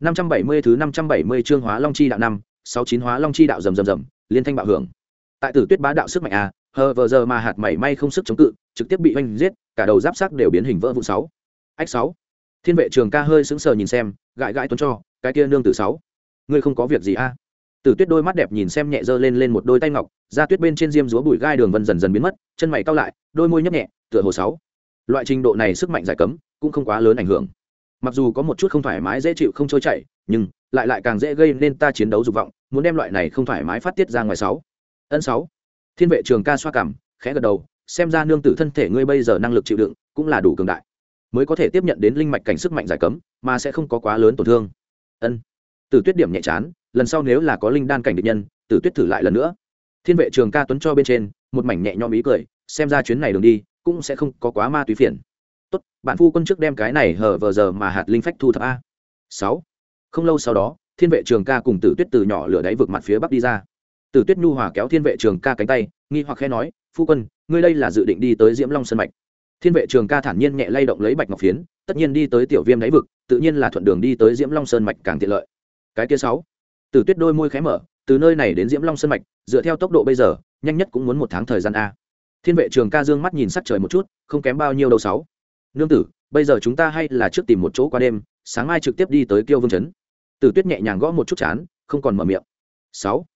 năm trăm bảy mươi thứ năm trăm bảy mươi chương hóa long chi đạo năm, sáu chín hóa long chi đạo rầm rầm rầm, liên thanh bạo hưởng. Tại tử tuyết bá đạo sức mạnh a, hờ vờ giờ mà hạt mảy may không sức chống cự, trực tiếp bị oanh giết, cả đầu giáp xác đều biến hình vỡ vụn sáu. Ách sáu. Thiên vệ trường ca hơi sững sờ nhìn xem, gãi gãi tuấn cho, cái kia nương tử sáu. Ngươi không có việc gì a. Tử tuyết đôi mắt đẹp nhìn xem nhẹ giơ lên lên một đôi tay ngọc, da tuyết bên trên diêm rúa bụi gai đường vân dần dần biến mất, chân mày cao lại, đôi môi nhấp nhẹ, tựa hồ sáu. Loại trình độ này sức mạnh giải cấm, cũng không quá lớn ảnh hưởng mặc dù có một chút không thoải mái dễ chịu không trôi chảy, nhưng lại lại càng dễ gây nên ta chiến đấu dục vọng, muốn đem loại này không thoải mái phát tiết ra ngoài sáu. Ân sáu. Thiên vệ trường ca xoa cảm, khẽ gật đầu, xem ra nương tử thân thể ngươi bây giờ năng lực chịu đựng cũng là đủ cường đại, mới có thể tiếp nhận đến linh mạch cảnh sức mạnh giải cấm, mà sẽ không có quá lớn tổn thương. Ân. Tử tuyết điểm nhẹ chán, lần sau nếu là có linh đan cảnh địch nhân, tử tuyết thử lại lần nữa. Thiên vệ trường ca tuấn cho bên trên, một mảnh nhẹ nhõm ý cười, xem ra chuyến này đường đi, cũng sẽ không có quá ma túy phiền bạn phu quân trước đem cái này hở vờ giờ mà hạt linh phách thu thập a. Sáu. Không lâu sau đó, thiên vệ trường ca cùng tử tuyết từ nhỏ lửa đáy vực mặt phía bắc đi ra. Tử tuyết nhu hòa kéo thiên vệ trường ca cánh tay, nghi hoặc khẽ nói, phu quân, ngươi đây là dự định đi tới diễm long sân mạch. Thiên vệ trường ca thản nhiên nhẹ lay động lấy bạch ngọc phiến, tất nhiên đi tới tiểu viêm đáy vực, tự nhiên là thuận đường đi tới diễm long sơn mạch càng tiện lợi. Cái kia sáu. Tử tuyết đôi môi khé mở, từ nơi này đến diễm long sơn mạch, dựa theo tốc độ bây giờ, nhanh nhất cũng muốn một tháng thời gian a. Thiên vệ trường ca dương mắt nhìn sắc trời một chút, không kém bao nhiêu đâu sáu nương tử, bây giờ chúng ta hay là trước tìm một chỗ qua đêm, sáng mai trực tiếp đi tới kiêu vương trấn. Tử tuyết nhẹ nhàng gõ một chút chán, không còn mở miệng. Sáu.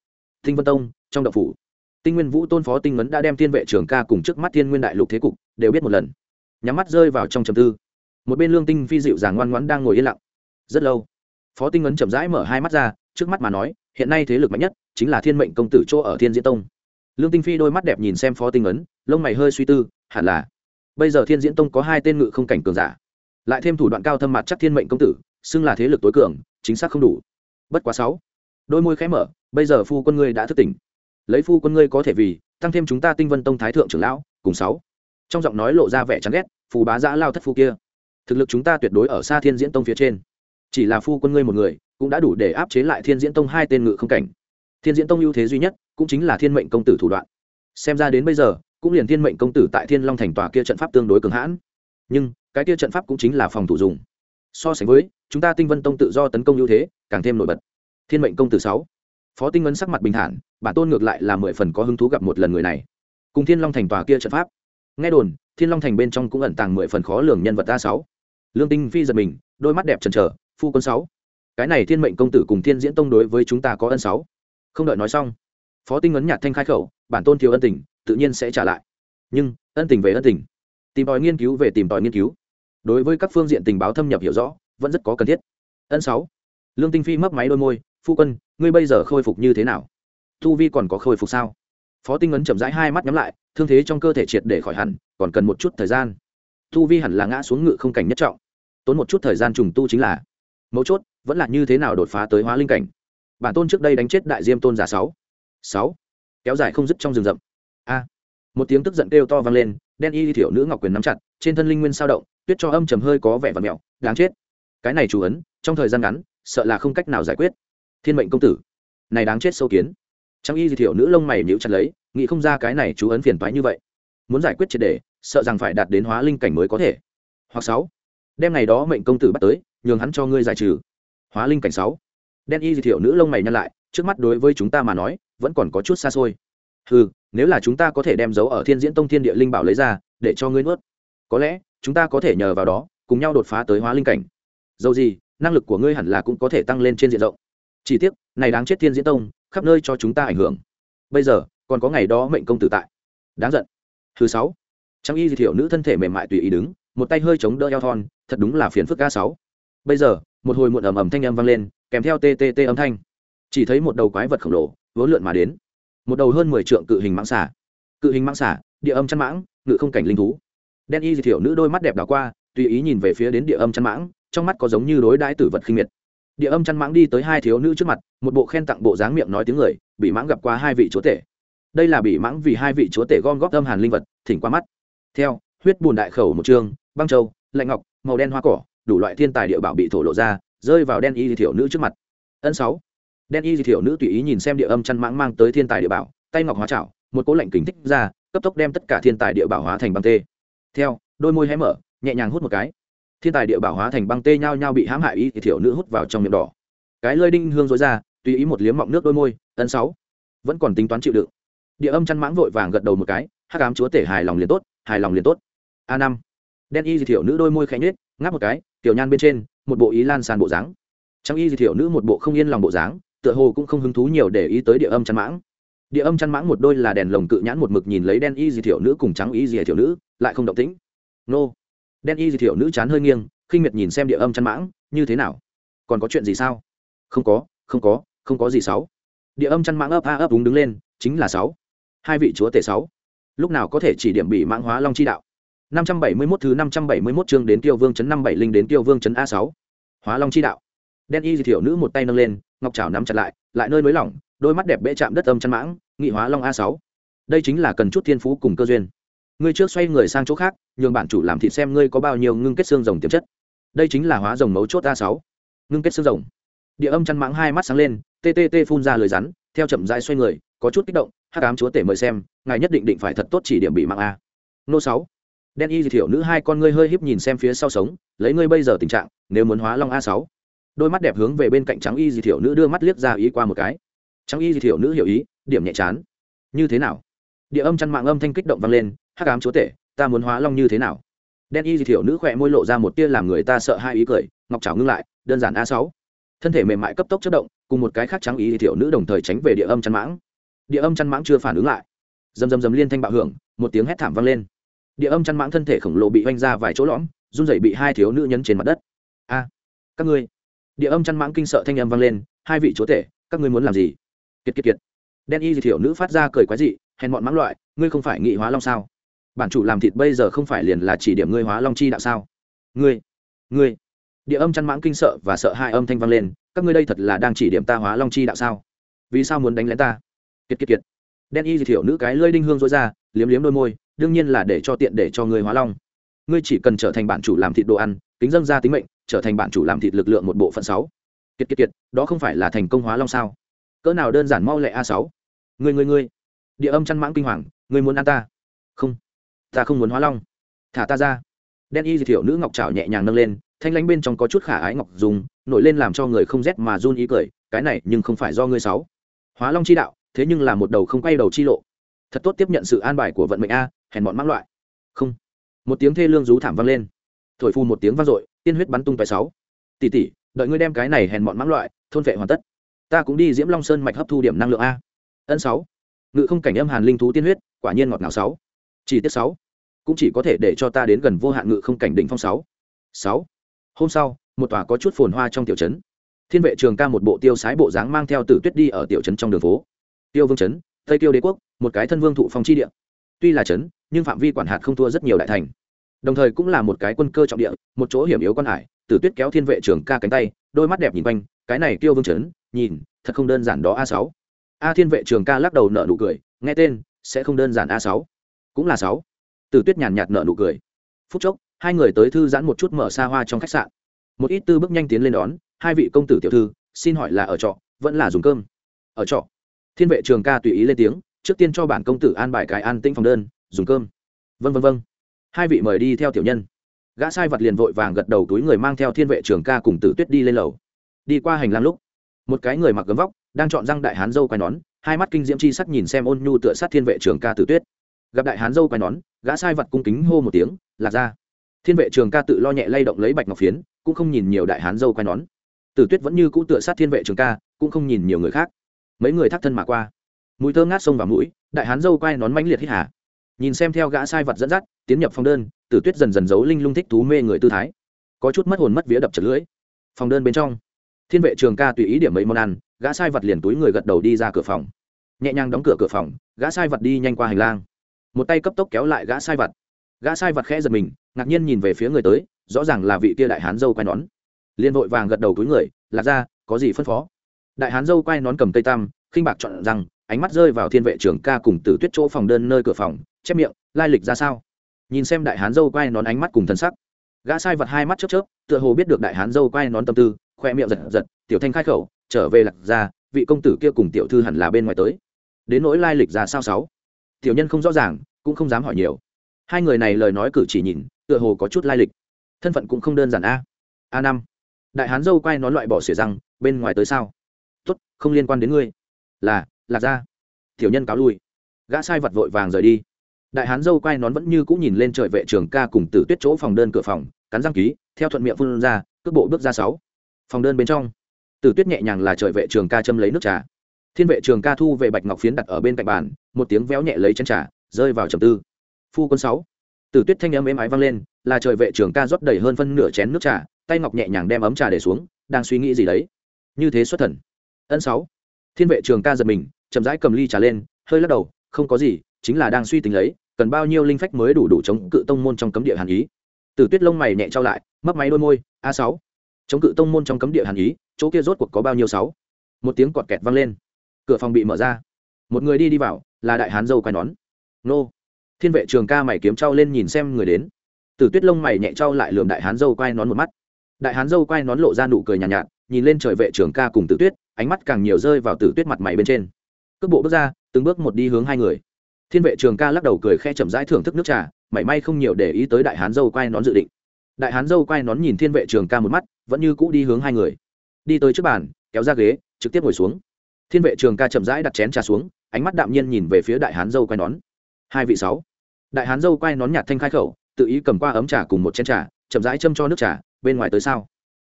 Tinh vân tông, trong đậu phủ. Tinh nguyên vũ tôn phó tinh vấn đã đem thiên vệ trường ca cùng trước mắt thiên nguyên đại lục thế cục đều biết một lần. Nhắm mắt rơi vào trong trầm tư. Một bên lương tinh phi dịu dàng ngoan ngoãn đang ngồi yên lặng. Rất lâu, phó tinh ấn chậm rãi mở hai mắt ra, trước mắt mà nói, hiện nay thế lực mạnh nhất chính là thiên mệnh công tử chỗ ở thiên diễn tông. Lương tinh phi đôi mắt đẹp nhìn xem phó tinh ấn lông mày hơi suy tư, hẳn là bây giờ thiên diễn tông có hai tên ngự không cảnh cường giả. Lại thêm thủ đoạn cao thâm mặt chắc thiên mệnh công tử, xưng là thế lực tối cường, chính xác không đủ. Bất quá sáu. Đôi môi khẽ mở, bây giờ phu quân ngươi đã thức tỉnh. Lấy phu quân ngươi có thể vì, tăng thêm chúng ta tinh vân tông thái thượng trưởng lão, cùng sáu. Trong giọng nói lộ ra vẻ chán ghét, phù bá giã lao thất phu kia. Thực lực chúng ta tuyệt đối ở xa thiên diễn tông phía trên. Chỉ là phu quân ngươi một người, cũng đã đủ để áp chế lại thiên diễn tông hai tên ngự không cảnh. Thiên diễn tông ưu thế duy nhất, cũng chính là thiên mệnh công tử thủ đoạn. Xem ra đến bây giờ cũng liền thiên mệnh công tử tại thiên long thành tòa kia trận pháp tương đối cường hãn. Nhưng cái kia trận pháp cũng chính là phòng thủ dùng. So sánh với chúng ta tinh vân tông tự do tấn công ưu thế càng thêm nổi bật. Thiên mệnh công tử sáu. Phó tinh ngân sắc mặt bình thản bản tôn ngược lại là mười phần có hứng thú gặp một lần người này. Cùng thiên long thành tòa kia trận pháp. Nghe đồn thiên long thành bên trong cũng ẩn tàng mười phần khó lường nhân vật a sáu. Lương tinh phi giật mình đôi mắt đẹp trần trở, phu quân sáu cái này thiên mệnh công tử cùng thiên diễn tông đối với chúng ta có ân sáu? Không đợi nói xong phó tinh ấn nhạt thanh khai khẩu bản tôn thiếu ân tình tự nhiên sẽ trả lại. Nhưng, ân tình về ân tình. Tìm tòi nghiên cứu về tìm tòi nghiên cứu. Đối với các phương diện tình báo thâm nhập hiểu rõ, vẫn rất có cần thiết. Ân sáu. Lương tinh phi mấp máy đôi môi, phu quân, ngươi bây giờ khôi phục như thế nào? Thu vi còn có khôi phục sao? Phó tinh ấn chậm rãi hai mắt nhắm lại, thương thế trong cơ thể triệt để khỏi hẳn, còn cần một chút thời gian. Thu vi hẳn là ngã xuống ngự không cảnh nhất trọng. Tốn một chút thời gian trùng tu chính là, mấu chốt, vẫn là như thế nào đột phá tới hóa linh cảnh. Bản tôn trước đây đánh chết đại diêm tôn giả sáu. Sáu. Kéo dài không dứt trong rừng rậm a. Một tiếng tức giận kêu to vang lên, đen y thiểu nữ ngọc quyền nắm chặt, trên thân linh nguyên sao động, tuyết cho âm trầm hơi có vẻ và mẹo đáng chết. Cái này chủ ấn, trong thời gian ngắn, sợ là không cách nào giải quyết. Thiên mệnh công tử, này đáng chết sâu kiến. Trang y thiểu nữ lông mày nhíu chặt lấy, nghĩ không ra cái này chú ấn phiền toái như vậy. Muốn giải quyết triệt đề sợ rằng phải đạt đến hóa linh cảnh mới có thể. Hoặc sáu. Đem ngày đó mệnh công tử bắt tới, nhường hắn cho ngươi giải trừ. Hóa linh cảnh sáu. Đen y thiểu nữ lông mày nhăn lại, trước mắt đối với chúng ta mà nói, vẫn còn có chút xa xôi ừ nếu là chúng ta có thể đem dấu ở thiên diễn tông thiên địa linh bảo lấy ra, để cho ngươi nuốt. Có lẽ, chúng ta có thể nhờ vào đó, cùng nhau đột phá tới hóa linh cảnh. Dầu gì, năng lực của ngươi hẳn là cũng có thể tăng lên trên diện rộng. Chỉ tiếc, này đáng chết thiên diễn tông, khắp nơi cho chúng ta ảnh hưởng. Bây giờ, còn có ngày đó mệnh công tử tại. Đáng giận. Thứ sáu. Trang y di thiểu nữ thân thể mềm mại tùy ý đứng, một tay hơi chống đỡ eo thon, thật đúng là phiền phức ca sáu. Bây giờ, một hồi muộn ầm ầm thanh âm vang lên, kèm theo ttt âm thanh. Chỉ thấy một đầu quái vật khổng lồ, vốn lượn mà đến một đầu hơn mười trượng cự hình mãng xả cự hình mãng xả địa âm chăn mãng, ngự không cảnh linh thú. Đen y thiểu nữ đôi mắt đẹp đảo qua, tùy ý nhìn về phía đến địa âm chăn mãng, trong mắt có giống như đối đãi tử vật khinh miệt. Địa âm chăn mãng đi tới hai thiếu nữ trước mặt, một bộ khen tặng bộ dáng miệng nói tiếng người bị mãng gặp qua hai vị chúa tể. Đây là bị mãng vì hai vị chúa tể gom góp âm hàn linh vật, thỉnh qua mắt. Theo, huyết bùn đại khẩu một chương, băng châu, lạnh ngọc, màu đen hoa cỏ, đủ loại thiên tài địa bảo bị thổ lộ ra, rơi vào đen y thiểu nữ trước mặt. Ân sáu đen y di thiểu nữ tùy ý nhìn xem địa âm chăn mãng mang tới thiên tài địa bảo, tay ngọc hóa chảo, một cố lạnh kính thích ra, cấp tốc đem tất cả thiên tài địa bảo hóa thành băng tê. Theo, đôi môi hé mở, nhẹ nhàng hút một cái. Thiên tài địa bảo hóa thành băng tê nhao nhao bị hãm hại y thì thiểu nữ hút vào trong miệng đỏ. Cái lơi đinh hương dối ra, tùy ý một liếm mọng nước đôi môi tấn sáu. Vẫn còn tính toán chịu đựng. Địa âm chăn mãng vội vàng gật đầu một cái, hắc ám chúa tể hài lòng liền tốt, hài lòng liền tốt. A năm. Đen y di thiểu nữ đôi môi khẽ nhếch, ngáp một cái, tiểu nhan bên trên, một bộ ý lan sàn bộ dáng. Trong y di thiểu nữ một bộ không yên lòng bộ dáng tựa hồ cũng không hứng thú nhiều để ý tới địa âm chăn mãng. Địa âm chăn mãng một đôi là đèn lồng cự nhãn một mực nhìn lấy đen y di thiểu nữ cùng trắng y di thiểu nữ, lại không động tĩnh. Nô. Đen y di thiểu nữ chán hơi nghiêng, khinh miệt nhìn xem địa âm chăn mãng, như thế nào? Còn có chuyện gì sao? Không có không có không có gì sáu. Địa âm chăn mãng ấp a ấp đúng đứng lên, chính là sáu. Hai vị chúa tể sáu. Lúc nào có thể chỉ điểm bị mãng hóa long chi đạo? 571 thứ 571 chương đến Tiêu Vương trấn 57 linh đến Tiêu Vương trấn A6. Hóa Long chi đạo. Đen y thiểu nữ một tay nâng lên, ngọc trảo nắm chặt lại, lại nơi nới lỏng, đôi mắt đẹp bẽ chạm đất âm chăn mãng, nghị Hóa Long a sáu. Đây chính là cần chút thiên phú cùng cơ duyên. Ngươi trước xoay người sang chỗ khác, nhường bản chủ làm thịt xem ngươi có bao nhiêu ngưng kết xương rồng tiềm chất. Đây chính là hóa rồng mấu chốt a sáu, Ngưng kết xương rồng. Địa âm chăn mãng hai mắt sáng lên, ttt phun ra lời rắn, theo chậm rãi xoay người, có chút kích động, hắc ám chúa tể mời xem, ngài nhất định định phải thật tốt chỉ điểm bị mạng a. Nô sáu. đen y thiểu nữ hai con ngươi hơi híp nhìn xem phía sau sống lấy ngươi bây giờ tình trạng nếu muốn hóa long a sáu đôi mắt đẹp hướng về bên cạnh trắng y di thiểu nữ đưa mắt liếc ra ý qua một cái. Trắng y di thiểu nữ hiểu ý, điểm nhẹ chán. Như thế nào? Địa âm chăn mạng âm thanh kích động vang lên, hắc ám chúa tể, ta muốn hóa long như thế nào? Đen y di thiểu nữ khỏe môi lộ ra một tia làm người ta sợ hai ý cười, ngọc trào ngưng lại, đơn giản a sáu. Thân thể mềm mại cấp tốc chất động, cùng một cái khác trắng y di thiểu nữ đồng thời tránh về địa âm chăn mãng. Địa âm chăn mãng chưa phản ứng lại. Dầm dầm dầm liên thanh bạo hưởng, một tiếng hét thảm vang lên. Địa âm chăn mãng thân thể khổng lồ bị oanh ra vài chỗ lõm, run rẩy bị hai thiếu nữ nhấn trên mặt đất. A, các ngươi địa âm chăn mãng kinh sợ thanh âm vang lên, hai vị chúa tể, các ngươi muốn làm gì? Kiệt kiệt kiệt. Đen y thiểu nữ phát ra cười quái dị, hèn bọn mãng loại, ngươi không phải nghị hóa long sao? Bản chủ làm thịt bây giờ không phải liền là chỉ điểm ngươi hóa long chi đạo sao? Ngươi ngươi. Địa âm chăn mãng kinh sợ và sợ hai âm thanh vang lên, các ngươi đây thật là đang chỉ điểm ta hóa long chi đạo sao? Vì sao muốn đánh lén ta? Kiệt kiệt kiệt. Đen y thiểu nữ cái lơi đinh hương rối ra, liếm liếm đôi môi, đương nhiên là để cho tiện để cho ngươi hóa long. Ngươi chỉ cần trở thành bản chủ làm thịt đồ ăn tính dân ra tính mệnh trở thành bạn chủ làm thịt lực lượng một bộ phận sáu. Kiệt kiệt kiệt, đó không phải là thành công hóa long sao? Cỡ nào đơn giản mau lẹ a sáu. Ngươi ngươi ngươi. Địa âm chăn mãng kinh hoàng, ngươi muốn ăn ta? Không. Ta không muốn hóa long. Thả ta ra. Đen y di thiểu nữ ngọc trào nhẹ nhàng nâng lên, thanh lãnh bên trong có chút khả ái ngọc dùng, nổi lên làm cho người không rét mà run ý cười, cái này nhưng không phải do ngươi sáu. Hóa long chi đạo, thế nhưng là một đầu không quay đầu chi lộ. Thật tốt tiếp nhận sự an bài của vận mệnh a, hèn bọn mắc loại. Không. Một tiếng thê lương rú thảm vang lên. Thổi phu một tiếng vang dội tiên huyết bắn tung tại sáu. Tỷ tỷ, đợi ngươi đem cái này hèn bọn mãng loại, thôn vệ hoàn tất. Ta cũng đi diễm long sơn mạch hấp thu điểm năng lượng a. Ân sáu. Ngự không cảnh âm hàn linh thú tiên huyết, quả nhiên ngọt ngào sáu. Chỉ tiết sáu. Cũng chỉ có thể để cho ta đến gần vô hạn ngự không cảnh đỉnh phong sáu. Sáu. Hôm sau, một tòa có chút phồn hoa trong tiểu trấn. Thiên vệ trường ca một bộ tiêu sái bộ dáng mang theo tử tuyết đi ở tiểu trấn trong đường phố. Tiêu vương trấn, tây tiêu đế quốc, một cái thân vương thụ phong chi địa. Tuy là trấn, nhưng phạm vi quản hạt không thua rất nhiều đại thành đồng thời cũng là một cái quân cơ trọng địa, một chỗ hiểm yếu quan hải, tử tuyết kéo thiên vệ trưởng ca cánh tay, đôi mắt đẹp nhìn quanh, cái này tiêu vương trấn, nhìn, thật không đơn giản đó a sáu. A thiên vệ trường ca lắc đầu nợ nụ cười, nghe tên, sẽ không đơn giản a sáu. Cũng là sáu. Tử tuyết nhàn nhạt nợ nụ cười. Phút chốc, hai người tới thư giãn một chút mở xa hoa trong khách sạn. Một ít tư bước nhanh tiến lên đón, hai vị công tử tiểu thư, xin hỏi là ở trọ, vẫn là dùng cơm? Ở trọ. Thiên vệ trường ca tùy ý lên tiếng, trước tiên cho bản công tử an bài cái an tĩnh phòng đơn, dùng cơm. Vân vân vân hai vị mời đi theo tiểu nhân. Gã sai vật liền vội vàng gật đầu túi người mang theo thiên vệ trường ca cùng tử tuyết đi lên lầu. Đi qua hành lang lúc, một cái người mặc gấm vóc, đang chọn răng đại hán dâu quai nón, hai mắt kinh diễm chi sắc nhìn xem ôn nhu tựa sát thiên vệ trường ca tử tuyết. Gặp đại hán dâu quai nón, gã sai vật cung kính hô một tiếng, lạc ra thiên vệ trường ca tự lo nhẹ lay động lấy bạch ngọc phiến, cũng không nhìn nhiều đại hán dâu quai nón. Tử tuyết vẫn như cũ tựa sát thiên vệ trường ca, cũng không nhìn nhiều người khác. Mấy người thắt thân mà qua. Mũi thơ ngát sông vào mũi, đại hán dâu quai nón mãnh liệt hít hà nhìn xem theo gã sai vật dẫn dắt, tiến nhập phòng đơn, tử tuyết dần dần giấu linh lung thích thú mê người tư thái. Có chút mất hồn mất vía đập chật lưỡi. Phòng đơn bên trong, thiên vệ trường ca tùy ý điểm mấy món ăn, gã sai vật liền túi người gật đầu đi ra cửa phòng. Nhẹ nhàng đóng cửa cửa phòng, gã sai vật đi nhanh qua hành lang. Một tay cấp tốc kéo lại gã sai vật. Gã sai vật khẽ giật mình, ngạc nhiên nhìn về phía người tới, rõ ràng là vị kia đại hán dâu quai nón. Liền vội vàng gật đầu túi người, lạc ra có gì phân phó? Đại hán dâu quai nón cầm cây tam, khinh bạc chọn rằng ánh mắt rơi vào thiên vệ trưởng ca cùng tử tuyết chỗ phòng đơn nơi cửa phòng, chép miệng, lai lịch ra sao? Nhìn xem đại hán dâu quay nón ánh mắt cùng thân sắc. Gã sai vật hai mắt chớp chớp, tựa hồ biết được đại hán dâu quay nón tâm tư, khoe miệng giật giật, tiểu thanh khai khẩu, trở về lạc ra vị công tử kia cùng tiểu thư hẳn là bên ngoài tới. Đến nỗi lai lịch ra sao sáu? Tiểu nhân không rõ ràng, cũng không dám hỏi nhiều. Hai người này lời nói cử chỉ nhìn, tựa hồ có chút lai lịch. Thân phận cũng không đơn giản a. A năm. Đại hán dâu quay nón loại bỏ xỉa răng, bên ngoài tới sao? Tốt, không liên quan đến ngươi. Là lạc ra tiểu nhân cáo lui. Gã sai vật vội vàng rời đi. Đại hán dâu quay nón vẫn như cũng nhìn lên trời vệ trường ca cùng tử tuyết chỗ phòng đơn cửa phòng, cắn răng ký, theo thuận miệng phun ra, cước bộ bước ra sáu. Phòng đơn bên trong, tử tuyết nhẹ nhàng là trời vệ trường ca châm lấy nước trà. Thiên vệ trường ca thu về bạch ngọc phiến đặt ở bên cạnh bàn, một tiếng véo nhẹ lấy chân trà, rơi vào trầm tư. Phu quân sáu. Tử tuyết thanh âm êm ái vang lên, là trời vệ trường ca rót đầy hơn phân nửa chén nước trà, tay ngọc nhẹ nhàng đem ấm trà để xuống, đang suy nghĩ gì đấy. Như thế xuất thần. Ân sáu thiên vệ trường ca giật mình chậm rãi cầm ly trà lên hơi lắc đầu không có gì chính là đang suy tính lấy cần bao nhiêu linh phách mới đủ đủ chống cự tông môn trong cấm địa hàn ý. Tử tuyết lông mày nhẹ trao lại mấp máy đôi môi a sáu. Chống cự tông môn trong cấm địa hàn ý chỗ kia rốt cuộc có bao nhiêu sáu? Một tiếng quạt kẹt vang lên. Cửa phòng bị mở ra. Một người đi đi vào là đại hán dâu quai nón. Nô. Thiên vệ trường ca mày kiếm trao lên nhìn xem người đến. Tử tuyết lông mày nhẹ trao lại lườm đại hán dâu quai nón một mắt. Đại hán dâu quai nón lộ ra nụ cười nhàn nhạt, nhạt nhìn lên trời vệ trưởng ca cùng tử tuyết, ánh mắt càng nhiều rơi vào tử tuyết mặt mày bên trên. Cước bộ bước ra, từng bước một đi hướng hai người. Thiên vệ trường ca lắc đầu cười khe chậm rãi thưởng thức nước trà, mảy may không nhiều để ý tới đại hán dâu quai nón dự định. Đại hán dâu quai nón nhìn thiên vệ trường ca một mắt, vẫn như cũ đi hướng hai người. Đi tới trước bàn, kéo ra ghế, trực tiếp ngồi xuống. Thiên vệ trường ca chậm rãi đặt chén trà xuống, ánh mắt đạm nhiên nhìn về phía đại hán dâu quai nón. Hai vị sáu. Đại hán dâu quai nón nhạt thanh khai khẩu, tự ý cầm qua ấm trà cùng một chén trà, chậm rãi châm cho nước trà, bên ngoài tới sao?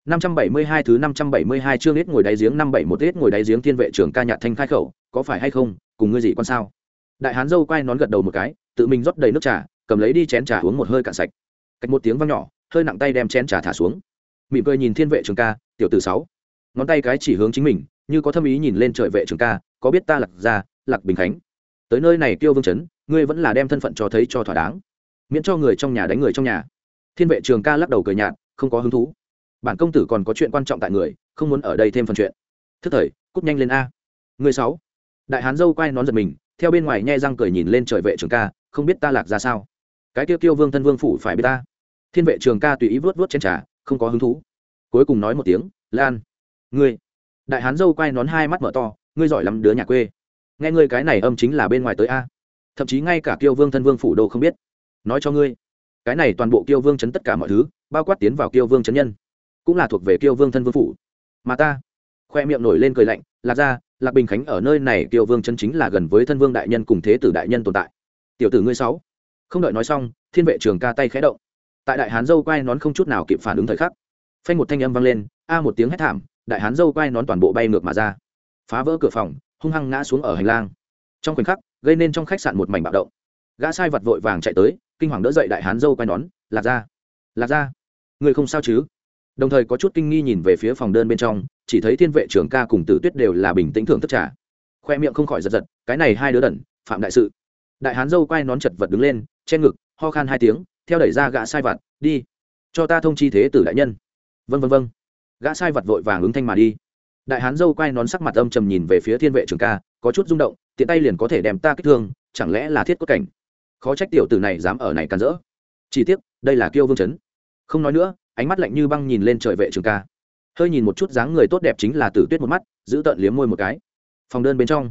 572 thứ 572 chương ít ngồi đáy giếng 571 ít ngồi đáy giếng thiên vệ trưởng ca nhạt thanh khai khẩu, có phải hay không, cùng ngươi gì quan sao? Đại hán dâu quay nón gật đầu một cái, tự mình rót đầy nước trà, cầm lấy đi chén trà uống một hơi cạn sạch. Cách một tiếng vang nhỏ, hơi nặng tay đem chén trà thả xuống. Mỉm cười nhìn thiên vệ trưởng ca, tiểu tử sáu, ngón tay cái chỉ hướng chính mình, như có thâm ý nhìn lên trời vệ trưởng ca, có biết ta lạc ra, lạc bình khánh. Tới nơi này tiêu vương chấn, ngươi vẫn là đem thân phận cho thấy cho thỏa đáng, miễn cho người trong nhà đánh người trong nhà. Thiên vệ trường ca lắc đầu cười nhạt, không có hứng thú bản công tử còn có chuyện quan trọng tại người, không muốn ở đây thêm phần chuyện. Thức thời, cút nhanh lên a. Người sáu. Đại hán dâu quay nón giật mình, theo bên ngoài nhe răng cười nhìn lên trời vệ trường ca, không biết ta lạc ra sao. Cái tiêu tiêu vương thân vương phủ phải biết ta. Thiên vệ trường ca tùy ý vớt vớt trên trà, không có hứng thú. Cuối cùng nói một tiếng, lan, ngươi. Đại hán dâu quay nón hai mắt mở to, ngươi giỏi lắm, đứa nhà quê. Nghe ngươi cái này âm chính là bên ngoài tới a. Thậm chí ngay cả kiêu vương thân vương phủ đô không biết. Nói cho ngươi, cái này toàn bộ kiêu vương chấn tất cả mọi thứ, bao quát tiến vào kiêu vương chấn nhân cũng là thuộc về kiêu vương thân vương phủ. Mà ta, khoe miệng nổi lên cười lạnh, lạc ra lạc bình khánh ở nơi này kiêu vương chân chính là gần với thân vương đại nhân cùng thế tử đại nhân tồn tại. Tiểu tử ngươi sáu, không đợi nói xong, thiên vệ trường ca tay khẽ động. Tại đại hán dâu quai nón không chút nào kịp phản ứng thời khắc, phanh một thanh âm vang lên, a một tiếng hét thảm, đại hán dâu quai nón toàn bộ bay ngược mà ra. Phá vỡ cửa phòng, hung hăng ngã xuống ở hành lang. Trong khoảnh khắc, gây nên trong khách sạn một mảnh bạo động. Gã sai vật vội vàng chạy tới, kinh hoàng đỡ dậy đại hán dâu quai nón, lạc ra lạc ra người không sao chứ? Đồng thời có chút kinh nghi nhìn về phía phòng đơn bên trong, chỉ thấy thiên vệ trưởng ca cùng tử tuyết đều là bình tĩnh thưởng thức trả khoe miệng không khỏi giật giật, cái này hai đứa đẩn, phạm đại sự. Đại hán dâu quay nón chật vật đứng lên, che ngực, ho khan hai tiếng, theo đẩy ra gã sai vặt, đi, cho ta thông chi thế tử đại nhân. Vân vân vân gã sai vặt vội vàng ứng thanh mà đi. Đại hán dâu quay nón sắc mặt âm trầm nhìn về phía thiên vệ trưởng ca, có chút rung động, tiện tay liền có thể đem ta kích thương, chẳng lẽ là thiết cốt cảnh? Khó trách tiểu tử này dám ở này càn rỡ. Chỉ tiếc, đây là kiêu vương chấn. Không nói nữa ánh mắt lạnh như băng nhìn lên trời vệ trường ca. Hơi nhìn một chút dáng người tốt đẹp chính là tử tuyết một mắt, giữ tợn liếm môi một cái. Phòng đơn bên trong,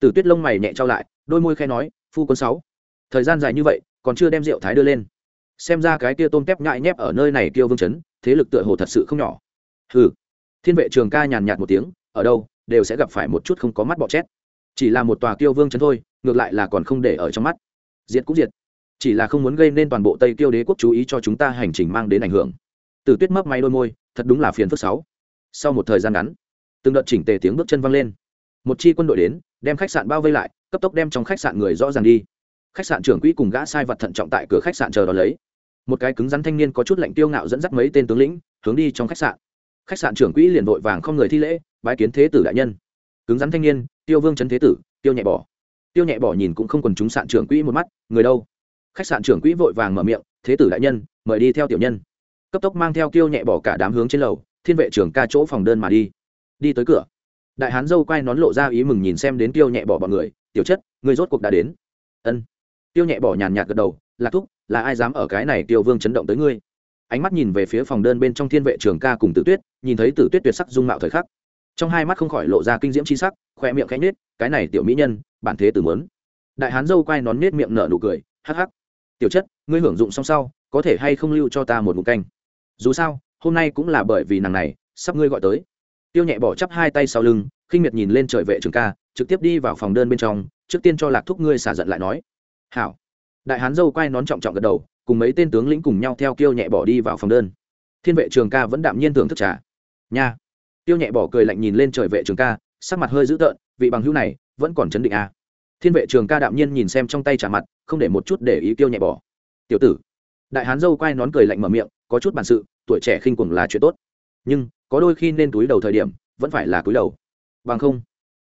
tử tuyết lông mày nhẹ trao lại, đôi môi khe nói, phu quân sáu, thời gian dài như vậy, còn chưa đem rượu thái đưa lên. Xem ra cái kia tôm tép nhại nhép ở nơi này kêu vương chấn, thế lực tựa hồ thật sự không nhỏ. Hừ. Thiên vệ trường ca nhàn nhạt một tiếng, ở đâu, đều sẽ gặp phải một chút không có mắt bọ chét. Chỉ là một tòa kiêu vương chấn thôi, ngược lại là còn không để ở trong mắt. Diệt cũng diệt. Chỉ là không muốn gây nên toàn bộ tây kiêu đế quốc chú ý cho chúng ta hành trình mang đến ảnh hưởng từ tuyết mấp máy đôi môi, thật đúng là phiền phức sáu. Sau một thời gian ngắn, từng đợt chỉnh tề tiếng bước chân văng lên. Một chi quân đội đến, đem khách sạn bao vây lại, cấp tốc đem trong khách sạn người rõ ràng đi. Khách sạn trưởng quỹ cùng gã sai vật thận trọng tại cửa khách sạn chờ đón lấy. Một cái cứng rắn thanh niên có chút lạnh tiêu ngạo dẫn dắt mấy tên tướng lĩnh, hướng đi trong khách sạn. Khách sạn trưởng quỹ liền vội vàng không người thi lễ, bái kiến thế tử đại nhân. Cứng rắn thanh niên, tiêu vương trấn thế tử, tiêu nhẹ bỏ. Tiêu nhẹ bỏ nhìn cũng không quần chúng sạn trưởng quỹ một mắt, người đâu? Khách sạn trưởng quỹ vội vàng mở miệng, thế tử đại nhân, mời đi theo tiểu nhân cấp tốc mang theo kiêu nhẹ bỏ cả đám hướng trên lầu, thiên vệ trưởng ca chỗ phòng đơn mà đi. Đi tới cửa. Đại hán dâu quay nón lộ ra ý mừng nhìn xem đến kiêu nhẹ bỏ bọn người, tiểu chất, người rốt cuộc đã đến. Ân. Tiêu nhẹ bỏ nhàn nhạt gật đầu, lạc thúc, là ai dám ở cái này tiêu vương chấn động tới ngươi? Ánh mắt nhìn về phía phòng đơn bên trong thiên vệ trường ca cùng tử tuyết, nhìn thấy tử tuyết tuyệt sắc dung mạo thời khắc. Trong hai mắt không khỏi lộ ra kinh diễm c h i sắc khoe miệng khẽ nết cái này tiểu mỹ nhân, bản thế tử mớn đại hán dâu quay nón nết miệng nở nụ cười, hắc hắc. Tiểu chất, ngươi hưởng dụng xong sau, có thể hay không lưu cho ta một mục canh? Dù sao, hôm nay cũng là bởi vì nàng này, sắp ngươi gọi tới. Tiêu nhẹ bỏ chắp hai tay sau lưng, khinh miệt nhìn lên trời vệ trường ca, trực tiếp đi vào phòng đơn bên trong, trước tiên cho lạc thúc ngươi xả giận lại nói. Hảo. Đại hán dâu quay nón trọng trọng gật đầu, cùng mấy tên tướng lĩnh cùng nhau theo kiêu nhẹ bỏ đi vào phòng đơn. Thiên vệ trường ca vẫn đạm nhiên thưởng thức trà. Nha. Tiêu nhẹ bỏ cười lạnh nhìn lên trời vệ trường ca, sắc mặt hơi dữ tợn, vị bằng hữu này, vẫn còn chấn định à. thiên vệ trường ca đạm nhiên nhìn xem trong tay trả mặt, không để một chút để ý tiêu nhẹ bỏ. Tiểu tử đại hán dâu quay nón cười lạnh mở miệng, có chút bản sự, tuổi trẻ khinh cuồng là chuyện tốt. Nhưng, có đôi khi nên túi đầu thời điểm, vẫn phải là túi đầu. Bằng không,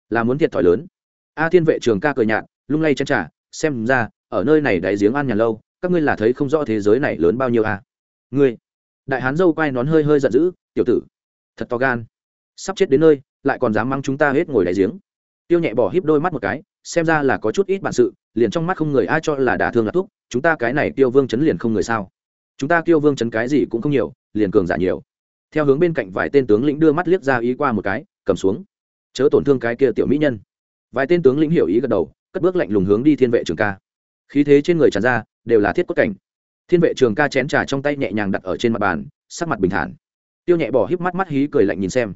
là muốn thiệt thòi lớn. A thiên vệ trường ca cười nhạt, lung lay chân trả xem ra, ở nơi này đại giếng ăn nhà lâu, các ngươi là thấy không rõ thế giới này lớn bao nhiêu à ngươi, đại hán dâu quay nón hơi hơi giận dữ, tiểu tử, thật to gan. Sắp chết đến nơi, lại còn dám mang chúng ta hết ngồi đại giếng. Tiêu nhẹ bỏ híp đôi mắt một cái xem ra là có chút ít bản sự, liền trong mắt không người ai cho là đả thương là thúc, chúng ta cái này tiêu vương chấn liền không người sao? Chúng ta tiêu vương chấn cái gì cũng không nhiều, liền cường giả nhiều. Theo hướng bên cạnh vài tên tướng lĩnh đưa mắt liếc ra ý qua một cái, cầm xuống. Chớ tổn thương cái kia tiểu mỹ nhân. Vài tên tướng lĩnh hiểu ý gật đầu, cất bước lạnh lùng hướng đi thiên vệ trường ca. Khí thế trên người tràn ra, đều là thiết cốt cảnh. Thiên vệ trường ca chén trà trong tay nhẹ nhàng đặt ở trên mặt bàn, sắc mặt bình thản. Tiêu nhẹ bỏ híp mắt mắt hí cười lạnh nhìn xem.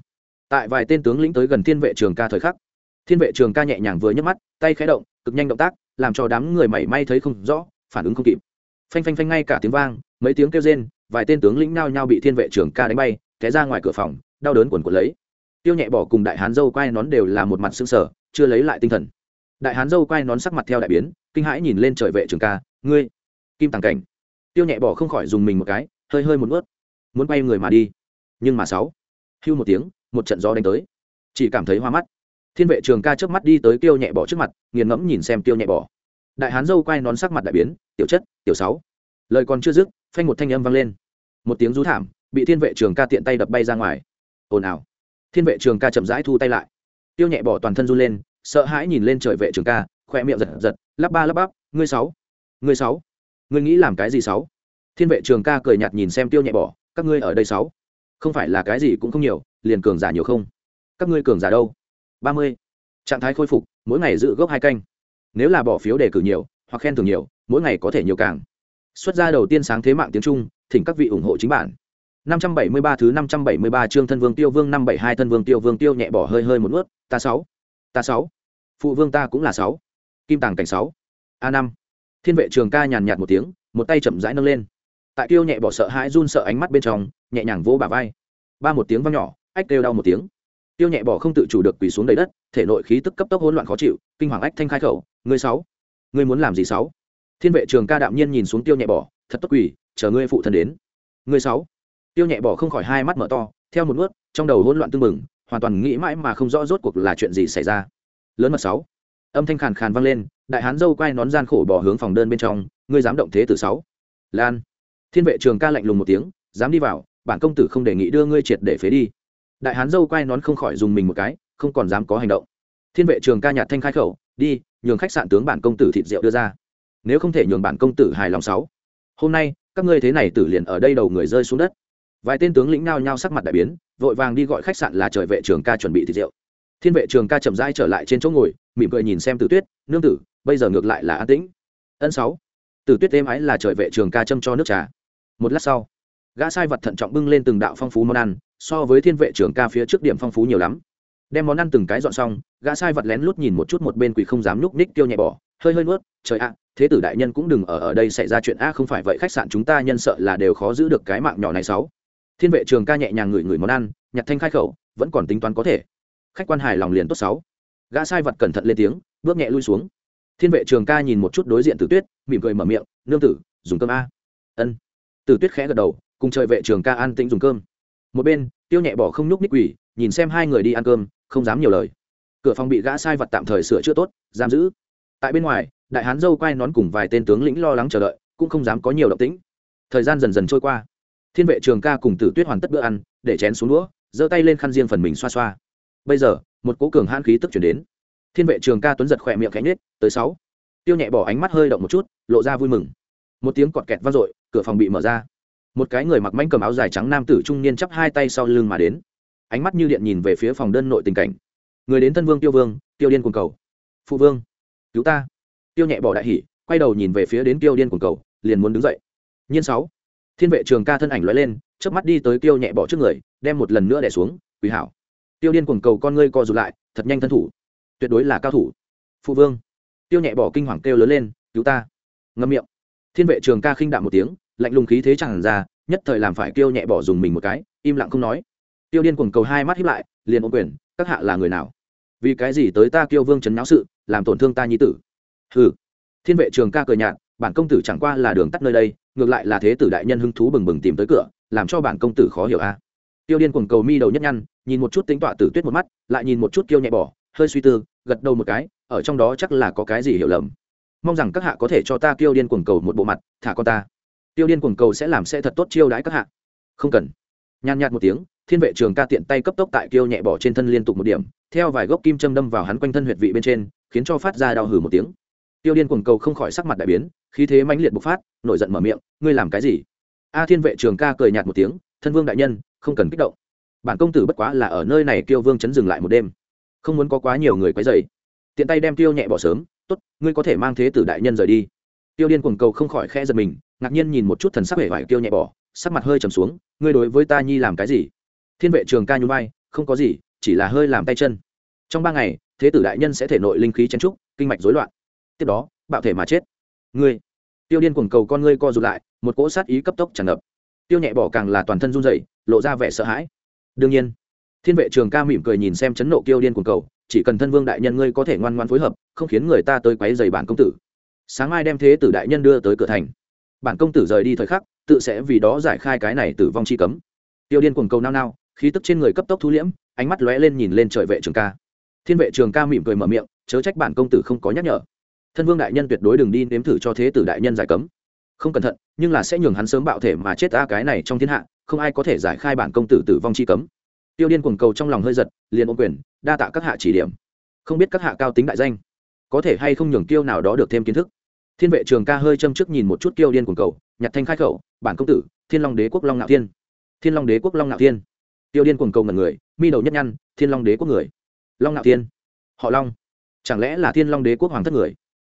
Tại vài tên tướng lĩnh tới gần thiên vệ trường ca thời khắc, thiên vệ trường ca nhẹ nhàng vừa nhấc mắt tay khẽ động, cực nhanh động tác, làm cho đám người mảy may thấy không rõ, phản ứng không kịp. Phanh phanh phanh ngay cả tiếng vang, mấy tiếng kêu rên, vài tên tướng lĩnh nao nhau bị thiên vệ trưởng ca đánh bay, té ra ngoài cửa phòng, đau đớn quần quần lấy. Tiêu nhẹ bỏ cùng đại hán dâu quay nón đều là một mặt xương sở chưa lấy lại tinh thần. Đại hán dâu quay nón sắc mặt theo đại biến, kinh hãi nhìn lên trời vệ trường ca, ngươi, kim tàng cảnh. Tiêu nhẹ bỏ không khỏi dùng mình một cái, hơi hơi một ướt muốn quay người mà đi. Nhưng mà sáu, hưu một tiếng, một trận gió đánh tới. Chỉ cảm thấy hoa mắt thiên vệ trường ca trước mắt đi tới tiêu nhẹ bỏ trước mặt, nghiền ngẫm nhìn xem tiêu nhẹ bỏ đại hán dâu quay nón sắc mặt đại biến, tiểu chất, tiểu sáu. Lời còn chưa dứt, phanh một thanh âm vang lên. Một tiếng rú thảm, bị thiên vệ trường ca tiện tay đập bay ra ngoài. Ồn ào. Thiên vệ trường ca chậm rãi thu tay lại. Tiêu nhẹ bỏ toàn thân run lên, sợ hãi nhìn lên trời vệ trường ca khoe miệng giật giật, lắp ba, lắp bắp, ngươi sáu ngươi sáu, ngươi nghĩ làm cái gì sáu? Thiên vệ trường ca cười nhạt nhìn xem tiêu nhẹ bỏ các ngươi ở đây sáu, không phải là cái gì cũng không nhiều, liền cường giả nhiều không? Các ngươi cường giả đâu? Ba mươi trạng thái khôi phục mỗi ngày giữ gốc hai canh nếu là bỏ phiếu đề cử nhiều hoặc khen thưởng nhiều mỗi ngày có thể nhiều càng xuất ra đầu tiên sáng thế mạng tiếng trung thỉnh các vị ủng hộ chính bản 573 thứ 573 chương thân vương tiêu vương 572 thân vương tiêu vương tiêu nhẹ bỏ hơi hơi một nuốt, ta 6. Ta 6. Phụ vương ta cũng là 6. Kim tàng cảnh 6. A5. Thiên vệ trường ca nhàn nhạt một tiếng, một tay chậm rãi nâng lên. Tại tiêu nhẹ bỏ sợ hãi run sợ ánh mắt bên trong, nhẹ nhàng vỗ bả vai. Ba một tiếng vang nhỏ, ách kêu đau một tiếng. Tiêu nhẹ bỏ không tự chủ được quỳ xuống đầy đất, thể nội khí tức cấp tốc hỗn loạn khó chịu, kinh hoàng ách thanh khai khẩu, "Ngươi sáu, Ngươi muốn làm gì sáu? Thiên vệ trường ca đạm nhiên nhìn xuống tiêu nhẹ bỏ, "Thật tốt quỳ, chờ ngươi phụ thân đến." "Ngươi sáu. tiêu nhẹ bỏ không khỏi hai mắt mở to theo một nuốt trong đầu hỗn loạn tưng bừng hoàn toàn nghĩ mãi mà không rõ rốt cuộc là chuyện gì xảy ra lớn mật sáu âm thanh khàn khàn vang lên đại hán dâu quay nón gian khổ bỏ hướng phòng đơn bên trong ngươi dám động thế từ sáu lan thiên vệ trường ca lạnh lùng một tiếng dám đi vào bản công tử không đề nghị đưa ngươi triệt để phế đi đại hán dâu quay nón không khỏi dùng mình một cái, không còn dám có hành động. Thiên vệ trường ca nhạt thanh khai khẩu, đi, nhường khách sạn tướng bản công tử thịt rượu đưa ra. Nếu không thể nhường bản công tử hài lòng sáu. Hôm nay, các ngươi thế này tử liền ở đây đầu người rơi xuống đất. Vài tên tướng lĩnh nao nhao sắc mặt đại biến, vội vàng đi gọi khách sạn là trời vệ trường ca chuẩn bị thịt rượu. Thiên vệ trường ca chậm rãi trở lại trên chỗ ngồi, mỉm cười nhìn xem tử tuyết, nương tử, bây giờ ngược lại là an tĩnh. Ân sáu. Tử tuyết êm ái là trời vệ trường ca châm cho nước trà. Một lát sau, gã sai vật thận trọng bưng lên từng đạo phong phú món ăn so với thiên vệ trưởng ca phía trước điểm phong phú nhiều lắm. Đem món ăn từng cái dọn xong, gã sai vật lén lút nhìn một chút một bên quỷ không dám nhúc ních tiêu nhẹ bỏ, hơi hơi nuốt, trời ạ, thế tử đại nhân cũng đừng ở ở đây xảy ra chuyện a, không phải vậy khách sạn chúng ta nhân sợ là đều khó giữ được cái mạng nhỏ này sáu. Thiên vệ trường ca nhẹ nhàng ngửi ngửi món ăn, nhặt thanh khai khẩu, vẫn còn tính toán có thể. Khách quan hài lòng liền tốt sáu. Gã sai vật cẩn thận lên tiếng, bước nhẹ lui xuống. Thiên vệ trường ca nhìn một chút đối diện tử tuyết, mỉm cười mở miệng, nương tử, dùng cơm a. Ân. Tử tuyết khẽ gật đầu, cùng trời vệ trường ca an tĩnh dùng cơm. Một bên tiêu nhẹ bỏ không nhúc ních quỷ nhìn xem hai người đi ăn cơm, không dám nhiều lời. Cửa phòng bị gã sai vật tạm thời sửa chữa tốt, giam giữ. Tại bên ngoài, đại hán dâu quay nón cùng vài tên tướng lĩnh lo lắng chờ đợi, cũng không dám có nhiều động tĩnh. Thời gian dần dần trôi qua. Thiên vệ trường ca cùng tử tuyết hoàn tất bữa ăn, để chén xuống đũa, giơ tay lên khăn riêng phần mình xoa xoa. Bây giờ, một cố cường hãn khí tức chuyển đến. Thiên vệ trường ca tuấn giật khỏe miệng cánh nết tới sáu. Tiêu nhẹ bỏ ánh mắt hơi động một chút, lộ ra vui mừng. Một tiếng cọt kẹt vang dội, cửa phòng bị mở ra một cái người mặc manh cầm áo dài trắng nam tử trung niên chắp hai tay sau lưng mà đến. Ánh mắt như điện nhìn về phía phòng đơn nội tình cảnh. Người đến thân vương tiêu vương, tiêu điên cuồng cầu. Phụ vương, cứu ta. Tiêu nhẹ bỏ đại hỉ, quay đầu nhìn về phía đến tiêu điên cuồng cầu, liền muốn đứng dậy. Nhiên sáu. Thiên vệ trường ca thân ảnh lóe lên trước mắt đi tới tiêu nhẹ bỏ trước người, đem một lần nữa đẻ xuống quý hảo. Tiêu điên cuồng cầu con ngươi co rụt lại, thật nhanh thân thủ. Tuyệt đối là cao thủ. Phụ vương. Tiêu nhẹ bỏ kinh hoàng kêu lớn lên, cứu ta. Ngâm miệng. Thiên vệ trường ca khinh đạm một tiếng lạnh lùng khí thế chẳng ra, nhất thời làm phải kêu nhẹ bỏ dùng mình một cái, im lặng không nói. Tiêu điên cuồng cầu hai mắt hiếp lại, liền ôm quyền, các hạ là người nào? Vì cái gì tới ta kêu vương chấn náo sự, làm tổn thương ta nhi tử? Hừ. Thiên vệ trường ca cười nhạt, bản công tử chẳng qua là đường tắt nơi đây, ngược lại là thế tử đại nhân hứng thú bừng bừng tìm tới cửa, làm cho bản công tử khó hiểu a. Tiêu điên cuồng cầu mi đầu nhất nhăn, nhìn một chút tính tọa tử tuyết một mắt, lại nhìn một chút kêu nhẹ bỏ, hơi suy tư, gật đầu một cái, ở trong đó chắc là có cái gì hiểu lầm. Mong rằng các hạ có thể cho ta kêu điên cuồng cầu một bộ mặt, thả con ta tiêu điên cuồng cầu sẽ làm sẽ thật tốt chiêu đãi các hạ. Không cần. Nhàn nhạt một tiếng, thiên vệ trường ca tiện tay cấp tốc tại kiêu nhẹ bỏ trên thân liên tục một điểm, theo vài gốc kim châm đâm vào hắn quanh thân huyệt vị bên trên, khiến cho phát ra đau hử một tiếng. Tiêu điên cuồng cầu không khỏi sắc mặt đại biến, khí thế mãnh liệt bộc phát, nổi giận mở miệng, ngươi làm cái gì? A thiên vệ trường ca cười nhạt một tiếng, thân vương đại nhân, không cần kích động. Bản công tử bất quá là ở nơi này kiêu vương chấn dừng lại một đêm. Không muốn có quá nhiều người quấy dày tiện tay đem tiêu nhẹ bỏ sớm, tốt, ngươi có thể mang thế tử đại nhân rời đi. Tiêu điên cuồng cầu không khỏi khẽ giật mình ngạc nhiên nhìn một chút thần sắc vẻ vải tiêu nhẹ bỏ, sắc mặt hơi trầm xuống, ngươi đối với ta nhi làm cái gì? Thiên vệ trường ca nhún vai, không có gì, chỉ là hơi làm tay chân. Trong ba ngày, thế tử đại nhân sẽ thể nội linh khí chen trúc, kinh mạch rối loạn. Tiếp đó, bạo thể mà chết. Ngươi. Tiêu điên cuồng cầu con ngươi co rụt lại, một cỗ sát ý cấp tốc tràn ngập. Tiêu nhẹ bỏ càng là toàn thân run rẩy, lộ ra vẻ sợ hãi. Đương nhiên. Thiên vệ trường ca mỉm cười nhìn xem chấn nộ Tiêu điên cuồng cầu, chỉ cần thân vương đại nhân ngươi có thể ngoan ngoan phối hợp, không khiến người ta tới quấy dày bản công tử. Sáng mai đem thế tử đại nhân đưa tới cửa thành bản công tử rời đi thời khắc, tự sẽ vì đó giải khai cái này tử vong chi cấm. Tiêu điên cuồng cầu nao nao, khí tức trên người cấp tốc thu liễm, ánh mắt lóe lên nhìn lên trời vệ trường ca. Thiên vệ trường ca mỉm cười mở miệng, chớ trách bản công tử không có nhắc nhở. Thân vương đại nhân tuyệt đối đừng đi nếm thử cho thế tử đại nhân giải cấm. Không cẩn thận, nhưng là sẽ nhường hắn sớm bạo thể mà chết ta cái này trong thiên hạ, không ai có thể giải khai bản công tử tử vong chi cấm. Tiêu điên cuồng cầu trong lòng hơi giật, liền ôm quyền, đa tạ các hạ chỉ điểm. Không biết các hạ cao tính đại danh, có thể hay không nhường tiêu nào đó được thêm kiến thức thiên vệ trường ca hơi châm trước nhìn một chút kiêu điên cuồng cầu nhặt thanh khai khẩu, bản công tử, thiên long đế quốc long ngạo thiên. Thiên long đế quốc long ngạo thiên. Tiêu điên cuồng cầu ngần người, mi đầu nhất nhăn, thiên long đế quốc người. Long ngạo thiên. Họ long. Chẳng lẽ là thiên long đế quốc hoàng thất người?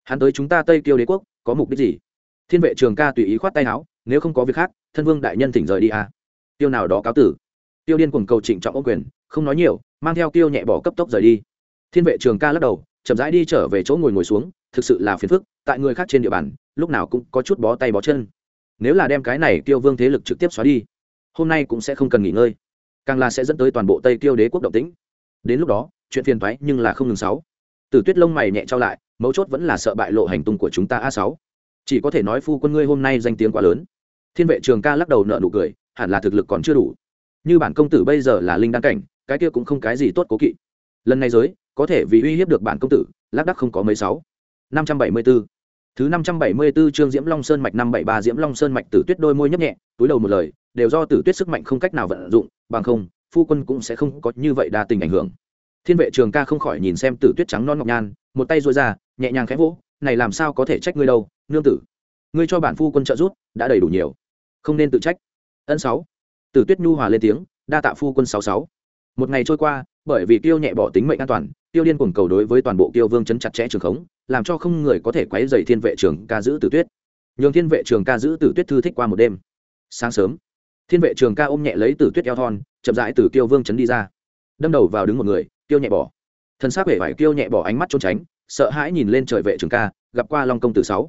Hắn tới chúng ta tây kiêu đế quốc, có mục đích gì? Thiên vệ trường ca tùy ý khoát tay áo, nếu không có việc khác, thân vương đại nhân thỉnh rời đi à. tiêu nào đó cáo tử. Tiêu điên cuồng cầu trịnh trọng ô quyền, không nói nhiều, mang theo tiêu nhẹ bỏ cấp tốc rời đi. Thiên vệ trường ca lắc đầu chậm rãi đi trở về chỗ ngồi ngồi xuống, thực sự là phiền phức, tại người khác trên địa bàn, lúc nào cũng có chút bó tay bó chân. Nếu là đem cái này tiêu vương thế lực trực tiếp xóa đi, hôm nay cũng sẽ không cần nghỉ ngơi, càng là sẽ dẫn tới toàn bộ tây tiêu đế quốc động tĩnh. Đến lúc đó, chuyện phiền thoái nhưng là không ngừng sáu. Từ tuyết lông mày nhẹ trao lại, mấu chốt vẫn là sợ bại lộ hành tung của chúng ta a sáu. Chỉ có thể nói phu quân ngươi hôm nay danh tiếng quá lớn. Thiên vệ trường ca lắc đầu nợ nụ cười, hẳn là thực lực còn chưa đủ. Như bản công tử bây giờ là linh đăng cảnh, cái kia cũng không cái gì tốt cố kỵ. Lần này giới có thể vì uy hiếp được bản công tử, lác đắc không có mấy sáu. Năm trăm bảy mươi 574 thứ năm trăm bảy mươi 574 chương diễm long sơn mạch năm bảy ba diễm long sơn mạch tử tuyết đôi môi nhấp nhẹ, túi đầu một lời, đều do tử tuyết sức mạnh không cách nào vận dụng, bằng không, phu quân cũng sẽ không có như vậy đa tình ảnh hưởng. Thiên vệ trường ca không khỏi nhìn xem tử tuyết trắng non ngọc nhan, một tay duỗi ra, nhẹ nhàng khẽ vỗ, này làm sao có thể trách ngươi đâu, nương tử? Ngươi cho bản phu quân trợ giúp, đã đầy đủ nhiều. Không nên tự trách. Ân sáu. Tử tuyết nhu hòa lên tiếng, đa tạ phu quân sáu sáu. Một ngày trôi qua, bởi vì tiêu nhẹ bỏ tính mệnh an toàn tiêu điên cuồng cầu đối với toàn bộ tiêu vương chấn chặt chẽ trường khống, làm cho không người có thể quấy dày thiên vệ trường ca giữ tử tuyết. Nhường thiên vệ trường ca giữ tử tuyết thư thích qua một đêm. Sáng sớm, thiên vệ trường ca ôm nhẹ lấy tử tuyết eo thon, chậm rãi từ tiêu vương chấn đi ra. Đâm đầu vào đứng một người tiêu nhẹ bỏ. Thân xác vẻ vải tiêu nhẹ bỏ ánh mắt trốn tránh, sợ hãi nhìn lên trời vệ trường ca, gặp qua long công tử sáu.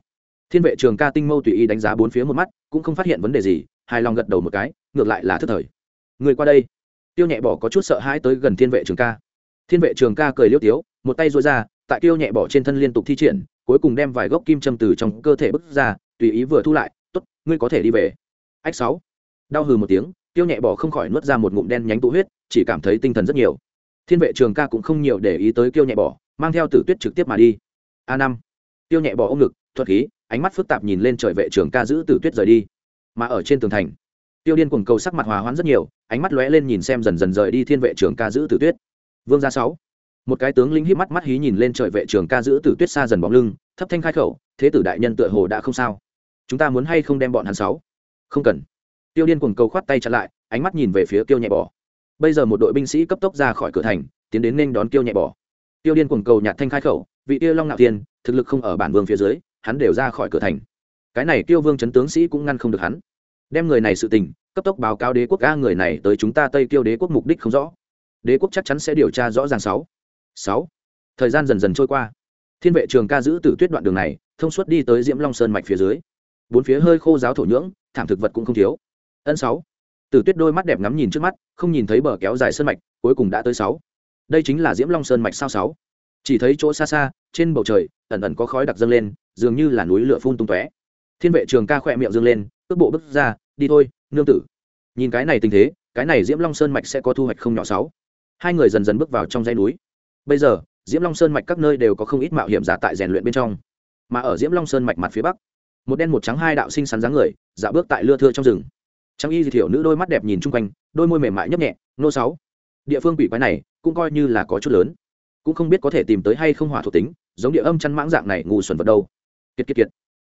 Thiên vệ trường ca tinh mâu tùy ý đánh giá bốn phía một mắt, cũng không phát hiện vấn đề gì, hài lòng gật đầu một cái, ngược lại là thất thời. Người qua đây. Tiêu nhẹ bỏ có chút sợ hãi tới gần thiên vệ trường ca thiên vệ trường ca cười liêu tiếu, một tay dối ra, tại tiêu nhẹ bỏ trên thân liên tục thi triển, cuối cùng đem vài gốc kim châm từ trong cơ thể bứt ra, tùy ý vừa thu lại, tốt, ngươi có thể đi về. Ách sáu. Đau hừ một tiếng tiêu nhẹ bỏ không khỏi nuốt ra một ngụm đen nhánh tụ huyết, chỉ cảm thấy tinh thần rất nhiều. Thiên vệ trường ca cũng không nhiều để ý tới tiêu nhẹ bỏ, mang theo tử tuyết trực tiếp mà đi. A năm. Tiêu nhẹ bỏ ôm ngực, thuật khí, ánh mắt phức tạp nhìn lên trời vệ trường ca giữ tử tuyết rời đi. Mà ở trên tường thành, tiêu điên cuồng cầu sắc mặt hòa hoãn rất nhiều, ánh mắt lóe lên nhìn xem dần dần rời đi thiên vệ trường ca giữ tử tuyết vương gia sáu. Một cái tướng lĩnh híp mắt mắt hí nhìn lên trời vệ trường ca giữ tử tuyết xa dần bóng lưng, thấp thanh khai khẩu, thế tử đại nhân tựa hồ đã không sao. Chúng ta muốn hay không đem bọn hắn sáu? Không cần. Tiêu điên cuồng cầu khoát tay chặn lại, ánh mắt nhìn về phía tiêu nhẹ bỏ bây giờ một đội binh sĩ cấp tốc ra khỏi cửa thành, tiến đến nên đón tiêu nhẹ bỏ tiêu điên cuồng cầu nhạt thanh khai khẩu, vị tiêu long nạo thiên, thực lực không ở bản vương phía dưới, hắn đều ra khỏi cửa thành. Cái này tiêu vương chấn tướng sĩ cũng ngăn không được hắn. Đem người này sự tình, cấp tốc báo cáo đế quốc a, người này tới chúng ta tây Tiêu đế quốc mục đích không rõ đế quốc chắc chắn sẽ điều tra rõ ràng sáu. Sáu. Thời gian dần dần trôi qua. Thiên vệ trường ca giữ tử tuyết đoạn đường này, thông suốt đi tới diễm long sơn mạch phía dưới. Bốn phía hơi khô giáo thổ nhưỡng, thảm thực vật cũng không thiếu. Ân sáu. Tử tuyết đôi mắt đẹp ngắm nhìn trước mắt, không nhìn thấy bờ kéo dài sơn mạch, cuối cùng đã tới sáu. Đây chính là diễm long sơn mạch sao sáu? Chỉ thấy chỗ xa xa, trên bầu trời, ẩn ẩn có khói đặc dâng lên, dường như là núi lửa phun tung tóe. Thiên vệ trường ca khỏe miệng dâng lên, cước bộ bước ra, đi thôi, nương tử. Nhìn cái này tình thế, cái này diễm long sơn mạch sẽ có thu hoạch không nhỏ sáu hai người dần dần bước vào trong dãy núi. Bây giờ, diễm long sơn mạch các nơi đều có không ít mạo hiểm giả tại rèn luyện bên trong. Mà ở diễm long sơn mạch mặt phía bắc, một đen một trắng hai đạo sinh sắn dáng người, dạo bước tại lưa thưa trong rừng. Trang y di thiểu nữ đôi mắt đẹp nhìn chung quanh, đôi môi mềm mại nhấp nhẹ, nô sáu, địa phương quỷ quái này cũng coi như là có chút lớn. Cũng không biết có thể tìm tới hay không hỏa thuộc tính, giống địa âm chăn mãng dạng này ngu xuẩn vật đâu. Kiệt kiệt kiệt.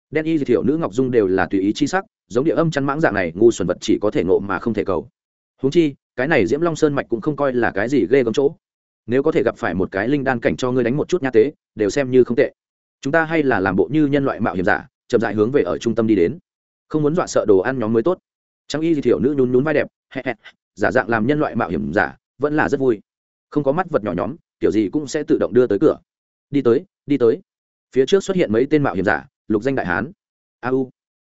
Đen y di thiểu nữ ngọc dung đều là tùy ý chi sắc, giống địa âm chăn mãng dạng này ngu xuẩn vật chỉ có thể ngộ mà không thể cầu. Huống chi cái này diễm long sơn mạch cũng không coi là cái gì ghê gớm chỗ nếu có thể gặp phải một cái linh đan cảnh cho ngươi đánh một chút nha tế đều xem như không tệ chúng ta hay là làm bộ như nhân loại mạo hiểm giả chậm dại hướng về ở trung tâm đi đến không muốn dọa sợ đồ ăn nhóm mới tốt trang y di thiểu nữ nhún nhún vai đẹp giả dạng làm nhân loại mạo hiểm giả vẫn là rất vui không có mắt vật nhỏ nhóm kiểu gì cũng sẽ tự động đưa tới cửa đi tới đi tới phía trước xuất hiện mấy tên mạo hiểm giả lục danh đại hán a u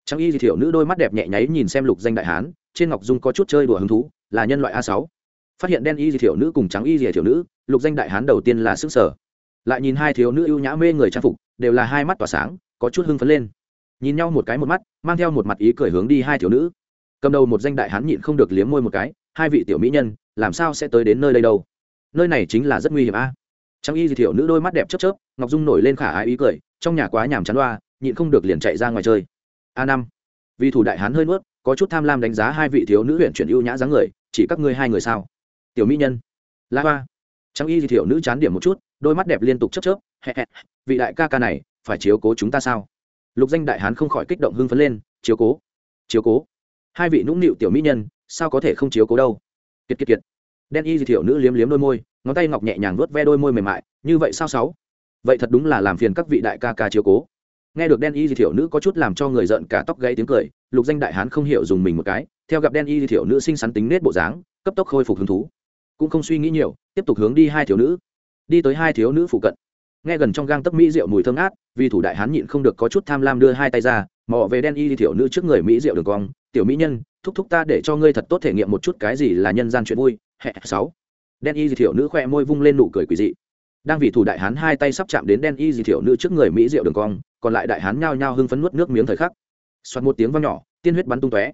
trang y di thiểu nữ đôi mắt đẹp nhẹ nháy nhìn xem lục danh đại hán trên ngọc dung có chút chơi đùa hứng thú, là nhân loại a sáu. Phát hiện đen y dì thiểu nữ cùng trắng y dì thiểu nữ, lục danh đại hán đầu tiên là sức sở. Lại nhìn hai thiếu nữ ưu nhã mê người trang phục, đều là hai mắt tỏa sáng, có chút hưng phấn lên. Nhìn nhau một cái một mắt, mang theo một mặt ý cười hướng đi hai thiếu nữ. Cầm đầu một danh đại hán nhịn không được liếm môi một cái, hai vị tiểu mỹ nhân, làm sao sẽ tới đến nơi đây đâu? Nơi này chính là rất nguy hiểm a. À? trang y dì thiểu nữ đôi mắt đẹp chớp chớp, ngọc dung nổi lên khả ái ý cười, trong nhà quá nhàm chán đoa nhịn không được liền chạy ra ngoài chơi. A năm. Vì thủ đại hán hơi nuốt có chút tham lam đánh giá hai vị thiếu nữ huyện chuyển ưu nhã dáng người, chỉ các ngươi hai người sao? Tiểu mỹ nhân. La hoa. Trang y di thiểu nữ chán điểm một chút, đôi mắt đẹp liên tục chớp chớp vị đại ca ca này, phải chiếu cố chúng ta sao? Lục danh đại hán không khỏi kích động hưng phấn lên, chiếu cố chiếu cố. Hai vị nũng nịu tiểu mỹ nhân, sao có thể không chiếu cố đâu? Kiệt kiệt kiệt. Đen y di thiểu nữ liếm liếm đôi môi, ngón tay ngọc nhẹ nhàng vuốt ve đôi môi mềm mại, như vậy sao sáu? Vậy thật đúng là làm phiền các vị đại ca ca chiếu cố nghe được đen y di thiểu nữ có chút làm cho người giận cả tóc gãy tiếng cười, lục danh đại hán không hiểu dùng mình một cái, theo gặp đen y di thiểu nữ xinh xắn tính nết bộ dáng, cấp tốc khôi phục hứng thú. Cũng không suy nghĩ nhiều, tiếp tục hướng đi hai thiếu nữ. Đi tới hai thiếu nữ phụ cận. Nghe gần trong gang tấc mỹ rượu mùi thơm ngát, vì thủ đại hán nhịn không được có chút tham lam đưa hai tay ra, mò về đen y di thiểu nữ trước người mỹ rượu đường cong, tiểu mỹ nhân, thúc thúc ta để cho ngươi thật tốt thể nghiệm một chút cái gì là nhân gian chuyện vui. Hẹ sáu. Đen y di thiểu nữ khoe môi vung lên nụ cười quỳ dị. Đang vì thủ đại hán hai tay sắp chạm đến đen y di thiểu nữ trước người mỹ rượu đường cong còn lại đại hán nhao nhao hưng phấn nuốt nước miếng thời khắc. Xoát một tiếng vang nhỏ, tiên huyết bắn tung tóe.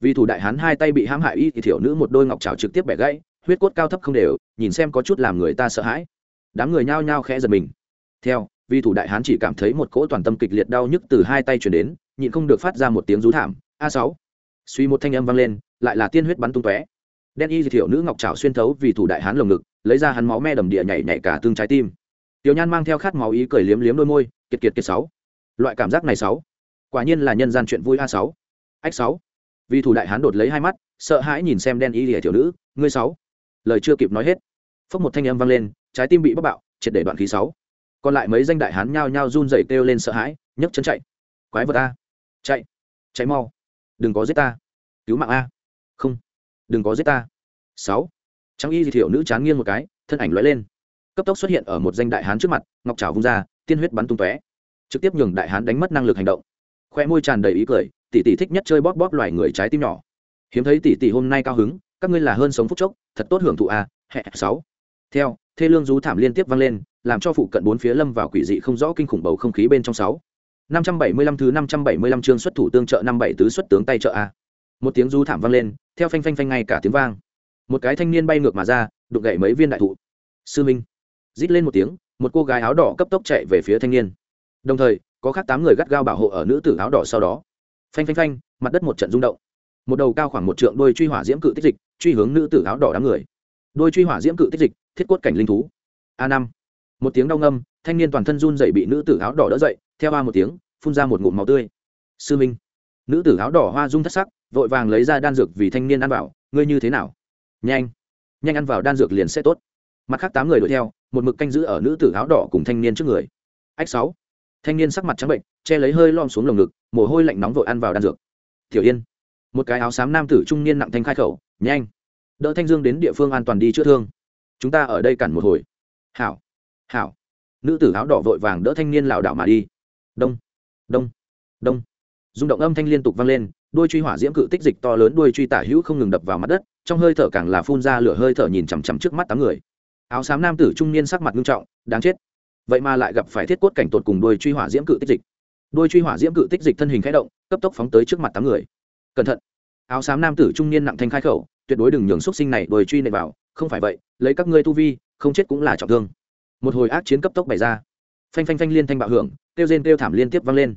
Vì thủ đại hán hai tay bị hãm hại y thì thiểu nữ một đôi ngọc trào trực tiếp bẻ gãy, huyết cốt cao thấp không đều, nhìn xem có chút làm người ta sợ hãi. Đám người nhao nhao khẽ giật mình. Theo, vì thủ đại hán chỉ cảm thấy một cỗ toàn tâm kịch liệt đau nhức từ hai tay chuyển đến, nhịn không được phát ra một tiếng rú thảm, a sáu. Suy một thanh âm vang lên, lại là tiên huyết bắn tung tóe. Đen y thì thiểu nữ ngọc trào xuyên thấu vì thủ đại hán lồng ngực, lấy ra hắn máu me đầm địa nhảy nhảy cả tương trái tim. Tiểu nhan mang theo khát máu ý cười liếm liếm đôi môi, kiệt kiệt kiệt sáu loại cảm giác này sáu. Quả nhiên là nhân gian chuyện vui a sáu. Ách sáu. Vì thủ đại hán đột lấy hai mắt, sợ hãi nhìn xem đen y lìa tiểu nữ, ngươi sáu. Lời chưa kịp nói hết, phốc một thanh âm vang lên, trái tim bị bóc bạo, triệt để đoạn khí sáu. Còn lại mấy danh đại hán nhao nhao run rẩy kêu lên sợ hãi, nhấc chân chạy. Quái vật a. Chạy. Chạy mau. Đừng có giết ta. Cứu mạng a. Không. Đừng có giết ta. Sáu. Trang y di thiểu nữ chán nghiêng một cái, thân ảnh lóe lên. Cấp tốc xuất hiện ở một danh đại hán trước mặt, ngọc trào vung ra, tiên huyết bắn tung tóe trực tiếp nhường đại hán đánh mất năng lực hành động. Khoe môi tràn đầy ý cười, tỷ tỷ thích nhất chơi bóp bóp loài người trái tim nhỏ. Hiếm thấy tỷ tỷ hôm nay cao hứng, các ngươi là hơn sống phúc chốc, thật tốt hưởng thụ a, hẹ, sáu. Theo, thê lương rú thảm liên tiếp vang lên, làm cho phụ cận bốn phía lâm vào quỷ dị không rõ kinh khủng bầu không khí bên trong sáu. Năm trăm bảy mươi lăm thứ năm trăm bảy mươi lăm chương xuất thủ tương trợ năm bảy tứ xuất tướng tay trợ a. Một tiếng rú thảm vang lên, theo phanh phanh phanh ngay cả tiếng vang. Một cái thanh niên bay ngược mà ra, đụng gậy mấy viên đại thụ. Sư minh. Rít lên một tiếng, một cô gái áo đỏ cấp tốc chạy về phía thanh niên đồng thời, có khác tám người gắt gao bảo hộ ở nữ tử áo đỏ sau đó. Phanh phanh phanh, mặt đất một trận rung động. Một đầu cao khoảng một trượng đôi truy hỏa diễm cự tích dịch, truy hướng nữ tử áo đỏ đám người. Đôi truy hỏa diễm cự tích dịch, thiết quất cảnh linh thú. A năm. Một tiếng đau ngâm, thanh niên toàn thân run dậy bị nữ tử áo đỏ đỡ dậy, theo ba một tiếng, phun ra một ngụm máu tươi. Sư minh. Nữ tử áo đỏ hoa rung thất sắc, vội vàng lấy ra đan dược vì thanh niên ăn vào, ngươi như thế nào? Nhanh. Nhanh ăn vào đan dược liền sẽ tốt. Mặt khác tám người đuổi theo, một mực canh giữ ở nữ tử áo đỏ cùng thanh niên trước người. Ách sáu thanh niên sắc mặt trắng bệnh, che lấy hơi lom xuống lồng ngực, mồ hôi lạnh nóng vội ăn vào đan dược. Tiểu yên. Một cái áo xám nam tử trung niên nặng thanh khai khẩu, nhanh, đỡ thanh dương đến địa phương an toàn đi chữa thương. Chúng ta ở đây cản một hồi. Hảo hảo. Nữ tử áo đỏ vội vàng đỡ thanh niên lảo đảo mà đi. Đông đông đông. Rung động âm thanh liên tục vang lên, đuôi truy hỏa diễm cự tích dịch to lớn đuôi truy tả hữu không ngừng đập vào mặt đất, trong hơi thở càng là phun ra lửa hơi thở nhìn chằm chằm trước mắt tám người. Áo xám nam tử trung niên sắc mặt nghiêm trọng, đáng chết vậy mà lại gặp phải thiết cốt cảnh tột cùng đuôi truy hỏa diễm cự tích dịch. Đuôi truy hỏa diễm cự tích dịch thân hình khẽ động, cấp tốc phóng tới trước mặt tám người. Cẩn thận. Áo xám nam tử trung niên nặng thanh khai khẩu, tuyệt đối đừng nhường xúc sinh này đôi truy nệ vào, không phải vậy, lấy các ngươi tu vi, không chết cũng là trọng thương. Một hồi ác chiến cấp tốc bày ra. Phanh phanh phanh liên thanh bạo hưởng tiêu rên tiêu thảm liên tiếp vang lên.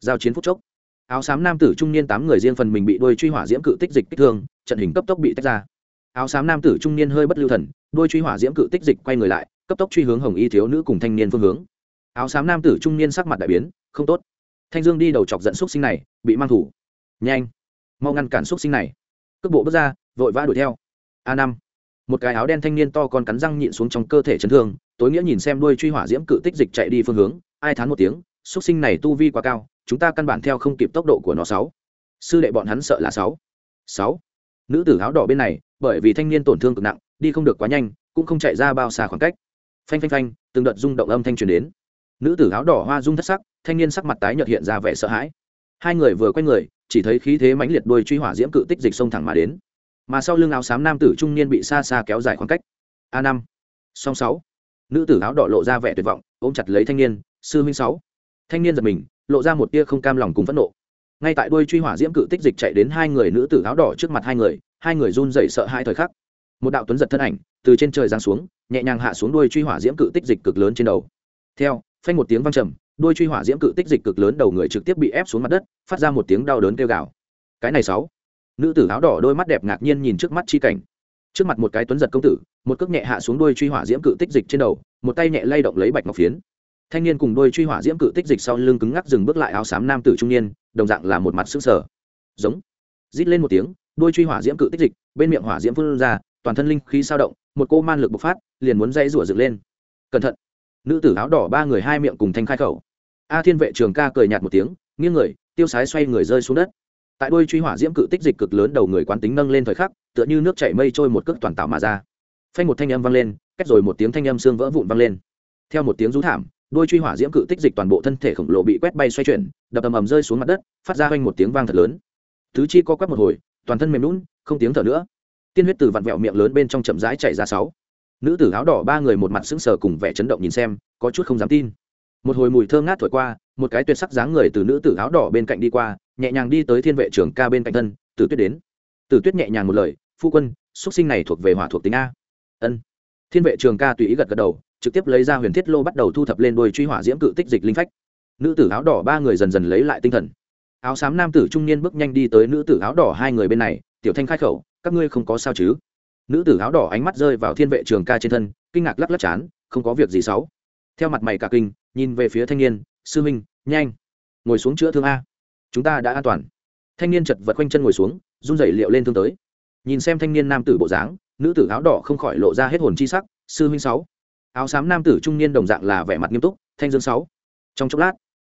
Giao chiến phút chốc, áo xám nam tử trung niên tám người riêng phần mình bị đôi truy hỏa diễm cự tích dịch kích thương, trận hình cấp tốc bị tách ra. Áo xám nam tử trung niên hơi bất lưu thần, đôi truy hỏa diễm cự tích dịch quay người lại cấp tốc truy hướng hồng y thiếu nữ cùng thanh niên phương hướng. Áo xám nam tử trung niên sắc mặt đại biến, không tốt. Thanh dương đi đầu chọc dẫn xúc sinh này, bị mang thủ. Nhanh, mau ngăn cản xúc sinh này. Cước bộ bước ra, vội vã đuổi theo. A năm, một cái áo đen thanh niên to còn cắn răng nhịn xuống trong cơ thể chấn thương, tối nghĩa nhìn xem đuôi truy hỏa diễm cự tích dịch chạy đi phương hướng, ai thán một tiếng, xúc sinh này tu vi quá cao, chúng ta căn bản theo không kịp tốc độ của nó sáu. Sư đệ bọn hắn sợ là sáu. Sáu. Nữ tử áo đỏ bên này, bởi vì thanh niên tổn thương cực nặng, đi không được quá nhanh, cũng không chạy ra bao xa khoảng cách phanh phanh phanh, từng đợt rung động âm thanh truyền đến. Nữ tử áo đỏ hoa rung thất sắc, thanh niên sắc mặt tái nhợt hiện ra vẻ sợ hãi. Hai người vừa quay người, chỉ thấy khí thế mãnh liệt đuôi truy hỏa diễm cự tích dịch sông thẳng mà đến. Mà sau lưng áo xám nam tử trung niên bị xa xa kéo dài khoảng cách. A năm. Song sáu. Nữ tử áo đỏ lộ ra vẻ tuyệt vọng, ôm chặt lấy thanh niên, sư minh sáu. Thanh niên giật mình, lộ ra một tia không cam lòng cùng phẫn nộ. Ngay tại đuôi truy hỏa diễm cự tích dịch chạy đến hai người nữ tử áo đỏ trước mặt hai người hai người run rẩy sợ hai thời khắc một đạo tuấn giật thân ảnh từ trên trời giáng xuống, nhẹ nhàng hạ xuống đuôi truy hỏa diễm cự tích dịch cực lớn trên đầu. Theo, phanh một tiếng vang trầm, đuôi truy hỏa diễm cự tích dịch cực lớn đầu người trực tiếp bị ép xuống mặt đất, phát ra một tiếng đau đớn kêu gào. Cái này sáu. Nữ tử áo đỏ đôi mắt đẹp ngạc nhiên nhìn trước mắt chi cảnh. Trước mặt một cái tuấn giật công tử, một cước nhẹ hạ xuống đuôi truy hỏa diễm cự tích dịch trên đầu, một tay nhẹ lay động lấy bạch ngọc phiến. Thanh niên cùng đôi truy hỏa diễm cự tích dịch sau lưng cứng ngắc dừng bước lại áo xám nam tử trung niên, đồng dạng là một mặt xương sở giống. Rít lên một tiếng đôi truy hỏa diễm cự tích dịch, bên miệng hỏa diễm phun ra toàn thân linh khí sao động, một cô man lực bộc phát, liền muốn dây rủa dựng lên. Cẩn thận. Nữ tử áo đỏ ba người hai miệng cùng thanh khai khẩu. A thiên vệ trường ca cười nhạt một tiếng, nghiêng người, tiêu sái xoay người rơi xuống đất. Tại đôi truy hỏa diễm cự tích dịch cực lớn đầu người quán tính nâng lên thời khắc, tựa như nước chảy mây trôi một cước toàn tạo mà ra. Phanh một thanh âm vang lên, cách rồi một tiếng thanh âm xương vỡ vụn vang lên. Theo một tiếng rú thảm đôi truy hỏa diễm cự tích dịch toàn bộ thân thể khổng lồ bị quét bay xoay chuyển, đập ầm ầm rơi xuống mặt đất, phát ra quanh một tiếng vang thật lớn. Thứ chi co quắp một hồi, toàn thân mềm lún không tiếng thở nữa tiên huyết từ vặn vẹo miệng lớn bên trong chậm rãi chảy ra sáu. Nữ tử áo đỏ ba người một mặt sững sờ cùng vẻ chấn động nhìn xem, có chút không dám tin. Một hồi mùi thơm ngát thổi qua, một cái tuyệt sắc dáng người từ nữ tử áo đỏ bên cạnh đi qua, nhẹ nhàng đi tới thiên vệ trưởng ca bên cạnh thân, tử tuyết đến. Tử tuyết nhẹ nhàng một lời, phu quân xuất sinh này thuộc về hỏa thuộc tính a. Ân. Thiên vệ trường ca tùy ý gật gật đầu, trực tiếp lấy ra huyền thiết lô bắt đầu thu thập lên đôi truy hỏa diễm cự tích dịch linh phách. Nữ tử áo đỏ ba người dần dần lấy lại tinh thần. Áo xám nam tử trung niên bước nhanh đi tới nữ tử áo đỏ hai người bên này tiểu thanh khai khẩu, các ngươi không có sao chứ? Nữ tử áo đỏ ánh mắt rơi vào thiên vệ trường ca trên thân, kinh ngạc lắc lắc chán, không có việc gì xấu. Theo mặt mày cả kinh, nhìn về phía thanh niên, sư minh nhanh, ngồi xuống chữa thương a. Chúng ta đã an toàn. Thanh niên chật vật quanh chân ngồi xuống, run rẩy liệu lên thương tới. Nhìn xem thanh niên nam tử bộ dáng, nữ tử áo đỏ không khỏi lộ ra hết hồn chi sắc, sư minh sáu. Áo xám nam tử trung niên đồng dạng là vẻ mặt nghiêm túc, thanh dương sáu. Trong chốc lát,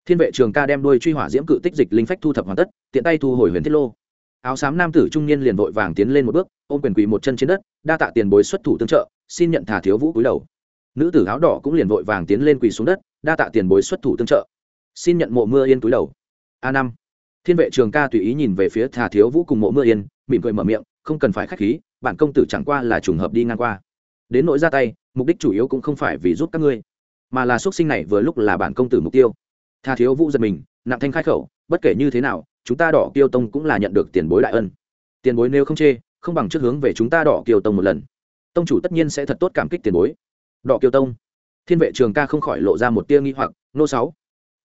thiên vệ trường ca đem đuôi truy hỏa diễm cự tích dịch linh phách thu thập hoàn tất, tiện tay thu hồi huyền thiết lô áo xám nam tử trung niên liền vội vàng tiến lên một bước, ôm quyền quỳ một chân trên đất, đa tạ tiền bối xuất thủ tương trợ, xin nhận thả thiếu vũ cúi đầu. Nữ tử áo đỏ cũng liền vội vàng tiến lên quỳ xuống đất, đa tạ tiền bối xuất thủ tương trợ. Xin nhận mộ mưa yên cúi đầu. A năm. Thiên vệ trường ca tùy ý nhìn về phía thà thiếu vũ cùng mộ mưa yên, mỉm cười mở miệng, không cần phải khách khí, bản công tử chẳng qua là trùng hợp đi ngang qua. Đến nỗi ra tay, mục đích chủ yếu cũng không phải vì giúp các ngươi, mà là xuất sinh này vừa lúc là bản công tử mục tiêu. Thà thiếu vũ giật mình nặng thanh khai khẩu, bất kể như thế nào, chúng ta đỏ kiêu tông cũng là nhận được tiền bối đại ân. Tiền bối nếu không chê, không bằng trước hướng về chúng ta đỏ kiêu tông một lần. Tông chủ tất nhiên sẽ thật tốt cảm kích tiền bối. Đỏ kiêu tông. Thiên vệ trường ca không khỏi lộ ra một tia nghi hoặc, nô sáu.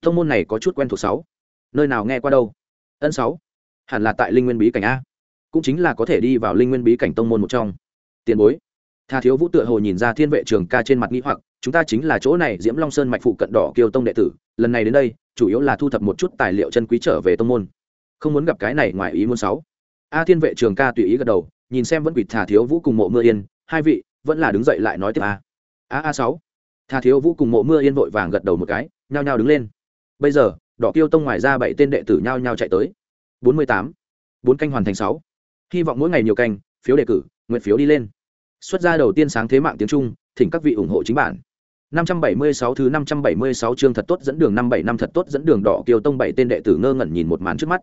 Tông môn này có chút quen thuộc sáu. Nơi nào nghe qua đâu? Ân sáu. Hẳn là tại linh nguyên bí cảnh a. Cũng chính là có thể đi vào linh nguyên bí cảnh tông môn một trong. Tiền bối. Tha thiếu vũ tựa hồ nhìn ra thiên vệ trường ca trên mặt nghi hoặc, chúng ta chính là chỗ này, diễm long sơn mạch phụ cận đỏ kiêu tông đệ tử lần này đến đây, chủ yếu là thu thập một chút tài liệu chân quý trở về tông môn. Không muốn gặp cái này ngoài ý muốn sáu a thiên vệ trường ca tùy ý gật đầu, nhìn xem vẫn quỷ thả thiếu vũ cùng mộ mưa yên, hai vị, vẫn là đứng dậy lại nói tiếp a. A a sáu. Thả thiếu vũ cùng mộ mưa yên vội vàng gật đầu một cái, nhao nhao đứng lên. Bây giờ, đỏ tiêu tông ngoài ra bảy tên đệ tử nhao nhao chạy tới. Bốn mươi tám. Bốn canh hoàn thành sáu. Hy vọng mỗi ngày nhiều canh, phiếu đề cử, nguyện phiếu đi lên. Xuất ra đầu tiên sáng thế mạng tiếng trung, thỉnh các vị ủng hộ chính bản. 576 thứ 576 chương thật tốt dẫn đường năm bảy năm thật tốt dẫn đường đỏ kiều tông bảy tên đệ tử ngơ ngẩn nhìn một màn trước mắt.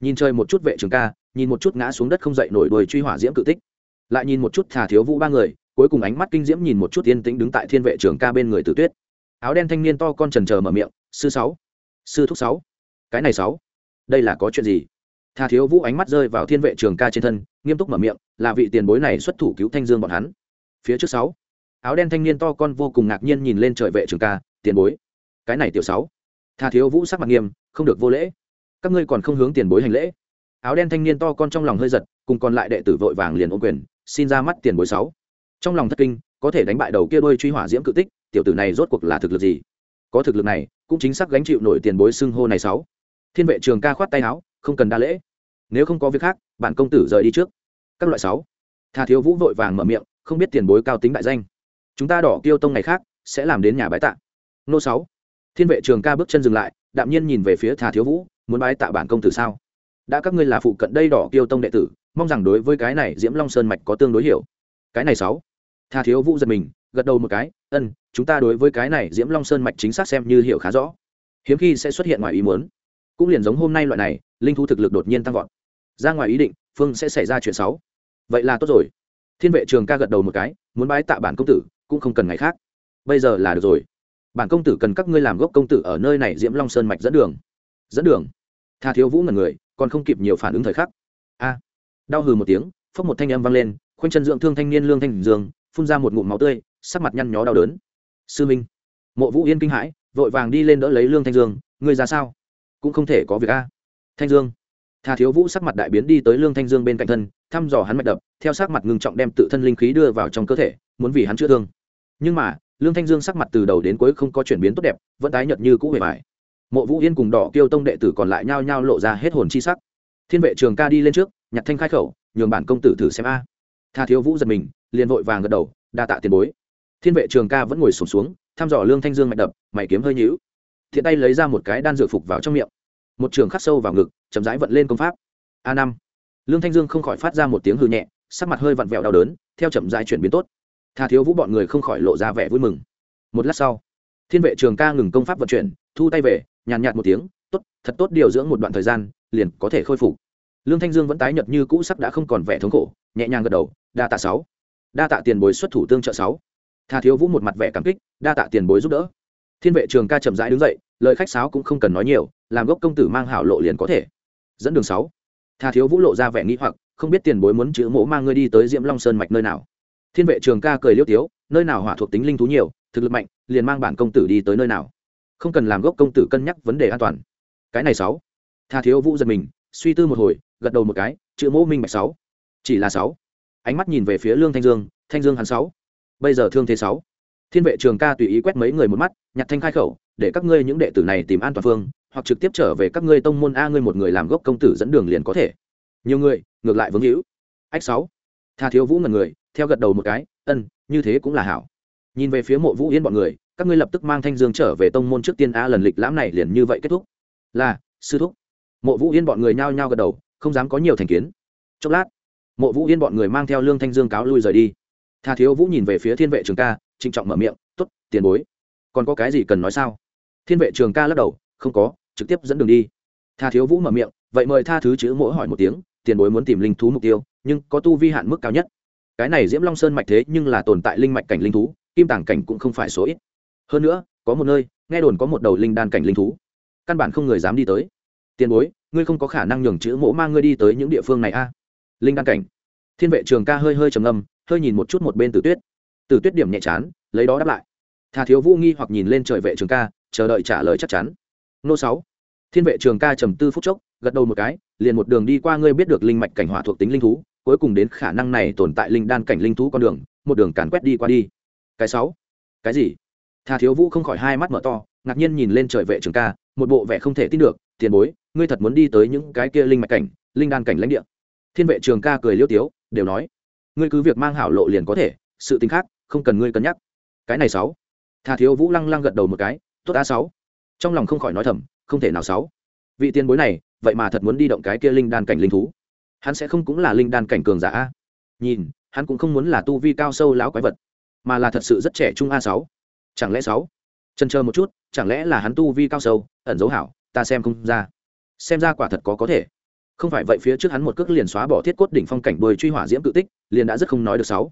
Nhìn chơi một chút vệ trường ca, nhìn một chút ngã xuống đất không dậy nổi đuôi truy hỏa diễm cự tích. Lại nhìn một chút thả thiếu vũ ba người, cuối cùng ánh mắt kinh diễm nhìn một chút yên tĩnh đứng tại thiên vệ trường ca bên người tử tuyết. Áo đen thanh niên to con trần chờ mở miệng, sư sáu, sư thúc sáu, cái này sáu, đây là có chuyện gì? Thà thiếu vũ ánh mắt rơi vào thiên vệ trường ca trên thân, nghiêm túc mở miệng, là vị tiền bối này xuất thủ cứu thanh dương bọn hắn. Phía trước sáu áo đen thanh niên to con vô cùng ngạc nhiên nhìn lên trời vệ trường ca, tiền bối, cái này tiểu sáu, tha thiếu vũ sắc mặt nghiêm, không được vô lễ. Các ngươi còn không hướng tiền bối hành lễ. Áo đen thanh niên to con trong lòng hơi giật, cùng còn lại đệ tử vội vàng liền ôm quyền, xin ra mắt, tiền bối sáu. Trong lòng thất kinh, có thể đánh bại đầu kia đôi truy hỏa diễm cự tích, tiểu tử này rốt cuộc là thực lực gì? Có thực lực này, cũng chính xác gánh chịu nổi tiền bối xưng hô này sáu. Thiên vệ trường ca khoát tay áo, không cần đa lễ. Nếu không có việc khác, bản công tử rời đi trước. Các loại sáu. Tha thiếu vũ vội vàng mở miệng, không biết tiền bối cao tính đại danh chúng ta đỏ kiêu tông ngày khác, sẽ làm đến nhà bái tạ. Nô sáu. Thiên vệ trường ca bước chân dừng lại, đạm nhiên nhìn về phía thà thiếu vũ, muốn bái tạ bản công tử sao? Đã các ngươi là phụ cận đây đỏ kiêu tông đệ tử, mong rằng đối với cái này diễm long sơn mạch có tương đối hiểu. Cái này sáu. Thà thiếu vũ giật mình, gật đầu một cái, ân, chúng ta đối với cái này diễm long sơn mạch chính xác xem như hiểu khá rõ. Hiếm khi sẽ xuất hiện ngoài ý muốn. Cũng liền giống hôm nay loại này, linh thú thực lực đột nhiên tăng vọt. Ra ngoài ý định, phương sẽ xảy ra chuyện xấu. Vậy là tốt rồi. Thiên vệ trường ca gật đầu một cái, muốn bái tạ bản công tử cũng không cần ngày khác. Bây giờ là được rồi. Bản công tử cần các ngươi làm gốc công tử ở nơi này diễm long sơn mạch dẫn đường. Dẫn đường? Tha thiếu vũ ngần người, còn không kịp nhiều phản ứng thời khắc. A! Đau hừ một tiếng, phốc một thanh âm vang lên, khoanh chân dưỡng thương thanh niên lương thanh dương, phun ra một ngụm máu tươi, sắc mặt nhăn nhó đau đớn. Sư minh! Mộ vũ yên kinh hãi, vội vàng đi lên đỡ lấy lương thanh dương, ngươi ra sao? Cũng không thể có việc a. Thanh dương! Tha thiếu vũ sắc mặt đại biến đi tới lương thanh dương bên cạnh thân, thăm dò hắn mạch đập, theo sắc mặt ngưng trọng đem tự thân linh khí đưa vào trong cơ thể muốn vì hắn chữa thương. Nhưng mà lương thanh dương sắc mặt từ đầu đến cuối không có chuyển biến tốt đẹp vẫn tái nhợt như cũ hề vải. Mộ vũ yên cùng đỏ kêu tông đệ tử còn lại nhao nhao lộ ra hết hồn chi sắc. Thiên vệ trường ca đi lên trước nhặt thanh khai khẩu nhường bản công tử thử xem a. Tha thiếu vũ giật mình liền vội vàng gật đầu đa tạ tiền bối. Thiên vệ trường ca vẫn ngồi sụp xuống, xuống thăm dò lương thanh dương mạch đập mày kiếm hơi nhíu. Thiện tay lấy ra một cái đan dược phục vào trong miệng. Một trường khắc sâu vào ngực chậm rãi vận lên công pháp. A năm. Lương thanh dương không khỏi phát ra một tiếng hư nhẹ sắc mặt hơi vặn vẹo đau đớn theo chậm rãi chuyển biến tốt tha thiếu vũ bọn người không khỏi lộ ra vẻ vui mừng. Một lát sau, thiên vệ trường ca ngừng công pháp vận chuyển, thu tay về, nhàn nhạt một tiếng, tốt, thật tốt điều dưỡng một đoạn thời gian, liền có thể khôi phục. Lương thanh dương vẫn tái nhợt như cũ sắc đã không còn vẻ thống khổ, nhẹ nhàng gật đầu, đa tạ sáu. Đa tạ tiền bối xuất thủ tương trợ sáu. Tha thiếu vũ một mặt vẻ cảm kích, đa tạ tiền bối giúp đỡ. Thiên vệ trường ca chậm rãi đứng dậy, lời khách sáo cũng không cần nói nhiều, làm gốc công tử mang hảo lộ liền có thể. Dẫn đường sáu. Tha thiếu vũ lộ ra vẻ nghĩ hoặc, không biết tiền bối muốn chữ mỗ mang ngươi đi tới diễm long sơn mạch nơi nào thiên vệ trường ca cười liêu tiếu, nơi nào hỏa thuộc tính linh thú nhiều, thực lực mạnh, liền mang bản công tử đi tới nơi nào. Không cần làm gốc công tử cân nhắc vấn đề an toàn. Cái này sáu. Tha thiếu vũ giật mình, suy tư một hồi, gật đầu một cái, chữ mẫu minh mạch sáu. Chỉ là sáu. Ánh mắt nhìn về phía lương thanh dương thanh dương hắn sáu. Bây giờ thương thế sáu. Thiên vệ trường ca tùy ý quét mấy người một mắt, nhặt thanh khai khẩu, để các ngươi những đệ tử này tìm an toàn phương, hoặc trực tiếp trở về các ngươi tông môn a ngươi một người làm gốc công tử dẫn đường liền có thể. Nhiều người, ngược lại vướng hữu. Ách sáu. Tha thiếu vũ ngần người theo gật đầu một cái, ân, như thế cũng là hảo. Nhìn về phía mộ vũ yên bọn người, các ngươi lập tức mang thanh dương trở về tông môn trước tiên a, lần lịch lãm này liền như vậy kết thúc. Là, sư thúc. Mộ vũ yên bọn người nhao nhao gật đầu, không dám có nhiều thành kiến. Chốc lát, mộ vũ yên bọn người mang theo lương thanh dương cáo lui rời đi. Tha thiếu vũ nhìn về phía thiên vệ trường ca, trịnh trọng mở miệng t ố t tiền bối. Còn có cái gì cần nói sao? Thiên vệ trường ca lắc đầu, không có, trực tiếp dẫn đường đi. Tha thiếu vũ mở miệng, vậy mời tha thứ chữ mỗi hỏi một tiếng, tiền bối muốn tìm linh thú mục tiêu, nhưng có tu vi hạn mức cao nhất cái này diễm long sơn mạch thế nhưng là tồn tại linh mạch cảnh linh thú, kim tàng cảnh cũng không phải số ít. Hơn nữa, có một nơi, nghe đồn có một đầu linh đan cảnh linh thú. Căn bản không người dám đi tới. Tiền bối, ngươi không có khả năng nhường chữ mỗ mang ngươi đi tới những địa phương này a. Linh đan cảnh. Thiên vệ trường ca hơi hơi trầm ngâm, hơi nhìn một chút một bên tử tuyết. Tử tuyết điểm nhẹ chán, lấy đó đáp lại. Thà thiếu vũ nghi hoặc nhìn lên trời vệ trường ca, chờ đợi trả lời chắc chắn. Nô sáu. Thiên vệ trường ca trầm tư phút chốc, gật đầu một cái, liền một đường đi qua ngươi biết được linh mạch cảnh hỏa thuộc tính linh thú cuối cùng đến khả năng này tồn tại linh đan cảnh linh thú con đường, một đường càn quét đi qua đi. Cái sáu? Cái gì? Thà thiếu vũ không khỏi hai mắt mở to, ngạc nhiên nhìn lên trời vệ trường ca, một bộ vẻ không thể tin được, tiền bối, ngươi thật muốn đi tới những cái kia linh mạch cảnh, linh đan cảnh lãnh địa? Thiên vệ trường ca cười liêu tiếu, đều nói, ngươi cứ việc mang hảo lộ liền có thể, sự tính khác, không cần ngươi cân nhắc. Cái này sáu? Thà thiếu vũ lăng lăng gật đầu một cái, tốt a sáu. Trong lòng không khỏi nói thầm, không thể nào sáu. Vị tiền bối này, vậy mà thật muốn đi động cái kia linh đan cảnh linh thú hắn sẽ không cũng là linh đan cảnh cường giả a. Nhìn, hắn cũng không muốn là tu vi cao sâu lão quái vật, mà là thật sự rất trẻ trung a sáu. Chẳng lẽ sáu? Chân chờ một chút, chẳng lẽ là hắn tu vi cao sâu, ẩn dấu hảo, ta xem không ra. Xem ra quả thật có có thể. Không phải vậy phía trước hắn một cước liền xóa bỏ thiết cốt đỉnh phong cảnh bơi truy hỏa diễm tự tích, liền đã rất không nói được sáu.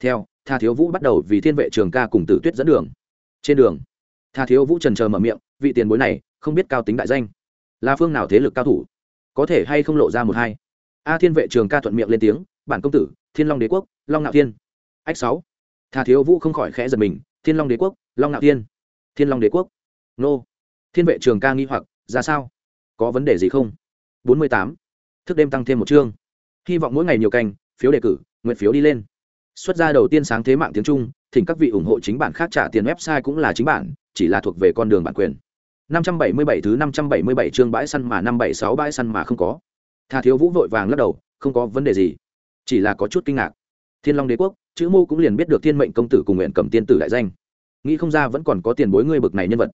Theo, tha thiếu vũ bắt đầu vì thiên vệ trường ca cùng tử tuyết dẫn đường. Trên đường, tha thiếu vũ trần chờ mở miệng, vị tiền bối này, không biết cao tính đại danh. Là phương nào thế lực cao thủ? Có thể hay không lộ ra một hai? A thiên vệ trường ca thuận miệng lên tiếng, bản công tử, thiên long đế quốc, long ngạo thiên. Ách sáu. Tha thiếu vũ không khỏi khẽ giật mình, thiên long đế quốc, long ngạo thiên thiên long đế quốc. Nô. Thiên vệ trường ca nghi hoặc, ra sao? Có vấn đề gì không? Bốn mươi tám. Thức đêm tăng thêm một chương. Hy vọng mỗi ngày nhiều canh, phiếu đề cử, nguyện phiếu đi lên. Xuất ra đầu tiên sáng thế mạng tiếng trung, thỉnh các vị ủng hộ chính bản khác trả tiền website cũng là chính bản, chỉ là thuộc về con đường bản quyền. 577 thứ 577 chương bãi săn mà 576 bãi săn mà không có tha thiếu vũ vội vàng lắc đầu, không có vấn đề gì. Chỉ là có chút kinh ngạc. Thiên long đế quốc, chữ mô cũng liền biết được thiên mệnh công tử cùng nguyện cầm tiên tử đại danh. Nghĩ không ra vẫn còn có tiền bối ngươi bực này nhân vật.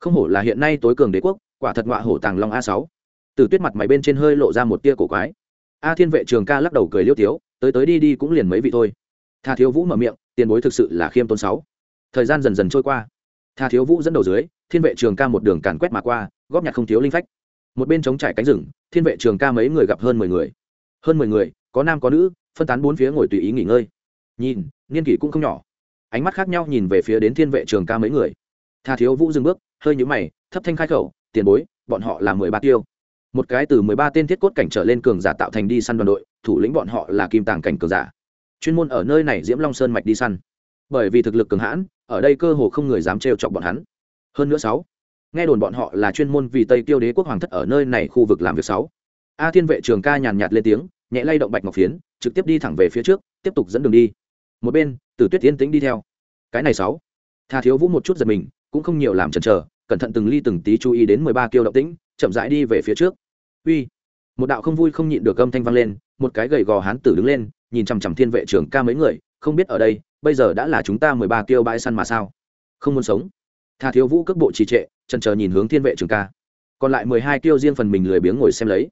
Không hổ là hiện nay tối cường đế quốc, quả thật ngọa hổ tàng long a sáu. Từ tuyết mặt mày bên trên hơi lộ ra một tia cổ quái. A thiên vệ trường ca lắc đầu cười liêu tiếu, tới tới đi đi cũng liền mấy vị thôi. Tha thiếu vũ mở miệng, tiền bối thực sự là khiêm tôn sáu. Thời gian dần dần trôi qua. Tha thiếu vũ dẫn đầu dưới, thiên vệ trường ca một đường càn quét mà qua, góp nhặt không thiếu linh phách một bên chống trải cánh rừng, thiên vệ trường ca mấy người gặp hơn mười người. Hơn mười người, có nam có nữ, phân tán bốn phía ngồi tùy ý nghỉ ngơi. Nhìn, niên kỷ cũng không nhỏ. Ánh mắt khác nhau nhìn về phía đến thiên vệ trường ca mấy người. Tha thiếu vũ dừng bước, hơi nhũ mày, thấp thanh khai khẩu, tiền bối, bọn họ là mười ba tiêu. Một cái từ mười ba tên thiết cốt cảnh trở lên cường giả tạo thành đi săn đoàn đội, thủ lĩnh bọn họ là kim tàng cảnh cường giả. Chuyên môn ở nơi này diễm long sơn mạch đi săn. Bởi vì thực lực cường hãn, ở đây cơ hồ không người dám trêu chọc bọn hắn. Hơn nữa sáu nghe đồn bọn họ là chuyên môn vì tây tiêu đế quốc hoàng thất ở nơi này khu vực làm việc sáu. A thiên vệ trường ca nhàn nhạt lên tiếng, nhẹ lay động bạch ngọc phiến, trực tiếp đi thẳng về phía trước, tiếp tục dẫn đường đi. Một bên, tử tuyết yên tĩnh đi theo. Cái này sáu. Tha thiếu vũ một chút giật mình, cũng không nhiều làm chần chờ, cẩn thận từng ly từng tí chú ý đến mười ba kiêu động tĩnh, chậm rãi đi về phía trước. Uy. Một đạo không vui không nhịn được âm thanh vang lên, một cái gầy gò hán tử đứng lên, nhìn chằm chằm thiên vệ trưởng ca mấy người, không biết ở đây, bây giờ đã là chúng ta mười ba kiêu bãi săn mà sao? Không muốn sống tha thiếu vũ cước bộ trì trệ, chần chờ nhìn hướng thiên vệ trưởng ca. Còn lại mười hai kiêu riêng phần mình lười biếng ngồi xem lấy.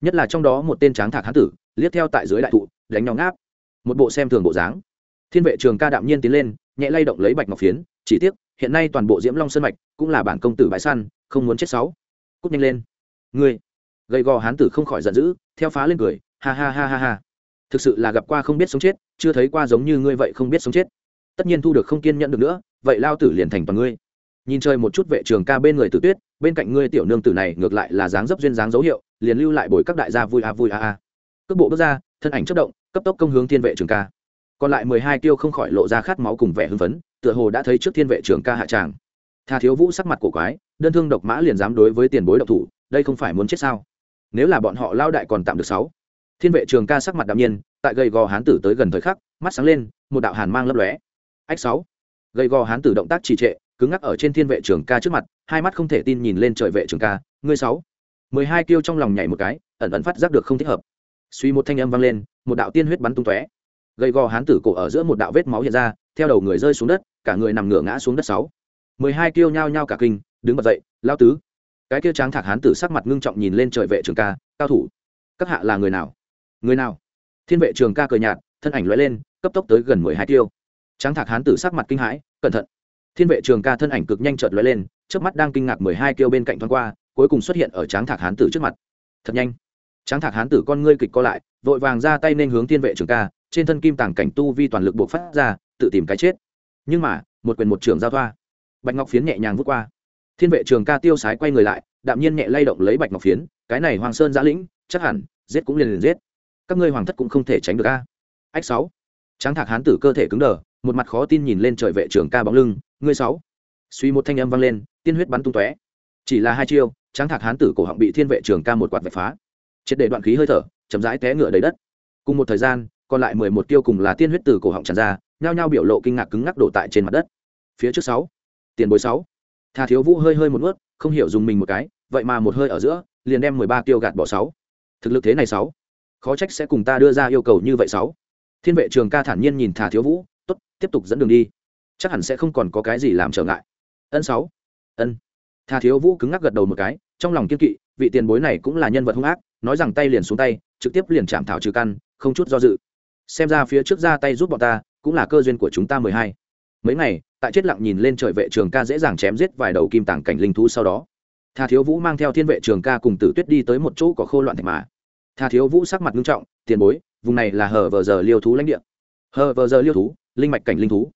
Nhất là trong đó một tên tráng thạc hán tử, liếc theo tại dưới đại thụ, đánh nhau ngáp. Một bộ xem thường bộ dáng. Thiên vệ trường ca đạm nhiên tiến lên, nhẹ lay động lấy bạch ngọc phiến, chỉ tiếc, hiện nay toàn bộ diễm long sơn mạch cũng là bản công tử bãi săn, không muốn chết sáu. Cút nhanh lên. Ngươi. Gầy gò hán tử không khỏi giận dữ, theo phá lên cười, ha ha ha ha ha. Thực sự là gặp qua không biết sống chết, chưa thấy qua giống như ngươi vậy không biết sống chết. Tất nhiên thu được không kiên nhẫn được nữa, vậy lao tử liền thành toàn ngươi nhìn chơi một chút vệ trường ca bên người tử tuyết, bên cạnh ngươi tiểu nương tử này ngược lại là dáng dấp duyên dáng dấu hiệu, liền lưu lại bồi các đại gia vui a vui a a. Cước bộ bước ra, thân ảnh chất động, cấp tốc công hướng thiên vệ trường ca. Còn lại mười hai tiêu không khỏi lộ ra khát máu cùng vẻ hưng phấn, tựa hồ đã thấy trước thiên vệ trường ca hạ tràng. Tha thiếu vũ sắc mặt cổ quái, đơn thương độc mã liền dám đối với tiền bối độc thủ, đây không phải muốn chết sao? Nếu là bọn họ lao đại còn tạm được sáu. Thiên vệ trường ca sắc mặt đạm nhiên, tại gầy gò hán tử tới gần thời khắc, mắt sáng lên, một đạo hàn mang lấp lóe. Ách sáu. Gầy gò hán tử động tác trì trệ cứng ngắc ở trên thiên vệ trường ca trước mặt, hai mắt không thể tin nhìn lên trời vệ trường ca, ngươi sáu. Mười hai kêu trong lòng nhảy một cái, ẩn ẩn phát giác được không thích hợp. Suy một thanh âm vang lên, một đạo tiên huyết bắn tung tóe. Gầy gò hán tử cổ ở giữa một đạo vết máu hiện ra, theo đầu người rơi xuống đất, cả người nằm ngửa ngã xuống đất sáu. Mười hai kêu nhao nhao cả kinh, đứng bật dậy lao tứ. Cái kia tráng thạc hán tử sắc mặt ngưng trọng nhìn lên trời vệ trường ca, cao thủ, các hạ là người nào? Người nào? Thiên vệ trường ca cười nhạt, thân ảnh lóe lên, cấp tốc tới gần mười hai tiêu tráng thạc hán tử sắc mặt kinh hãi, cẩn thận thiên vệ trường ca thân ảnh cực nhanh chợt lóe lên trước mắt đang kinh ngạc mười hai tiêu bên cạnh thoáng qua, cuối cùng xuất hiện ở tráng thạc hán tử trước mặt. Thật nhanh. Tráng thạc hán tử con ngươi kịch co lại, vội vàng ra tay nên hướng thiên vệ trường ca, trên thân kim tàng cảnh tu vi toàn lực buộc phát ra, tự tìm cái chết. Nhưng mà, một quyền một trường giao thoa. Bạch ngọc phiến nhẹ nhàng vút qua. Thiên vệ trường ca tiêu sái quay người lại, đạm nhiên nhẹ lay động lấy bạch ngọc phiến, cái này hoàng sơn giã lĩnh, chắc hẳn, giết cũng liền liền giết. Các ngươi hoàng thất cũng không thể tránh được a. Ách sáu. Tráng thạc hán tử cơ thể cứng đờ, một mặt khó tin nhìn lên trời vệ trường ca bóng lưng ngươi sáu. Suy một thanh âm vang lên, tiên huyết bắn tung tóe. Chỉ là hai chiêu, tráng thạc hán tử cổ họng bị thiên vệ trường ca một quạt vạch phá. Triệt để đoạn khí hơi thở, chậm rãi té ngựa đầy đất. Cùng một thời gian, còn lại mười một tiêu cùng là tiên huyết từ cổ họng tràn ra, nhao nhao biểu lộ kinh ngạc cứng ngắc đổ tại trên mặt đất. Phía trước sáu. Tiền bối sáu. Tha thiếu vũ hơi hơi một nuốt, không hiểu dùng mình một cái, vậy mà một hơi ở giữa, liền đem mười ba tiêu gạt bỏ sáu. Thực lực thế này sáu. Khó trách sẽ cùng ta đưa ra yêu cầu như vậy sáu. Thiên vệ trường ca thản nhiên nhìn thà thiếu vũ, tốt, tiếp tục dẫn đường đi chắc hẳn sẽ không còn có cái gì làm trở ngại ân sáu ân thà thiếu vũ cứng ngắc gật đầu một cái trong lòng kiên kỵ vị tiền bối này cũng là nhân vật hung ác nói rằng tay liền xuống tay trực tiếp liền chạm thảo trừ căn không chút do dự xem ra phía trước ra tay giúp bọn ta cũng là cơ duyên của chúng ta mười hai mấy ngày tại chết lặng nhìn lên trời vệ trường ca dễ dàng chém giết vài đầu kim tàng cảnh linh thú sau đó Tha Thiếu Vũ mang theo Thiên vệ trường ca cùng Tử Tuyết đi tới một chỗ có khô loạn thạch mà. Tha Thiếu Vũ sắc mặt nghiêm trọng, tiền bối, vùng này là hở vờ giờ liêu thú lãnh địa. Hở vờ giờ liêu thú, linh mạch cảnh linh thú.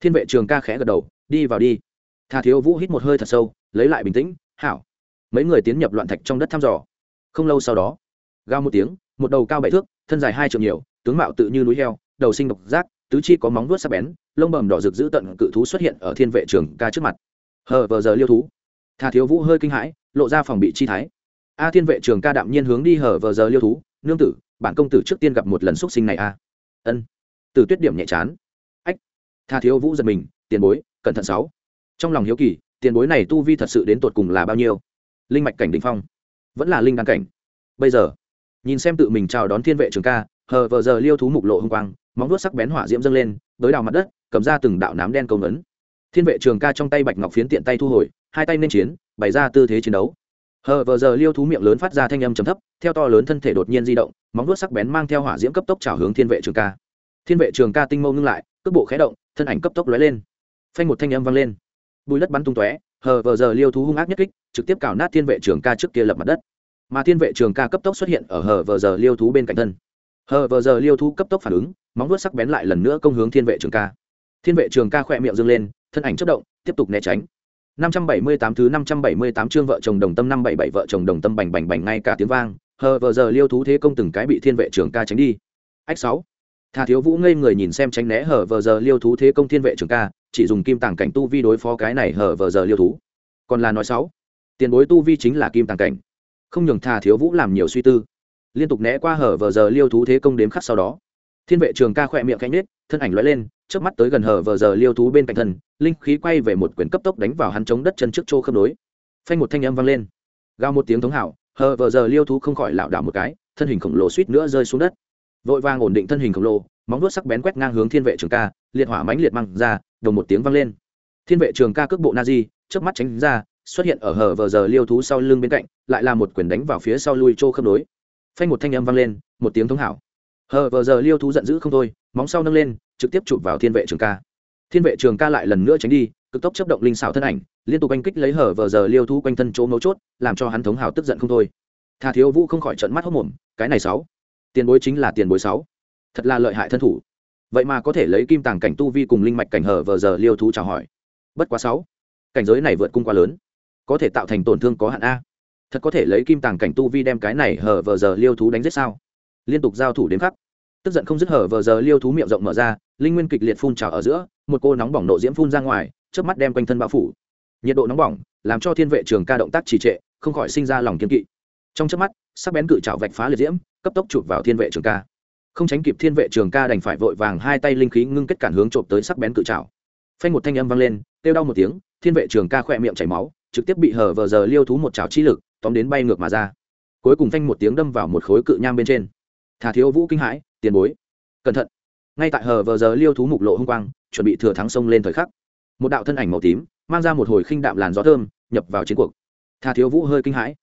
Thiên vệ trường ca khẽ gật đầu, đi vào đi. Tha Thiếu Vũ hít một hơi thật sâu, lấy lại bình tĩnh, hảo. Mấy người tiến nhập loạn thạch trong đất thăm dò. Không lâu sau đó, gào một tiếng, một đầu cao bảy thước, thân dài hai trượng nhiều, tướng mạo tự như núi heo, đầu sinh độc giác, tứ chi có móng vuốt sắc bén, lông bầm đỏ rực giữ tận cự thú xuất hiện ở thiên vệ trường ca trước mặt. Hở vờ giờ liêu thú Tha thiếu vũ hơi kinh hãi lộ ra phòng bị chi thái a thiên vệ trường ca đạm nhiên hướng đi hở vờ giờ liêu thú nương tử bản công tử trước tiên gặp một lần x sinh này a ân từ tuyết điểm nhẹ chán Tha thiếu vũ giật mình, tiền bối, cẩn thận sáu. Trong lòng hiếu kỳ, tiền bối này tu vi thật sự đến tột cùng là bao nhiêu? Linh mạch cảnh đ phong, vẫn là linh đăng cảnh. Bây giờ, nhìn xem tự mình chào đón thiên vệ trường ca, hờ vờ giờ liêu thú mục lộ h ư n g quang, móng vuốt sắc bén hỏa diễm dâng lên đới đào mặt đất, cầm ra từng đạo nám đen công ấn. Thiên vệ trường ca trong tay bạch ngọc phiến tiện tay thu hồi, hai tay nên chiến, bày ra tư thế chiến đấu. Hờ vờ giờ liêu thú miệng lớn phát ra thanh âm trầm thấp, theo to lớn thân thể đột nhiên di động, móng vuốt sắc bén mang theo hỏa diễm cấp tốc trào hướng thiên vệ trường ca. Thiên vệ trường ca tinh mâu ngưng lại, cước bộ khé động thân ảnh cấp tốc lóe lên. Phanh một thanh âm vang lên. Bùi đất bắn tung tóe hờ vờ giờ liêu thú hung ác nhất kích trực tiếp cào nát thiên vệ trường ca trước kia lập mặt đất. Mà thiên vệ trường ca cấp tốc xuất hiện ở hờ vờ giờ liêu thú bên cạnh thân. Hờ vờ giờ liêu thú cấp tốc phản ứng móng vuốt sắc bén lại lần nữa công hướng thiên vệ trường ca. Thiên vệ trường ca khỏe miệng dâng lên thân ảnh chất động tiếp tục né tránh. 578 thứ 578 chương vợ chồng đồng tâm 577 vợ chồng đồng tâm bành bành bành ngay cả tiếng vang, hờ vờ giờ liêu thú thế công từng cái bị thiên vệ trưởng ca tránh đi. Ách 6. Tha Thiếu Vũ ngây người nhìn xem tránh né hở vờ giờ liêu thú thế công thiên vệ trưởng ca, chỉ dùng kim tàng cảnh tu vi đối phó cái này hở vờ giờ liêu thú. Còn là nói sáu, tiền bối tu vi chính là kim tàng cảnh. Không nhường Tha Thiếu Vũ làm nhiều suy tư, liên tục né qua hở vờ giờ liêu thú thế công đếm khắc sau đó. Thiên vệ trường ca khỏe miệng khẽ nhếch, thân ảnh lóe lên, trước mắt tới gần hở vờ giờ liêu thú bên cạnh thân linh khí quay về một quyển cấp tốc đánh vào hắn chống đất chân trước chỗ khớp đối phanh một thanh âm vang lên gào một tiếng thống hảo hở vờ giờ liêu thú không khỏi lảo đảo một cái thân hình khổng lồ suýt nữa rơi xuống đất vội vàng ổn định thân hình khổng lồ, móng vuốt sắc bén quét ngang hướng thiên vệ trường ca, liệt hỏa mãnh liệt mang ra, đồng một tiếng vang lên. Thiên vệ trường ca cước bộ na di trước mắt tránh ra, xuất hiện ở hở vờ giờ liêu thú sau lưng bên cạnh, lại là một quyền đánh vào phía sau lui trô khớp đối phanh một thanh âm vang lên, một tiếng thống hảo. Hờ vờ giờ liêu thú giận dữ không thôi, móng sau nâng lên, trực tiếp chụp vào thiên vệ trường ca. Thiên vệ trường ca lại lần nữa tránh đi, cực tốc chấp động linh xảo thân ảnh, liên tục oanh kích lấy hở vờ giờ liêu thú quanh thân chỗ mấu chốt, làm cho hắn thống hào tức giận không thôi. Thà thiếu vũ không khỏi trận mắt hốc mồm, cái này sáu tiền bối chính là tiền bối sáu. Thật là lợi hại thân thủ. Vậy mà có thể lấy kim tàng cảnh tu vi cùng linh mạch cảnh hở vờ giờ liêu thú chào hỏi. Bất quá sáu, cảnh giới này vượt cung quá lớn, có thể tạo thành tổn thương có hạn a. Thật có thể lấy kim tàng cảnh tu vi đem cái này hở vờ giờ liêu thú đánh giết sao? Liên tục giao thủ đến khắc, tức giận không dứt hở vờ giờ liêu thú miệng rộng mở ra, linh nguyên kịch liệt phun trào ở giữa, một cô nóng bỏng nộ diễm phun ra ngoài trước mắt đem quanh thân bao phủ. Nhiệt độ nóng bỏng, làm cho thiên vệ trường ca động tác trì trệ, không khỏi sinh ra lòng kiên kỵ. Trong trước mắt, sắc bén cự trào vạch phá liệt diễm cấp tốc chụp vào thiên vệ trường ca. Không tránh kịp thiên vệ trường ca đành phải vội vàng hai tay linh khí ngưng kết cản hướng trộm tới sắc bén cự trào phanh một thanh âm vang lên, kêu đau một tiếng, thiên vệ trường ca khỏe miệng chảy máu, trực tiếp bị hở vờ giờ liêu thú một trào chi lực, tóm đến bay ngược mà ra. Cuối cùng phanh một tiếng đâm vào một khối cự nham bên trên. Thà thiếu vũ kinh hãi, tiền bối, cẩn thận. Ngay tại hờ vờ giờ liêu thú mục lộ h ư n g quang, chuẩn bị thừa thắng sông lên thời khắc, một đạo thân ảnh màu tím, mang ra một hồi khinh đạm làn gió thơm, nhập vào chiến cuộc. Thà thiếu vũ hơi kinh hãi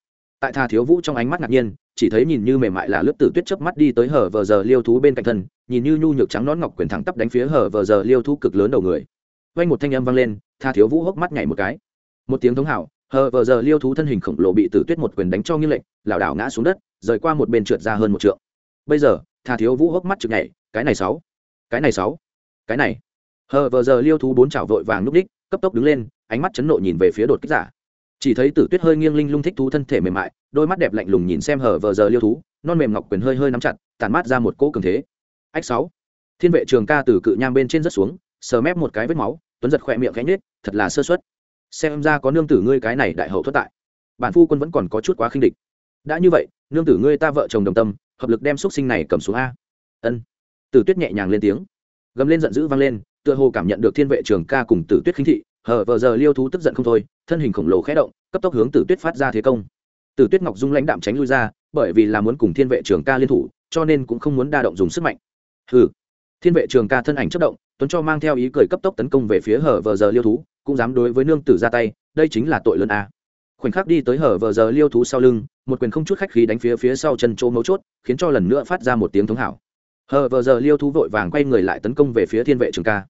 tại thà thiếu vũ trong ánh mắt ngạc nhiên, chỉ thấy nhìn như mềm mại là lớp tử tuyết chớp mắt đi tới hở vờ giờ liêu thú bên cạnh thân, nhìn như nhu nhược trắng nón ngọc quyền thẳng tắp đánh phía hở vờ giờ liêu thú cực lớn đầu người. Vanh một thanh âm vang lên, tha thiếu vũ hốc mắt nhảy một cái. Một tiếng thống hảo, hở vờ giờ liêu thú thân hình khổng lồ bị tử tuyết một quyền đánh cho nghiêng lệnh lảo đảo ngã xuống đất, rời qua một bên trượt ra hơn một trượng. Bây giờ, tha thiếu vũ hốc mắt chực nhảy, cái này sáu, cái này sáu, cái này. Hờ vờ giờ liêu thú bốn chảo vội vàng núp đích, cấp tốc đứng lên, ánh mắt chấn nộ nhìn về phía đột kích giả chỉ thấy tử tuyết hơi nghiêng linh lung thích thú thân thể mềm mại, đôi mắt đẹp lạnh lùng nhìn xem hở vờ giờ liêu thú, non mềm ngọc quyền hơi hơi nắm chặt tàn mát ra một cỗ cường thế. Ách sáu. Thiên vệ trường ca từ cự nham bên trên rất xuống, sờ mép một cái vết máu, tuấn giật khỏe miệng cánh nết thật là sơ suất. Xem ra có nương tử ngươi cái này đại hậu thất tại. Bản phu quân vẫn còn có chút quá khinh địch. Đã như vậy, nương tử ngươi ta vợ chồng đồng tâm, hợp lực đem xúc sinh này cầm xuống a. Ân. Tử tuyết nhẹ nhàng lên tiếng. Gầm lên giận dữ vang lên, tựa hồ cảm nhận được thiên vệ trường ca cùng tử tuyết khinh thị hở vờ giờ liêu thú tức giận không thôi, thân hình khổng lồ khẽ động, cấp tốc hướng tử tuyết phát ra thế công. Tử tuyết ngọc dung lãnh đạm tránh lui ra, bởi vì là muốn cùng thiên vệ trường ca liên thủ, cho nên cũng không muốn đa động dùng sức mạnh. Hừ. Thiên vệ trường ca thân ảnh chất động, tuấn cho mang theo ý cười cấp tốc tấn công về phía hở vờ giờ liêu thú, cũng dám đối với nương tử ra tay, đây chính là tội lớn a. Khoảnh khắc đi tới hở vờ giờ liêu thú sau lưng, một quyền không chút khách khí đánh phía phía sau chân chỗ mấu chốt, khiến cho lần nữa phát ra một tiếng thống hảo. Hở vờ giờ liêu thú vội vàng quay người lại tấn công về phía thiên vệ trường ca.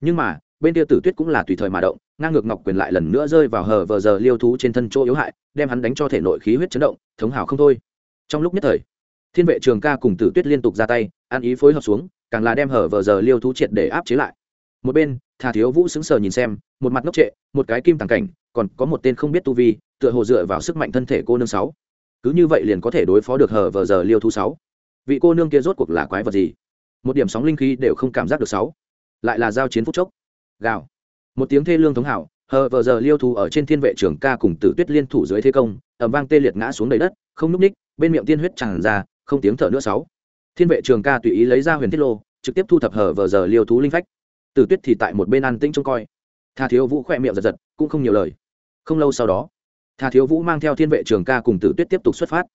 Nhưng mà bên kia tử tuyết cũng là tùy thời mà động, ngang ngược ngọc quyền lại lần nữa rơi vào hờ vờ giờ liêu thú trên thân chỗ yếu hại, đem hắn đánh cho thể nội khí huyết chấn động, thống hảo không thôi. Trong lúc nhất thời, thiên vệ trường ca cùng tử tuyết liên tục ra tay, ăn ý phối hợp xuống, càng là đem hở vờ giờ liêu thú triệt để áp chế lại. Một bên thà thiếu vũ sững sờ nhìn xem, một mặt ngốc trệ, một cái kim tàng cảnh, còn có một tên không biết tu vi, tựa hồ dựa vào sức mạnh thân thể cô nương sáu. Cứ như vậy liền có thể đối phó được hở vờ giờ liêu thú sáu. Vị cô nương kia rốt cuộc là quái vật gì? Một điểm sóng linh khí đều không cảm giác được sáu. Lại là giao chiến phút chốc gào. Một tiếng thê lương thống hảo, hờ vờ giờ liêu thú ở trên thiên vệ trường ca cùng tử tuyết liên thủ dưới thế công ẩm vang tê liệt ngã xuống đầy đất, không núp ních, bên miệng tiên huyết tràn ra, không tiếng thở nữa sáu. Thiên vệ trường ca tùy ý lấy ra huyền thiết lô, trực tiếp thu thập hờ vờ giờ liêu thú linh phách. Tử tuyết thì tại một bên an tĩnh trông coi. Tha thiếu vũ khỏe miệng giật giật, cũng không nhiều lời. Không lâu sau đó, tha thiếu vũ mang theo thiên vệ trường ca cùng tử tuyết tiếp tục xuất phát.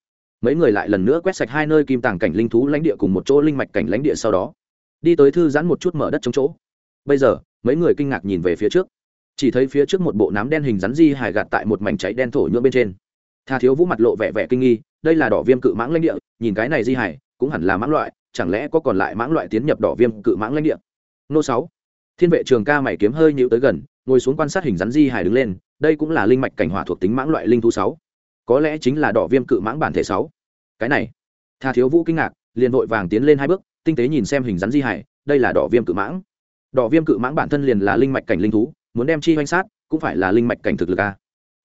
Mấy người lại lần nữa quét sạch hai nơi kim tàng cảnh linh thú lãnh địa cùng một chỗ linh mạch cảnh lãnh địa sau đó. Đi tới thư giãn một chút mở đất chống chỗ bây giờ, mấy người kinh ngạc nhìn về phía trước. Chỉ thấy phía trước một bộ nám đen hình rắn di hài gạt tại một mảnh cháy đen thổ nhưỡng bên trên. Tha thiếu vũ mặt lộ vẻ vẻ kinh nghi, đây là đỏ viêm cự mãng lãnh địa, nhìn cái này di hài, cũng hẳn là mãng loại, chẳng lẽ có còn lại mãng loại tiến nhập đỏ viêm cự mãng lãnh địa? Nô sáu, thiên vệ trường ca mày kiếm hơi nhũ tới gần, ngồi xuống quan sát hình rắn di hài đứng lên, đây cũng là linh mạch cảnh hỏa thuộc tính mãng loại linh thú sáu. Có lẽ chính là đỏ viêm cự mãng bản thể sáu. Cái này, tha thiếu vũ kinh ngạc, liền vội vàng tiến lên hai bước, tinh tế nhìn xem hình rắn di hài, đây là đỏ viêm cự mãng đỏ viêm cự mãng bản thân liền là linh mạch cảnh linh thú, muốn đem chi hoanh sát, cũng phải là linh mạch cảnh thực lực a.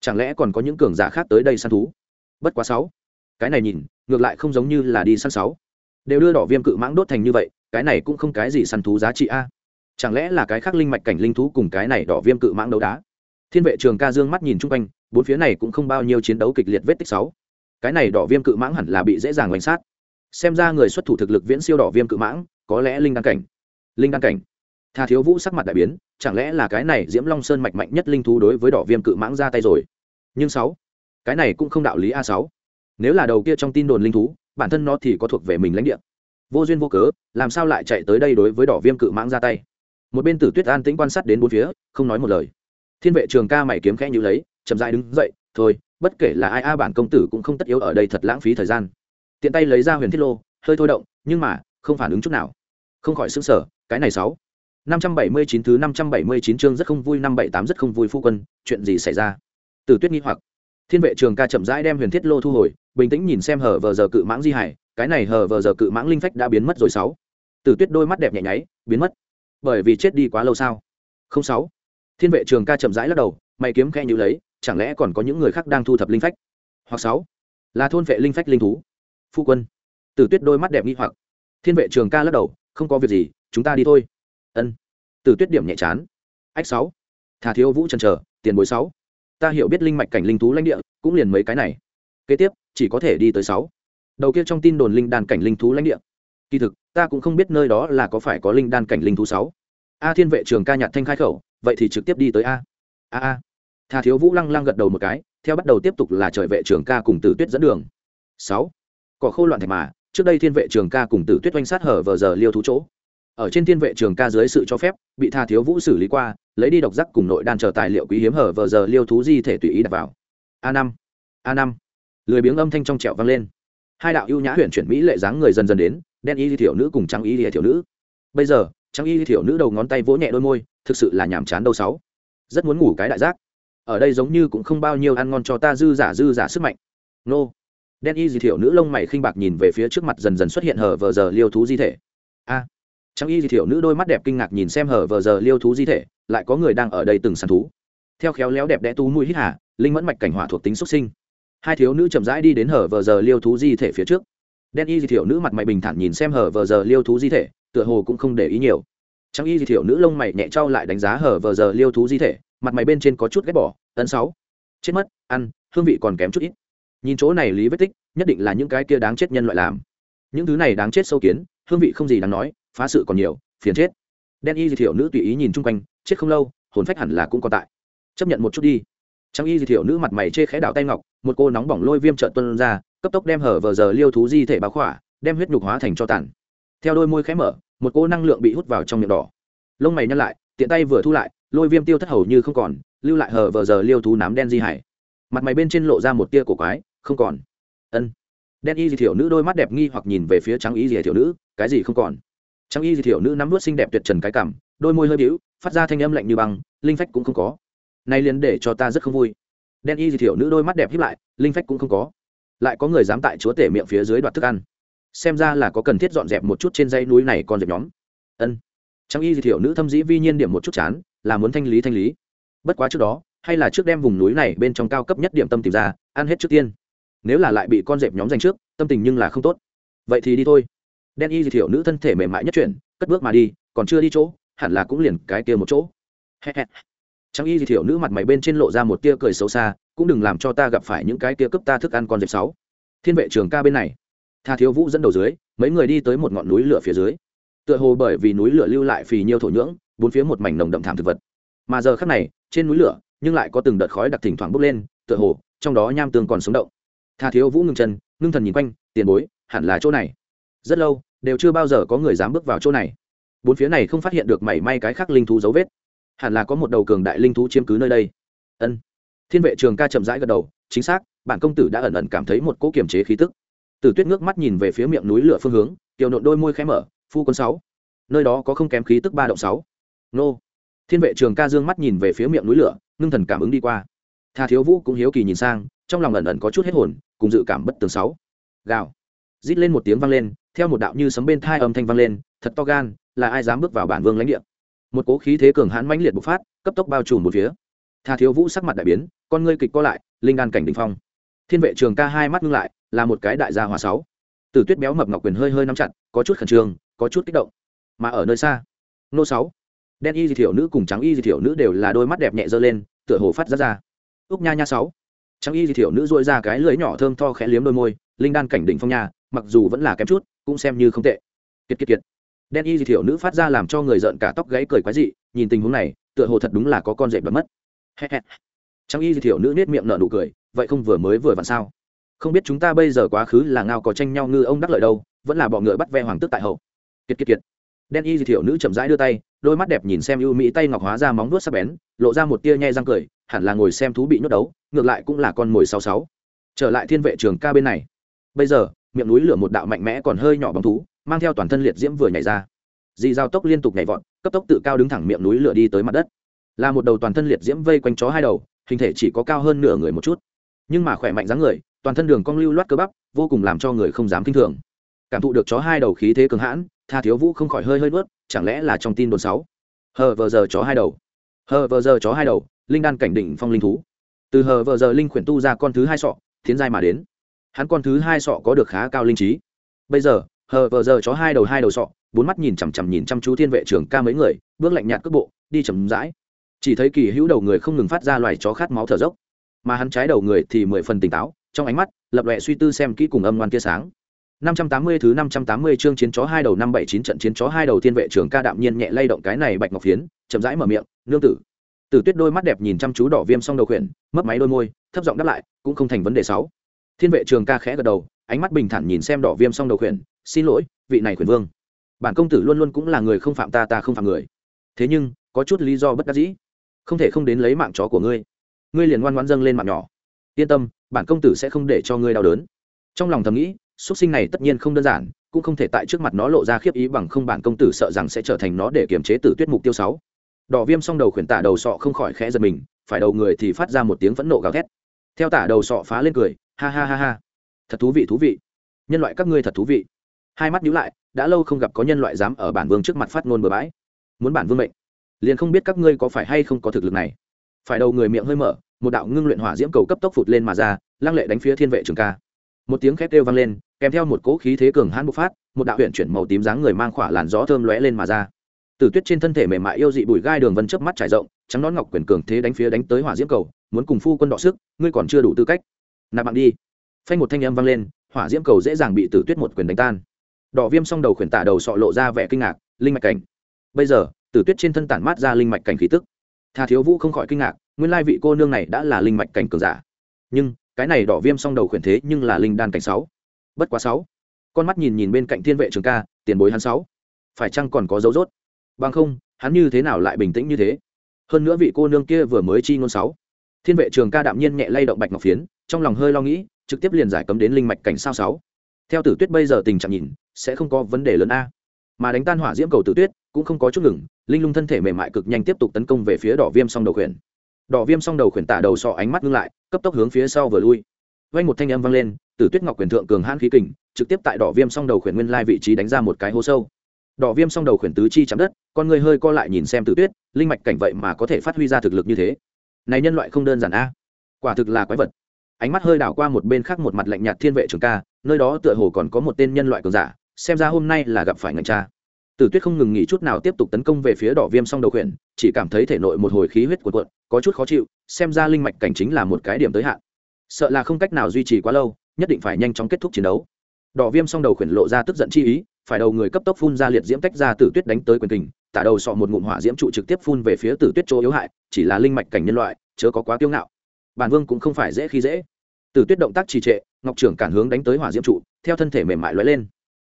Chẳng lẽ còn có những cường giả khác tới đây săn thú? Bất quá sáu. Cái này nhìn, ngược lại không giống như là đi săn sáu. Đều đưa đỏ viêm cự mãng đốt thành như vậy, cái này cũng không cái gì săn thú giá trị a. Chẳng lẽ là cái khác linh mạch cảnh linh thú cùng cái này đỏ viêm cự mãng đấu đá? Thiên vệ trường ca dương mắt nhìn chung quanh, bốn phía này cũng không bao nhiêu chiến đấu kịch liệt vết tích sáu. Cái này đỏ viêm cự mãng hẳn là bị dễ dàng oanh sát. Xem ra người xuất thủ thực lực viễn siêu đỏ viêm cự mãng, có lẽ linh đăng cảnh. Linh đăng cảnh tha thiếu vũ sắc mặt đại biến, chẳng lẽ là cái này diễm long sơn mạch mạnh nhất linh thú đối với đỏ viêm cự mãng ra tay rồi? Nhưng sáu, cái này cũng không đạo lý a sáu. Nếu là đầu kia trong tin đồn linh thú, bản thân nó thì có thuộc về mình lãnh địa. Vô duyên vô cớ, làm sao lại chạy tới đây đối với đỏ viêm cự mãng ra tay? Một bên tử tuyết an tĩnh quan sát đến bốn phía, không nói một lời. Thiên vệ trường ca mày kiếm khẽ như lấy, chậm rãi đứng dậy, thôi, bất kể là ai a, bản công tử cũng không tất yếu ở đây thật lãng phí thời gian. Tiện tay lấy ra huyền thiết lô, hơi thôi động, nhưng mà, không phản ứng chút nào. Không khỏi sửng sở cái này sáu năm trăm bảy mươi chín thứ năm trăm bảy mươi chín chương rất không vui, năm bảy tám rất không vui, phu quân, chuyện gì xảy ra? Từ tuyết nghi hoặc. Thiên vệ trường ca chậm rãi đem huyền thiết lô thu hồi, bình tĩnh nhìn xem hở vờ giờ cự mãng di hải, cái này hở vờ giờ cự mãng linh phách đã biến mất rồi sáu. Từ tuyết đôi mắt đẹp nhẹ nháy, biến mất. Bởi vì chết đi quá lâu sao? Không sáu. Thiên vệ trường ca chậm rãi lắc đầu, mày kiếm khe nhíu lấy, chẳng lẽ còn có những người khác đang thu thập linh phách? Hoặc sáu. Là thôn vệ linh phách linh thú. Phu quân. Từ tuyết đôi mắt đẹp nghi hoặc. Thiên vệ trường ca lắc đầu, không có việc gì, chúng ta đi thôi ân. Từ tuyết điểm nhẹ chán. Ách sáu. Thà thiếu vũ trần trở tiền bối sáu. Ta hiểu biết linh mạch cảnh linh thú lãnh địa, cũng liền mấy cái này. Kế tiếp, chỉ có thể đi tới sáu. Đầu kia trong tin đồn linh đàn cảnh linh thú lãnh địa. Kỳ thực, ta cũng không biết nơi đó là có phải có linh đan cảnh linh thú sáu. A thiên vệ trường ca nhạt thanh khai khẩu, vậy thì trực tiếp đi tới a. A a. Thà thiếu vũ lăng lăng gật đầu một cái, theo bắt đầu tiếp tục là trời vệ trường ca cùng tử tuyết dẫn đường. Sáu. Cỏ khô loạn thạch mà, trước đây thiên vệ trường ca cùng tử tuyết oanh sát hở vờ giờ liêu thú chỗ ở trên thiên vệ trường ca dưới sự cho phép, bị tha thiếu vũ xử lý qua, lấy đi độc giác cùng nội đan chờ tài liệu quý hiếm hở vờ giờ liêu thú di thể tùy ý đặt vào. A năm a năm. Lười biếng âm thanh trong trẹo vang lên. Hai đạo ưu nhã huyện chuyển mỹ lệ dáng người dần dần đến, đen y thiểu nữ cùng trắng y thiểu nữ. Bây giờ, trắng y thiểu nữ đầu ngón tay vỗ nhẹ đôi môi, thực sự là nhàm chán đâu sáu. Rất muốn ngủ cái đại giác. Ở đây giống như cũng không bao nhiêu ăn ngon cho ta dư giả dư giả sức mạnh. Nô. Đen y di thiểu nữ lông mày khinh bạc nhìn về phía trước mặt dần dần xuất hiện hở vờ giờ liêu thú di thể. A trang y thiểu nữ đôi mắt đẹp kinh ngạc nhìn xem hở vờ giờ liêu thú di thể, lại có người đang ở đây từng săn thú. Theo khéo léo đẹp đẽ tú mũi hít hà, linh mẫn mạch cảnh hỏa thuộc tính xuất sinh. Hai thiếu nữ chậm rãi đi đến hở vờ giờ liêu thú di thể phía trước. Đen y di thiểu nữ mặt mày bình thản nhìn xem hở vờ giờ liêu thú di thể, tựa hồ cũng không để ý nhiều. Trang y di thiểu nữ lông mày nhẹ trao lại đánh giá hở vờ giờ liêu thú di thể, mặt mày bên trên có chút ghét bỏ, ấn sáu, chết mất, ăn, hương vị còn kém chút ít. Nhìn chỗ này lý vết tích, nhất định là những cái kia đáng chết nhân loại làm. Những thứ này đáng chết sâu kiến, hương vị không gì đáng nói phá sự còn nhiều, phiền chết. Đen y di thiểu nữ tùy ý nhìn chung quanh, chết không lâu, hồn phách hẳn là cũng còn tại. Chấp nhận một chút đi. Trang y di thiểu nữ mặt mày chê khẽ đảo tay ngọc, một cô nóng bỏng lôi viêm trợn tuân ra, cấp tốc đem hở vờ giờ liêu thú di thể báo khỏa, đem huyết nhục hóa thành cho tàn. Theo đôi môi khẽ mở, một cô năng lượng bị hút vào trong miệng đỏ. Lông mày nhăn lại, tiện tay vừa thu lại, lôi viêm tiêu thất hầu như không còn, lưu lại hở vờ giờ liêu thú nám đen di hải. Mặt mày bên trên lộ ra một tia cổ quái, không còn. Ân. Đen y di thiểu nữ đôi mắt đẹp nghi hoặc nhìn về phía trắng y di thiểu nữ, cái gì không còn? Trang y di thiểu nữ nắm vớt xinh đẹp tuyệt trần cái cảm, đôi môi hơi bĩu, phát ra thanh âm lạnh như băng, linh phách cũng không có. Nay liền để cho ta rất không vui. Đen y di thiểu nữ đôi mắt đẹp hiếp lại, linh phách cũng không có. Lại có người dám tại chúa tể miệng phía dưới đoạt thức ăn. Xem ra là có cần thiết dọn dẹp một chút trên dãy núi này còn dẹp nhóm. Ân. Trang y di thiểu nữ thâm dĩ vi nhiên điểm một chút chán, là muốn thanh lý thanh lý. Bất quá trước đó, hay là trước đem vùng núi này bên trong cao cấp nhất điểm tâm tìm ra, ăn hết trước tiên. Nếu là lại bị con dẹp nhóm giành trước, tâm tình nhưng là không tốt. Vậy thì đi thôi đen y di thiểu nữ thân thể mềm mại nhất chuyển, cất bước mà đi, còn chưa đi chỗ, hẳn là cũng liền cái kia một chỗ. Trang y di thiểu nữ mặt mày bên trên lộ ra một tia cười xấu xa, cũng đừng làm cho ta gặp phải những cái tia cướp ta thức ăn con dẹp sáu. Thiên vệ trường ca bên này. Tha thiếu vũ dẫn đầu dưới, mấy người đi tới một ngọn núi lửa phía dưới. Tựa hồ bởi vì núi lửa lưu lại phì nhiêu thổ nhưỡng, bốn phía một mảnh nồng đậm thảm thực vật. Mà giờ khắc này, trên núi lửa, nhưng lại có từng đợt khói đặc thỉnh thoảng bốc lên, tựa hồ, trong đó nham tương còn sống động. Tha thiếu vũ ngưng chân, ngưng thần nhìn quanh, tiền bối, hẳn là chỗ này. Rất lâu đều chưa bao giờ có người dám bước vào chỗ này. Bốn phía này không phát hiện được mảy may cái khác linh thú dấu vết. Hẳn là có một đầu cường đại linh thú chiếm cứ nơi đây. Ân. Thiên vệ trường ca chậm rãi gật đầu, chính xác, bản công tử đã ẩn ẩn cảm thấy một cỗ kiềm chế khí tức. Tử tuyết ngước mắt nhìn về phía miệng núi lửa phương hướng, tiểu nộn đôi môi khẽ mở, phu quân sáu. Nơi đó có không kém khí tức ba động sáu. Nô. Thiên vệ trường ca dương mắt nhìn về phía miệng núi lửa, ngưng thần cảm ứng đi qua. Tha thiếu vũ cũng hiếu kỳ nhìn sang, trong lòng ẩn ẩn có chút hết hồn, cùng dự cảm bất tường sáu. Gào. Rít lên một tiếng vang lên theo một đạo như sấm bên thai âm thanh vang lên thật to gan là ai dám bước vào bản vương lãnh địa? Một cố khí thế cường hãn mãnh liệt bộc phát cấp tốc bao trùm một phía. Tha thiếu vũ sắc mặt đại biến con ngươi kịch co lại linh đan cảnh đỉnh phong. Thiên vệ trường ca hai mắt ngưng lại là một cái đại gia hòa sáu. Từ tuyết béo mập ngọc quyền hơi hơi nắm chặt có chút khẩn trương có chút kích động. Mà ở nơi xa nô sáu. Đen y di thiểu nữ cùng trắng y di thiểu nữ đều là đôi mắt đẹp nhẹ dơ lên tựa hồ phát ra ra. Úc nha nha sáu. Trắng y di thiểu nữ dội ra cái lưới nhỏ thơm tho khẽ liếm đôi môi linh đan cảnh đỉnh phong nhà, mặc dù vẫn là kém chút cũng xem như không tệ. Kiệt kiệt kiệt. Đen y di thiểu nữ phát ra làm cho người giận cả tóc gãy cười quái dị, nhìn tình huống này, tựa hồ thật đúng là có con rệp bật mất. Trắng y di thiểu nữ nết miệng nở nụ cười, vậy không vừa mới vừa vặn sao? Không biết chúng ta bây giờ quá khứ là ngao có tranh nhau ngư ông đắc lợi đâu, vẫn là bọ ngựa bắt ve hoàng tước tại hậu. Kiệt kiệt kiệt. Đen y di thiểu nữ chậm rãi đưa tay, đôi mắt đẹp nhìn xem ưu mỹ tay ngọc hóa ra móng vuốt sắc bén, lộ ra một tia nhe răng cười, hẳn là ngồi xem thú bị nhốt đấu, ngược lại cũng là con mồi sáu sáu. Trở lại thiên vệ trường ca bên này. Bây giờ miệng núi lửa một đạo mạnh mẽ còn hơi nhỏ bóng thú, mang theo toàn thân liệt diễm vừa nhảy ra. Dì giao tốc liên tục nhảy vọt, cấp tốc tự cao đứng thẳng miệng núi lửa đi tới mặt đất. Là một đầu toàn thân liệt diễm vây quanh chó hai đầu, hình thể chỉ có cao hơn nửa người một chút. Nhưng mà khỏe mạnh dáng người, toàn thân đường cong lưu loát cơ bắp, vô cùng làm cho người không dám kinh thường. Cảm thụ được chó hai đầu khí thế cường hãn, tha thiếu vũ không khỏi hơi hơi nuốt, chẳng lẽ là trong tin đồn sáu? Hờ vờ giờ chó hai đầu. Hờ vờ giờ chó hai đầu, linh đan cảnh đỉnh phong linh thú. Từ hờ vờ giờ linh khuyển tu ra con thứ hai sọ, tiến giai mà đến hắn con thứ hai sọ có được khá cao linh trí bây giờ hờ vờ giờ chó hai đầu hai đầu sọ bốn mắt nhìn chằm chằm nhìn chăm chú thiên vệ trưởng ca mấy người bước lạnh nhạt cước bộ đi chậm rãi chỉ thấy kỳ hữu đầu người không ngừng phát ra loài chó khát máu thở dốc mà hắn trái đầu người thì mười phần tỉnh táo trong ánh mắt lập lệ suy tư xem kỹ cùng âm ngoan tia sáng 580 thứ 580 chương chiến chó hai đầu năm bảy chín trận chiến chó hai đầu thiên vệ trưởng ca đạm nhiên nhẹ lay động cái này bạch ngọc phiến, chậm rãi mở miệng, "Nương tử." Tử Tuyết đôi mắt đẹp nhìn chăm chú đỏ viêm song đầu khuyển, mấp máy đôi môi, thấp giọng đáp lại, cũng không thành vấn đề sáu. Thiên vệ trường ca khẽ gật đầu, ánh mắt bình thản nhìn xem đỏ viêm song đầu khuyển, "Xin lỗi, vị này khuyển vương. Bản công tử luôn luôn cũng là người không phạm ta ta không phạm người. Thế nhưng, có chút lý do bất đắc dĩ, không thể không đến lấy mạng chó của ngươi. Ngươi liền ngoan ngoãn dâng lên mạng nhỏ. Yên tâm, bản công tử sẽ không để cho ngươi đau đớn." Trong lòng thầm nghĩ, xuất sinh này tất nhiên không đơn giản cũng không thể tại trước mặt nó lộ ra khiếp ý bằng không bản công tử sợ rằng sẽ trở thành nó để kiềm chế tử tuyết mục tiêu sáu đỏ viêm xong đầu khuyển tả đầu sọ không khỏi khẽ giật mình phải đầu người thì phát ra một tiếng phẫn nộ gào thét theo tả đầu sọ phá lên cười ha ha ha ha. Thật thú vị thú vị. Nhân loại các ngươi thật thú vị. Hai mắt nhíu lại, đã lâu không gặp có nhân loại dám ở bản vương trước mặt phát ngôn bừa bãi. Muốn bản vương mệnh, liền không biết các ngươi có phải hay không có thực lực này. Phải đầu người miệng hơi mở, một đạo ngưng luyện hỏa diễm cầu cấp tốc phụt lên mà ra, lăng lệ đánh phía thiên vệ trường ca. Một tiếng khét kêu vang lên, kèm theo một cỗ khí thế cường hãn bộc phát, một đạo huyện chuyển màu tím dáng người mang khỏa làn gió thơm lóe lên mà ra. Từ tuyết trên thân thể mềm mại yêu dị bụi gai đường vân chớp mắt trải rộng, trắng nón ngọc quyền cường thế đánh phía đánh tới hỏa diễm cầu, muốn cùng phu quân đọ sức, ngươi còn chưa đủ tư cách nạp mạng đi. Phanh một thanh âm vang lên, hỏa diễm cầu dễ dàng bị tử tuyết một quyền đánh tan. Đỏ viêm song đầu khuyển tả đầu sọ lộ ra vẻ kinh ngạc, linh mạch cảnh. Bây giờ, tử tuyết trên thân tản mát ra linh mạch cảnh khí tức. Thà thiếu vũ không khỏi kinh ngạc, nguyên lai vị cô nương này đã là linh mạch cảnh cường giả. Nhưng, cái này đỏ viêm song đầu khuyển thế nhưng là linh đan cảnh sáu. Bất quá sáu. Con mắt nhìn nhìn bên cạnh thiên vệ trường ca, tiền bối hắn sáu. Phải chăng còn có dấu rốt? Bằng không, hắn như thế nào lại bình tĩnh như thế? Hơn nữa vị cô nương kia vừa mới chi ngôn sáu. Thiên vệ trường ca đạm nhiên nhẹ lay động bạch ngọc phiến trong lòng hơi lo nghĩ, trực tiếp liền giải cấm đến linh mạch cảnh sao sáu. Theo tử tuyết bây giờ tình trạng nhìn, sẽ không có vấn đề lớn a. Mà đánh tan hỏa diễm cầu tử tuyết, cũng không có chút ngừng, linh lung thân thể mềm mại cực nhanh tiếp tục tấn công về phía đỏ viêm song đầu khuyển. Đỏ viêm song đầu khuyển tả đầu sọ ánh mắt ngưng lại, cấp tốc hướng phía sau vừa lui. Vay một thanh âm vang lên, tử tuyết ngọc quyền thượng cường hãn khí kình, trực tiếp tại đỏ viêm song đầu khuyển nguyên lai vị trí đánh ra một cái hố sâu. Đỏ viêm song đầu khuyển tứ chi chạm đất, con người hơi co lại nhìn xem tử tuyết, linh mạch cảnh vậy mà có thể phát huy ra thực lực như thế. Này nhân loại không đơn giản a. Quả thực là quái vật ánh mắt hơi đảo qua một bên khác một mặt lạnh nhạt thiên vệ trường ca, nơi đó tựa hồ còn có một tên nhân loại cường giả, xem ra hôm nay là gặp phải ngành cha tử tuyết không ngừng nghỉ chút nào tiếp tục tấn công về phía đỏ viêm song đầu khuyển, chỉ cảm thấy thể nội một hồi khí huyết cuộn cuộn, có chút khó chịu, xem ra linh mạch cảnh chính là một cái điểm tới hạn. Sợ là không cách nào duy trì quá lâu, nhất định phải nhanh chóng kết thúc chiến đấu. Đỏ viêm song đầu khuyển lộ ra tức giận chi ý, phải đầu người cấp tốc phun ra liệt diễm tách ra tử tuyết đánh tới quyền tình tả đầu sọ một ngụm hỏa diễm trụ trực tiếp phun về phía tử tuyết chỗ yếu hại, chỉ là linh mạch cảnh nhân loại, chớ có quá kiêu ngạo. Bản vương cũng không phải dễ khi dễ tử tuyết động tác trì trệ, ngọc trưởng cản hướng đánh tới hỏa diễm trụ, theo thân thể mềm mại lóe lên.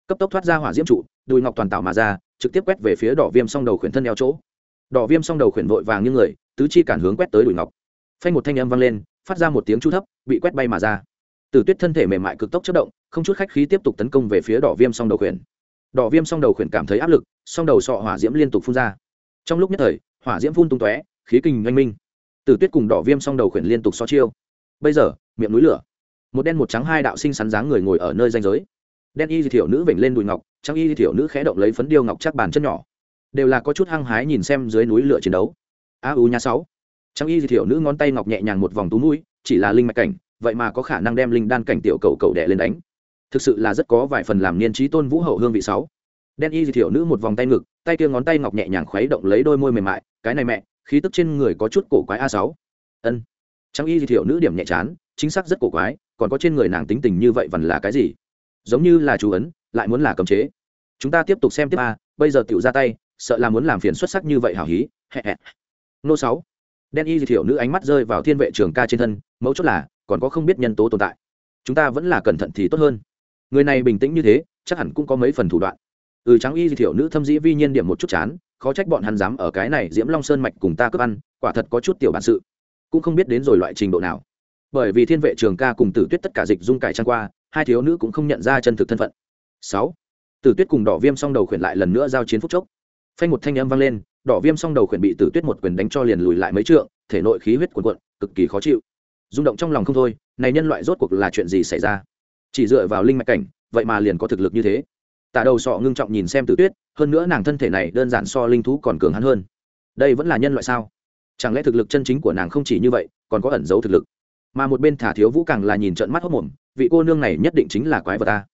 Cấp tốc thoát ra hỏa diễm trụ, đùi ngọc toàn tạo mà ra, trực tiếp quét về phía đỏ viêm song đầu khuyển thân eo chỗ. Đỏ viêm song đầu khuyển vội vàng như người, tứ chi cản hướng quét tới đùi ngọc. Phanh một thanh âm vang lên, phát ra một tiếng chu thấp, bị quét bay mà ra. Tử tuyết thân thể mềm mại cực tốc chất động, không chút khách khí tiếp tục tấn công về phía đỏ viêm song đầu khuyển. Đỏ viêm song đầu khuyển cảm thấy áp lực, song đầu sọ hỏa diễm liên tục phun ra. Trong lúc nhất thời, hỏa diễm phun tung tóe, khí kình oanh minh. Tử tuyết cùng đỏ viêm song đầu khuyển liên tục so chiêu. Bây giờ miệng núi lửa. Một đen một trắng hai đạo sinh sắn dáng người ngồi ở nơi danh giới. Đen y di thiểu nữ vểnh lên đùi ngọc, trắng y di thiểu nữ khẽ động lấy phấn điêu ngọc chắc bàn chân nhỏ. Đều là có chút hăng hái nhìn xem dưới núi lửa chiến đấu. A u nha sáu. Trắng y di thiểu nữ ngón tay ngọc nhẹ nhàng một vòng tú mũi chỉ là linh mạch cảnh, vậy mà có khả năng đem linh đan cảnh tiểu cầu cầu đẻ lên đánh. Thực sự là rất có vài phần làm niên trí tôn vũ hậu hương vị sáu. Đen y di thiểu nữ một vòng tay ngực, tay kia ngón tay ngọc nhẹ nhàng khuấy động lấy đôi môi mềm mại, cái này mẹ, khí tức trên người có chút cổ quái a sáu. Ân. Trắng y di thiểu nữ điểm nhẹ chán chính xác rất cổ quái, còn có trên người nàng tính tình như vậy vẫn là cái gì? Giống như là chú ấn, lại muốn là cấm chế. Chúng ta tiếp tục xem tiếp a, bây giờ tiểu ra tay, sợ là muốn làm phiền xuất sắc như vậy hảo hí nô sáu. Đen y di thiểu nữ ánh mắt rơi vào thiên vệ trường ca trên thân mẫu chốt là, còn có không biết nhân tố tồn tại. Chúng ta vẫn là cẩn thận thì tốt hơn. Người này bình tĩnh như thế, chắc hẳn cũng có mấy phần thủ đoạn. Ừ trắng y di thiểu nữ thâm dĩ vi nhiên điểm một chút chán, khó trách bọn hắn dám ở cái này diễm long sơn mạch cùng ta cướp ăn, quả thật có chút tiểu bản sự. Cũng không biết đến rồi loại trình độ nào bởi vì thiên vệ trường ca cùng tử tuyết tất cả dịch dung cải trang qua, hai thiếu nữ cũng không nhận ra chân thực thân phận. Sáu, tử tuyết cùng đỏ viêm song đầu khuyển lại lần nữa giao chiến phúc chốc. Phanh một thanh âm vang lên, đỏ viêm song đầu khuyển bị tử tuyết một quyền đánh cho liền lùi lại mấy trượng, thể nội khí huyết cuồn cuộn, cực kỳ khó chịu. Rung động trong lòng không thôi, này nhân loại rốt cuộc là chuyện gì xảy ra? Chỉ dựa vào linh mạch cảnh, vậy mà liền có thực lực như thế. Tả đầu sọ ngưng trọng nhìn xem tử tuyết, hơn nữa nàng thân thể này đơn giản so linh thú còn cường hắn hơn. Đây vẫn là nhân loại sao? Chẳng lẽ thực lực chân chính của nàng không chỉ như vậy, còn có ẩn giấu thực lực? Mà một bên thả thiếu vũ càng là nhìn trận mắt hốc mồm, vị cô nương này nhất định chính là quái vật ta.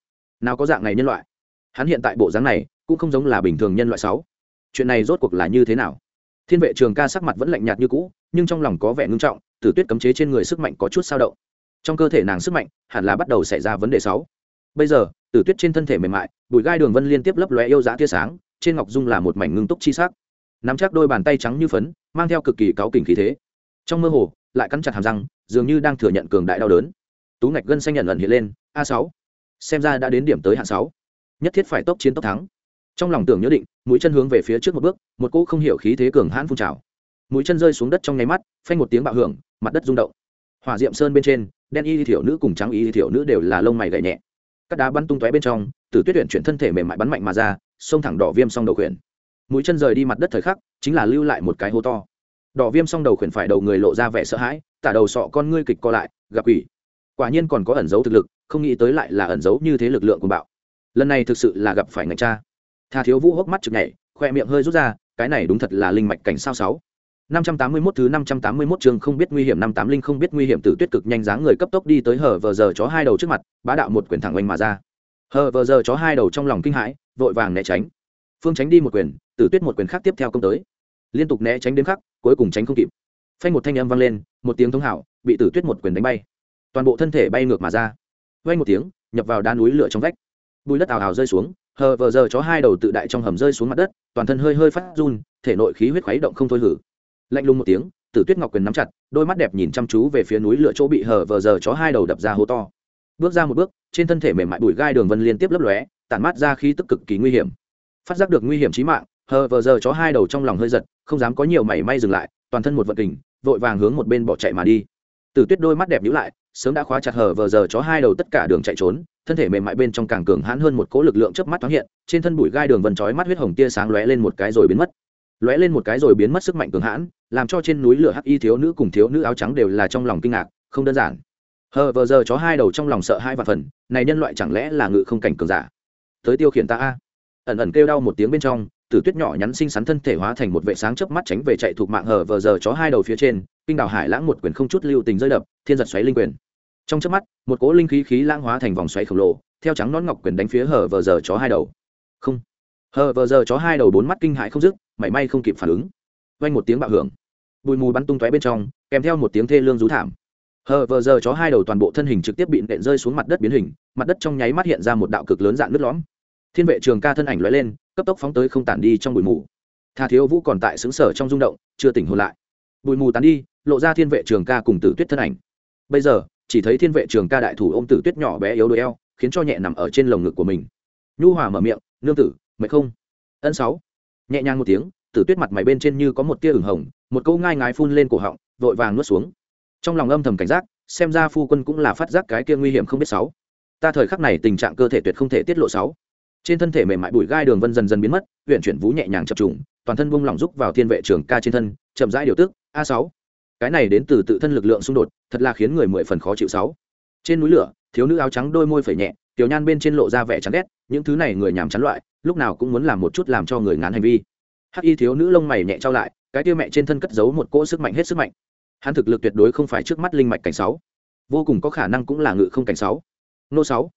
Nào có dạng này nhân loại. Hắn hiện tại bộ dáng này, cũng không giống là bình thường nhân loại sáu. Chuyện này rốt cuộc là như thế nào? Thiên vệ trường ca sắc mặt vẫn lạnh nhạt như cũ, nhưng trong lòng có vẻ ngưng trọng tử tuyết cấm chế trên người sức mạnh có chút sao động. Trong cơ thể nàng sức mạnh, hẳn là bắt đầu xảy ra vấn đề sáu. Bây giờ tử tuyết trên thân thể mềm mại, bụi gai đường vân liên tiếp lấp lóe yêu dã tia sáng, trên ngọc dung là một mảnh ngưng túc chi sắc. Nắm chắc đôi bàn tay trắng như phấn, mang theo cực kỳ cáu kỉnh khí thế. Trong mơ hồ, lại cắn chặt hàm răng dường như đang thừa nhận cường đại đau đớn. Tú ngạch gân xanh nhận ẩn hiện lên, a sáu. Xem ra đã đến điểm tới hạn sáu. Nhất thiết phải tốc chiến tốc thắng. Trong lòng tưởng nhớ định, mũi chân hướng về phía trước một bước, một cỗ không hiểu khí thế cường hãn phun trào. Mũi chân rơi xuống đất trong nháy mắt, phanh một tiếng bạo hưởng, mặt đất rung động. Hỏa diệm sơn bên trên, đen y thiểu nữ cùng trắng y thiểu nữ đều là lông mày gậy nhẹ. Các đá bắn tung tóe bên trong từ tuyết tuyển chuyển thân thể mềm mại bắn mạnh mà ra xông thẳng đỏ viêm song đầu khuyển. Mũi chân rời đi mặt đất thời khắc, chính là lưu lại một cái hố to. Đỏ viêm song đầu khuyển phải đầu người lộ ra vẻ sợ hãi tả đầu sọ con ngươi kịch co lại gặp quỷ quả nhiên còn có ẩn dấu thực lực không nghĩ tới lại là ẩn dấu như thế lực lượng của bạo lần này thực sự là gặp phải ngạch cha tha thiếu vũ hốc mắt chực nhảy khoe miệng hơi rút ra cái này đúng thật là linh mạch cảnh sao sáu 581 thứ 581 chương không biết nguy hiểm năm tám linh không biết nguy hiểm tử tuyết cực nhanh dáng người cấp tốc đi tới hở vờ giờ chó hai đầu trước mặt, bá đạo một quyền thẳng oanh mà ra. Hở vờ giờ chó hai đầu trong lòng kinh hãi, vội vàng né tránh. Phương tránh đi một quyền, tử tuyết một quyền khác tiếp theo công tới. Liên tục né tránh đến khắc, cuối cùng tránh không kịp. Phanh một thanh âm vang lên, một tiếng thống hảo, bị tử tuyết một quyền đánh bay. Toàn bộ thân thể bay ngược mà ra. Vang một tiếng, nhập vào đá núi lửa trong vách. Bùi đất ào ào rơi xuống, hờ vờ giờ chó hai đầu tự đại trong hầm rơi xuống mặt đất, toàn thân hơi hơi phát run, thể nội khí huyết khuấy động không thôi hử lạnh lùng một tiếng tử tuyết ngọc quyền nắm chặt đôi mắt đẹp nhìn chăm chú về phía núi lửa chỗ bị hờ vờ giờ chó hai đầu đập ra hố to bước ra một bước trên thân thể mềm mại bụi gai đường vân liên tiếp lấp lóe tản mát ra khí tức cực kỳ nguy hiểm phát giác được nguy hiểm trí mạng hờ vờ giờ chó hai đầu trong lòng hơi giật không dám có nhiều mảy may dừng lại toàn thân một vật kình, vội vàng hướng một bên bỏ chạy mà đi. Tử tuyết đôi mắt đẹp nhữ lại, sớm đã khóa chặt hở vờ giờ chó hai đầu tất cả đường chạy trốn, thân thể mềm mại bên trong càng cường hãn hơn một cỗ lực lượng chớp mắt thoáng hiện, trên thân bụi gai đường vần chói mắt huyết hồng tia sáng lóe lên một cái rồi biến mất. Lóe lên một cái rồi biến mất sức mạnh cường hãn, làm cho trên núi lửa hắc y thiếu nữ cùng thiếu nữ áo trắng đều là trong lòng kinh ngạc, không đơn giản. Hờ vờ giờ chó hai đầu trong lòng sợ hai vạn phần, này nhân loại chẳng lẽ là ngự không cảnh cường giả? Tới tiêu khiển ta a. Ẩn ẩn kêu đau một tiếng bên trong tử tuyết nhỏ nhắn xinh xắn thân thể hóa thành một vệ sáng chớp mắt tránh về chạy thuộc mạng hở vờ giờ chó hai đầu phía trên, kinh đảo hải lãng một quyền không chút lưu tình rơi đập, thiên giật xoáy linh quyền. Trong chớp mắt, một cỗ linh khí khí lãng hóa thành vòng xoáy khổng lồ, theo trắng nón ngọc quyền đánh phía hở vờ giờ chó hai đầu. Không. Hở vờ giờ chó hai đầu bốn mắt kinh hại không dứt, mảy may không kịp phản ứng. Vang một tiếng bạo hưởng. Bụi mù bắn tung tóe bên trong, kèm theo một tiếng thê lương rú thảm. Hờ vờ giờ chó hai đầu toàn bộ thân hình trực tiếp bị nện rơi xuống mặt đất biến hình, mặt đất trong nháy mắt hiện ra một đạo cực lớn dạng nứt lõm thiên vệ trường ca thân ảnh lóe lên, cấp tốc phóng tới không tản đi trong bụi mù. Tha thiếu vũ còn tại xứng sở trong rung động, chưa tỉnh hồn lại. Bụi mù tán đi, lộ ra thiên vệ trường ca cùng tử tuyết thân ảnh. Bây giờ, chỉ thấy thiên vệ trường ca đại thủ ô m tử tuyết nhỏ bé yếu đuối eo, khiến cho nhẹ nằm ở trên lồng ngực của mình. Nhu hòa mở miệng, nương tử, mệt không? Ân sáu. Nhẹ nhàng một tiếng, tử tuyết mặt mày bên trên như có một tia ửng hồng, một câu ngai ngái phun lên cổ họng, vội vàng nuốt xuống. Trong lòng âm thầm cảnh giác, xem ra phu quân cũng là phát giác cái kia nguy hiểm không biết sáu. Ta thời khắc này tình trạng cơ thể tuyệt không thể tiết lộ sáu trên thân thể mềm mại bụi gai đường vân dần dần biến mất huyện chuyển vũ nhẹ nhàng chập trùng, toàn thân buông lỏng rúc vào thiên vệ trường ca trên thân, chậm rãi điều tức, a sáu. Cái này đến từ tự thân lực lượng xung đột, thật là khiến người mười phần khó chịu sáu. Trên núi lửa, thiếu nữ áo trắng đôi môi phẩy nhẹ, tiểu nhan bên trên lộ ra vẻ chán ghét, những thứ này người nhàm chán loại, lúc nào cũng muốn làm một chút làm cho người ngán hành vi. Hắc y thiếu nữ lông mày nhẹ trao lại, cái tiêu mẹ trên thân cất giấu một cỗ sức mạnh hết sức mạnh. Hắn thực lực tuyệt đối không phải trước mắt linh mạch cảnh sáu. Vô cùng có khả năng cũng là ngự không cảnh sáu. Nô sáu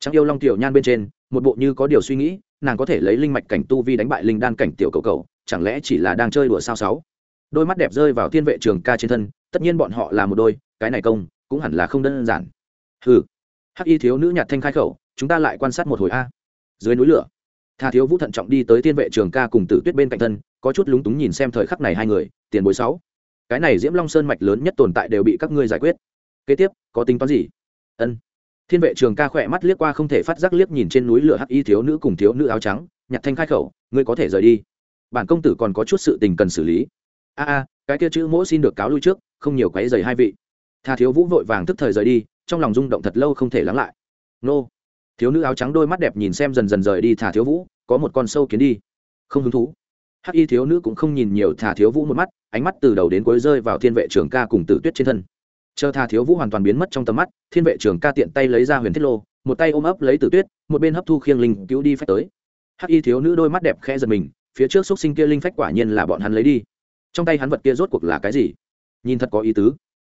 trắng yêu long tiểu nhan bên trên, một bộ như có điều suy nghĩ, nàng có thể lấy linh mạch cảnh tu vi đánh bại linh đan cảnh tiểu cầu cầu, chẳng lẽ chỉ là đang chơi đùa sao sáu? Đôi mắt đẹp rơi vào thiên vệ trường ca trên thân, tất nhiên bọn họ là một đôi, cái này công, cũng hẳn là không đơn giản. Hừ. hắc y thiếu nữ nhạt thanh khai khẩu, chúng ta lại quan sát một hồi a. Dưới núi lửa, tha thiếu vũ thận trọng đi tới thiên vệ trường ca cùng tử tuyết bên cạnh thân, có chút lúng túng nhìn xem thời khắc này hai người, tiền bối sáu. Cái này diễm long sơn mạch lớn nhất tồn tại đều bị các ngươi giải quyết. Kế tiếp, có tính toán gì? Ân thiên vệ trường ca khỏe mắt liếc qua không thể phát giác liếc nhìn trên núi lửa hắc y thiếu nữ cùng thiếu nữ áo trắng, nhặt thanh khai khẩu, ngươi có thể rời đi. Bản công tử còn có chút sự tình cần xử lý. A a, cái kia chữ mỗi xin được cáo lui trước, không nhiều quấy rầy hai vị. Tha thiếu vũ vội vàng tức thời rời đi, trong lòng rung động thật lâu không thể lắng lại. Nô. Thiếu nữ áo trắng đôi mắt đẹp nhìn xem dần dần rời đi thả thiếu vũ, có một con sâu kiến đi. Không hứng thú. Hắc y thiếu nữ cũng không nhìn nhiều thả thiếu vũ một mắt, ánh mắt từ đầu đến cuối rơi vào thiên vệ trường ca cùng tử tuyết trên thân chờ thà thiếu vũ hoàn toàn biến mất trong tầm mắt, thiên vệ trưởng ca tiện tay lấy ra huyền thiết lô, một tay ôm ấp lấy tử tuyết, một bên hấp thu khiêng linh cứu đi phách tới. Hắc y thiếu nữ đôi mắt đẹp khẽ giật mình, phía trước xúc sinh kia linh phách quả nhiên là bọn hắn lấy đi. Trong tay hắn vật kia rốt cuộc là cái gì? Nhìn thật có ý tứ.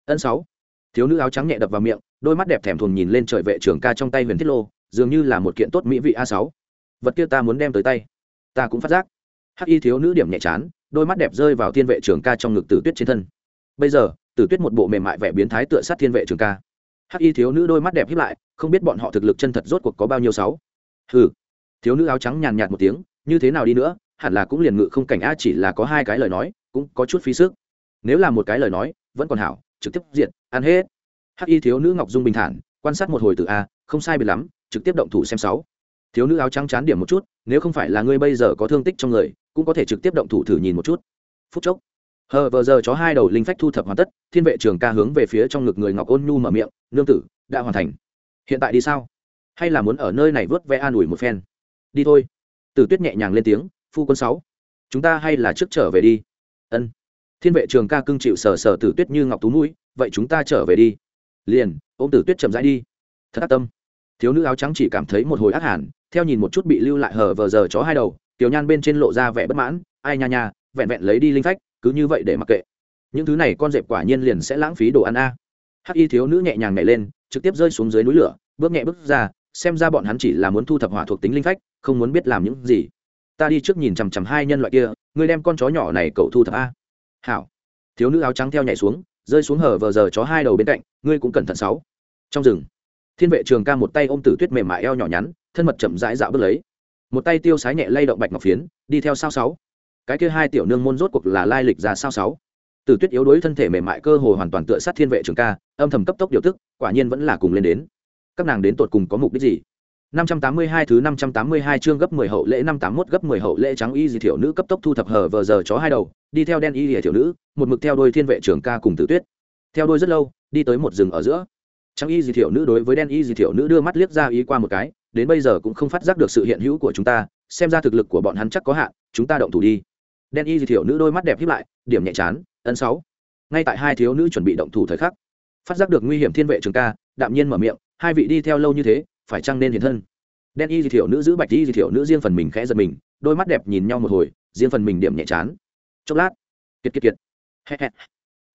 Ân sáu. Thiếu nữ áo trắng nhẹ đập vào miệng, đôi mắt đẹp thèm thuồng nhìn lên trời vệ trưởng ca trong tay huyền thiết lô, dường như là một kiện tốt mỹ vị a sáu. Vật kia ta muốn đem tới tay. Ta cũng phát giác. Hắc y thiếu nữ điểm nhẹ chán, đôi mắt đẹp rơi vào thiên vệ trưởng ca trong ngực tử tuyết trên thân. Bây giờ tử tuyết một bộ mềm mại vẻ biến thái tựa sát thiên vệ trường ca. Hắc y thiếu nữ đôi mắt đẹp hiếp lại, không biết bọn họ thực lực chân thật rốt cuộc có bao nhiêu sáu. Hừ. Thiếu nữ áo trắng nhàn nhạt một tiếng, như thế nào đi nữa, hẳn là cũng liền ngự không cảnh a chỉ là có hai cái lời nói, cũng có chút phí sức. Nếu là một cái lời nói, vẫn còn hảo, trực tiếp diện ăn hết. Hắc y thiếu nữ ngọc dung bình thản, quan sát một hồi từ a, không sai biệt lắm, trực tiếp động thủ xem sáu. Thiếu nữ áo trắng chán điểm một chút, nếu không phải là ngươi bây giờ có thương tích trong người, cũng có thể trực tiếp động thủ thử nhìn một chút. Phút chốc hờ vờ giờ chó hai đầu linh phách thu thập hoàn tất, thiên vệ trường ca hướng về phía trong ngực người ngọc ôn nhu mở miệng, nương tử, đã hoàn thành. Hiện tại đi sao? Hay là muốn ở nơi này vớt vẽ an ủi một phen? Đi thôi. Tử tuyết nhẹ nhàng lên tiếng, phu quân sáu, chúng ta hay là trước trở về đi. Ân. Thiên vệ trường ca cưng chịu sờ sờ tử tuyết như ngọc tú mũi, vậy chúng ta trở về đi. Liền, ôm tử tuyết chậm rãi đi. Thật ác tâm. Thiếu nữ áo trắng chỉ cảm thấy một hồi ác hẳn theo nhìn một chút bị lưu lại hờ vờ giờ chó hai đầu, tiểu nhan bên trên lộ ra vẻ bất mãn, ai nha nha, vẹn vẹn lấy đi linh phách cứ như vậy để mặc kệ. Những thứ này con dẹp quả nhiên liền sẽ lãng phí đồ ăn a. Hắc y thiếu nữ nhẹ nhàng nhảy lên, trực tiếp rơi xuống dưới núi lửa, bước nhẹ bước ra, xem ra bọn hắn chỉ là muốn thu thập hỏa thuộc tính linh phách, không muốn biết làm những gì. Ta đi trước nhìn chằm chằm hai nhân loại kia, ngươi đem con chó nhỏ này cậu thu thập a. Hảo. Thiếu nữ áo trắng theo nhảy xuống, rơi xuống hở vờ giờ chó hai đầu bên cạnh, ngươi cũng cẩn thận sáu. Trong rừng, thiên vệ trường ca một tay ôm tử tuyết mềm mại eo nhỏ nhắn, thân mật chậm rãi dạo bước lấy. Một tay tiêu sái nhẹ lay động bạch ngọc phiến, đi theo sao sáu cái kia hai tiểu nương môn rốt cuộc là lai lịch ra sao sáu từ tuyết yếu đuối thân thể mềm mại cơ hồ hoàn toàn tựa sát thiên vệ trường ca âm thầm cấp tốc điều tức quả nhiên vẫn là cùng lên đến các nàng đến tột cùng có mục đích gì 582 thứ 582 chương gấp 10 hậu lễ 581 gấp 10 hậu lễ trắng y dị tiểu nữ cấp tốc thu thập hở vờ giờ chó hai đầu, đi theo đen y dị tiểu nữ, một mực theo đôi thiên vệ trưởng ca cùng Tử Tuyết. Theo đôi rất lâu, đi tới một rừng ở giữa. Trắng y dị tiểu nữ đối với đen y dị tiểu nữ đưa mắt liếc ra ý qua một cái, đến bây giờ cũng không phát giác được sự hiện hữu của chúng ta, xem ra thực lực của bọn hắn chắc có hạn, chúng ta động thủ đi. Đen y dị thiểu nữ đôi mắt đẹp híp lại, điểm nhẹ chán, ấn sáu. Ngay tại hai thiếu nữ chuẩn bị động thủ thời khắc, phát giác được nguy hiểm thiên vệ trường ca, đạm nhiên mở miệng, hai vị đi theo lâu như thế, phải chăng nên hiện thân? đen y di thiểu nữ giữ bạch y di thiểu nữ riêng phần mình khẽ giật mình đôi mắt đẹp nhìn nhau một hồi riêng phần mình điểm nhẹ chán. Chốc lát kiệt kiệt kiệt.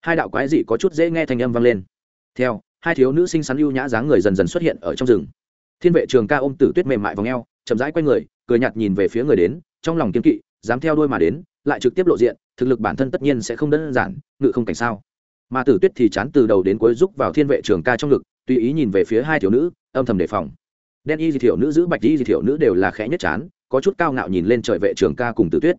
Hai đạo quái dị có chút dễ nghe thanh âm vang lên. Theo hai thiếu nữ xinh xắn ưu nhã dáng người dần dần xuất hiện ở trong rừng. Thiên vệ trường ca ôm tử tuyết mềm mại vào eo, chậm rãi quay người cười nhạt nhìn về phía người đến trong lòng kiên kỵ dám theo đôi mà đến lại trực tiếp lộ diện, thực lực bản thân tất nhiên sẽ không đơn giản, ngự không cảnh sao. Mà tử tuyết thì chán từ đầu đến cuối rúc vào thiên vệ trường ca trong ngực, tùy ý nhìn về phía hai thiếu nữ, âm thầm đề phòng. Đen y di thiểu nữ giữ bạch y di thiểu nữ đều là khẽ nhất chán, có chút cao ngạo nhìn lên trời vệ trường ca cùng tử tuyết.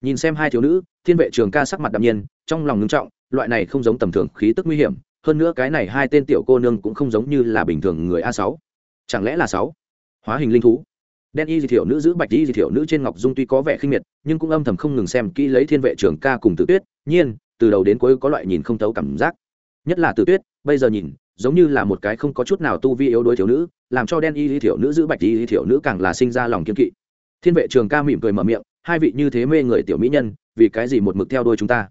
Nhìn xem hai thiếu nữ, thiên vệ trường ca sắc mặt đạm nhiên, trong lòng ngưng trọng, loại này không giống tầm thường khí tức nguy hiểm, hơn nữa cái này hai tên tiểu cô nương cũng không giống như là bình thường người a sáu. Chẳng lẽ là sáu? Hóa hình linh thú đen y di thiểu nữ giữ bạch y di thiểu nữ trên ngọc dung tuy có vẻ khinh miệt, nhưng cũng âm thầm không ngừng xem kỹ lấy thiên vệ trường ca cùng tử tuyết. Nhiên, từ đầu đến cuối có loại nhìn không thấu cảm giác. Nhất là tử tuyết, bây giờ nhìn, giống như là một cái không có chút nào tu vi yếu đuối thiếu nữ, làm cho đen y Di thiểu nữ giữ bạch y di thiểu nữ càng là sinh ra lòng kiên kỵ. Thiên vệ trường ca mỉm cười mở miệng, hai vị như thế mê người tiểu mỹ nhân, vì cái gì một mực theo đuôi chúng ta?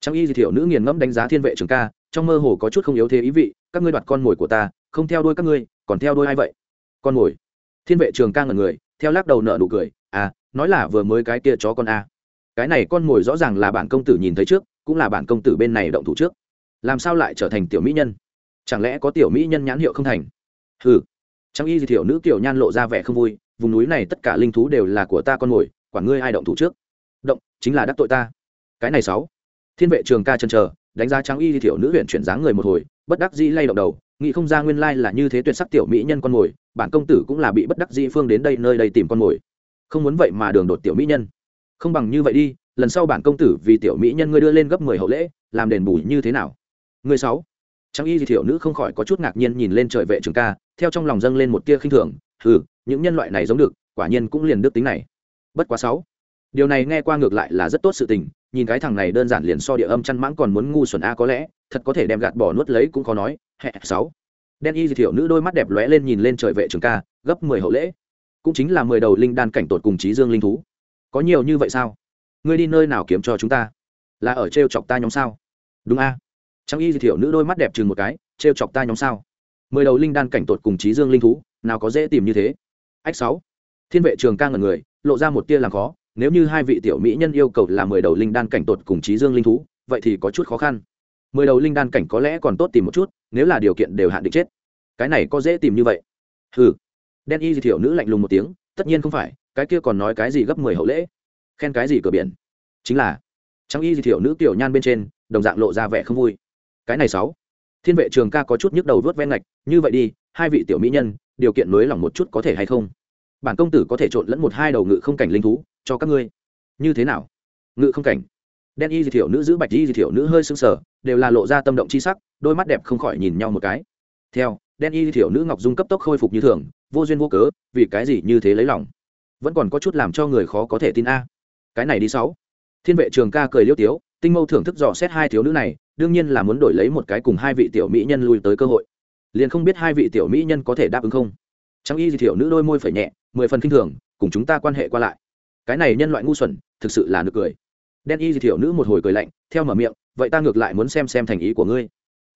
Trong y Di thiểu nữ nghiền ngẫm đánh giá thiên vệ trường ca, trong mơ hồ có chút không yếu thế ý vị, các ngươi đoạt con mồi của ta, không theo đuôi các ngươi, còn theo đuôi ai vậy? Con mồi thiên vệ trường ca ngẩn người, theo lắc đầu nợ nụ cười à nói là vừa mới cái kia chó con a. Cái này con mồi rõ ràng là bản công tử nhìn thấy trước, cũng là bản công tử bên này động thủ trước. Làm sao lại trở thành tiểu mỹ nhân? Chẳng lẽ có tiểu mỹ nhân nhãn hiệu không thành? Hừ. Trang y di thiểu nữ kiểu nhan lộ ra vẻ không vui, vùng núi này tất cả linh thú đều là của ta con mồi quản ngươi ai động thủ trước. Động, chính là đắc tội ta. Cái này sáu. Thiên vệ trường ca chân chờ, đánh giá trang y di thiểu nữ huyện chuyển dáng người một hồi, bất đắc dĩ lay động đầu nghĩ không ra nguyên lai là như thế tuyệt sắc tiểu mỹ nhân con mồi bản công tử cũng là bị bất đắc dĩ phương đến đây nơi đây tìm con mồi. Không muốn vậy mà đường đột tiểu mỹ nhân. Không bằng như vậy đi lần sau bản công tử vì tiểu mỹ nhân ngươi đưa lên gấp mười hậu lễ làm đền bù như thế nào? Người sáu. Trang y di thiểu nữ không khỏi có chút ngạc nhiên nhìn lên trời vệ trường ca theo trong lòng dâng lên một tia khinh thường hừ, những nhân loại này giống được quả nhiên cũng liền đức tính này. Bất quá sáu. Điều này nghe qua ngược lại là rất tốt sự tình nhìn cái thằng này đơn giản liền so địa âm chăn mãng còn muốn ngu xuẩn a, có lẽ, thật có thể đem gạt bỏ nuốt lấy cũng khó nói. Hẹ, sáu. Đen y thiểu nữ đôi mắt đẹp lóe lên nhìn lên trời vệ trường ca, gấp mười hậu lễ. Cũng chính là mười đầu linh đan cảnh tột cùng trí dương linh thú. Có nhiều như vậy sao? Ngươi đi nơi nào kiếm cho chúng ta? Là ở t chọc ta nhóm sao? Đúng a. Trang y thiểu nữ đôi mắt đẹp chừng một cái t chọc ta nhóm sao? Mười đầu linh đan cảnh tột cùng trí dương linh thú, nào có dễ tìm như thế. Ách, sáu. Thiên vệ trường ca ngẩn người, lộ ra một tia làm khó nếu như hai vị tiểu mỹ nhân yêu cầu là mười đầu linh đan cảnh tột cùng trí dương linh thú, vậy thì có chút khó khăn. Mười đầu linh đan cảnh có lẽ còn tốt tìm một chút, nếu là điều kiện đều hạn định chết. Cái này có dễ tìm như vậy. Ừ đen y di thiểu nữ lạnh lùng một tiếng, tất nhiên không phải, cái kia còn nói cái gì gấp mười hậu lễ? Khen cái gì cửa biển? Chính là trang y di thiểu nữ tiểu nhan bên trên, đồng dạng lộ ra vẻ không vui. Cái này sáu. Thiên vệ trường ca có chút nhức đầu vớt ven ngạch, như vậy đi, hai vị tiểu mỹ nhân, điều kiện nới lỏng một chút có thể hay không? Bản công tử có thể trộn lẫn một hai đầu ngự không cảnh linh thú cho các ngươi. Như thế nào? Ngự không cảnh. Đen y di thiểu nữ giữ bạch y di thiểu nữ hơi sưng sờ, đều là lộ ra tâm động chi sắc, đôi mắt đẹp không khỏi nhìn nhau một cái. Theo, đen y di thiểu nữ ngọc dung cấp tốc khôi phục như thường, vô duyên vô cớ, vì cái gì như thế lấy lòng? Vẫn còn có chút làm cho người khó có thể tin a. Cái này đi sáu. Thiên vệ trường ca cười liêu tiếu, tinh mâu thưởng thức dò xét hai thiếu nữ này, đương nhiên là muốn đổi lấy một cái cùng hai vị tiểu mỹ nhân lui tới cơ hội. Liền không biết hai vị tiểu mỹ nhân có thể đáp ứng không? Trắng y di thiểu nữ đôi môi phải nhẹ, mười phần k i n h thường, cùng chúng ta quan hệ qua lại cái này nhân loại ngu xuẩn, thực sự là nực cười. Đen y di thiểu nữ một hồi cười lạnh, theo mở miệng, vậy ta ngược lại muốn xem xem thành ý của ngươi.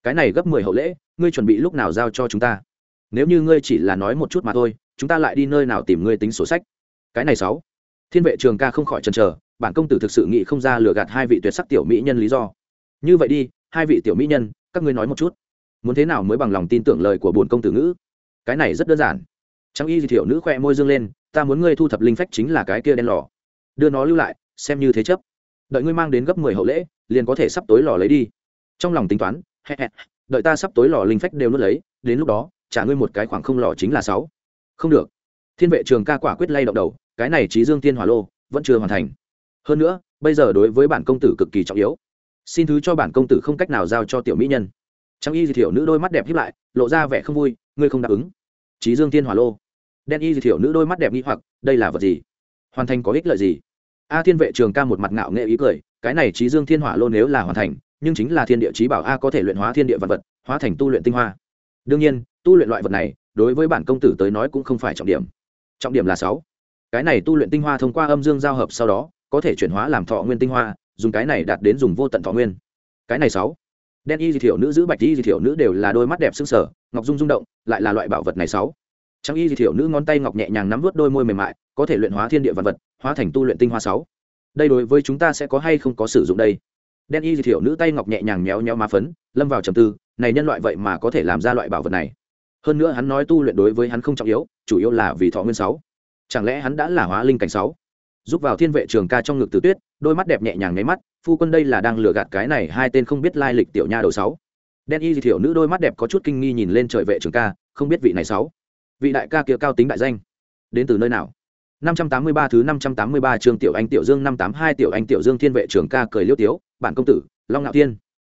Cái này gấp mười hậu lễ, ngươi chuẩn bị lúc nào giao cho chúng ta? Nếu như ngươi chỉ là nói một chút mà thôi, chúng ta lại đi nơi nào tìm ngươi tính sổ sách? Cái này sáu. Thiên vệ trường ca không khỏi chần chờ, bản công tử thực sự nghĩ không ra lừa gạt hai vị tuyệt sắc tiểu mỹ nhân lý do. Như vậy đi, hai vị tiểu mỹ nhân, các ngươi nói một chút. Muốn thế nào mới bằng lòng tin tưởng lời của bồn công tử ngữ? Cái này rất đơn giản. Trang y di thiểu nữ khoe môi dương lên ta muốn ngươi thu thập linh phách chính là cái kia đen lò. Đưa nó lưu lại, xem như thế chấp. Đợi ngươi mang đến gấp mười hậu lễ, liền có thể sắp tối lò lấy đi. Trong lòng tính toán đợi ta sắp tối lò linh phách đều nuốt lấy, đến lúc đó, trả ngươi một cái khoảng không lò chính là sáu. Không được. Thiên vệ trường ca quả quyết lay động đầu, cái này trí dương tiên hỏa lô, vẫn chưa hoàn thành. Hơn nữa, bây giờ đối với bản công tử cực kỳ trọng yếu. Xin thứ cho bản công tử không cách nào giao cho tiểu mỹ nhân. Trang y thì thiểu nữ đôi mắt đẹp hiếp lại, lộ ra vẻ không vui, ngươi không đáp ứng. Trí dương thiên hỏa lô đen y thiểu nữ đôi mắt đẹp nghĩ hoặc, đây là vật gì? Hoàn thành có ích lợi gì? A thiên vệ trường ca một mặt ngạo nghệ ý cười, cái này trí dương thiên hỏa lô nếu là hoàn thành, nhưng chính là thiên địa trí bảo a có thể luyện hóa thiên địa vật vật, hóa thành tu luyện tinh hoa. Đương nhiên, tu luyện loại vật này, đối với bản công tử tới nói cũng không phải trọng điểm. Trọng điểm là sáu. Cái này tu luyện tinh hoa thông qua âm dương giao hợp sau đó, có thể chuyển hóa làm thọ nguyên tinh hoa, dùng cái này đạt đến dùng vô tận thọ nguyên. Cái này sáu. Đen y di thiểu nữ giữ bạch y di thiểu nữ đều là đôi mắt đẹp xương sở ngọc dung rung động, lại là loại bảo vật này sáu trang y di thiểu nữ ngón tay ngọc nhẹ nhàng nắm vớt đôi môi mềm mại, có thể luyện hóa thiên địa vật vật, hóa thành tu luyện tinh hoa sáu. Đây đối với chúng ta sẽ có hay không có sử dụng đây? Đen y di thiểu nữ tay ngọc nhẹ nhàng méo méo má phấn, lâm vào trầm tư, này nhân loại vậy mà có thể làm ra loại bảo vật này. Hơn nữa hắn nói tu luyện đối với hắn không trọng yếu, chủ yếu là vì thọ nguyên sáu. Chẳng lẽ hắn đã là hóa linh cảnh sáu? Giúp vào thiên vệ trường ca trong ngực tử tuyết, đôi mắt đẹp nhẹ nhàng nháy mắt, phu quân đây là đang lừa gạt cái này hai tên không biết lai lịch tiểu nha đầu sáu. Đen y di thiểu nữ đôi mắt đẹp có chút kinh nghi nhìn lên trời vệ trường ca, không biết vị này sáu vị đại ca kia cao tính đại danh. Đến từ nơi nào? 583 thứ 583 trường tiểu anh, tiểu dương 582 tiểu anh, tiểu dương thiên vệ trường ca cười liêu tiếu, bản công tử, long ngạo thiên.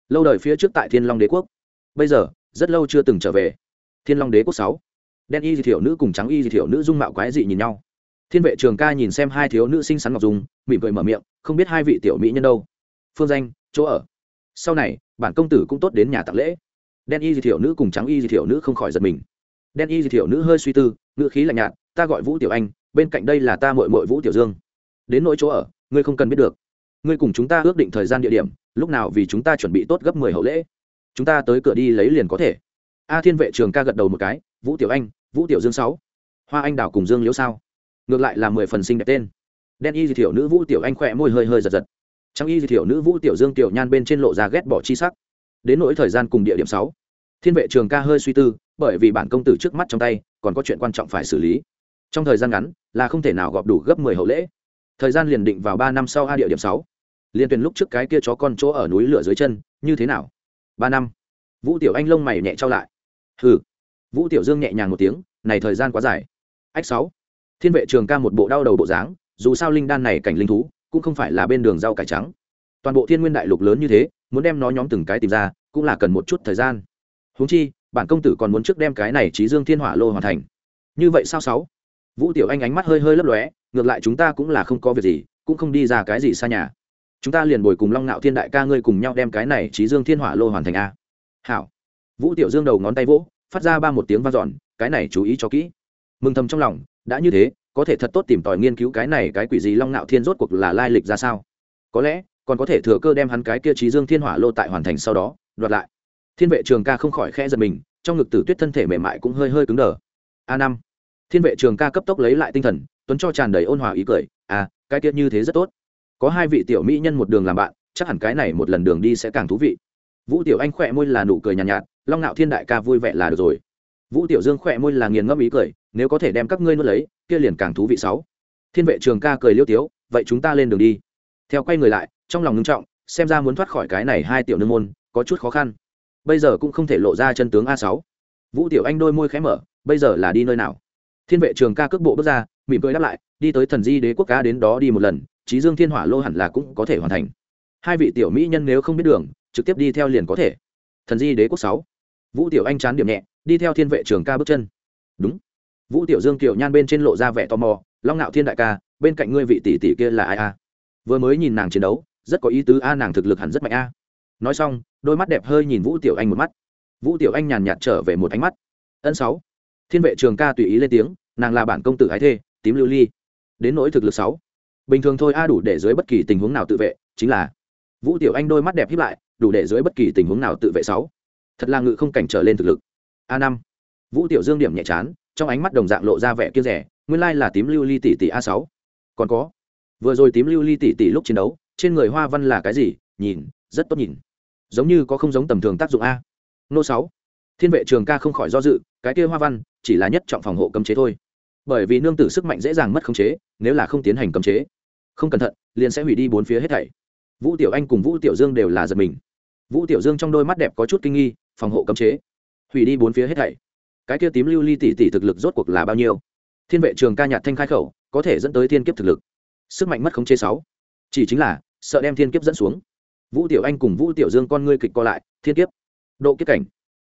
Lâu đời phía trước tại thiên long đế quốc. Bây giờ, rất lâu chưa từng trở về. Thiên long đế quốc sáu. Đen y di thiểu nữ cùng trắng y di thiểu nữ dung mạo quái dị nhìn nhau. Thiên vệ trường ca nhìn xem hai thiếu nữ xinh xắn ngọc dung, mỉm cười mở miệng, không biết hai vị tiểu mỹ nhân đâu. Phương danh, chỗ ở. Sau này, bản công tử cũng tốt đến nhà tặng lễ. Đen y di thiểu nữ cùng trắng y di thiểu nữ không khỏi giật mình đen y di thiểu nữ hơi suy tư, ngữ khí lạnh nhạt, ta gọi vũ tiểu anh, bên cạnh đây là ta mội mội vũ tiểu dương. Đến nỗi chỗ ở, ngươi không cần biết được. Ngươi cùng chúng ta ước định thời gian địa điểm, lúc nào vì chúng ta chuẩn bị tốt gấp mười hậu lễ. Chúng ta tới cửa đi lấy liền có thể. A thiên vệ trường ca gật đầu một cái, vũ tiểu anh, vũ tiểu dương sáu. Hoa anh đào cùng dương liễu sao? Ngược lại là mười phần sinh đẹp tên. Đen y di thiểu nữ vũ tiểu anh khỏe môi hơi hơi giật giật. Trong y di thiểu nữ vũ tiểu dương tiểu nhan bên trên lộ ra ghét bỏ chi sắc. Đến nỗi thời gian cùng địa điểm sáu. Thiên vệ trường ca hơi suy tư bởi vì bản công tử trước mắt trong tay còn có chuyện quan trọng phải xử lý. Trong thời gian ngắn, là không thể nào gọp đủ gấp mười hậu lễ. Thời gian liền định vào ba năm sau a địa điểm sáu. Liên tuyển lúc trước cái kia chó con chỗ ở núi lửa dưới chân, như thế nào? Ba năm. Vũ tiểu anh lông mày nhẹ trao lại. Hừ. Vũ tiểu dương nhẹ nhàng một tiếng, này thời gian quá dài. Ách sáu. Thiên vệ trường ca một bộ đau đầu bộ dáng, dù sao linh đan này cảnh linh thú, cũng không phải là bên đường rau cải trắng. Toàn bộ thiên nguyên đại lục lớn như thế, muốn đem nó nhóm từng cái tìm ra, cũng là cần một chút thời gian. Huống chi bản công tử còn muốn trước đem cái này trí dương thiên hỏa lô hoàn thành. Như vậy sao sáu? Vũ tiểu anh ánh mắt hơi hơi lấp lóe, ngược lại chúng ta cũng là không có việc gì, cũng không đi ra cái gì xa nhà. Chúng ta liền bồi cùng long nạo thiên đại ca ngươi cùng nhau đem cái này trí dương thiên hỏa lô hoàn thành a. Hảo. Vũ tiểu dương đầu ngón tay vỗ, phát ra ba một tiếng v a n giòn cái này chú ý cho kỹ. Mừng thầm trong lòng, đã như thế, có thể thật tốt tìm tòi nghiên cứu cái này cái quỷ gì long nạo thiên rốt cuộc là lai lịch ra sao? Có lẽ, còn có thể thừa cơ đem hắn cái kia trí dương thiên hỏa lô tại hoàn thành sau đó, đoạt lại thiên vệ trường ca không khỏi khẽ giật mình trong ngực tử tuyết thân thể mềm mại cũng hơi hơi cứng đờ. A năm. Thiên vệ trường ca cấp tốc lấy lại tinh thần tuấn cho tràn đầy ôn hòa ý cười à cái tiết như thế rất tốt. Có hai vị tiểu mỹ nhân một đường làm bạn chắc hẳn cái này một lần đường đi sẽ càng thú vị. Vũ tiểu anh khỏe môi là nụ cười nhàn nhạt, nhạt long ngạo thiên đại ca vui vẻ là được rồi. Vũ tiểu dương khỏe môi là nghiền ngẫm ý cười nếu có thể đem các ngươi nuốt lấy kia liền càng thú vị sáu. Thiên vệ trường ca cười liêu tiếu vậy chúng ta lên đường đi. Theo quay người lại trong lòng ngưng trọng xem ra muốn thoát khỏi cái này hai tiểu nương môn có chút khó khăn bây giờ cũng không thể lộ ra chân tướng a sáu. Vũ tiểu anh đôi môi khẽ mở, bây giờ là đi nơi nào? Thiên vệ trường ca cước bộ bước ra, mỉm cười đáp lại, đi tới thần di đế quốc ca đến đó đi một lần trí dương thiên hỏa lô hẳn là cũng có thể hoàn thành. Hai vị tiểu mỹ nhân nếu không biết đường, trực tiếp đi theo liền có thể. Thần di đế quốc sáu. Vũ tiểu anh chán điểm nhẹ, đi theo thiên vệ trường ca bước chân. Đúng. Vũ tiểu dương kiều nhan bên trên lộ ra vẻ tò mò, long ngạo thiên đại ca, bên cạnh ngươi vị tỷ tỷ kia là ai a? Vừa mới nhìn nàng chiến đấu, rất có ý tứ a, nàng thực lực hẳn rất mạnh a nói xong, đôi mắt đẹp hơi nhìn vũ tiểu anh một mắt. Vũ tiểu anh nhàn nhạt trở về một ánh mắt. Ân sáu. Thiên vệ trường ca tùy ý lên tiếng, nàng là bản công tử ái thê, tím lưu ly. Đến nỗi thực lực sáu. Bình thường thôi a, đủ để dưới bất kỳ tình huống nào tự vệ, chính là vũ tiểu anh đôi mắt đẹp hiếp lại, đủ để dưới bất kỳ tình huống nào tự vệ sáu. Thật là ngự không cảnh trở lên thực lực. A năm. Vũ tiểu dương điểm nhẹ chán, trong ánh mắt đồng dạng lộ ra vẻ kia rẻ, nguyên lai là tím lưu ly tỷ tỷ a sáu. Còn có. Vừa rồi tím lưu ly tỷ tỷ lúc chiến đấu, trên người hoa văn là cái gì, nhìn rất tốt nhìn. Giống như có không giống tầm thường tác dụng a. Nô sáu. Thiên vệ trường ca không khỏi do dự, cái kia hoa văn, chỉ là nhất trọng phòng hộ cấm chế thôi. Bởi vì nương tử sức mạnh dễ dàng mất khống chế, nếu là không tiến hành cấm chế, không cẩn thận, liền sẽ hủy đi bốn phía hết thảy. Vũ tiểu anh cùng vũ tiểu dương đều là giật mình. Vũ tiểu dương trong đôi mắt đẹp có chút kinh nghi, phòng hộ cấm chế, hủy đi bốn phía hết thảy. Cái kia tím lưu ly tỷ tỷ thực lực rốt cuộc là bao nhiêu? Thiên vệ trường ca nhạt thanh khai khẩu, có thể dẫn tới thiên kiếp thực lực. Sức mạnh mất khống chế sáu. Chỉ chính là, sợ đem thiên kiếp dẫn xuống vũ tiểu anh cùng vũ tiểu dương con ngươi kịch co lại, thiên kiếp, độ kiếp cảnh.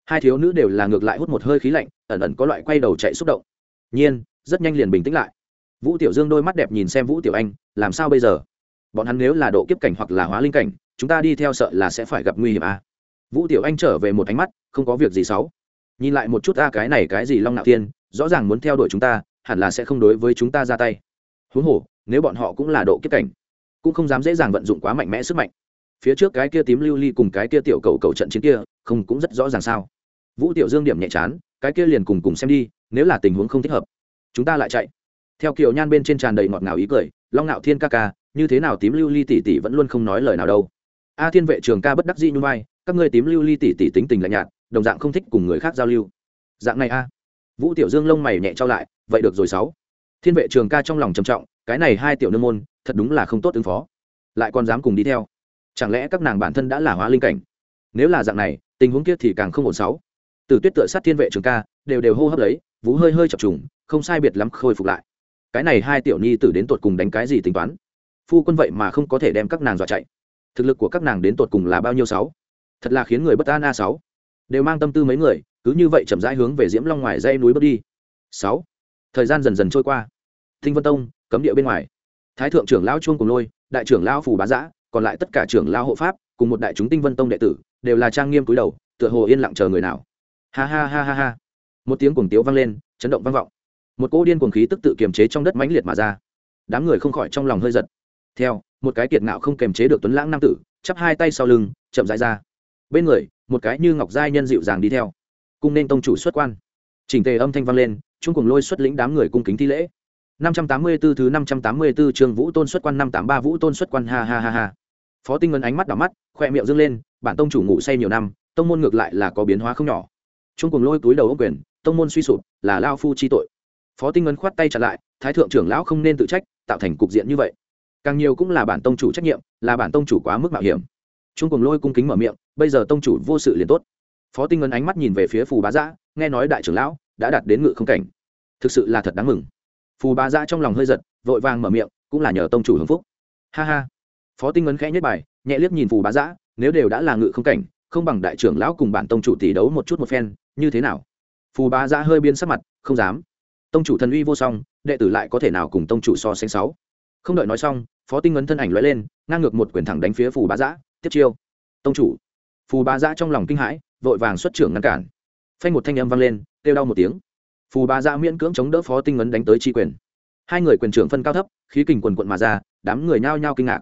Hai thiếu nữ đều là ngược lại hút một hơi khí lạnh, ẩn ẩn có loại quay đầu chạy xúc động. Nhiên, rất nhanh liền bình tĩnh lại. Vũ tiểu dương đôi mắt đẹp nhìn xem vũ tiểu anh, làm sao bây giờ? Bọn hắn nếu là độ kiếp cảnh hoặc là hóa linh cảnh, chúng ta đi theo sợ là sẽ phải gặp nguy hiểm à. vũ tiểu anh trở về một ánh mắt, không có việc gì xấu. Nhìn lại một chút ta cái này cái gì long nạo thiên, rõ ràng muốn theo đuổi chúng ta, hẳn là sẽ không đối với chúng ta ra tay. Huống hồ, nếu bọn họ cũng là độ kiếp cảnh, cũng không dám dễ dàng vận dụng quá mạnh mẽ sức mạnh phía trước cái kia tím lưu ly cùng cái kia tiểu cầu cầu trận chiến kia, không cũng rất rõ ràng sao? Vũ tiểu dương điểm nhẹ chán, cái kia liền cùng cùng xem đi, nếu là tình huống không thích hợp, chúng ta lại chạy. Theo kiều nhan bên trên tràn đầy ngọt ngào ý cười, long ngạo thiên ca ca, như thế nào tím lưu ly tỷ tỷ vẫn luôn không nói lời nào đâu. A thiên vệ trường ca bất đắc dĩ như vai các ngươi tím lưu ly tỷ tỷ tính tình lạnh nhạt, đồng dạng không thích cùng người khác giao lưu. Dạng này a. Vũ tiểu dương lông mày nhẹ trao lại, vậy được rồi sáu. Thiên vệ trường ca trong lòng trầm trọng, cái này hai tiểu nương môn, thật đúng là không tốt ứng phó. Lại còn dám cùng đi theo chẳng lẽ các nàng bản thân đã là hóa linh cảnh? Nếu là dạng này, tình huống kia thì càng không ổn sáu. Từ tuyết tựa sát thiên vệ trường ca, đều đều hô hấp lấy, vú hơi hơi chập trùng, không sai biệt lắm khôi phục lại. Cái này hai tiểu nhi tử đến tột cùng đánh cái gì tính toán? Phu quân vậy mà không có thể đem các nàng dọa chạy. Thực lực của các nàng đến tột cùng là bao nhiêu sáu? Thật là khiến người bất an a sáu. Đều mang tâm tư mấy người, cứ như vậy chậm rãi hướng về diễm long ngoài dây núi bước đi. Sáu. Thời gian dần dần trôi qua. Thinh vân tông, cấm địa bên ngoài. Thái thượng trưởng lão chuông cùng lôi, đại trưởng lão phù bá giã còn lại tất cả trưởng lão hộ pháp, cùng một đại chúng tinh vân tông đệ tử, đều là trang nghiêm cúi đầu, tựa hồ yên lặng chờ người nào. Ha ha ha ha ha. Một tiếng cuồng tiếu vang lên, chấn động vang vọng. Một cỗ điên cuồng khí tức tự kiềm chế trong đất mãnh liệt mà ra. Đám người không khỏi trong lòng hơi giật. Theo, một cái kiệt ngạo không kềm chế được tuấn lãng nam tử, chắp hai tay sau lưng, chậm rãi ra. Bên người, một cái như ngọc giai nhân dịu dàng đi theo. Cung nên tông chủ xuất quan. Chỉnh tề âm thanh vang lên, chung cùng lôi xuất lĩnh đám người cung kính thi lễ. 584 thứ 584 trường Vũ Tôn xuất quan 583 Vũ Tôn xuất quan, ha ha ha ha. Phó Tinh Ngân ánh mắt đỏ mắt, khoe miệng dâng lên, bản tông chủ ngủ say nhiều năm, tông môn ngược lại là có biến hóa không nhỏ. Trung cùng lôi túi đầu ông quyền, tông môn suy sụp, là lao phu chi tội. Phó Tinh Ngân khoát tay trả lại, thái thượng trưởng lão không nên tự trách, tạo thành cục diện như vậy. Càng nhiều cũng là bản tông chủ trách nhiệm, là bản tông chủ quá mức mạo hiểm. Trung cùng lôi cung kính mở miệng, bây giờ tông chủ vô sự liền tốt. Phó Tinh Ngân ánh mắt nhìn về phía Phù Bá giã nghe nói đại trưởng lão đã đạt đến ngự không cảnh. Thực sự là thật đáng mừng phù bá giã trong lòng hơi giật vội vàng mở miệng cũng là nhờ tông chủ hưng phúc ha ha phó tinh ấn khẽ nhất bài nhẹ liếc nhìn phù bá giã, nếu đều đã là ngự không cảnh, không bằng đại trưởng lão cùng bản tông chủ tỷ đấu một chút một phen, như thế nào? Phù bá giã hơi biên sắc mặt, không dám. Tông chủ thần uy vô song, đệ tử lại có thể nào cùng tông chủ so sánh sáu? Không đợi nói xong, phó tinh ấn thân ảnh lóe lên, ngang ngược một quyền thẳng đánh phía phù bá giã, tiếp chiêu. Tông chủ. Phù bá giã trong lòng kinh hãi, vội vàng xuất trưởng ngăn cản. Phanh một thanh âm vang lên, kêu đau một tiếng. Phù bá giã miễn cưỡng chống đỡ phó tinh ấn đánh tới tri quyền. Hai người quyền trưởng phân cao thấp, khí kình quần quận mà ra, đám người nhao nhao kinh ngạc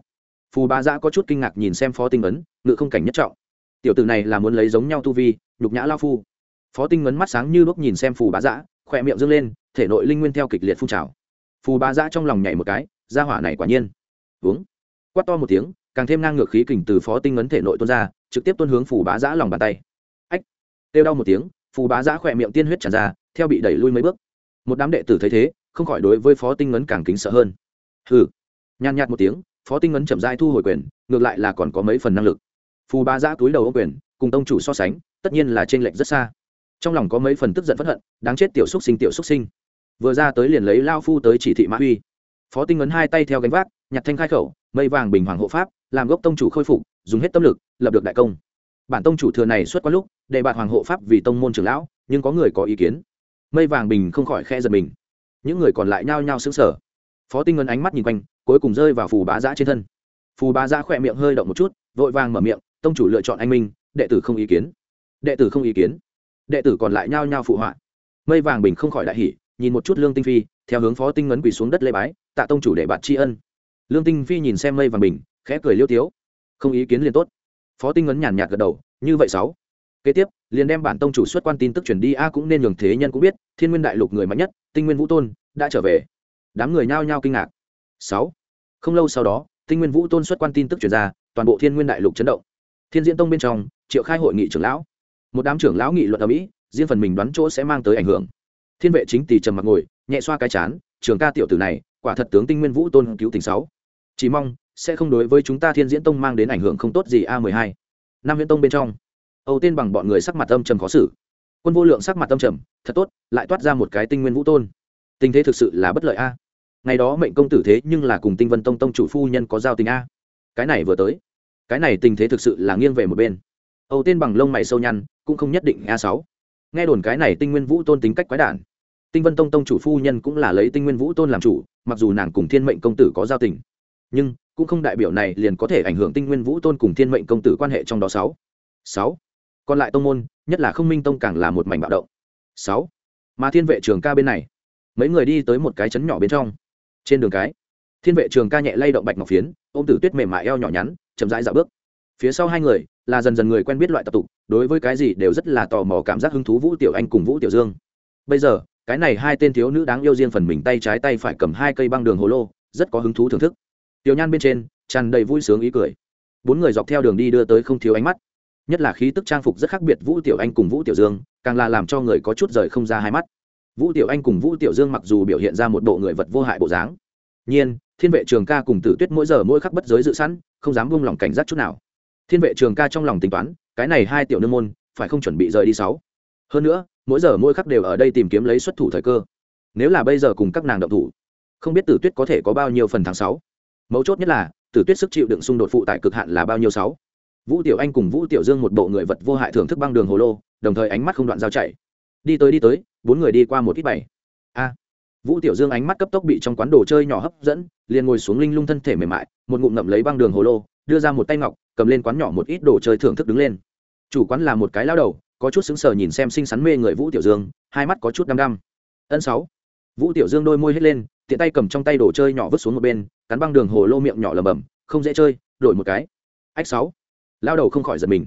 phù bá Dã có chút kinh ngạc nhìn xem phó tinh ấn ngự không cảnh nhất trọng. Tiểu tử này là muốn lấy giống nhau tu vi nhục nhã lao phu. Phó tinh ấn mắt sáng như lúc nhìn xem phù bá Dã, khỏe miệng dâng lên thể nội linh nguyên theo kịch liệt phun trào. Phù bá Dã trong lòng nhảy một cái ra hỏa này quả nhiên. Uống. Quát to một tiếng càng thêm ngang ngược khí kình từ phó tinh ấn thể nội tuôn ra trực tiếp tuôn hướng phù bá Dã lòng bàn tay. Ách. Kêu đau một tiếng phù bá Dã khỏe miệng tiên huyết tràn ra theo bị đẩy lui mấy bước. Một đám đệ tử thấy thế không khỏi đối với phó tinh ấn càng kính sợ hơn. Hừ. Nhàn nhạt một tiếng phó tinh ấn chậm dai thu hồi quyền, ngược lại là còn có mấy phần năng lực. Phù ba giã túi đầu ô quyền, cùng tông chủ so sánh, tất nhiên là t r ê n lệch rất xa. Trong lòng có mấy phần tức giận p hận, đáng chết tiểu xúc sinh, tiểu xúc sinh. Vừa ra tới liền lấy lao phu tới chỉ thị mã uy phó tinh ấn hai tay theo gánh vác, nhặt thanh khai khẩu, mây vàng bình hoàng hộ pháp, làm gốc tông chủ khôi phục, dùng hết tâm lực, lập được đại công. Bản tông chủ thừa này xuất qua lúc đề bạt hoàng hộ pháp vì tông môn trưởng lão, nhưng có người có ý kiến. Mây vàng bình không khỏi khe giật mình. Những người còn lại nhao nhao xứng sở phó tinh ngân ánh mắt nhìn quanh cuối cùng rơi vào phù bá giã trên thân. Phù bá giã khỏe miệng hơi động một chút, vội vàng mở miệng, tông chủ lựa chọn anh minh, đệ tử không ý kiến. Đệ tử không ý kiến? Đệ tử còn lại nhao nhao phụ họa. Mây vàng bình không khỏi đại hỉ, nhìn một chút lương tinh phi, theo hướng phó tinh ngấn quỳ xuống đất lê bái, tạ tông chủ để bạt tri ân. Lương tinh phi nhìn xem mây vàng bình, khẽ cười liêu tiếu, không ý kiến liền tốt. Phó tinh ngấn nhàn nhạt gật đầu, như vậy sáu. Kế tiếp, liền đem bản tông chủ xuất quan tin tức truyền đi, a cũng nên nhường thế nhân cũng biết, thiên nguyên đại lục người mạnh nhất, tinh nguyên vũ tôn, đã trở về. Đám người nhao nhao kinh ngạc. Sáu không lâu sau đó, tinh nguyên vũ tôn xuất quan tin tức truyền ra, toàn bộ thiên nguyên đại lục chấn động. Thiên diễn tông bên trong, triệu khai hội nghị trưởng lão. Một đám trưởng lão nghị luận ở mỹ, riêng phần mình đoán chỗ sẽ mang tới ảnh hưởng. Thiên vệ chính tỷ trầm mặc ngồi, nhẹ xoa cái chán, trường ca tiểu tử này, quả thật tướng tinh nguyên vũ tôn cứu tình sáu. Chỉ mong, sẽ không đối với chúng ta thiên diễn tông mang đến ảnh hưởng không tốt gì a mười hai. Năm viễn tông bên trong, âu tên bằng bọn người sắc mặt âm trầm khó xử. Quân vô lượng sắc mặt âm trầm, thật tốt, lại toát ra một cái tinh nguyên vũ tôn. Tình thế thực sự là bất lợi a ngày đó mệnh công tử thế nhưng là cùng tinh vân tông tông chủ phu nhân có giao tình a. Cái này vừa tới, cái này tình thế thực sự là nghiêng về một bên. Âu tên bằng lông mày sâu nhăn, cũng không nhất định a sáu. Nghe đồn cái này tinh nguyên vũ tôn tính cách quái đản. Tinh vân tông tông chủ phu nhân cũng là lấy tinh nguyên vũ tôn làm chủ, mặc dù nàng cùng thiên mệnh công tử có giao tình, nhưng cũng không đại biểu này liền có thể ảnh hưởng tinh nguyên vũ tôn cùng thiên mệnh công tử quan hệ trong đó sáu. Sáu. Còn lại tông môn, nhất là không minh tông càng là một mảnh bạo động. Sáu. Mà thiên vệ trường ca bên này, mấy người đi tới một cái chấn nhỏ bên trong trên đường cái. Thiên vệ trường ca nhẹ lay động bạch ngọc phiến, ôm tử tuyết mềm mại eo nhỏ nhắn, chậm rãi dạo bước. Phía sau hai người là dần dần người quen biết loại tập tục, đối với cái gì đều rất là tò mò cảm giác hứng thú vũ tiểu anh cùng vũ tiểu dương. Bây giờ, cái này hai tên thiếu nữ đáng yêu riêng phần mình tay trái tay phải cầm hai cây băng đường hồ lô, rất có hứng thú thưởng thức. Tiểu nhan bên trên, tràn đầy vui sướng ý cười. Bốn người dọc theo đường đi đưa tới không thiếu ánh mắt. Nhất là khí tức trang phục rất khác biệt vũ tiểu anh cùng vũ tiểu dương, càng là làm cho người có chút rời không ra hai mắt vũ tiểu anh cùng vũ tiểu dương mặc dù biểu hiện ra một bộ người vật vô hại bộ dáng nhiên thiên vệ trường ca cùng tử tuyết mỗi giờ mỗi khắc bất giới dự sẵn, không dám buông lỏng cảnh giác chút nào. Thiên vệ trường ca trong lòng tính toán, cái này hai tiểu nương môn phải không chuẩn bị rời đi sáu. Hơn nữa, mỗi giờ mỗi khắc đều ở đây tìm kiếm lấy xuất thủ thời cơ. Nếu là bây giờ cùng các nàng động thủ, không biết tử tuyết có thể có bao nhiêu phần tháng sáu. Mấu chốt nhất là, tử tuyết sức chịu đựng xung đột phụ tại cực hạn là bao nhiêu sáu. Vũ tiểu anh cùng vũ tiểu dương một bộ người vật vô hại thưởng thức băng đường hồ lô, đồng thời ánh mắt không đoạn giao chạy. Đi tới đi tới bốn người đi qua một ít bảy. A. Vũ tiểu dương ánh mắt cấp tốc bị trong quán đồ chơi nhỏ hấp dẫn, liền ngồi xuống linh lung thân thể mềm mại, một ngụm ngậm lấy băng đường hồ lô, đưa ra một tay ngọc, cầm lên quán nhỏ một ít đồ chơi thưởng thức đứng lên. Chủ quán là một cái lao đầu, có chút xứng sờ nhìn xem xinh xắn mê người vũ tiểu dương, hai mắt có chút đăm đăm. Ân sáu. Vũ tiểu dương đôi môi hết lên, tiện tay cầm trong tay đồ chơi nhỏ vứt xuống một bên, cắn băng đường hồ lô miệng nhỏ lầm bầm không dễ chơi, đổi một cái. Ách sáu. Lao đầu không khỏi giật mình.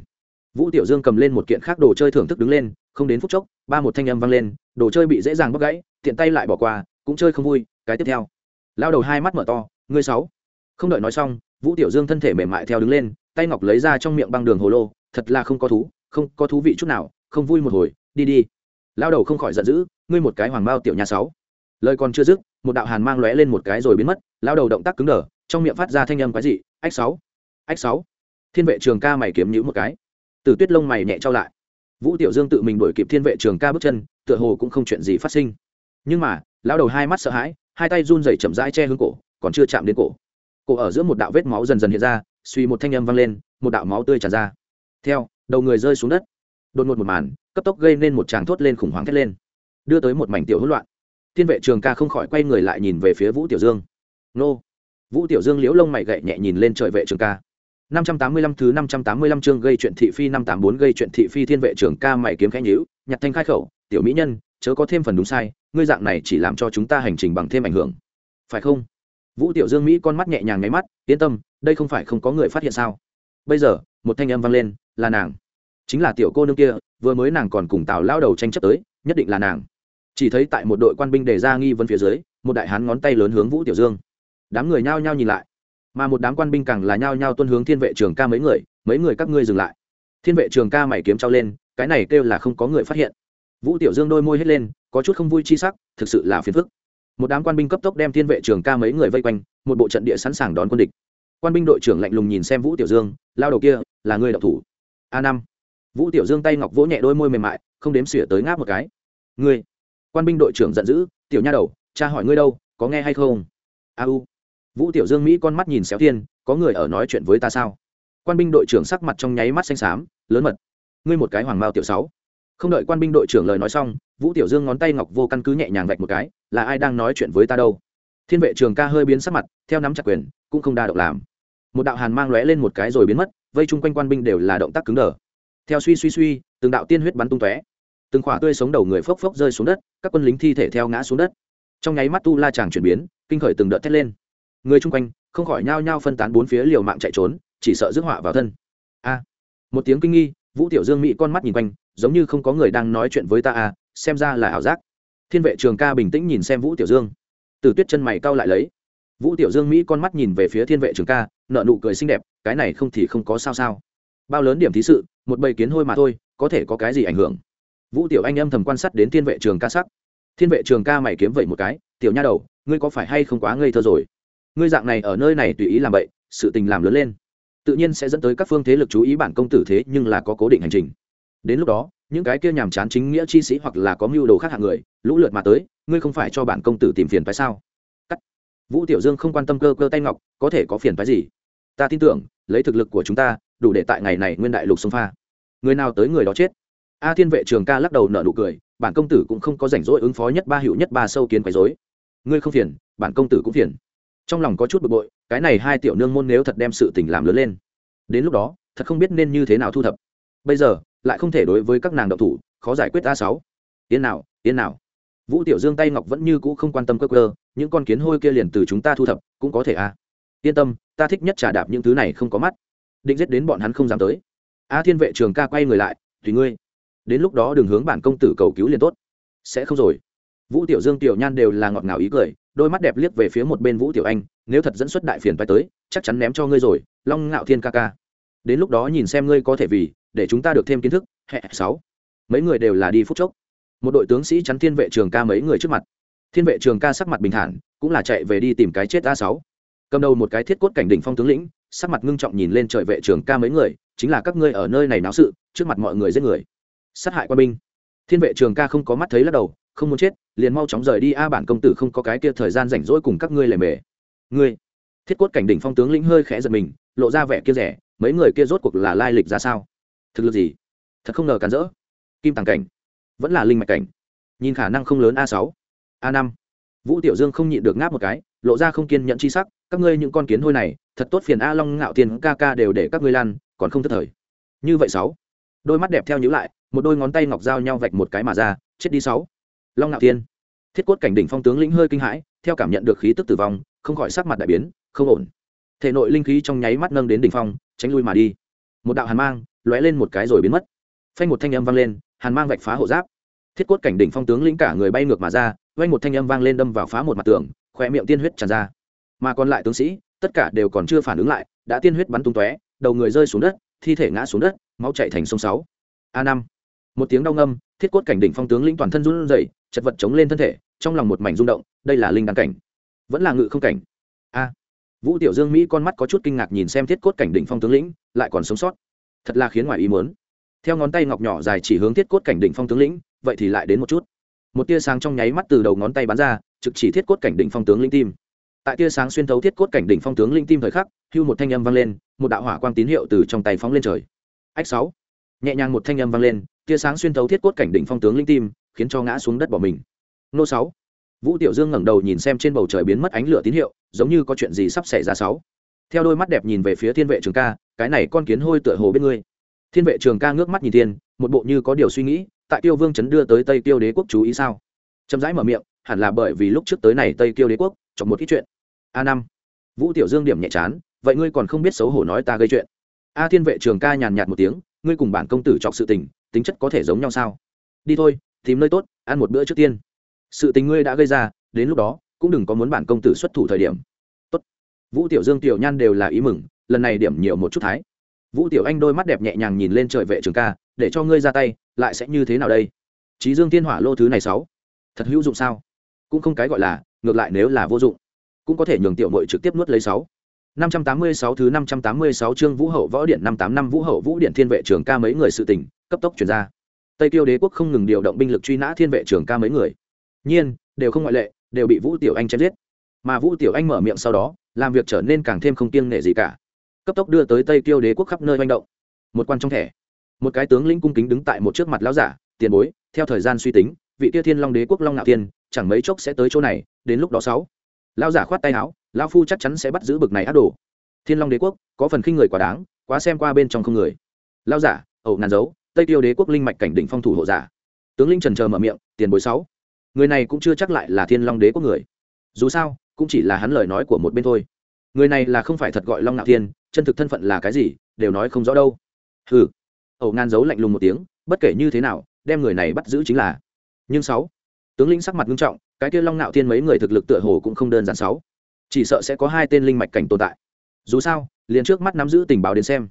Vũ tiểu dương cầm lên một kiện khác đồ chơi thưởng thức đứng lên không đến phút chốc, ba một thanh âm vang lên, đồ chơi bị dễ dàng bóc gãy, tiện tay lại bỏ qua, cũng chơi không vui, cái tiếp theo. Lao đầu hai mắt mở to, ngươi sáu. Không đợi nói xong, vũ tiểu dương thân thể mềm mại theo đứng lên, tay ngọc lấy ra trong miệng băng đường hồ lô, thật là không có thú, không có thú vị chút nào, không vui một hồi, đi đi. Lao đầu không khỏi giận dữ, ngươi một cái hoàng bao tiểu nhà sáu. Lời còn chưa dứt, một đạo hàn mang lóe lên một cái rồi biến mất, lao đầu động tác cứng đờ, trong miệng phát ra thanh âm quái dị, ách sáu ách sáu. Thiên vệ trường ca mày kiếm nhữ một cái. Từ tuyết lông mày nhẹ trao lại vũ tiểu dương tự mình đuổi kịp thiên vệ trường ca bước chân, tựa hồ cũng không chuyện gì phát sinh. Nhưng mà lao đầu hai mắt sợ hãi, hai tay run rẩy chậm rãi che hướng cổ, còn chưa chạm đến cổ. Cổ ở giữa một đạo vết máu dần dần hiện ra, suy một thanh âm vang lên, một đạo máu tươi tràn ra. Theo, đầu người rơi xuống đất. Đột ngột một màn, cấp tốc gây nên một tràng thốt lên khủng hoảng thét lên. Đưa tới một mảnh tiểu hỗn loạn. Thiên vệ trường ca không khỏi quay người lại nhìn về phía vũ tiểu dương. Nô. Vũ tiểu dương liễu lông mày gậy nhẹ nhìn lên trời vệ trường ca. 585 thứ 585 chương gây chuyện thị phi 584 gây chuyện thị phi thiên vệ trưởng ca mày kiếm khẽ nhíu, nhặt thanh khai khẩu, "Tiểu mỹ nhân, chớ có thêm phần đúng sai, ngươi dạng này chỉ làm cho chúng ta hành trình bằng thêm ảnh hưởng." "Phải không?" Vũ Tiểu Dương Mỹ con mắt nhẹ nhàng ngáy mắt, "Yên tâm, đây không phải không có người phát hiện sao?" Bây giờ, một thanh âm vang lên, "Là nàng." Chính là tiểu cô nương kia, vừa mới nàng còn cùng Tào lao đầu tranh chấp tới, nhất định là nàng. Chỉ thấy tại một đội quan binh đề ra nghi vấn phía dưới, một đại hán ngón tay lớn hướng Vũ Tiểu Dương. Đám người nhao nhao nhìn lại mà một đám quan binh càng là nhao nhao tuân hướng thiên vệ trường ca mấy người mấy người các ngươi dừng lại. Thiên vệ trường ca mày kiếm trao lên, cái này kêu là không có người phát hiện. Vũ tiểu dương đôi môi hết lên, có chút không vui chi sắc, thực sự là phiền phức. Một đám quan binh cấp tốc đem thiên vệ trường ca mấy người vây quanh, một bộ trận địa sẵn sàng đón quân địch. Quan binh đội trưởng lạnh lùng nhìn xem vũ tiểu dương, lao đầu kia, là người đậu thủ. A năm. Vũ tiểu dương tay ngọc vỗ nhẹ đôi môi mềm mại, không đếm xỉa tới ngáp một cái. Ngươi. Quan binh đội trưởng giận dữ, tiểu nha đầu, cha hỏi ngươi đâu, có nghe hay không? A u vũ tiểu dương mỹ con mắt nhìn xéo thiên, có người ở nói chuyện với ta sao? Quan binh đội trưởng sắc mặt trong nháy mắt xanh xám, lớn mật. Ngươi một cái hoàng mao tiểu sáu. Không đợi quan binh đội trưởng lời nói xong, vũ tiểu dương ngón tay ngọc vô căn cứ nhẹ nhàng vạch một cái, là ai đang nói chuyện với ta đâu? Thiên vệ trường ca hơi biến sắc mặt, theo nắm chặt quyền, cũng không đa động làm. Một đạo hàn mang lóe lên một cái rồi biến mất, vây chung quanh quan binh đều là động tác cứng đờ. Theo suy suy suy, từng đạo tiên huyết bắn tung tóe. Từng khỏa tươi sống đầu người phốc phốc rơi xuống đất, các quân lính thi thể theo ngã xuống đất. Trong nháy mắt tu la chàng chuyển biến, kinh khởi từng đợt thét lên người chung quanh không khỏi nhao nhao phân tán bốn phía liều mạng chạy trốn, chỉ sợ rước họa vào thân. A. Một tiếng kinh nghi, vũ tiểu dương mỹ con mắt nhìn quanh, giống như không có người đang nói chuyện với ta a xem ra là ảo giác. Thiên vệ trường ca bình tĩnh nhìn xem vũ tiểu dương. Từ tuyết chân mày cau lại lấy. Vũ tiểu dương mỹ con mắt nhìn về phía thiên vệ trường ca nợ nụ cười xinh đẹp, cái này không thì không có sao sao. Bao lớn điểm thí sự, một bầy kiến hôi mà thôi, có thể có cái gì ảnh hưởng? Vũ tiểu anh âm thầm quan sát đến thiên vệ trường ca sắc. Thiên vệ trường ca mày kiếm vậy một cái, tiểu nha đầu, ngươi có phải hay không quá ngây thơ rồi? Ngươi dạng này ở nơi này tùy ý làm vậy sự tình làm lớn lên. Tự nhiên sẽ dẫn tới các phương thế lực chú ý bản công tử thế nhưng là có cố định hành trình. Đến lúc đó, những cái kia nhàm chán chính nghĩa chi sĩ hoặc là có mưu đồ khác hạng người, lũ lượt mà tới, ngươi không phải cho bản công tử tìm phiền phải sao? Cắt. Vũ tiểu dương không quan tâm cơ cơ tay ngọc, có thể có phiền phái gì? Ta tin tưởng, lấy thực lực của chúng ta, đủ để tại ngày này nguyên đại lục sông pha. Người nào tới người đó chết. A thiên vệ trường ca lắc đầu nở nụ cười, bản công tử cũng không có rảnh rỗi ứng phó nhất ba hiệu nhất ba sâu kiến quấy dối ngươi không phiền, bản công tử cũng phiền trong lòng có chút bực bội, cái này hai tiểu nương môn nếu thật đem sự tình làm lớn lên, đến lúc đó, thật không biết nên như thế nào thu thập. Bây giờ, lại không thể đối với các nàng đậu thủ, khó giải quyết a sáu. Yên nào yên nào. Vũ tiểu dương tay ngọc vẫn như cũ không quan tâm cơ cơ những con kiến hôi kia liền từ chúng ta thu thập, cũng có thể a. Yên tâm, ta thích nhất trà đạp những thứ này không có mắt. Định giết đến bọn hắn không dám tới. A thiên vệ trường ca quay người lại, tùy ngươi. Đến lúc đó đừng hướng bản công tử cầu cứu liền tốt. Sẽ không rồi. Vũ tiểu dương tiểu nhan đều là ngọt ngào ý cười đôi mắt đẹp liếc về phía một bên vũ tiểu anh, nếu thật dẫn xuất đại phiền phải tới, chắc chắn ném cho ngươi rồi, long ngạo thiên ca ca. Đến lúc đó nhìn xem ngươi có thể vì, để chúng ta được thêm kiến thức hệ sáu. Mấy người đều là đi phút chốc. Một đội tướng sĩ chắn thiên vệ trường ca mấy người trước mặt. Thiên vệ trường ca sắc mặt bình thản, cũng là chạy về đi tìm cái chết a sáu. Cầm đầu một cái thiết cốt cảnh đỉnh phong tướng lĩnh, sắc mặt ngưng trọng nhìn lên trời vệ trường ca mấy người, chính là các ngươi ở nơi này náo sự, trước mặt mọi người giết người. Sát hại quân binh. Thiên vệ trường ca không có mắt thấy lắc đầu không muốn chết, liền mau chóng rời đi. A, bản công tử không có cái kia thời gian rảnh rỗi cùng các ngươi lề mề. Ngươi, thiết cốt cảnh đỉnh phong tướng lĩnh hơi khẽ giật mình, lộ ra vẻ kia rẻ, mấy người kia rốt cuộc là lai lịch ra sao? Thực lực gì? Thật không ngờ cản rỡ. Kim tàng cảnh, vẫn là linh mạch cảnh. Nhìn khả năng không lớn a sáu, a năm. Vũ tiểu dương không nhịn được ngáp một cái, lộ ra không kiên nhẫn chi sắc, các ngươi những con kiến hôi này, thật tốt phiền a long ngạo tiền ca ca đều để các ngươi lan còn không thất thời. Như vậy sáu, đôi mắt đẹp theo nhữ lại, một đôi ngón tay ngọc dao nhau vạch một cái mà ra, chết đi sáu long ngạo thiên, thiết cốt cảnh đỉnh phong tướng lĩnh hơi kinh hãi theo cảm nhận được khí tức tử vong không khỏi sắc mặt đại biến không ổn. Thể nội linh khí trong nháy mắt nâng đến đỉnh phong tránh lui mà đi. Một đạo hàn mang lóe lên một cái rồi biến mất. Phanh một thanh âm vang lên hàn mang vạch phá hộ giáp. Thiết cốt cảnh đỉnh phong tướng lĩnh cả người bay ngược mà ra vanh một thanh âm vang lên đâm vào phá một mặt tường khỏe miệng tiên huyết tràn ra. Mà còn lại tướng sĩ tất cả đều còn chưa phản ứng lại đã tiên huyết bắn tung tóe đầu người rơi xuống đất thi thể ngã xuống đất máu chạy thành sông sáu. A năm. Một tiếng đau ngâm thiết cốt cảnh đỉnh phong tướng lĩnh toàn thân run rẩy chật vật chống lên thân thể, trong lòng một mảnh rung động, đây là linh đăng cảnh. Vẫn là ngự không cảnh. A. À, Vũ tiểu dương mỹ con mắt có chút kinh ngạc nhìn xem thiết cốt cảnh đỉnh phong tướng lĩnh, lại còn sống sót. Thật là khiến ngoài ý muốn. Theo ngón tay ngọc nhỏ dài chỉ hướng thiết cốt cảnh đỉnh phong tướng lĩnh, vậy thì lại đến một chút. Một tia sáng trong nháy mắt từ đầu ngón tay bắn ra, trực chỉ thiết cốt cảnh đỉnh phong tướng linh tim. Tại tia sáng xuyên thấu thiết cốt cảnh đỉnh phong tướng linh tim thời khắc, hưu một thanh âm vang lên, một đạo hỏa quang tín hiệu từ trong tay phóng lên trời. Ách sáu. Nhẹ nhàng một thanh âm vang lên, tia sáng xuyên thấu thiết cốt cảnh đỉnh phong tướng linh tim khiến cho ngã xuống đất bỏ mình. Nô sáu. Vũ tiểu dương ngẩng đầu nhìn xem trên bầu trời biến mất ánh lửa tín hiệu, giống như có chuyện gì sắp xảy ra sáu. Theo đôi mắt đẹp nhìn về phía thiên vệ trường ca, cái này con kiến hôi tựa hồ bên ngươi. Thiên vệ trường ca ngước mắt nhìn thiên, một bộ như có điều suy nghĩ, tại tiêu vương chấn đưa tới tây tiêu đế quốc chú ý sao? Chậm rãi mở miệng, hẳn là bởi vì lúc trước tới này tây tiêu đế quốc chọn một ít chuyện. A năm. Vũ tiểu dương điểm nhẹ chán, vậy ngươi còn không biết xấu hổ nói ta gây chuyện. A thiên vệ trường ca nhàn nhạt một tiếng, ngươi cùng bản công tử chọc sự tình, tính chất có thể giống nhau sao? Đi thôi tìm nơi tốt ăn một bữa trước tiên. Sự tình ngươi đã gây ra đến lúc đó cũng đừng có muốn bản công tử xuất thủ thời điểm. Tốt. Vũ tiểu dương tiểu nhan đều là ý mừng lần này điểm nhiều một chút thái. Vũ tiểu anh đôi mắt đẹp nhẹ nhàng nhìn lên trời vệ trường ca để cho ngươi ra tay lại sẽ như thế nào đây? Trí dương thiên hỏa lô thứ này sáu thật hữu dụng sao? Cũng không cái gọi là ngược lại nếu là vô dụng cũng có thể nhường tiểu mội trực tiếp nuốt lấy sáu. năm trăm tám mươi sáu thứ năm trăm tám mươi sáu chương Vũ Hậu Võ Điện năm tám năm Vũ Hậu Vũ Điện Thiên vệ trưởng ca mấy người sự tình, cấp tốc truyền ra. Tây Tiêu Đế quốc không ngừng điều động binh lực truy nã Thiên vệ trưởng ca mấy người. Nhiên, đều không ngoại lệ, đều bị Vũ Tiểu Anh chém giết. Mà Vũ Tiểu Anh mở miệng sau đó, làm việc trở nên càng thêm không kiêng nể gì cả. Cấp tốc đưa tới Tây Tiêu Đế quốc khắp nơi manh động. Một quan trong thẻ, một cái tướng lĩnh cung kính đứng tại một trước mặt lão giả, tiền bối, theo thời gian suy tính, vị Tiêu Thiên Long Đế quốc Long Nạo Thiên, chẳng mấy chốc sẽ tới chỗ này, đến lúc đó sáu. Lão giả khoát tay áo, lão phu chắc chắn sẽ bắt giữ bực này ác đồ thiên long đế quốc có phần khinh người quá đáng quá xem qua bên trong không người Lão giả ẩu ngàn dấu tây tiêu đế quốc linh mạch cảnh đỉnh phong thủ hộ giả. Tướng linh trần chờ mở miệng tiền bối sáu người này cũng chưa chắc lại là thiên long đế quốc người. Dù sao cũng chỉ là hắn lời nói của một bên thôi. Người này là không phải thật gọi long nạo thiên chân thực thân phận là cái gì đều nói không rõ đâu. Hừ, ẩu ngàn giấu lạnh lùng một tiếng bất kể như thế nào đem người này bắt giữ chính là. Nhưng sáu tướng lĩnh sắc mặt nghiêm trọng cái kia long nạo thiên mấy người thực lực tựa hồ cũng không đơn giản sáu. Chỉ sợ sẽ có hai tên linh mạch cảnh tồn tại. Dù sao liền trước mắt nắm giữ tình báo đến xem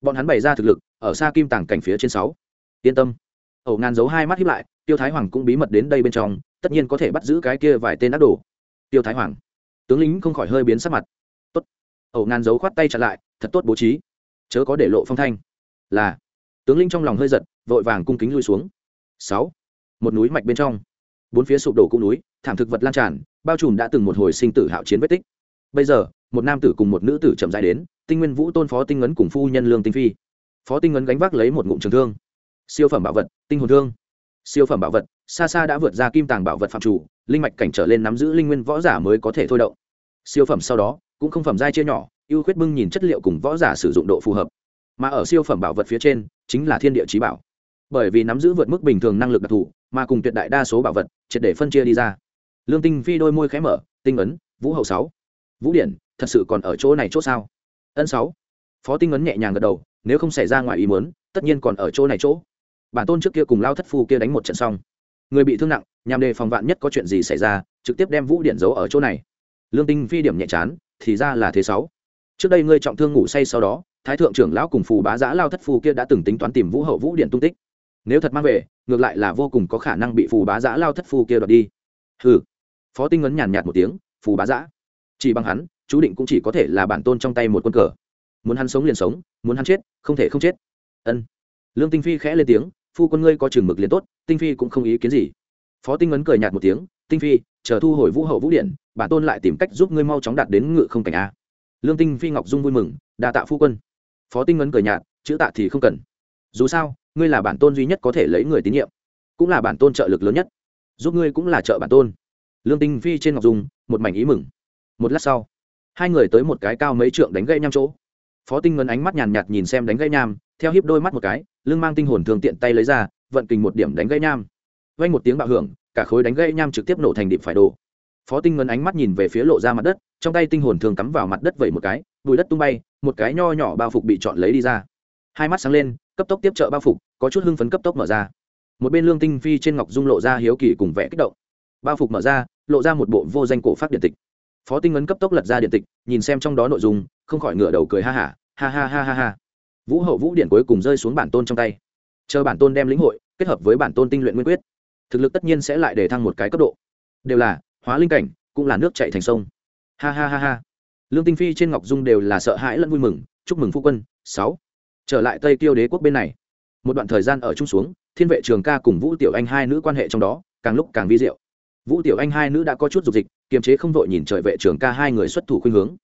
bọn hắn bày ra thực lực ở xa kim tàng cảnh phía trên sáu. Yên tâm. Ẩu ngàn giấu hai mắt hiếp lại, tiêu thái hoàng cũng bí mật đến đây bên trong, tất nhiên có thể bắt giữ cái kia vài tên ác đồ. Tiêu thái hoàng. Tướng lính không khỏi hơi biến sắc mặt. Tốt. Ẩu ngàn giấu khoát tay chặn lại, thật tốt bố trí. Chớ có để lộ phong thanh. Là. Tướng linh trong lòng hơi giật, vội vàng cung kính lui xuống. Sáu. Một núi mạch bên trong. Bốn phía sụp đổ cung núi, thảm thực vật lan tràn, bao trùm đã từng một hồi sinh tử hạo chiến vết tích. Bây giờ, một nam tử cùng một nữ tử chậm dài đến, tinh nguyên vũ tôn phó tinh ngấn cùng phu nhân lương tinh phi phó tinh ngấn gánh vác lấy một ngụm trường thương. Siêu phẩm bảo vật, tinh hồn thương. Siêu phẩm bảo vật, xa xa đã vượt ra kim tàng bảo vật phạm chủ, linh mạch cảnh trở lên nắm giữ linh nguyên võ giả mới có thể thôi động. Siêu phẩm sau đó, cũng không phẩm giai chia nhỏ, ưu khuyết bưng nhìn chất liệu cùng võ giả sử dụng độ phù hợp. Mà ở siêu phẩm bảo vật phía trên, chính là thiên địa trí bảo. Bởi vì nắm giữ vượt mức bình thường năng lực đặc thù, mà cùng tuyệt đại đa số bảo vật, triệt để phân chia đi ra. Lương tinh phi đôi môi khẽ mở, tinh ấn, vũ hậu sáu. Vũ điển, thật sự còn ở chỗ này chỗ sao? Ân sáu phó tinh ấn nhẹ nhàng gật đầu, nếu không xảy ra ngoài ý muốn, tất nhiên còn ở chỗ này chỗ. Bản tôn trước kia cùng lao thất phu kia đánh một trận xong. Người bị thương nặng, nhằm đề phòng vạn nhất có chuyện gì xảy ra, trực tiếp đem vũ điện giấu ở chỗ này. Lương tinh phi điểm nhẹ chán, thì ra là thế sáu. Trước đây ngươi trọng thương ngủ say sau đó, thái thượng trưởng lão cùng phù bá giã lao thất phu kia đã từng tính toán tìm vũ hậu vũ điện tung tích. Nếu thật mang về, ngược lại là vô cùng có khả năng bị phù bá giã lao thất phu kia đoạt đi. Ừ phó tinh ấn nhàn nhạt một tiếng, phù bá giã, chỉ bằng hắn, chú định cũng chỉ có thể là bản tôn trong tay một quân cờ muốn hắn sống liền sống, muốn hắn chết, không thể không chết. Ân. Lương tinh phi khẽ lên tiếng, phu quân ngươi có chừng mực liền tốt, tinh phi cũng không ý kiến gì. Phó tinh ấn cười nhạt một tiếng, tinh phi, chờ thu hồi vũ hậu vũ điện, bản tôn lại tìm cách giúp ngươi mau chóng đạt đến ngự không cảnh a. Lương tinh phi ngọc dung vui mừng, đa tạ phu quân. Phó tinh ấn cười nhạt, chữ tạ thì không cần. Dù sao, ngươi là bản tôn duy nhất có thể lấy người tín nhiệm, cũng là bản tôn trợ lực lớn nhất. Giúp ngươi cũng là trợ bản tôn. Lương tinh phi trên ngọc dung, một mảnh ý mừng. Một lát sau, hai người tới một cái cao mấy trượng đánh gây nhăm chỗ phó tinh ngân ánh mắt nhàn nhạt nhìn xem đánh gây nham, theo hiếp đôi mắt một cái, lưng mang tinh hồn thường tiện tay lấy ra, vận kình một điểm đánh gây nham. Vay một tiếng bạo hưởng, cả khối đánh gây nham trực tiếp nổ thành điệp phải đổ. phó tinh ngân ánh mắt nhìn về phía lộ ra mặt đất, trong tay tinh hồn thường cắm vào mặt đất vẩy một cái, bụi đất tung bay, một cái nho nhỏ bao phục bị chọn lấy đi ra. Hai mắt sáng lên, cấp tốc tiếp trợ bao phục, có chút hưng phấn cấp tốc mở ra. Một bên lương tinh phi trên ngọc dung lộ ra hiếu kỳ cùng vẻ kích động. Bao phục mở ra, lộ ra một bộ vô danh cổ phát điện tịch phó tinh ấn cấp tốc lật ra điện tịch, nhìn xem trong đó nội dung, không khỏi ngửa đầu cười ha hả, ha ha ha ha ha. Vũ hậu vũ điện cuối cùng rơi xuống bản tôn trong tay. Chờ bản tôn đem lĩnh hội, kết hợp với bản tôn tinh luyện nguyên quyết, thực lực tất nhiên sẽ lại để thăng một cái cấp độ. Đều là hóa linh cảnh, cũng là nước chạy thành sông. Ha ha ha ha. Lương tinh phi trên ngọc dung đều là sợ hãi lẫn vui mừng, chúc mừng phu quân, sáu. Trở lại tây kiêu đế quốc bên này. Một đoạn thời gian ở chung xuống, thiên vệ trường ca cùng vũ tiểu anh hai nữ quan hệ trong đó càng lúc càng vi diệu. Vũ tiểu anh hai nữ đã có chút dục dịch kiềm chế không vội nhìn trời vệ trường ca hai người xuất thủ khuynh hướng.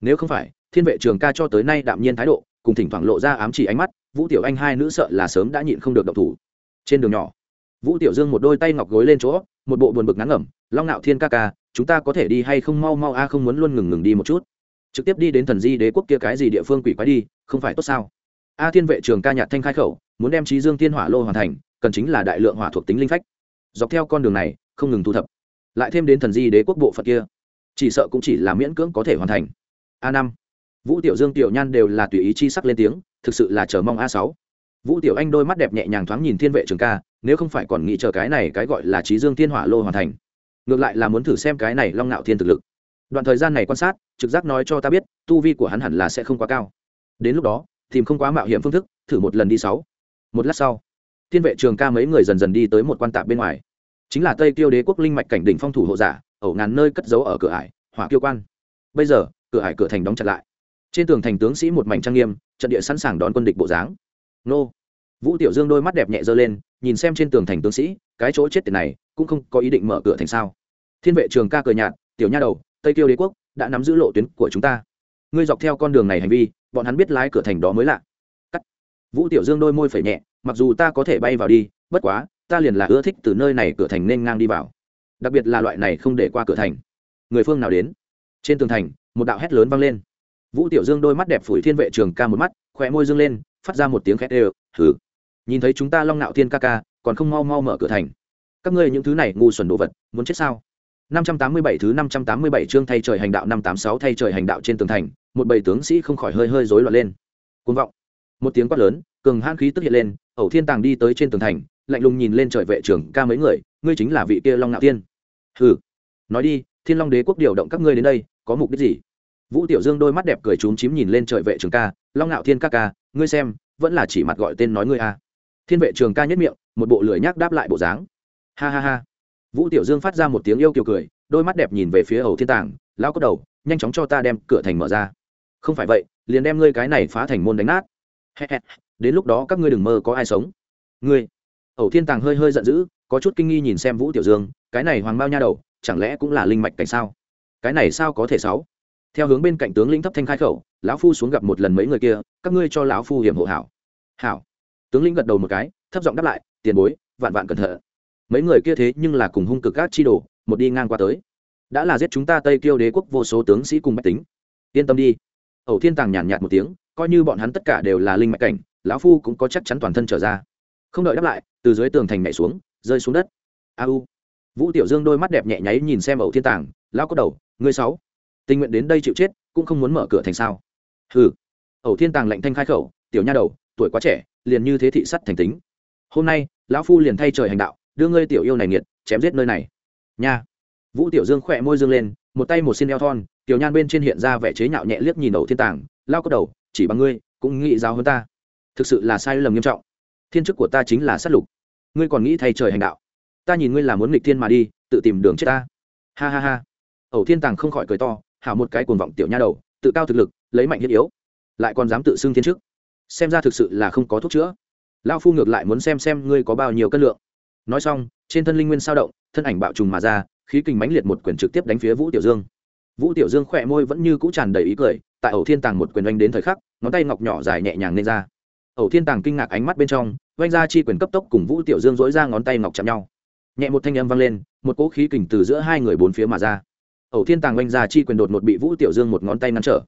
Nếu không phải, thiên vệ trường ca cho tới nay đạm nhiên thái độ, cùng thỉnh thoảng lộ ra ám chỉ ánh mắt, vũ tiểu anh hai nữ sợ là sớm đã nhịn không được động thủ. Trên đường nhỏ, vũ tiểu dương một đôi tay ngọc gối lên chỗ, một bộ buồn bực ngắn ngẩm, long nạo thiên ca ca, chúng ta có thể đi hay không? Mau mau a, không muốn luôn ngừng ngừng đi một chút. Trực tiếp đi đến thần di đế quốc kia cái gì địa phương quỷ quái đi, không phải tốt sao? A thiên vệ trường ca nhạt thanh khai khẩu, muốn đem trí dương thiên hỏa lô hoàn thành, cần chính là đại lượng hỏa thuộc tính linh phách. Dọc theo con đường này, không ngừng thu thập lại thêm đến thần di đế quốc bộ phận kia, chỉ sợ cũng chỉ là miễn cưỡng có thể hoàn thành. A năm. Vũ tiểu dương, tiểu nhan đều là tùy ý chi sắc lên tiếng, thực sự là chờ mong a sáu. Vũ tiểu anh đôi mắt đẹp nhẹ nhàng thoáng nhìn thiên vệ trường ca, nếu không phải còn nghĩ chờ cái này cái gọi là trí dương thiên hỏa lô hoàn thành. Ngược lại là muốn thử xem cái này long ngạo thiên thực lực. Đoạn thời gian này quan sát, trực giác nói cho ta biết, tu vi của hắn hẳn là sẽ không quá cao. Đến lúc đó, tìm không quá mạo hiểm phương thức, thử một lần đi sáu. Một lát sau, thiên vệ trường ca mấy người dần dần đi tới một quan tạp bên ngoài chính là tây tiêu đế quốc linh mạch cảnh đỉnh phong thủ hộ giả, ẩu ngàn nơi cất giấu ở cửa ải, hỏa kiêu quan. Bây giờ, cửa ải cửa thành đóng chặt lại. Trên tường thành tướng sĩ một mảnh trang nghiêm, trận địa sẵn sàng đón quân địch bộ dáng. Nô. Vũ tiểu dương đôi mắt đẹp nhẹ dơ lên, nhìn xem trên tường thành tướng sĩ, cái chỗ chết tiền này, cũng không có ý định mở cửa thành sao. Thiên vệ trường ca cờ nhạt, tiểu nha đầu, tây tiêu đế quốc đã nắm giữ lộ tuyến của chúng ta. Ngươi dọc theo con đường này hành vi, bọn hắn biết lái cửa thành đó mới lạ. Cắt. Vũ tiểu dương đôi môi phẩy nhẹ, mặc dù ta có thể bay vào đi, bất quá ta liền là ưa thích từ nơi này cửa thành nên ngang đi vào. Đặc biệt là loại này không để qua cửa thành. Người phương nào đến? Trên tường thành một đạo hét lớn vang lên. Vũ tiểu dương đôi mắt đẹp phủi thiên vệ trường ca một mắt khỏe môi dương lên phát ra một tiếng khét đều thử nhìn thấy chúng ta long nạo thiên ca ca còn không mau mau mở cửa thành. Các ngươi những thứ này ngu xuẩn đồ vật muốn chết sao? 587 thứ 587 chương thay trời hành đạo 586 thay trời hành đạo trên tường thành, một bầy tướng sĩ không khỏi hơi hơi rối loạn lên. Cuồng vọng. Một tiếng quát lớn, cường hãn khí tức hiện lên, Ẩu Thiên Tàng đi tới trên tường thành, lạnh lùng nhìn lên trời vệ trưởng ca mấy người, ngươi chính là vị kia Long Nạo Thiên. Hừ. Nói đi, Thiên Long Đế quốc điều động các ngươi đến đây, có mục đích gì? Vũ Tiểu Dương đôi mắt đẹp cười trúng chím nhìn lên trời vệ trưởng ca, Long Nạo Thiên ca ca, ngươi xem, vẫn là chỉ mặt gọi tên nói ngươi a. À. Thiên vệ trường ca nhất miệng, một bộ lười nhác đáp lại bộ dáng. Ha ha ha vũ tiểu dương phát ra một tiếng yêu kiều cười đôi mắt đẹp nhìn về phía ẩu thiên tàng lao cốt đầu nhanh chóng cho ta đem cửa thành mở ra không phải vậy liền đem ngươi cái này phá thành môn đánh nát đến lúc đó các ngươi đừng mơ có ai sống ngươi ẩu thiên tàng hơi hơi giận dữ, có chút kinh nghi nhìn xem vũ tiểu dương, cái này hoàng bao nha đầu, chẳng lẽ cũng là linh mạch cảnh sao? Cái này sao có thể sáu? Theo hướng bên cạnh tướng lĩnh thấp thanh khai khẩu, lão phu xuống gặp một lần mấy người kia, các ngươi cho lão phu hiểm hộ hảo. Hảo. Tướng lĩnh gật đầu một cái, thấp giọng đáp lại, tiền bối, vạn vạn cẩn thận. Mấy người kia thế nhưng là cùng hung cực các chi đồ, một đi ngang qua tới. Đã là giết chúng ta tây kiêu đế quốc vô số tướng sĩ cùng bách tính. Yên tâm đi. Ẩu thiên tàng nhàn nhạt một tiếng, coi như bọn hắn tất cả đều là linh mạch cảnh, lão phu cũng có chắc chắn toàn thân trở ra không đợi đáp lại, từ dưới tường thành nhảy xuống, rơi xuống đất. A u. Vũ tiểu dương đôi mắt đẹp nhẹ nháy nhìn xem ẩu thiên tàng, lão có đầu, ngươi sáu. Tình nguyện đến đây chịu chết, cũng không muốn mở cửa thành sao? Hừ. Ẩu thiên tàng lạnh thanh khai khẩu, tiểu nha đầu, tuổi quá trẻ, liền như thế thị sắt thành tính. Hôm nay, lão phu liền thay trời hành đạo, đưa ngươi tiểu yêu này nghiệt, chém giết nơi này. Nha. Vũ tiểu dương khỏe môi dương lên, một tay một xin eo thon, tiểu nhan bên trên hiện ra vẻ chế nhạo nhẹ liếc nhìn ẩu thiên tàng lao có đầu, chỉ bằng ngươi, cũng nghĩ giáo hơn ta. Thực sự là sai lầm nghiêm trọng thiên chức của ta chính là sát lục. Ngươi còn nghĩ thay trời hành đạo? Ta nhìn ngươi là muốn nghịch thiên mà đi, tự tìm đường chết ta. Ha ha ha. Ẩu thiên tàng không khỏi cười to, hảo một cái cuồng vọng tiểu nha đầu, tự cao thực lực, lấy mạnh thiết yếu. Lại còn dám tự xưng thiên chức. Xem ra thực sự là không có thuốc chữa. Lao phu ngược lại muốn xem xem ngươi có bao nhiêu cân lượng. Nói xong, trên thân linh nguyên sao động, thân ảnh bạo trùng mà ra, khí kình mãnh liệt một quyền trực tiếp đánh phía vũ tiểu dương. Vũ tiểu dương khỏe môi vẫn như cũ tràn đầy ý cười, tại ẩu thiên tàng một quyền oanh đến thời khắc, ngón tay ngọc nhỏ dài nhẹ nhàng lên ra ẩu thiên tàng kinh ngạc ánh mắt bên trong, oanh ra chi quyền cấp tốc cùng vũ tiểu dương dỗi ra ngón tay ngọc chạm nhau. Nhẹ một thanh âm vang lên, một cỗ khí kình từ giữa hai người bốn phía mà ra. Ẩu thiên tàng oanh ra chi quyền đột một bị vũ tiểu dương một ngón tay ngăn trở.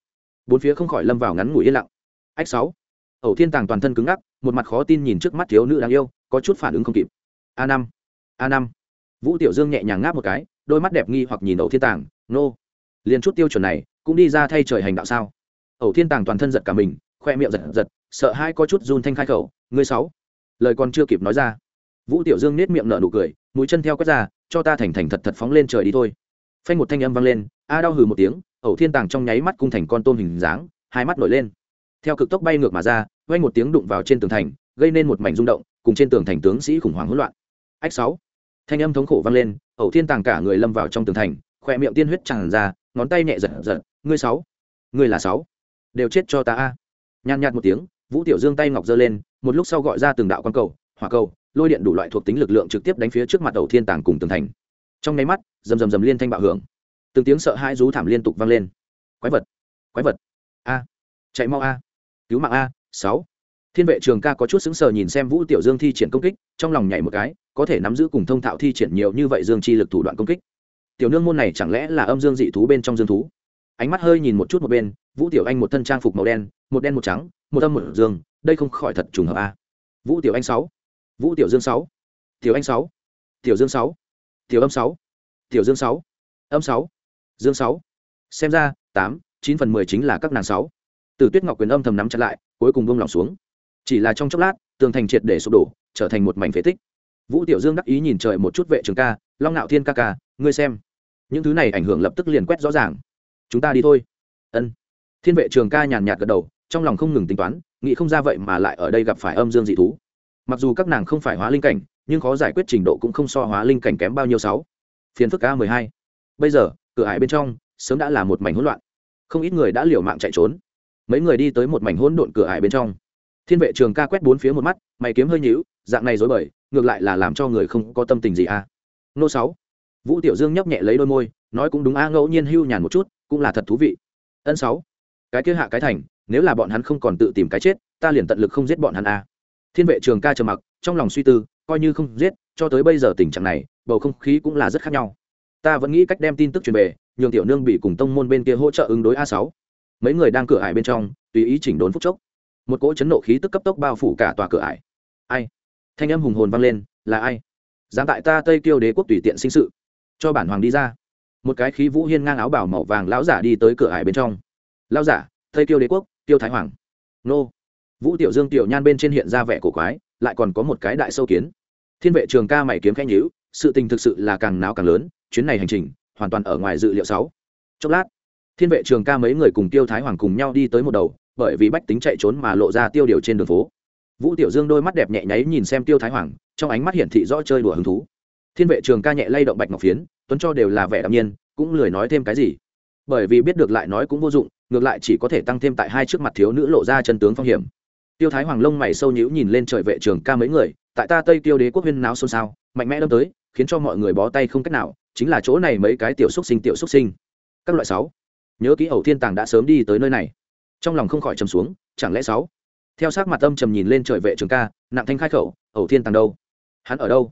Bốn phía không khỏi lâm vào ngắn ngủi yên lặng. Ách sáu. Ẩu thiên tàng toàn thân cứng ngắc, một mặt khó tin nhìn trước mắt thiếu nữ đáng yêu, có chút phản ứng không kịp. A năm a năm. Vũ tiểu dương nhẹ nhàng ngáp một cái, đôi mắt đẹp nghi hoặc nhìn ẩu thiên tàng, nô, liền chút tiêu chuẩn này, cũng đi ra thay trời hành đạo sao? Ẩu thiên tàng toàn thân giật cả mình, khoe miệng giật giật sợ hai có chút run thanh khai khẩu, ngươi sáu. Lời còn chưa kịp nói ra, vũ tiểu dương nết miệng nở nụ cười, mũi chân theo quét ra, cho ta thành thành thật thật phóng lên trời đi thôi. Phanh một thanh âm vang lên, a đau hừ một tiếng, ẩu thiên tàng trong nháy mắt cung thành con tôm hình dáng, hai mắt nổi lên. Theo cực tốc bay ngược mà ra quanh một tiếng đụng vào trên tường thành, gây nên một mảnh rung động, cùng trên tường thành tướng sĩ khủng hoảng hỗn loạn. Ách sáu, thanh âm thống khổ vang lên, ẩu thiên tàng cả người lâm vào trong tường thành khoe miệng tiên huyết tràn ra, ngón tay nhẹ giật giật, ngươi sáu, ngươi là sáu, đều chết cho ta a. Nhàn nhạt một tiếng vũ tiểu dương tay ngọc giơ lên, một lúc sau gọi ra từng đạo quan cầu, hỏa cầu, lôi điện đủ loại thuộc tính lực lượng trực tiếp đánh phía trước mặt đầu thiên tàng cùng tường thành. Trong nháy mắt, rầm rầm rầm liên thanh bạo hưởng. Từng tiếng sợ hãi rú thảm liên tục vang lên. Quái vật quái vật. A, chạy mau a. Cứu mạng a, sáu. Thiên vệ trường ca có chút sững sờ nhìn xem vũ tiểu dương thi triển công kích, trong lòng nhảy một cái, có thể nắm giữ cùng thông thạo thi triển nhiều như vậy dương chi lực thủ đoạn công kích. Tiểu nương môn này chẳng lẽ là âm dương dị thú bên trong dương thú? Ánh mắt hơi nhìn một chút một bên, vũ tiểu anh một thân trang phục màu đen một đen một trắng, một âm một dương, đây không khỏi thật trùng hợp a. Vũ tiểu anh sáu, vũ tiểu dương sáu, tiểu anh sáu, tiểu dương sáu, tiểu âm sáu, tiểu dương sáu, âm sáu, dương sáu. Xem ra, tám, chín phần mười chính là các nàng sáu. Từ tuyết ngọc quyền âm thầm nắm chặt lại, cuối cùng bông lỏng xuống. Chỉ là trong chốc lát, tường thành triệt để sụp đổ, trở thành một mảnh phế tích. Vũ tiểu dương đắc ý nhìn trời một chút vệ trường ca, long nạo thiên ca ca, ngươi xem. Những thứ này ảnh hưởng lập tức liền quét rõ ràng. Chúng ta đi thôi. Ân. Thiên vệ trường ca nhàn nhạt gật đầu trong lòng không ngừng tính toán, nghĩ không ra vậy mà lại ở đây gặp phải âm dương dị thú. Mặc dù các nàng không phải hóa linh cảnh, nhưng khó giải quyết trình độ cũng không so hóa linh cảnh kém bao nhiêu sáu. Phiền phức a mười hai. Bây giờ, cửa hải bên trong, sớm đã là một mảnh hỗn loạn. Không ít người đã liều mạng chạy trốn. Mấy người đi tới một mảnh hỗn độn cửa hải bên trong. Thiên vệ trường ca quét bốn phía một mắt, mày kiếm hơi nhíu, dạng này dối bời, ngược lại là làm cho người không có tâm tình gì a nô sáu. Vũ tiểu dương nhấp nhẹ lấy đôi môi, nói cũng đúng a, ngẫu nhiên hưu nhàn một chút, cũng là thật thú vị. Ân sáu. Cái kia hạ cái thành nếu là bọn hắn không còn tự tìm cái chết, ta liền tận lực không giết bọn hắn a. Thiên vệ trường ca trầm mặc, trong lòng suy tư, coi như không giết, cho tới bây giờ tình trạng này, bầu không khí cũng là rất khác nhau. Ta vẫn nghĩ cách đem tin tức truyền về, nhường tiểu nương bị cùng tông môn bên kia hỗ trợ ứng đối a sáu. Mấy người đang cửa ải bên trong, tùy ý chỉnh đốn phúc chốc. Một cỗ chấn nộ khí tức cấp tốc bao phủ cả tòa cửa ải. Ai? Thanh âm hùng hồn vang lên, là ai? Dám tại ta tây kiêu đế quốc tùy tiện sinh sự. Cho bản hoàng đi ra. Một cái khí vũ hiên ngang áo bảo màu vàng lão giả đi tới cửa ải bên trong. Lão giả, tây kiêu đế quốc tiêu thái hoàng. Nô. Vũ tiểu dương tiểu nhan bên trên hiện ra vẻ cổ quái, lại còn có một cái đại sâu kiến. Thiên vệ trường ca mày kiếm khanh hữu sự tình thực sự là càng náo càng lớn, chuyến này hành trình, hoàn toàn ở ngoài dự liệu sáu. Chốc lát, thiên vệ trường ca mấy người cùng tiêu thái hoàng cùng nhau đi tới một đầu, bởi vì bách tính chạy trốn mà lộ ra tiêu điều trên đường phố. Vũ tiểu dương đôi mắt đẹp nhẹ nháy nhìn xem tiêu thái hoàng, trong ánh mắt hiển thị rõ chơi đùa hứng thú. Thiên vệ trường ca nhẹ lay động bạch ngọc phiến, tuấn cho đều là vẻ đạm nhiên, cũng lười nói thêm cái gì. Bởi vì biết được lại nói cũng vô dụng ngược lại chỉ có thể tăng thêm tại hai trước mặt thiếu nữ lộ ra chân tướng phong hiểm. Tiêu thái hoàng lông mày sâu nhíu nhìn lên trời vệ trường ca mấy người tại ta tây tiêu đế quốc huyên náo xôn xao mạnh mẽ đâm tới khiến cho mọi người bó tay không cách nào chính là chỗ này mấy cái tiểu xúc sinh tiểu xúc sinh. Các loại sáu. Nhớ kỹ ẩu thiên tàng đã sớm đi tới nơi này. Trong lòng không khỏi trầm xuống chẳng lẽ sáu? Theo sát mặt âm trầm nhìn lên trời vệ trường ca nặng thanh khai khẩu ẩu thiên tàng đâu? Hắn ở đâu?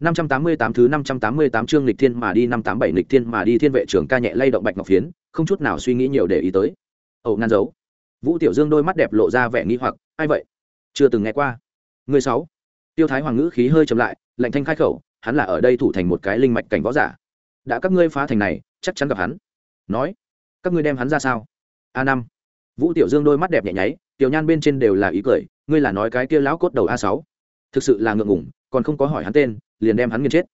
588 thứ 588 chương lịch thiên mà đi 587 lịch thiên mà đi thiên vệ trưởng ca nhẹ lay động bạch ngọc phiến, không chút nào suy nghĩ nhiều để ý tới. Ẩu ngăn giấu. Vũ Tiểu Dương đôi mắt đẹp lộ ra vẻ nghi hoặc, ai vậy? Chưa từng nghe qua. Người sáu. Tiêu Thái Hoàng ngữ khí hơi trầm lại, lạnh thanh khai khẩu, hắn là ở đây thủ thành một cái linh mạch cảnh võ giả. Đã các ngươi phá thành này, chắc chắn gặp hắn. Nói, các ngươi đem hắn ra sao? A năm. Vũ Tiểu Dương đôi mắt đẹp nhẹ nháy, tiểu nhan bên trên đều là ý cười, ngươi là nói cái kia lão cốt đầu a sáu. Thực sự là ngượng ngùng, còn không có hỏi hắn tên, liền đem hắn nghiền chết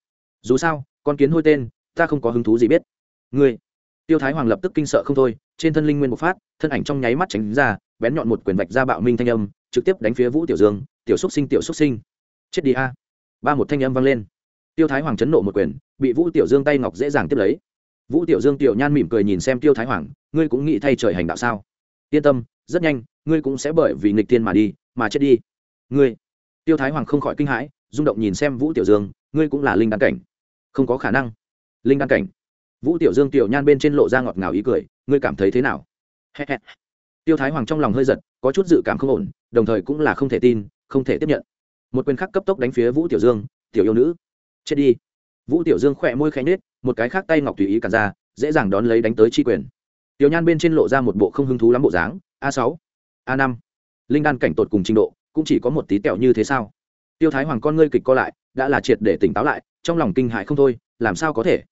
dù sao con kiến hôi tên ta không có hứng thú gì biết ngươi tiêu thái hoàng lập tức kinh sợ không thôi, trên thân linh nguyên bộc phát, thân ảnh trong nháy mắt tránh ra, bén nhọn một quyền vạch ra bạo minh thanh âm, trực tiếp đánh phía vũ tiểu dương, tiểu xúc sinh, tiểu xúc sinh, chết đi a. Ba một thanh âm vang lên. Tiêu thái hoàng chấn nộ một quyền, bị vũ tiểu dương tay ngọc dễ dàng tiếp lấy. Vũ tiểu dương tiểu nhan mỉm cười nhìn xem tiêu thái hoàng, ngươi cũng nghĩ thay trời hành đạo sao? Yên tâm, rất nhanh, ngươi cũng sẽ bởi vì nghịch tiên mà đi, mà chết đi. Ngươi? Tiêu thái hoàng không khỏi kinh hãi, rung động nhìn xem vũ tiểu dương, ngươi cũng là linh đan cảnh. Không có khả năng. Linh đan cảnh? Vũ tiểu dương tiểu nhan bên trên lộ ra ngọt ngào ý cười, ngươi cảm thấy thế nào? Tiêu thái hoàng trong lòng hơi giật, có chút dự cảm không ổn, đồng thời cũng là không thể tin, không thể tiếp nhận. Một quyền khắc cấp tốc đánh phía vũ tiểu dương, tiểu yêu nữ, chết đi. Vũ tiểu dương khỏe môi khẽ nết một cái khác tay ngọc tùy ý cản ra, dễ dàng đón lấy đánh tới chi quyền. Tiểu nhan bên trên lộ ra một bộ không hứng thú lắm bộ dáng, a sáu, a năm. Linh đan cảnh tột cùng trình độ, cũng chỉ có một tí tẹo như thế sao? Tiêu thái hoàng con ngươi kịch co lại, đã là triệt để tỉnh táo lại, trong lòng kinh hại không thôi, làm sao có thể?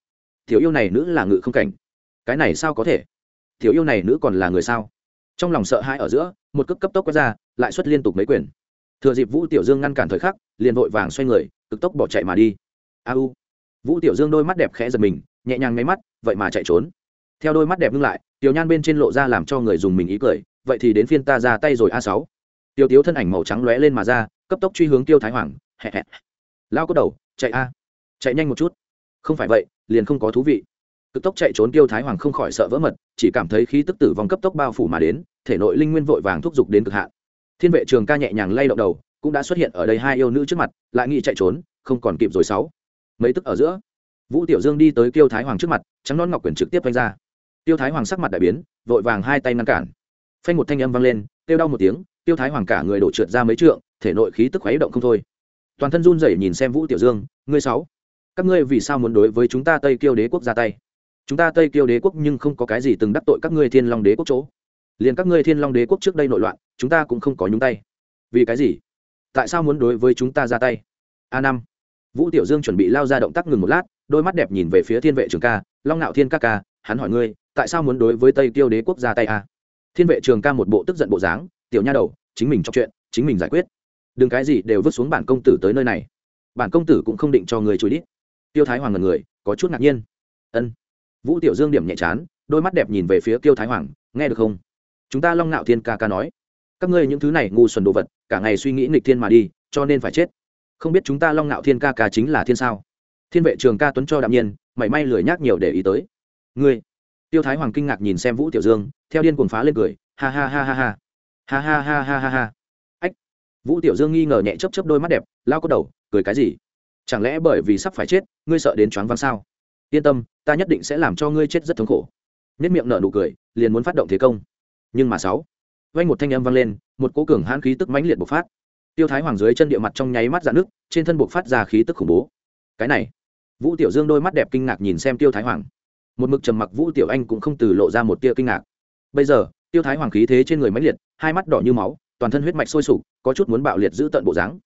Thiếu yêu này nữ là ngự không cảnh. Cái này sao có thể? Thiếu yêu này nữ còn là người sao? Trong lòng sợ hãi ở giữa, một cước cấp tốc quét ra, lại xuất liên tục mấy quyền. Thừa dịp vũ tiểu dương ngăn cản thời khắc, liền vội vàng xoay người, cực tốc bỏ chạy mà đi. A u. Vũ tiểu dương đôi mắt đẹp khẽ giật mình, nhẹ nhàng nháy mắt, vậy mà chạy trốn. Theo đôi mắt đẹp ngưng lại, tiểu nhan bên trên lộ ra làm cho người dùng mình ý cười, vậy thì đến phiên ta ra tay rồi a sáu. Tiêu tiếu thân ảnh màu trắng lóe lên mà ra, cấp tốc truy hướng tiêu thái hoàng, hẹ hẹ. Lao có đầu, chạy a. Chạy nhanh một chút. Không phải vậy liền không có thú vị. Cực tốc chạy trốn tiêu thái hoàng không khỏi sợ vỡ mật, chỉ cảm thấy khí tức tử vong cấp tốc bao phủ mà đến, thể nội linh nguyên vội vàng thúc giục đến cực hạn. Thiên vệ trường ca nhẹ nhàng lay động đầu, cũng đã xuất hiện ở đây hai yêu nữ trước mặt, lại nghĩ chạy trốn, không còn kịp rồi sáu. Mấy tức ở giữa, vũ tiểu dương đi tới tiêu thái hoàng trước mặt, trắng non ngọc quyền trực tiếp vanh ra. Tiêu thái hoàng sắc mặt đại biến, vội vàng hai tay ngăn cản. Phanh một thanh âm vang lên tiêu đau một tiếng, tiêu thái hoàng cả người đổ trượt ra mấy trượng, thể nội khí tức khuấy động không thôi. Toàn thân run rẩy nhìn xem vũ tiểu dương, ngươi sáu các ngươi vì sao muốn đối với chúng ta tây kiêu đế quốc ra tay? Chúng ta tây kiêu đế quốc nhưng không có cái gì từng đắc tội các ngươi thiên long đế quốc chỗ. Liền các ngươi thiên long đế quốc trước đây nội loạn, chúng ta cũng không có nhúng tay. Vì cái gì? Tại sao muốn đối với chúng ta ra tay? A năm. Vũ tiểu dương chuẩn bị lao ra động tác ngừng một lát, đôi mắt đẹp nhìn về phía thiên vệ trường ca, long nạo thiên ca ca, hắn hỏi ngươi, tại sao muốn đối với tây kiêu đế quốc ra tay a? Thiên vệ trường ca một bộ tức giận bộ dáng, tiểu nha đầu, chính mình trong chuyện, chính mình giải quyết. Đừng cái gì đều vứt xuống bản công tử tới nơi này. Bản công tử cũng không định cho người chối đít tiêu thái hoàng ngần người, có chút ngạc nhiên. Ân. Vũ tiểu dương điểm nhẹ chán, đôi mắt đẹp nhìn về phía tiêu thái hoàng, nghe được không? Chúng ta long ngạo thiên ca ca nói, các ngươi những thứ này ngu xuẩn đồ vật, cả ngày suy nghĩ nghịch thiên mà đi, cho nên phải chết. Không biết chúng ta long ngạo thiên ca ca chính là thiên sao? Thiên vệ trường ca tuấn cho đạm nhiên, mảy may lười nhác nhiều để ý tới. Ngươi? Tiêu thái hoàng kinh ngạc nhìn xem vũ tiểu dương, theo điên cuồng phá lên cười, ha ha ha ha ha. Ha ha ha ha ha ha. Ách. Vũ tiểu dương nghi ngờ nhẹ chấp chấp đôi mắt đẹp, lao có đầu, cười cái gì? Chẳng lẽ bởi vì sắp phải chết, ngươi sợ đến choáng váng sao? Yên tâm, ta nhất định sẽ làm cho ngươi chết rất thống khổ. Nhất miệng nở nụ cười, liền muốn phát động thế công. Nhưng mà sáu, vang một thanh âm vang lên, một cố cường hãn khí tức mãnh liệt bộc phát. Tiêu thái hoàng dưới chân địa mặt trong nháy mắt dạn nước trên thân bộc phát ra khí tức khủng bố. Cái này, vũ tiểu dương đôi mắt đẹp kinh ngạc nhìn xem tiêu thái hoàng. Một mực trầm mặc vũ tiểu anh cũng không từ lộ ra một tia kinh ngạc. Bây giờ, tiêu thái hoàng khí thế trên người mãnh liệt, hai mắt đỏ như máu, toàn thân huyết mạch sôi sục, có chút muốn bạo liệt giữ tận bộ dáng.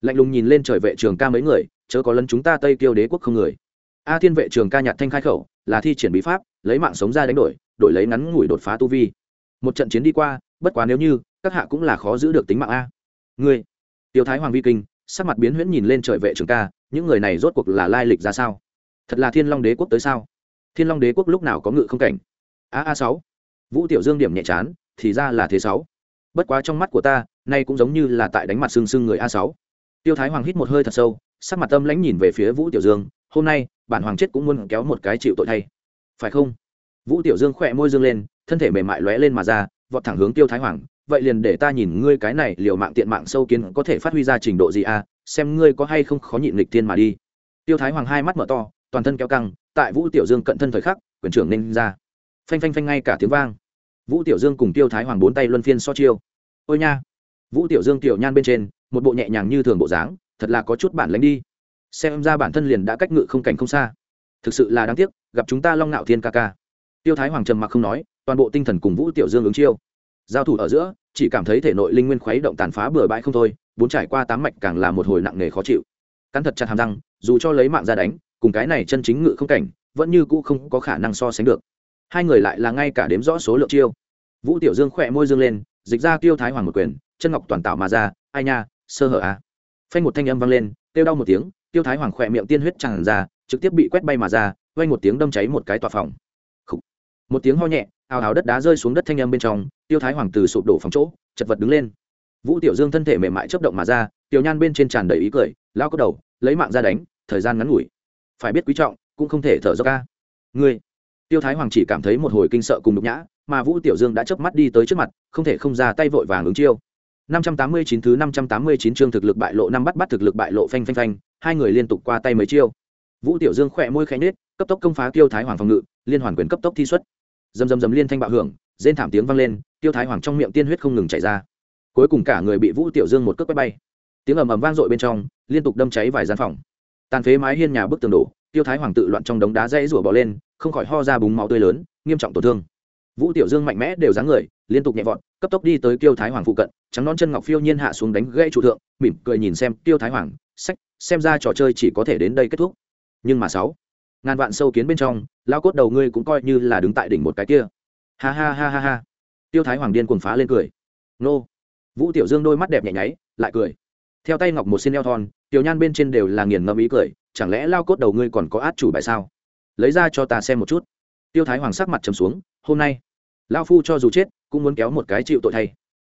Lạnh lùng nhìn lên trời vệ trường ca mấy người chớ có lấn chúng ta tây kiêu đế quốc không người. A thiên vệ trường ca nhạt thanh khai khẩu, là thi triển bí pháp, lấy mạng sống ra đánh đổi đổi lấy ngắn ngủi đột phá tu vi. Một trận chiến đi qua, bất quá nếu như, các hạ cũng là khó giữ được tính mạng a. Ngươi, tiêu thái hoàng vi kinh, sắc mặt biến huyễn nhìn lên trời vệ trường ca, những người này rốt cuộc là lai lịch ra sao? Thật là thiên long đế quốc tới sao? Thiên long đế quốc lúc nào có ngự không cảnh? A a sáu. Vũ tiểu dương điểm nhẹ chán, thì ra là thế sáu. Bất quá trong mắt của ta, nay cũng giống như là tại đánh mặt sưng sưng người a sáu. Tiêu thái hoàng hít một hơi thật sâu sắc mặt tâm lãnh nhìn về phía vũ tiểu dương, hôm nay, bản hoàng chết cũng muốn kéo một cái chịu tội thay. Phải không? Vũ tiểu dương khỏe môi dương lên, thân thể mềm mại lóe lên mà ra, vọt thẳng hướng tiêu thái hoàng, vậy liền để ta nhìn ngươi cái này liều mạng tiện mạng sâu kiến có thể phát huy ra trình độ gì a xem ngươi có hay không khó nhịn lịch tiên mà đi. Tiêu thái hoàng hai mắt mở to, toàn thân kéo căng, tại vũ tiểu dương cận thân thời khắc, quyền trưởng nên ra. Phanh phanh phanh ngay cả tiếng vang. Vũ tiểu dương cùng tiêu thái hoàng bốn tay luân phiên so chiêu. Ôi nha. Vũ tiểu dương tiểu nhan bên trên, một bộ nhẹ nhàng như thường bộ dáng thật là có chút bản lánh đi. Xem ra bản thân liền đã cách ngự không cảnh không xa. Thực sự là đáng tiếc, gặp chúng ta long ngạo thiên ca ca. Tiêu thái hoàng trầm mặc không nói, toàn bộ tinh thần cùng vũ tiểu dương ứng chiêu. Giao thủ ở giữa, chỉ cảm thấy thể nội linh nguyên khuấy động tàn phá bừa bãi không thôi, bốn trải qua tám mạch càng là một hồi nặng nề khó chịu. Cắn thật chặt hàm răng, dù cho lấy mạng ra đánh, cùng cái này chân chính ngự không cảnh, vẫn như cũ không có khả năng so sánh được. Hai người lại là ngay cả đếm rõ số lượng chiêu. Vũ tiểu dương khỏe môi dương lên, dịch ra tiêu thái hoàng một quyền, chân ngọc toàn tạo mà ra, ai nha, sơ hở à phanh một thanh âm vang lên, kêu đau một tiếng, tiêu thái hoàng khỏe miệng tiên huyết tràn ra, trực tiếp bị quét bay mà ra, vang một tiếng đâm cháy một cái tòa phòng. Khủ. một tiếng ho nhẹ, ào ào đất đá rơi xuống đất thanh âm bên trong, tiêu thái hoàng từ sụp đổ phòng chỗ, chật vật đứng lên. Vũ tiểu dương thân thể mềm mại chấp động mà ra, tiểu nhan bên trên tràn đầy ý cười, lao có đầu, lấy mạng ra đánh, thời gian ngắn ngủi. Phải biết quý trọng, cũng không thể thở dốc ca. Ngươi. Tiêu thái hoàng chỉ cảm thấy một hồi kinh sợ cùng nhục nhã, mà vũ tiểu dương đã chớp mắt đi tới trước mặt, không thể không ra tay vội vàng ứng chiêu. 589 thứ 589 chương thực lực bại lộ năm bắt bắt thực lực bại lộ phanh phanh phanh hai người liên tục qua tay mấy chiêu. Vũ tiểu dương khẽ môi khẽ nhếch, cấp tốc công phá tiêu thái hoàng phòng ngự liên hoàn quyền cấp tốc thi xuất. Dầm dầm dầm liên thanh bạo hưởng rên thảm tiếng vang lên tiêu thái hoàng trong miệng tiên huyết không ngừng chảy ra. Cuối cùng cả người bị vũ tiểu dương một cước quét bay. Tiếng ầm ầm vang dội bên trong liên tục đâm cháy vài gian phòng. Tàn phế mái hiên nhà bức tường đổ tiêu thái hoàng tự loạn trong đống đá rẽ rủa bỏ lên không khỏi ho ra búng máu tươi lớn nghiêm trọng tổn thương vũ tiểu dương mạnh mẽ đều dáng người, liên tục nhẹ vọt, cấp tốc đi tới tiêu thái hoàng phụ cận, trắng non chân ngọc phiêu nhiên hạ xuống đánh gãy trụ thượng, mỉm cười nhìn xem tiêu thái hoàng, sách, xem ra trò chơi chỉ có thể đến đây kết thúc. Nhưng mà sáu, ngàn vạn sâu kiến bên trong lao cốt đầu ngươi cũng coi như là đứng tại đỉnh một cái kia. Ha ha ha ha ha. Tiêu thái hoàng điên cuồng phá lên cười. Nô. Vũ tiểu dương đôi mắt đẹp nhẹ nháy, lại cười. Theo tay ngọc một xin eo thon, tiểu nhan bên trên đều là nghiền ngẫm ý cười, chẳng lẽ lao cốt đầu ngươi còn có át chủ bài sao? Lấy ra cho ta xem một chút. Tiêu thái hoàng sắc mặt trầm xuống, hôm nay lao phu cho dù chết, cũng muốn kéo một cái chịu tội thay.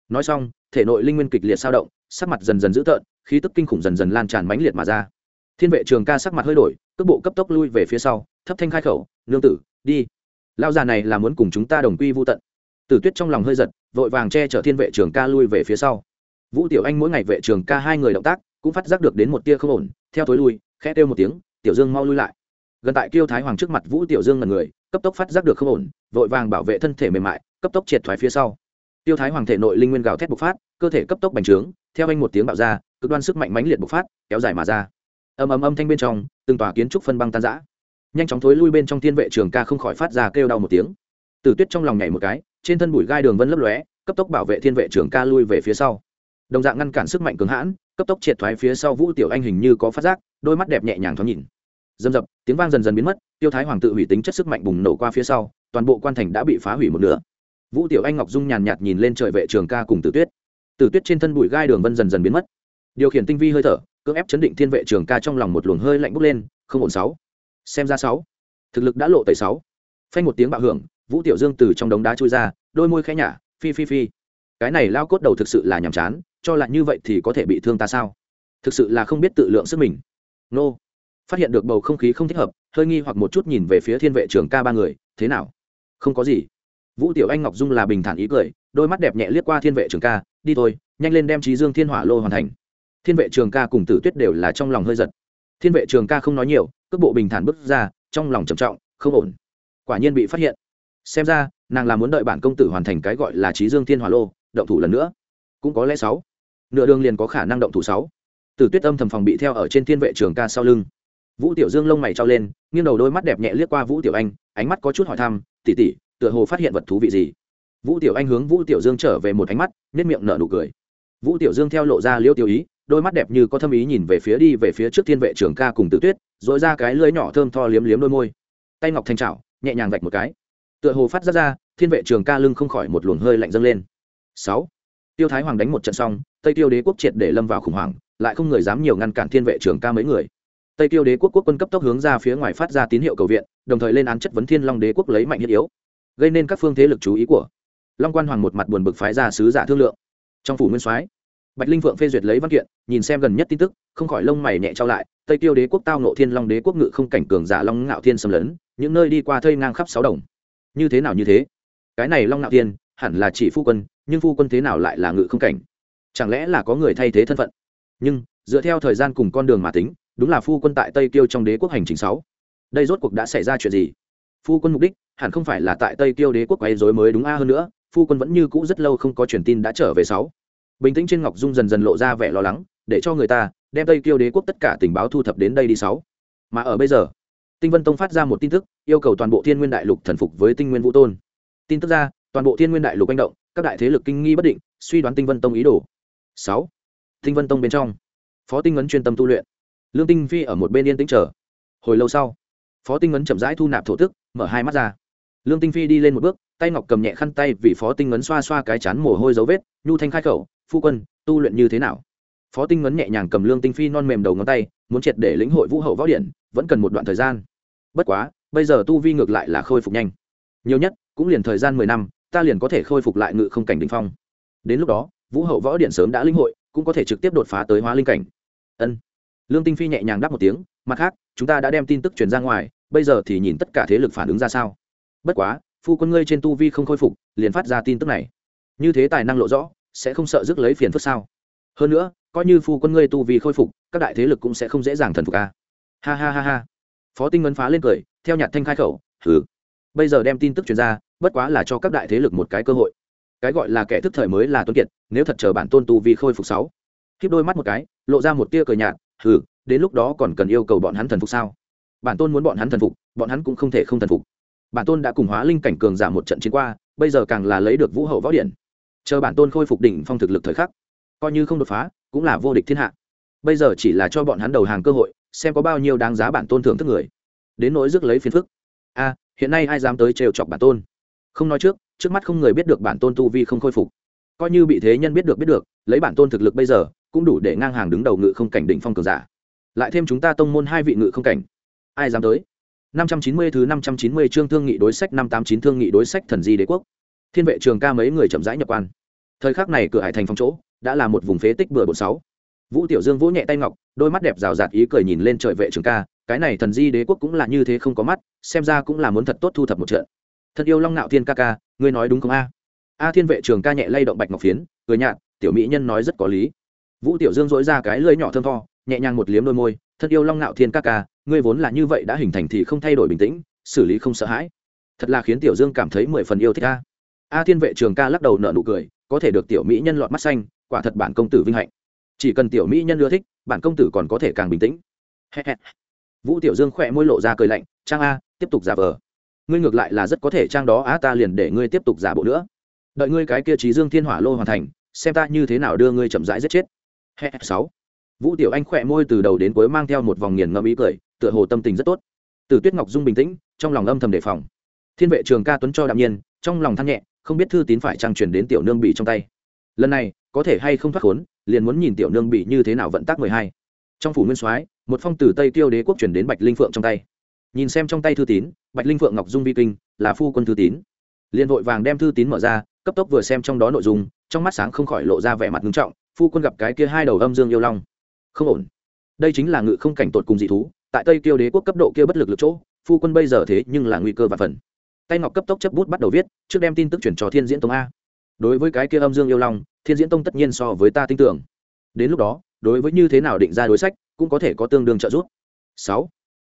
Nói xong, thể nội linh nguyên kịch liệt sao động, sắc mặt dần dần dữ tợn, khí tức kinh khủng dần dần lan tràn mãnh liệt mà ra. Thiên vệ trường ca sắc mặt hơi đổi, cước bộ cấp tốc lui về phía sau, thấp thanh khai khẩu, nương tử, đi. Lao già này là muốn cùng chúng ta đồng quy vô tận. Tử tuyết trong lòng hơi giật, vội vàng che chở thiên vệ trường ca lui về phía sau. Vũ tiểu anh mỗi ngày vệ trường ca hai người động tác, cũng phát giác được đến một tia không ổn, theo tối lui, khẽ kêu một tiếng, tiểu dương mau lui lại. Gần tại kiêu thái hoàng trước mặt vũ tiểu dương là người cấp tốc phát giác được không ổn, vội vàng bảo vệ thân thể mềm mại, cấp tốc triệt thoái phía sau. Tiêu thái hoàng thể nội linh nguyên gào thét bộc phát, cơ thể cấp tốc bành trướng, theo anh một tiếng bạo ra, cực đoan sức mạnh mãnh liệt bộc phát, kéo dài mà ra. Ầm ầm âm thanh bên trong, từng tòa kiến trúc phân băng tan rã. Nhanh chóng thối lui bên trong thiên vệ trường ca không khỏi phát ra kêu đau một tiếng. Tử tuyết trong lòng nhảy một cái, trên thân bụi gai đường vân lấp lóe, cấp tốc bảo vệ thiên vệ trường ca lui về phía sau. Đồng dạng ngăn cản sức mạnh cường hãn, cấp tốc triệt thoái phía sau vũ tiểu anh hình như có phát giác, đôi mắt đẹp nhẹ nhàng thoáng nhìn. Dầm dập tiếng vang dần dần biến mất tiêu thái hoàng tự hủy tính chất sức mạnh bùng nổ qua phía sau, toàn bộ quan thành đã bị phá hủy một nửa. Vũ tiểu anh ngọc dung nhàn nhạt nhìn lên trời vệ trường ca cùng tử tuyết. Tử tuyết trên thân bụi gai đường vân dần dần biến mất. Điều khiển tinh vi hơi thở, cưỡng ép chấn định thiên vệ trường ca trong lòng một luồng hơi lạnh bốc lên, không ổn sáu. Xem ra sáu. Thực lực đã lộ tẩy sáu. Phanh một tiếng bạo hưởng, vũ tiểu dương từ trong đống đá trôi ra, đôi môi khẽ nhả, phi phi phi. Cái này lao cốt đầu thực sự là nhàm chán, cho lại như vậy thì có thể bị thương ta sao? Thực sự là không biết tự lượng sức mình. Nô phát hiện được bầu không khí không thích hợp, hơi nghi hoặc một chút nhìn về phía thiên vệ trường ca ba người, thế nào? Không có gì. Vũ tiểu anh ngọc dung là bình thản ý cười, đôi mắt đẹp nhẹ liếc qua thiên vệ trường ca, đi thôi, nhanh lên đem trí dương thiên hỏa lô hoàn thành. Thiên vệ trường ca cùng tử tuyết đều là trong lòng hơi giật. Thiên vệ trường ca không nói nhiều, cước bộ bình thản bước ra, trong lòng trầm trọng, không ổn. Quả nhiên bị phát hiện. Xem ra, nàng là muốn đợi bản công tử hoàn thành cái gọi là trí dương thiên hỏa lô, động thủ lần nữa. Cũng có lẽ sáu. Nửa đường liền có khả năng động thủ sáu. Tử tuyết âm thầm phòng bị theo ở trên thiên vệ trường ca sau lưng vũ tiểu dương lông mày trao lên, nghiêng đầu đôi mắt đẹp nhẹ liếc qua vũ tiểu anh, ánh mắt có chút hỏi thăm tỉ tỉ tựa hồ phát hiện vật thú vị gì? Vũ tiểu anh hướng vũ tiểu dương trở về một ánh mắt nếp miệng nở nụ cười. Vũ tiểu dương theo lộ ra liêu tiêu ý, đôi mắt đẹp như có thâm ý nhìn về phía đi về phía trước thiên vệ trường ca cùng tử tuyết dội ra cái lưới nhỏ thơm tho liếm liếm đôi môi. Tay ngọc thanh trào nhẹ nhàng vạch một cái. Tựa hồ phát ra ra, thiên vệ trường ca lưng không khỏi một luồng hơi lạnh dâng lên. Sáu. Tiêu thái hoàng đánh một trận xong, tây tiêu đế quốc triệt để lâm vào khủng hoảng, lại không người dám nhiều ngăn cản thiên vệ trường ca mấy người tây tiêu đế quốc quốc quân cấp tốc hướng ra phía ngoài phát ra tín hiệu cầu viện, đồng thời lên án chất vấn thiên long đế quốc lấy mạnh thiết yếu, gây nên các phương thế lực chú ý của long quan hoàng một mặt buồn bực phái ra sứ giả thương lượng. Trong phủ nguyên soái, bạch linh vượng phê duyệt lấy văn kiện, nhìn xem gần nhất tin tức, không khỏi lông mày nhẹ trao lại, tây tiêu đế quốc tao nộ thiên long đế quốc ngự không cảnh cường giả long ngạo thiên xâm lấn, những nơi đi qua thây ngang khắp sáu đồng. Như thế nào như thế? Cái này long ngạo thiên, hẳn là chỉ phu quân, nhưng phu quân thế nào lại là ngự không cảnh? Chẳng lẽ là có người thay thế thân phận? Nhưng, dựa theo thời gian cùng con đường mà tính đúng là phu quân tại tây kiêu trong đế quốc hành trình sáu. Đây rốt cuộc đã xảy ra chuyện gì? Phu quân mục đích, hẳn không phải là tại tây kiêu đế quốc quấy dối mới đúng a, hơn nữa, phu quân vẫn như cũ rất lâu không có truyền tin đã trở về sáu. Bình tĩnh trên ngọc dung dần dần lộ ra vẻ lo lắng, để cho người ta đem tây kiêu đế quốc tất cả tình báo thu thập đến đây đi sáu. Mà ở bây giờ, tinh vân tông phát ra một tin tức, yêu cầu toàn bộ thiên nguyên đại lục thần phục với tinh nguyên vũ tôn. Tin tức ra, toàn bộ thiên nguyên đại lục manh động, các đại thế lực kinh nghi bất định, suy đoán tinh vân tông ý đồ. Sáu. Tinh vân tông bên trong, phó tinh ấn chuyên tâm tu luyện lương tinh phi ở một bên yên tĩnh chờ. Hồi lâu sau, phó tinh ngấn chậm rãi thu nạp thổ tức, mở hai mắt ra. Lương tinh phi đi lên một bước, tay ngọc cầm nhẹ khăn tay vì phó tinh ngấn xoa xoa cái chán mồ hôi dấu vết, nhu thanh khai khẩu, phu quân, tu luyện như thế nào? Phó tinh ngấn nhẹ nhàng cầm lương tinh phi non mềm đầu ngón tay, muốn triệt để lĩnh hội vũ hậu võ điện, vẫn cần một đoạn thời gian. Bất quá, bây giờ tu vi ngược lại là khôi phục nhanh. Nhiều nhất, cũng liền thời gian mười năm, ta liền có thể khôi phục lại ngự không cảnh đ ỉ n h phong. Đến lúc đó, vũ hậu võ điện sớm đã lĩnh hội, cũng có thể trực tiếp đột phá tới hóa linh cảnh. Ân lương tinh phi nhẹ nhàng đáp một tiếng, mặt khác, chúng ta đã đem tin tức truyền ra ngoài, bây giờ thì nhìn tất cả thế lực phản ứng ra sao. Bất quá, phu quân ngươi trên tu vi không khôi phục, liền phát ra tin tức này. Như thế tài năng lộ rõ, sẽ không sợ rước lấy phiền phức sao? Hơn nữa, coi như phu quân ngươi tu vi khôi phục, các đại thế lực cũng sẽ không dễ dàng thần phục a. Ha ha ha ha. Phó tinh ngân phá lên cười, theo nhạt thanh khai khẩu thử bây giờ đem tin tức truyền ra, bất quá là cho các đại thế lực một cái cơ hội. Cái gọi là kẻ thức thời mới là tuân kiệt, nếu thật chờ bản tôn tu vi khôi phục sáu. Khiếp đôi mắt một cái, lộ ra một tia cờ nhạt hừ đến lúc đó còn cần yêu cầu bọn hắn thần phục sao? Bản tôn muốn bọn hắn thần phục, bọn hắn cũng không thể không thần phục. Bản tôn đã cùng hóa linh cảnh cường giả một trận chiến qua, bây giờ càng là lấy được vũ hậu võ điện chờ bản tôn khôi phục đỉnh phong thực lực thời khắc, coi như không đột phá, cũng là vô địch thiên hạ. Bây giờ chỉ là cho bọn hắn đầu hàng cơ hội, xem có bao nhiêu đáng giá bản tôn thưởng thức người. Đến nỗi rước lấy phiền phức. A, hiện nay ai dám tới trêu chọc bản tôn? Không nói trước trước mắt không người biết được bản tôn tu vi không khôi phục. Coi như bị thế nhân biết được biết được, lấy bản tôn thực lực bây giờ cũng đủ để ngang hàng đứng đầu ngự không cảnh đỉnh phong cường giả. Lại thêm chúng ta tông môn hai vị ngự không cảnh. Ai dám tới? 590 thứ 590 chương thương nghị đối sách 589 thương nghị đối sách thần di đế quốc. Thiên vệ trường ca mấy người chậm rãi nhập quan. Thời khắc này cửa hải thành phong chỗ đã là một vùng phế tích bừa bộn sáu. Vũ tiểu dương vỗ nhẹ tay ngọc, đôi mắt đẹp rào rạt ý cười nhìn lên trời vệ trường ca, cái này thần di đế quốc cũng là như thế không có mắt, xem ra cũng là muốn thật tốt thu thập một trận. Thật yêu long nạo thiên ca ca, ngươi nói đúng không a? A thiên vệ trường ca nhẹ lay động bạch ngọc phiến, cười nhạt, tiểu mỹ nhân nói rất có lý vũ tiểu dương dỗi ra cái lưỡi nhỏ thơm tho, nhẹ nhàng một liếm đôi môi, thật yêu long nạo thiên ca ca, ngươi vốn là như vậy đã hình thành thì không thay đổi bình tĩnh, xử lý không sợ hãi. Thật là khiến tiểu dương cảm thấy mười phần yêu thích a a thiên vệ trường ca lắc đầu nợ nụ cười, có thể được tiểu mỹ nhân lọt mắt xanh, quả thật bản công tử vinh hạnh. Chỉ cần tiểu mỹ nhân ưa thích, bản công tử còn có thể càng bình tĩnh. Vũ tiểu dương khỏe môi lộ ra cười lạnh, trang a, tiếp tục giả vờ. Ngươi ngược lại là rất có thể trang đó á, ta liền để ngươi tiếp tục giả bộ nữa. Đợi ngươi cái kia trí dương thiên hỏa lô hoàn thành, xem ta như thế nào đưa ngươi chậm rãi giết chết sáu. Vũ tiểu anh khỏe môi từ đầu đến cuối mang theo một vòng nghiền ngẫm ý cười, tựa hồ tâm tình rất tốt. Từ tuyết ngọc dung bình tĩnh, trong lòng âm thầm đề phòng. Thiên vệ trường ca tuấn cho đạm nhiên, trong lòng than nhẹ, không biết thư tín phải trang truyền đến tiểu nương bị trong tay. Lần này, có thể hay không thoát khốn, liền muốn nhìn tiểu nương bị như thế nào vận tác mười hai. Trong phủ nguyên soái, một phong từ tây tiêu đế quốc chuyển đến bạch linh phượng trong tay. Nhìn xem trong tay thư tín, bạch linh phượng ngọc dung vi kinh, là phu quân thư tín. Liền vội vàng đem thư tín mở ra, cấp tốc vừa xem trong đó nội dung, trong mắt sáng không khỏi lộ ra vẻ mặt nghiêm trọng phu quân gặp cái kia hai đầu âm dương yêu long. Không ổn. Đây chính là ngự không cảnh tột cùng dị thú, tại tây kiêu đế quốc cấp độ kia bất lực lực chỗ, phu quân bây giờ thế nhưng là nguy cơ và phần. Tay ngọc cấp tốc chấp bút bắt đầu viết, trước đem tin tức chuyển cho thiên diễn tông a. Đối với cái kia âm dương yêu long, thiên diễn tông tất nhiên so với ta tin tưởng. Đến lúc đó, đối với như thế nào định ra đối sách, cũng có thể có tương đương trợ giúp. Sáu.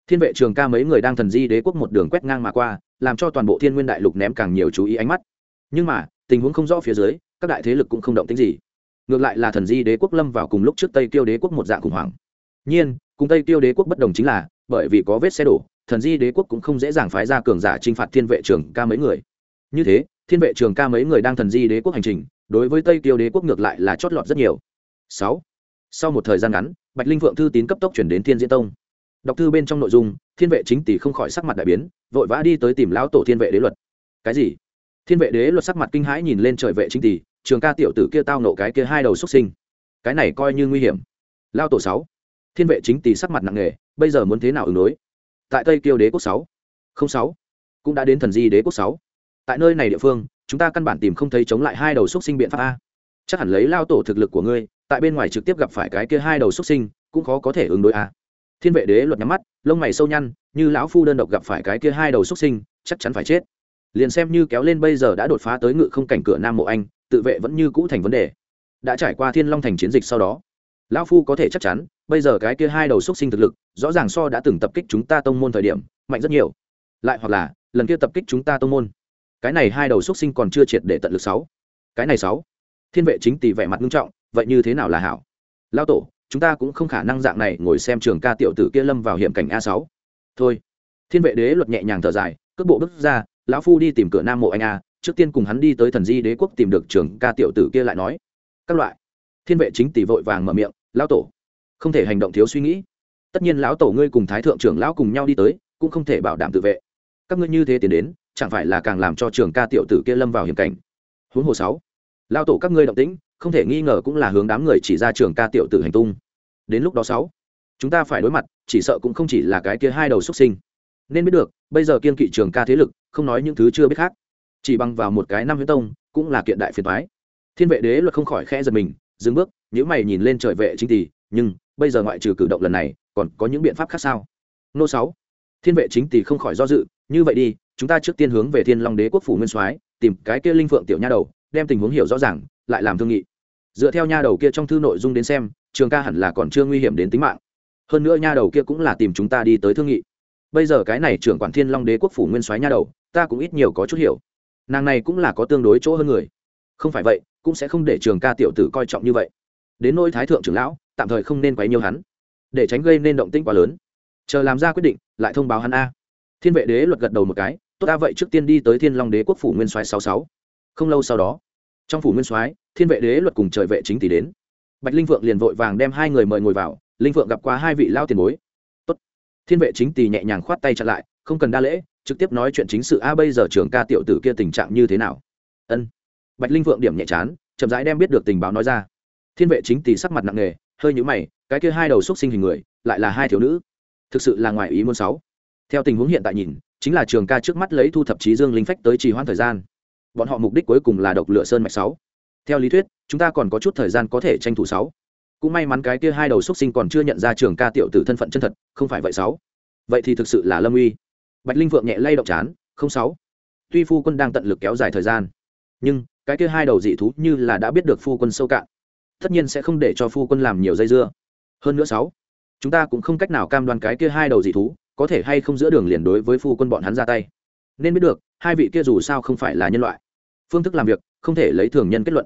Thiên vệ trường ca mấy người đang thần di đế quốc một đường quét ngang mà qua, làm cho toàn bộ thiên nguyên đại lục ném càng nhiều chú ý ánh mắt. Nhưng mà, tình huống không rõ phía dưới, các đại thế lực cũng không động tính gì ngược lại là thần di đế quốc lâm vào cùng lúc trước tây tiêu đế quốc một dạng khủng hoảng. Nhiên, cùng tây tiêu đế quốc bất đồng chính là, bởi vì có vết xe đổ, thần di đế quốc cũng không dễ dàng phái ra cường giả t r i n h phạt thiên vệ trường ca mấy người. Như thế, thiên vệ trường ca mấy người đang thần di đế quốc hành trình, đối với tây tiêu đế quốc ngược lại là chót lọt rất nhiều. Sáu, sau một thời gian ngắn, bạch linh vượng thư tín cấp tốc chuyển đến thiên diễn tông. Đọc thư bên trong nội dung, thiên vệ chính tỷ không khỏi sắc mặt đại biến, vội vã đi tới tìm lão tổ thiên vệ đế luật. Cái gì? Thiên vệ đế luật sắc mặt kinh hãi nhìn lên trời vệ chính tỷ trường ca tiểu tử kia tao nộ cái kia hai đầu xuất sinh. Cái này coi như nguy hiểm. Lao tổ sáu. Thiên vệ chính tỷ sắc mặt nặng nề, bây giờ muốn thế nào ứng đối? Tại tây kiêu đế quốc sáu. Không sáu. Cũng đã đến thần di đế quốc sáu. Tại nơi này địa phương, chúng ta căn bản tìm không thấy chống lại hai đầu xuất sinh biện pháp a. Chắc hẳn lấy lao tổ thực lực của ngươi, tại bên ngoài trực tiếp gặp phải cái kia hai đầu xuất sinh, cũng khó có thể ứng đối a. Thiên vệ đế luật nhắm mắt, lông mày sâu nhăn, như lão phu đơn độc gặp phải cái kia hai đầu xuất sinh, chắc chắn phải chết. Liền xem như kéo lên bây giờ đã đột phá tới ngự không cảnh cửa nam mộ anh tự vệ vẫn như cũ thành vấn đề. Đã trải qua thiên long thành chiến dịch sau đó, lão phu có thể chắc chắn, bây giờ cái kia hai đầu xúc sinh thực lực, rõ ràng so đã từng tập kích chúng ta tông môn thời điểm, mạnh rất nhiều. Lại hoặc là, lần kia tập kích chúng ta tông môn, cái này hai đầu xúc sinh còn chưa triệt để tận lực sáu. Cái này sáu, thiên vệ chính tỷ vẻ mặt nghiêm trọng, vậy như thế nào là hảo? Lão tổ, chúng ta cũng không khả năng dạng này ngồi xem trường ca tiểu tử kia lâm vào hiểm cảnh a sáu. Thôi. Thiên vệ đế luật nhẹ nhàng thở dài, cước bộ bước ra, lão phu đi tìm cửa nam mộ anh a trước tiên cùng hắn đi tới thần di đế quốc tìm được trường ca tiểu tử kia lại nói, các loại. Thiên vệ chính tỷ vội vàng mở miệng, lão tổ, không thể hành động thiếu suy nghĩ. Tất nhiên lão tổ ngươi cùng thái thượng trưởng lão cùng nhau đi tới, cũng không thể bảo đảm tự vệ. Các ngươi như thế tiến đến, chẳng phải là càng làm cho trường ca tiểu tử kia lâm vào hiểm cảnh? Huống hồ sáu, lão tổ các ngươi động tĩnh, không thể nghi ngờ cũng là hướng đám người chỉ ra trường ca tiểu tử hành tung. Đến lúc đó sáu, chúng ta phải đối mặt, chỉ sợ cũng không chỉ là cái kia hai đầu xuất sinh. Nên biết được, bây giờ kiên kỵ trường ca thế lực, không nói những thứ chưa biết khác chỉ bằng vào một cái năm huyết tông, cũng là kiện đại phiền thoái thiên vệ đế luật không khỏi khẽ giật mình, dừng bước nếu mày nhìn lên trời vệ chính tỷ nhưng bây giờ ngoại trừ cử động lần này, còn có những biện pháp khác sao? Nô sáu. Thiên vệ chính tỷ không khỏi do dự, như vậy đi, chúng ta trước tiên hướng về thiên long đế quốc phủ nguyên soái, tìm cái kia linh phượng tiểu nha đầu, đem tình huống hiểu rõ ràng, lại làm thương nghị. Dựa theo nha đầu kia trong thư nội dung đến xem, trường ca hẳn là còn chưa nguy hiểm đến tính mạng. Hơn nữa nha đầu kia cũng là tìm chúng ta đi tới thương nghị. Bây giờ cái này trưởng quản thiên long đế quốc phủ nguyên soái nha đầu, ta cũng ít nhiều có chút hiểu nàng này cũng là có tương đối chỗ hơn người. Không phải vậy, cũng sẽ không để trường ca tiểu tử coi trọng như vậy. Đến nỗi thái thượng trưởng lão, tạm thời không nên quấy nhiều hắn. Để tránh gây nên động tĩnh quá lớn. Chờ làm ra quyết định, lại thông báo hắn a. Thiên vệ đế luật gật đầu một cái, tốt ta vậy trước tiên đi tới thiên long đế quốc phủ nguyên soái sáu sáu. Không lâu sau đó, trong phủ nguyên soái, thiên vệ đế luật cùng trời vệ chính tỷ đến. Bạch linh vượng liền vội vàng đem hai người mời ngồi vào, linh vượng gặp qua hai vị lao tiền bối. Tốt. Thiên vệ chính tỷ nhẹ nhàng khoát tay chặn lại, không cần đa lễ trực tiếp nói chuyện chính sự, a, bây giờ trường ca tiểu tử kia tình trạng như thế nào? Ân. Bạch linh vượng điểm nhẹ chán, chậm rãi đem biết được tình báo nói ra. Thiên vệ chính tỷ sắc mặt nặng nề, hơi nhũ mày, cái kia hai đầu xúc sinh hình người, lại là hai thiếu nữ. Thực sự là ngoài ý muốn sáu. Theo tình huống hiện tại nhìn, chính là trường ca trước mắt lấy thu thập trí dương linh phách tới trì hoãn thời gian. Bọn họ mục đích cuối cùng là độc lửa sơn mạch sáu. Theo lý thuyết, chúng ta còn có chút thời gian có thể tranh thủ sáu. Cũng may mắn cái kia hai đầu xúc sinh còn chưa nhận ra trường ca tiểu tử thân phận chân thật, không phải vậy sáu. Vậy thì thực sự là lâm uy bạch linh vượng nhẹ lay động chán, không sáu. Tuy phu quân đang tận lực kéo dài thời gian, nhưng cái kia hai đầu dị thú như là đã biết được phu quân sâu cạn, tất nhiên sẽ không để cho phu quân làm nhiều dây dưa. Hơn nữa sáu, chúng ta cũng không cách nào cam đoan cái kia hai đầu dị thú có thể hay không giữa đường liền đối với phu quân bọn hắn ra tay. Nên biết được, hai vị kia dù sao không phải là nhân loại. Phương thức làm việc, không thể lấy thường nhân kết luận.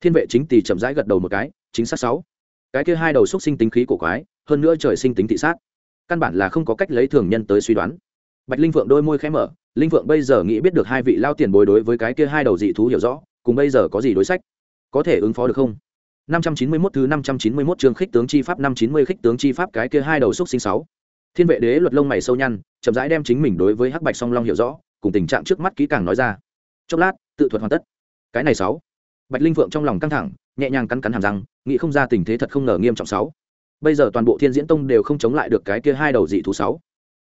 Thiên vệ chính tỷ chậm rãi gật đầu một cái, chính xác sáu. Cái kia hai đầu xúc sinh tính khí cổ quái, hơn nữa trời sinh tính thị sát, căn bản là không có cách lấy thường nhân tới suy đoán bạch linh phượng đôi môi khẽ mở linh phượng bây giờ nghĩ biết được hai vị lao tiền bối đối với cái kia hai đầu dị thú hiểu rõ cùng bây giờ có gì đối sách có thể ứng phó được không 591 thứ 591 chương khích tướng chi pháp 590 khích tướng chi pháp cái kia hai đầu xúc sinh sáu. Thiên vệ đế luật lông mày sâu nhăn, chậm rãi đem chính mình đối với Hắc Bạch Song Long hiểu rõ, cùng tình trạng trước mắt kỹ càng nói ra. Chốc lát, tự thuật hoàn tất. Cái này sáu. Bạch Linh Vượng trong lòng căng thẳng, nhẹ nhàng cắn cắn hàm răng, nghĩ không ra tình thế thật không ngờ nghiêm trọng sáu. Bây giờ toàn bộ Thiên Diễn Tông đều không chống lại được cái kia hai đầu dị thú sáu.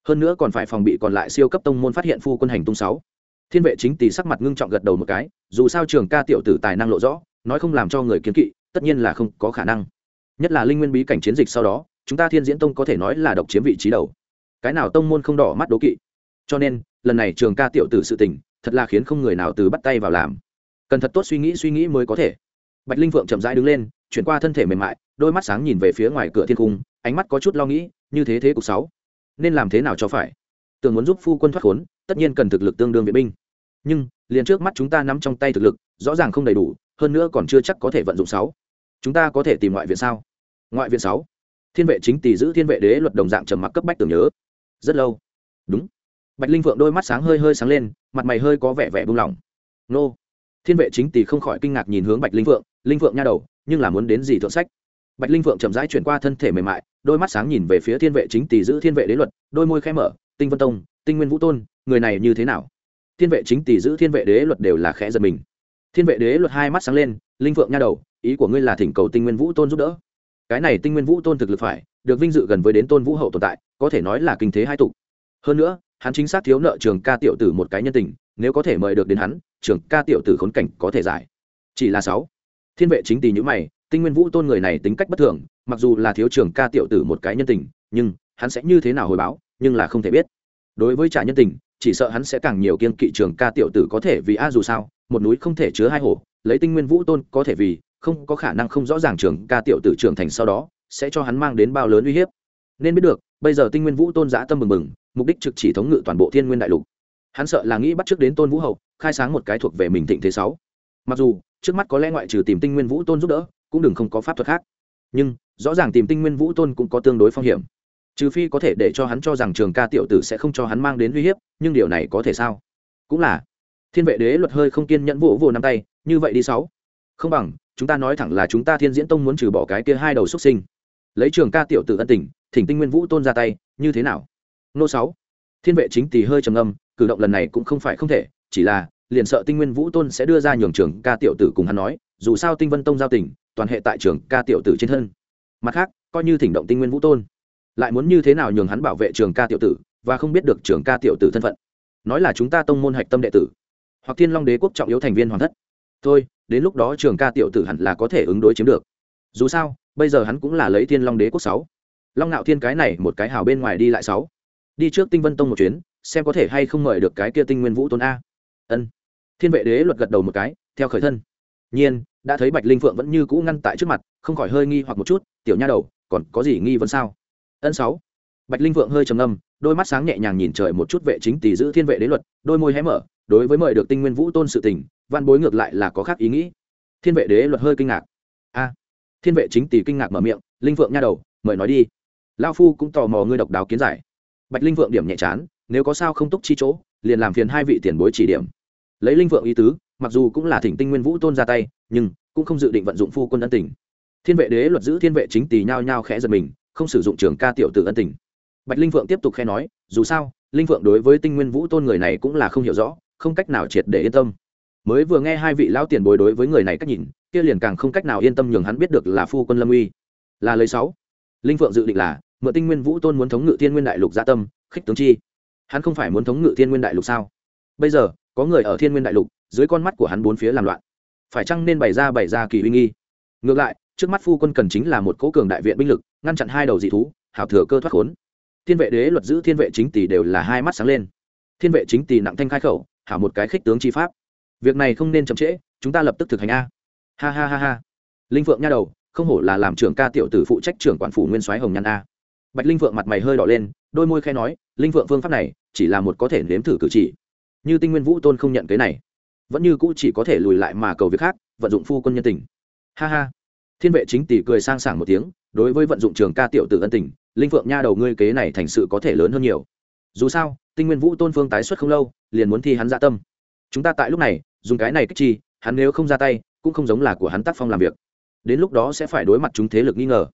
Hơn nữa còn phải phòng bị còn lại siêu cấp tông môn phát hiện phu quân hành tung sáu. Thiên vệ chính tỷ sắc mặt ngưng trọng gật đầu một cái, dù sao trường ca tiểu tử tài năng lộ rõ, nói không làm cho người kiến kỵ, tất nhiên là không có khả năng. Nhất là linh nguyên bí cảnh chiến dịch sau đó chúng ta thiên diễn tông có thể nói là độc chiếm vị trí đầu. Cái nào tông môn không đỏ mắt đố kỵ? Cho nên lần này trường ca tiểu tử sự tình thật là khiến không người nào từ bắt tay vào làm. Cần thật tốt suy nghĩ suy nghĩ mới có thể. Bạch linh vượng chậm rãi đứng lên chuyển qua thân thể mềm mại đôi mắt sáng nhìn về phía ngoài cửa thiên cung ánh mắt có chút lo nghĩ như thế thế cục sáu nên làm thế nào cho phải? Tưởng muốn giúp phu quân thoát khốn, tất nhiên cần thực lực tương đương viện binh. Nhưng, liền trước mắt chúng ta nắm trong tay thực lực, rõ ràng không đầy đủ, hơn nữa còn chưa chắc có thể vận dụng sáu. Chúng ta có thể tìm ngoại viện sao? Ngoại viện sáu. Thiên vệ chính tỷ giữ thiên vệ đế luật đồng dạng trầm mặc cấp bách tưởng nhớ. Rất lâu. Đúng. Bạch linh vượng đôi mắt sáng hơi hơi sáng lên, mặt mày hơi có vẻ vẻ buông lỏng. Nô. Thiên vệ chính tỷ không khỏi kinh ngạc nhìn hướng bạch linh vượng linh vượng nha đầu, nhưng là muốn đến gì thượng sách? Bạch linh vượng chậm rãi chuyển qua thân thể mềm mại, đôi mắt sáng nhìn về phía thiên vệ chính tỷ giữ thiên vệ đế luật, đôi môi khẽ mở, tinh vân tông, tinh nguyên vũ tôn, người này như thế nào? Thiên vệ chính tỷ giữ thiên vệ đế luật đều là khẽ giật mình. Thiên vệ đế luật hai mắt sáng lên, linh vượng nha đầu, ý của ngươi là thỉnh cầu tinh nguyên vũ tôn giúp đỡ. Cái này tinh nguyên vũ tôn thực lực phải được vinh dự gần với đến tôn vũ hậu tồn tại, có thể nói là kinh thế hai tục hơn nữa, hắn chính xác thiếu nợ trường ca tiểu tử một cái nhân tình, nếu có thể mời được đến hắn, trường ca tiểu tử khốn cảnh có thể giải. Chỉ là sáu. Thiên vệ chính tỷ nhữ mày tinh nguyên vũ tôn người này tính cách bất thường, mặc dù là thiếu trưởng ca tiểu tử một cái nhân tình, nhưng hắn sẽ như thế nào hồi báo, nhưng là không thể biết. Đối với trả nhân tình, chỉ sợ hắn sẽ càng nhiều kiên kỵ trường ca tiểu tử có thể vì a dù sao, một núi không thể chứa hai hổ lấy tinh nguyên vũ tôn có thể vì, không có khả năng không rõ ràng trường ca tiểu tử trưởng thành sau đó, sẽ cho hắn mang đến bao lớn uy hiếp. Nên biết được, bây giờ tinh nguyên vũ tôn giã tâm mừng mừng mục đích trực chỉ thống ngự toàn bộ thiên nguyên đại lục. Hắn sợ là nghĩ bắt trước đến tôn vũ hậu, khai sáng một cái thuộc về mình thịnh thế sáu. Mặc dù, trước mắt có lẽ ngoại trừ tìm tinh nguyên vũ tôn giúp đỡ cũng đừng không có pháp thuật khác. Nhưng, rõ ràng tìm tinh nguyên vũ tôn cũng có tương đối phong hiểm. Trừ phi có thể để cho hắn cho rằng trường ca tiểu tử sẽ không cho hắn mang đến uy hiếp, nhưng điều này có thể sao? Cũng là. Thiên vệ đế luật hơi không kiên nhẫn vỗ vỗ năm tay, như vậy đi sáu. Không bằng, chúng ta nói thẳng là chúng ta thiên diễn tông muốn trừ bỏ cái kia hai đầu xuất sinh. Lấy trường ca tiểu tử ân tình, thỉnh tinh nguyên vũ tôn ra tay, như thế nào? Nô sáu. Thiên vệ chính tỳ hơi trầm âm cử động lần này cũng không phải không thể, chỉ là, liền sợ tinh nguyên vũ tôn sẽ đưa ra nhường trường ca tiểu tử cùng hắn nói, dù sao tinh vân tông giao tình toàn hệ tại trường ca tiểu tử trên thân. Mặt khác, coi như thỉnh động tinh nguyên vũ tôn, lại muốn như thế nào nhường hắn bảo vệ trường ca tiểu tử và không biết được trường ca tiểu tử thân phận. Nói là chúng ta tông môn hạch tâm đệ tử, hoặc thiên long đế quốc trọng yếu thành viên hoàng thất. Thôi, đến lúc đó trường ca tiểu tử hẳn là có thể ứng đối chiếm được. Dù sao, bây giờ hắn cũng là lấy thiên long đế quốc sáu. Long ngạo thiên cái này một cái hào bên ngoài đi lại sáu. Đi trước tinh vân tông một chuyến, xem có thể hay không mời được cái kia tinh nguyên vũ tôn a. Ân. Thiên vệ đế luật gật đầu một cái, theo khởi thân nhiên, đã thấy bạch linh phượng vẫn như cũ ngăn tại trước mặt, không khỏi hơi nghi hoặc một chút, tiểu nha đầu, còn có gì nghi vấn sao? Ân sáu. Bạch linh phượng hơi trầm ngâm, đôi mắt sáng nhẹ nhàng nhìn trời một chút vệ chính tỷ giữ thiên vệ đế luật, đôi môi hé mở, đối với mời được tinh nguyên vũ tôn sự tình, văn bối ngược lại là có khác ý nghĩ. Thiên vệ đế luật hơi kinh ngạc. A. Thiên vệ chính tỷ kinh ngạc mở miệng, linh phượng nha đầu, mời nói đi. Lao phu cũng tò mò ngươi độc đáo kiến giải. Bạch linh phượng điểm nhẹ chán, nếu có sao không túc chi chỗ, liền làm phiền hai vị tiền bối chỉ điểm. Lấy linh phượng ý tứ mặc dù cũng là thỉnh tinh nguyên vũ tôn ra tay, nhưng cũng không dự định vận dụng phu quân ân tình. Thiên vệ đế luật giữ thiên vệ chính tỳ nhao nhao khẽ giật mình, không sử dụng trường ca tiểu tử ân tình. Bạch linh phượng tiếp tục khẽ nói, dù sao, linh phượng đối với tinh nguyên vũ tôn người này cũng là không hiểu rõ, không cách nào triệt để yên tâm. Mới vừa nghe hai vị lão tiền bối đối với người này cách nhìn, kia liền càng không cách nào yên tâm nhường hắn biết được là phu quân lâm uy. Là lấy sáu. Linh phượng dự định là, mượn tinh nguyên vũ tôn muốn thống ngự thiên nguyên đại lục gia tâm, khích tướng chi. Hắn không phải muốn thống ngự thiên nguyên đại lục sao? Bây giờ, có người ở thiên nguyên đại lục dưới con mắt của hắn bốn phía làm loạn. Phải chăng nên bày ra bày ra kỳ uy nghi? Ngược lại, trước mắt phu quân cần chính là một cố cường đại viện binh lực, ngăn chặn hai đầu dị thú, hảo thừa cơ thoát khốn. Thiên vệ đế luật giữ thiên vệ chính tỷ đều là hai mắt sáng lên. Thiên vệ chính tỷ nặng thanh khai khẩu, hảo một cái khích tướng chi pháp. Việc này không nên chậm trễ, chúng ta lập tức thực hành a. Ha ha ha ha. Linh phượng nha đầu, không hổ là làm trưởng ca tiểu tử phụ trách trưởng quản phủ nguyên soái hồng nhan a. Bạch linh phượng mặt mày hơi đỏ lên, đôi môi khe nói, linh phượng phương pháp này chỉ là một có thể nếm thử cử chỉ. Như tinh nguyên vũ tôn không nhận cái này vẫn như cũ chỉ có thể lùi lại mà cầu việc khác, vận dụng phu quân nhân tình. Ha ha. Thiên vệ chính tỷ cười sang sảng một tiếng, đối với vận dụng trường ca tiểu tử ân tình, linh phượng nha đầu ngươi kế này thành sự có thể lớn hơn nhiều. Dù sao, tinh nguyên vũ tôn phương tái xuất không lâu, liền muốn thi hắn dạ tâm. Chúng ta tại lúc này, dùng cái này kích chi, hắn nếu không ra tay, cũng không giống là của hắn tác phong làm việc. Đến lúc đó sẽ phải đối mặt chúng thế lực nghi ngờ.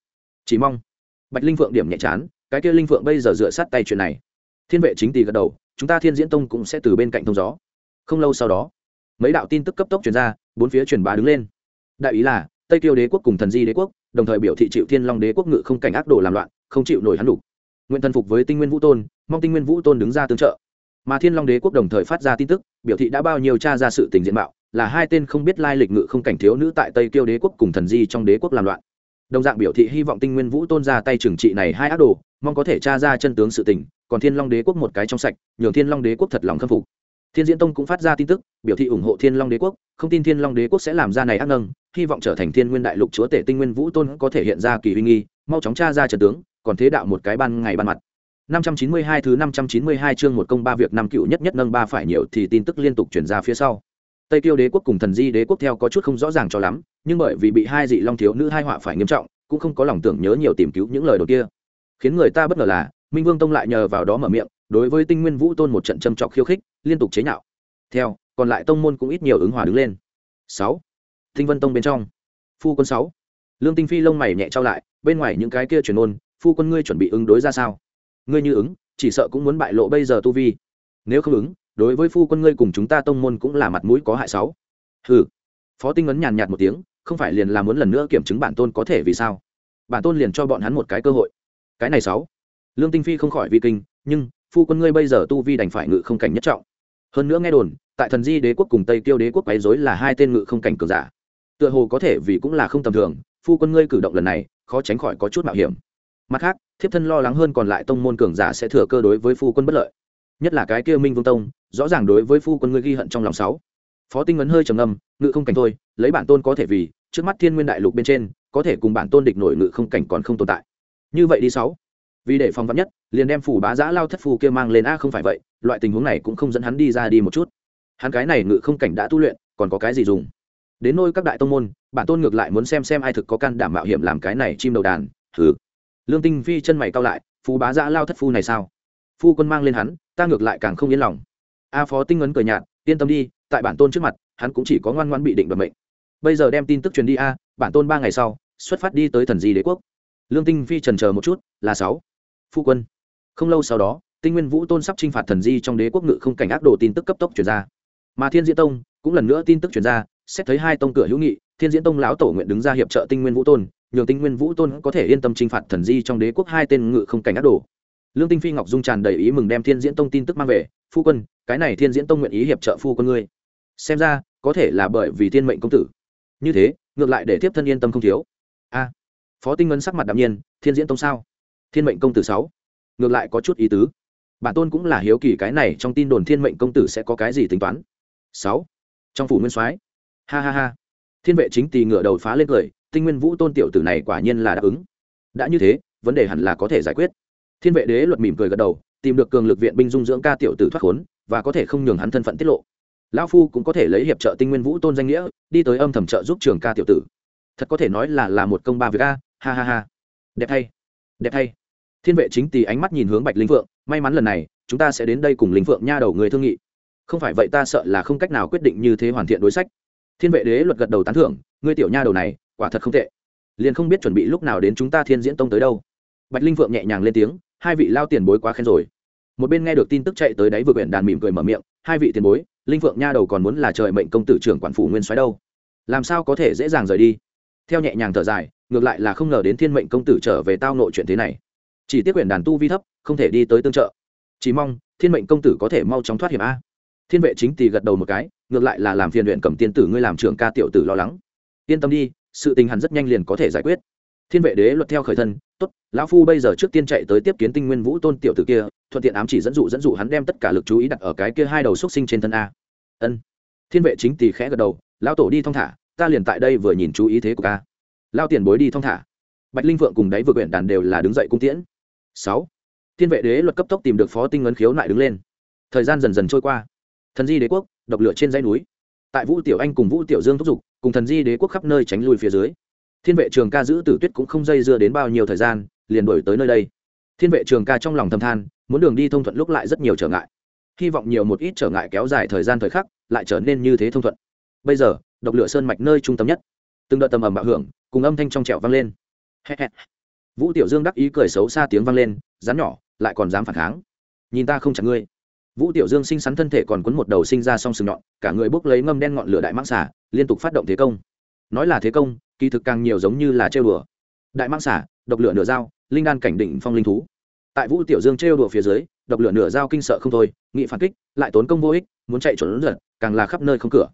Chỉ mong, bạch linh phượng điểm nhẹ chán, cái kia linh phượng bây giờ dựa sát tay chuyện này. Thiên vệ chính tỷ gật đầu, chúng ta thiên diễn tông cũng sẽ từ bên cạnh thông gió. Không lâu sau đó mấy đạo tin tức cấp tốc truyền ra, bốn phía truyền bá đứng lên. Đại ý là, tây kiêu đế quốc cùng thần di đế quốc, đồng thời biểu thị chịu thiên long đế quốc ngự không cảnh ác đồ làm loạn, không chịu nổi hắn đủ. Nguyện thần phục với tinh nguyên vũ tôn, mong tinh nguyên vũ tôn đứng ra tương trợ. Mà thiên long đế quốc đồng thời phát ra tin tức, biểu thị đã bao nhiêu tra ra sự tình diện mạo, là hai tên không biết lai lịch ngự không cảnh thiếu nữ tại tây kiêu đế quốc cùng thần di trong đế quốc làm loạn. Đồng dạng biểu thị hy vọng tinh nguyên vũ tôn ra tay trừng trị này hai ác đồ, mong có thể tra ra chân tướng sự tình, còn thiên long đế quốc một cái trong sạch, nhường thiên long đế quốc thật lòng khâm phục thiên diễn tông cũng phát ra tin tức, biểu thị ủng hộ thiên long đế quốc, không tin thiên long đế quốc sẽ làm ra này ác nâng hy vọng trở thành thiên nguyên đại lục chúa tể tinh nguyên vũ tôn có thể hiện ra kỳ uy nghi, mau chóng tra ra trận tướng, còn thế đạo một cái ban ngày ban mặt. 592 thứ 592 chương một công ba việc năm cựu nhất nhất nâng ba phải nhiều thì tin tức liên tục chuyển ra phía sau. Tây kiêu đế quốc cùng thần di đế quốc theo có chút không rõ ràng cho lắm, nhưng bởi vì bị hai dị long thiếu nữ hai họa phải nghiêm trọng, cũng không có lòng tưởng nhớ nhiều tìm cứu những lời đầu kia. Khiến người ta bất ngờ là, minh vương tông lại nhờ vào đó mở miệng, đối với tinh nguyên vũ tôn một trận châm trọc khiêu khích liên tục chế nhạo. Theo, còn lại tông môn cũng ít nhiều ứng hòa đứng lên. Sáu. Tinh vân tông bên trong. Phu quân sáu. Lương tinh phi lông mày nhẹ trao lại, bên ngoài những cái kia truyền ôn, phu quân ngươi chuẩn bị ứng đối ra sao? Ngươi như ứng, chỉ sợ cũng muốn bại lộ bây giờ tu vi. Nếu không ứng, đối với phu quân ngươi cùng chúng ta tông môn cũng là mặt mũi có hại sáu. Hừ. Phó tinh ấn nhàn nhạt một tiếng, không phải liền là muốn lần nữa kiểm chứng bản tôn có thể vì sao? Bản tôn liền cho bọn hắn một cái cơ hội. Cái này sáu. Lương tinh phi không khỏi vi kinh, nhưng phu quân ngươi bây giờ tu vi đành phải ngự không cảnh nhất trọng. Hơn nữa nghe đồn, tại thần di đế quốc cùng tây tiêu đế quốc quấy dối là hai tên ngự không cảnh cường giả. Tựa hồ có thể vì cũng là không tầm thường, phu quân ngươi cử động lần này, khó tránh khỏi có chút mạo hiểm. Mặt khác, thiếp thân lo lắng hơn còn lại tông môn cường giả sẽ thừa cơ đối với phu quân bất lợi. Nhất là cái kia minh vương tông, rõ ràng đối với phu quân ngươi ghi hận trong lòng sáu. Phó tinh ấn hơi trầm ngâm, ngự không cảnh thôi, lấy bản tôn có thể vì, trước mắt thiên nguyên đại lục bên trên, có thể cùng bản tôn địch nổi ngự không cảnh còn không tồn tại. Như vậy đi sáu vì để phòng vắn nhất, liền đem phủ bá giã lao thất phù kia mang lên. A, không phải vậy, loại tình huống này cũng không dẫn hắn đi ra đi một chút. Hắn cái này ngự không cảnh đã tu luyện, còn có cái gì dùng? Đến nôi các đại tông môn, bản tôn ngược lại muốn xem xem ai thực có can đảm mạo hiểm làm cái này chim đầu đàn. Thử lương tinh phi chân mày cao lại, phú bá giã lao thất phu này sao? Phu quân mang lên hắn, ta ngược lại càng không yên lòng. A phó tinh ấn cười nhạt, yên tâm đi, tại bản tôn trước mặt, hắn cũng chỉ có ngoan ngoan bị định vận mệnh. Bây giờ đem tin tức truyền đi a, bản tôn ba ngày sau, xuất phát đi tới thần di đế quốc. Lương tinh phi trần chờ một chút, là sáu phu quân. Không lâu sau đó, tinh nguyên vũ tôn sắp t r i n h phạt thần di trong đế quốc ngự không cảnh ác đồ tin tức cấp tốc chuyển ra. Mà thiên diễn tông, cũng lần nữa tin tức chuyển ra, xét thấy hai tông cửa hữu nghị, thiên diễn tông lão tổ nguyện đứng ra hiệp trợ tinh nguyên vũ tôn nhường tinh nguyên vũ tôn có thể yên tâm t r i n h phạt thần di trong đế quốc hai tên ngự không cảnh ác đồ. Lương tinh phi ngọc dung tràn đầy ý mừng đem thiên diễn tông tin tức mang về, phu quân, cái này thiên diễn tông nguyện ý hiệp trợ phu quân ngươi. Xem ra, có thể là bởi vì thiên mệnh công tử. Như thế, ngược lại để tiếp thân yên tâm không thiếu. A, phó tinh ngân sắc mặt đạm nhiên, thiên diễn tông sao? Thiên mệnh công tử sáu. Ngược lại có chút ý tứ. Bản tôn cũng là hiếu kỳ cái này trong tin đồn thiên mệnh công tử sẽ có cái gì tính toán. Sáu. Trong phủ nguyên soái. Ha ha ha. Thiên vệ chính tì ngựa đầu phá lên cười, tinh nguyên vũ tôn tiểu tử này quả nhiên là đáp ứng. Đã như thế, vấn đề hẳn là có thể giải quyết. Thiên vệ đế luật mỉm cười gật đầu, tìm được cường lực viện binh dung dưỡng ca tiểu tử thoát khốn, và có thể không nhường hắn thân phận tiết lộ. Lão phu cũng có thể lấy hiệp trợ tinh nguyên vũ tôn danh nghĩa, đi tới âm thầm trợ giúp trường ca tiểu tử. Thật có thể nói là là một công ba việc a. Ha ha ha. Đẹp thay đẹp thay thiên vệ chính tì ánh mắt nhìn hướng bạch linh phượng, may mắn lần này, chúng ta sẽ đến đây cùng linh phượng nha đầu người thương nghị. Không phải vậy ta sợ là không cách nào quyết định như thế hoàn thiện đối sách. Thiên vệ đế luật gật đầu tán thưởng, ngươi tiểu nha đầu này, quả thật không tệ. Liền không biết chuẩn bị lúc nào đến chúng ta thiên diễn tông tới đâu. Bạch linh vượng nhẹ nhàng lên tiếng, hai vị lao tiền bối quá khen rồi. Một bên nghe được tin tức chạy tới đáy vừa quyển đàn mỉm cười mở miệng, hai vị tiền bối, linh vượng nha đầu còn muốn là trời mệnh công tử trưởng quản phủ nguyên soái đâu? Làm sao có thể dễ dàng rời đi? Theo nhẹ nhàng thở dài, ngược lại là không ngờ đến thiên mệnh công tử trở về tao nội chuyện thế này chỉ tiếc quyển đàn tu vi thấp, không thể đi tới tương trợ. Chỉ mong, thiên mệnh công tử có thể mau chóng thoát hiểm a. Thiên vệ chính tỳ gật đầu một cái, ngược lại là làm phiền luyện cầm tiên tử ngươi làm trưởng ca tiểu tử lo lắng. Yên tâm đi, sự tình hẳn rất nhanh liền có thể giải quyết. Thiên vệ đế luật theo khởi thân, tốt, lão phu bây giờ trước tiên chạy tới tiếp kiến tinh nguyên vũ tôn tiểu tử kia, thuận tiện ám chỉ dẫn dụ dẫn dụ hắn đem tất cả lực chú ý đặt ở cái kia hai đầu xúc sinh trên thân a. Ân. Thiên vệ chính tỳ khẽ gật đầu, lão tổ đi thong thả, ta liền tại đây vừa nhìn chú ý thế của ca. Lao tiền bối đi thong thả. Bạch linh vượng cùng đáy vừa quyển đàn đều là đứng dậy cung tiễn sáu. Thiên vệ đế luật cấp tốc tìm được phó tinh ấn khiếu lại đứng lên. Thời gian dần dần trôi qua. Thần di đế quốc, độc lửa trên dãy núi. Tại vũ tiểu anh cùng vũ tiểu dương thúc giục, cùng thần di đế quốc khắp nơi tránh lui phía dưới. Thiên vệ trường ca giữ tử tuyết cũng không dây dưa đến bao nhiêu thời gian, liền đổi tới nơi đây. Thiên vệ trường ca trong lòng thầm than, muốn đường đi thông thuận lúc lại rất nhiều trở ngại. Hy vọng nhiều một ít trở ngại kéo dài thời gian thời khắc, lại trở nên như thế thông thuận. Bây giờ, độc lửa sơn mạch nơi trung tâm nhất. Từng đợt tầm ầm bạo hưởng, cùng âm thanh trong trẻo vang lên vũ tiểu dương đắc ý cười xấu xa tiếng vang lên, rắn nhỏ, lại còn dám phản kháng. Nhìn ta không chặt ngươi. Vũ tiểu dương sinh sắn thân thể còn quấn một đầu sinh ra song sừng nhọn, cả người bốc lấy ngâm đen ngọn lửa đại mãng xả liên tục phát động thế công. Nói là thế công, kỳ thực càng nhiều giống như là trêu đùa. Đại mãng xả độc lửa nửa dao, linh đan cảnh định phong linh thú. Tại vũ tiểu dương trêu đùa phía dưới, độc lửa nửa dao kinh sợ không thôi, nghị phản kích, lại tốn công vô ích, muốn chạy trốn giật, càng là khắp nơi không cửa.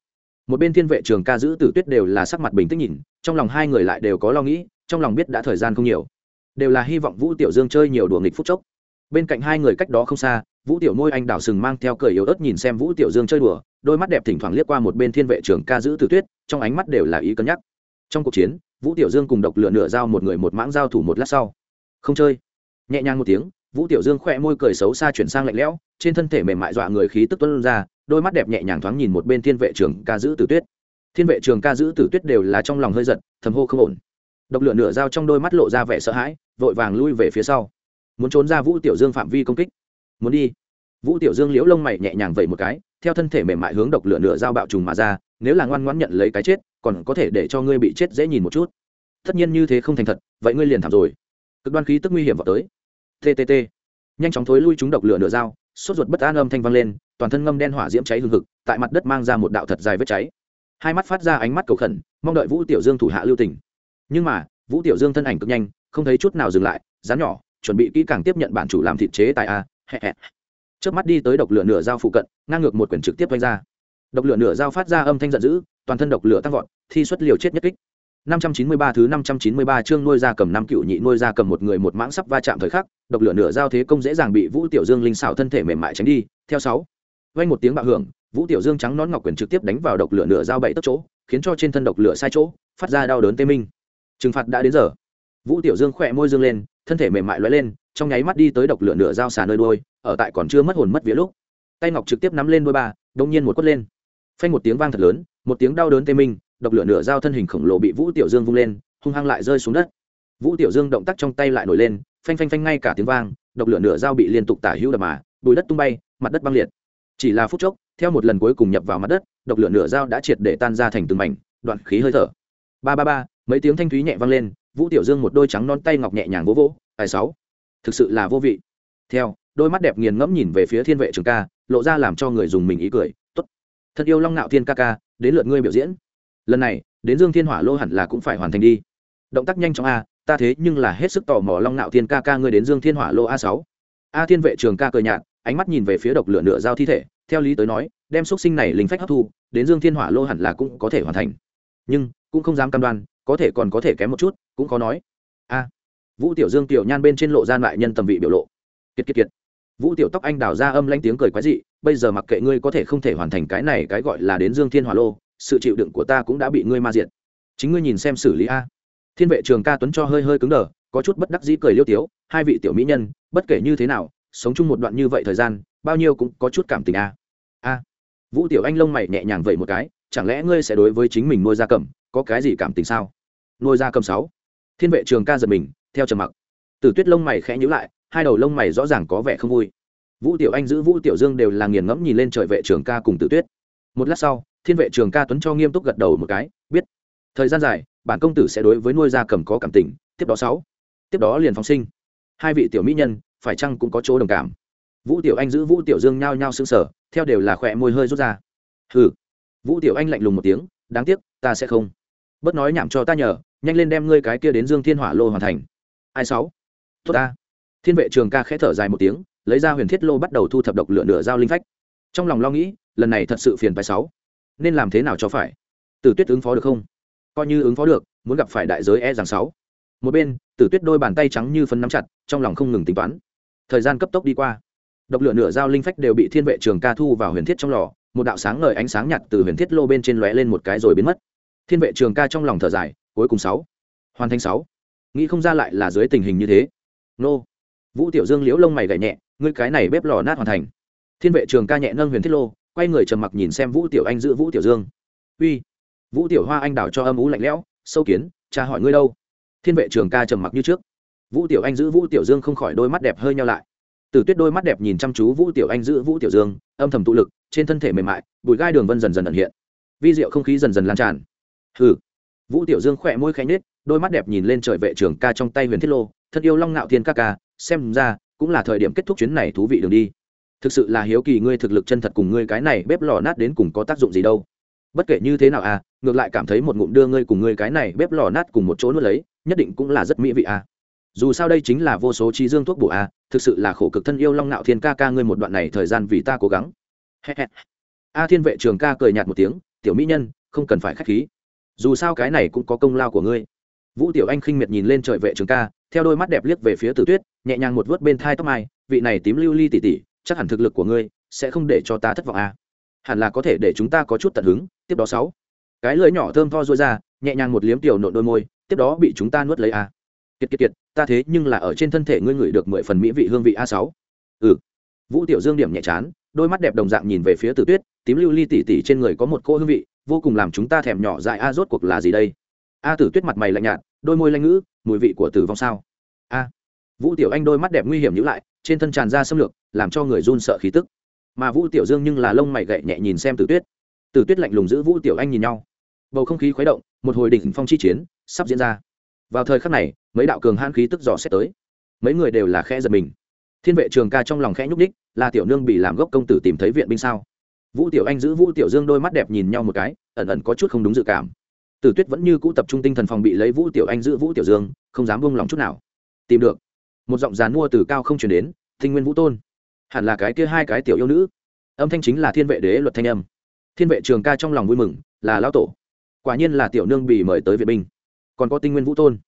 Một bên thiên vệ trường ca giữ tử tuyết đều là sắc mặt bình tĩnh nhìn, trong lòng hai người lại đều có lo nghĩ, trong lòng biết đã thời gian không nhiều đều là hy vọng vũ tiểu dương chơi nhiều đùa nghịch phúc chốc. Bên cạnh hai người cách đó không xa, vũ tiểu môi anh đảo sừng mang theo cười yếu ớt nhìn xem vũ tiểu dương chơi đùa, đôi mắt đẹp thỉnh thoảng liếc qua một bên thiên vệ trưởng ca giữ tử tuyết, trong ánh mắt đều là ý cân nhắc. Trong cuộc chiến, vũ tiểu dương cùng độc lửa nửa dao một người một mãng giao thủ một lát sau. Không chơi. Nhẹ nhàng một tiếng, vũ tiểu dương khỏe môi cười xấu xa chuyển sang lạnh lẽo, trên thân thể mềm mại dọa người khí tức tuân ra, đôi mắt đẹp nhẹ nhàng thoáng nhìn một bên thiên vệ trưởng ca giữ tử tuyết. Thiên vệ trường ca giữ tử tuyết đều là trong lòng hơi giật, thầm hô không ổn. Độc lửa nửa dao trong đôi mắt lộ ra vẻ sợ hãi vội vàng lui về phía sau. Muốn trốn ra vũ tiểu dương phạm vi công kích. Muốn đi. Vũ tiểu dương liễu lông mày nhẹ nhàng vẩy một cái, theo thân thể mềm mại hướng độc lửa nửa dao bạo trùng mà ra, nếu là ngoan ngoãn nhận lấy cái chết, còn có thể để cho ngươi bị chết dễ nhìn một chút. Tất nhiên như thế không thành thật, vậy ngươi liền thảm rồi. Cực đoan khí tức nguy hiểm vào tới. Ttt nhanh chóng thối lui chúng độc lửa nửa dao, sốt ruột bất an âm thanh vang lên, toàn thân ngâm đen hỏa diễm cháy hừng hực, tại mặt đất mang ra một đạo thật dài vết cháy. Hai mắt phát ra ánh mắt cầu khẩn, mong đợi vũ tiểu dương thủ hạ lưu tình. Nhưng mà, vũ tiểu dương thân ảnh cực nhanh không thấy chút nào dừng lại dán nhỏ chuẩn bị kỹ càng tiếp nhận bản chủ làm thịt chế tại a trước mắt đi tới độc lửa nửa dao phụ cận ngang ngược một quyển trực tiếp vanh ra độc lửa nửa dao phát ra âm thanh giận dữ toàn thân độc lửa tăng vọt thi xuất liều chết nhất kích 593 thứ 593 chương nuôi ra cầm năm cựu nhị nuôi ra cầm một người một mãng sắp va chạm thời khắc, độc lửa nửa giao thế công dễ dàng bị Vũ Tiểu Dương linh xảo thân thể mềm mại tránh đi. Theo sáu, Vang một tiếng bạo hưởng, Vũ Tiểu Dương trắng nón ngọc quyền trực tiếp đánh vào độc lửa nửa giao bảy tấc chỗ, khiến cho trên thân độc lửa sai chỗ, phát ra đau đớn tê minh. Trừng phạt đã đến giờ. Vũ Tiểu Dương khỏe môi dương lên, thân thể mềm mại lóe lên, trong nháy mắt đi tới độc lửa nửa dao xà nơi đuôi, ở tại còn chưa mất hồn mất vía lúc, tay ngọc trực tiếp nắm lên đôi bà, đông nhiên một quất lên. Phanh một tiếng vang thật lớn, một tiếng đau đớn tê minh, độc lửa nửa dao thân hình khổng lồ bị vũ tiểu dương vung lên hung hăng lại rơi xuống đất. Vũ tiểu dương động tác trong tay lại nổi lên phanh phanh phanh ngay cả tiếng vang độc lửa nửa dao bị liên tục tả hữu đập mà bùi đất tung bay mặt đất băng liệt. Chỉ là phút chốc theo một lần cuối cùng nhập vào mặt đất độc lửa nửa dao đã triệt để tan ra thành từng mảnh đoạn khí hơi thở. Ba ba ba mấy tiếng thanh thúy nhẹ vang lên vũ tiểu dương một đôi trắng non tay ngọc nhẹ nhàng vỗ vỗ, tài sáu, thực sự là vô vị. Theo, đôi mắt đẹp nghiền ngẫm nhìn về phía thiên vệ trường ca, lộ ra làm cho người dùng mình ý cười t ố t thật yêu long nạo thiên ca ca, đến lượt ngươi biểu diễn. Lần này, đến dương thiên hỏa lô hẳn là cũng phải hoàn thành đi. Động tác nhanh chóng a, ta thế nhưng là hết sức tò mò long nạo thiên ca ca ngươi đến dương thiên hỏa lô a sáu. A thiên vệ trường ca cười nhạt, ánh mắt nhìn về phía độc lửa nửa giao thi thể, theo lý tới nói, đem xúc sinh này linh phách hấp thu, đến dương thiên hỏa lô hẳn là cũng có thể hoàn thành. Nhưng, cũng không dám cam đoan có thể còn có thể kém một chút, cũng khó nói. A. Vũ tiểu dương tiểu nhan bên trên lộ gian lại nhân tầm vị biểu lộ. Kiệt kiệt kiệt. Vũ tiểu tóc anh đào ra âm lanh tiếng cười quái dị, bây giờ mặc kệ ngươi có thể không thể hoàn thành cái này cái gọi là đến dương thiên hỏa lô, sự chịu đựng của ta cũng đã bị ngươi ma diệt. Chính ngươi nhìn xem xử lý a. Thiên vệ trường ca tuấn cho hơi hơi cứng đờ, có chút bất đắc dĩ cười liêu tiếu, hai vị tiểu mỹ nhân, bất kể như thế nào, sống chung một đoạn như vậy thời gian, bao nhiêu cũng có chút cảm tình a. A. Vũ tiểu anh lông mày nhẹ nhàng vậy một cái chẳng lẽ ngươi sẽ đối với chính mình nuôi gia cầm có cái gì cảm tình sao? Nuôi gia cầm sáu. Thiên vệ trường ca giật mình, theo trầm mặc. Tử tuyết lông mày khẽ nhíu lại, hai đầu lông mày rõ ràng có vẻ không vui. Vũ tiểu anh giữ vũ tiểu dương đều là nghiền ngẫm nhìn lên trời vệ trường ca cùng tử tuyết. Một lát sau, thiên vệ trường ca tuấn cho nghiêm túc gật đầu một cái, biết. Thời gian dài, bản công tử sẽ đối với nuôi gia cầm có cảm tình, tiếp đó sáu. Tiếp đó liền phóng sinh. Hai vị tiểu mỹ nhân, phải chăng cũng có chỗ đồng cảm? Vũ tiểu anh giữ vũ tiểu dương nhao nhao sững sờ, theo đều là khỏe môi hơi rút ra. Hừ vũ tiểu anh lạnh lùng một tiếng, đáng tiếc, ta sẽ không. Bớt nói nhảm cho ta nhờ, nhanh lên đem ngươi cái kia đến dương thiên hỏa lô hoàn thành. Ai sáu? Tốt ta. Thiên vệ trường ca khẽ thở dài một tiếng, lấy ra huyền thiết lô bắt đầu thu thập độc lửa nửa giao linh phách. Trong lòng lo nghĩ, lần này thật sự phiền bài sáu. Nên làm thế nào cho phải? Tử tuyết ứng phó được không? Coi như ứng phó được, muốn gặp phải đại giới e rằng sáu. Một bên, tử tuyết đôi bàn tay trắng như phân nắm chặt, trong lòng không ngừng tính toán. Thời gian cấp tốc đi qua. Độc lửa nửa dao linh phách đều bị thiên vệ trường ca thu vào huyền thiết trong lò một đạo sáng ngời ánh sáng nhạt từ huyền thiết lô bên trên lóe lên một cái rồi biến mất. Thiên vệ trường ca trong lòng thở dài, cuối cùng sáu. Hoàn thành sáu. Nghĩ không ra lại là dưới tình hình như thế. Nô. Vũ tiểu dương liễu lông mày gảy nhẹ, ngươi cái này bếp lò nát hoàn thành. Thiên vệ trường ca nhẹ nâng huyền thiết lô, quay người trầm mặc nhìn xem vũ tiểu anh giữ vũ tiểu dương. Uy. Vũ tiểu hoa anh đảo cho âm ú lạnh lẽo, sâu kiến, cha hỏi ngươi đâu? Thiên vệ trường ca trầm mặc như trước. Vũ tiểu anh giữ vũ tiểu dương không khỏi đôi mắt đẹp hơi nhau lại từ tuyết đôi mắt đẹp nhìn chăm chú vũ tiểu anh giữ vũ tiểu dương, âm thầm tụ lực, trên thân thể mềm mại, bụi gai đường vân dần dần ẩn hiện. Vi diệu không khí dần dần lan tràn. Hừ. Vũ tiểu dương khẽ môi khẽ nhếch, đôi mắt đẹp nhìn lên trời vệ trưởng ca trong tay huyền thiết lô thân yêu long ngạo thiên ca ca, xem ra cũng là thời điểm kết thúc chuyến này thú vị đường đi. Thực sự là hiếu kỳ ngươi thực lực chân thật cùng ngươi cái này bếp lò nát đến cùng có tác dụng gì đâu. Bất kể như thế nào à ngược lại cảm thấy một ngụm đưa ngươi cùng ngươi cái này bếp lò nát cùng một chỗ nuốt lấy, nhất định cũng là rất mỹ vị à dù sao đây chính là vô số trí dương thuốc bổ à thực sự là khổ cực thân yêu long nạo thiên ca ca ngươi một đoạn này thời gian vì ta cố gắng. A thiên vệ trường ca cười nhạt một tiếng, tiểu mỹ nhân, không cần phải k h á c h khí. Dù sao cái này cũng có công lao của ngươi. Vũ tiểu anh khinh miệt nhìn lên trời vệ trường ca, theo đôi mắt đẹp liếc về phía tử tuyết, nhẹ nhàng một vớt bên thai tóc mai, vị này tím lưu ly tỉ tỉ, chắc hẳn thực lực của ngươi sẽ không để cho ta thất vọng à. hẳn là có thể để chúng ta có chút tận hứng. Tiếp đó sáu, cái lưỡi nhỏ thơm tho dôi ra, nhẹ nhàng một liếm tiểu nộn đôi môi, tiếp đó bị chúng ta nuốt lấy à kiệt kiệt kiệt, ta thế nhưng là ở trên thân thể ngươi ngửi được mười phần mỹ vị hương vị a sáu. Ừ. Vũ tiểu dương điểm nhẹ chán, đôi mắt đẹp đồng dạng nhìn về phía tử tuyết, tím lưu ly tỉ tỉ trên người có một cô hương vị, vô cùng làm chúng ta thèm nhỏ dại, a, rốt cuộc là gì đây? A tử tuyết mặt mày lạnh nhạt, đôi môi lanh ngữ, mùi vị của tử vong sao? A. Vũ tiểu anh đôi mắt đẹp nguy hiểm nhữ lại, trên thân tràn ra xâm lược, làm cho người run sợ khí tức. Mà vũ tiểu dương nhưng là lông mày gậy nhẹ nhìn xem tử tuyết. Tử tuyết lạnh lùng giữ vũ tiểu anh nhìn nhau. Bầu không khí khuấy động, một hồi đỉnh phong chi chiến sắp diễn ra vào thời khắc này, mấy đạo cường hãn khí tức dò xét tới. Mấy người đều là khẽ giật mình. Thiên vệ trường ca trong lòng khẽ nhúc đích là tiểu nương bị làm gốc công tử tìm thấy viện binh sao? Vũ tiểu anh giữ vũ tiểu dương đôi mắt đẹp nhìn nhau một cái, ẩn ẩn có chút không đúng dự cảm. Tử tuyết vẫn như cũ tập trung tinh thần phòng bị lấy vũ tiểu anh giữ vũ tiểu dương, không dám buông lòng chút nào. Tìm được. Một giọng dàn mua từ cao không chuyển đến, thinh nguyên vũ tôn. Hẳn là cái kia hai cái tiểu yêu nữ. Âm thanh chính là thiên vệ đế luật thanh âm. Thiên vệ trường ca trong lòng vui mừng, là lão tổ. Quả nhiên là tiểu nương bị mời tới viện binh còn có tinh nguyên vũ tôn.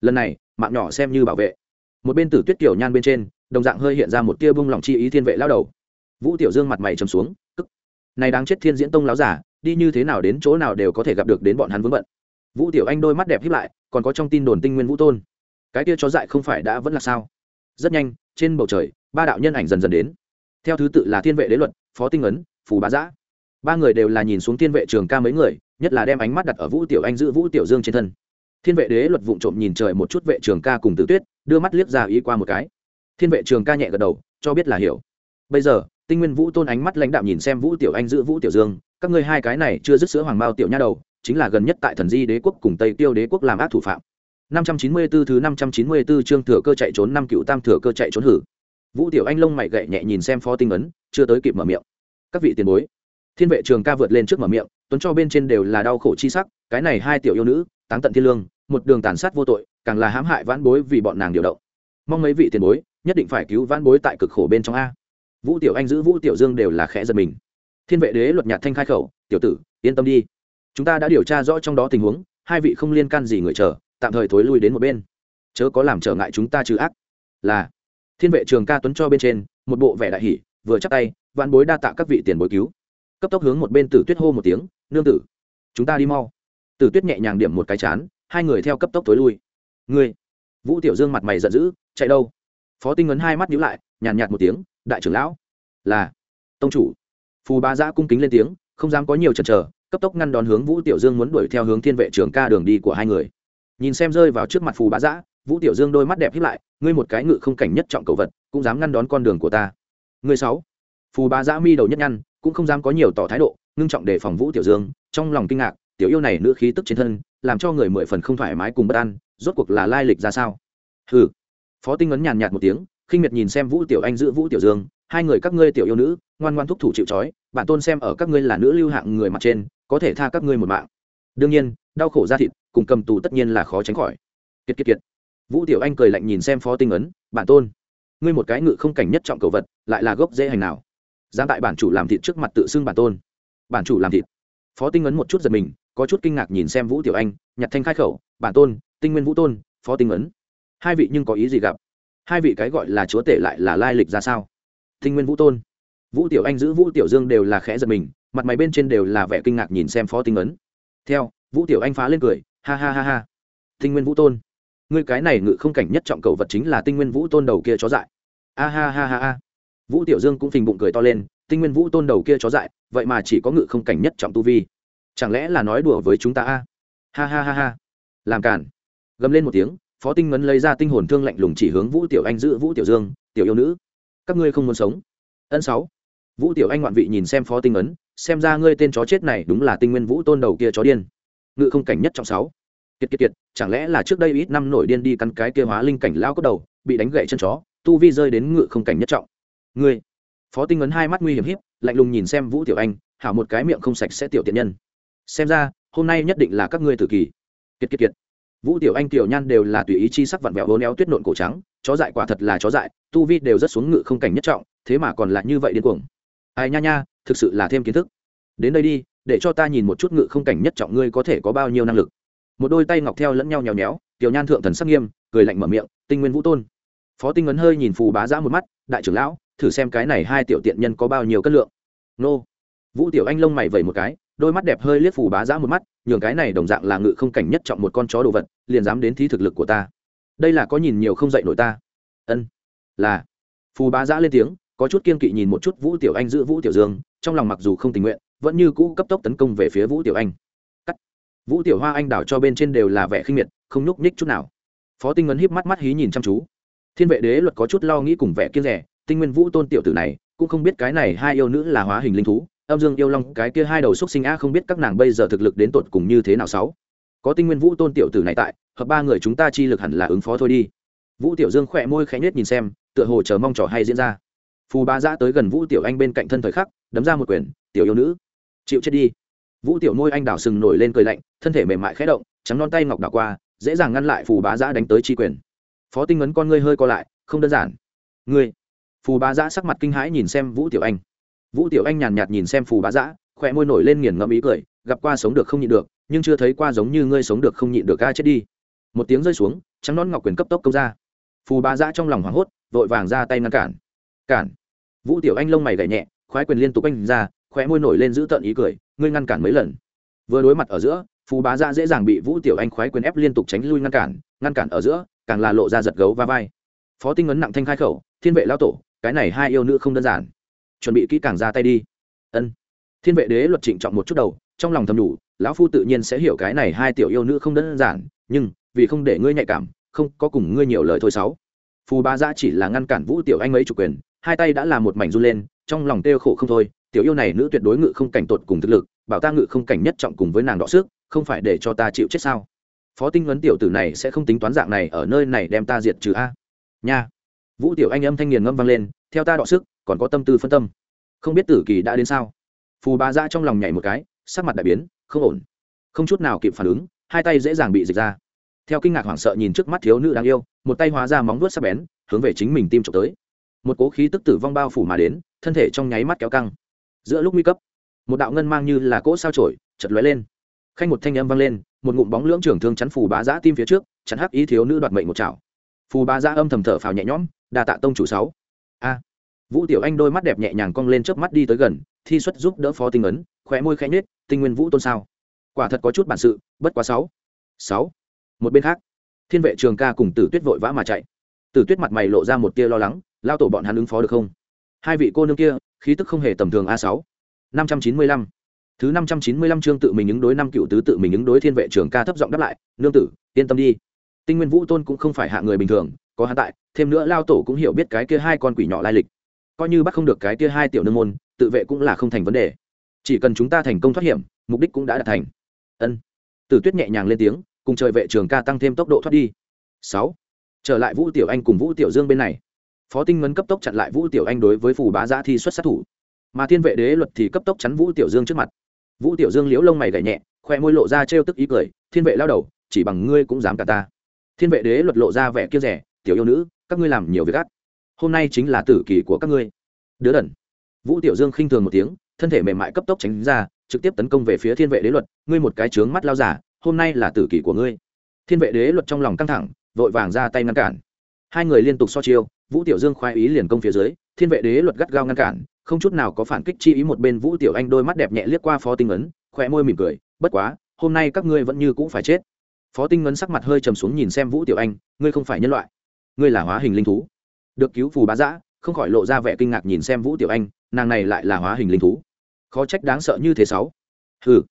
Lần này, mạng nhỏ xem như bảo vệ. Một bên tử tuyết tiểu nhan bên trên, đồng dạng hơi hiện ra một tia bung lòng chi ý thiên vệ lao đầu. Vũ tiểu dương mặt mày trầm xuống, cức, này đáng chết thiên diễn tông láo giả, đi như thế nào đến chỗ nào đều có thể gặp được đến bọn hắn vướng bận. Vũ tiểu anh đôi mắt đẹp hiếp lại, còn có trong tin đồn tinh nguyên vũ tôn. Cái kia chó dại không phải đã vẫn là sao? Rất nhanh, trên bầu trời, ba đạo nhân ảnh dần dần đến. Theo thứ tự là thiên vệ đế luật, phó tinh ấn, phù bá giã. Ba người đều là nhìn xuống thiên vệ trường ca mấy người, nhất là đem ánh mắt đặt ở vũ tiểu anh giữ vũ tiểu dương trên thân thiên vệ đế luật vụng trộm nhìn trời một chút vệ trường ca cùng tử tuyết, đưa mắt liếc ra ý qua một cái. Thiên vệ trường ca nhẹ gật đầu, cho biết là hiểu. Bây giờ, tinh nguyên vũ tôn ánh mắt lãnh đạo nhìn xem vũ tiểu anh giữ vũ tiểu dương, các ngươi hai cái này chưa dứt sữa hoàng mao tiểu nha đầu, chính là gần nhất tại thần di đế quốc cùng tây tiêu đế quốc làm ác thủ phạm. 594 thứ 594 chương thừa cơ chạy trốn năm cựu tam thừa cơ chạy trốn hử. Vũ tiểu anh lông mày gậy nhẹ nhìn xem phó tinh ấn, chưa tới kịp mở miệng. Các vị tiền bối. Thiên vệ trường ca vượt lên trước mở miệng, tuấn cho bên trên đều là đau khổ chi sắc, cái này hai tiểu yêu nữ, táng tận thiên lương một đường tàn sát vô tội, càng là hãm hại vãn bối vì bọn nàng điều động. Mong mấy vị tiền bối, nhất định phải cứu vãn bối tại cực khổ bên trong a. Vũ tiểu anh giữ vũ tiểu dương đều là khẽ giật mình. Thiên vệ đế luật nhạt thanh khai khẩu, tiểu tử, yên tâm đi. Chúng ta đã điều tra rõ trong đó tình huống, hai vị không liên can gì người chờ, tạm thời thối lui đến một bên. Chớ có làm trở ngại chúng ta trừ ác. Là. Thiên vệ trường ca tuấn cho bên trên, một bộ vẻ đại hỷ vừa chắc tay vạn bối đa tạ các vị tiền bối cứu. Cấp tốc hướng một bên tử tuyết hô một tiếng, nương tử, chúng ta đi mau. Tử tuyết nhẹ nhàng điểm một cái chán hai người theo cấp tốc tối lui. Ngươi? Vũ tiểu dương mặt mày giận dữ, chạy đâu? Phó tinh ấn hai mắt nhíu lại, nhàn nhạt một tiếng, đại trưởng lão. Là, tông chủ. Phù ba giã cung kính lên tiếng, không dám có nhiều chần chờ, cấp tốc ngăn đón hướng vũ tiểu dương muốn đuổi theo hướng thiên vệ trường ca đường đi của hai người. Nhìn xem rơi vào trước mặt phù bá giã, vũ tiểu dương đôi mắt đẹp hiếp lại, ngươi một cái ngự không cảnh nhất trọng cầu vật, cũng dám ngăn đón con đường của ta. Ngươi sáu? Phù bá giã mi đầu nhất nhăn, cũng không dám có nhiều tỏ thái độ, ngưng trọng đề phòng vũ tiểu dương, trong lòng kinh ngạc tiểu yêu này nữ khí tức trên thân, làm cho người mười phần không thoải mái cùng bất an, rốt cuộc là lai lịch ra sao? Hừ. Phó tinh ấn nhàn nhạt một tiếng, khinh miệt nhìn xem vũ tiểu anh giữ vũ tiểu dương, hai người các ngươi tiểu yêu nữ, ngoan ngoan thúc thủ chịu trói bản tôn xem ở các ngươi là nữ lưu hạng người mặt trên, có thể tha các ngươi một mạng. Đương nhiên, đau khổ ra thịt, cùng cầm tù tất nhiên là khó tránh khỏi. Kiệt kiệt kiệt. Vũ tiểu anh cười lạnh nhìn xem phó tinh ấn bản tôn, ngươi một cái ngự không cảnh nhất trọng cầu vật, lại là gốc dễ hành nào? Dám tại bản chủ làm thịt trước mặt tự xưng bản tôn. Bản chủ làm thịt. Phó tinh ấn một chút giật mình có chút kinh ngạc nhìn xem vũ tiểu anh nhặt thanh khai khẩu, bản tôn, tinh nguyên vũ tôn, phó tinh ấn. Hai vị nhưng có ý gì gặp? Hai vị cái gọi là chúa tể lại là lai lịch ra sao? Tinh nguyên vũ tôn. Vũ tiểu anh giữ vũ tiểu dương đều là khẽ giật mình, mặt mày bên trên đều là vẻ kinh ngạc nhìn xem phó tinh ấn. Theo, vũ tiểu anh phá lên cười, ha ha ha ha. Tinh nguyên vũ tôn. Ngươi cái này ngự không cảnh nhất trọng cầu vật chính là tinh nguyên vũ tôn đầu kia chó dại. A ha ha ha ha. Vũ tiểu dương cũng phình bụng cười to lên, tinh nguyên vũ tôn đầu kia chó dại, vậy mà chỉ có ngự không cảnh nhất trọng tu vi chẳng lẽ là nói đùa với chúng ta a? Ha ha ha ha. Làm cản gầm lên một tiếng, phó tinh ngấn lấy ra tinh hồn thương lạnh lùng chỉ hướng vũ tiểu anh giữ vũ tiểu dương, tiểu yêu nữ, các ngươi không muốn sống. Ân sáu. Vũ tiểu anh ngoạn vị nhìn xem phó tinh ấn xem ra ngươi tên chó chết này đúng là tinh nguyên vũ tôn đầu kia chó điên. Ngự không cảnh nhất trong sáu. Kiệt kiệt kiệt, chẳng lẽ là trước đây ít năm nổi điên đi căn cái kia hóa linh cảnh lao cốt đầu, bị đánh gậy chân chó, tu vi rơi đến ngự không cảnh nhất trọng. Ngươi. Phó tinh ấn hai mắt nguy hiểm hiếp lạnh lùng nhìn xem vũ tiểu anh, hảo một cái miệng không sạch sẽ tiểu tiện nhân xem ra, hôm nay nhất định là các ngươi tử kỳ. Kiệt kiệt kiệt. Vũ tiểu anh, tiểu nhan đều là tùy ý chi sắc vặn vẹo hố néo tuyết nộn cổ trắng, chó dại quả thật là chó dại, tu vi đều rất xuống ngự không cảnh nhất trọng, thế mà còn lại như vậy điên cuồng. Ai nha nha, thực sự là thêm kiến thức. Đến đây đi, để cho ta nhìn một chút ngự không cảnh nhất trọng ngươi có thể có bao nhiêu năng lực. Một đôi tay ngọc theo lẫn nhau nhéo nhéo, tiểu nhan thượng thần sắc nghiêm, cười lạnh mở miệng, tinh nguyên vũ tôn. Phó tinh ấn hơi nhìn phù bá giã một mắt, đại trưởng lão, thử xem cái này hai tiểu tiện nhân có bao nhiêu cân lượng. Nô. Vũ tiểu anh lông mày vẩy một cái đôi mắt đẹp hơi liếc phù bá giã một mắt, nhường cái này đồng dạng là ngự không cảnh nhất trọng một con chó đồ vật, liền dám đến thí thực lực của ta. Đây là có nhìn nhiều không dạy nổi ta. Ân. Là. Phù bá giã lên tiếng, có chút kiên kỵ nhìn một chút vũ tiểu anh giữ vũ tiểu dương, trong lòng mặc dù không tình nguyện, vẫn như cũ cấp tốc tấn công về phía vũ tiểu anh. Cắt. Vũ tiểu hoa anh đảo cho bên trên đều là vẻ khinh miệt, không nhúc nhích chút nào. Phó tinh ngấn híp mắt mắt hí nhìn chăm chú. Thiên vệ đế luật có chút lo nghĩ cùng vẻ kiên rẻ, tinh nguyên vũ tôn tiểu tử này, cũng không biết cái này hai yêu nữ là hóa hình linh thú âm dương yêu long cái kia hai đầu xúc sinh a không biết các nàng bây giờ thực lực đến tột cùng như thế nào sáu. Có tinh nguyên vũ tôn tiểu tử này tại, hợp ba người chúng ta chi lực hẳn là ứng phó thôi đi. Vũ tiểu dương khỏe môi khẽ nết nhìn xem, tựa hồ chờ mong trò hay diễn ra. Phù ba giã tới gần vũ tiểu anh bên cạnh thân thời khắc, đấm ra một quyền, tiểu yêu nữ, chịu chết đi. Vũ tiểu môi anh đảo sừng nổi lên cười lạnh, thân thể mềm mại khẽ động, trắng non tay ngọc đảo qua, dễ dàng ngăn lại phù bá giã đánh tới chi quyền. Phó tinh ấn con ngươi hơi co lại, không đơn giản. Ngươi. Phù bá giã sắc mặt kinh hãi nhìn xem vũ tiểu anh vũ tiểu anh nhàn nhạt nhìn xem phù bá giã khỏe môi nổi lên nghiền ngẫm ý cười, gặp qua sống được không nhịn được, nhưng chưa thấy qua giống như ngươi sống được không nhịn được ga chết đi. Một tiếng rơi xuống, trắng non ngọc quyền cấp tốc công ra. Phù bá giã trong lòng hoảng hốt, vội vàng ra tay ngăn cản. Cản. Vũ tiểu anh lông mày gảy nhẹ, khoái quyền liên tục anh ra, khóe môi nổi lên giữ tợn ý cười, ngươi ngăn cản mấy lần? Vừa đối mặt ở giữa, phù bá ra dễ dàng bị vũ tiểu anh khoái quyền ép liên tục tránh lui ngăn cản ngăn cản ở giữa, càng là lộ ra giật gấu va vai. Phó tinh ấn nặng thanh khai khẩu, thiên vệ lao tổ, cái này hai yêu nữ không đơn giản chuẩn bị kỹ càng ra tay đi. Ân. Thiên vệ đế luật trịnh trọng một chút đầu, trong lòng thầm đủ, lão phu tự nhiên sẽ hiểu cái này hai tiểu yêu nữ không đơn giản, nhưng, vì không để ngươi nhạy cảm, không có cùng ngươi nhiều lời thôi sáu. Phù bá giã chỉ là ngăn cản vũ tiểu anh ấy chủ quyền, hai tay đã là một mảnh run lên, trong lòng têu khổ không thôi, tiểu yêu này nữ tuyệt đối ngự không cảnh tột cùng thực lực, bảo ta ngự không cảnh nhất trọng cùng với nàng đọ sức, không phải để cho ta chịu chết sao? Phó tinh vấn tiểu tử này sẽ không tính toán dạng này ở nơi này đem ta diệt trừ a? Nha. Vũ tiểu anh âm thanh nghiền ngâm vang lên, theo ta đọ sức còn có tâm tư phân tâm. Không biết tử kỳ đã đến sao? Phù bá ra trong lòng nhảy một cái, sắc mặt đại biến, không ổn. Không chút nào kịp phản ứng, hai tay dễ dàng bị dịch ra. Theo kinh ngạc hoảng sợ nhìn trước mắt thiếu nữ đáng yêu, một tay hóa ra móng vuốt sắc bén, hướng về chính mình tim trộm tới. Một cố khí tức tử vong bao phủ mà đến, thân thể trong nháy mắt kéo căng. Giữa lúc nguy cấp, một đạo ngân mang như là cỗ sao trổi chật lóe lên. Khanh một thanh âm vang lên, một ngụm bóng lưỡng trưởng thương chắn phù bá giã tim phía trước, chắn hắc ý thiếu nữ đoạt mệnh một chảo. Phù bá giã âm thầm thở phào nhẹ nhõm, đa tạ tông chủ sáu. A vũ tiểu anh đôi mắt đẹp nhẹ nhàng cong lên trước mắt đi tới gần, thi xuất giúp đỡ phó tinh ấn, khóe môi khẽ nhết tinh nguyên vũ tôn sao? Quả thật có chút bản sự, bất quá sáu sáu. Một bên khác, thiên vệ trường ca cùng tử tuyết vội vã mà chạy. Tử tuyết mặt mày lộ ra một tia lo lắng, lao tổ bọn hắn ứng phó được không? Hai vị cô nương kia, khí tức không hề tầm thường a sáu. Năm trăm chín mươi lăm. Thứ năm trăm chín mươi lăm chương tự mình ứng đối năm cựu tứ tự mình ứng đối thiên vệ trường ca thấp giọng đáp lại, nương tử, yên tâm đi. Tinh nguyên vũ tôn cũng không phải hạ người bình thường, có hạ tại, thêm nữa lao tổ cũng hiểu biết cái kia hai con quỷ nhỏ lai lịch coi như bắt không được cái kia hai tiểu nương môn, tự vệ cũng là không thành vấn đề. Chỉ cần chúng ta thành công thoát hiểm, mục đích cũng đã đạt thành. Ân. Tử tuyết nhẹ nhàng lên tiếng, cùng trời vệ trường ca tăng thêm tốc độ thoát đi. Sáu. Trở lại vũ tiểu anh cùng vũ tiểu dương bên này. Phó tinh ngân cấp tốc chặn lại vũ tiểu anh đối với phù bá giã thi xuất sát thủ. Mà thiên vệ đế luật thì cấp tốc chắn vũ tiểu dương trước mặt. Vũ tiểu dương liễu lông mày gảy nhẹ, khoe môi lộ ra trêu tức ý cười, thiên vệ lao đầu, chỉ bằng ngươi cũng dám cả ta. Thiên vệ đế luật lộ ra vẻ kia rẻ, tiểu yêu nữ, các ngươi làm nhiều việc gắt hôm nay chính là tử kỳ của các ngươi. Đứa đần. Vũ tiểu dương khinh thường một tiếng, thân thể mềm mại cấp tốc tránh ra, trực tiếp tấn công về phía thiên vệ đế luật, ngươi một cái trướng mắt lao giả, hôm nay là tử kỳ của ngươi. Thiên vệ đế luật trong lòng căng thẳng, vội vàng ra tay ngăn cản. Hai người liên tục so chiêu, vũ tiểu dương khoái ý liền công phía dưới, thiên vệ đế luật gắt gao ngăn cản, không chút nào có phản kích chi ý một bên vũ tiểu anh đôi mắt đẹp nhẹ liếc qua phó tinh ấn khỏe môi mỉm cười, bất quá, hôm nay các ngươi vẫn như cũng phải chết. Phó tinh ấn sắc mặt hơi trầm xuống nhìn xem vũ tiểu anh, ngươi không phải nhân loại. Ngươi là hóa hình linh thú được cứu phù bá giã, không khỏi lộ ra vẻ kinh ngạc nhìn xem vũ tiểu anh, nàng này lại là hóa hình linh thú. Khó trách đáng sợ như thế sáu. Hừ.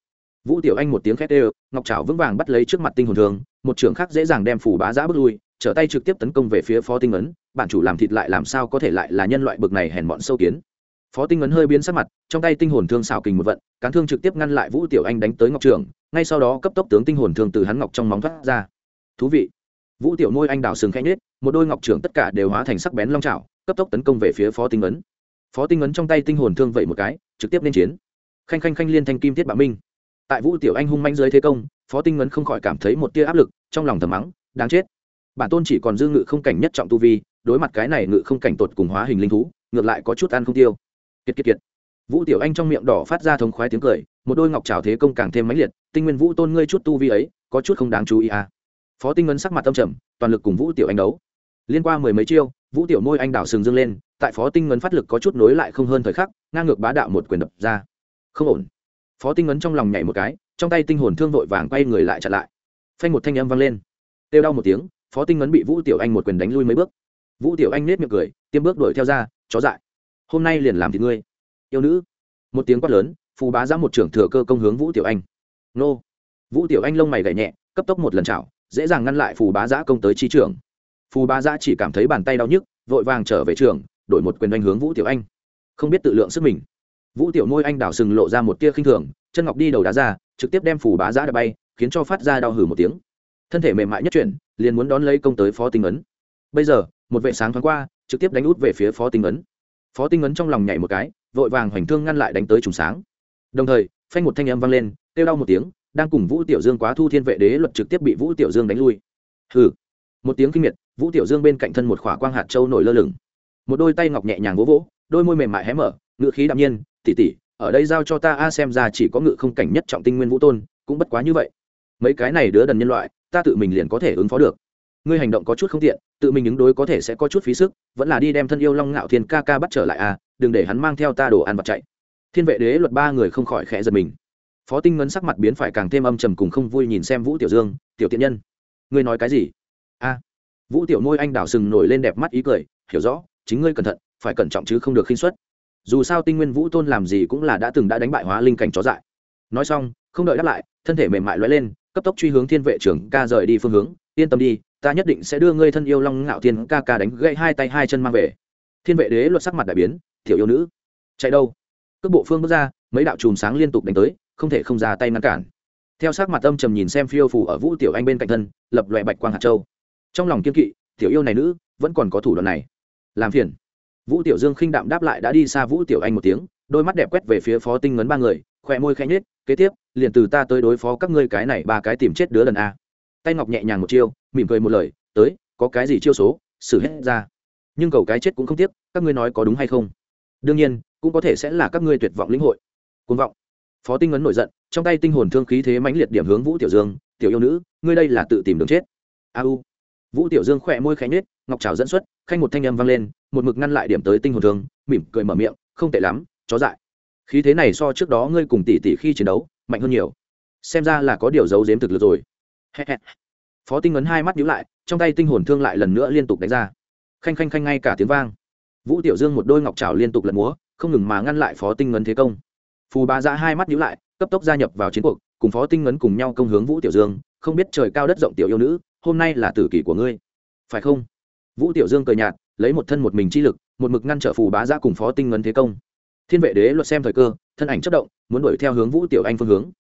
Vũ tiểu anh một tiếng khét ê ngọc trảo vững vàng bắt lấy trước mặt tinh hồn thường, một trưởng khác dễ dàng đem phù bá giã bước lui, trở tay trực tiếp tấn công về phía phó tinh ấn, bản chủ làm thịt lại làm sao có thể lại là nhân loại bực này hèn bọn sâu kiến. Phó tinh ấn hơi biến sắc mặt, trong tay tinh hồn thương xào kình một vận, cán thương trực tiếp ngăn lại vũ tiểu anh đánh tới ngọc trường, ngay sau đó cấp tốc tướng tinh hồn thương từ hắn ngọc trong móng thoát ra. Thú vị vũ tiểu nôi anh đào sừng khẽ nhết một đôi ngọc trưởng tất cả đều hóa thành sắc bén long trào cấp tốc tấn công về phía phó tinh ấn. Phó tinh ấn trong tay tinh hồn thương vậy một cái, trực tiếp lên chiến. Khanh khanh khanh liên thanh kim thiết bạo minh. Tại vũ tiểu anh hung manh dưới thế công, phó tinh ấn không khỏi cảm thấy một tia áp lực, trong lòng thầm mắng, đáng chết. Bản tôn chỉ còn dư ngự không cảnh nhất trọng tu vi, đối mặt cái này ngự không cảnh tột cùng hóa hình linh thú, ngược lại có chút ăn không tiêu. Kiệt kiệt kiệt. Vũ tiểu anh trong miệng đỏ phát ra thống khoái tiếng cười, một đôi ngọc trào thế công càng thêm mãnh liệt, tinh nguyên vũ tôn ngươi chút tu vi ấy, có chút không đáng chú ý à phó tinh ngân sắc mặt tâm trầm, toàn lực cùng vũ tiểu anh đấu. Liên qua mười mấy chiêu, vũ tiểu môi anh đảo sừng dâng lên, tại phó tinh ngân phát lực có chút nối lại không hơn thời khắc, ngang ngược bá đạo một quyền đập ra. Không ổn. Phó tinh ngân trong lòng nhảy một cái, trong tay tinh hồn thương vội vàng quay người lại chặn lại. Phanh một thanh âm vang lên. Têu đau một tiếng, phó tinh ngân bị vũ tiểu anh một quyền đánh lui mấy bước. Vũ tiểu anh nết miệng cười, tiêm bước đuổi theo ra, chó dại. Hôm nay liền làm thì ngươi. Yêu nữ. Một tiếng quát lớn, phù bá ra một trưởng thừa cơ công hướng vũ tiểu anh. Nô. Vũ tiểu anh lông mày gậy nhẹ, cấp tốc một lần chảo dễ dàng ngăn lại phù bá giã công tới chi trưởng phù bá giã chỉ cảm thấy bàn tay đau nhức, vội vàng trở về trường, đổi một quyền doanh hướng vũ tiểu anh. Không biết tự lượng sức mình. Vũ tiểu môi anh đảo sừng lộ ra một tia khinh thường, chân ngọc đi đầu đá ra, trực tiếp đem phù bá giã đập bay, khiến cho phát ra đau hử một tiếng. Thân thể mềm mại nhất chuyển, liền muốn đón lấy công tới phó tinh ấn. Bây giờ, một vệ sáng thoáng qua, trực tiếp đánh út về phía phó tinh ấn. Phó tinh ấn trong lòng nhảy một cái, vội vàng hoành thương ngăn lại đánh tới trùng sáng. Đồng thời, phanh một thanh âm vang lên, kêu đau một tiếng đang cùng vũ tiểu dương quá thu thiên vệ đế luật trực tiếp bị vũ tiểu dương đánh lui. Hừ. Một tiếng kinh miệt, vũ tiểu dương bên cạnh thân một khỏa quang hạt châu nổi lơ lửng. Một đôi tay ngọc nhẹ nhàng vỗ vỗ, đôi môi mềm mại hé mở ngự khí đạm nhiên tỉ tỉ ở đây giao cho ta a xem ra chỉ có ngự không cảnh nhất trọng tinh nguyên vũ tôn, cũng bất quá như vậy. Mấy cái này đứa đần nhân loại, ta tự mình liền có thể ứng phó được. Ngươi hành động có chút không tiện, tự mình ứng đối có thể sẽ có chút phí sức, vẫn là đi đem thân yêu long ngạo thiên ca ca bắt trở lại à đừng để hắn mang theo ta đồ ăn vật chạy. Thiên vệ đế luật ba người không khỏi khẽ giật mình phó tinh ngấn sắc mặt biến phải càng thêm âm trầm cùng không vui nhìn xem vũ tiểu dương, tiểu tiện nhân, ngươi nói cái gì? A. Vũ tiểu nôi anh đào sừng nổi lên đẹp mắt ý cười, hiểu rõ, chính ngươi cẩn thận, phải cẩn trọng chứ không được khinh xuất dù sao tinh nguyên vũ tôn làm gì cũng là đã từng đã đánh bại hóa linh cảnh chó dại. Nói xong, không đợi đáp lại, thân thể mềm mại loay lên, cấp tốc truy hướng thiên vệ trưởng ca rời đi phương hướng, yên tâm đi, ta nhất định sẽ đưa ngươi thân yêu long ngạo thiên ca ca đánh gãy hai tay hai chân mang về. Thiên vệ đế luật sắc mặt đại biến thiểu yêu nữ, chạy đâu? Cước bộ phương bước ra, mấy đạo chùm sáng liên tục đánh tới không thể không ra tay ngăn cản. Theo sát mặt âm trầm nhìn xem phiêu phủ ở vũ tiểu anh bên cạnh thân, lập loại bạch quang hạt châu. Trong lòng kiên kỵ, tiểu yêu này nữ, vẫn còn có thủ đoạn này. Làm phiền. Vũ tiểu dương khinh đạm đáp lại đã đi xa vũ tiểu anh một tiếng, đôi mắt đẹp quét về phía phó tinh ngấn ba người, khỏe môi khẽ nhếch, kế tiếp, liền từ ta tới đối phó các ngươi cái này ba cái tìm chết đứa lần a. Tay ngọc nhẹ nhàng một chiêu, mỉm cười một lời, tới, có cái gì chiêu số, xử hết ra. Nhưng cầu cái chết cũng không tiếc, các ngươi nói có đúng hay không? Đương nhiên, cũng có thể sẽ là các ngươi tuyệt vọng lĩnh hội. Côn vọng phó tinh ấn nổi giận, trong tay tinh hồn thương khí thế mãnh liệt điểm hướng vũ tiểu dương, tiểu yêu nữ, ngươi đây là tự tìm đường chết. A u vũ tiểu dương khỏe môi khẽ nết ngọc trào dẫn xuất, khanh một thanh âm vang lên, một mực ngăn lại điểm tới tinh hồn thương, mỉm cười mở miệng, không tệ lắm, chó dại. Khí thế này so trước đó ngươi cùng tỷ tỷ khi chiến đấu, mạnh hơn nhiều. Xem ra là có điều giấu giếm thực lực rồi. Phó tinh ấn hai mắt nhíu lại, trong tay tinh hồn thương lại lần nữa liên tục đánh ra. Khanh khanh khanh ngay cả tiếng vang. Vũ tiểu dương một đôi ngọc trào liên tục lật múa, không ngừng mà ngăn lại phó tinh ấn thế công phù bá giã hai mắt nhíu lại, cấp tốc gia nhập vào chiến cuộc, cùng phó tinh ngấn cùng nhau công hướng vũ tiểu dương, không biết trời cao đất rộng tiểu yêu nữ, hôm nay là tử kỷ của ngươi. Phải không? Vũ tiểu dương cười nhạt, lấy một thân một mình chi lực, một mực ngăn trở phù bá giã cùng phó tinh ngấn thế công. Thiên vệ đế luật xem thời cơ, thân ảnh chất động, muốn đuổi theo hướng vũ tiểu anh phương hướng.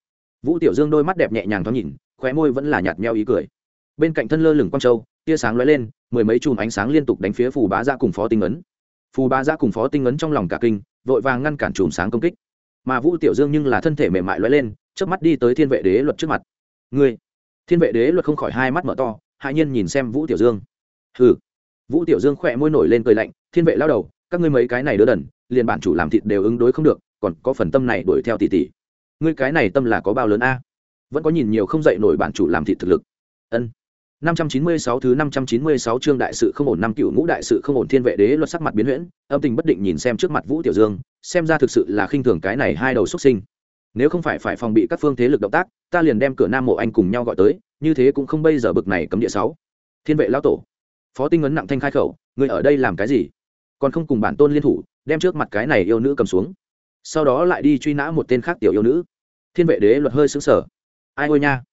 Vũ tiểu dương đôi mắt đẹp nhẹ nhàng thoáng nhìn, khóe môi vẫn là nhạt meo ý cười. Bên cạnh thân lơ lửng quang châu, tia sáng lóe lên, mười mấy chùm ánh sáng liên tục đánh phía phù bá giã cùng phó tinh ấn phù bá giã cùng phó tinh ấn trong lòng cả kinh, vội vàng ngăn cản chùm sáng công kích mà vũ tiểu dương nhưng là thân thể mềm mại lóe lên trước mắt đi tới thiên vệ đế luật trước mặt. Ngươi? Thiên vệ đế luật không khỏi hai mắt mở to hại nhiên nhìn xem vũ tiểu dương. Hừ. Vũ tiểu dương khỏe môi nổi lên cười lạnh, thiên vệ lao đầu, các ngươi mấy cái này đứa đần, liền bản chủ làm thịt đều ứng đối không được, còn có phần tâm này đuổi theo tỷ tỷ. Ngươi cái này tâm là có bao lớn a? Vẫn có nhìn nhiều không dậy nổi bản chủ làm thịt thực lực. Ân. 596 thứ 596 chương đại sự không ổn năm cựu ngũ đại sự không ổn thiên vệ đế luật sắc mặt biến huyễn, âm tình bất định nhìn xem trước mặt Vũ Tiểu Dương, xem ra thực sự là khinh thường cái này hai đầu xuất sinh. Nếu không phải phải phòng bị các phương thế lực động tác, ta liền đem cửa Nam Mộ Anh cùng nhau gọi tới, như thế cũng không bây giờ bực này cấm địa sáu. Thiên vệ lão tổ. Phó Tinh ấn nặng thanh khai khẩu, ngươi ở đây làm cái gì? Còn không cùng bản tôn liên thủ, đem trước mặt cái này yêu nữ cầm xuống. Sau đó lại đi truy nã một tên khác tiểu yêu nữ. Thiên vệ đế luật hơi sững sờ. Ai ôi nha